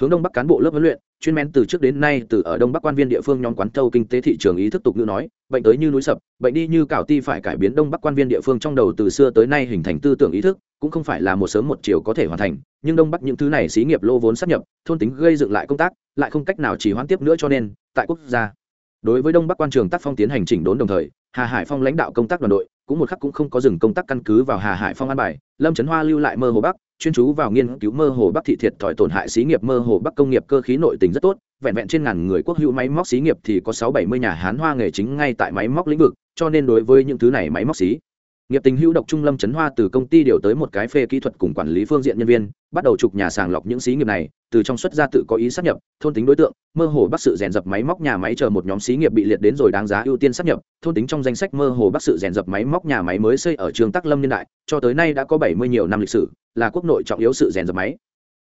hướng đông bắc cán bộ lớp huấn luyện, chuyên men từ trước đến nay từ ở đông bắc quan viên địa phương nhóm quán thâu kinh tế thị trường ý thức tục ngữ nói, bệnh tới như núi sập, bệnh đi như cảo ti phải cải biến đông bắc quan viên địa phương trong đầu từ xưa tới nay hình thành tư tưởng ý thức, cũng không phải là một sớm một chiều có thể hoàn thành, nhưng đông bắc những thứ này xí nghiệp lô vốn sắp nhập, thôn tính gây dựng lại công tác, lại không cách nào chỉ hoãn tiếp nữa cho nên, tại quốc gia, đối với đông bắc quan trường tác phong tiến hành chỉnh đốn đồng thời, hà hải phong lãnh đạo công tác đoàn đội cũng một khắc cũng không có dừng công tác căn cứ vào hà hải phong an bài, lâm trấn hoa lưu lại mơ hồ bắc, chuyên chú vào nghiên cứu mơ hồ bắc thị thiệt thòi tổn hại xí nghiệp mơ hồ bắc công nghiệp cơ khí nội tình rất tốt, vẹn vẹn trên ngàn người quốc hữu máy móc xí nghiệp thì có sáu bảy mươi nhà hán hoa nghề chính ngay tại máy móc lĩnh vực, cho nên đối với những thứ này máy móc xí nghiệp tình hữu độc trung lâm trấn hoa từ công ty điều tới một cái phê kỹ thuật cùng quản lý phương diện nhân viên, bắt đầu trục nhà sàng lọc những xí nghiệp này, từ trong xuất ra tự có ý sát nhập, thôn tính đối tượng, mơ hồ bắc sự rèn dập máy móc nhà máy chờ một nhóm xí nghiệp bị liệt đến rồi đáng giá ưu tiên sát nhập, thôn tính trong danh sách mơ hồ bắc sự rèn dập máy móc nhà máy mới xây ở trường tắc lâm niên đại, cho tới nay đã có bảy mươi nhiều năm lịch sử, là quốc nội trọng yếu sự rèn dập máy.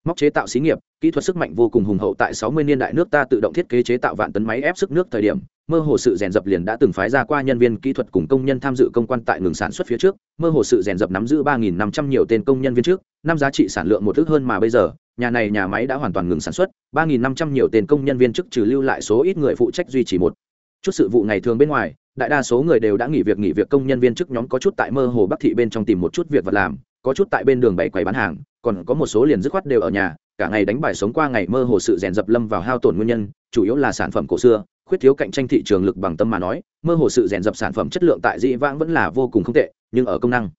Móc chế tạo xí nghiệp, kỹ thuật sức mạnh vô cùng hùng hậu tại sáu mươi niên đại nước ta tự động thiết kế chế tạo vạn tấn máy ép sức nước thời điểm mơ hồ sự rèn dập liền đã từng phái ra qua nhân viên kỹ thuật cùng công nhân tham dự công quan tại ngừng sản xuất phía trước. Mơ hồ sự rèn dập nắm giữ ba nghìn năm trăm nhiều tên công nhân viên trước, năm giá trị sản lượng một thước hơn mà bây giờ, nhà này nhà máy đã hoàn toàn ngừng sản xuất, ba nghìn năm trăm nhiều tên công nhân viên chức trừ lưu lại số ít người phụ trách duy trì một. Chút sự vụ ngày thường bên ngoài, đại đa số người đều đã nghỉ việc nghỉ việc công nhân viên chức nhóm có chút tại mơ hồ bắc thị bên trong tìm một chút việc vật làm, có chút tại bên đường bày quầy bán hàng, còn có một số liền dứt khoát đều ở nhà, cả ngày đánh bài sống qua ngày mơ hồ sự rèn dập lâm vào hao tổn nguyên nhân, chủ yếu là sản phẩm cổ xưa khuyết thiếu cạnh tranh thị trường lực bằng tâm mà nói, mơ hồ sự rèn dập sản phẩm chất lượng tại dĩ vãng vẫn là vô cùng không tệ, nhưng ở công năng,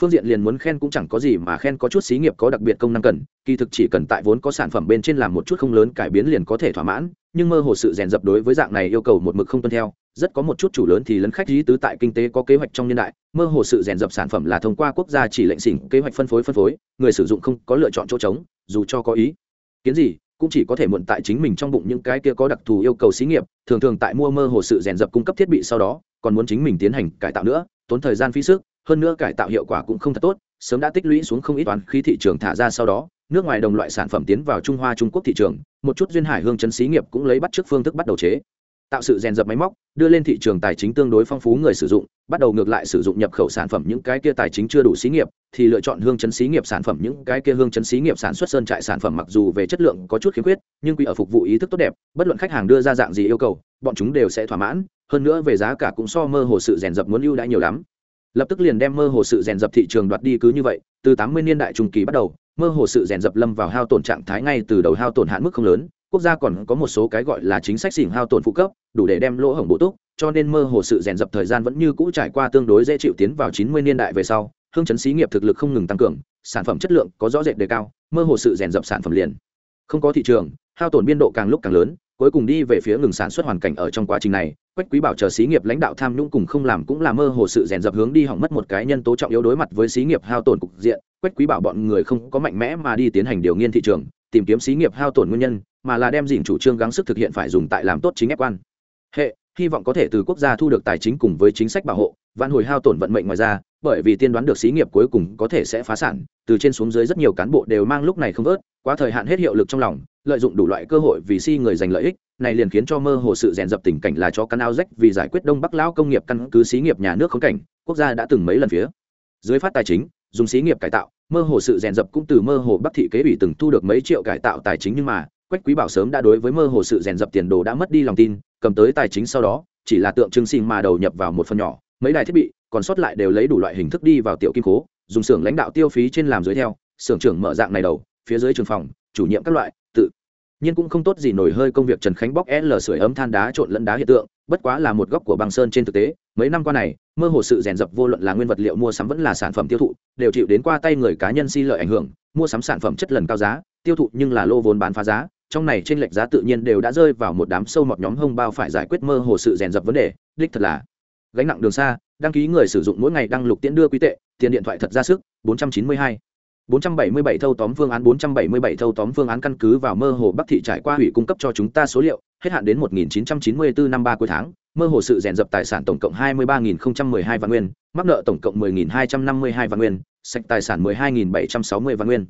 phương diện liền muốn khen cũng chẳng có gì mà khen có chút xí nghiệp có đặc biệt công năng cần, kỳ thực chỉ cần tại vốn có sản phẩm bên trên làm một chút không lớn cải biến liền có thể thỏa mãn, nhưng mơ hồ sự rèn dập đối với dạng này yêu cầu một mực không tuân theo, rất có một chút chủ lớn thì lấn khách lý tứ tại kinh tế có kế hoạch trong nhân đại, mơ hồ sự rèn dập sản phẩm là thông qua quốc gia chỉ lệnh xỉn kế hoạch phân phối phân phối, người sử dụng không có lựa chọn chỗ trống, dù cho có ý kiến gì cũng chỉ có thể muộn tại chính mình trong bụng những cái kia có đặc thù yêu cầu xí nghiệp, thường thường tại mua mơ hồ sự rèn dập cung cấp thiết bị sau đó, còn muốn chính mình tiến hành cải tạo nữa, tốn thời gian phí sức, hơn nữa cải tạo hiệu quả cũng không thật tốt, sớm đã tích lũy xuống không ít toán khí thị trường thả ra sau đó, nước ngoài đồng loại sản phẩm tiến vào trung hoa trung quốc thị trường, một chút duyên hải hương chấn xí nghiệp cũng lấy bắt trước phương thức bắt đầu chế tạo sự rèn dập máy móc, đưa lên thị trường tài chính tương đối phong phú người sử dụng, bắt đầu ngược lại sử dụng nhập khẩu sản phẩm những cái kia tài chính chưa đủ xí nghiệp, thì lựa chọn hương chấn xí nghiệp sản phẩm những cái kia hương chấn xí nghiệp sản xuất sơn trại sản phẩm mặc dù về chất lượng có chút khiếm khuyết, nhưng quy ở phục vụ ý thức tốt đẹp, bất luận khách hàng đưa ra dạng gì yêu cầu, bọn chúng đều sẽ thỏa mãn, hơn nữa về giá cả cũng so mơ hồ sự rèn dập muốn ưu đãi nhiều lắm. Lập tức liền đem mơ hồ sự rèn dập thị trường đoạt đi cứ như vậy, từ tám mươi niên đại trung kỳ bắt đầu, mơ hồ sự rèn dập lâm vào hao tổn trạng thái ngay từ đầu hao tổn hạn mức không lớn quốc gia còn có một số cái gọi là chính sách xỉn hao tổn phụ cấp, đủ để đem lỗ hổng bổ túc, cho nên mơ hồ sự rèn dập thời gian vẫn như cũ trải qua tương đối dễ chịu tiến vào chín mươi niên đại về sau, hương chấn xí nghiệp thực lực không ngừng tăng cường, sản phẩm chất lượng có rõ rệt đề cao, mơ hồ sự rèn dập sản phẩm liền không có thị trường, hao tổn biên độ càng lúc càng lớn, cuối cùng đi về phía ngừng sản xuất hoàn cảnh ở trong quá trình này, quách quý bảo chờ xí nghiệp lãnh đạo tham nhũng cùng không làm cũng là mơ hồ sự rèn dập hướng đi hỏng mất một cái nhân tố trọng yếu đối mặt với xí nghiệp hao tổn cục diện, quách quý bảo bọn người không có mạnh mẽ mà đi tiến hành điều nghiên thị trường tìm kiếm xí nghiệp hao tổn nguyên nhân, mà là đem dình chủ trương gắng sức thực hiện phải dùng tại làm tốt chính ép quan. Hệ, hy vọng có thể từ quốc gia thu được tài chính cùng với chính sách bảo hộ, vạn hồi hao tổn vận mệnh ngoài ra, bởi vì tiên đoán được xí nghiệp cuối cùng có thể sẽ phá sản, từ trên xuống dưới rất nhiều cán bộ đều mang lúc này không vớt, quá thời hạn hết hiệu lực trong lòng, lợi dụng đủ loại cơ hội vì si người giành lợi ích, này liền khiến cho mơ hồ sự rèn dập tình cảnh là cho căn ao rách vì giải quyết đông bắc lão công nghiệp căn cứ xí nghiệp nhà nước khống cảnh, quốc gia đã từng mấy lần phía dưới phát tài chính, dùng xí nghiệp cải tạo mơ hồ sự rèn dập cũng từ mơ hồ bắc thị kế ủy từng thu được mấy triệu cải tạo tài chính nhưng mà, quách quý bảo sớm đã đối với mơ hồ sự rèn dập tiền đồ đã mất đi lòng tin, cầm tới tài chính sau đó, chỉ là tượng trưng sinh mà đầu nhập vào một phần nhỏ, mấy đài thiết bị, còn sót lại đều lấy đủ loại hình thức đi vào tiểu kim cố dùng xưởng lãnh đạo tiêu phí trên làm dưới theo, xưởng trưởng mở dạng này đầu, phía dưới trường phòng, chủ nhiệm các loại nhưng nhiên cũng không tốt gì nổi hơi công việc trần khánh bóc l sưởi ấm than đá trộn lẫn đá hiện tượng, bất quá là một góc của băng sơn trên thực tế, mấy năm qua này, mơ hồ sự rèn dập vô luận là nguyên vật liệu mua sắm vẫn là sản phẩm tiêu thụ, đều chịu đến qua tay người cá nhân si lợi ảnh hưởng, mua sắm sản phẩm chất lần cao giá, tiêu thụ nhưng là lô vốn bán phá giá, trong này trên lệch giá tự nhiên đều đã rơi vào một đám sâu mọt nhóm hông bao phải giải quyết mơ hồ sự rèn dập vấn đề, đích thật là gánh nặng đường xa, đăng ký người sử dụng mỗi ngày đăng lục tiễn đưa quý tệ, tiền điện thoại thật ra sức 492 477 thâu tóm phương án 477 thâu tóm phương án căn cứ vào mơ hồ Bắc thị trải qua hủy cung cấp cho chúng ta số liệu, hết hạn đến 1994 năm 3 cuối tháng, mơ hồ sự rèn dập tài sản tổng cộng 23012 vạn nguyên, mắc nợ tổng cộng 10252 vạn nguyên, sạch tài sản 12760 vạn nguyên.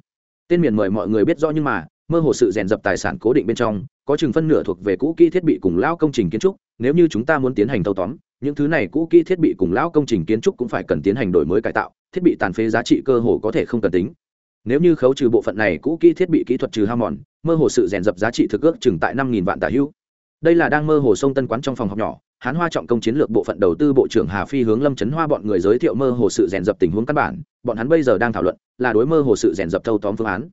Tên miền mời mọi người biết rõ nhưng mà, mơ hồ sự rèn dập tài sản cố định bên trong, có chừng phân nửa thuộc về cũ kỹ thiết bị cùng lao công trình kiến trúc, nếu như chúng ta muốn tiến hành thâu tóm, những thứ này cũ kỹ thiết bị cùng lão công trình kiến trúc cũng phải cần tiến hành đổi mới cải tạo, thiết bị tàn phế giá trị cơ hồ có thể không cần tính. Nếu như khấu trừ bộ phận này cũ kỹ thiết bị kỹ thuật trừ hao mòn mơ hồ sự rèn dập giá trị thực ước chừng tại năm nghìn vạn tả hữu. Đây là đang mơ hồ sông tân quán trong phòng học nhỏ hán hoa trọng công chiến lược bộ phận đầu tư bộ trưởng hà phi hướng lâm chấn hoa bọn người giới thiệu mơ hồ sự rèn dập tình huống căn bản bọn hắn bây giờ đang thảo luận là đối mơ hồ sự rèn dập thâu tóm phương án.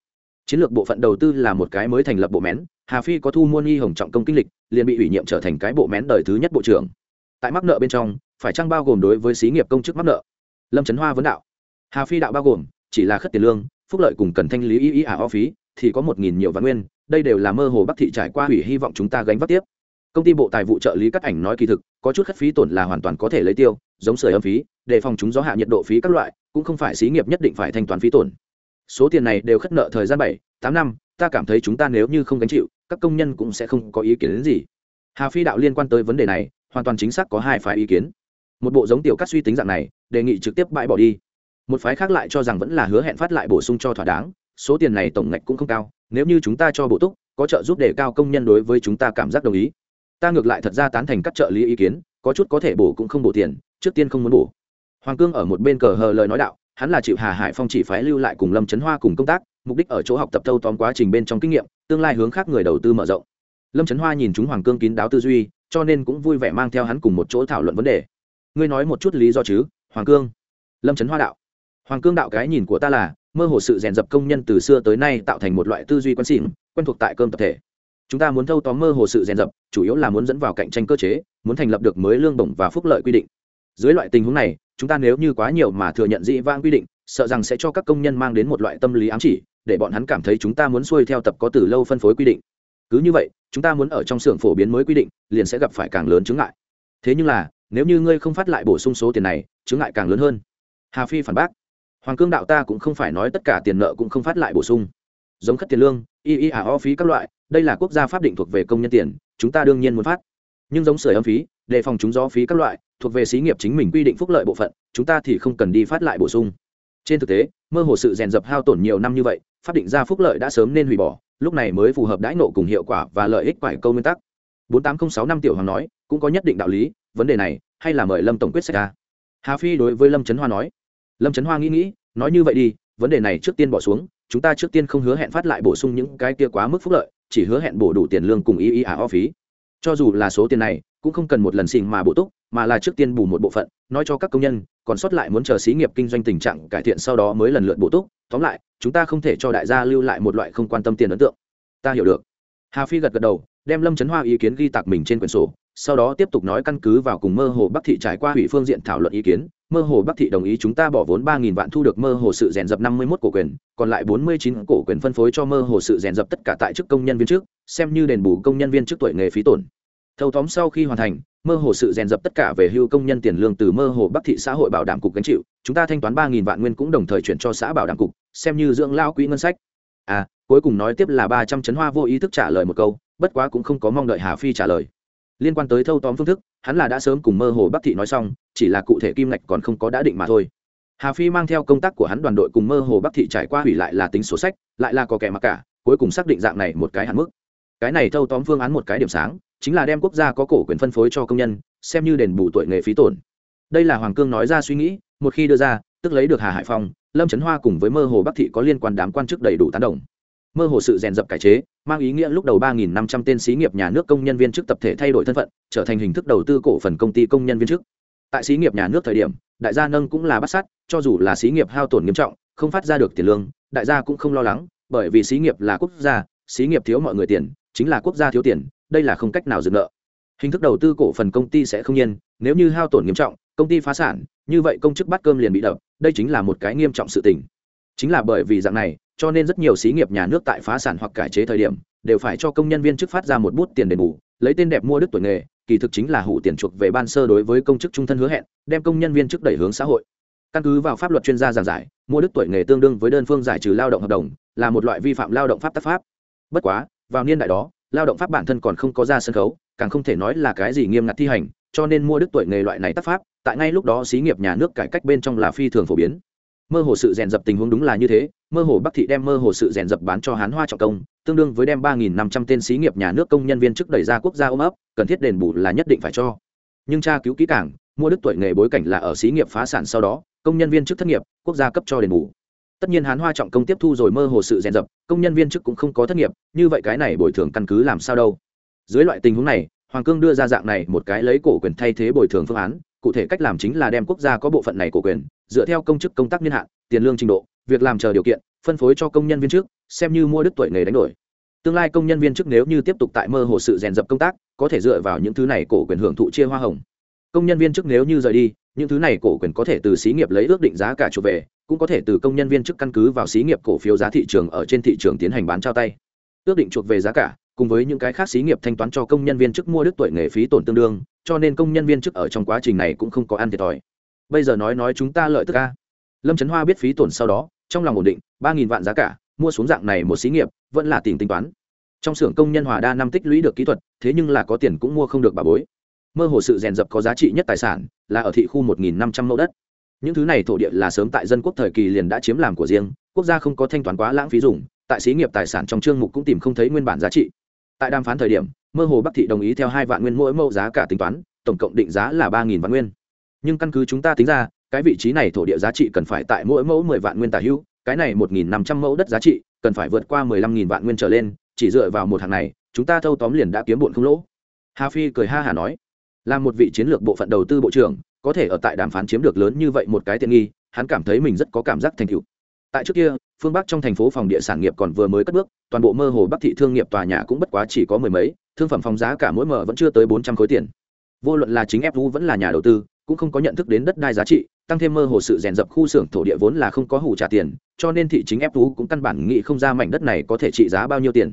Chiến lược bộ phận đầu tư là một cái mới thành lập bộ mén hà phi có thu muôn y hồng trọng công kinh lịch liền bị ủy nhiệm trở thành cái bộ mén đời thứ nhất bộ trưởng tại mắc nợ bên trong, phải chăng bao gồm đối với xí nghiệp công chức mắc nợ? Lâm trấn hoa vấn đạo. Hà phi đạo bao gồm, chỉ là khất tiền lương, phúc lợi cùng cần thanh lý y y ả o phí, thì có một nghìn nhiều vạn nguyên, đây đều là mơ hồ bắc thị trải qua hủy hy vọng chúng ta gánh vác tiếp. Công ty bộ tài vụ trợ lý cắt ảnh nói kỳ thực, có chút khất phí tổn là hoàn toàn có thể lấy tiêu, giống sửa âm phí để phòng chúng gió hạ nhiệt độ phí các loại, cũng không phải xí nghiệp nhất định phải thanh toán phí tổn. Số tiền này đều khất nợ thời gian bảy, tám năm, ta cảm thấy chúng ta nếu như không gánh chịu, các công nhân cũng sẽ không có ý kiến đến gì. Hà phi đạo liên quan tới vấn đề này hoàn toàn chính xác có hai phái ý kiến. Một bộ giống tiểu cắt suy tính dạng này, đề nghị trực tiếp bãi bỏ đi. Một phái khác lại cho rằng vẫn là hứa hẹn phát lại bổ sung cho thỏa đáng, số tiền này tổng ngạch cũng không cao, nếu như chúng ta cho bổ túc, có trợ giúp để cao công nhân đối với chúng ta cảm giác đồng ý. Ta ngược lại thật ra tán thành các trợ lý ý kiến, có chút có thể bổ cũng không bổ tiền, trước tiên không muốn bổ. Hoàng cương ở một bên cờ hờ lời nói đạo, hắn là chịu hà hải phong chỉ phái lưu lại cùng lâm trấn hoa cùng công tác, mục đích ở chỗ học tập thâu tóm quá trình bên trong kinh nghiệm, tương lai hướng khác người đầu tư mở rộng. Lâm trấn hoa nhìn chúng hoàng cương kín đáo tư duy cho nên cũng vui vẻ mang theo hắn cùng một chỗ thảo luận vấn đề. Ngươi nói một chút lý do chứ, hoàng cương? Lâm trấn hoa đạo. Hoàng cương đạo cái nhìn của ta là, mơ hồ sự rèn dập công nhân từ xưa tới nay tạo thành một loại tư duy quan xỉn, quen thuộc tại cơm tập thể. Chúng ta muốn thâu tóm mơ hồ sự rèn dập, chủ yếu là muốn dẫn vào cạnh tranh cơ chế, muốn thành lập được mới lương bổng và phúc lợi quy định. Dưới loại tình huống này, chúng ta nếu như quá nhiều mà thừa nhận dĩ vãng quy định, sợ rằng sẽ cho các công nhân mang đến một loại tâm lý ám chỉ, để bọn hắn cảm thấy chúng ta muốn xuôi theo tập có từ lâu phân phối quy định cứ như vậy, chúng ta muốn ở trong xưởng phổ biến mới quy định, liền sẽ gặp phải càng lớn chứng ngại. Thế nhưng là, nếu như ngươi không phát lại bổ sung số tiền này chứng ngại càng lớn hơn. Hà phi phản bác. Hoàng cương đạo ta cũng không phải nói tất cả tiền nợ cũng không phát lại bổ sung. Giống khất tiền lương, y y ả o phí các loại, đây là quốc gia pháp định thuộc về công nhân tiền, chúng ta đương nhiên muốn phát. Nhưng giống sửa âm phí, đề phòng chúng do phí các loại, thuộc về xí nghiệp chính mình quy định phúc lợi bộ phận, chúng ta thì không cần đi phát lại bổ sung. Trên thực tế, mơ hồ sự rèn dập hao tổn nhiều năm như vậy, pháp định ra phúc lợi đã sớm nên hủy bỏ lúc này mới phù hợp đãi nộ cùng hiệu quả và lợi ích quải câu nguyên tắc. Bốn tám không sáu năm tiểu hoàng nói, cũng có nhất định đạo lý, vấn đề này, hay là mời lâm tổng quyết sách ra. Hà phi đối với lâm trấn hoa nói. Lâm trấn hoa nghĩ nghĩ, nói như vậy đi, vấn đề này trước tiên bỏ xuống, chúng ta trước tiên không hứa hẹn phát lại bổ sung những cái kia quá mức phúc lợi, chỉ hứa hẹn bổ đủ tiền lương cùng y y à o phí. Cho dù là số tiền này, cũng không cần một lần xình mà bổ túc, mà là trước tiên bù một bộ phận, nói cho các công nhân, còn sót lại muốn chờ xí nghiệp kinh doanh tình trạng cải thiện sau đó mới lần lượt bổ túc. Tóm lại chúng ta không thể cho đại gia lưu lại một loại không quan tâm tiền ấn tượng. Ta hiểu được. Hà phi gật gật đầu, đem lâm trấn hoa ý kiến ghi tạc mình trên quyển sổ, sau đó tiếp tục nói căn cứ vào cùng mơ hồ bắc thị trải qua hủy phương diện thảo luận ý kiến. Mơ hồ bắc thị đồng ý chúng ta bỏ vốn ba nghìn vạn thu được mơ hồ sự rèn dập năm mươi mốt cổ quyền, còn lại bốn mươi chín cổ quyền phân phối cho mơ hồ sự rèn dập tất cả tại chức công nhân viên trước, xem như đền bù công nhân viên trước tuổi nghề phí tổn. Thâu tóm sau khi hoàn thành, mơ hồ sự rèn dập tất cả về hưu công nhân tiền lương từ mơ hồ bắc thị xã hội bảo đảm cục gánh chịu. Chúng ta thanh toán ba nghìn vạn nguyên cũng đồng thời chuyển cho xã bảo đảm cục xem như dưỡng lao quỹ ngân sách. À cuối cùng nói tiếp là ba trăm chấn hoa vô ý thức trả lời một câu, bất quá cũng không có mong đợi hà phi trả lời. Liên quan tới thâu tóm phương thức, hắn là đã sớm cùng mơ hồ bắc thị nói xong, chỉ là cụ thể kim ngạch còn không có đã định mà thôi. Hà phi mang theo công tác của hắn đoàn đội cùng mơ hồ bắc thị trải qua hủy lại là tính số sách, lại là có kẻ mặc cả, cuối cùng xác định dạng này một cái hạn mức. Cái này thâu tóm phương án một cái điểm sáng, chính là đem quốc gia có cổ quyền phân phối cho công nhân, xem như đền bù tuổi nghề phí tổn. Đây là hoàng cương nói ra suy nghĩ, một khi đưa ra, tức lấy được hà hải phong lâm trấn hoa cùng với mơ hồ bắc thị có liên quan đám quan chức đầy đủ tán đồng. Mơ hồ sự rèn dập cải chế, mang ý nghĩa lúc đầu ba nghìn năm trăm tên xí nghiệp nhà nước công nhân viên chức tập thể thay đổi thân phận, trở thành hình thức đầu tư cổ phần công ty công nhân viên chức. Tại xí nghiệp nhà nước thời điểm, đại gia nâng cũng là bắt sát, cho dù là xí nghiệp hao tổn nghiêm trọng, không phát ra được tiền lương, đại gia cũng không lo lắng, bởi vì xí nghiệp là quốc gia, xí nghiệp thiếu mọi người tiền, chính là quốc gia thiếu tiền, đây là không cách nào dừng nợ. Hình thức đầu tư cổ phần công ty sẽ không nhiên nếu như hao tổn nghiêm trọng, công ty phá sản như vậy công chức bắt cơm liền bị đập, đây chính là một cái nghiêm trọng sự tình. Chính là bởi vì dạng này, cho nên rất nhiều xí nghiệp nhà nước tại phá sản hoặc cải chế thời điểm, đều phải cho công nhân viên chức phát ra một bút tiền đền bù, lấy tên đẹp mua đức tuổi nghề, kỳ thực chính là hủ tiền chuộc về ban sơ đối với công chức trung thân hứa hẹn, đem công nhân viên chức đẩy hướng xã hội. Căn cứ vào pháp luật chuyên gia giảng giải, mua đức tuổi nghề tương đương với đơn phương giải trừ lao động hợp đồng, là một loại vi phạm lao động pháp tác pháp. Bất quá, vào niên đại đó, lao động pháp bản thân còn không có ra sân khấu, càng không thể nói là cái gì nghiêm ngặt thi hành, cho nên mua đức tuổi nghề loại này tác pháp tại ngay lúc đó xí nghiệp nhà nước cải cách bên trong là phi thường phổ biến. Mơ hồ sự rèn dập tình huống đúng là như thế, mơ hồ bắc thị đem mơ hồ sự rèn dập bán cho hán hoa trọng công, tương đương với đem ba nghìn năm trăm tên xí nghiệp nhà nước công nhân viên chức đẩy ra quốc gia ôm ấp, cần thiết đền bù là nhất định phải cho. Nhưng tra cứu kỹ cảng mua đức tuổi nghề bối cảnh là ở xí nghiệp phá sản sau đó, công nhân viên chức thất nghiệp, quốc gia cấp cho đền bù. Tất nhiên hán hoa trọng công tiếp thu rồi mơ hồ sự rèn dập, công nhân viên chức cũng không có thất nghiệp, như vậy cái này bồi thường căn cứ làm sao đâu. Dưới loại tình huống này, hoàng cương đưa ra dạng này một cái lấy cổ quyền thay thế bồi thường phương án cụ thể cách làm chính là đem quốc gia có bộ phận này cổ quyền, dựa theo công chức công tác niên hạn, tiền lương trình độ, việc làm chờ điều kiện, phân phối cho công nhân viên chức, xem như mua đức tuổi nghề đánh đổi. Tương lai công nhân viên chức nếu như tiếp tục tại mơ hồ sự rèn dập công tác, có thể dựa vào những thứ này cổ quyền hưởng thụ chia hoa hồng. Công nhân viên chức nếu như rời đi, những thứ này cổ quyền có thể từ xí nghiệp lấy ước định giá cả chuộc về, cũng có thể từ công nhân viên chức căn cứ vào xí nghiệp cổ phiếu giá thị trường ở trên thị trường tiến hành bán trao tay. Ước định chuộc về giá cả cùng với những cái khác xí nghiệp thanh toán cho công nhân viên chức mua đức tuổi nghề phí tổn tương đương, cho nên công nhân viên chức ở trong quá trình này cũng không có ăn thiệt thòi. Bây giờ nói nói chúng ta lợi tức ca lâm trấn hoa biết phí tổn sau đó, trong lòng ổn định, ba nghìn vạn giá cả, mua xuống dạng này một xí nghiệp, vẫn là tìm tính toán. Trong xưởng công nhân hòa đa năm tích lũy được kỹ thuật, thế nhưng là có tiền cũng mua không được bà bối. Mơ hồ sự rèn dập có giá trị nhất tài sản là ở thị khu một nghìn năm trăm mẫu đất. Những thứ này thổ địa là sớm tại dân quốc thời kỳ liền đã chiếm làm của riêng, quốc gia không có thanh toán quá lãng phí dùng, tại xí nghiệp tài sản trong chương mục cũng tìm không thấy nguyên bản giá trị tại đàm phán thời điểm, mơ hồ bắc thị đồng ý theo hai vạn nguyên mỗi mẫu giá cả tính toán, tổng cộng định giá là ba nghìn vạn nguyên. Nhưng căn cứ chúng ta tính ra, cái vị trí này thổ địa giá trị cần phải tại mỗi mẫu mười vạn nguyên tả hữu, cái này một nghìn năm trăm mẫu đất giá trị cần phải vượt qua mười lăm nghìn vạn nguyên trở lên, chỉ dựa vào một hàng này, chúng ta thâu tóm liền đã kiếm bụn không lỗ. Hà phi cười ha hà nói, là một vị chiến lược bộ phận đầu tư bộ trưởng, có thể ở tại đàm phán chiếm được lớn như vậy một cái tiện nghi, hắn cảm thấy mình rất có cảm giác thành tựu tại trước kia, phương bắc trong thành phố phòng địa sản nghiệp còn vừa mới cất bước, toàn bộ mơ hồ bắc thị thương nghiệp tòa nhà cũng bất quá chỉ có mười mấy, thương phẩm phòng giá cả mỗi mở vẫn chưa tới bốn trăm khối tiền. Vô luận là chính fu vẫn là nhà đầu tư, cũng không có nhận thức đến đất đai giá trị, tăng thêm mơ hồ sự rèn dập khu xưởng thổ địa vốn là không có hủ trả tiền, cho nên thị chính fu cũng căn bản nghĩ không ra mảnh đất này có thể trị giá bao nhiêu tiền.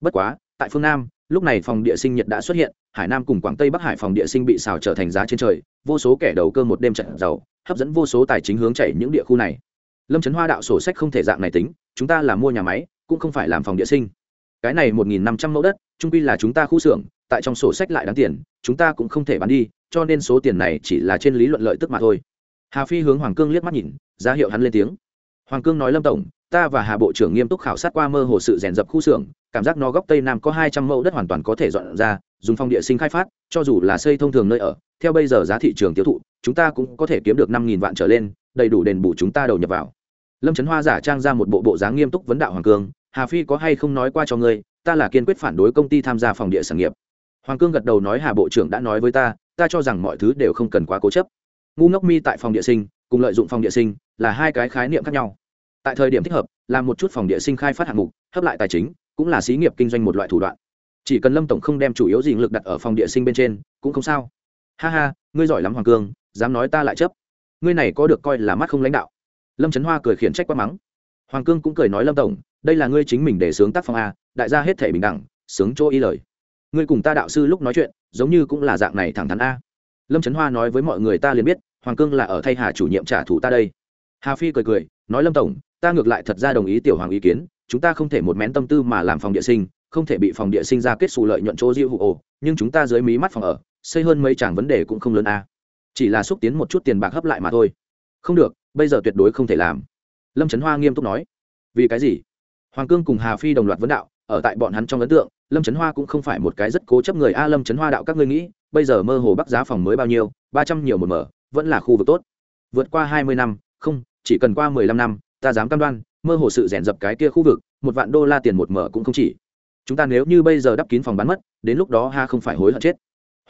Bất quá, tại phương nam, lúc này phòng địa sinh nhiệt đã xuất hiện, hải nam cùng quảng tây bắc hải phòng địa sinh bị xào trở thành giá trên trời, vô số kẻ đầu cơ một đêm trận giàu, hấp dẫn vô số tài chính hướng chảy những địa khu này lâm trấn hoa đạo sổ sách không thể dạng này tính, chúng ta là mua nhà máy, cũng không phải làm phòng địa sinh. Cái này một nghìn năm trăm mẫu đất trung pi là chúng ta khu xưởng, tại trong sổ sách lại đáng tiền, chúng ta cũng không thể bán đi, cho nên số tiền này chỉ là trên lý luận lợi tức mà thôi. Hà phi hướng hoàng cương liếc mắt nhìn, ra hiệu hắn lên tiếng. Hoàng cương nói lâm tổng, ta và hà bộ trưởng nghiêm túc khảo sát qua mơ hồ sự rèn dập khu xưởng, cảm giác nó góc tây nam có hai trăm mẫu đất hoàn toàn có thể dọn ra dùng phong địa sinh khai phát, cho dù là xây thông thường nơi ở, theo bây giờ giá thị trường tiêu thụ, chúng ta cũng có thể kiếm được năm nghìn vạn trở lên, đầy đủ đền bù chúng ta đầu nhập vào. Lâm trấn hoa giả trang ra một bộ bộ dáng nghiêm túc vấn đạo hoàng cương, hà phi có hay không nói qua cho ngươi, ta là kiên quyết phản đối công ty tham gia phòng địa sản nghiệp. Hoàng cương gật đầu nói, hà bộ trưởng đã nói với ta ta cho rằng mọi thứ đều không cần quá cố chấp. Ngu ngốc mi tại phòng địa sinh, cùng lợi dụng phòng địa sinh, là hai cái khái niệm khác nhau. Tại thời điểm thích hợp, làm một chút phòng địa sinh khai phát hạng mục, hấp lại tài chính, cũng là xí nghiệp kinh doanh một loại thủ đoạn chỉ cần lâm tổng không đem chủ yếu gì lực đặt ở phòng địa sinh bên trên, cũng không sao. Ha ha, ngươi giỏi lắm hoàng cương, dám nói ta lại chấp. Ngươi này có được coi là mắt không lãnh đạo. Lâm trấn hoa cười khiển trách quá mắng. Hoàng cương cũng cười nói lâm tổng, đây là ngươi chính mình để sướng tác phong a, đại gia hết thể bình đẳng, sướng chỗ ý lời. Ngươi cùng ta đạo sư lúc nói chuyện, giống như cũng là dạng này thẳng thắn a. Lâm trấn hoa nói với mọi người ta liền biết, hoàng cương là ở thay hà chủ nhiệm trả thù ta đây. Hà phi cười cười, nói lâm tổng, ta ngược lại thật ra đồng ý tiểu hoàng ý kiến, chúng ta không thể một mén tâm tư mà làm phòng địa sinh không thể bị phòng địa sinh ra kết xù lợi nhuận chỗ diêu hụ ồ, nhưng chúng ta dưới mí mắt phòng ở, xây hơn mấy chàng vấn đề cũng không lớn a. Chỉ là xúc tiến một chút tiền bạc hấp lại mà thôi. Không được, bây giờ tuyệt đối không thể làm. Lâm trấn hoa nghiêm túc nói. Vì cái gì? Hoàng cương cùng hà phi đồng loạt vấn đạo, ở tại bọn hắn trong ấn tượng, lâm trấn hoa cũng không phải một cái rất cố chấp người a. Lâm trấn hoa đạo các ngươi nghĩ, bây giờ mơ hồ bắc giá phòng mới bao nhiêu? Ba trăm nhiều một mở, vẫn là khu vực tốt. Vượt qua hai mươi năm, không, chỉ cần qua mười lăm năm, ta dám cam đoan, mơ hồ sự rèn dập cái kia khu vực, một vạn đô la tiền một mở cũng không chỉ chúng ta nếu như bây giờ đắp kín phòng bán mất, đến lúc đó ha không phải hối hận chết.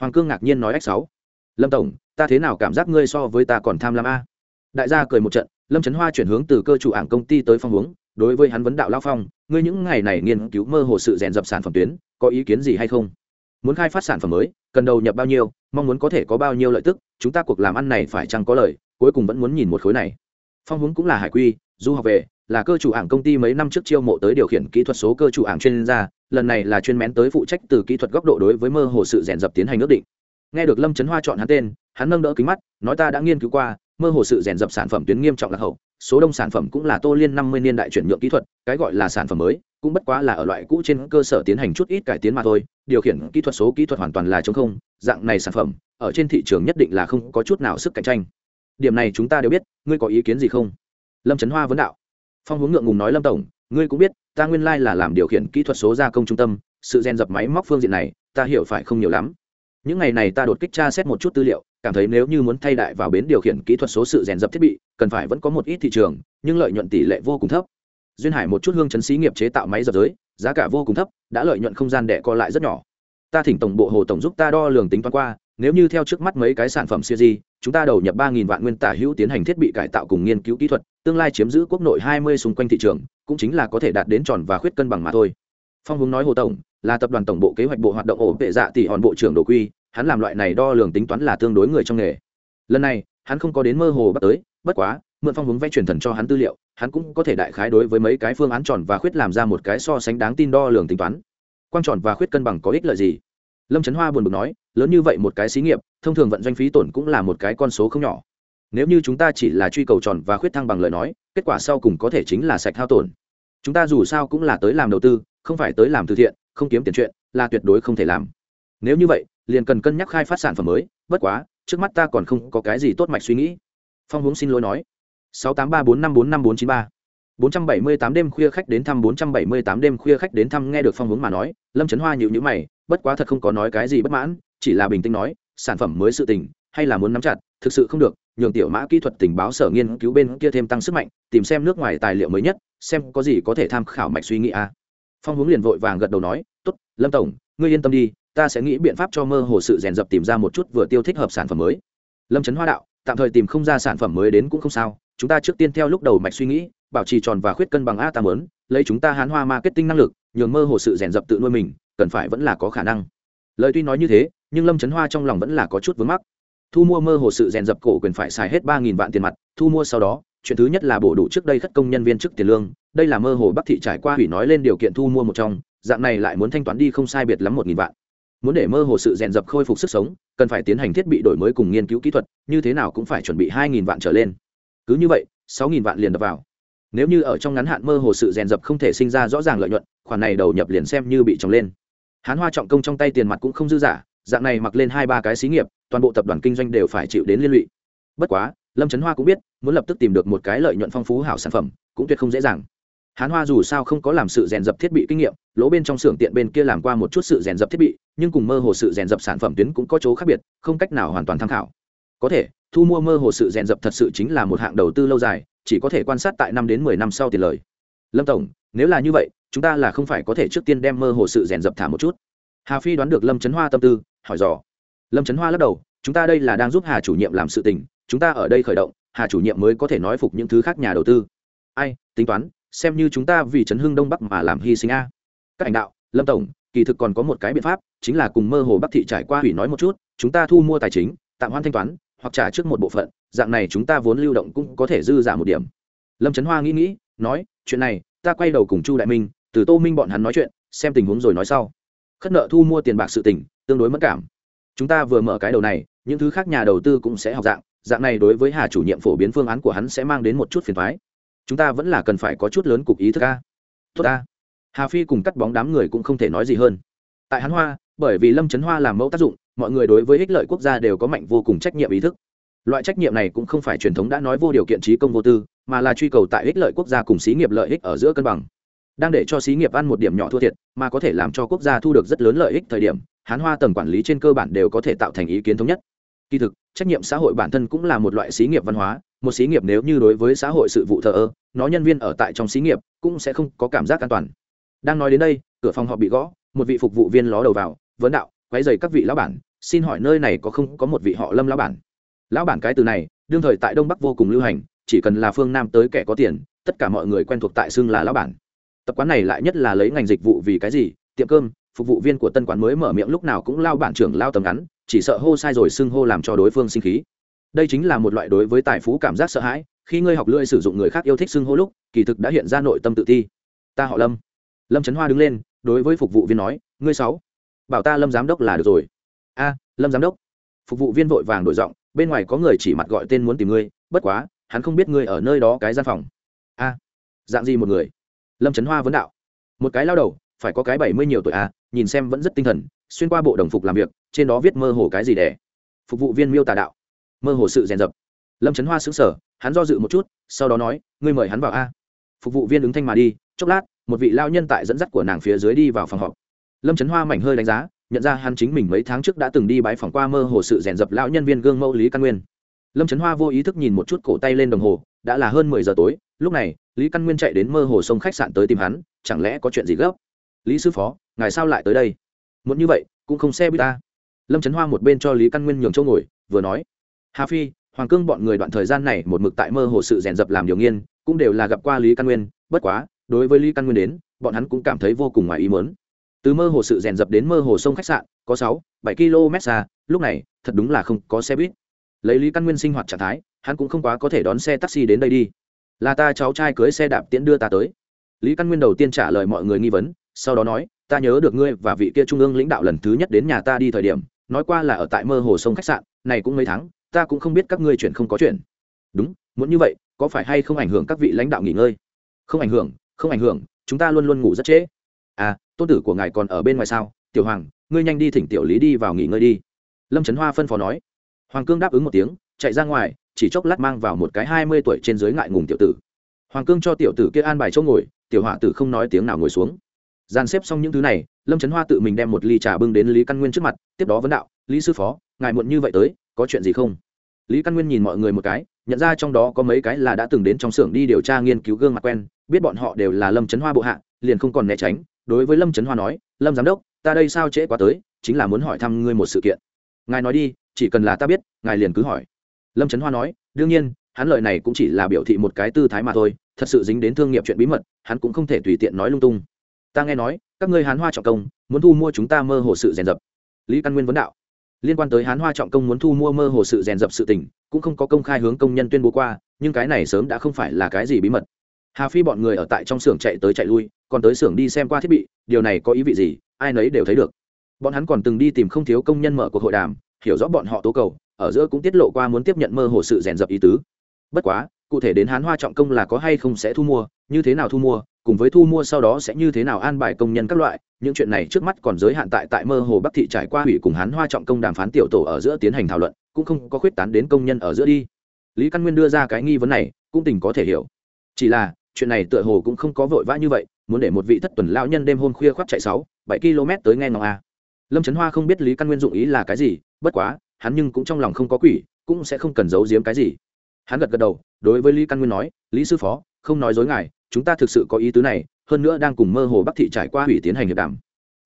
Hoàng cương ngạc nhiên nói ách sáu. Lâm tổng, ta thế nào cảm giác ngươi so với ta còn tham lam a? Đại gia cười một trận, lâm trấn hoa chuyển hướng từ cơ chủ ảng công ty tới phong hướng đối với hắn vấn đạo lao phong, ngươi những ngày này nghiên cứu mơ hồ sự rèn dập sản phẩm tuyến, có ý kiến gì hay không? Muốn khai phát sản phẩm mới, cần đầu nhập bao nhiêu, mong muốn có thể có bao nhiêu lợi tức, chúng ta cuộc làm ăn này phải chăng có lợi cuối cùng vẫn muốn nhìn một khối này. Phong hướng cũng là hải quy, du học về là cơ chủ ảng công ty mấy năm trước chiêu mộ tới điều khiển kỹ thuật số cơ chủ ảng chuyên gia, lần này là chuyên mén tới phụ trách từ kỹ thuật góc độ đối với mơ hồ sự rèn dập tiến hành ước định. Nghe được lâm trấn hoa chọn hắn tên, hắn nâng đỡ kính mắt, nói ta đã nghiên cứu qua, mơ hồ sự rèn dập sản phẩm tuyến nghiêm trọng lạc hậu, số đông sản phẩm cũng là tô liên năm mươi niên đại chuyển nhượng kỹ thuật, cái gọi là sản phẩm mới, cũng bất quá là ở loại cũ trên cơ sở tiến hành chút ít cải tiến mà thôi, điều khiển kỹ thuật số kỹ thuật hoàn toàn là chống không, dạng này sản phẩm, ở trên thị trường nhất định là không có chút nào sức cạnh tranh. Điểm này chúng ta đều biết, ngươi có ý kiến gì không? Lâm trấn hoa vấn đạo phong hướng ngượng ngùng nói lâm tổng, ngươi cũng biết, ta nguyên lai là làm điều khiển kỹ thuật số gia công trung tâm, sự gen dập máy móc phương diện này, ta hiểu phải không nhiều lắm. Những ngày này ta đột kích tra xét một chút tư liệu, cảm thấy nếu như muốn thay đại vào bến điều khiển kỹ thuật số sự rèn dập thiết bị, cần phải vẫn có một ít thị trường, nhưng lợi nhuận tỷ lệ vô cùng thấp. Duyên hải một chút hương chấn xí nghiệp chế tạo máy dập giới, giá cả vô cùng thấp, đã lợi nhuận không gian đẻ co lại rất nhỏ. Ta thỉnh tổng bộ hồ tổng giúp ta đo lường tính toán qua, nếu như theo trước mắt mấy cái sản phẩm siêu di chúng ta đầu nhập ba nghìn vạn nguyên tả hữu tiến hành thiết bị cải tạo cùng nghiên cứu kỹ thuật, tương lai chiếm giữ quốc nội hai mươi xung quanh thị trường, cũng chính là có thể đạt đến tròn và khuyết cân bằng mà thôi. Phong hướng nói hồ tổng, là tập đoàn tổng bộ kế hoạch bộ hoạt động ổn vệ dạ tỷ hòn bộ trưởng đồ quy, hắn làm loại này đo lường tính toán là tương đối người trong nghề. Lần này, hắn không có đến mơ hồ bắt tới, bất quá, mượn phong hướng vẽ truyền thần cho hắn tư liệu, hắn cũng có thể đại khái đối với mấy cái phương án tròn và khuyết làm ra một cái so sánh đáng tin đo lường tính toán. Quan tròn và khuyết cân bằng có ích lợi gì? Lâm trấn hoa buồn bực nói lớn như vậy một cái xí nghiệp, thông thường vận doanh phí tổn cũng là một cái con số không nhỏ. Nếu như chúng ta chỉ là truy cầu tròn và khuyết thăng bằng lời nói, kết quả sau cùng có thể chính là sạch hao tổn. Chúng ta dù sao cũng là tới làm đầu tư, không phải tới làm từ thiện, không kiếm tiền chuyện, là tuyệt đối không thể làm. Nếu như vậy, liền cần cân nhắc khai phát sản phẩm mới, bất quá, trước mắt ta còn không có cái gì tốt mạch suy nghĩ. Phong hướng xin lỗi nói. sáu tám ba bốn năm bốn năm bốn chín ba. bốn trăm bảy mươi tám đêm khuya khách đến thăm, bốn trăm bảy mươi tám đêm khuya khách đến thăm nghe được phong hướng mà nói, lâm trấn hoa nhịu nhữ mày, bất quá thật không có nói cái gì bất mãn chỉ là bình tĩnh nói, sản phẩm mới sự tình, hay là muốn nắm chặt, thực sự không được, nhường tiểu mã kỹ thuật tình báo sở nghiên cứu bên kia thêm tăng sức mạnh, tìm xem nước ngoài tài liệu mới nhất, xem có gì có thể tham khảo mạch suy nghĩ a à. phong hướng liền vội vàng gật đầu nói, tốt, lâm tổng, ngươi yên tâm đi, ta sẽ nghĩ biện pháp cho mơ hồ sự rèn dập tìm ra một chút vừa tiêu thích hợp sản phẩm mới lâm trấn hoa đạo, tạm thời tìm không ra sản phẩm mới đến cũng không sao, chúng ta trước tiên theo lúc đầu mạch suy nghĩ, bảo trì tròn và khuyết cân bằng a tam lớn lấy chúng ta hán hoa marketing năng lực, nhường mơ hồ sự rèn dập tự nuôi mình, cần phải vẫn là có khả năng lời tuy nói như thế nhưng lâm trấn hoa trong lòng vẫn là có chút vướng mắc. Thu mua mơ hồ sự rèn dập cổ quyền phải xài hết ba nghìn vạn tiền mặt, thu mua sau đó, chuyện thứ nhất là bổ đủ trước đây khất công nhân viên chức tiền lương, đây là mơ hồ bắc thị trải qua hủy nói lên điều kiện thu mua một trong, dạng này lại muốn thanh toán đi không sai biệt lắm một nghìn vạn. Muốn để mơ hồ sự rèn dập khôi phục sức sống, cần phải tiến hành thiết bị đổi mới cùng nghiên cứu kỹ thuật, như thế nào cũng phải chuẩn bị hai nghìn vạn trở lên. Cứ như vậy, sáu nghìn vạn liền đập vào. Nếu như ở trong ngắn hạn mơ hồ sự rèn dập không thể sinh ra rõ ràng lợi nhuận, khoản này đầu nhập liền xem như bị trồng lên. Hán hoa trọng công trong tay tiền mặt cũng không dư giả dạng này mặc lên hai ba cái xí nghiệp, toàn bộ tập đoàn kinh doanh đều phải chịu đến liên lụy. Bất quá, lâm trấn hoa cũng biết, muốn lập tức tìm được một cái lợi nhuận phong phú hảo sản phẩm, cũng tuyệt không dễ dàng. Hán hoa dù sao không có làm sự rèn dập thiết bị kinh nghiệm, lỗ bên trong xưởng tiện bên kia làm qua một chút sự rèn dập thiết bị, nhưng cùng mơ hồ sự rèn dập sản phẩm tuyến cũng có chỗ khác biệt, không cách nào hoàn toàn tham khảo. Có thể, thu mua mơ hồ sự rèn dập thật sự chính là một hạng đầu tư lâu dài, chỉ có thể quan sát tại năm đến mười năm sau tiền lời. Lâm tổng, nếu là như vậy, chúng ta là không phải có thể trước tiên đem mơ hồ sự rèn dập thả một chút. Hà phi đoán được lâm trấn hoa tâm tư hỏi dò. Lâm trấn hoa lắc đầu, chúng ta đây là đang giúp hà chủ nhiệm làm sự tình, chúng ta ở đây khởi động, hà chủ nhiệm mới có thể nói phục những thứ khác nhà đầu tư. Ai, tính toán, xem như chúng ta vì trấn hưng đông bắc mà làm hy sinh a. Các ảnh đạo, lâm tổng, kỳ thực còn có một cái biện pháp, chính là cùng mơ hồ bắc thị trải qua hủy nói một chút, chúng ta thu mua tài chính, tạm hoan thanh toán, hoặc trả trước một bộ phận, dạng này chúng ta vốn lưu động cũng có thể dư giả một điểm. Lâm trấn hoa nghĩ nghĩ, nói, chuyện này, ta quay đầu cùng chu đại minh, từ tô minh bọn hắn nói chuyện, xem tình huống rồi nói sau. Khất nợ thu mua tiền bạc sự tình tương đối mất cảm. Chúng ta vừa mở cái đầu này, những thứ khác nhà đầu tư cũng sẽ học dạng dạng này đối với hà chủ nhiệm phổ biến phương án của hắn sẽ mang đến một chút phiền thoái chúng ta vẫn là cần phải có chút lớn cục ý thức a. Tốt a. Hà phi cùng cắt bóng đám người cũng không thể nói gì hơn. Tại hắn hoa, bởi vì lâm trấn hoa làm mẫu tác dụng, mọi người đối với ích lợi quốc gia đều có mạnh vô cùng trách nhiệm ý thức. Loại trách nhiệm này cũng không phải truyền thống đã nói vô điều kiện trí công vô tư, mà là truy cầu tại ích lợi quốc gia cùng xí nghiệp lợi ích ở giữa cân bằng. Đang để cho xí nghiệp ăn một điểm nhỏ thua thiệt, mà có thể làm cho quốc gia thu được rất lớn lợi ích thời điểm hán hoa tầng quản lý trên cơ bản đều có thể tạo thành ý kiến thống nhất. Kỳ thực, trách nhiệm xã hội bản thân cũng là một loại xí nghiệp văn hóa, một xí nghiệp nếu như đối với xã hội sự vụ thờ ơ, nó nhân viên ở tại trong xí nghiệp cũng sẽ không có cảm giác an toàn. Đang nói đến đây, cửa phòng họ bị gõ, một vị phục vụ viên ló đầu vào, vấn đạo, quấy dày các vị lão bản, xin hỏi nơi này có không có một vị họ lâm lão bản? Lão bản cái từ này, đương thời tại đông bắc vô cùng lưu hành, chỉ cần là phương nam tới kẻ có tiền, tất cả mọi người quen thuộc tại xưng là lão bản. Tập quán này lại nhất là lấy ngành dịch vụ vì cái gì? Tiệm cơm phục vụ viên của tân quán mới mở miệng lúc nào cũng lao bản trưởng lao tầm ngắn, chỉ sợ hô sai rồi xưng hô làm cho đối phương sinh khí. Đây chính là một loại đối với tài phú cảm giác sợ hãi, khi ngươi học lưỡi sử dụng người khác yêu thích xưng hô lúc, kỳ thực đã hiện ra nội tâm tự ti. Ta họ lâm. Lâm trấn hoa đứng lên, đối với phục vụ viên nói, ngươi sáu, bảo ta lâm giám đốc là được rồi. A, lâm giám đốc. Phục vụ viên vội vàng đổi giọng, bên ngoài có người chỉ mặt gọi tên muốn tìm ngươi, bất quá, hắn không biết ngươi ở nơi đó cái gian phòng. A. Dạng gì một người? Lâm trấn hoa vấn đạo. Một cái lao đầu, phải có cái bảy mươi nhiều tuổi a nhìn xem vẫn rất tinh thần, xuyên qua bộ đồng phục làm việc, trên đó viết mơ hồ cái gì đẻ phục vụ viên miêu tả đạo. Mơ hồ sự rèn dập. Lâm trấn hoa xứng sở hắn do dự một chút, sau đó nói, ngươi mời hắn vào a. Phục vụ viên ứng thanh mà đi, chốc lát, một vị lao nhân tại dẫn dắt của nàng phía dưới đi vào phòng họp. Lâm trấn hoa mảnh hơi đánh giá, nhận ra hắn chính mình mấy tháng trước đã từng đi bãi phòng qua mơ hồ sự rèn dập lão nhân viên gương mẫu lý căn nguyên. Lâm trấn hoa vô ý thức nhìn một chút cổ tay lên đồng hồ, đã là hơn mười giờ tối, lúc này, lý căn nguyên chạy đến mơ hồ sông khách sạn tới tìm hắn, chẳng lẽ có chuyện gì gấp? Lý sư phó ngài sao lại tới đây muốn như vậy cũng không xe bít ta lâm trấn hoa một bên cho lý căn nguyên nhường chỗ ngồi vừa nói hà phi hoàng cương bọn người đoạn thời gian này một mực tại mơ hồ sự rèn dập làm điều nghiên cũng đều là gặp qua lý căn nguyên bất quá đối với lý căn nguyên đến bọn hắn cũng cảm thấy vô cùng ngoài ý mớn từ mơ hồ sự rèn dập đến mơ hồ sông khách sạn có sáu bảy km xa lúc này thật đúng là không có xe buýt lấy lý căn nguyên sinh hoạt trạng thái hắn cũng không quá có thể đón xe taxi đến đây đi là ta cháu trai cưới xe đạp tiễn đưa ta tới lý căn nguyên đầu tiên trả lời mọi người nghi vấn sau đó nói, ta nhớ được ngươi và vị kia trung ương lãnh đạo lần thứ nhất đến nhà ta đi thời điểm, nói qua là ở tại mơ hồ sông khách sạn, này cũng mấy tháng, ta cũng không biết các ngươi chuyển không có chuyện. Đúng, muốn như vậy, có phải hay không ảnh hưởng các vị lãnh đạo nghỉ ngơi? Không ảnh hưởng, không ảnh hưởng, chúng ta luôn luôn ngủ rất trễ. À tôn tử của ngài còn ở bên ngoài sao? Tiểu hoàng, ngươi nhanh đi thỉnh tiểu lý đi vào nghỉ ngơi đi. Lâm trấn hoa phân phó nói. Hoàng cương đáp ứng một tiếng, chạy ra ngoài, chỉ chốc lát mang vào một cái hai mươi tuổi trên dưới ngại ngùng tiểu tử. Hoàng cương cho tiểu tử kia an bài chỗ ngồi, tiểu họa tử không nói tiếng nào ngồi xuống dàn xếp xong những thứ này, lâm trấn hoa tự mình đem một ly trà bưng đến lý căn nguyên trước mặt, tiếp đó vấn đạo, lý sư phó, ngài muộn như vậy tới, có chuyện gì không? Lý căn nguyên nhìn mọi người một cái, nhận ra trong đó có mấy cái là đã từng đến trong xưởng đi điều tra nghiên cứu gương mặt quen, biết bọn họ đều là lâm trấn hoa bộ hạ, liền không còn né tránh. Đối với lâm trấn hoa nói, lâm giám đốc, ta đây sao trễ quá tới, chính là muốn hỏi thăm ngươi một sự kiện. Ngài nói đi, chỉ cần là ta biết, ngài liền cứ hỏi. Lâm trấn hoa nói, đương nhiên, hắn lợi này cũng chỉ là biểu thị một cái tư thái mà thôi, thật sự dính đến thương nghiệp chuyện bí mật, hắn cũng không thể tùy tiện nói lung tung ta nghe nói, các ngươi hán hoa trọng công, muốn thu mua chúng ta mơ hồ sự rèn dập. Lý căn nguyên vấn đạo. Liên quan tới hán hoa trọng công muốn thu mua mơ hồ sự rèn dập sự tình, cũng không có công khai hướng công nhân tuyên bố qua, nhưng cái này sớm đã không phải là cái gì bí mật. Hà phi bọn người ở tại trong xưởng chạy tới chạy lui, còn tới xưởng đi xem qua thiết bị, điều này có ý vị gì, ai nấy đều thấy được. Bọn hắn còn từng đi tìm không thiếu công nhân mở cuộc hội đàm, hiểu rõ bọn họ tố cầu, ở giữa cũng tiết lộ qua muốn tiếp nhận mơ hồ sự rèn dập ý tứ. Bất quá, cụ thể đến hán hoa trọng công là có hay không sẽ thu mua, như thế nào thu mua cùng với thu mua sau đó sẽ như thế nào an bài công nhân các loại, những chuyện này trước mắt còn giới hạn tại tại mơ hồ bắc thị trải qua hủy cùng hán hoa trọng công đàm phán tiểu tổ ở giữa tiến hành thảo luận, cũng không có khuyết tán đến công nhân ở giữa đi. Lý căn nguyên đưa ra cái nghi vấn này, cũng tình có thể hiểu. Chỉ là, chuyện này tựa hồ cũng không có vội vã như vậy, muốn để một vị thất tuần lão nhân đêm hôm khuya khoác chạy sáu, bảy km tới nghe ngọc a à. lâm trấn hoa không biết lý căn nguyên dụng ý là cái gì, bất quá, hắn nhưng cũng trong lòng không có quỷ, cũng sẽ không cần giấu giếm cái gì. Hắn gật gật đầu, đối với lý căn nguyên nói, lý sư phó, không nói dối ngài chúng ta thực sự có ý tứ này, hơn nữa đang cùng mơ hồ bắc thị trải qua hủy tiến hành hiệp đàm.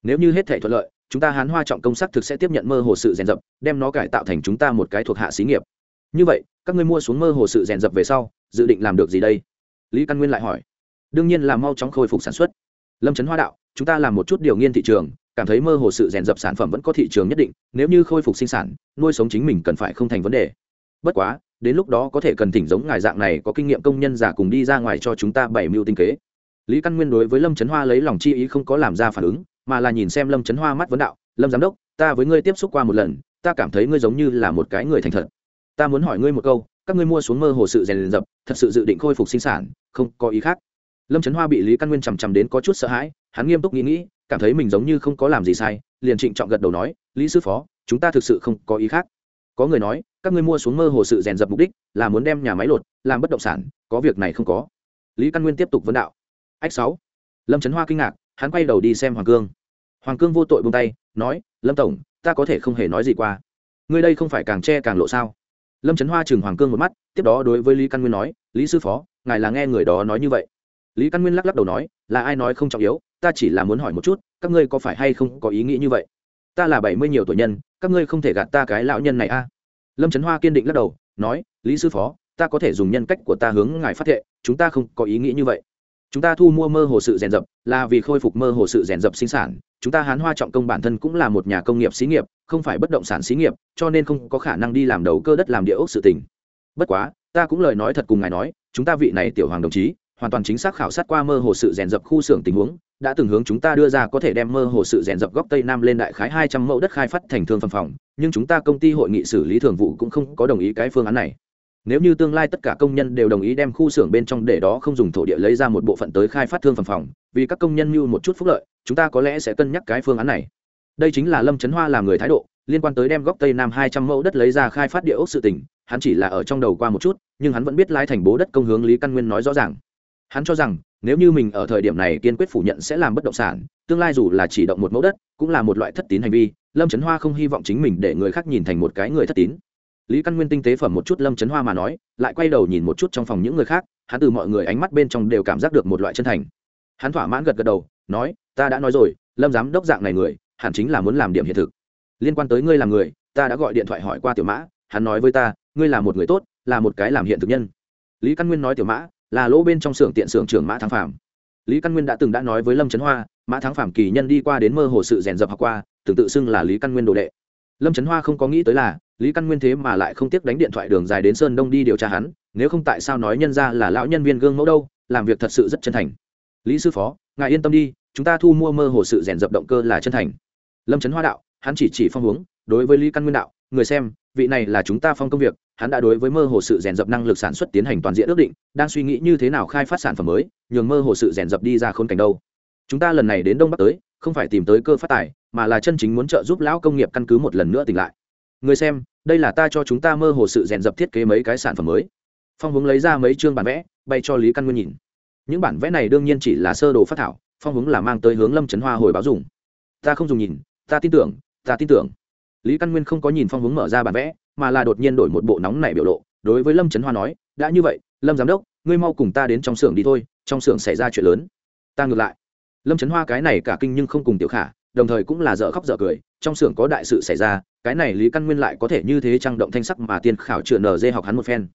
Nếu như hết thể thuận lợi, chúng ta hán hoa trọng công sắc thực sẽ tiếp nhận mơ hồ sự rèn dập, đem nó cải tạo thành chúng ta một cái thuộc hạ xí nghiệp. Như vậy, các ngươi mua xuống mơ hồ sự rèn dập về sau, dự định làm được gì đây? Lý căn nguyên lại hỏi. Đương nhiên là mau chóng khôi phục sản xuất. Lâm trấn hoa đạo, chúng ta làm một chút điều nghiên thị trường, cảm thấy mơ hồ sự rèn dập sản phẩm vẫn có thị trường nhất định, nếu như khôi phục sinh sản, nuôi sống chính mình cần phải không thành vấn đề. Bất quá đến lúc đó có thể cần thỉnh giống ngài dạng này có kinh nghiệm công nhân giả cùng đi ra ngoài cho chúng ta bảy mưu tinh kế. Lý căn nguyên đối với lâm trấn hoa lấy lòng chi ý không có làm ra phản ứng, mà là nhìn xem lâm trấn hoa mắt vấn đạo, lâm giám đốc, ta với ngươi tiếp xúc qua một lần, ta cảm thấy ngươi giống như là một cái người thành thật. Ta muốn hỏi ngươi một câu, các ngươi mua xuống mơ hồ sự rèn dập thật sự dự định khôi phục sinh sản, không có ý khác. Lâm trấn hoa bị lý căn nguyên chằm chằm đến có chút sợ hãi, hắn nghiêm túc nghĩ nghĩ, cảm thấy mình giống như không có làm gì sai, liền trịnh trọng gật đầu nói, lý sư phó, chúng ta thực sự không có ý khác có người nói, các ngươi mua xuống mơ hồ sự rèn dập mục đích là muốn đem nhà máy lột, làm bất động sản, có việc này không có. Lý căn nguyên tiếp tục vấn đạo. Ách sáu. Lâm trấn hoa kinh ngạc, hắn quay đầu đi xem hoàng cương. Hoàng cương vô tội buông tay, nói, lâm tổng, ta có thể không hề nói gì qua. Ngươi đây không phải càng che càng lộ sao? Lâm trấn hoa chừng hoàng cương một mắt, tiếp đó đối với lý căn nguyên nói, lý sư phó, ngài là nghe người đó nói như vậy. Lý căn nguyên lắc lắc đầu nói, là ai nói không trọng yếu, ta chỉ là muốn hỏi một chút, các ngươi có phải hay không có ý nghĩ như vậy? Ta là bảy mươi nhiều tuổi nhân, các ngươi không thể gạt ta cái lão nhân này a. Lâm trấn hoa kiên định lắc đầu, nói, lý sư phó, ta có thể dùng nhân cách của ta hướng ngài phát thệ, chúng ta không có ý nghĩ như vậy. Chúng ta thu mua mơ hồ sự rèn dập, là vì khôi phục mơ hồ sự rèn dập sinh sản. Chúng ta hán hoa trọng công bản thân cũng là một nhà công nghiệp xí nghiệp, không phải bất động sản xí nghiệp, cho nên không có khả năng đi làm đầu cơ đất làm địa ốc sự tình. Bất quá, ta cũng lời nói thật cùng ngài nói, chúng ta vị này tiểu hoàng đồng chí hoàn toàn chính xác khảo sát qua mơ hồ sự rèn dập khu xưởng tình huống, đã từng hướng chúng ta đưa ra có thể đem mơ hồ sự rèn dập góc tây nam lên đại khái hai trăm mẫu đất khai phát thành thương phẩm phòng, nhưng chúng ta công ty hội nghị xử lý thường vụ cũng không có đồng ý cái phương án này. Nếu như tương lai tất cả công nhân đều đồng ý đem khu xưởng bên trong để đó không dùng thổ địa lấy ra một bộ phận tới khai phát thương phẩm phòng, vì các công nhân mưu một chút phúc lợi, chúng ta có lẽ sẽ cân nhắc cái phương án này. Đây chính là lâm trấn hoa làm người thái độ, liên quan tới đem góc tây nam hai trăm mẫu đất lấy ra khai phát địa ốc sự tỉnh hắn chỉ là ở trong đầu qua một chút, nhưng hắn vẫn biết lái thành bố đất công hướng lý căn nguyên nói rõ ràng hắn cho rằng, nếu như mình ở thời điểm này kiên quyết phủ nhận sẽ làm bất động sản, tương lai dù là chỉ động một mẫu đất, cũng là một loại thất tín hành vi, lâm trấn hoa không hy vọng chính mình để người khác nhìn thành một cái người thất tín. Lý căn nguyên tinh tế phẩm một chút lâm trấn hoa mà nói, lại quay đầu nhìn một chút trong phòng những người khác, hắn từ mọi người ánh mắt bên trong đều cảm giác được một loại chân thành. Hắn thỏa mãn gật gật đầu, nói, ta đã nói rồi, lâm giám đốc dạng này người, hẳn chính là muốn làm điểm hiện thực. Liên quan tới ngươi làm người, ta đã gọi điện thoại hỏi qua tiểu mã, hắn nói với ta, ngươi là một người tốt, là một cái làm hiện thực nhân. Lý căn nguyên nói tiểu mã là lỗ bên trong xưởng tiện xưởng trưởng mã thắng phạm lý căn nguyên đã từng đã nói với lâm trấn hoa, mã thắng phạm kỳ nhân đi qua đến mơ hồ sự rèn dập học qua, từng tự xưng là lý căn nguyên đồ đệ. Lâm trấn hoa không có nghĩ tới là, lý căn nguyên thế mà lại không tiếc đánh điện thoại đường dài đến sơn đông đi điều tra hắn, nếu không tại sao nói nhân ra là lão nhân viên gương mẫu đâu, làm việc thật sự rất chân thành. Lý sư phó, ngài yên tâm đi, chúng ta thu mua mơ hồ sự rèn dập động cơ là chân thành. Lâm trấn hoa đạo, hắn chỉ chỉ phong hướng, đối với lý căn nguyên đạo, người xem, vị này là chúng ta phong công việc hắn đã đối với mơ hồ sự rèn dập năng lực sản xuất tiến hành toàn diện ước định, đang suy nghĩ như thế nào khai phát sản phẩm mới, nhường mơ hồ sự rèn dập đi ra khôn cảnh đâu. Chúng ta lần này đến đông bắc tới, không phải tìm tới cơ phát tài, mà là chân chính muốn trợ giúp lão công nghiệp căn cứ một lần nữa tỉnh lại. Người xem, đây là ta cho chúng ta mơ hồ sự rèn dập thiết kế mấy cái sản phẩm mới. Phong hướng lấy ra mấy chương bản vẽ bay cho lý căn nguyên nhìn. Những bản vẽ này đương nhiên chỉ là sơ đồ phát thảo, phong hướng là mang tới hướng lâm trấn hoa hồi báo dùng. Ta không dùng nhìn, ta tin tưởng, ta tin tưởng. Lý căn nguyên không có nhìn phong hướng mở ra bản vẽ mà là đột nhiên đổi một bộ nóng này biểu lộ, đối với lâm trấn hoa nói, đã như vậy, lâm giám đốc, ngươi mau cùng ta đến trong xưởng đi thôi, trong xưởng xảy ra chuyện lớn. Ta ngược lại. Lâm trấn hoa cái này cả kinh nhưng không cùng tiểu khả, đồng thời cũng là dở khóc dở cười, trong xưởng có đại sự xảy ra, cái này lý căn nguyên lại có thể như thế trang động thanh sắc mà tiên khảo chữa nở dê học hắn một phen.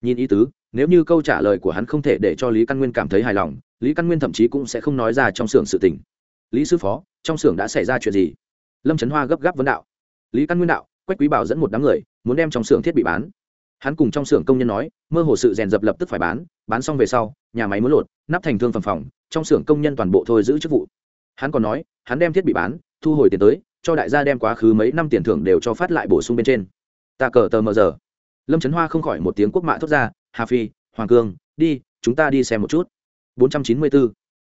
Nhìn ý tứ, nếu như câu trả lời của hắn không thể để cho lý căn nguyên cảm thấy hài lòng, lý căn nguyên thậm chí cũng sẽ không nói ra trong xưởng sự tình. Lý sư phó, trong xưởng đã xảy ra chuyện gì? Lâm trấn hoa gấp gáp vấn đạo. Lý căn nguyên đạo, quách quý bảo dẫn một đám người muốn đem trong xưởng thiết bị bán. Hắn cùng trong xưởng công nhân nói mơ hồ sự rèn dập lập tức phải bán bán xong về sau nhà máy muốn lột nắp thành thương phẩm phòng trong xưởng công nhân toàn bộ thôi giữ chức vụ. Hắn còn nói hắn đem thiết bị bán thu hồi tiền tới cho đại gia đem quá khứ mấy năm tiền thưởng đều cho phát lại bổ sung bên trên. Ta cờ tờ mờ giờ. Lâm trấn hoa không khỏi một tiếng quốc mạ thốt ra hà phi hoàng cương đi chúng ta đi xem một chút. 494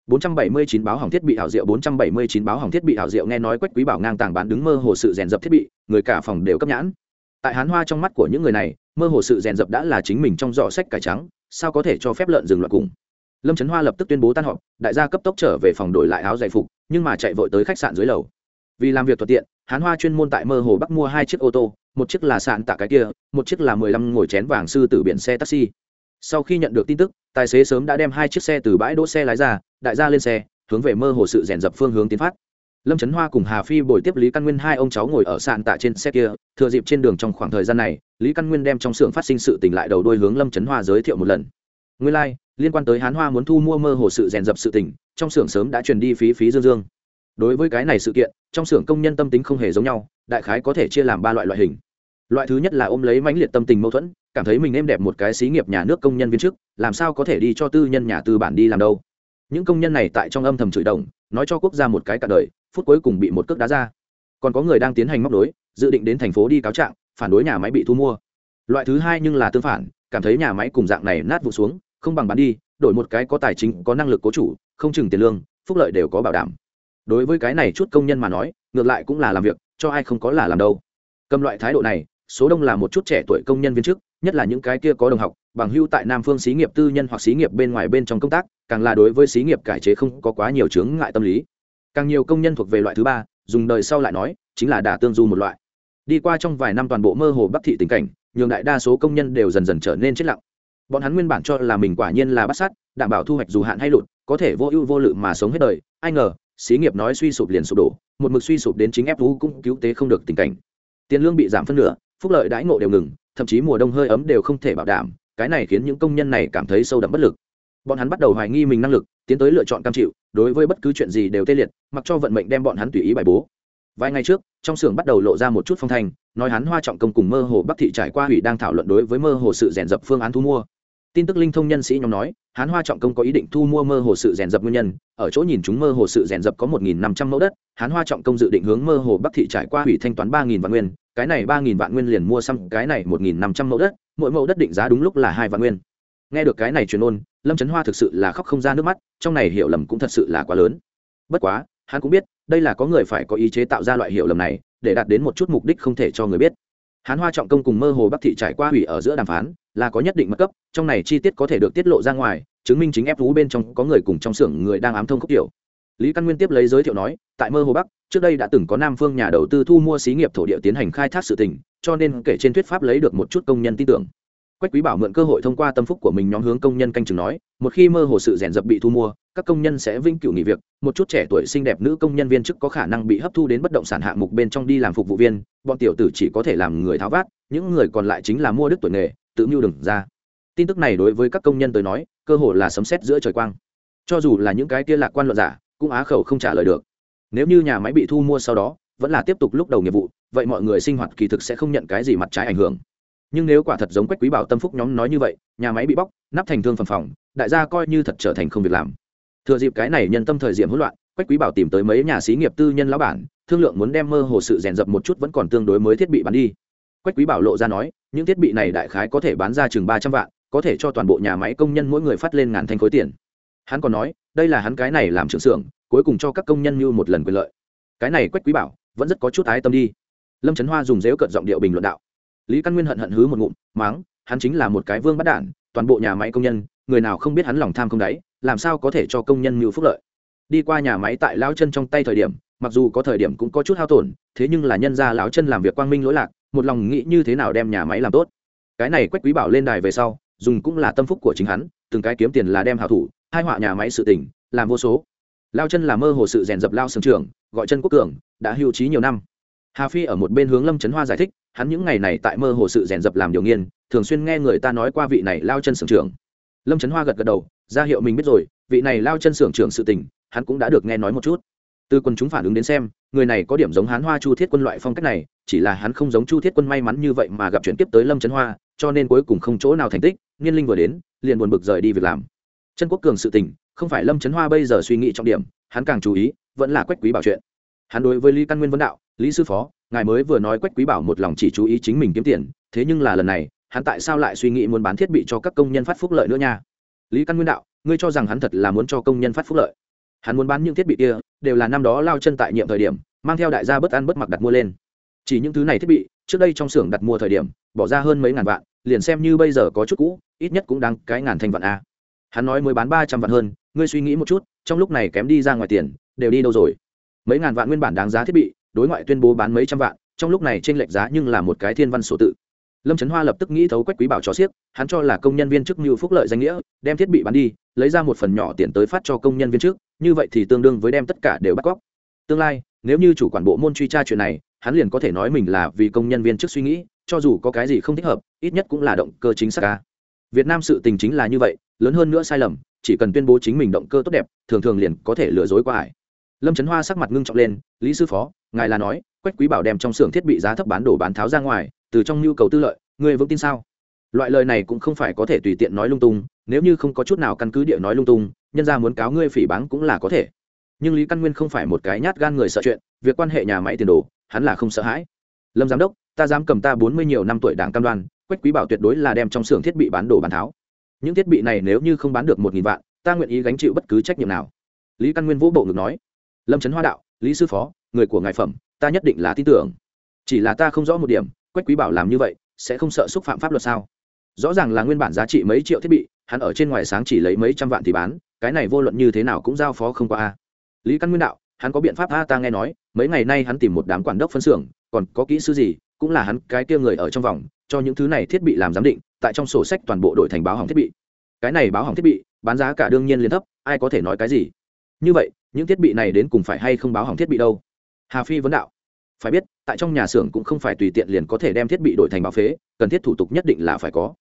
479 báo hỏng thiết bị hảo diệu 479 báo hỏng thiết bị hảo diệu nghe nói Quách Quý Bảo ngang tàng bán đứng mơ hồ sự rèn dập thiết bị, người cả phòng đều cấp nhãn. Tại Hán Hoa trong mắt của những người này, mơ hồ sự rèn dập đã là chính mình trong giỏ sách cải trắng, sao có thể cho phép lợn dừng loạn cùng. Lâm Chấn Hoa lập tức tuyên bố tan họp, đại gia cấp tốc trở về phòng đổi lại áo giải phục, nhưng mà chạy vội tới khách sạn dưới lầu. Vì làm việc thuận tiện, Hán Hoa chuyên môn tại mơ hồ Bắc mua hai chiếc ô tô, một chiếc là sạn tạ cái kia, một chiếc là 15 ngồi chén vàng sư tử biển xe taxi. Sau khi nhận được tin tức, tài xế sớm đã đem hai chiếc xe từ bãi đỗ xe lái ra, đại gia lên xe, hướng về mơ hồ sự rèn dập phương hướng tiến phát lâm trấn hoa cùng hà phi bồi tiếp lý căn nguyên hai ông cháu ngồi ở sàn tạ trên xe kia thừa dịp trên đường trong khoảng thời gian này lý căn nguyên đem trong xưởng phát sinh sự tỉnh lại đầu đôi hướng lâm trấn hoa giới thiệu một lần. Nguyên lai、like, liên quan tới hán hoa muốn thu mua mơ hồ sự rèn dập sự tỉnh trong xưởng sớm đã truyền đi phí phí dương dương. Đối với cái này sự kiện trong xưởng công nhân tâm tính không hề giống nhau đại khái có thể chia làm ba loại loại hình. Loại thứ nhất là ôm lấy mãnh liệt tâm tình mâu thuẫn cảm thấy mình êm đẹp một cái xí nghiệp nhà nước công nhân viên chức làm sao có thể đi cho tư nhân nhà tư bản đi làm đâu. Những công nhân này tại trong âm thầm chửi đồng nói cho quốc gia một cái cả đời phút cuối cùng bị một cước đá ra. Còn có người đang tiến hành móc đối dự định đến thành phố đi cáo trạng, phản đối nhà máy bị thu mua. Loại thứ hai nhưng là tương phản, cảm thấy nhà máy cùng dạng này nát vụ xuống, không bằng bán đi, đổi một cái có tài chính, có năng lực cố chủ, không chừng tiền lương, phúc lợi đều có bảo đảm. Đối với cái này chút công nhân mà nói, ngược lại cũng là làm việc, cho ai không có là làm đâu. Cầm loại thái độ này, số đông là một chút trẻ tuổi công nhân viên chức, nhất là những cái kia có đồng học, bằng hưu tại nam phương xí nghiệp tư nhân hoặc xí nghiệp bên ngoài bên trong công tác, càng là đối với xí nghiệp cải chế không có quá nhiều chướng ngại tâm lý càng nhiều công nhân thuộc về loại thứ ba, dùng đời sau lại nói, chính là đả tương du một loại. Đi qua trong vài năm toàn bộ mơ hồ bắc thị tình cảnh, nhường đại đa số công nhân đều dần dần trở nên chết lặng. Bọn hắn nguyên bản cho là mình quả nhiên là bắt sát, đảm bảo thu hoạch dù hạn hay lụt, có thể vô ưu vô lự mà sống hết đời. Ai ngờ, xí nghiệp nói suy sụp liền sụp đổ, một mực suy sụp đến chính ép vũ cũng cứu tế không được tình cảnh. Tiền lương bị giảm phân nửa, phúc lợi đãi ngộ đều ngừng, thậm chí mùa đông hơi ấm đều không thể bảo đảm, cái này khiến những công nhân này cảm thấy sâu đậm bất lực. Bọn hắn bắt đầu hoài nghi mình năng lực tiến tới lựa chọn cam chịu, đối với bất cứ chuyện gì đều tê liệt, mặc cho vận mệnh đem bọn hắn tùy ý bài bố. Vài ngày trước, trong xưởng bắt đầu lộ ra một chút phong thanh, nói hắn hoa trọng công cùng mơ hồ bắc thị trải qua hủy đang thảo luận đối với mơ hồ sự rèn dập phương án thu mua. Tin tức linh thông nhân sĩ nhóm nói, hắn hoa trọng công có ý định thu mua mơ hồ sự rèn dập nguyên nhân, ở chỗ nhìn chúng mơ hồ sự rèn dập có một nghìn năm trăm mẫu đất, hắn hoa trọng công dự định hướng mơ hồ bắc thị trải qua hủy thanh toán ba nghìn vạn nguyên, cái này ba nghìn vạn nguyên liền mua xăm cái này một nghìn năm trăm mẫu đất, mỗi mẫu đất định giá đúng lúc là hai vạn nguyên nghe được cái này truyền ôn, lâm trấn hoa thực sự là khóc không ra nước mắt, trong này hiểu lầm cũng thật sự là quá lớn. Bất quá, hắn cũng biết, đây là có người phải có ý chế tạo ra loại hiểu lầm này, để đạt đến một chút mục đích không thể cho người biết. Hắn hoa trọng công cùng mơ hồ bắc thị trải qua hủy ở giữa đàm phán, là có nhất định mất cấp, trong này chi tiết có thể được tiết lộ ra ngoài, chứng minh chính ép vú bên trong có người cùng trong xưởng người đang ám thông khúc tiểu. Lý căn nguyên tiếp lấy giới thiệu nói, tại mơ hồ bắc, trước đây đã từng có nam phương nhà đầu tư thu mua xí nghiệp thổ địa tiến hành khai thác sự tình, cho nên kể trên thuyết pháp lấy được một chút công nhân tin tưởng quách quý bảo mượn cơ hội thông qua tâm phúc của mình nhóm hướng công nhân canh chừng nói, một khi mơ hồ sự rèn dập bị thu mua, các công nhân sẽ vĩnh cửu nghỉ việc. Một chút trẻ tuổi xinh đẹp nữ công nhân viên chức có khả năng bị hấp thu đến bất động sản hạng mục bên trong đi làm phục vụ viên. Bọn tiểu tử chỉ có thể làm người tháo vát, những người còn lại chính là mua đức tuổi nghề, tự mưu đừng ra. Tin tức này đối với các công nhân tới nói, cơ hội là sấm xét giữa trời quang. Cho dù là những cái kia lạc quan luận giả, cũng á khẩu không trả lời được. Nếu như nhà máy bị thu mua sau đó, vẫn là tiếp tục lúc đầu nghiệp vụ, vậy mọi người sinh hoạt kỳ thực sẽ không nhận cái gì mặt trái ảnh hưởng nhưng nếu quả thật giống quách quý bảo tâm phúc nhóm nói như vậy, nhà máy bị bóc, nắp thành thương phần phòng, đại gia coi như thật trở thành không việc làm. Thừa dịp cái này nhân tâm thời điểm hỗn loạn, quách quý bảo tìm tới mấy nhà xí nghiệp tư nhân lão bản, thương lượng muốn đem mơ hồ sự rèn dập một chút vẫn còn tương đối mới thiết bị bán đi. Quách quý bảo lộ ra nói, những thiết bị này đại khái có thể bán ra chừng ba trăm vạn, có thể cho toàn bộ nhà máy công nhân mỗi người phát lên ngàn thanh khối tiền. Hắn còn nói, đây là hắn cái này làm trưởng xưởng, cuối cùng cho các công nhân như một lần quyền lợi. Cái này quách quý bảo vẫn rất có chút ái tâm đi. Lâm trấn hoa dùng dếu cận giọng điệu bình luận đạo lý căn nguyên hận hận hứ một ngụm, máng, hắn chính là một cái vương bắt đản, toàn bộ nhà máy công nhân, người nào không biết hắn lòng tham không đáy, làm sao có thể cho công nhân mưu phúc lợi. Đi qua nhà máy tại lao chân trong tay thời điểm, mặc dù có thời điểm cũng có chút hao tổn, thế nhưng là nhân ra lão chân làm việc quang minh lỗi lạc, một lòng nghĩ như thế nào đem nhà máy làm tốt. Cái này quách quý bảo lên đài về sau, dùng cũng là tâm phúc của chính hắn, từng cái kiếm tiền là đem hảo thủ, hai họa nhà máy sự tỉnh làm vô số. Lao chân là mơ hồ sự rèn dập lao sưởng trường gọi chân quốc cường, đã hưu trí nhiều năm hà phi ở một bên hướng lâm trấn hoa giải thích, hắn những ngày này tại mơ hồ sự rèn dập làm điều nghiên thường xuyên nghe người ta nói qua vị này lao chân sưởng trưởng. Lâm trấn hoa gật gật đầu, ra hiệu mình biết rồi, vị này lao chân sưởng trưởng sự tình, hắn cũng đã được nghe nói một chút. Từ quân chúng phản ứng đến xem, người này có điểm giống hán hoa chu thiết quân loại phong cách này, chỉ là hắn không giống chu thiết quân may mắn như vậy mà gặp chuyển tiếp tới lâm trấn hoa, cho nên cuối cùng không chỗ nào thành tích, niên linh vừa đến, liền buồn bực rời đi việc làm. Chân quốc cường sự tình, không phải lâm trấn hoa bây giờ suy nghĩ trọng điểm, hắn càng chú ý, vẫn là quách quý bảo chuyện. Hắn đối với lý căn nguyên vấn đạo lý sư phó, ngài mới vừa nói quách quý bảo một lòng chỉ chú ý chính mình kiếm tiền, thế nhưng là lần này, hắn tại sao lại suy nghĩ muốn bán thiết bị cho các công nhân phát phúc lợi nữa nha? Lý căn nguyên đạo, ngươi cho rằng hắn thật là muốn cho công nhân phát phúc lợi? Hắn muốn bán những thiết bị kia, đều là năm đó lao chân tại nhiệm thời điểm, mang theo đại gia bất ăn bất mặc đặt mua lên. Chỉ những thứ này thiết bị, trước đây trong xưởng đặt mua thời điểm, bỏ ra hơn mấy ngàn vạn, liền xem như bây giờ có chút cũ, ít nhất cũng đang cái ngàn thành vạn a. Hắn nói mới bán ba trăm vạn hơn, ngươi suy nghĩ một chút, trong lúc này kém đi ra ngoài tiền, đều đi đâu rồi? Mấy ngàn vạn nguyên bản đáng giá thiết bị đối ngoại tuyên bố bán mấy trăm vạn, trong lúc này trên lệch giá nhưng là một cái thiên văn sổ tự. Lâm trấn hoa lập tức nghĩ thấu quách quý bảo cho xiếc, hắn cho là công nhân viên chức mưu phúc lợi danh nghĩa, đem thiết bị bán đi, lấy ra một phần nhỏ tiền tới phát cho công nhân viên chức, như vậy thì tương đương với đem tất cả đều bắt cóc. Tương lai, nếu như chủ quản bộ môn truy tra chuyện này, hắn liền có thể nói mình là vì công nhân viên chức suy nghĩ, cho dù có cái gì không thích hợp, ít nhất cũng là động cơ chính xác ca việt nam sự tình chính là như vậy, lớn hơn nữa sai lầm, chỉ cần tuyên bố chính mình động cơ tốt đẹp, thường thường liền có thể lừa dối qua ải lâm trấn hoa sắc mặt ngưng trọng lên, lý sư phó, ngài là nói, quách quý bảo đem trong xưởng thiết bị giá thấp bán đồ bán tháo ra ngoài, từ trong nhu cầu tư lợi người vững tin sao? Loại lời này cũng không phải có thể tùy tiện nói lung tung, nếu như không có chút nào căn cứ địa nói lung tung, nhân ra muốn cáo ngươi phỉ báng cũng là có thể. Nhưng lý căn nguyên không phải một cái nhát gan người sợ chuyện, việc quan hệ nhà máy tiền đồ, hắn là không sợ hãi. Lâm giám đốc, ta dám cầm ta bốn mươi nhiều năm tuổi đảng cam đoan, quách quý bảo tuyệt đối là đem trong xưởng thiết bị bán đồ bán tháo. Những thiết bị này nếu như không bán được một nghìn vạn, ta nguyện ý gánh chịu bất cứ trách nhiệm nào. Lý căn nguyên vũ bộ ngực nói lâm trấn hoa đạo, lý sư phó, người của ngài phẩm, ta nhất định là tin tưởng. Chỉ là ta không rõ một điểm, quách quý bảo làm như vậy, sẽ không sợ xúc phạm pháp luật sao? Rõ ràng là nguyên bản giá trị mấy triệu thiết bị, hắn ở trên ngoài sáng chỉ lấy mấy trăm vạn thì bán, cái này vô luận như thế nào cũng giao phó không qua a. Lý căn nguyên đạo, hắn có biện pháp a, ta nghe nói, mấy ngày nay hắn tìm một đám quản đốc phân xưởng, còn có kỹ sư gì, cũng là hắn cái kia người ở trong vòng, cho những thứ này thiết bị làm giám định, tại trong sổ sách toàn bộ đổi thành báo hỏng thiết bị. Cái này báo hỏng thiết bị, bán giá cả đương nhiên liên thấp, ai có thể nói cái gì? Như vậy những thiết bị này đến cùng phải hay không báo hỏng thiết bị đâu? Hà phi vấn đạo. Phải biết, tại trong nhà xưởng cũng không phải tùy tiện liền có thể đem thiết bị đổi thành báo phế, cần thiết thủ tục nhất định là phải có.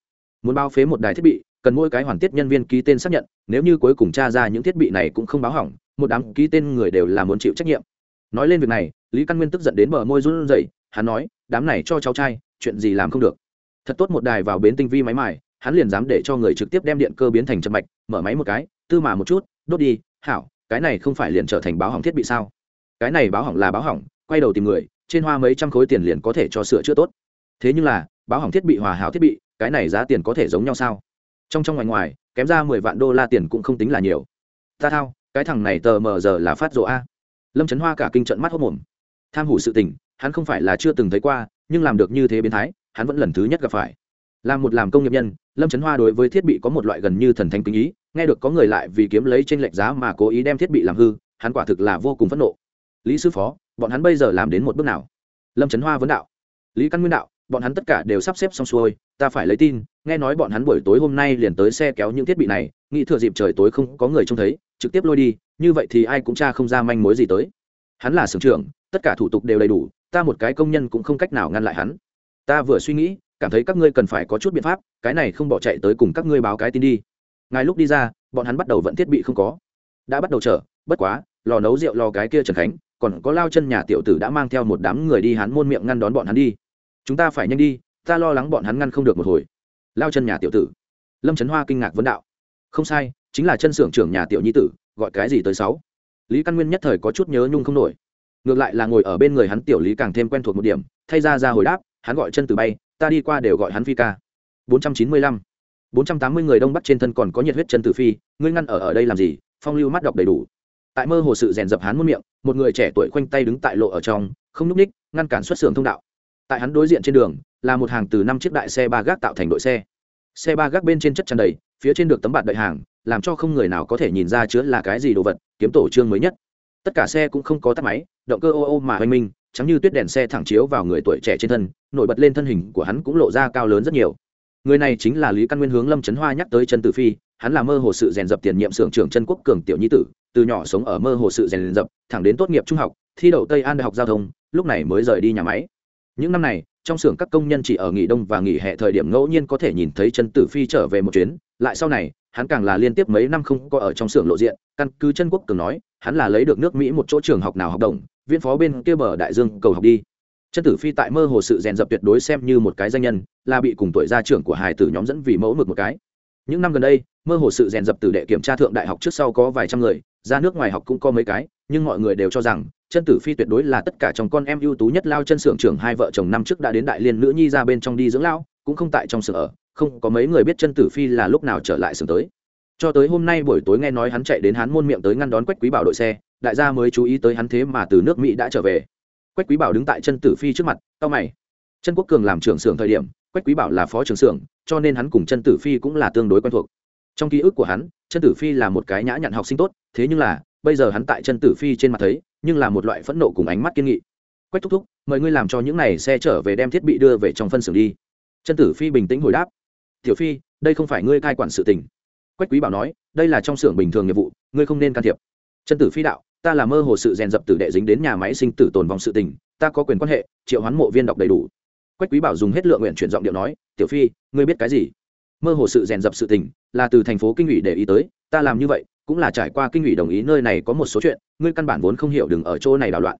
Muốn báo phế một đài thiết bị, cần mỗi cái hoàn tiết nhân viên ký tên xác nhận, nếu như cuối cùng tra ra những thiết bị này cũng không báo hỏng, một đám ký tên người đều là muốn chịu trách nhiệm. Nói lên việc này, lý căn nguyên tức giận đến bờ môi run rẩy, hắn nói, đám này cho cháu trai, chuyện gì làm không được? Thật tốt một đài vào bến tinh vi máy mài, hắn liền dám để cho người trực tiếp đem điện cơ biến thành chậm mạch, mở máy một cái, tư mà một chút, đốt đi, hảo cái này không phải liền trở thành báo hỏng thiết bị sao? Cái này báo hỏng là báo hỏng, quay đầu tìm người, trên hoa mấy trăm khối tiền liền có thể cho sửa chữa tốt. Thế nhưng là, báo hỏng thiết bị hòa hảo thiết bị, cái này giá tiền có thể giống nhau sao? Trong trong ngoài ngoài, kém ra mười vạn đô la tiền cũng không tính là nhiều. Ta thao, cái thằng này tờ mờ giờ là phát rộ a. Lâm trấn hoa cả kinh trận mắt hốc mồm. Tham hủ sự tình, hắn không phải là chưa từng thấy qua, nhưng làm được như thế biến thái, hắn vẫn lần thứ nhất gặp phải làm một làm công nghiệp nhân, lâm trấn hoa đối với thiết bị có một loại gần như thần thánh kinh ý, nghe được có người lại vì kiếm lấy trên lệch giá mà cố ý đem thiết bị làm hư, hắn quả thực là vô cùng phẫn nộ. Lý sư phó, bọn hắn bây giờ làm đến một bước nào? Lâm trấn hoa vấn đạo. Lý căn nguyên đạo, bọn hắn tất cả đều sắp xếp xong xuôi, ta phải lấy tin, nghe nói bọn hắn buổi tối hôm nay liền tới xe kéo những thiết bị này, nghĩ thừa dịp trời tối không có người trông thấy, trực tiếp lôi đi, như vậy thì ai cũng tra không ra manh mối gì tới. Hắn là sưởng trưởng, tất cả thủ tục đều đầy đủ, ta một cái công nhân cũng không cách nào ngăn lại hắn. Ta vừa suy nghĩ cảm thấy các ngươi cần phải có chút biện pháp, cái này không bỏ chạy tới cùng các ngươi báo cái tin đi. Ngay lúc đi ra, bọn hắn bắt đầu vận thiết bị không có. Đã bắt đầu chở bất quá, lò nấu rượu lò cái kia trần khánh, còn có lao chân nhà tiểu tử đã mang theo một đám người đi hắn môn miệng ngăn đón bọn hắn đi. Chúng ta phải nhanh đi, ta lo lắng bọn hắn ngăn không được một hồi. Lao chân nhà tiểu tử. Lâm trấn hoa kinh ngạc vấn đạo. Không sai, chính là chân xưởng trưởng nhà tiểu nhi tử, gọi cái gì tới sáu? Lý căn nguyên nhất thời có chút nhớ nhung không nổi. Ngược lại là ngồi ở bên người hắn tiểu lý càng thêm quen thuộc một điểm, thay ra ra hồi đáp, hắn gọi chân từ bay ta đi qua đều gọi hắn phi ca. bốn trăm chín mươi lăm. bốn trăm tám mươi người đông bắc trên thân còn có nhiệt huyết chân tử phi, ngươi ngăn ở ở đây làm gì? Phong lưu mắt đọc đầy đủ. Tại mơ hồ sự rèn dập hắn muôn miệng, một người trẻ tuổi khoanh tay đứng tại lộ ở trong, không núp ních, ngăn cản xuất xưởng thông đạo. Tại hắn đối diện trên đường, là một hàng từ năm chiếc đại xe ba gác tạo thành đội xe. Xe ba gác bên trên chất tràn đầy, phía trên được tấm bạt đợi hàng, làm cho không người nào có thể nhìn ra chứa là cái gì đồ vật, kiếm tổ trương mới nhất. Tất cả xe cũng không có tắt máy, động cơ ô ô mà hoành minh chẳng như tuyết đèn xe thẳng chiếu vào người tuổi trẻ trên thân, nổi bật lên thân hình của hắn cũng lộ ra cao lớn rất nhiều. Người này chính là lý căn nguyên hướng lâm trấn hoa nhắc tới chân tử phi, hắn là mơ hồ sự rèn dập tiền nhiệm sưởng trưởng chân quốc cường tiểu nhi tử, từ nhỏ sống ở mơ hồ sự rèn dập, thẳng đến tốt nghiệp trung học, thi đậu tây an đại học giao thông, lúc này mới rời đi nhà máy. Những năm này, trong xưởng các công nhân chỉ ở nghỉ đông và nghỉ hè thời điểm ngẫu nhiên có thể nhìn thấy chân tử phi trở về một chuyến, lại sau này, hắn càng là liên tiếp mấy năm không có ở trong xưởng lộ diện, căn cứ chân quốc cường nói, hắn là lấy được nước mỹ một chỗ trường học nào học đồng viên phó bên kia bờ đại dương cầu học đi. Chân tử phi tại mơ hồ sự rèn dập tuyệt đối xem như một cái danh nhân, là bị cùng tuổi gia trưởng của hải tử nhóm dẫn vì mẫu mực một cái. Những năm gần đây, mơ hồ sự rèn dập tử đệ kiểm tra thượng đại học trước sau có vài trăm người, ra nước ngoài học cũng có mấy cái, nhưng mọi người đều cho rằng, chân tử phi tuyệt đối là tất cả trong con em ưu tú nhất lao chân xưởng trưởng hai vợ chồng năm trước đã đến đại liên nữ nhi ra bên trong đi dưỡng lao, cũng không tại trong xưởng ở, không có mấy người biết chân tử phi là lúc nào trở lại xưởng tới. Cho tới hôm nay buổi tối nghe nói hắn chạy đến hắn môn miệng tới ngăn đón quách quý bảo đội xe đại gia mới chú ý tới hắn thế mà từ nước mỹ đã trở về. Quách quý bảo đứng tại chân tử phi trước mặt tao mày. Chân quốc cường làm trưởng xưởng thời điểm, quách quý bảo là phó trưởng xưởng, cho nên hắn cùng chân tử phi cũng là tương đối quen thuộc. Trong ký ức của hắn, chân tử phi là một cái nhã nhặn học sinh tốt, thế nhưng là, bây giờ hắn tại chân tử phi trên mặt thấy, nhưng là một loại phẫn nộ cùng ánh mắt kiên nghị. Quách thúc thúc, mời ngươi làm cho những này xe trở về đem thiết bị đưa về trong phân xưởng đi. Chân tử phi bình tĩnh hồi đáp. Tiểu phi, đây không phải ngươi cai quản sự tình. Quách quý bảo nói, đây là trong xưởng bình thường nghiệp vụ, ngươi không nên can thiệp chân tử phi đạo, ta là mơ hồ sự rèn dập tử đệ dính đến nhà máy sinh tử tồn vòng sự tình, ta có quyền quan hệ, triệu hoán mộ viên đọc đầy đủ. Quách quý bảo dùng hết lượng nguyện chuyển giọng điệu nói, tiểu phi, ngươi biết cái gì? Mơ hồ sự rèn dập sự tình, là từ thành phố kinh ủy để ý tới, ta làm như vậy, cũng là trải qua kinh ủy đồng ý nơi này có một số chuyện, ngươi căn bản vốn không hiểu đừng ở chỗ này đảo loạn.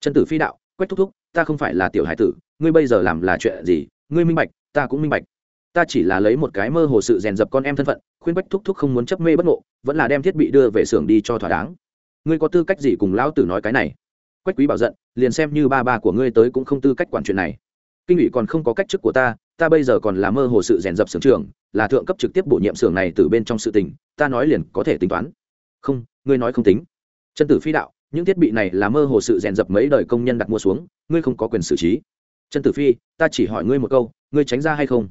Trần tử phi đạo, quách thúc thúc, ta không phải là tiểu hải tử, ngươi bây giờ làm là chuyện gì, ngươi minh bạch, ta cũng minh bạch. Ta chỉ là lấy một cái mơ hồ sự rèn dập con em thân phận, khuyên quách thúc thúc không muốn chấp mê bất ngộ, vẫn là đem thiết bị đưa về xưởng đi cho thỏa đáng ngươi có tư cách gì cùng lão tử nói cái này? Quách quý bảo giận, liền xem như ba ba của ngươi tới cũng không tư cách quản chuyện này. Kinh ủy còn không có cách chức của ta ta bây giờ còn là mơ hồ sự rèn dập xưởng trưởng, là thượng cấp trực tiếp bổ nhiệm xưởng này từ bên trong sự tình, ta nói liền có thể tính toán. Không, ngươi nói không tính. Chân tử phi đạo, những thiết bị này là mơ hồ sự rèn dập mấy đời công nhân đặt mua xuống, ngươi không có quyền xử trí. Chân tử phi, ta chỉ hỏi ngươi một câu, ngươi tránh ra hay không?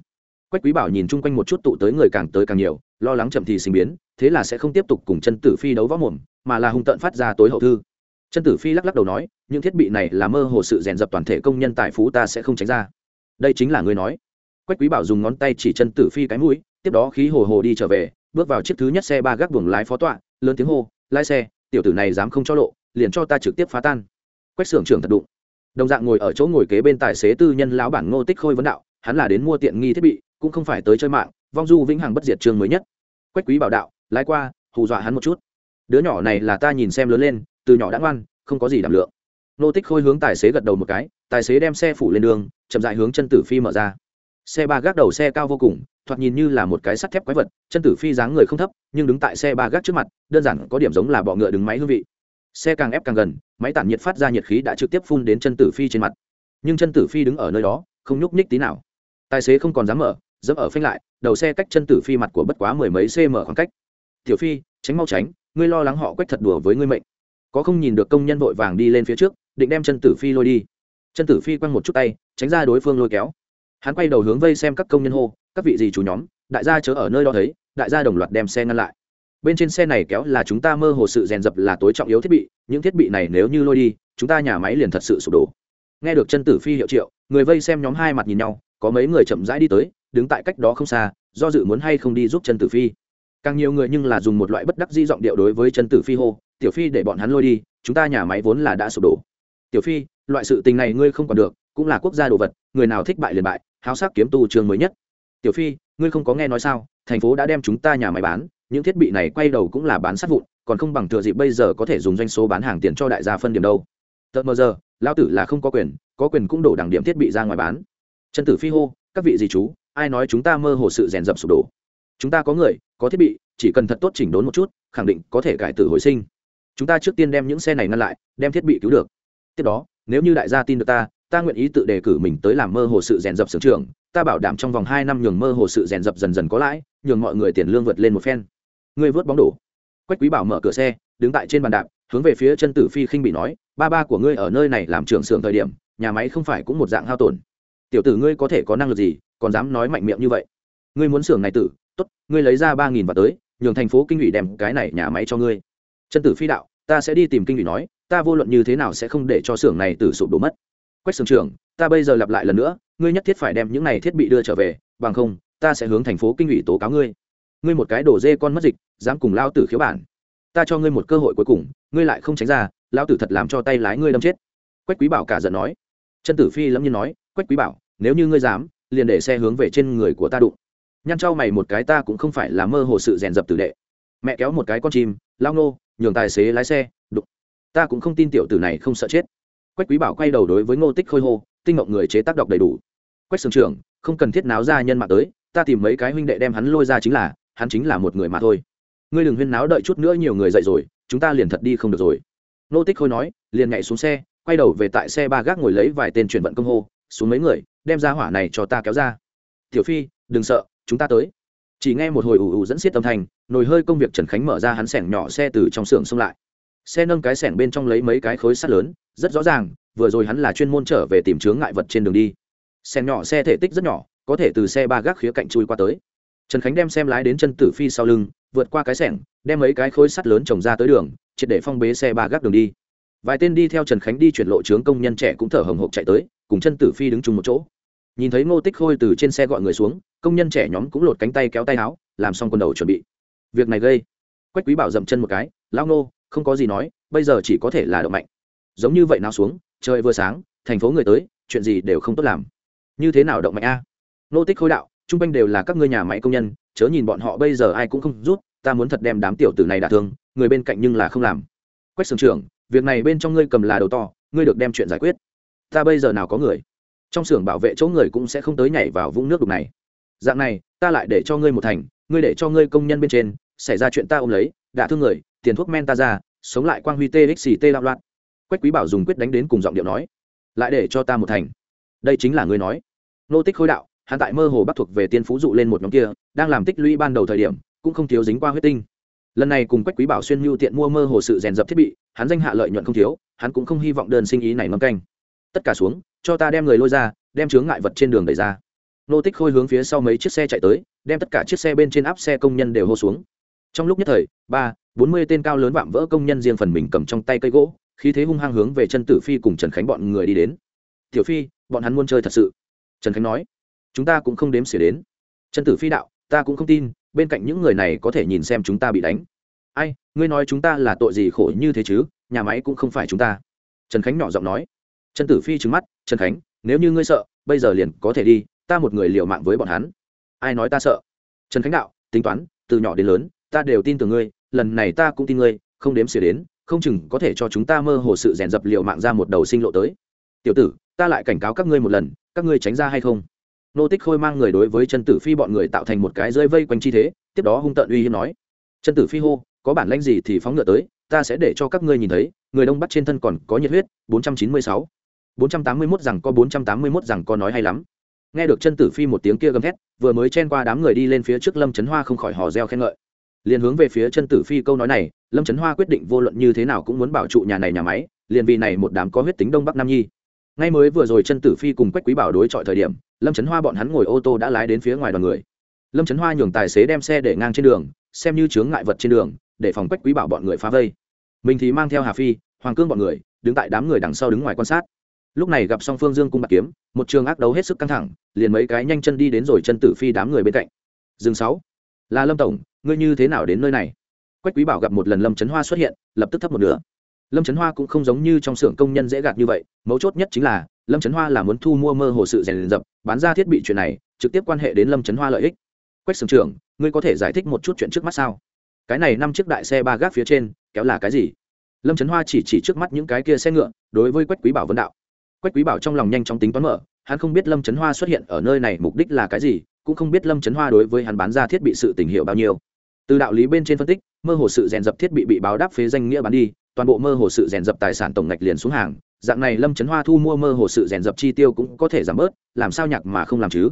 Quách quý bảo nhìn chung quanh một chút tụ tới người càng tới càng nhiều, lo lắng chậm thì sinh biến thế là sẽ không tiếp tục cùng chân tử phi đấu võ mồm, mà là hung tận phát ra tối hậu thư. Chân tử phi lắc lắc đầu nói, những thiết bị này là mơ hồ sự rèn dập toàn thể công nhân tài phú ta sẽ không tránh ra. Đây chính là người nói. Quách quý bảo dùng ngón tay chỉ chân tử phi cái mũi, tiếp đó khí hồ hồ đi trở về, bước vào chiếc thứ nhất xe ba gác buồng lái phó tọa, lớn tiếng hô, lái xe, tiểu tử này dám không cho lộ, liền cho ta trực tiếp phá tan. Quách xưởng trưởng thật đụng. Đồng dạng ngồi ở chỗ ngồi kế bên tài xế tư nhân lão bản ngô tích khôi vấn đạo, hắn là đến mua tiện nghi thiết bị, cũng không phải tới chơi mạng, vong du vĩnh hằng bất diệt chương mới nhất. Quách quý bảo đạo lái qua, hù dọa hắn một chút. Đứa nhỏ này là ta nhìn xem lớn lên, từ nhỏ đã ngoan, không có gì đảm lượng. Nô tích khôi hướng tài xế gật đầu một cái, tài xế đem xe phủ lên đường, chậm dại hướng chân tử phi mở ra. Xe ba gác đầu xe cao vô cùng, thoạt nhìn như là một cái sắt thép quái vật, chân tử phi dáng người không thấp, nhưng đứng tại xe ba gác trước mặt, đơn giản có điểm giống là bọ ngựa đứng máy hương vị. Xe càng ép càng gần, máy tản nhiệt phát ra nhiệt khí đã trực tiếp phun đến chân tử phi trên mặt. Nhưng chân tử phi đứng ở nơi đó, không nhúc nhích tí nào. Tài xế không còn dám mở, dẫm ở phanh lại, đầu xe cách chân tử phi mặt của bất quá mười mấy cm khoảng cách tiểu phi, tránh mau tránh, ngươi lo lắng họ quách thật đùa với ngươi mệnh. Có không nhìn được công nhân vội vàng đi lên phía trước, định đem chân tử phi lôi đi. Chân tử phi quăng một chút tay, tránh ra đối phương lôi kéo. Hắn quay đầu hướng vây xem các công nhân hô, các vị gì chủ nhóm, đại gia chớ ở nơi đó thấy, đại gia đồng loạt đem xe ngăn lại. Bên trên xe này kéo là chúng ta mơ hồ sự rèn dập là tối trọng yếu thiết bị, những thiết bị này nếu như lôi đi, chúng ta nhà máy liền thật sự sụp đổ. Nghe được chân tử phi hiệu triệu, người vây xem nhóm hai mặt nhìn nhau, có mấy người chậm rãi đi tới, đứng tại cách đó không xa, do dự muốn hay không đi giúp chân tử phi càng nhiều người nhưng là dùng một loại bất đắc di giọng điệu đối với chân tử phi hô, tiểu phi để bọn hắn lôi đi, chúng ta nhà máy vốn là đã sụp đổ. Tiểu phi, loại sự tình này ngươi không còn được, cũng là quốc gia đồ vật, người nào thích bại liền bại, háo sắc kiếm tu trường mới nhất. Tiểu phi, ngươi không có nghe nói sao, thành phố đã đem chúng ta nhà máy bán, những thiết bị này quay đầu cũng là bán sát vụn, còn không bằng thừa dịp bây giờ có thể dùng doanh số bán hàng tiền cho đại gia phân điểm đâu. Tợt mờ giờ lao tử là không có quyền có quyền cũng đổ đẳng điểm thiết bị ra ngoài bán. Chân tử phi hô, các vị gì chú, ai nói chúng ta mơ hồ sự rèn dập sụp đổ? Chúng ta có người có thiết bị, chỉ cần thật tốt chỉnh đốn một chút, khẳng định có thể cải tử hồi sinh. Chúng ta trước tiên đem những xe này ngăn lại, đem thiết bị cứu được. Tiếp đó, nếu như đại gia tin được ta ta nguyện ý tự đề cử mình tới làm mơ hồ sự rèn dập sưởng trường ta bảo đảm trong vòng hai năm nhường mơ hồ sự rèn dập dần dần có lãi, nhường mọi người tiền lương vượt lên một phen. Ngươi vớt bóng đổ. Quách quý bảo mở cửa xe, đứng tại trên bàn đạp, hướng về phía chân tử phi khinh bị nói, ba ba của ngươi ở nơi này làm trưởng xưởng thời điểm, nhà máy không phải cũng một dạng hao tổn. Tiểu tử ngươi có thể có năng lực gì, còn dám nói mạnh miệng như vậy? Ngươi muốn xưởng này tử tốt, ngươi lấy ra ba nghìn và tới, nhường thành phố kinh ủy đem cái này nhà máy cho ngươi. Chân tử phi đạo, ta sẽ đi tìm kinh ủy nói, ta vô luận như thế nào sẽ không để cho xưởng này tử sụp đổ mất. Quách xưởng trưởng, ta bây giờ lặp lại lần nữa, ngươi nhất thiết phải đem những này thiết bị đưa trở về, bằng không, ta sẽ hướng thành phố kinh ủy tố cáo ngươi. Ngươi một cái đổ dê con mất dịch, dám cùng lao tử khiếu bản. Ta cho ngươi một cơ hội cuối cùng, ngươi lại không tránh ra, lao tử thật làm cho tay lái ngươi đâm chết. Quách quý bảo cả giận nói. Chân tử phi lâm nhiên nói, quách quý bảo, nếu như ngươi dám, liền để xe hướng về trên người của ta đụng nhăn trao mày một cái, ta cũng không phải là mơ hồ sự rèn dập tử đệ. Mẹ kéo một cái con chim, lao nô, nhường tài xế lái xe, đụng. Ta cũng không tin tiểu tử này không sợ chết. Quách quý bảo quay đầu đối với ngô tích khôi hô, tinh ngộng người chế tác đọc đầy đủ. Quách sưởng trưởng, không cần thiết náo ra nhân mạng tới, ta tìm mấy cái huynh đệ đem hắn lôi ra chính là, hắn chính là một người mà thôi. Ngươi đừng huyên náo đợi chút nữa nhiều người dậy rồi, chúng ta liền thật đi không được rồi. Nô tích khôi nói, liền nhảy xuống xe, quay đầu về tại xe ba gác ngồi lấy vài tên chuyển vận công hô, xuống mấy người, đem ra hỏa này cho ta kéo ra. Tiểu phi, đừng sợ chúng ta tới. Chỉ nghe một hồi ù ù dẫn xiết tâm thành nồi hơi công việc trần khánh mở ra hắn sẻng nhỏ xe từ trong xưởng xông lại. Xe nâng cái sẻng bên trong lấy mấy cái khối sắt lớn, rất rõ ràng, vừa rồi hắn là chuyên môn trở về tìm chướng ngại vật trên đường đi. Sẻng nhỏ xe thể tích rất nhỏ, có thể từ xe ba gác khía cạnh chui qua tới. Trần khánh đem xem lái đến chân tử phi sau lưng, vượt qua cái sẻng, đem mấy cái khối sắt lớn trồng ra tới đường, triệt để phong bế xe ba gác đường đi. Vài tên đi theo trần khánh đi chuyển lộ trướng công nhân trẻ cũng thở hồng hộc chạy tới, cùng chân tử phi đứng chung một chỗ. Nhìn thấy ngô tích khôi từ trên xe gọi người xuống công nhân trẻ nhóm cũng lột cánh tay kéo tay áo, làm xong quần đầu chuẩn bị. Việc này gây quách quý bảo dậm chân một cái lao nô, không có gì nói, bây giờ chỉ có thể là động mạnh. Giống như vậy nào xuống, trời vừa sáng, thành phố người tới, chuyện gì đều không tốt làm. Như thế nào động mạnh a? Nô tích khôi đạo chung quanh đều là các ngươi nhà máy công nhân, chớ nhìn bọn họ bây giờ ai cũng không rút ta muốn thật đem đám tiểu tử này đả thương, người bên cạnh nhưng là không làm. Quách sưởng trưởng, việc này bên trong ngươi cầm là đầu to, ngươi được đem chuyện giải quyết. Ta bây giờ nào có người? Trong xưởng bảo vệ chỗ người cũng sẽ không tới nhảy vào vũng nước đục này dạng này, ta lại để cho ngươi một thành, ngươi để cho ngươi công nhân bên trên, xảy ra chuyện ta ôm lấy, đả thương người, tiền thuốc men ta ra, sống lại quang huy txt đạo loạn. Quách quý bảo dùng quyết đánh đến cùng giọng điệu nói, lại để cho ta một thành. Đây chính là ngươi nói. Nô tích khôi đạo, hắn tại mơ hồ bắt thuộc về tiên phú dụ lên một nhóm kia, đang làm tích lũy ban đầu thời điểm, cũng không thiếu dính qua huyết tinh. Lần này cùng quách quý bảo xuyên mưu tiện mua mơ hồ sự rèn dập thiết bị, hắn danh hạ lợi nhuận không thiếu, hắn cũng không hy vọng đơn sinh ý này ngâm canh. Tất cả xuống, cho ta đem người lôi ra, đem chướng ngại vật trên đường đẩy ra nô tích khôi hướng phía sau mấy chiếc xe chạy tới, đem tất cả chiếc xe bên trên áp xe công nhân đều hô xuống. Trong lúc nhất thời, ba, bốn mươi tên cao lớn vạm vỡ công nhân riêng phần mình cầm trong tay cây gỗ, khí thế hung hăng hướng về chân tử phi cùng trần khánh bọn người đi đến. Tiểu phi, bọn hắn muốn chơi thật sự. Trần khánh nói. Chúng ta cũng không đếm xỉa đến. Trần tử phi đạo, ta cũng không tin, bên cạnh những người này có thể nhìn xem chúng ta bị đánh. Ai, ngươi nói chúng ta là tội gì khổ như thế chứ, nhà máy cũng không phải chúng ta. Trần khánh nhỏ giọng nói. Trần tử phi trừng mắt, trần khánh, nếu như ngươi sợ, bây giờ liền có thể đi ta một người liều mạng với bọn hắn. Ai nói ta sợ? Trần khánh đạo, tính toán, từ nhỏ đến lớn, ta đều tin tưởng ngươi, lần này ta cũng tin ngươi, không đếm xỉa đến, không chừng có thể cho chúng ta mơ hồ sự rèn dập liều mạng ra một đầu sinh lộ tới. Tiểu tử, ta lại cảnh cáo các ngươi một lần, các ngươi tránh ra hay không? Nô tích khôi mang người đối với Trần tử phi bọn người tạo thành một cái rơi vây quanh chi thế, tiếp đó hung tợn uy hiếp nói. Trần tử phi hô, có bản lãnh gì thì phóng ngựa tới, ta sẽ để cho các ngươi nhìn thấy, người đông bắt trên thân còn có nhiệt huyết 496. 481 rằng có 481 rằng có nói hay lắm nghe được chân tử phi một tiếng kia gầm thét, vừa mới chen qua đám người đi lên phía trước lâm trấn hoa không khỏi hò reo khen ngợi. Liền hướng về phía chân tử phi câu nói này, lâm trấn hoa quyết định vô luận như thế nào cũng muốn bảo trụ nhà này nhà máy, liền vì này một đám có huyết tính đông bắc nam nhi. Ngay mới vừa rồi chân tử phi cùng quách quý bảo đối chọi thời điểm, lâm trấn hoa bọn hắn ngồi ô tô đã lái đến phía ngoài đoàn người. Lâm trấn hoa nhường tài xế đem xe để ngang trên đường, xem như chướng ngại vật trên đường, để phòng quách quý bảo bọn người phá vây. Mình thì mang theo hà phi, hoàng cương bọn người, đứng tại đám người đằng sau đứng ngoài quan sát lúc này gặp song phương dương cung bạc kiếm, một trường ác đấu hết sức căng thẳng, liền mấy cái nhanh chân đi đến rồi chân tử phi đám người bên cạnh. Dương sáu là lâm tổng, ngươi như thế nào đến nơi này? Quách quý bảo gặp một lần lâm trấn hoa xuất hiện, lập tức thấp một nửa. Lâm trấn hoa cũng không giống như trong xưởng công nhân dễ gạt như vậy, mấu chốt nhất chính là, lâm trấn hoa là muốn thu mua mơ hồ sự rèn dập, bán ra thiết bị chuyện này, trực tiếp quan hệ đến lâm trấn hoa lợi ích. Quách xưởng trưởng, ngươi có thể giải thích một chút chuyện trước mắt sao? Cái này năm chiếc đại xe ba gác phía trên, kéo là cái gì? Lâm trấn hoa chỉ chỉ trước mắt những cái kia xe ngựa, đối với quách quý bảo vân đạo quách quý bảo trong lòng nhanh chóng tính toán mở, hắn không biết lâm trấn hoa xuất hiện ở nơi này mục đích là cái gì, cũng không biết lâm trấn hoa đối với hắn bán ra thiết bị sự tình hiệu bao nhiêu. Từ đạo lý bên trên phân tích, mơ hồ sự rèn dập thiết bị bị báo đáp phế danh nghĩa bán đi, toàn bộ mơ hồ sự rèn dập tài sản tổng ngạch liền xuống hàng, dạng này lâm trấn hoa thu mua mơ hồ sự rèn dập chi tiêu cũng có thể giảm bớt, làm sao nhạc mà không làm chứ?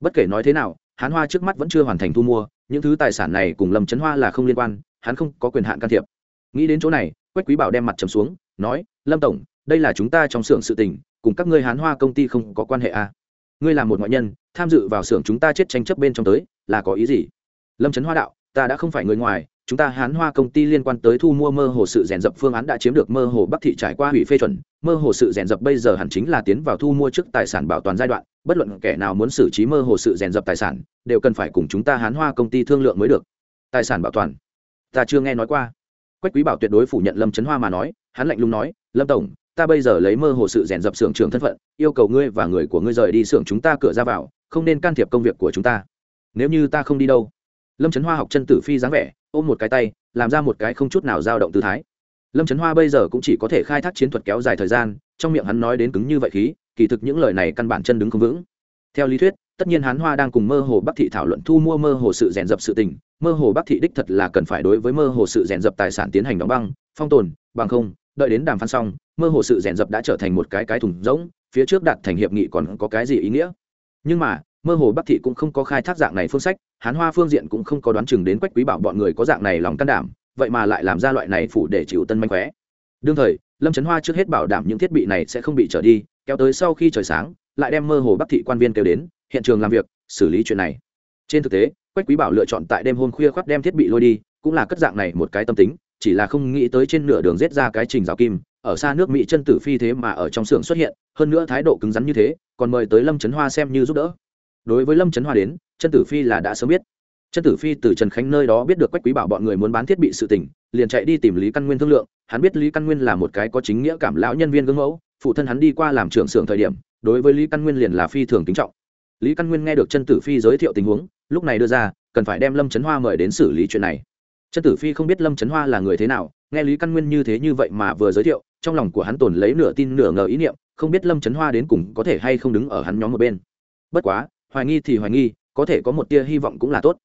Bất kể nói thế nào, hắn hoa trước mắt vẫn chưa hoàn thành thu mua, những thứ tài sản này cùng lâm trấn hoa là không liên quan, hắn không có quyền hạn can thiệp. Nghĩ đến chỗ này, quách quý bảo đem mặt trầm xuống, nói, lâm tổng đây là chúng ta trong xưởng sự tình, cùng các ngươi hán hoa công ty không có quan hệ à. ngươi là một ngoại nhân, tham dự vào xưởng chúng ta chết tranh chấp bên trong tới, là có ý gì? Lâm trấn hoa đạo, ta đã không phải người ngoài, chúng ta hán hoa công ty liên quan tới thu mua mơ hồ sự rèn dập phương án đã chiếm được mơ hồ bắc thị trải qua hủy phê chuẩn, mơ hồ sự rèn dập bây giờ hẳn chính là tiến vào thu mua trước tài sản bảo toàn giai đoạn, bất luận kẻ nào muốn xử trí mơ hồ sự rèn dập tài sản, đều cần phải cùng chúng ta hán hoa công ty thương lượng mới được. Tài sản bảo toàn, ta chưa nghe nói qua. Quách quý bảo tuyệt đối phủ nhận lâm trấn hoa mà nói, hắn lạnh lùng nói, lâm tổng ta bây giờ lấy mơ hồ sự rèn dập xưởng trưởng thân phận, yêu cầu ngươi và người của ngươi rời đi xưởng chúng ta cửa ra vào, không nên can thiệp công việc của chúng ta. Nếu như ta không đi đâu. Lâm trấn hoa học chân tử phi dáng vẻ, ôm một cái tay, làm ra một cái không chút nào dao động tư thái. Lâm trấn hoa bây giờ cũng chỉ có thể khai thác chiến thuật kéo dài thời gian, trong miệng hắn nói đến cứng như vậy khí, kỳ thực những lời này căn bản chân đứng không vững. Theo lý thuyết, tất nhiên hán hoa đang cùng mơ hồ bắc thị thảo luận thu mua mơ hồ sự rèn dập sự tình, mơ hồ bắc thị đích thật là cần phải đối với mơ hồ sự rèn dập tài sản tiến hành đóng băng, phong tồn, bằng không đợi đến đàm phán xong, mơ hồ sự rèn dập đã trở thành một cái cái thùng rỗng, phía trước đạt thành hiệp nghị còn có cái gì ý nghĩa? Nhưng mà, mơ hồ bắc thị cũng không có khai thác dạng này phương sách, hán hoa phương diện cũng không có đoán chừng đến quách quý bảo bọn người có dạng này lòng can đảm, vậy mà lại làm ra loại này phủ để chịu tân manh khóe. Đương thời, lâm trấn hoa trước hết bảo đảm những thiết bị này sẽ không bị trở đi, kéo tới sau khi trời sáng, lại đem mơ hồ bắc thị quan viên kêu đến, hiện trường làm việc, xử lý chuyện này. Trên thực tế, quách quý bảo lựa chọn tại đêm hôm khuya khoác đem thiết bị lôi đi, cũng là cất dạng này một cái tâm tính chỉ là không nghĩ tới trên nửa đường rết ra cái trình rào kim, ở xa nước mỹ chân tử phi thế mà ở trong xưởng xuất hiện, hơn nữa thái độ cứng rắn như thế, còn mời tới lâm trấn hoa xem như giúp đỡ. Đối với lâm trấn hoa đến, chân tử phi là đã sớm biết. Chân tử phi từ trần khánh nơi đó biết được quách quý bảo bọn người muốn bán thiết bị sự tỉnh liền chạy đi tìm lý căn nguyên thương lượng, hắn biết lý căn nguyên là một cái có chính nghĩa cảm lão nhân viên gương mẫu, phụ thân hắn đi qua làm trưởng xưởng thời điểm, đối với lý căn nguyên liền là phi thường kính trọng. Lý căn nguyên nghe được chân tử phi giới thiệu tình huống, lúc này đưa ra, cần phải đem lâm trấn hoa mời đến xử lý chuyện này chân tử phi không biết lâm trấn hoa là người thế nào, nghe lý căn nguyên như thế như vậy mà vừa giới thiệu, trong lòng của hắn tồn lấy nửa tin nửa ngờ ý niệm, không biết lâm trấn hoa đến cùng có thể hay không đứng ở hắn nhóm một bên. Bất quá, hoài nghi thì hoài nghi, có thể có một tia hy vọng cũng là tốt.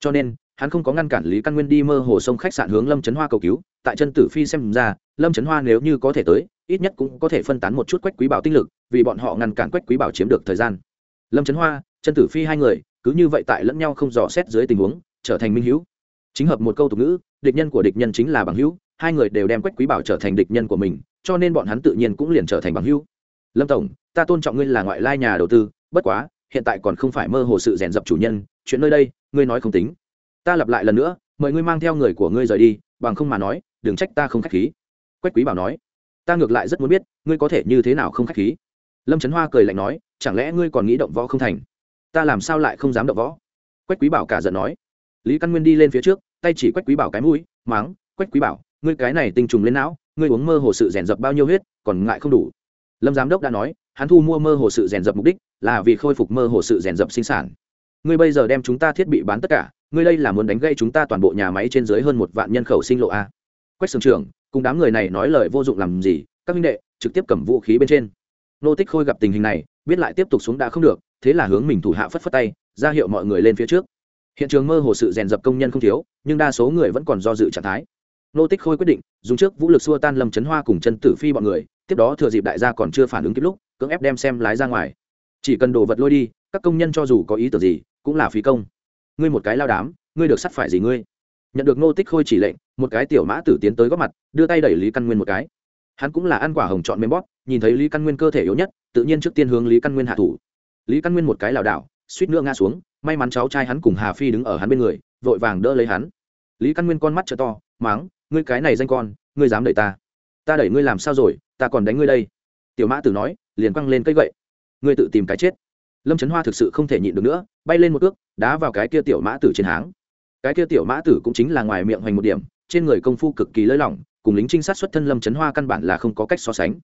Cho nên, hắn không có ngăn cản lý căn nguyên đi mơ hồ sông khách sạn hướng lâm trấn hoa cầu cứu, tại chân tử phi xem ra, lâm trấn hoa nếu như có thể tới, ít nhất cũng có thể phân tán một chút quách quý bảo tinh lực, vì bọn họ ngăn cản quách quý bảo chiếm được thời gian. Lâm trấn hoa chân tử phi hai người, cứ như vậy tại lẫn nhau không dò xét dưới tình huống, trở thành minh hữu chính hợp một câu tục ngữ, địch nhân của địch nhân chính là bằng hữu, hai người đều đem quách quý bảo trở thành địch nhân của mình, cho nên bọn hắn tự nhiên cũng liền trở thành bằng hữu. Lâm tổng, ta tôn trọng ngươi là ngoại lai nhà đầu tư, bất quá, hiện tại còn không phải mơ hồ sự rèn dập chủ nhân, chuyện nơi đây, ngươi nói không tính. Ta lặp lại lần nữa, mời ngươi mang theo người của ngươi rời đi, bằng không mà nói, đừng trách ta không k h á c h khí. Quách quý bảo nói. Ta ngược lại rất muốn biết, ngươi có thể như thế nào không k h á c h khí? Lâm trấn hoa cười lạnh nói, chẳng lẽ ngươi còn nghĩ động võ không thành? Ta làm sao lại không dám động võ? Quách quý bảo cả giận nói lý căn nguyên đi lên phía trước, tay chỉ quách quý bảo cái mũi, máng, quách quý bảo, ngươi cái này tinh trùng lên não, ngươi uống mơ hồ sự rèn dập bao nhiêu huyết, còn ngại không đủ. Lâm giám đốc đã nói, hắn thu mua mơ hồ sự rèn dập mục đích là vì khôi phục mơ hồ sự rèn dập sinh sản. Ngươi bây giờ đem chúng ta thiết bị bán tất cả, ngươi đây là muốn đánh gây chúng ta toàn bộ nhà máy trên dưới hơn một vạn nhân khẩu sinh lộ a. Quách sưởng trưởng, cùng đám người này nói lời vô dụng làm gì, các minh đệ, trực tiếp cầm vũ khí bên trên. Nô tích khôi gặp tình hình này, biết lại tiếp tục xuống đã không được, thế là hướng mình thủ hạ phất phất tay, ra hiệu mọi người lên phía trước hiện trường mơ hồ sự rèn dập công nhân không thiếu, nhưng đa số người vẫn còn do dự trạng thái. Nô tích khôi quyết định, dùng trước vũ lực xua tan lâm chấn hoa cùng chân tử phi bọn người, tiếp đó thừa dịp đại gia còn chưa phản ứng kịp lúc, cưỡng ép đem xem lái ra ngoài. Chỉ cần đồ vật lôi đi, các công nhân cho dù có ý tưởng gì, cũng là phí công. Ngươi một cái lao đám, ngươi được sắt phải gì ngươi? Nhận được nô tích khôi chỉ lệnh, một cái tiểu mã tử tiến tới góp mặt, đưa tay đẩy lý căn nguyên một cái. Hắn cũng là ăn quả hồng chọn mềm bóp, nhìn thấy lý căn nguyên cơ thể yếu nhất, tự nhiên trước tiên hướng lý căn nguyên hạ thủ. Lý căn nguyên một cái lảo đảo, suýt nữa ngã xuống may mắn cháu trai hắn cùng hà phi đứng ở hắn bên người, vội vàng đỡ lấy hắn. Lý căn nguyên con mắt t to, máng, ngươi cái này danh con, ngươi dám đẩy ta? Ta đẩy ngươi làm sao rồi? Ta còn đánh ngươi đây. Tiểu mã tử nói, liền quăng lên cây gậy. Ngươi tự tìm cái chết. Lâm trấn hoa thực sự không thể nhịn được nữa, bay lên một cước, đá vào cái kia tiểu mã tử trên háng. Cái kia tiểu mã tử cũng chính là ngoài miệng hoành một điểm, trên người công phu cực kỳ lơi lỏng, cùng lính trinh sát xuất thân lâm trấn hoa căn bản là không có cách so sánh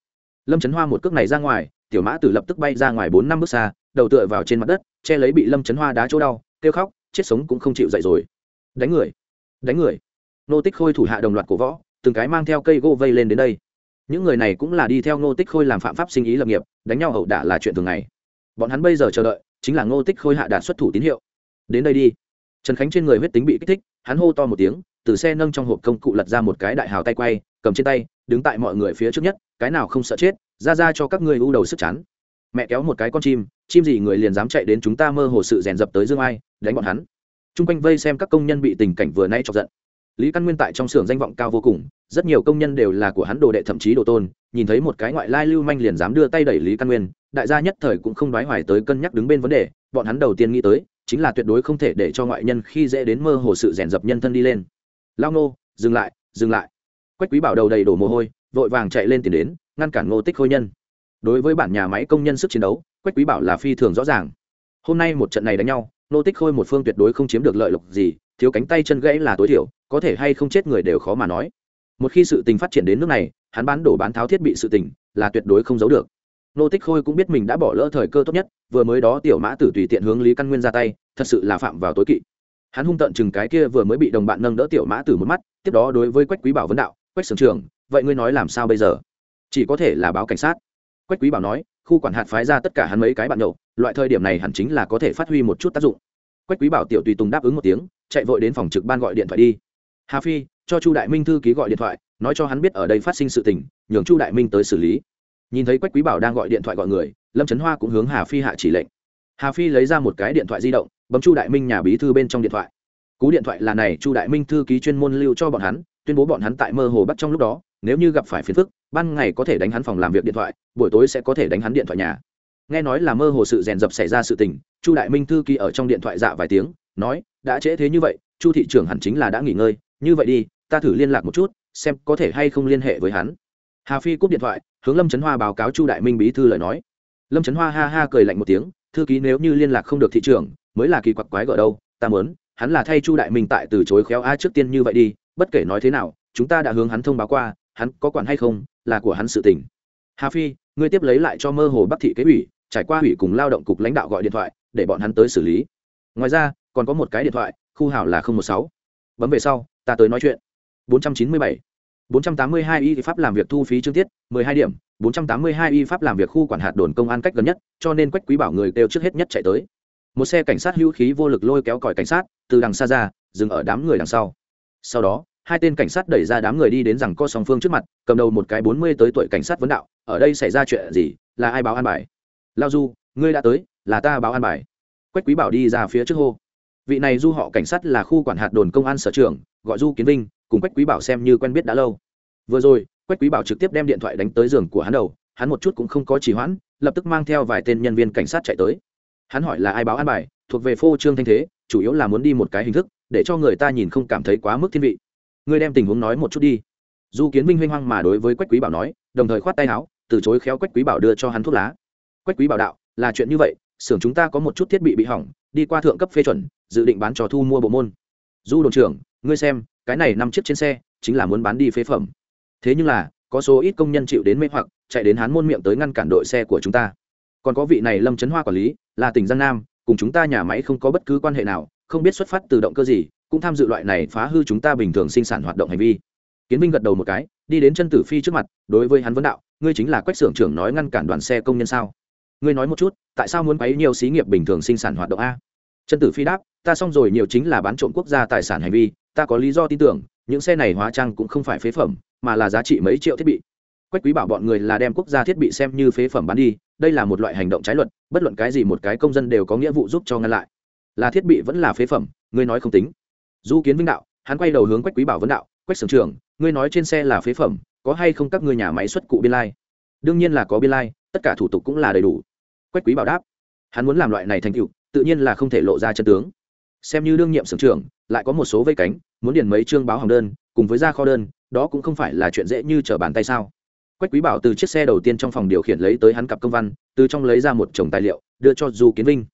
lâm trấn hoa một cước này ra ngoài, tiểu mã tử lập tức bay ra ngoài bốn năm bước xa, đầu tựa vào trên mặt đất, che lấy bị lâm trấn hoa đá chỗ đau, kêu khóc, chết sống cũng không chịu dậy rồi. Đánh người đánh người. Nô tích khôi thủ hạ đồng loạt cổ võ, từng cái mang theo cây gỗ vây lên đến đây. Những người này cũng là đi theo ngô tích khôi làm phạm pháp sinh ý lập nghiệp, đánh nhau hậu đả là chuyện thường ngày. Bọn hắn bây giờ chờ đợi, chính là ngô tích khôi hạ đạt xuất thủ tín hiệu. Đến đây đi. Trần khánh trên người huyết tính bị kích thích, hắn hô to một tiếng, từ xe nâng trong hộp công cụ lật ra một cái đại hào tay quay, cầm trên tay đứng tại mọi người phía trước nhất, cái nào không sợ chết, ra ra cho các ngươi u đầu sức chán. Mẹ kéo một cái con chim chim gì người liền dám chạy đến chúng ta mơ hồ sự rèn dập tới dương ai, đánh bọn hắn. Trung quanh vây xem các công nhân bị tình cảnh vừa nay chọc giận. Lý căn nguyên tại trong xưởng danh vọng cao vô cùng, rất nhiều công nhân đều là của hắn đồ đệ thậm chí đồ tôn, nhìn thấy một cái ngoại lai lưu manh liền dám đưa tay đẩy lý căn nguyên, đại gia nhất thời cũng không đoái hoài tới cân nhắc đứng bên vấn đề, bọn hắn đầu tiên nghĩ tới, chính là tuyệt đối không thể để cho ngoại nhân khi dễ đến mơ hồ sự rèn dập nhân thân đi lên. Lao nô, dừng lại dừng lại quách quý bảo đầu đầy đổ mồ hôi, vội vàng chạy lên tìm đến, ngăn cản ngô tích khôi nhân. Đối với bản nhà máy công nhân sức chiến đấu, quách quý bảo là phi thường rõ ràng. Hôm nay một trận này đánh nhau, Ngô tích khôi một phương tuyệt đối không chiếm được lợi lộc gì, thiếu cánh tay chân gãy là tối thiểu, có thể hay không chết người đều khó mà nói. Một khi sự tình phát triển đến nước này, hắn bán đổ bán tháo thiết bị sự tình, là tuyệt đối không giấu được. Nô tích khôi cũng biết mình đã bỏ lỡ thời cơ tốt nhất, vừa mới đó tiểu mã tử tùy tiện hướng lý căn nguyên ra tay, thật sự là phạm vào tối kỵ. Hắn hung tận chừng cái kia vừa mới bị đồng bạn nâng đỡ tiểu mã tử một mắt, tiếp đó đối với quách quý bảo vấn đạo quách sưởng trường vậy ngươi nói làm sao bây giờ? Chỉ có thể là báo cảnh sát. Quách quý bảo nói, khu quản hạt phái ra tất cả hắn mấy cái bạn nhậu, loại thời điểm này hẳn chính là có thể phát huy một chút tác dụng. Quách quý bảo tiểu tùy tùng đáp ứng một tiếng, chạy vội đến phòng trực ban gọi điện thoại đi. Hà phi, cho chu đại minh thư ký gọi điện thoại, nói cho hắn biết ở đây phát sinh sự tình, nhường chu đại minh tới xử lý. Nhìn thấy quách quý bảo đang gọi điện thoại gọi người, lâm trấn hoa cũng hướng hà phi hạ chỉ lệnh. Hà phi lấy ra một cái điện thoại di động, bấm chu đại minh nhà bí thư bên trong điện thoại. Cú điện thoại là này, chu đại minh thư ký chuyên môn lưu cho bọn hắn tuyên bố bọn hắn tại mơ hồ bắt trong lúc đó, nếu như gặp phải phiền phức, ban ngày có thể đánh hắn phòng làm việc điện thoại, buổi tối sẽ có thể đánh hắn điện thoại nhà. Nghe nói là mơ hồ sự rèn dập xảy ra sự tình, chu đại minh thư ký ở trong điện thoại dạ vài tiếng, nói, đã trễ thế như vậy, chu thị trưởng hẳn chính là đã nghỉ ngơi, như vậy đi, ta thử liên lạc một chút, xem có thể hay không liên hệ với hắn. Hà phi cúp điện thoại, hướng lâm trấn hoa báo cáo chu đại minh bí thư lời nói. Lâm trấn hoa ha ha cười lạnh một tiếng, thư ký nếu như liên lạc không được thị trưởng, mới là kỳ quặc quái gở đâu, ta muốn, hắn là thay chu đại minh tại từ chối khéo a trước tiên như vậy đi bất kể nói thế nào, chúng ta đã hướng hắn thông báo qua, hắn có quản hay không, là của hắn sự tình. Hà phi, ngươi tiếp lấy lại cho mơ hồ bắc thị kế ủy, trải qua ủy cùng lao động cục lãnh đạo gọi điện thoại, để bọn hắn tới xử lý. Ngoài ra, còn có một cái điện thoại, khu hảo là một sáu. Bấm về sau, ta tới nói chuyện. 497 482 y pháp làm việc thu phí chương tiết 12 điểm. 482 y pháp làm việc khu quản hạt đồn công an cách gần nhất, cho nên quách quý bảo người kêu trước hết nhất chạy tới. Một xe cảnh sát hữu khí vô lực lôi kéo còi cảnh sát, từ đằng xa ra, dừng ở đám người đằng sau sau đó, hai tên cảnh sát đẩy ra đám người đi đến rằng co song phương trước mặt, cầm đầu một cái bốn mươi tới tuổi cảnh sát vấn đạo, ở đây xảy ra chuyện gì? Là ai báo an bài? Lao du, ngươi đã tới, là ta báo an bài. Quách quý bảo đi ra phía trước hô. Vị này du họ cảnh sát là khu quản hạt đồn công an sở trưởng, gọi du kiến vinh, cùng quách quý bảo xem như quen biết đã lâu. Vừa rồi, quách quý bảo trực tiếp đem điện thoại đánh tới giường của hắn đầu, hắn một chút cũng không có trì hoãn, lập tức mang theo vài tên nhân viên cảnh sát chạy tới. Hắn hỏi là ai báo an bài, thuộc về phô trương thanh thế, chủ yếu là muốn đi một cái hình thức để cho người ta nhìn không cảm thấy quá mức thiên vị. Ngươi đem tình huống nói một chút đi. Du kiến Minh huynh hoang mà đối với quách quý bảo nói, đồng thời khoát tay áo, từ chối khéo quách quý bảo đưa cho hắn thuốc lá. Quách quý bảo đạo, là chuyện như vậy, xưởng chúng ta có một chút thiết bị bị hỏng, đi qua thượng cấp phê chuẩn, dự định bán trò thu mua bộ môn. Du đồn trưởng, ngươi xem, cái này năm chiếc trên xe, chính là muốn bán đi phế phẩm. Thế nhưng là, có số ít công nhân chịu đến mê hoặc, chạy đến hán môn miệng tới ngăn cản đội xe của chúng ta. Còn có vị này lâm trấn hoa quản lý, là tỉnh giang nam, cùng chúng ta nhà máy không có bất cứ quan hệ nào không biết xuất phát từ động cơ gì, cũng tham dự loại này phá hư chúng ta bình thường sinh sản hoạt động hành vi. Kiến vinh gật đầu một cái, đi đến chân tử phi trước mặt, đối với hắn vấn đạo, ngươi chính là quách xưởng trưởng nói ngăn cản đoàn xe công nhân sao? Ngươi nói một chút, tại sao muốn bấy nhiều xí nghiệp bình thường sinh sản hoạt động a? Chân tử phi đáp, ta xong rồi nhiều chính là bán trộm quốc gia tài sản hành vi, ta có lý do tin tưởng, những xe này hóa trang cũng không phải phế phẩm, mà là giá trị mấy triệu thiết bị. Quách quý bảo bọn người là đem quốc gia thiết bị xem như phế phẩm bán đi, đây là một loại hành động trái luật, bất luận cái gì một cái công dân đều có nghĩa vụ giúp cho ngăn lại là thiết bị vẫn là phế phẩm, ngươi nói không tính. Du kiến vinh đạo, hắn quay đầu hướng quách quý bảo vấn đạo, quách sưởng trường ngươi nói trên xe là phế phẩm, có hay không các ngươi nhà máy xuất cụ biên lai? Đương nhiên là có biên lai, tất cả thủ tục cũng là đầy đủ. Quách quý bảo đáp, hắn muốn làm loại này thành tựu, tự nhiên là không thể lộ ra chân tướng. Xem như đương nhiệm sưởng trưởng, lại có một số vây cánh, muốn điền mấy chương báo hỏng đơn, cùng với ra kho đơn, đó cũng không phải là chuyện dễ như trở bàn tay sao? Quách quý bảo từ chiếc xe đầu tiên trong phòng điều khiển lấy tới hắn cặp công văn, từ trong lấy ra một chồng tài liệu, đưa cho du kiến vinh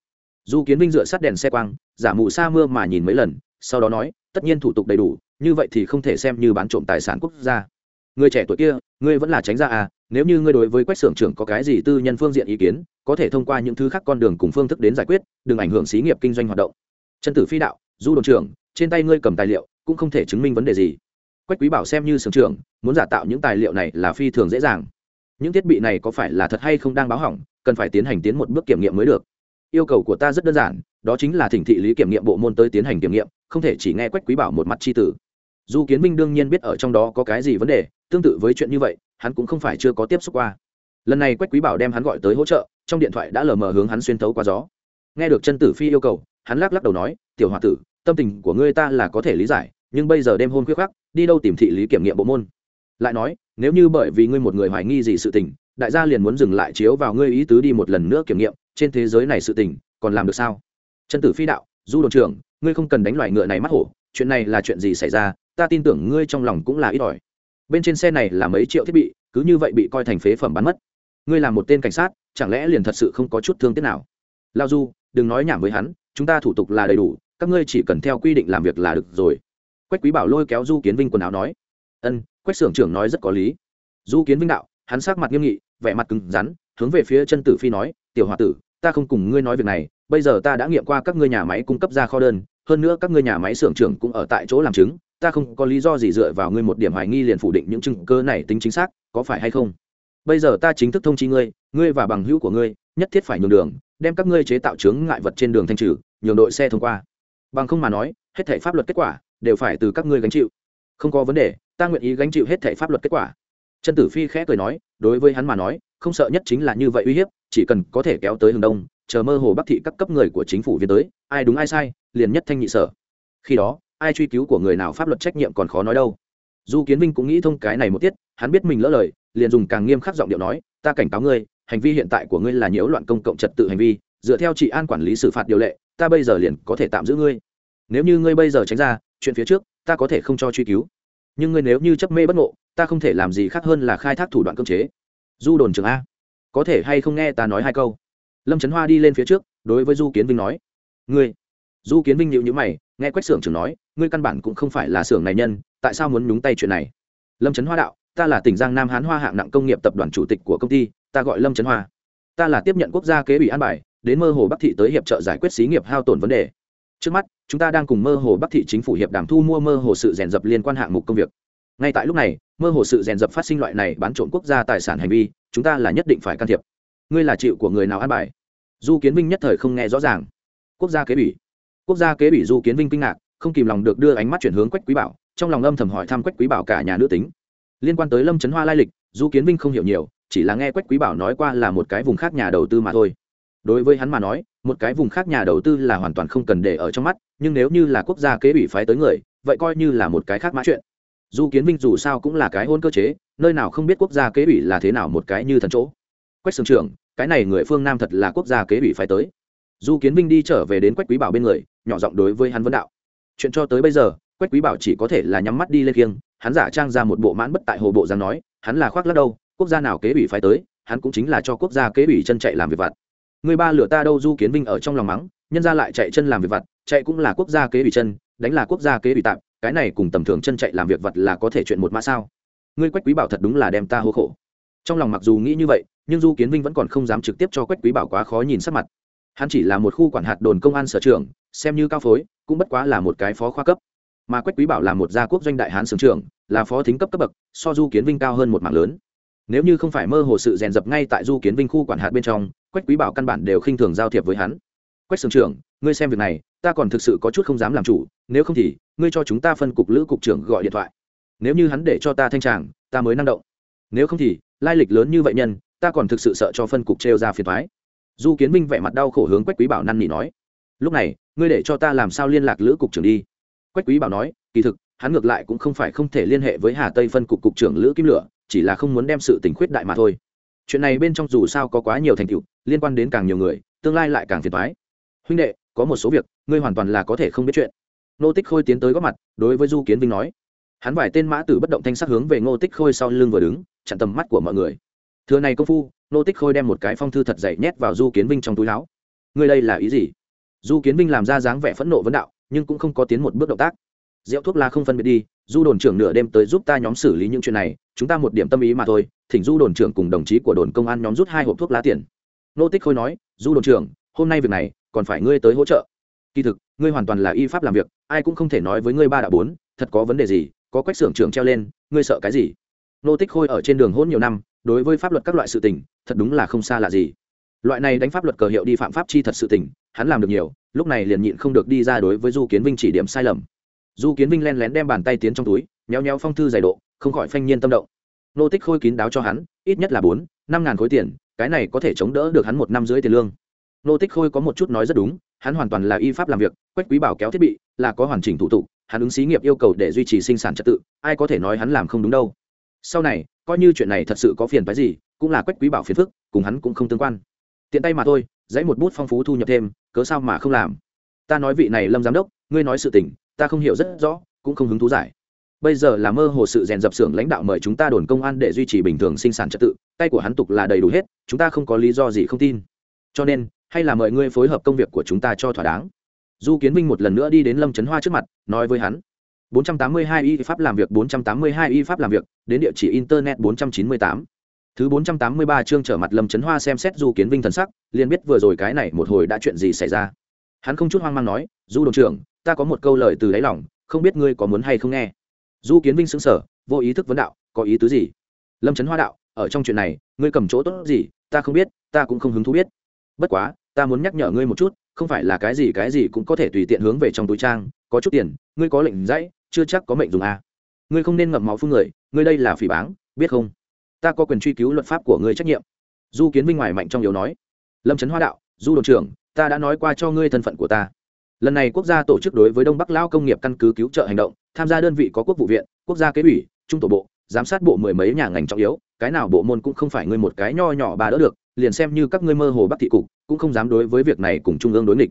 du kiến vinh dựa sát đèn xe quang, giả mù sa mưa mà nhìn mấy lần, sau đó nói, tất nhiên thủ tục đầy đủ, như vậy thì không thể xem như bán trộm tài sản quốc gia. Người trẻ tuổi kia, ngươi vẫn là tránh ra à nếu như ngươi đối với quách xưởng trưởng có cái gì tư nhân phương diện ý kiến, có thể thông qua những thứ khác con đường cùng phương thức đến giải quyết, đừng ảnh hưởng xí nghiệp kinh doanh hoạt động. Chân tử phi đạo, du đồn trưởng, trên tay ngươi cầm tài liệu, cũng không thể chứng minh vấn đề gì. Quách quý bảo xem như sưởng trưởng, muốn giả tạo những tài liệu này là phi thường dễ dàng. Những thiết bị này có phải là thật hay không đang báo hỏng, cần phải tiến hành tiến một bước kiểm nghiệm mới được yêu cầu của ta rất đơn giản, đó chính là thỉnh thị lý kiểm nghiệm bộ môn tới tiến hành kiểm nghiệm, không thể chỉ nghe quách quý bảo một mặt c h i tử. Dù kiến minh đương nhiên biết ở trong đó có cái gì vấn đề, tương tự với chuyện như vậy, hắn cũng không phải chưa có tiếp xúc qua. Lần này quách quý bảo đem hắn gọi tới hỗ trợ, trong điện thoại đã lờ mờ hướng hắn xuyên thấu qua gió. Nghe được chân tử phi yêu cầu, hắn lắc lắc đầu nói, tiểu h o a tử, tâm tình của ngươi ta là có thể lý giải, nhưng bây giờ đêm hôn khuyết khắc, đi đâu tìm thị lý kiểm nghiệm bộ môn? Lại nói, nếu như bởi vì ngươi một người hoài nghi gì sự tình, đại gia liền muốn dừng lại chiếu vào ngươi ý tứ đi một lần nữa kiểm nghiệm trên thế giới này sự tình, còn làm được sao? Chân tử phi đạo, du đồn trưởng, ngươi không cần đánh loài ngựa này mắt hổ, chuyện này là chuyện gì xảy ra, ta tin tưởng ngươi trong lòng cũng là ít ỏi. Bên trên xe này là mấy triệu thiết bị, cứ như vậy bị coi thành phế phẩm bắn mất. Ngươi là một tên cảnh sát, chẳng lẽ liền thật sự không có chút thương tiếc nào? Lao du, đừng nói nhảm với hắn, chúng ta thủ tục là đầy đủ, các ngươi chỉ cần theo quy định làm việc là được rồi. Quách quý bảo lôi kéo du kiến vinh quần áo nói, ân, quách xưởng trưởng nói rất có lý. Du kiến vinh đạo, hắn sắc mặt nghiêm nghị, vẻ mặt cứng rắn, hướng về phía chân tử phi nói tiểu h o a tử, ta không cùng ngươi nói việc này, bây giờ ta đã nghiệm qua các ngươi nhà máy cung cấp ra kho đơn, hơn nữa các ngươi nhà máy xưởng trưởng cũng ở tại chỗ làm chứng, ta không có lý do gì dựa vào ngươi một điểm hoài nghi liền phủ định những chứng cơ này tính chính xác, có phải hay không? Bây giờ ta chính thức thông chi ngươi ngươi và bằng hữu của ngươi, nhất thiết phải nhường đường, đem các ngươi chế tạo chướng ngại vật trên đường thanh trừ, nhường đội xe thông qua. Bằng không mà nói, hết thể pháp luật kết quả đều phải từ các ngươi gánh chịu. Không có vấn đề, ta nguyện ý gánh chịu hết thể pháp luật kết quả. Trần tử phi khẽ cười nói, đối với hắn mà nói, không sợ nhất chính là như vậy uy hiếp chỉ cần có thể kéo tới hướng đông, chờ mơ hồ bắc thị các cấp người của chính phủ viên tới, ai đúng ai sai, liền nhất thanh nhị sở. Khi đó, ai truy cứu của người nào pháp luật trách nhiệm còn khó nói đâu. Du kiến vinh cũng nghĩ thông cái này một tiết, hắn biết mình lỡ lời, liền dùng càng nghiêm khắc giọng điệu nói, ta cảnh cáo ngươi, hành vi hiện tại của ngươi là nhiễu loạn công cộng trật tự hành vi, dựa theo trị an quản lý xử phạt điều lệ, ta bây giờ liền có thể tạm giữ ngươi. Nếu như ngươi bây giờ tránh ra, chuyện phía trước, ta có thể không cho truy cứu. Nhưng ngươi nếu như chấp mê bất ngộ, ta không thể làm gì khác hơn là khai thác thủ đoạn cưỡng chế. Du đồn trường a có thể hay không nghe ta nói hai câu? Lâm trấn hoa đi lên phía trước, đối với du kiến vinh nói. Ngươi, du kiến vinh nhịu nhữ mày, nghe quách xưởng trưởng nói, ngươi căn bản cũng không phải là xưởng này nhân, tại sao muốn nhúng tay chuyện này? Lâm trấn hoa đạo, ta là tỉnh giang nam hán hoa hạng nặng công nghiệp tập đoàn chủ tịch của công ty, ta gọi lâm trấn hoa. Ta là tiếp nhận quốc gia kế ủy an bài, đến mơ hồ bắc thị tới hiệp trợ giải quyết xí nghiệp hao tổn vấn đề. Trước mắt, chúng ta đang cùng mơ hồ bắc thị chính phủ hiệp đàm thu mua mơ hồ sự rèn dập liên quan hạng mục công việc. Ngay tại lúc này, mơ hồ sự rèn dập phát sinh loại này bán trộm quốc gia tài sản hành vi chúng ta là nhất định phải can thiệp. Ngươi là chịu của người nào an bài? Du kiến vinh nhất thời không nghe rõ ràng. Quốc gia kế ủy quốc gia kế ủy du kiến vinh kinh ngạc, không kìm lòng được đưa ánh mắt chuyển hướng quách quý bảo, trong lòng âm thầm hỏi thăm quách quý bảo cả nhà nữ tính. Liên quan tới lâm trấn hoa lai lịch du kiến vinh không hiểu nhiều, chỉ là nghe quách quý bảo nói qua là một cái vùng khác nhà đầu tư mà thôi. Đối với hắn mà nói, một cái vùng khác nhà đầu tư là hoàn toàn không cần để ở trong mắt, nhưng nếu như là quốc gia kế ủy phái tới người, vậy coi như là một cái khác mã chuyện du kiến vinh dù sao cũng là cái hôn cơ chế, nơi nào không biết quốc gia kế ủy là thế nào một cái như thần chỗ. Quách sưởng trưởng cái này người phương nam thật là quốc gia kế ủy phải tới. Du kiến vinh đi trở về đến quách quý bảo bên người, nhỏ giọng đối với hắn vấn đạo. Chuyện cho tới bây giờ, quách quý bảo chỉ có thể là nhắm mắt đi lên kiêng, hắn giả trang ra một bộ mãn bất tại hồ bộ rằng nói, hắn là khoác lắc đâu, quốc gia nào kế ủy phải tới, hắn cũng chính là cho quốc gia kế ủy chân chạy làm việc vặt. Người ba lửa ta đâu du kiến vinh ở trong lòng mắng, nhân ra lại chạy chân làm việc vặt, chạy cũng là quốc gia kế ủy chân, đánh là quốc gia kế ủy tạm cái này cùng tầm thường chân chạy làm việc vật là có thể chuyện một mã sao? Ngươi quách quý bảo thật đúng là đem ta hô khổ. Trong lòng mặc dù nghĩ như vậy, nhưng du kiến vinh vẫn còn không dám trực tiếp cho quách quý bảo quá khó nhìn sắc mặt. Hắn chỉ là một khu quản hạt đồn công an sở trường xem như cao phối, cũng bất quá là một cái phó khoa cấp. Mà quách quý bảo là một gia quốc doanh đại hán sưởng trưởng, là phó thính cấp cấp bậc, so du kiến vinh cao hơn một mạng lớn. Nếu như không phải mơ hồ sự rèn dập ngay tại du kiến vinh khu quản hạt bên trong, quách quý bảo căn bản đều khinh thường giao thiệp với hắn. Quách sưởng trưởng, ngươi xem việc này ta còn thực sự có chút không dám làm chủ, nếu không thì, ngươi cho chúng ta phân cục lữ cục trưởng gọi điện thoại. Nếu như hắn để cho ta thanh tràng, ta mới năng động. Nếu không thì, lai lịch lớn như vậy nhân, ta còn thực sự sợ cho phân cục trêu ra phiền thoái du kiến minh vẻ mặt đau khổ hướng quách quý bảo năn nỉ nói, lúc này, ngươi để cho ta làm sao liên lạc lữ cục trưởng đi? Quách quý bảo nói, kỳ thực, hắn ngược lại cũng không phải không thể liên hệ với hà tây phân cục cục trưởng lữ kim lửa, chỉ là không muốn đem sự tình khuyết đại mà thôi. Chuyện này bên trong dù sao có quá nhiều thành tựu, liên quan đến càng nhiều người, tương lai lại càng phiền thoái huynh đệ, có một số việc ngươi hoàn toàn là có thể không biết chuyện. Nô tích khôi tiến tới góp mặt, đối với du kiến vinh nói. Hắn vài tên mã tử bất động thanh sắc hướng về ngô tích khôi sau lưng vừa đứng, chặn tầm mắt của mọi người. Thừa này công phu nô tích khôi đem một cái phong thư thật dày nhét vào du kiến vinh trong túi láo ngươi đây là ý gì? Du kiến vinh làm ra dáng vẻ phẫn nộ vấn đạo, nhưng cũng không có tiến một bước động tác. Rượu thuốc la không phân biệt đi, du đồn trưởng nửa đêm tới giúp ta nhóm xử lý những chuyện này, chúng ta một điểm tâm ý mà thôi, thỉnh du đồn trưởng cùng đồng chí của đồn công an nhóm rút hai hộp thuốc lá tiền. Nô tích khôi nói, du đồn trưởng, hôm nay việc này, còn phải ngươi tới hỗ trợ kỳ thực, ngươi hoàn toàn là y pháp làm việc, ai cũng không thể nói với ngươi ba đã bốn, thật có vấn đề gì, có quách xưởng trưởng treo lên, ngươi sợ cái gì? Nô tích khôi ở trên đường hôn nhiều năm, đối với pháp luật các loại sự tình, thật đúng là không xa lạ gì. Loại này đánh pháp luật cờ hiệu đi phạm pháp chi thật sự tình, hắn làm được nhiều, lúc này liền nhịn không được đi ra đối với du kiến vinh chỉ điểm sai lầm. Du kiến vinh len lén đem bàn tay tiến trong túi nhéo nhéo phong thư dày độ, không khỏi phanh nhiên tâm động. Nô tích khôi kín đáo cho hắn, ít nhất là bốn, năm ngàn khối tiền, cái này có thể chống đỡ được hắn một năm dưới tiền lương nô tích khôi có một chút nói rất đúng, hắn hoàn toàn là y pháp làm việc, quách quý bảo kéo thiết bị, là có hoàn chỉnh thủ tục, hắn ứng xí nghiệp yêu cầu để duy trì sinh sản trật tự, ai có thể nói hắn làm không đúng đâu. Sau này, coi như chuyện này thật sự có phiền phái gì, cũng là quách quý bảo phiền phức, cùng hắn cũng không tương quan. Tiện tay mà thôi, dãy một bút phong phú thu nhập thêm, cớ sao mà không làm? Ta nói vị này lâm giám đốc, ngươi nói sự tình, ta không hiểu rất rõ, cũng không hứng thú giải. Bây giờ là mơ hồ sự rèn dập xưởng lãnh đạo mời chúng ta đồn công an để duy trì bình thường sinh sản trật tự, tay của hắn tục là đầy đủ hết, chúng ta không có lý do gì không tin. Cho nên hay là mời ngươi phối hợp công việc của chúng ta cho thỏa đáng? Du kiến vinh một lần nữa đi đến lâm trấn hoa trước mặt, nói với hắn. 482 y pháp làm việc 482 y pháp làm việc, đến địa chỉ internet 498 thứ 483 chương trở mặt lâm trấn hoa xem xét du kiến vinh thần sắc, liền biết vừa rồi cái này một hồi đã chuyện gì xảy ra. Hắn không chút hoang mang nói, du đồn trưởng, ta có một câu lời từ đáy lòng, không biết ngươi có muốn hay không nghe. Du kiến vinh xứng sở vô ý thức vấn đạo, có ý tứ gì? Lâm trấn hoa đạo, ở trong chuyện này, ngươi cầm chỗ tốt gì, ta không biết, ta cũng không hứng thú biết. Bất quá ta muốn nhắc nhở ngươi một chút, không phải là cái gì cái gì cũng có thể tùy tiện hướng về trong túi trang, có chút tiền, ngươi có lệnh dãy chưa chắc có mệnh dùng à. ngươi không nên ngậm máu phun người, ngươi đây là phỉ báng, biết không? Ta có quyền truy cứu luật pháp của ngươi trách nhiệm. Du kiến vinh ngoài mạnh trong yếu nói. Lâm trấn hoa đạo, du đồn trưởng, ta đã nói qua cho ngươi thân phận của ta. Lần này quốc gia tổ chức đối với đông bắc lao công nghiệp căn cứ cứu trợ hành động, tham gia đơn vị có quốc vụ viện, quốc gia kế ủy, trung tổ bộ, giám sát bộ mười mấy nhà ngành trọng yếu, cái nào bộ môn cũng không phải ngươi một cái nho nhỏ bà đỡ được, liền xem như các ngươi mơ hồ bắc thị cục cũng không dám đối với việc này cùng trung ương đối nghịch.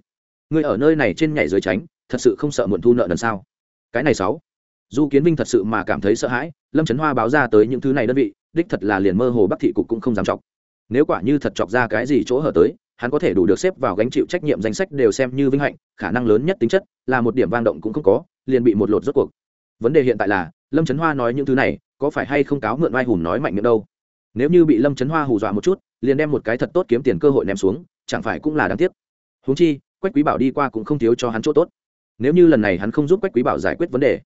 Ngươi ở nơi này trên nhảy dưới tránh, thật sự không sợ muộn thu nợ lần sau. cái này sáu. Du kiến vinh thật sự mà cảm thấy sợ hãi, lâm trấn hoa báo ra tới những thứ này đơn vị, đích thật là liền mơ hồ bắc thị cục cũng không dám chọc. Nếu quả như thật chọc ra cái gì chỗ hở tới, hắn có thể đủ được xếp vào gánh chịu trách nhiệm danh sách đều xem như vinh hạnh, khả năng lớn nhất tính chất là một điểm vang động cũng không có, liền bị một lột rốt cuộc. Vấn đề hiện tại là, lâm trấn hoa nói những thứ này, có phải hay không cáo mượn vai hùn nói mạnh miệng đâu? Nếu như bị lâm trấn hoa hù dọa một chút, liền đem một cái thật tốt kiếm tiền cơ hội ném xuống chẳng phải cũng là đáng tiếc. Huống chi, quách quý bảo đi qua cũng không thiếu cho hắn chỗ tốt. Nếu như lần này hắn không giúp quách quý bảo giải quyết vấn đề,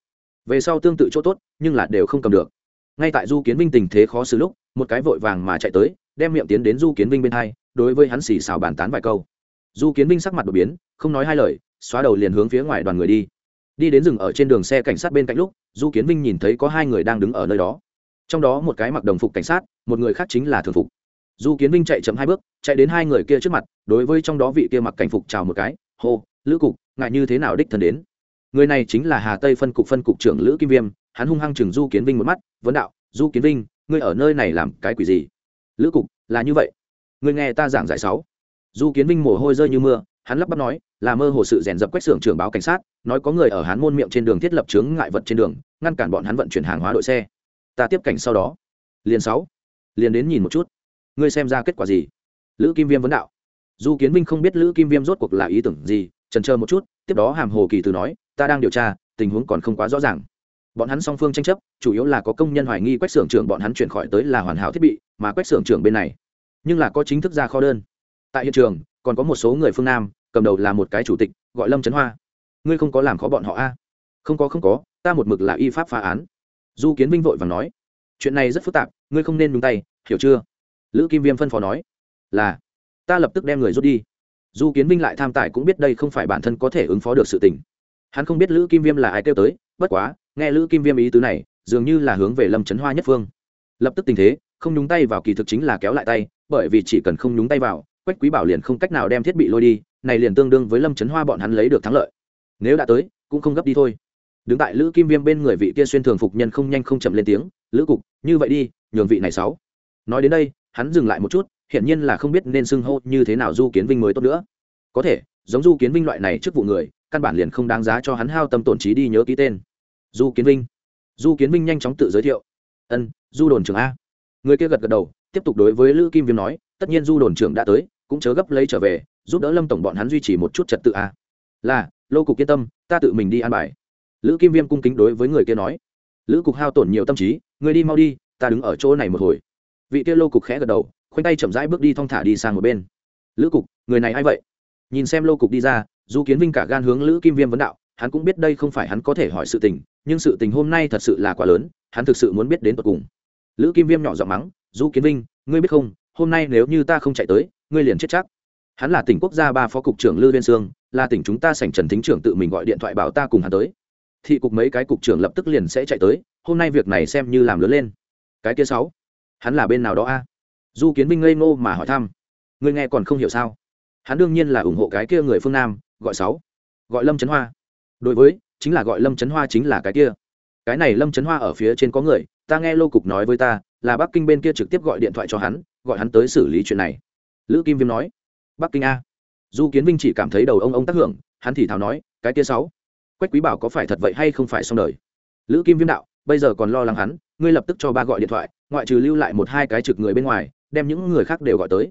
về sau tương tự chỗ tốt, nhưng là đều không cầm được. Ngay tại du kiến vinh tình thế khó xử lúc, một cái vội vàng mà chạy tới, đem miệng tiến đến du kiến vinh bên hai, đối với hắn xì xào bàn tán vài câu. Du kiến vinh sắc mặt đột biến, không nói hai lời, xóa đầu liền hướng phía ngoài đoàn người đi. Đi đến rừng ở trên đường xe cảnh sát bên cạnh lúc, du kiến vinh nhìn thấy có hai người đang đứng ở nơi đó. Trong đó một cái mặc đồng phục cảnh sát, một người khác chính là thường phục du kiến vinh chạy chậm hai bước, chạy đến hai người kia trước mặt, đối với trong đó vị kia mặc cảnh phục chào một cái, hô, lữ cục ngại như thế nào đích thân đến? Người này chính là hà tây phân cục phân cục trưởng lữ kim viêm, hắn hung hăng chừng du kiến vinh một mắt, vấn đạo, du kiến vinh, ngươi ở nơi này làm cái quỷ gì? Lữ cục, là như vậy. Ngươi nghe ta giảng giải sáu. Du kiến vinh mồ hôi rơi như mưa, hắn lắp bắp nói, là mơ hồ sự rèn dập quách xưởng trưởng báo cảnh sát, nói có người ở hắn môn miệng trên đường thiết lập chướng ngại vật trên đường, ngăn cản bọn hắn vận chuyển hàng hóa đội xe. Ta tiếp cảnh sau đó. Liền sáu. Liền đến nhìn một chút ngươi xem ra kết quả gì? Lữ kim viêm vấn đạo. Du kiến vinh không biết lữ kim viêm rốt cuộc là ý tưởng gì trần chờ một chút, tiếp đó hàm hồ kỳ từ nói, ta đang điều tra, tình huống còn không quá rõ ràng. Bọn hắn song phương tranh chấp, chủ yếu là có công nhân hoài nghi quách xưởng trưởng bọn hắn chuyển khỏi tới là hoàn hảo thiết bị, mà quách xưởng trưởng bên này, nhưng là có chính thức ra kho đơn. Tại hiện trường, còn có một số người phương nam, cầm đầu là một cái chủ tịch, gọi lâm trấn hoa. Ngươi không có làm khó bọn họ a không có không có, ta một mực là y pháp phá án. Du kiến vinh vội và nói, chuyện này rất phức tạp, ngươi không nên nhúng tay, hiểu chưa? Lữ kim viêm phân phó nói, là, ta lập tức đem người rút đi. Du kiến vinh lại tham tài cũng biết đây không phải bản thân có thể ứng phó được sự tình. Hắn không biết lữ kim viêm là ai kêu tới, bất quá, nghe lữ kim viêm ý tứ này, dường như là hướng về lâm trấn hoa nhất phương. Lập tức tình thế, không nhúng tay vào kỳ thực chính là kéo lại tay, bởi vì chỉ cần không nhúng tay vào, quách quý bảo liền không cách nào đem thiết bị lôi đi, này liền tương đương với lâm trấn hoa bọn hắn lấy được thắng lợi. Nếu đã tới, cũng không gấp đi thôi. Đứng tại lữ kim viêm bên người vị kia xuyên thường phục nhân không nhanh không chậm lên tiếng, lữ cục, như vậy đi, nhường vị này sáu. Nói đến đây hắn dừng lại một chút, hiển nhiên là không biết nên xưng hô như thế nào du kiến vinh mới tốt nữa. Có thể, giống du kiến vinh loại này trước vụ người, căn bản liền không đáng giá cho hắn hao tâm tổn trí đi nhớ ký tên. Du kiến vinh. Du kiến vinh nhanh chóng tự giới thiệu. Ân, du đồn trưởng a. Người kia gật gật đầu, tiếp tục đối với lữ kim viêm nói, tất nhiên du đồn trưởng đã tới, cũng chớ gấp lấy trở về, giúp đỡ lâm tổng bọn hắn duy trì một chút trật tự a. Là, lô cục yên tâm, ta tự mình đi an bài. Lữ kim viêm cung kính đối với người kia nói. Lữ cục hao tổn nhiều tâm trí người đi mau đi, ta đứng ở chỗ này một hồi vị kia lô cục khẽ gật đầu, khoanh tay chậm rãi bước đi thong thả đi sang một bên. Lữ cục, người này a i vậy? Nhìn xem lô cục đi ra, du kiến vinh cả gan hướng lữ kim viêm vấn đạo, hắn cũng biết đây không phải hắn có thể hỏi sự tình, nhưng sự tình hôm nay thật sự là quá lớn, hắn thực sự muốn biết đến tột cùng. Lữ kim viêm nhỏ giọng mắng, du kiến vinh, ngươi biết không, hôm nay nếu như ta không chạy tới, ngươi liền chết chắc. Hắn là tỉnh quốc gia ba phó cục trưởng lư viên sương, là tỉnh chúng ta sảnh trần thính trưởng tự mình gọi điện thoại bảo ta cùng hắn tới. Thị cục mấy cái cục trưởng lập tức liền sẽ chạy tới, hôm nay việc này xem như làm lớn lên. Cái kia sáu hắn là bên nào đó a? Du kiến vinh ngây ngô mà hỏi thăm. Ngươi nghe còn không hiểu sao? Hắn đương nhiên là ủng hộ cái kia người phương nam, gọi sáu. Gọi lâm trấn hoa. Đối với, chính là gọi lâm trấn hoa chính là cái kia. Cái này lâm trấn hoa ở phía trên có người, ta nghe lô cục nói với ta, là bắc kinh bên kia trực tiếp gọi điện thoại cho hắn, gọi hắn tới xử lý chuyện này. Lữ kim viêm nói. Bắc kinh a. Du kiến vinh chỉ cảm thấy đầu ông ông tác hưởng, hắn thì thào nói, cái kia sáu. Quách quý bảo có phải thật vậy hay không phải xong đời? Lữ kim viêm đạo, bây giờ còn lo lắng hắn, ngươi lập tức cho ba gọi điện thoại ngoại trừ lưu lại một hai cái trực người bên ngoài, đem những người khác đều gọi tới.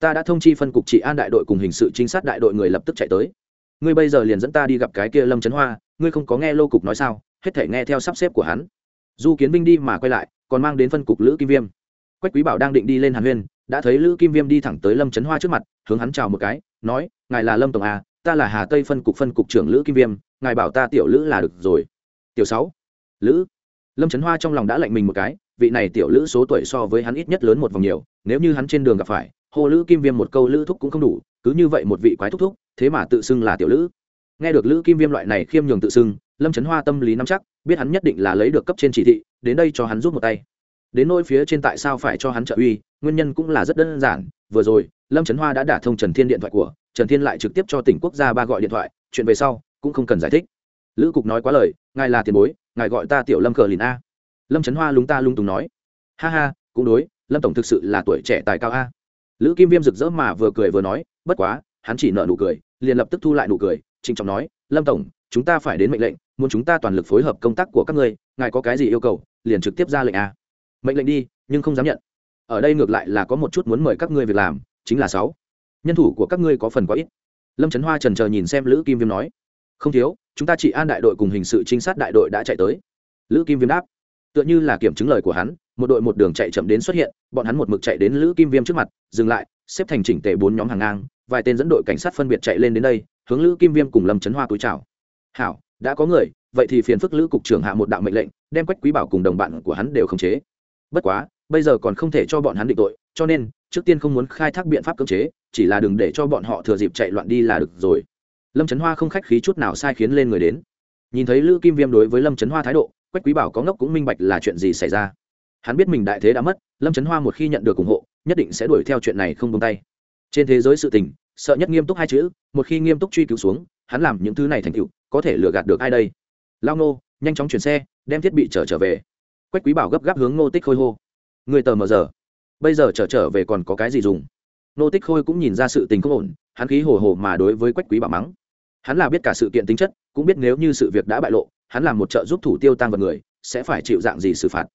Ta đã thông chi phân cục trị an đại đội cùng hình sự trinh sát đại đội người lập tức chạy tới. Ngươi bây giờ liền dẫn ta đi gặp cái kia lâm trấn hoa, ngươi không có nghe lô cục nói sao, hết thể nghe theo sắp xếp của hắn. Du kiến vinh đi mà quay lại, còn mang đến phân cục lữ kim viêm. Quách quý bảo đang định đi lên hàn huyên, đã thấy lữ kim viêm đi thẳng tới lâm trấn hoa trước mặt, hướng hắn chào một cái, nói, ngài là lâm tổng à ta là hà tây phân cục phân cục trưởng lữ kim viêm, ngài bảo ta tiểu lữ là được rồi. Tiểu sáu. Lữ. Lâm trấn hoa trong lòng đã lạnh mình một cái vị này tiểu lữ số tuổi so với hắn ít nhất lớn một vòng nhiều, nếu như hắn trên đường gặp phải, hô lữ kim viêm một câu lữ thúc cũng không đủ, cứ như vậy một vị quái thúc thúc, thế mà tự xưng là tiểu lữ. Nghe được lữ kim viêm loại này khiêm nhường tự xưng, lâm trấn hoa tâm lý nắm chắc, biết hắn nhất định là lấy được cấp trên chỉ thị, đến đây cho hắn giúp một tay. Đến nỗi phía trên tại sao phải cho hắn trợ uy, nguyên nhân cũng là rất đơn giản, vừa rồi, lâm trấn hoa đã đả thông trần thiên điện thoại của, trần thiên lại trực tiếp cho tỉnh quốc gia ba gọi điện thoại, chuyện về sau, cũng không cần giải thích. Lữ cục nói quá lời, ngài là tiền bối, ngài gọi ta tiểu lâm cờ lìn a lâm trấn hoa lúng ta lung tùng nói, ha ha, cũng đối, lâm tổng thực sự là tuổi trẻ tài cao a. Lữ kim viêm rực rỡ mà vừa cười vừa nói, bất quá, hắn chỉ nợ nụ cười, liền lập tức thu lại nụ cười, trịnh trọng nói, lâm tổng, chúng ta phải đến mệnh lệnh, muốn chúng ta toàn lực phối hợp công tác của các ngươi, ngài có cái gì yêu cầu, liền trực tiếp ra lệnh a. Mệnh lệnh đi, nhưng không dám nhận. Ở đây ngược lại là có một chút muốn mời các ngươi việc làm, chính là sáu. Nhân thủ của các ngươi có phần quá ít. Lâm trấn hoa trần chờ nhìn xem lữ kim viêm nói, không thiếu, chúng ta chỉ an đại đội cùng hình sự trinh sát đại đội đã chạy tới. Lữ kim viêm đáp tựa như là kiểm chứng lời của hắn, một đội một đường chạy chậm đến xuất hiện, bọn hắn một mực chạy đến lữ kim viêm trước mặt, dừng lại, xếp thành chỉnh tề bốn nhóm hàng ngang, vài tên dẫn đội cảnh sát phân biệt chạy lên đến đây, hướng lữ kim viêm cùng lâm trấn hoa túi chào. Hảo, đã có người, vậy thì phiền phức lữ cục trưởng hạ một đạo mệnh lệnh, đem quách quý bảo cùng đồng bạn của hắn đều khống chế. Bất quá, bây giờ còn không thể cho bọn hắn định tội, cho nên, trước tiên không muốn khai thác biện pháp cưỡng chế, chỉ là đừng để cho bọn họ thừa dịp chạy loạn đi là được rồi. Lâm trấn hoa không khách khí chút nào sai khiến lên người đến. Nhìn thấy lữ kim viêm đối với lâm trấn hoa thái độ quách quý bảo có ngốc cũng minh bạch là chuyện gì xảy ra. Hắn biết mình đại thế đã mất, lâm trấn hoa một khi nhận được ủng hộ, nhất định sẽ đuổi theo chuyện này không tung tay. Trên thế giới sự tình, sợ nhất nghiêm túc hai chữ, một khi nghiêm túc truy cứu xuống, hắn làm những thứ này thành tựu, có thể lừa gạt được ai đây? Lao ngô, nhanh chóng chuyển xe, đem thiết bị trở trở về. Quách quý bảo gấp gáp hướng ngô tích khôi hô. Người tờ mờ giờ. Bây giờ trở trở về còn có cái gì dùng? Ngô tích khôi cũng nhìn ra sự tình không ổn, hắn khí hồ hồ mà đối với quách quý bảo mắng. Hắn là biết cả sự kiện tính chất, cũng biết nếu như sự việc đã bại lộ hắn làm một trợ giúp thủ tiêu tăng vật người, sẽ phải chịu dạng gì xử phạt?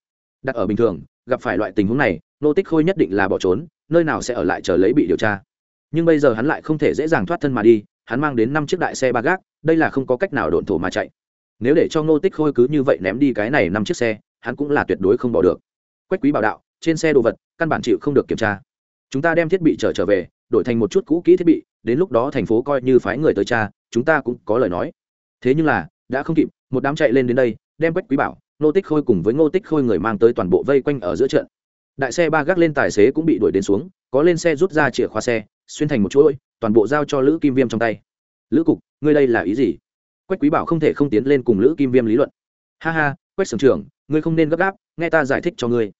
Đặt ở bình thường, gặp phải loại tình huống này, nô tích khôi nhất định là bỏ trốn, nơi nào sẽ ở lại chờ lấy bị điều tra. Nhưng bây giờ hắn lại không thể dễ dàng thoát thân mà đi, hắn mang đến năm chiếc đại xe ba gác, đây là không có cách nào độn thổ mà chạy. Nếu để cho Nô tích khôi cứ như vậy ném đi cái này năm chiếc xe, hắn cũng là tuyệt đối không bỏ được. Quách quý bảo đạo, trên xe đồ vật, căn bản chịu không được kiểm tra. Chúng ta đem thiết bị trở trở về, đổi thành một chút cũ kỹ thiết bị, đến lúc đó thành phố coi như phái người tới cha chúng ta cũng có lời nói. Thế nhưng là, đã không kịp một đám chạy lên đến đây, đem quách quý bảo, ngô tích khôi cùng với ngô tích khôi người mang tới toàn bộ vây quanh ở giữa trận. Đại xe ba gác lên tài xế cũng bị đuổi đến xuống, có lên xe rút ra chìa khóa xe, xuyên thành một chuỗi, toàn bộ giao cho lữ kim viêm trong tay. Lữ cục, ngươi đây là ý gì? Quách quý bảo không thể không tiến lên cùng lữ kim viêm lý luận. Ha ha, quách sưởng trưởng, ngươi không nên gấp gáp, nghe ta giải thích cho ngươi.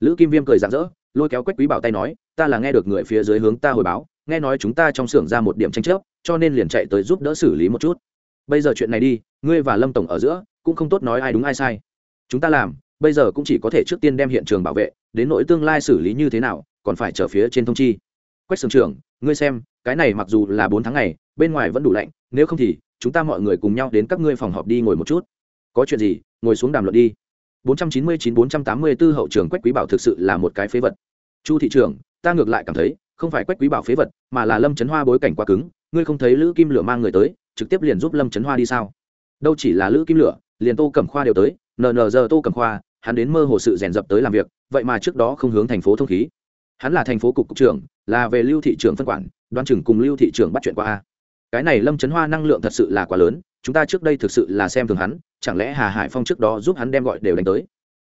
Lữ kim viêm cười rạng rỡ, lôi kéo quách quý bảo tay nói, ta là nghe được người phía dưới hướng ta hồi báo, nghe nói chúng ta trong xưởng ra một điểm tranh chấp, cho nên liền chạy tới giúp đỡ xử lý một chút bây giờ chuyện này đi, ngươi và lâm tổng ở giữa, cũng không tốt nói ai đúng ai sai. Chúng ta làm, bây giờ cũng chỉ có thể trước tiên đem hiện trường bảo vệ, đến nỗi tương lai xử lý như thế nào, còn phải trở phía trên thông chi. Quách sưởng trưởng, ngươi xem, cái này mặc dù là bốn tháng ngày, bên ngoài vẫn đủ lạnh, nếu không thì, chúng ta mọi người cùng nhau đến các ngươi phòng họp đi ngồi một chút. Có chuyện gì, ngồi xuống đàm luận đi. 499-484 hậu trường quách quý bảo thực sự là một cái phế vật. Chu thị trưởng, ta ngược lại cảm thấy, không phải quách quý bảo phế vật, mà là lâm trấn hoa bối cảnh quá cứng, ngươi không thấy lữ kim lửa mang người tới trực tiếp liền giúp lâm trấn hoa đi sao? Đâu chỉ là lữ kim lửa, liền tô cẩm khoa đều tới, Nờ nờ giờ tô cẩm khoa, hắn đến mơ hồ sự rèn dập tới làm việc, vậy mà trước đó không hướng thành phố thông khí. Hắn là thành phố cục cục trưởng, là về lưu thị trưởng phân quản đoan chừng cùng lưu thị trưởng bắt chuyện qua a. Cái này lâm trấn hoa năng lượng thật sự là quá lớn, chúng ta trước đây thực sự là xem thường hắn, chẳng lẽ hà hải phong trước đó giúp hắn đem gọi đều đánh tới?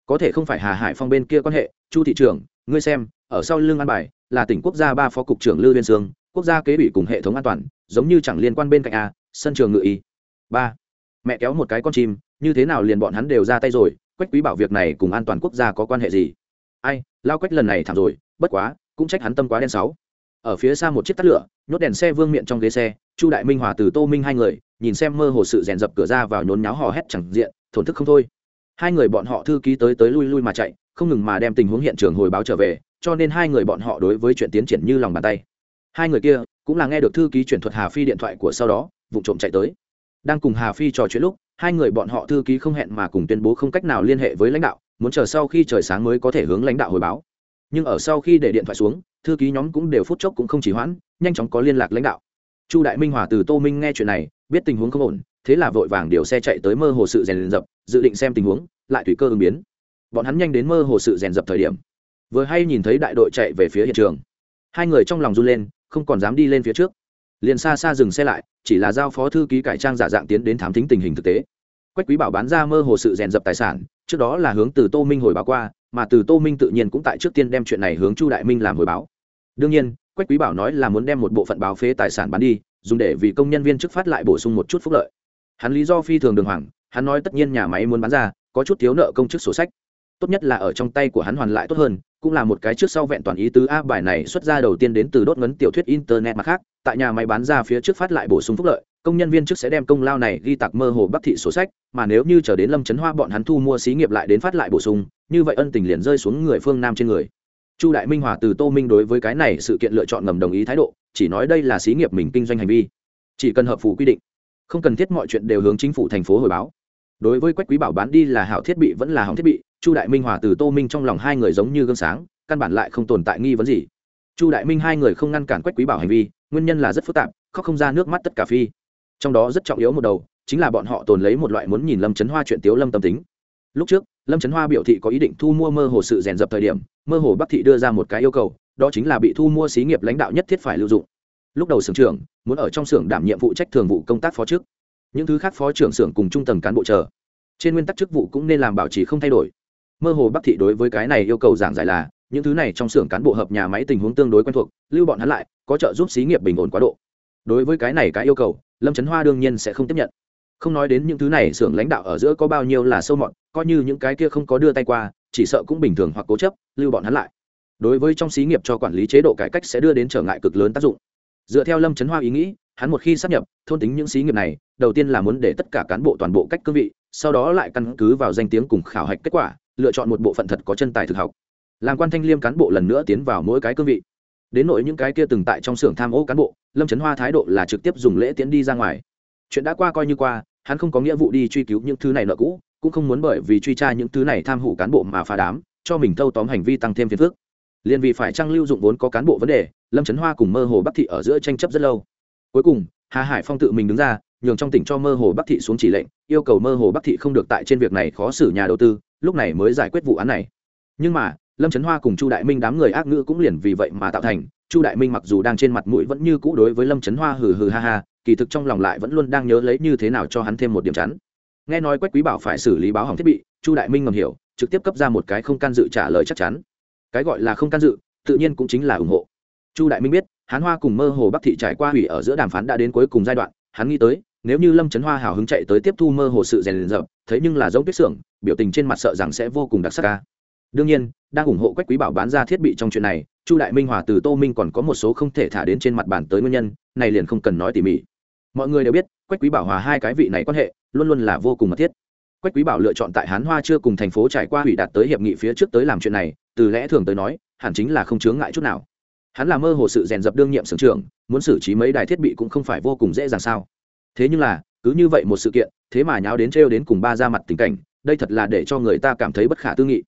Có thể không phải hà hải phong bên kia quan hệ, chu thị trưởng, ngươi xem, ở sau lưng an bài, là tỉnh quốc gia ba phó cục trưởng Lưu viên sương, quốc gia kế ủy cùng hệ thống an toàn, giống như chẳng liên quan bên cạnh a sân trường ngự y. Ba. Mẹ kéo một cái con chim, như thế nào liền bọn hắn đều ra tay rồi, quách quý bảo việc này cùng an toàn quốc gia có quan hệ gì? Ai, lao quách lần này thảm rồi, bất quá, cũng trách hắn tâm quá đen sáu ở phía xa một chiếc tắt lửa, nhốt đèn xe vương miệng trong ghế xe, chu đại minh, hòa từ, tô minh hai người, nhìn xem mơ hồ sự rèn dập cửa ra vào nhốn nháo hò hét chẳng diện, thổn thức không thôi. Hai người bọn họ thư ký tới tới lui lui mà chạy, không ngừng mà đem tình huống hiện trường hồi báo trở về, cho nên hai người bọn họ đối với chuyện tiến triển như lòng bàn tay. Hai người kia, cũng là nghe được thư ký chuyển thuật hà phi điện thoại của sau đó vụ trộm chạy tới. Đang cùng hà phi trò chuyện lúc, hai người bọn họ thư ký không hẹn mà cùng tuyên bố không cách nào liên hệ với lãnh đạo, muốn chờ sau khi trời sáng mới có thể hướng lãnh đạo hồi báo. Nhưng ở sau khi để điện thoại xuống, thư ký nhóm cũng đều phút chốc cũng không chỉ hoãn, nhanh chóng có liên lạc lãnh đạo. Chu đại minh hòa từ tô minh nghe chuyện này, biết tình huống không ổn, thế là vội vàng điều xe chạy tới mơ hồ sự rèn dập dự định xem tình huống, lại tùy cơ ứng biến. Bọn hắn nhanh đến mơ hồ sự rèn dập thời điểm. Vừa hay nhìn thấy đại đội chạy về phía hiện trường. Hai người trong lòng run lên, không còn dám đi lên phía trước liền xa xa dừng xe lại, chỉ là giao phó thư ký cải trang giả dạng tiến đến thám thính tình hình thực tế. Quách quý bảo bán ra mơ hồ sự rèn dập tài sản, trước đó là hướng từ tô minh hồi báo qua, mà từ tô minh tự nhiên cũng tại trước tiên đem chuyện này hướng chu đại minh làm hồi báo. Đương nhiên, quách quý bảo nói là muốn đem một bộ phận báo phế tài sản bán đi, dùng để vì công nhân viên chức phát lại bổ sung một chút phúc lợi. Hắn lý do phi thường đường hoàng, hắn nói tất nhiên nhà máy muốn bán ra, có chút thiếu nợ công chức sổ sách tốt nhất là ở trong tay của hắn hoàn lại tốt hơn, cũng là một cái trước sau vẹn toàn ý tứ a bài này xuất ra đầu tiên đến từ đốt ngấn tiểu thuyết internet mặt khác, tại nhà máy bán ra phía trước phát lại bổ sung phúc lợi, công nhân viên trước sẽ đem công lao này ghi tặc mơ hồ bắc thị sổ sách, mà nếu như chờ đến lâm trấn hoa bọn hắn thu mua xí nghiệp lại đến phát lại bổ sung, như vậy ân tình liền rơi xuống người phương nam trên người. Chu đại minh hòa từ tô minh đối với cái này sự kiện lựa chọn ngầm đồng ý thái độ, chỉ nói đây là xí nghiệp mình kinh doanh hành vi. Chỉ cần hợp phủ quy định, không cần thiết mọi chuyện đều hướng chính phủ thành phố hồi báo. Đối với quách quý bảo bán đi là hảo thiết bị vẫn là hỏng thiết bị chu đại minh hòa từ tô minh trong lòng hai người giống như gương sáng, căn bản lại không tồn tại nghi vấn gì. Chu đại minh hai người không ngăn cản quách quý bảo hành vi, nguyên nhân là rất phức tạp, khóc không ra nước mắt tất cả phi. Trong đó rất trọng yếu một đầu, chính là bọn họ tồn lấy một loại muốn nhìn lâm trấn hoa chuyện tiếu lâm tâm tính. Lúc trước, lâm trấn hoa biểu thị có ý định thu mua mơ hồ sự rèn dập thời điểm, mơ hồ bắc thị đưa ra một cái yêu cầu, đó chính là bị thu mua xí nghiệp lãnh đạo nhất thiết phải lưu dụng. Lúc đầu xưởng trưởng, muốn ở trong xưởng đảm nhiệm vụ trách thường vụ công tác phó trước. Những thứ khác phó trưởng xưởng cùng trung tầng cán bộ chờ. Trên nguyên tắc chức vụ cũng nên làm bảo trì không thay đổi mơ hồ bắc thị đối với cái này yêu cầu giảng giải là những thứ này trong xưởng cán bộ hợp nhà máy tình huống tương đối quen thuộc lưu bọn hắn lại có trợ giúp xí nghiệp bình ổn quá độ. Đối với cái này cái yêu cầu lâm trấn hoa đương nhiên sẽ không tiếp nhận. Không nói đến những thứ này xưởng lãnh đạo ở giữa có bao nhiêu là sâu mọn, coi như những cái kia không có đưa tay qua chỉ sợ cũng bình thường hoặc cố chấp lưu bọn hắn lại. Đối với trong xí nghiệp cho quản lý chế độ cải cách sẽ đưa đến trở ngại cực lớn tác dụng. Dựa theo lâm trấn hoa ý nghĩ hắn một khi sắp nhập thôn tính những xí nghiệp này đầu tiên là muốn để tất cả cán bộ toàn bộ cách cương vị sau đó lại căn cứ vào danh tiếng cùng khảo hạch kết quả lựa chọn một bộ phận thật có chân tài thực học. Làm quan thanh liêm cán bộ lần nữa tiến vào mỗi cái cương vị. Đến nội những cái kia từng tại trong xưởng tham ô cán bộ, lâm trấn hoa thái độ là trực tiếp dùng lễ tiến đi ra ngoài. Chuyện đã qua coi như qua, hắn không có nghĩa vụ đi truy cứu những thứ này nợ cũ, cũng không muốn bởi vì truy tra những thứ này tham hủ cán bộ mà phá đám, cho mình thâu tóm hành vi tăng thêm phiền phức. Liền vì phải trang lưu dụng vốn có cán bộ vấn đề, lâm trấn hoa cùng mơ hồ bắc thị ở giữa tranh chấp rất lâu. Cuối cùng hà hải phong tự mình đứng ra, nhường trong tỉnh cho mơ hồ bắc thị xuống chỉ lệnh, yêu cầu mơ hồ bắc thị không được tại trên việc này khó xử nhà đầu tư, lúc này mới giải quyết vụ án này. Nhưng mà, lâm trấn hoa cùng chu đại minh đám người ác ngữ cũng liền vì vậy mà tạo thành, chu đại minh mặc dù đang trên mặt mũi vẫn như cũ đối với lâm trấn hoa hừ hừ ha ha, kỳ thực trong lòng lại vẫn luôn đang nhớ lấy như thế nào cho hắn thêm một điểm chắn. Nghe nói quách quý bảo phải xử lý báo hỏng thiết bị, chu đại minh ngầm hiểu, trực tiếp cấp ra một cái không can dự trả lời chắc chắn. Cái gọi là không can dự, tự nhiên cũng chính là ủng hộ. Chu đại minh biết hán hoa cùng mơ hồ bắc thị trải qua hủy ở giữa đàm phán đã đến cuối cùng giai đoạn, hắn nghĩ tới, nếu như lâm trấn hoa hào hứng chạy tới tiếp thu mơ hồ sự rèn rợp thế nhưng là giống tuyết xưởng biểu tình trên mặt sợ rằng sẽ vô cùng đặc sắc ca đương nhiên, đang ủng hộ quách quý bảo bán ra thiết bị trong chuyện này, chu đại minh, hòa từ, tô minh còn có một số không thể thả đến trên mặt bàn tới nguyên nhân, này liền không cần nói tỉ mỉ. Mọi người đều biết, quách quý bảo hòa hai cái vị này quan hệ, luôn luôn là vô cùng mật thiết. Quách quý bảo lựa chọn tại hán hoa chưa cùng thành phố trải qua hủy đạt tới hiệp nghị phía trước tới làm chuyện này, từ lẽ thường tới nói, hẳn chính là không chướng ngại chút nào hắn là mơ hồ sự rèn dập đương nhiệm sưởng trưởng, muốn xử trí mấy đài thiết bị cũng không phải vô cùng dễ dàng sao. Thế nhưng là, cứ như vậy một sự kiện, thế mà nháo đến trêu đến cùng ba ra mặt tình cảnh, đây thật là để cho người ta cảm thấy bất khả tư nghị.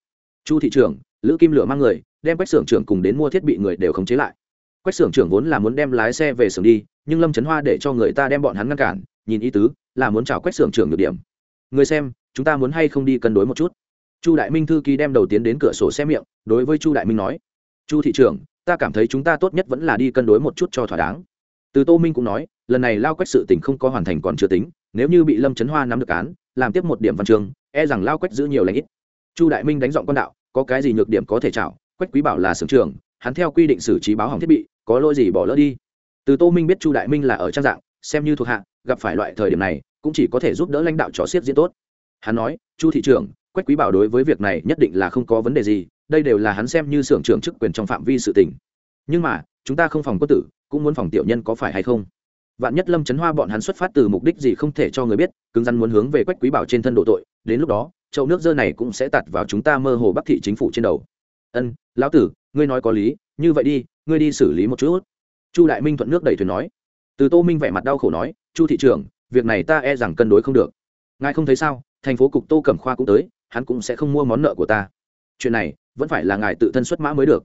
Chu thị trưởng, lữ kim lửa mang người, đem quách xưởng trưởng cùng đến mua thiết bị người đều khống chế lại. Quách xưởng trưởng vốn là muốn đem lái xe về xưởng đi, nhưng lâm trấn hoa để cho người ta đem bọn hắn ngăn cản, nhìn ý tứ, là muốn chào quách xưởng trưởng được điểm. Người xem, chúng ta muốn hay không đi cân đối một chút? Chu đại minh thư ký đem đầu tiến đến cửa sổ xe miệng, đối với chu đại minh nói. Chu thị trưởng ta cảm thấy chúng ta tốt nhất vẫn là đi cân đối một chút cho thỏa đáng. Từ tô minh cũng nói, lần này lao quách sự tình không có hoàn thành còn chưa tính, nếu như bị lâm trấn hoa nắm được án, làm tiếp một điểm văn trường e rằng lao quách giữ nhiều lãnh ít. Chu đại minh đánh giọng con đạo, có cái gì nhược điểm có thể chảo, quách quý bảo là sưởng trường hắn theo quy định xử trí báo hỏng thiết bị, có lỗi gì bỏ lỡ đi. Từ tô minh biết chu đại minh là ở trang dạng, xem như thuộc hạ, gặp phải loại thời điểm này, cũng chỉ có thể giúp đỡ lãnh đạo trò xiết diễn tốt. Hắn nói, chu thị trưởng, quách quý bảo đối với việc này nhất định là không có vấn đề gì đây đều là hắn xem như xưởng trưởng chức quyền trong phạm vi sự tình. Nhưng mà, chúng ta không phòng quân tử, cũng muốn phòng tiểu nhân có phải hay không? Vạn nhất lâm chấn hoa bọn hắn xuất phát từ mục đích gì không thể cho người biết, cứng rắn muốn hướng về quách quý bảo trên thân độ tội, đến lúc đó, chậu nước dơ này cũng sẽ tạt vào chúng ta mơ hồ bắc thị chính phủ trên đầu. Ân, lão tử, ngươi nói có lý, như vậy đi, ngươi đi xử lý một chút. Chu đại minh thuận nước đẩy thuyền nói. Từ tô minh vẻ mặt đau khổ nói, chu thị trưởng, việc này ta e rằng cân đối không được. Ngài không thấy sao, thành phố cục tô cẩm khoa cũng tới, hắn cũng sẽ không mua món nợ của ta. Chuyện này vẫn phải là ngài tự thân xuất mã mới được.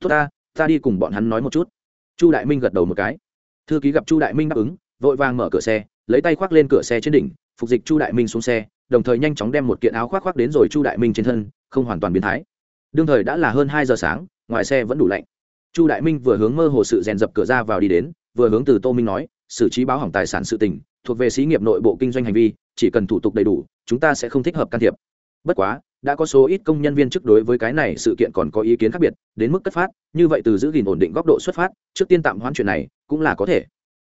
Tốt ta ta đi cùng bọn hắn nói một chút. Chu đại minh gật đầu một cái. Thư ký gặp chu đại minh đáp ứng, vội vàng mở cửa xe, lấy tay khoác lên cửa xe trên đỉnh, phục dịch chu đại minh xuống xe, đồng thời nhanh chóng đem một kiện áo khoác khoác đến rồi chu đại minh trên thân, không hoàn toàn biến thái. Đương thời đã là hơn hai giờ sáng, ngoài xe vẫn đủ lạnh. Chu đại minh vừa hướng mơ hồ sự rèn dập cửa ra vào đi đến, vừa hướng từ tô minh nói xử trí báo hỏng tài sản sự tình, thuộc về xí nghiệp nội bộ kinh doanh hành vi, chỉ cần thủ tục đầy đủ, chúng ta sẽ không thích hợp can thiệp. Bất quá đã có số ít công nhân viên trước đối với cái này sự kiện còn có ý kiến khác biệt, đến mức cất phát, như vậy từ giữ gìn ổn định góc độ xuất phát, trước tiên tạm hoãn chuyện này, cũng là có thể.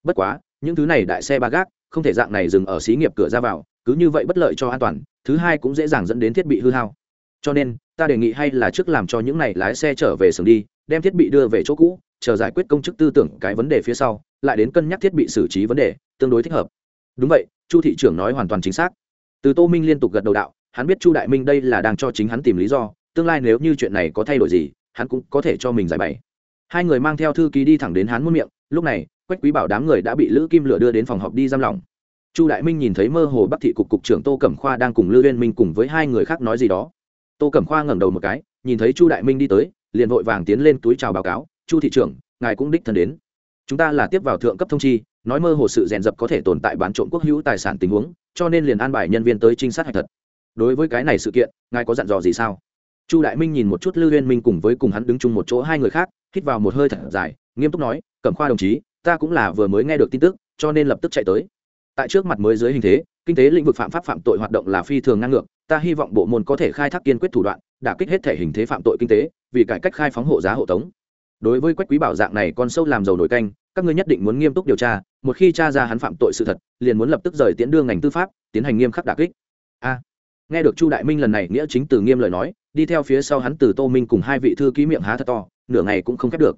Bất quá, những thứ này đại xe ba gác, không thể dạng này dừng ở xí nghiệp cửa ra vào, cứ như vậy bất lợi cho an toàn, thứ hai cũng dễ dàng dẫn đến thiết bị hư hao. Cho nên, ta đề nghị hay là trước làm cho những này lái xe trở về xưởng đi, đem thiết bị đưa về chỗ cũ, chờ giải quyết công chức tư tưởng cái vấn đề phía sau, lại đến cân nhắc thiết bị xử trí vấn đề, tương đối thích hợp. Đúng vậy, chu thị trưởng nói hoàn toàn chính xác. Từ tô minh liên tục gật đầu đạo hắn biết chu đại minh đây là đang cho chính hắn tìm lý do, tương lai nếu như chuyện này có thay đổi gì, hắn cũng có thể cho mình giải bày. Hai người mang theo thư ký đi thẳng đến hắn muôn miệng, lúc này, quách quý bảo đám người đã bị lữ kim lửa đưa đến phòng họp đi giam lỏng. Chu đại minh nhìn thấy mơ hồ bắc thị cục cục trưởng tô cẩm khoa đang cùng Lưu uyên minh cùng với hai người khác nói gì đó. Tô cẩm khoa ngẩng đầu một cái, nhìn thấy chu đại minh đi tới, liền vội vàng tiến lên túi chào báo cáo, chu thị trưởng, ngài cũng đích thân đến. Chúng ta là tiếp vào thượng cấp thông chi, nói mơ hồ sự rèn dập có thể tồn tại bán trộm quốc hữu tài sản tình huống, cho nên liền an bài nhân viên tới trinh sát hạch thật đối với cái này sự kiện, ngài có dặn dò gì sao? Chu đại minh nhìn một chút Lưu Huyên minh cùng với cùng hắn đứng chung một chỗ hai người khác, hít vào một hơi thật dài, nghiêm túc nói, cẩm khoa đồng chí, ta cũng là vừa mới nghe được tin tức, cho nên lập tức chạy tới. Tại trước mặt mới dưới hình thế, kinh tế lĩnh vực phạm pháp phạm tội hoạt động là phi thường ngang ngược, ta hy vọng bộ môn có thể khai thác kiên quyết thủ đoạn, đả kích hết thể hình thế phạm tội kinh tế, vì cải cách khai phóng hộ giá hộ tống. Đối với quách quý bảo dạng này con sâu làm dầu nổi canh, các ngươi nhất định muốn nghiêm túc điều tra, một khi tra ra hắn phạm tội sự thật, liền muốn lập tức rời tiễn đưa ngành tư pháp, tiến hành nghiêm khắc đả kích. A nghe được chu đại minh lần này nghĩa chính từ nghiêm lời nói, đi theo phía sau hắn từ tô minh cùng hai vị thư ký miệng há thật to, nửa ngày cũng không khép được.